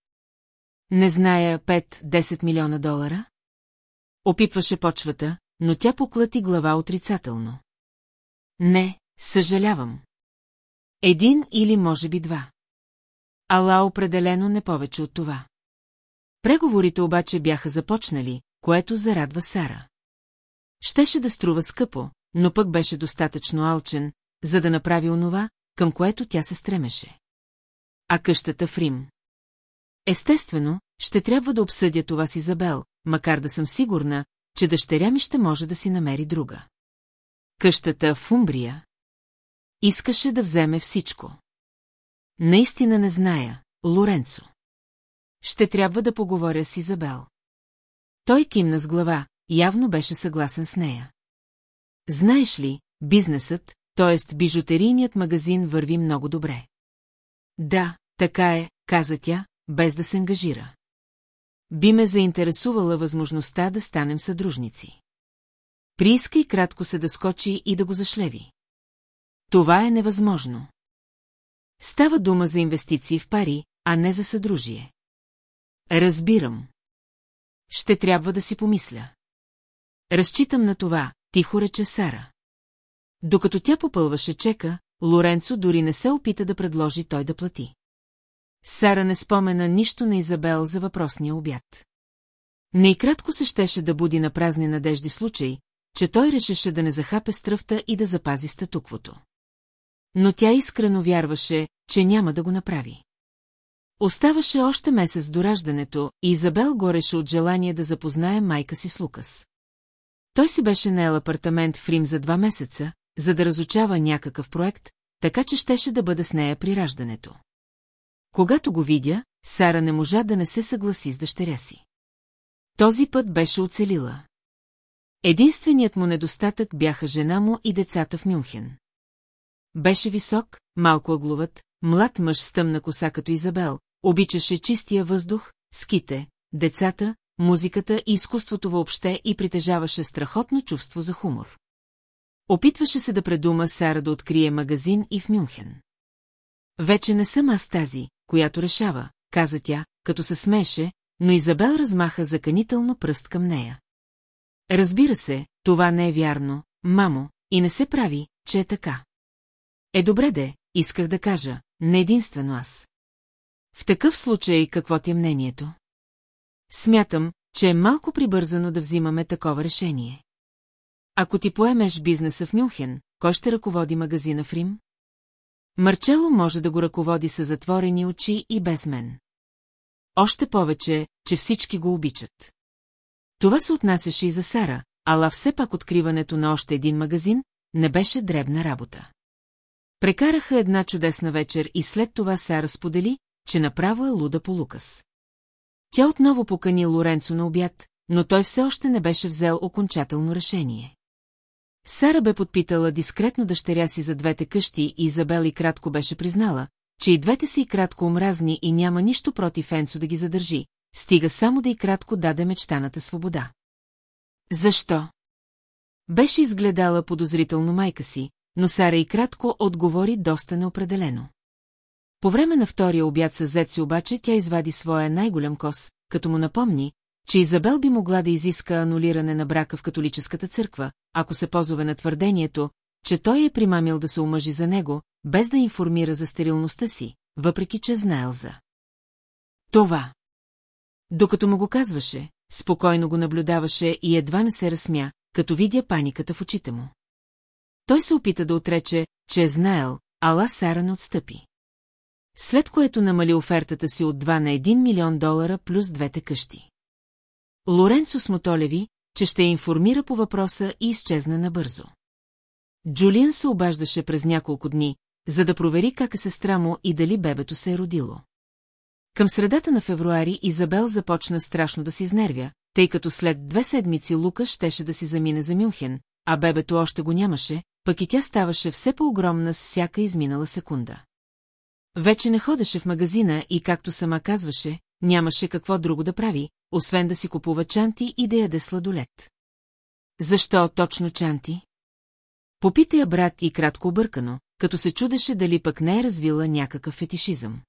Не зная 5-10 милиона долара? Опипваше почвата, но тя поклати глава отрицателно. Не, съжалявам. Един или може би два. Ала определено не повече от това. Преговорите обаче бяха започнали, което зарадва Сара. Щеше да струва скъпо, но пък беше достатъчно алчен, за да направи онова, към което тя се стремеше. А къщата в Рим. Естествено, ще трябва да обсъдя това с Изабел, макар да съм сигурна, че дъщеря ми ще може да си намери друга. Къщата в Умбрия. Искаше да вземе всичко. Наистина не зная, Лоренцо. Ще трябва да поговоря с Изабел. Той кимна с глава, явно беше съгласен с нея. Знаеш ли, бизнесът, т.е. бижутерийният магазин върви много добре. Да, така е, каза тя, без да се ангажира. Би ме заинтересувала възможността да станем съдружници. Прииска и кратко се да скочи и да го зашлеви. Това е невъзможно. Става дума за инвестиции в пари, а не за съдружие. Разбирам. Ще трябва да си помисля. Разчитам на това, тихо рече Сара. Докато тя попълваше чека, Лоренцо дори не се опита да предложи той да плати. Сара не спомена нищо на Изабел за въпросния обяд. Не и кратко се щеше да буди на празни надежди случай, че той решеше да не захапе стръвта и да запази статуквото. Но тя искрено вярваше, че няма да го направи. Оставаше още месец до раждането и Изабел гореше от желание да запознае майка си с Лукас. Той си беше наел апартамент в Рим за два месеца, за да разучава някакъв проект, така че щеше да бъде с нея при раждането. Когато го видя, Сара не можа да не се съгласи с дъщеря си. Този път беше оцелила. Единственият му недостатък бяха жена му и децата в Мюнхен. Беше висок, малко аглуват, млад мъж с тъмна коса като Изабел, обичаше чистия въздух, ските, децата, музиката и изкуството въобще и притежаваше страхотно чувство за хумор. Опитваше се да предума Сара да открие магазин и в Мюнхен. Вече не съм аз тази, която решава, каза тя, като се смеше, но Изабел размаха заканително пръст към нея. Разбира се, това не е вярно, мамо, и не се прави, че е така. Е добре де, исках да кажа, не единствено аз. В такъв случай какво ти е мнението? Смятам, че е малко прибързано да взимаме такова решение. Ако ти поемеш бизнеса в Мюнхен, кой ще ръководи магазина в Рим? Марчело може да го ръководи с затворени очи и без мен. Още повече, че всички го обичат. Това се отнасяше и за Сара, ала все пак откриването на още един магазин не беше дребна работа. Прекараха една чудесна вечер и след това Сара сподели, че направо е луда по Лукас. Тя отново покани Лоренцо на обяд, но той все още не беше взел окончателно решение. Сара бе подпитала дискретно дъщеря си за двете къщи и Изабел и кратко беше признала, че и двете си и кратко омразни и няма нищо против Енцо да ги задържи, стига само да и кратко даде мечтаната свобода. Защо? Беше изгледала подозрително майка си, но Сара и кратко отговори доста неопределено. По време на втория обяд с Зеци обаче тя извади своя най-голям кос, като му напомни, че Изабел би могла да изиска анулиране на брака в католическата църква, ако се позове на твърдението, че той е примамил да се омъжи за него, без да информира за стерилността си, въпреки че знаел за. Това. Докато му го казваше, спокойно го наблюдаваше и едва не се разсмя, като видя паниката в очите му. Той се опита да отрече, че е знаел, ала Сара не отстъпи. След което намали офертата си от 2 на 1 милион долара плюс двете къщи. Лоренцо смотолеви, че ще информира по въпроса и изчезна набързо. Джулиан се обаждаше през няколко дни, за да провери как е сестра му и дали бебето се е родило. Към средата на февруари Изабел започна страшно да се изнервя, тъй като след две седмици Лука щеше да си замине за Мюнхен, а бебето още го нямаше, пък и тя ставаше все по-огромна с всяка изминала секунда. Вече не ходеше в магазина и, както сама казваше, нямаше какво друго да прави, освен да си купува чанти и да яде сладолет. Защо точно чанти? Попита я брат и кратко объркано, като се чудеше дали пък не е развила някакъв фетишизъм.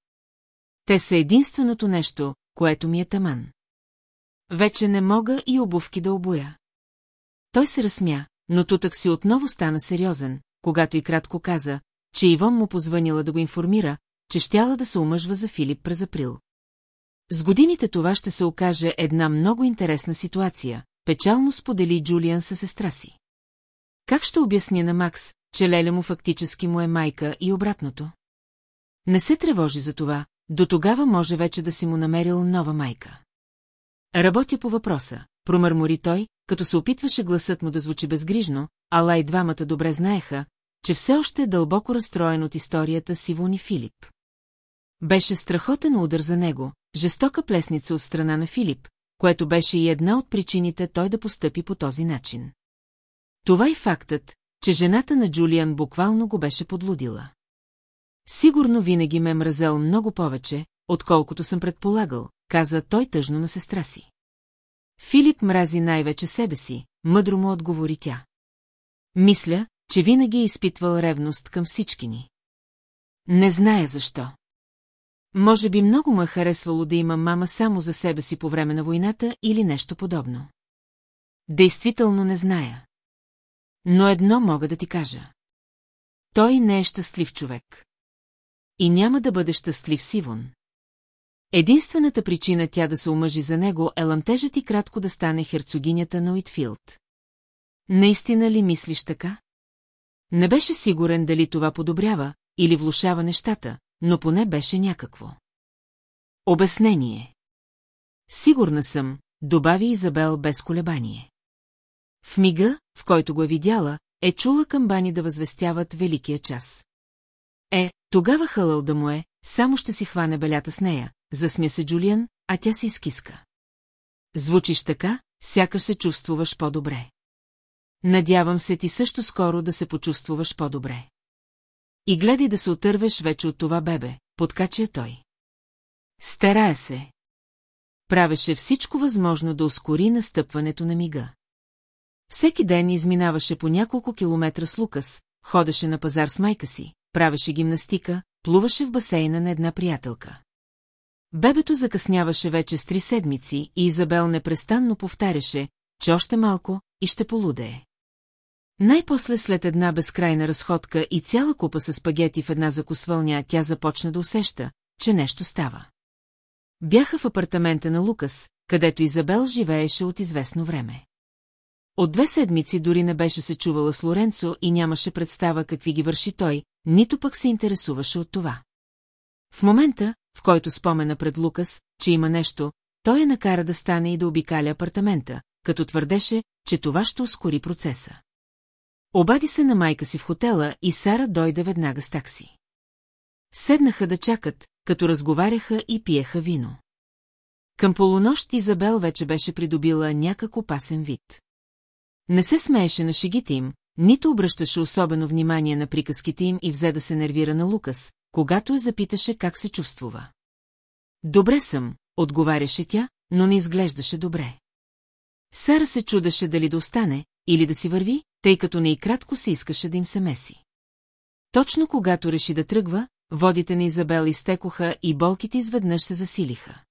Те са единственото нещо, което ми е таман. Вече не мога и обувки да обоя. Той се разсмя, но тутък си отново стана сериозен, когато и кратко каза, че Ивон му позванила да го информира, че щяла да се омъжва за Филип през април. С годините това ще се окаже една много интересна ситуация, печално сподели Джулиан със сестра си. Как ще обясня на Макс, че Леля му фактически му е майка и обратното? Не се тревожи за това, до тогава може вече да си му намерил нова майка. Работя по въпроса, промърмори той, като се опитваше гласът му да звучи безгрижно, ала и двамата добре знаеха, че все още е дълбоко разстроен от историята с Ивон Филип. Беше страхотен удар за него, жестока плесница от страна на Филип, което беше и една от причините той да постъпи по този начин. Това и фактът, че жената на Джулиан буквално го беше подлудила. Сигурно винаги ме е мразел много повече, отколкото съм предполагал, каза той тъжно на сестра си. Филип мрази най-вече себе си, мъдро му отговори тя. Мисля, че винаги е изпитвал ревност към всички ни. Не зная защо. Може би много му е харесвало да има мама само за себе си по време на войната или нещо подобно. Действително не зная. Но едно мога да ти кажа. Той не е щастлив човек. И няма да бъде щастлив Сивон. Единствената причина тя да се омъжи за него е ламтежът и кратко да стане херцогинята на Уитфилд. Наистина ли мислиш така? Не беше сигурен дали това подобрява или влушава нещата, но поне беше някакво. Обяснение. Сигурна съм, добави Изабел без колебание. В мига, в който го е видяла, е чула камбани да възвестяват великия час. Е, тогава хълъл да му е, само ще си хване белята с нея, засмя се Джулиан, а тя си изкиска. Звучиш така, сякаш се чувствуваш по-добре. Надявам се ти също скоро да се почувствуваш по-добре. И гледай да се отървеш вече от това бебе, подкача той. Старая се. Правеше всичко възможно да ускори настъпването на мига. Всеки ден изминаваше по няколко километра с Лукас, ходеше на пазар с майка си, правеше гимнастика, плуваше в басейна на една приятелка. Бебето закъсняваше вече с три седмици и Изабел непрестанно повтаряше, че още малко и ще полудее. Най-после след една безкрайна разходка и цяла купа с спагети в една закусвълня, тя започна да усеща, че нещо става. Бяха в апартамента на Лукас, където Изабел живееше от известно време. От две седмици дори не беше се чувала с Лоренцо и нямаше представа какви ги върши той, нито пък се интересуваше от това. В момента, в който спомена пред Лукас, че има нещо, той я накара да стане и да обикаля апартамента, като твърдеше, че това ще ускори процеса. Обади се на майка си в хотела и Сара дойде веднага с такси. Седнаха да чакат, като разговаряха и пиеха вино. Към полунощ Изабел вече беше придобила някак опасен вид. Не се смееше на шегите им, нито обръщаше особено внимание на приказките им и взе да се нервира на Лукас, когато я запиташе как се чувствува. Добре съм, отговаряше тя, но не изглеждаше добре. Сара се чудеше дали да остане или да си върви, тъй като не и кратко се искаше да им се меси. Точно когато реши да тръгва, водите на Изабел изтекоха и болките изведнъж се засилиха.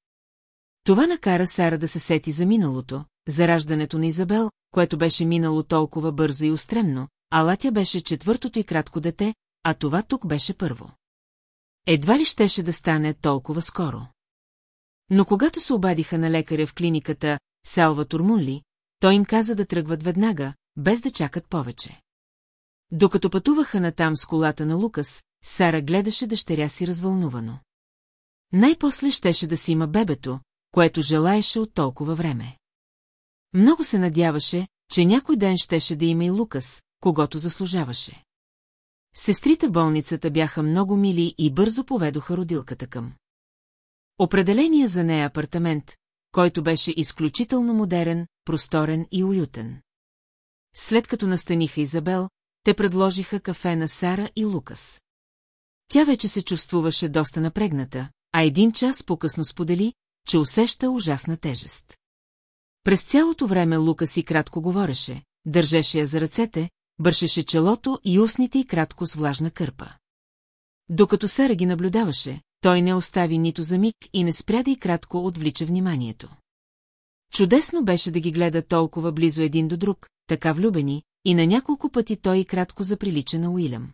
Това накара Сара да се сети за миналото, за раждането на Изабел, което беше минало толкова бързо и устремно, а Латя беше четвъртото и кратко дете, а това тук беше първо. Едва ли щеше да стане толкова скоро. Но когато се обадиха на лекаря в клиниката Салва Турмунли, той им каза да тръгват веднага, без да чакат повече. Докато пътуваха натам с колата на Лукас, Сара гледаше дъщеря си развълнувано. Най-после щеше да си има бебето, което желаеше от толкова време. Много се надяваше, че някой ден щеше да има и Лукас, когато заслужаваше. Сестрите в болницата бяха много мили и бързо поведоха родилката към. Определения за нея апартамент, който беше изключително модерен, просторен и уютен. След като настаниха Изабел, те предложиха кафе на Сара и Лукас. Тя вече се чувствуваше доста напрегната, а един час по-късно сподели, че усеща ужасна тежест. През цялото време Лукас и кратко говореше, държеше я за ръцете, бършеше челото и устните й кратко с влажна кърпа. Докато Сара ги наблюдаваше, той не остави нито за миг и не спря да и кратко отвлича вниманието. Чудесно беше да ги гледа толкова близо един до друг, така влюбени, и на няколко пъти той и кратко заприлича на Уилям.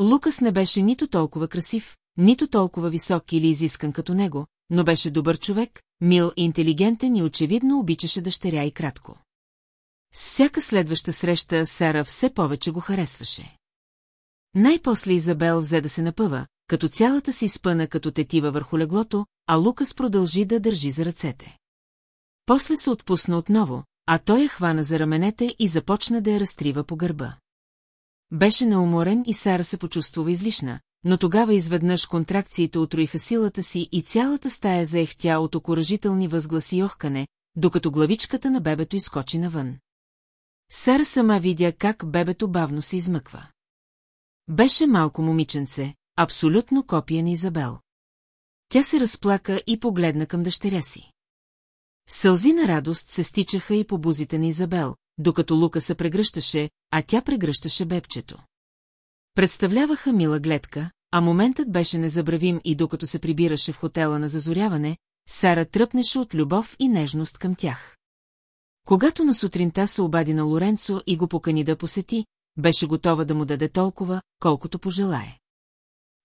Лукас не беше нито толкова красив, нито толкова висок или изискан като него, но беше добър човек, мил и интелигентен и очевидно обичаше дъщеря и кратко. С всяка следваща среща Сара все повече го харесваше. Най-после Изабел взе да се напъва, като цялата си спъна като тетива върху леглото, а Лукас продължи да държи за ръцете. После се отпусна отново, а той я хвана за раменете и започна да я разтрива по гърба. Беше неуморен и Сара се почувствува излишна, но тогава изведнъж контракциите отроиха силата си и цялата стая заехтя от окоръжителни възгласи и охкане, докато главичката на бебето изкочи навън. Сара сама видя как бебето бавно се измъква. Беше малко момиченце, абсолютно копия на Изабел. Тя се разплака и погледна към дъщеря си. Сълзи на радост се стичаха и по бузите на Изабел, докато Лука се прегръщаше, а тя прегръщаше бебчето. Представляваха мила гледка, а моментът беше незабравим и докато се прибираше в хотела на зазоряване, Сара тръпнеше от любов и нежност към тях. Когато на сутринта се обади на Лоренцо и го покани да посети, беше готова да му даде толкова, колкото пожелае.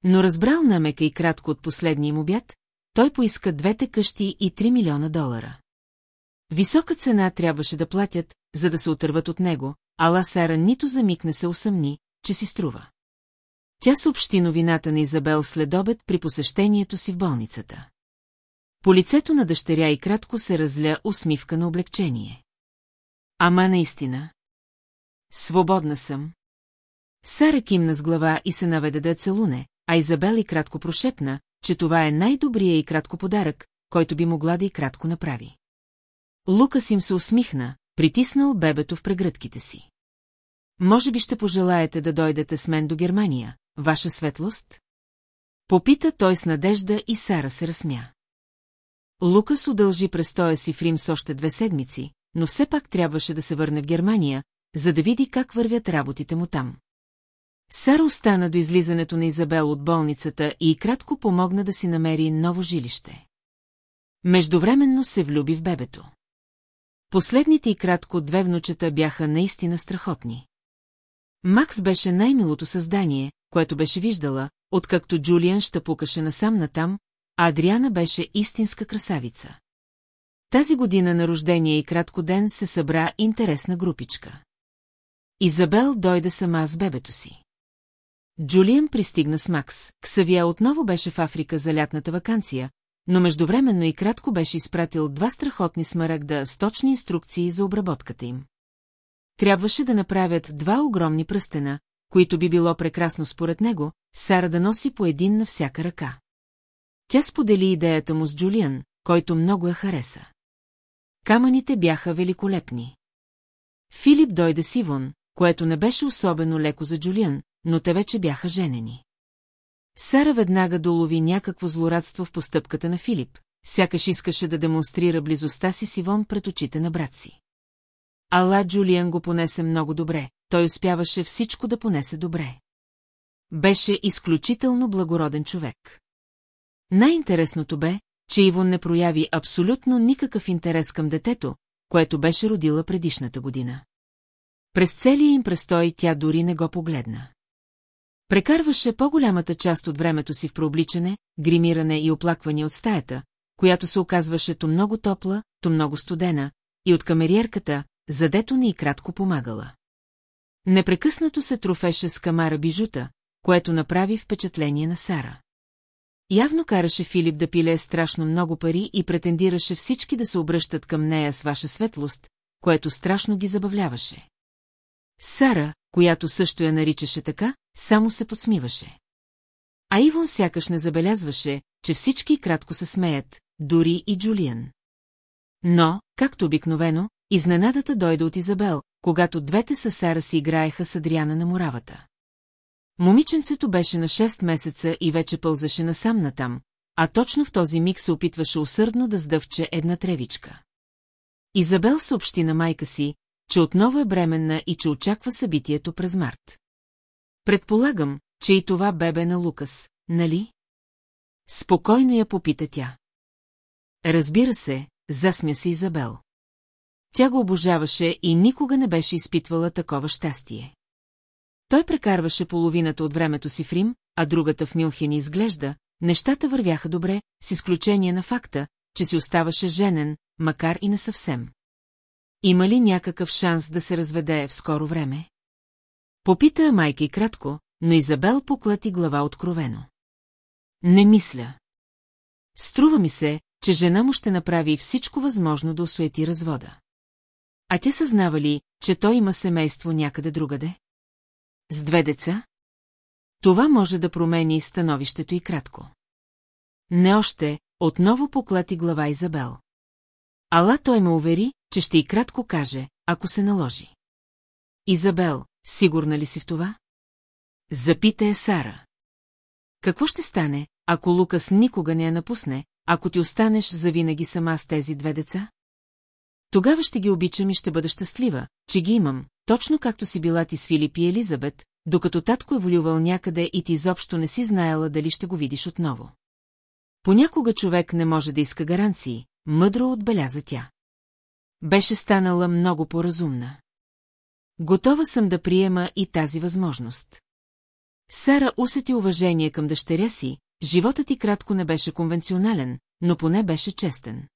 Но разбрал намека и кратко от последния им обяд, той поиска двете къщи и 3 милиона долара. Висока цена трябваше да платят, за да се отърват от него, ала Сара нито за миг не се усъмни, че си струва. Тя съобщи новината на Изабел след обед при посещението си в болницата. По лицето на дъщеря и кратко се разля усмивка на облегчение. Ама наистина. Свободна съм. Сара кимна с глава и се наведе да я целуне, а Изабел и кратко прошепна, че това е най-добрия и кратко подарък, който би могла да и кратко направи. Лукас им се усмихна, притиснал бебето в прегръдките си. Може би ще пожелаете да дойдете с мен до Германия, ваша светлост? Попита той с надежда и Сара се разсмя. Лукас удължи престоя си в Рим с още две седмици, но все пак трябваше да се върне в Германия, за да види как вървят работите му там. Сара остана до излизането на Изабел от болницата и кратко помогна да си намери ново жилище. Междувременно се влюби в бебето. Последните и кратко две внучета бяха наистина страхотни. Макс беше най-милото създание, което беше виждала, откакто Джулиан щапукаше насам натам, а Адриана беше истинска красавица. Тази година на рождение и кратко ден се събра интересна групичка. Изабел дойде сама с бебето си. Джулиан пристигна с Макс. Ксавия отново беше в Африка за лятната вакансия, но междувременно и кратко беше изпратил два страхотни смарагда с точни инструкции за обработката им. Трябваше да направят два огромни пръстена, които би било прекрасно според него, Сара да носи по един на всяка ръка. Тя сподели идеята му с Джулиан, който много я хареса. Камъните бяха великолепни. Филип дойде с Ивон, което не беше особено леко за Джулиан, но те вече бяха женени. Сара веднага долови някакво злорадство в постъпката на Филип, сякаш искаше да демонстрира близостта си с Ивон пред очите на брат си. Ала Джулиан го понесе много добре, той успяваше всичко да понесе добре. Беше изключително благороден човек. Най-интересното бе, че Ивон не прояви абсолютно никакъв интерес към детето, което беше родила предишната година. През целия им престой тя дори не го погледна. Прекарваше по-голямата част от времето си в прообличане, гримиране и оплакване от стаята, която се оказваше то много топла, то много студена, и от камериерката, задето не и кратко помагала. Непрекъснато се трофеше с камара бижута, което направи впечатление на Сара. Явно караше Филип да пиле страшно много пари и претендираше всички да се обръщат към нея с ваша светлост, което страшно ги забавляваше. Сара, която също я наричаше така, само се подсмиваше. А Ивон сякаш не забелязваше, че всички кратко се смеят, дори и Джулиан. Но, както обикновено, изненадата дойде от Изабел, когато двете с Сара си играеха с Адриана на муравата. Момиченцето беше на 6 месеца и вече пълзаше насам натам, а точно в този миг се опитваше усърдно да сдъвче една тревичка. Изабел съобщи на майка си, че отново е бременна и че очаква събитието през март. Предполагам, че и това бебе на Лукас, нали? Спокойно я попита тя. Разбира се, засмя се Изабел. Тя го обожаваше и никога не беше изпитвала такова щастие. Той прекарваше половината от времето си в Рим, а другата в Мюнхен изглежда, нещата вървяха добре, с изключение на факта, че си оставаше женен, макар и не съвсем. Има ли някакъв шанс да се разведе в скоро време? Попита майка и кратко, но Изабел поклати глава откровено. Не мисля. Струва ми се, че жена му ще направи всичко възможно да осуети развода. А тя съзнава ли, че той има семейство някъде другаде? С две деца? Това може да промени становището и кратко. Не още, отново поклати глава Изабел. Ала той ме увери, че ще и кратко каже, ако се наложи. Изабел, сигурна ли си в това? Запита е Сара. Какво ще стане, ако Лукас никога не я напусне, ако ти останеш завинаги сама с тези две деца? Тогава ще ги обичам и ще бъда щастлива, че ги имам, точно както си била ти с Филип и Елизабет, докато татко е волювал някъде и ти изобщо не си знаела дали ще го видиш отново. Понякога човек не може да иска гаранции, мъдро отбеляза тя. Беше станала много по-разумна. Готова съм да приема и тази възможност. Сара усети уважение към дъщеря си, животът ти кратко не беше конвенционален, но поне беше честен.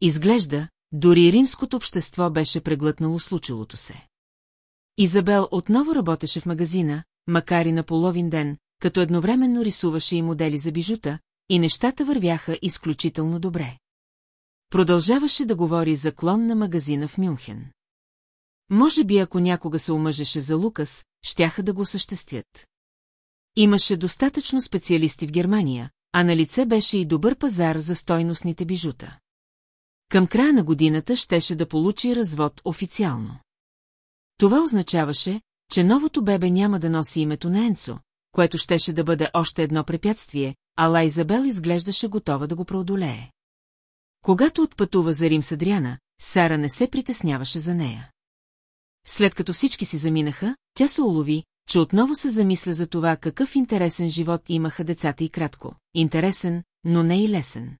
Изглежда, дори римското общество беше преглътнало случилото се. Изабел отново работеше в магазина, макар и на половин ден, като едновременно рисуваше и модели за бижута, и нещата вървяха изключително добре. Продължаваше да говори за клон на магазина в Мюнхен. Може би ако някога се омъжеше за Лукас, щяха да го съществят. Имаше достатъчно специалисти в Германия, а на лице беше и добър пазар за стойностните бижута. Към края на годината щеше да получи развод официално. Това означаваше, че новото бебе няма да носи името на Енцо, което щеше да бъде още едно препятствие, ала Изабел изглеждаше готова да го преодолее. Когато отпътува за Рим с Адриана, Сара не се притесняваше за нея. След като всички си заминаха, тя се улови, че отново се замисля за това какъв интересен живот имаха децата и кратко. Интересен, но не и лесен.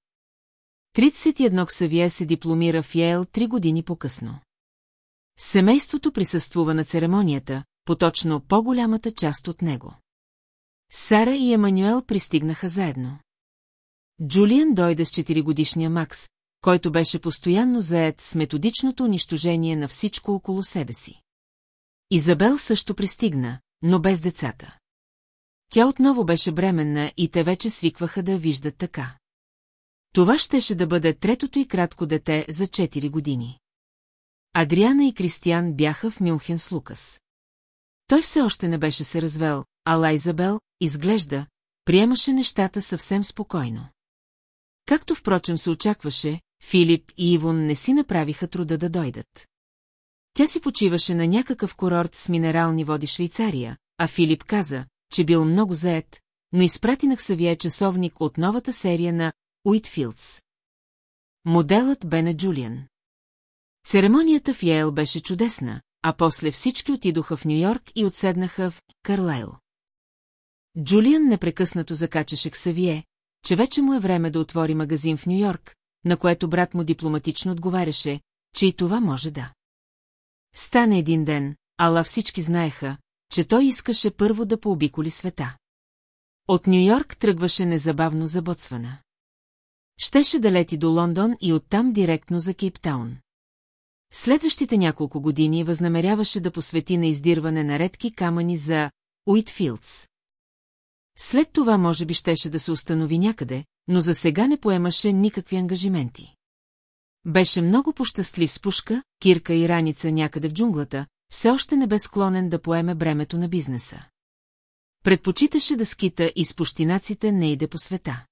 31 Ксавие се дипломира в Йейл три години по-късно. Семейството присъствува на церемонията, поточно по-голямата част от него. Сара и Емануел пристигнаха заедно. Джулиан дойде с 4-годишния Макс, който беше постоянно заед с методичното унищожение на всичко около себе си. Изабел също пристигна, но без децата. Тя отново беше бременна и те вече свикваха да виждат така. Това щеше да бъде третото и кратко дете за 4 години. Адриана и Кристиян бяха в Мюнхен с Лукас. Той все още не беше се развел, ала Изабел, изглежда, приемаше нещата съвсем спокойно. Както впрочем се очакваше, Филип и Ивон не си направиха труда да дойдат. Тя си почиваше на някакъв курорт с минерални води Швейцария, а Филип каза, че бил много заед, но изпрати на Ксавие часовник от новата серия на Уитфилдс. Моделът бе на Джулиан. Церемонията в Йейл беше чудесна, а после всички отидоха в Нью-Йорк и отседнаха в Карлайл. Джулиан непрекъснато закачаше Ксавие, че вече му е време да отвори магазин в Нью-Йорк, на което брат му дипломатично отговаряше, че и това може да. Стане един ден, ала всички знаеха, че той искаше първо да пообиколи света. От Нью-Йорк тръгваше незабавно за Боцвана. Щеше да лети до Лондон и оттам директно за Кейптаун. Следващите няколко години възнамеряваше да посвети на издирване на редки камъни за Уитфилдс. След това може би щеше да се установи някъде, но за сега не поемаше никакви ангажименти. Беше много пощастлив с пушка, кирка и раница някъде в джунглата, все още не бе склонен да поеме бремето на бизнеса. Предпочиташе да скита и с пущинаците не иде по света.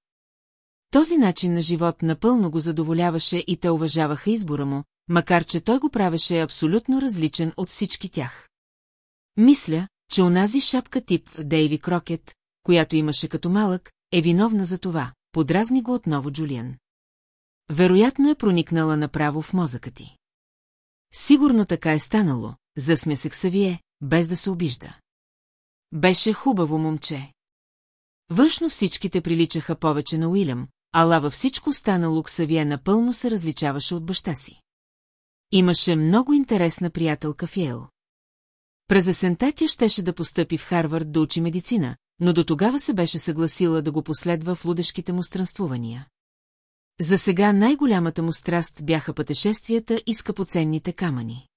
Този начин на живот напълно го задоволяваше и те уважаваха избора му, макар че той го правеше абсолютно различен от всички тях. Мисля, че онази шапка тип Дейви Крокет, която имаше като малък, е виновна за това, подразни го отново Джулиан. Вероятно е проникнала направо в мозъка ти. Сигурно така е станало, засмя се Ксавие, без да се обижда. Беше хубаво момче. Външно всичките приличаха повече на Уилям, ала във всичко останало Ксавие напълно се различаваше от баща си. Имаше много интересна приятелка Йейл. През есента тя щеше да постъпи в Харвард да учи медицина, но до тогава се беше съгласила да го последва в лудешките му странствувания. За сега най-голямата му страст бяха пътешествията и скъпоценните камъни.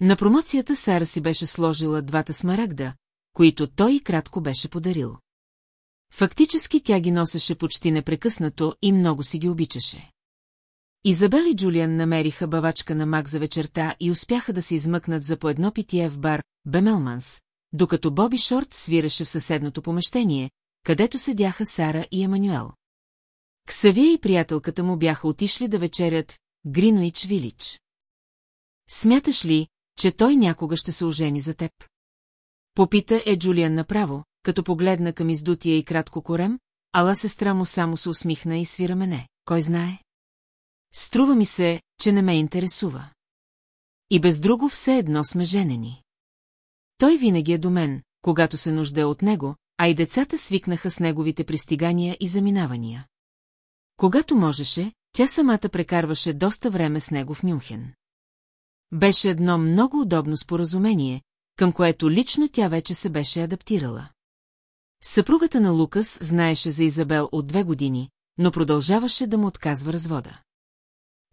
На промоцията Сара си беше сложила двата смарагда, които той кратко беше подарил. Фактически тя ги носеше почти непрекъснато и много си ги обичаше. Изабел и Джулиан намериха бавачка на мак за вечерта и успяха да се измъкнат за по едно питие в бар Бемелманс, докато Боби Шорт свиреше в съседното помещение, където седяха Сара и Емануел. Ксавия и приятелката му бяха отишли да вечерят Гринуич Вилич. Смяташ ли, че той някога ще се ожени за теб? Попита е Джулиан направо, като погледна към издутия и кратко корем, ала сестра му само се усмихна и свира мене. Кой знае? Струва ми се, че не ме интересува. И без друго все едно сме женени. Той винаги е до мен, когато се нуждае от него, а и децата свикнаха с неговите пристигания и заминавания. Когато можеше, тя самата прекарваше доста време с него в Мюнхен. Беше едно много удобно споразумение, към което лично тя вече се беше адаптирала. Съпругата на Лукас знаеше за Изабел от две години, но продължаваше да му отказва развода.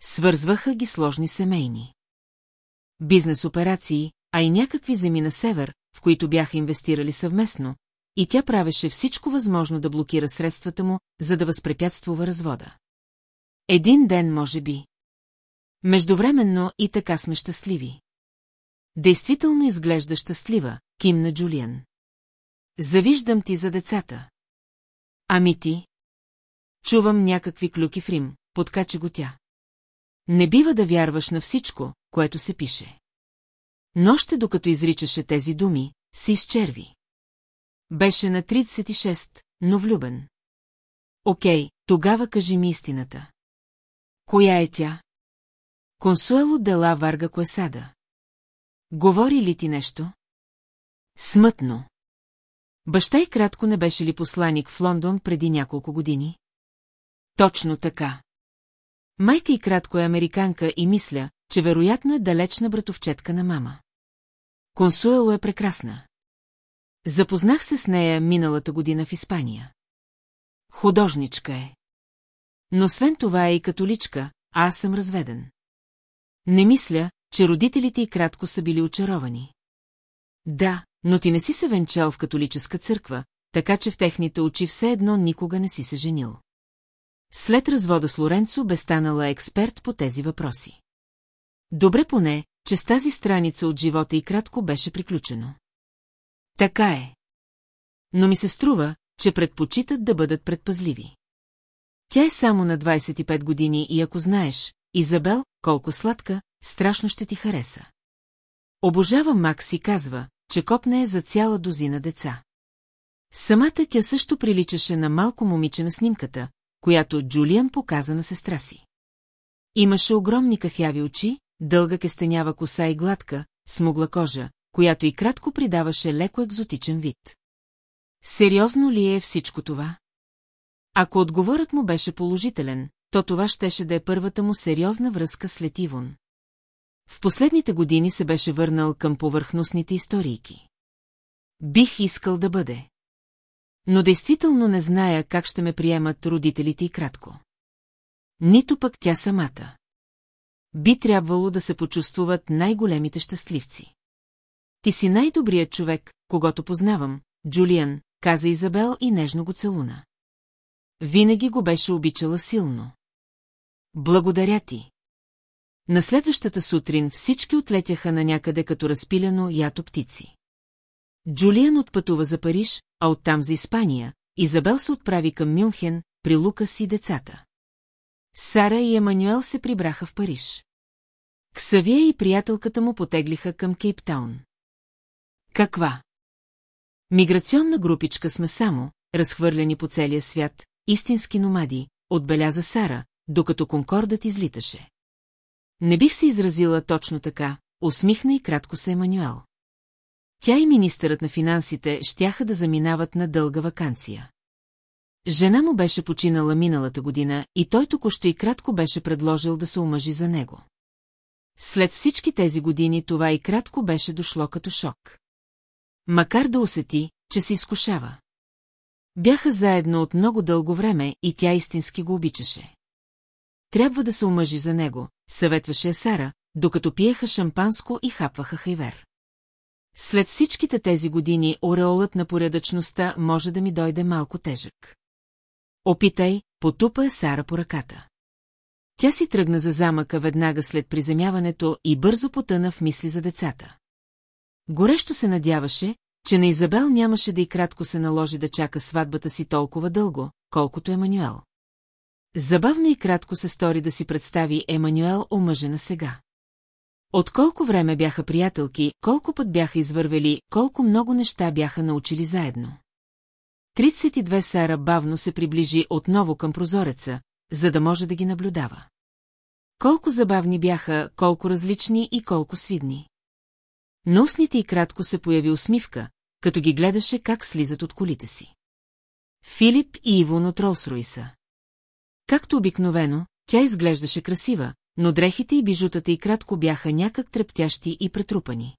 Свързваха ги сложни семейни. Бизнес операции, а и някакви земи на север, в които бяха инвестирали съвместно, и тя правеше всичко възможно да блокира средствата му, за да възпрепятствува развода. Един ден, може би. Междувременно и така сме щастливи. Действително изглежда щастлива, кимна Джулиан. Завиждам ти за децата. Ами ти? Чувам някакви клюки в Рим, подкача го тя. Не бива да вярваш на всичко, което се пише. Но още докато изричаше тези думи, се изчерви. Беше на 36, но влюбен. Окей, тогава кажи ми истината. Коя е тя? Консуело Дела Варга Коесада. Говори ли ти нещо? Смътно. Баща и кратко не беше ли посланик в Лондон преди няколко години? Точно така. Майка и кратко е американка и мисля, че вероятно е далечна братовчетка на мама. Консуело е прекрасна. Запознах се с нея миналата година в Испания. Художничка е. Но освен това е и католичка, а аз съм разведен. Не мисля, че родителите и кратко са били очаровани. Да, но ти не си се венчал в католическа църква, така че в техните очи все едно никога не си се женил. След развода с Лоренцо бе станала експерт по тези въпроси. Добре поне, че с тази страница от живота и кратко беше приключено. Така е. Но ми се струва, че предпочитат да бъдат предпазливи. Тя е само на 25 години и ако знаеш, Изабел, колко сладка, страшно ще ти хареса. Обожава Макс и казва, че копне е за цяла дозина деца. Самата тя също приличаше на малко момиче на снимката, която Джулиан показа на сестра си. Имаше огромни кафяви очи, дълга кестенява коса и гладка, смугла кожа, която и кратко придаваше леко екзотичен вид. Сериозно ли е всичко това? Ако отговорът му беше положителен, то това щеше да е първата му сериозна връзка след Ивон. В последните години се беше върнал към повърхностните историйки. Бих искал да бъде. Но действително не зная как ще ме приемат родителите и кратко. Нито пък тя самата. Би трябвало да се почувствуват най-големите щастливци. Ти си най-добрият човек, когато познавам, Джулиан, каза Изабел и нежно го целуна. Винаги го беше обичала силно. Благодаря ти. На следващата сутрин всички отлетяха на някъде като разпиляно ято птици. Джулиан отпътува за Париж, а оттам за Испания, Изабел се отправи към Мюнхен, при Лукас и децата. Сара и Емануел се прибраха в Париж. Ксавия и приятелката му потеглиха към Кейптаун. Каква? Миграционна групичка сме само, разхвърляни по целия свят, истински номади, отбеляза Сара, докато Конкордът излиташе. Не бих се изразила точно така, усмихна и кратко се Емануел. Тя и министърът на финансите щяха да заминават на дълга вакансия. Жена му беше починала миналата година и той току-що и кратко беше предложил да се омъжи за него. След всички тези години това и кратко беше дошло като шок. Макар да усети, че се изкушава. Бяха заедно от много дълго време и тя истински го обичаше. Трябва да се омъжи за него, съветваше Сара, докато пиеха шампанско и хапваха хайвер. След всичките тези години ореолът на порядъчността може да ми дойде малко тежък. Опитай, потупа Сара по ръката. Тя си тръгна за замъка веднага след приземяването и бързо потъна в мисли за децата. Горещо се надяваше, че на Изабел нямаше да и кратко се наложи да чака сватбата си толкова дълго, колкото Емануел. Забавно и кратко се стори да си представи Емануел омъжена сега. От колко време бяха приятелки, колко път бяха извървели, колко много неща бяха научили заедно. 32 Сара бавно се приближи отново към прозореца, за да може да ги наблюдава. Колко забавни бяха, колко различни и колко свидни. На устните и кратко се появи усмивка, като ги гледаше как слизат от колите си. Филип и Ивон от Ролсруиса. Както обикновено, тя изглеждаше красива, но дрехите и бижутата и кратко бяха някак трептящи и претрупани.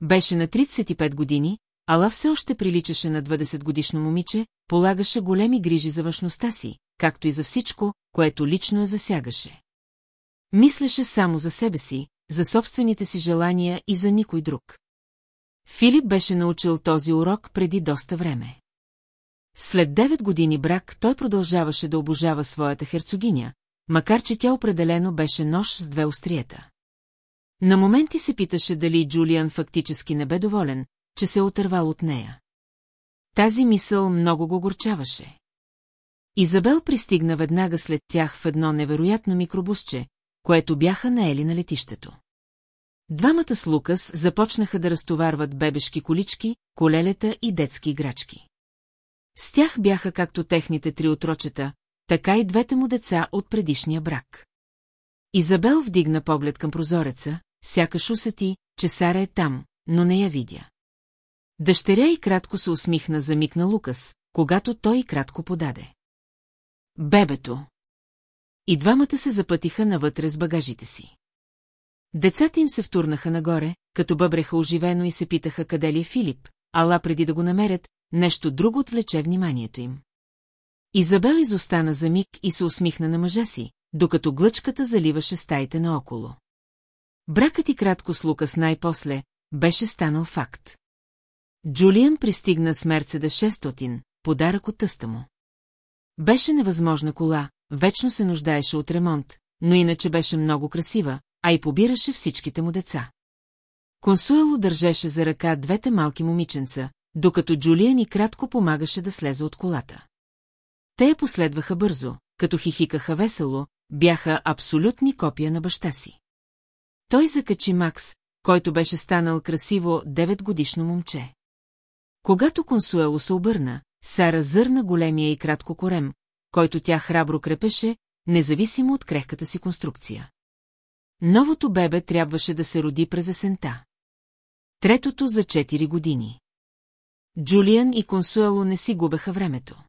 Беше на 35 години, ала все още приличаше на 20-годишно момиче, полагаше големи грижи за външността си, както и за всичко, което лично я засягаше. Мислеше само за себе си, за собствените си желания и за никой друг. Филип беше научил този урок преди доста време. След 9 години брак той продължаваше да обожава своята херцогиня, макар че тя определено беше нож с две остриета. На моменти се питаше дали Джулиан фактически не бе доволен, че се отървал от нея. Тази мисъл много го горчаваше. Изабел пристигна веднага след тях в едно невероятно микробусче, което бяха наели на летището. Двамата с Лукас започнаха да разтоварват бебешки колички, колелета и детски играчки. С тях бяха както техните три отрочета, така и двете му деца от предишния брак. Изабел вдигна поглед към прозореца, сякаш усети, че Сара е там, но не я видя. Дъщеря и кратко се усмихна за миг на Лукас, когато той и кратко подаде. Бебето. И двамата се запътиха навътре с багажите си. Децата им се втурнаха нагоре, като бъбреха оживено и се питаха къде ли е Филип, ала преди да го намерят, нещо друго отвлече вниманието им. Изабел изостана за миг и се усмихна на мъжа си, докато глъчката заливаше стаите наоколо. Бракът и кратко с Лукас най-после беше станал факт. Джулиан пристигна с Мерцеда 600, подарък от тъста му. Беше невъзможна кола, вечно се нуждаеше от ремонт, но иначе беше много красива, а и побираше всичките му деца. Консуело държеше за ръка двете малки момиченца, докато Джулиан и кратко помагаше да слезе от колата. Те я последваха бързо, като хихикаха весело, бяха абсолютни копия на баща си. Той закачи Макс, който беше станал красиво 9-годишно момче. Когато Консуело се обърна, Сара зърна големия и кратко корем, който тя храбро крепеше, независимо от крехката си конструкция. Новото бебе трябваше да се роди през есента. Третото за 4 години. Джулиан и Консуело не си губеха времето.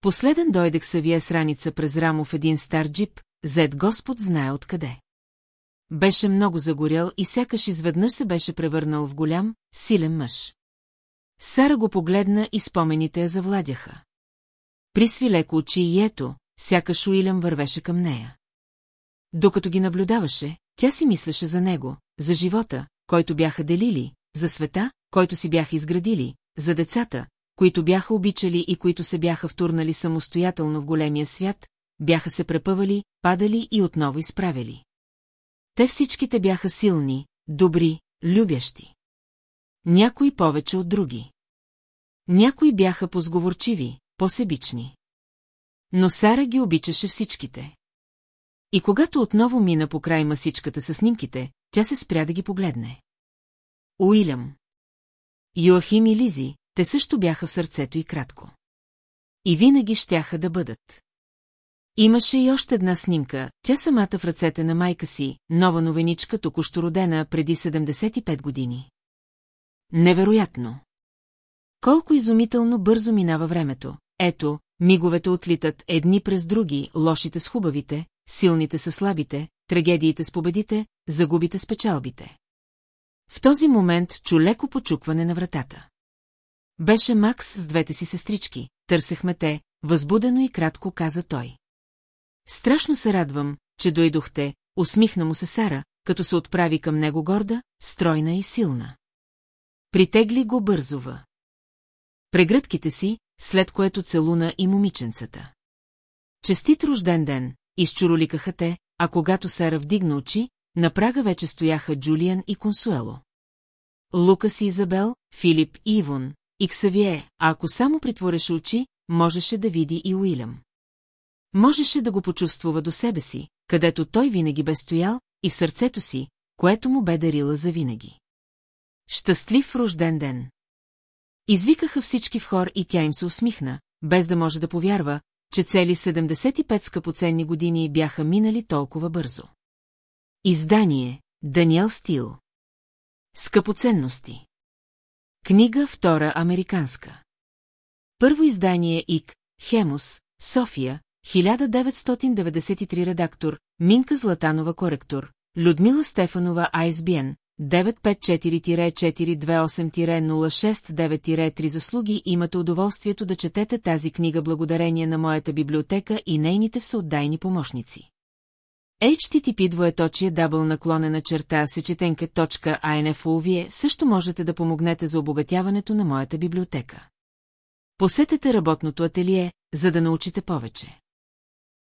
Последен дойде к Савия с раница през рамо в един стар джип, зед Господ знае откъде. Беше много загорял и сякаш изведнъж се беше превърнал в голям, силен мъж. Сара го погледна и спомените я завладяха. Присви леко очи и ето, сякаш Уилям вървеше към нея. Докато ги наблюдаваше, тя си мислеше за него, за живота, който бяха делили, за света, който си бяха изградили, за децата, които бяха обичали и които се бяха втурнали самостоятелно в големия свят, бяха се препъвали, падали и отново изправили. Те всичките бяха силни, добри, любящи. Някои повече от други. Някои бяха позговорчиви, посебични. Но Сара ги обичаше всичките. И когато отново мина по край масичката с снимките, тя се спря да ги погледне. Уилям. Йоахим и Лизи, те също бяха в сърцето и кратко. И винаги щяха да бъдат. Имаше и още една снимка, тя самата в ръцете на майка си, нова новеничка, току-що родена преди 75 години. Невероятно! Колко изумително бързо минава времето. Ето, миговете отлитат едни през други, лошите с хубавите, силните с слабите, трагедиите с победите, загубите с печалбите. В този момент чу леко почукване на вратата. Беше Макс с двете си сестрички, търсехме те, възбудено и кратко каза той. Страшно се радвам, че дойдохте, усмихна му се Сара, като се отправи към него горда, стройна и силна. Притегли го бързова. Прегръдките си, след което целуна и момиченцата. Честит рожден ден, изчуроликаха те, а когато Сара вдигна очи, на прага вече стояха Джулиан и Консуело. Лукас и Изабел, Филип и Ивон, и Ксавие, а ако само притвореше очи, можеше да види и Уилям. Можеше да го почувствува до себе си, където той винаги бе стоял, и в сърцето си, което му бе дарила завинаги. Щастлив рожден ден! Извикаха всички в хор и тя им се усмихна, без да може да повярва, че цели 75 скъпоценни години бяха минали толкова бързо. Издание Даниел Стил. Скъпоценности. Книга втора американска. Първо издание ИК, Хемус, София, 1993 редактор, Минка Златанова коректор, Людмила Стефанова ISBN, 954-428-069-3 заслуги имате удоволствието да четете тази книга благодарение на моята библиотека и нейните всеотдайни помощници. HTTP двоеточие дабл наклонена черта сечетенка.info Вие също можете да помогнете за обогатяването на моята библиотека. Посетете работното ателие, за да научите повече.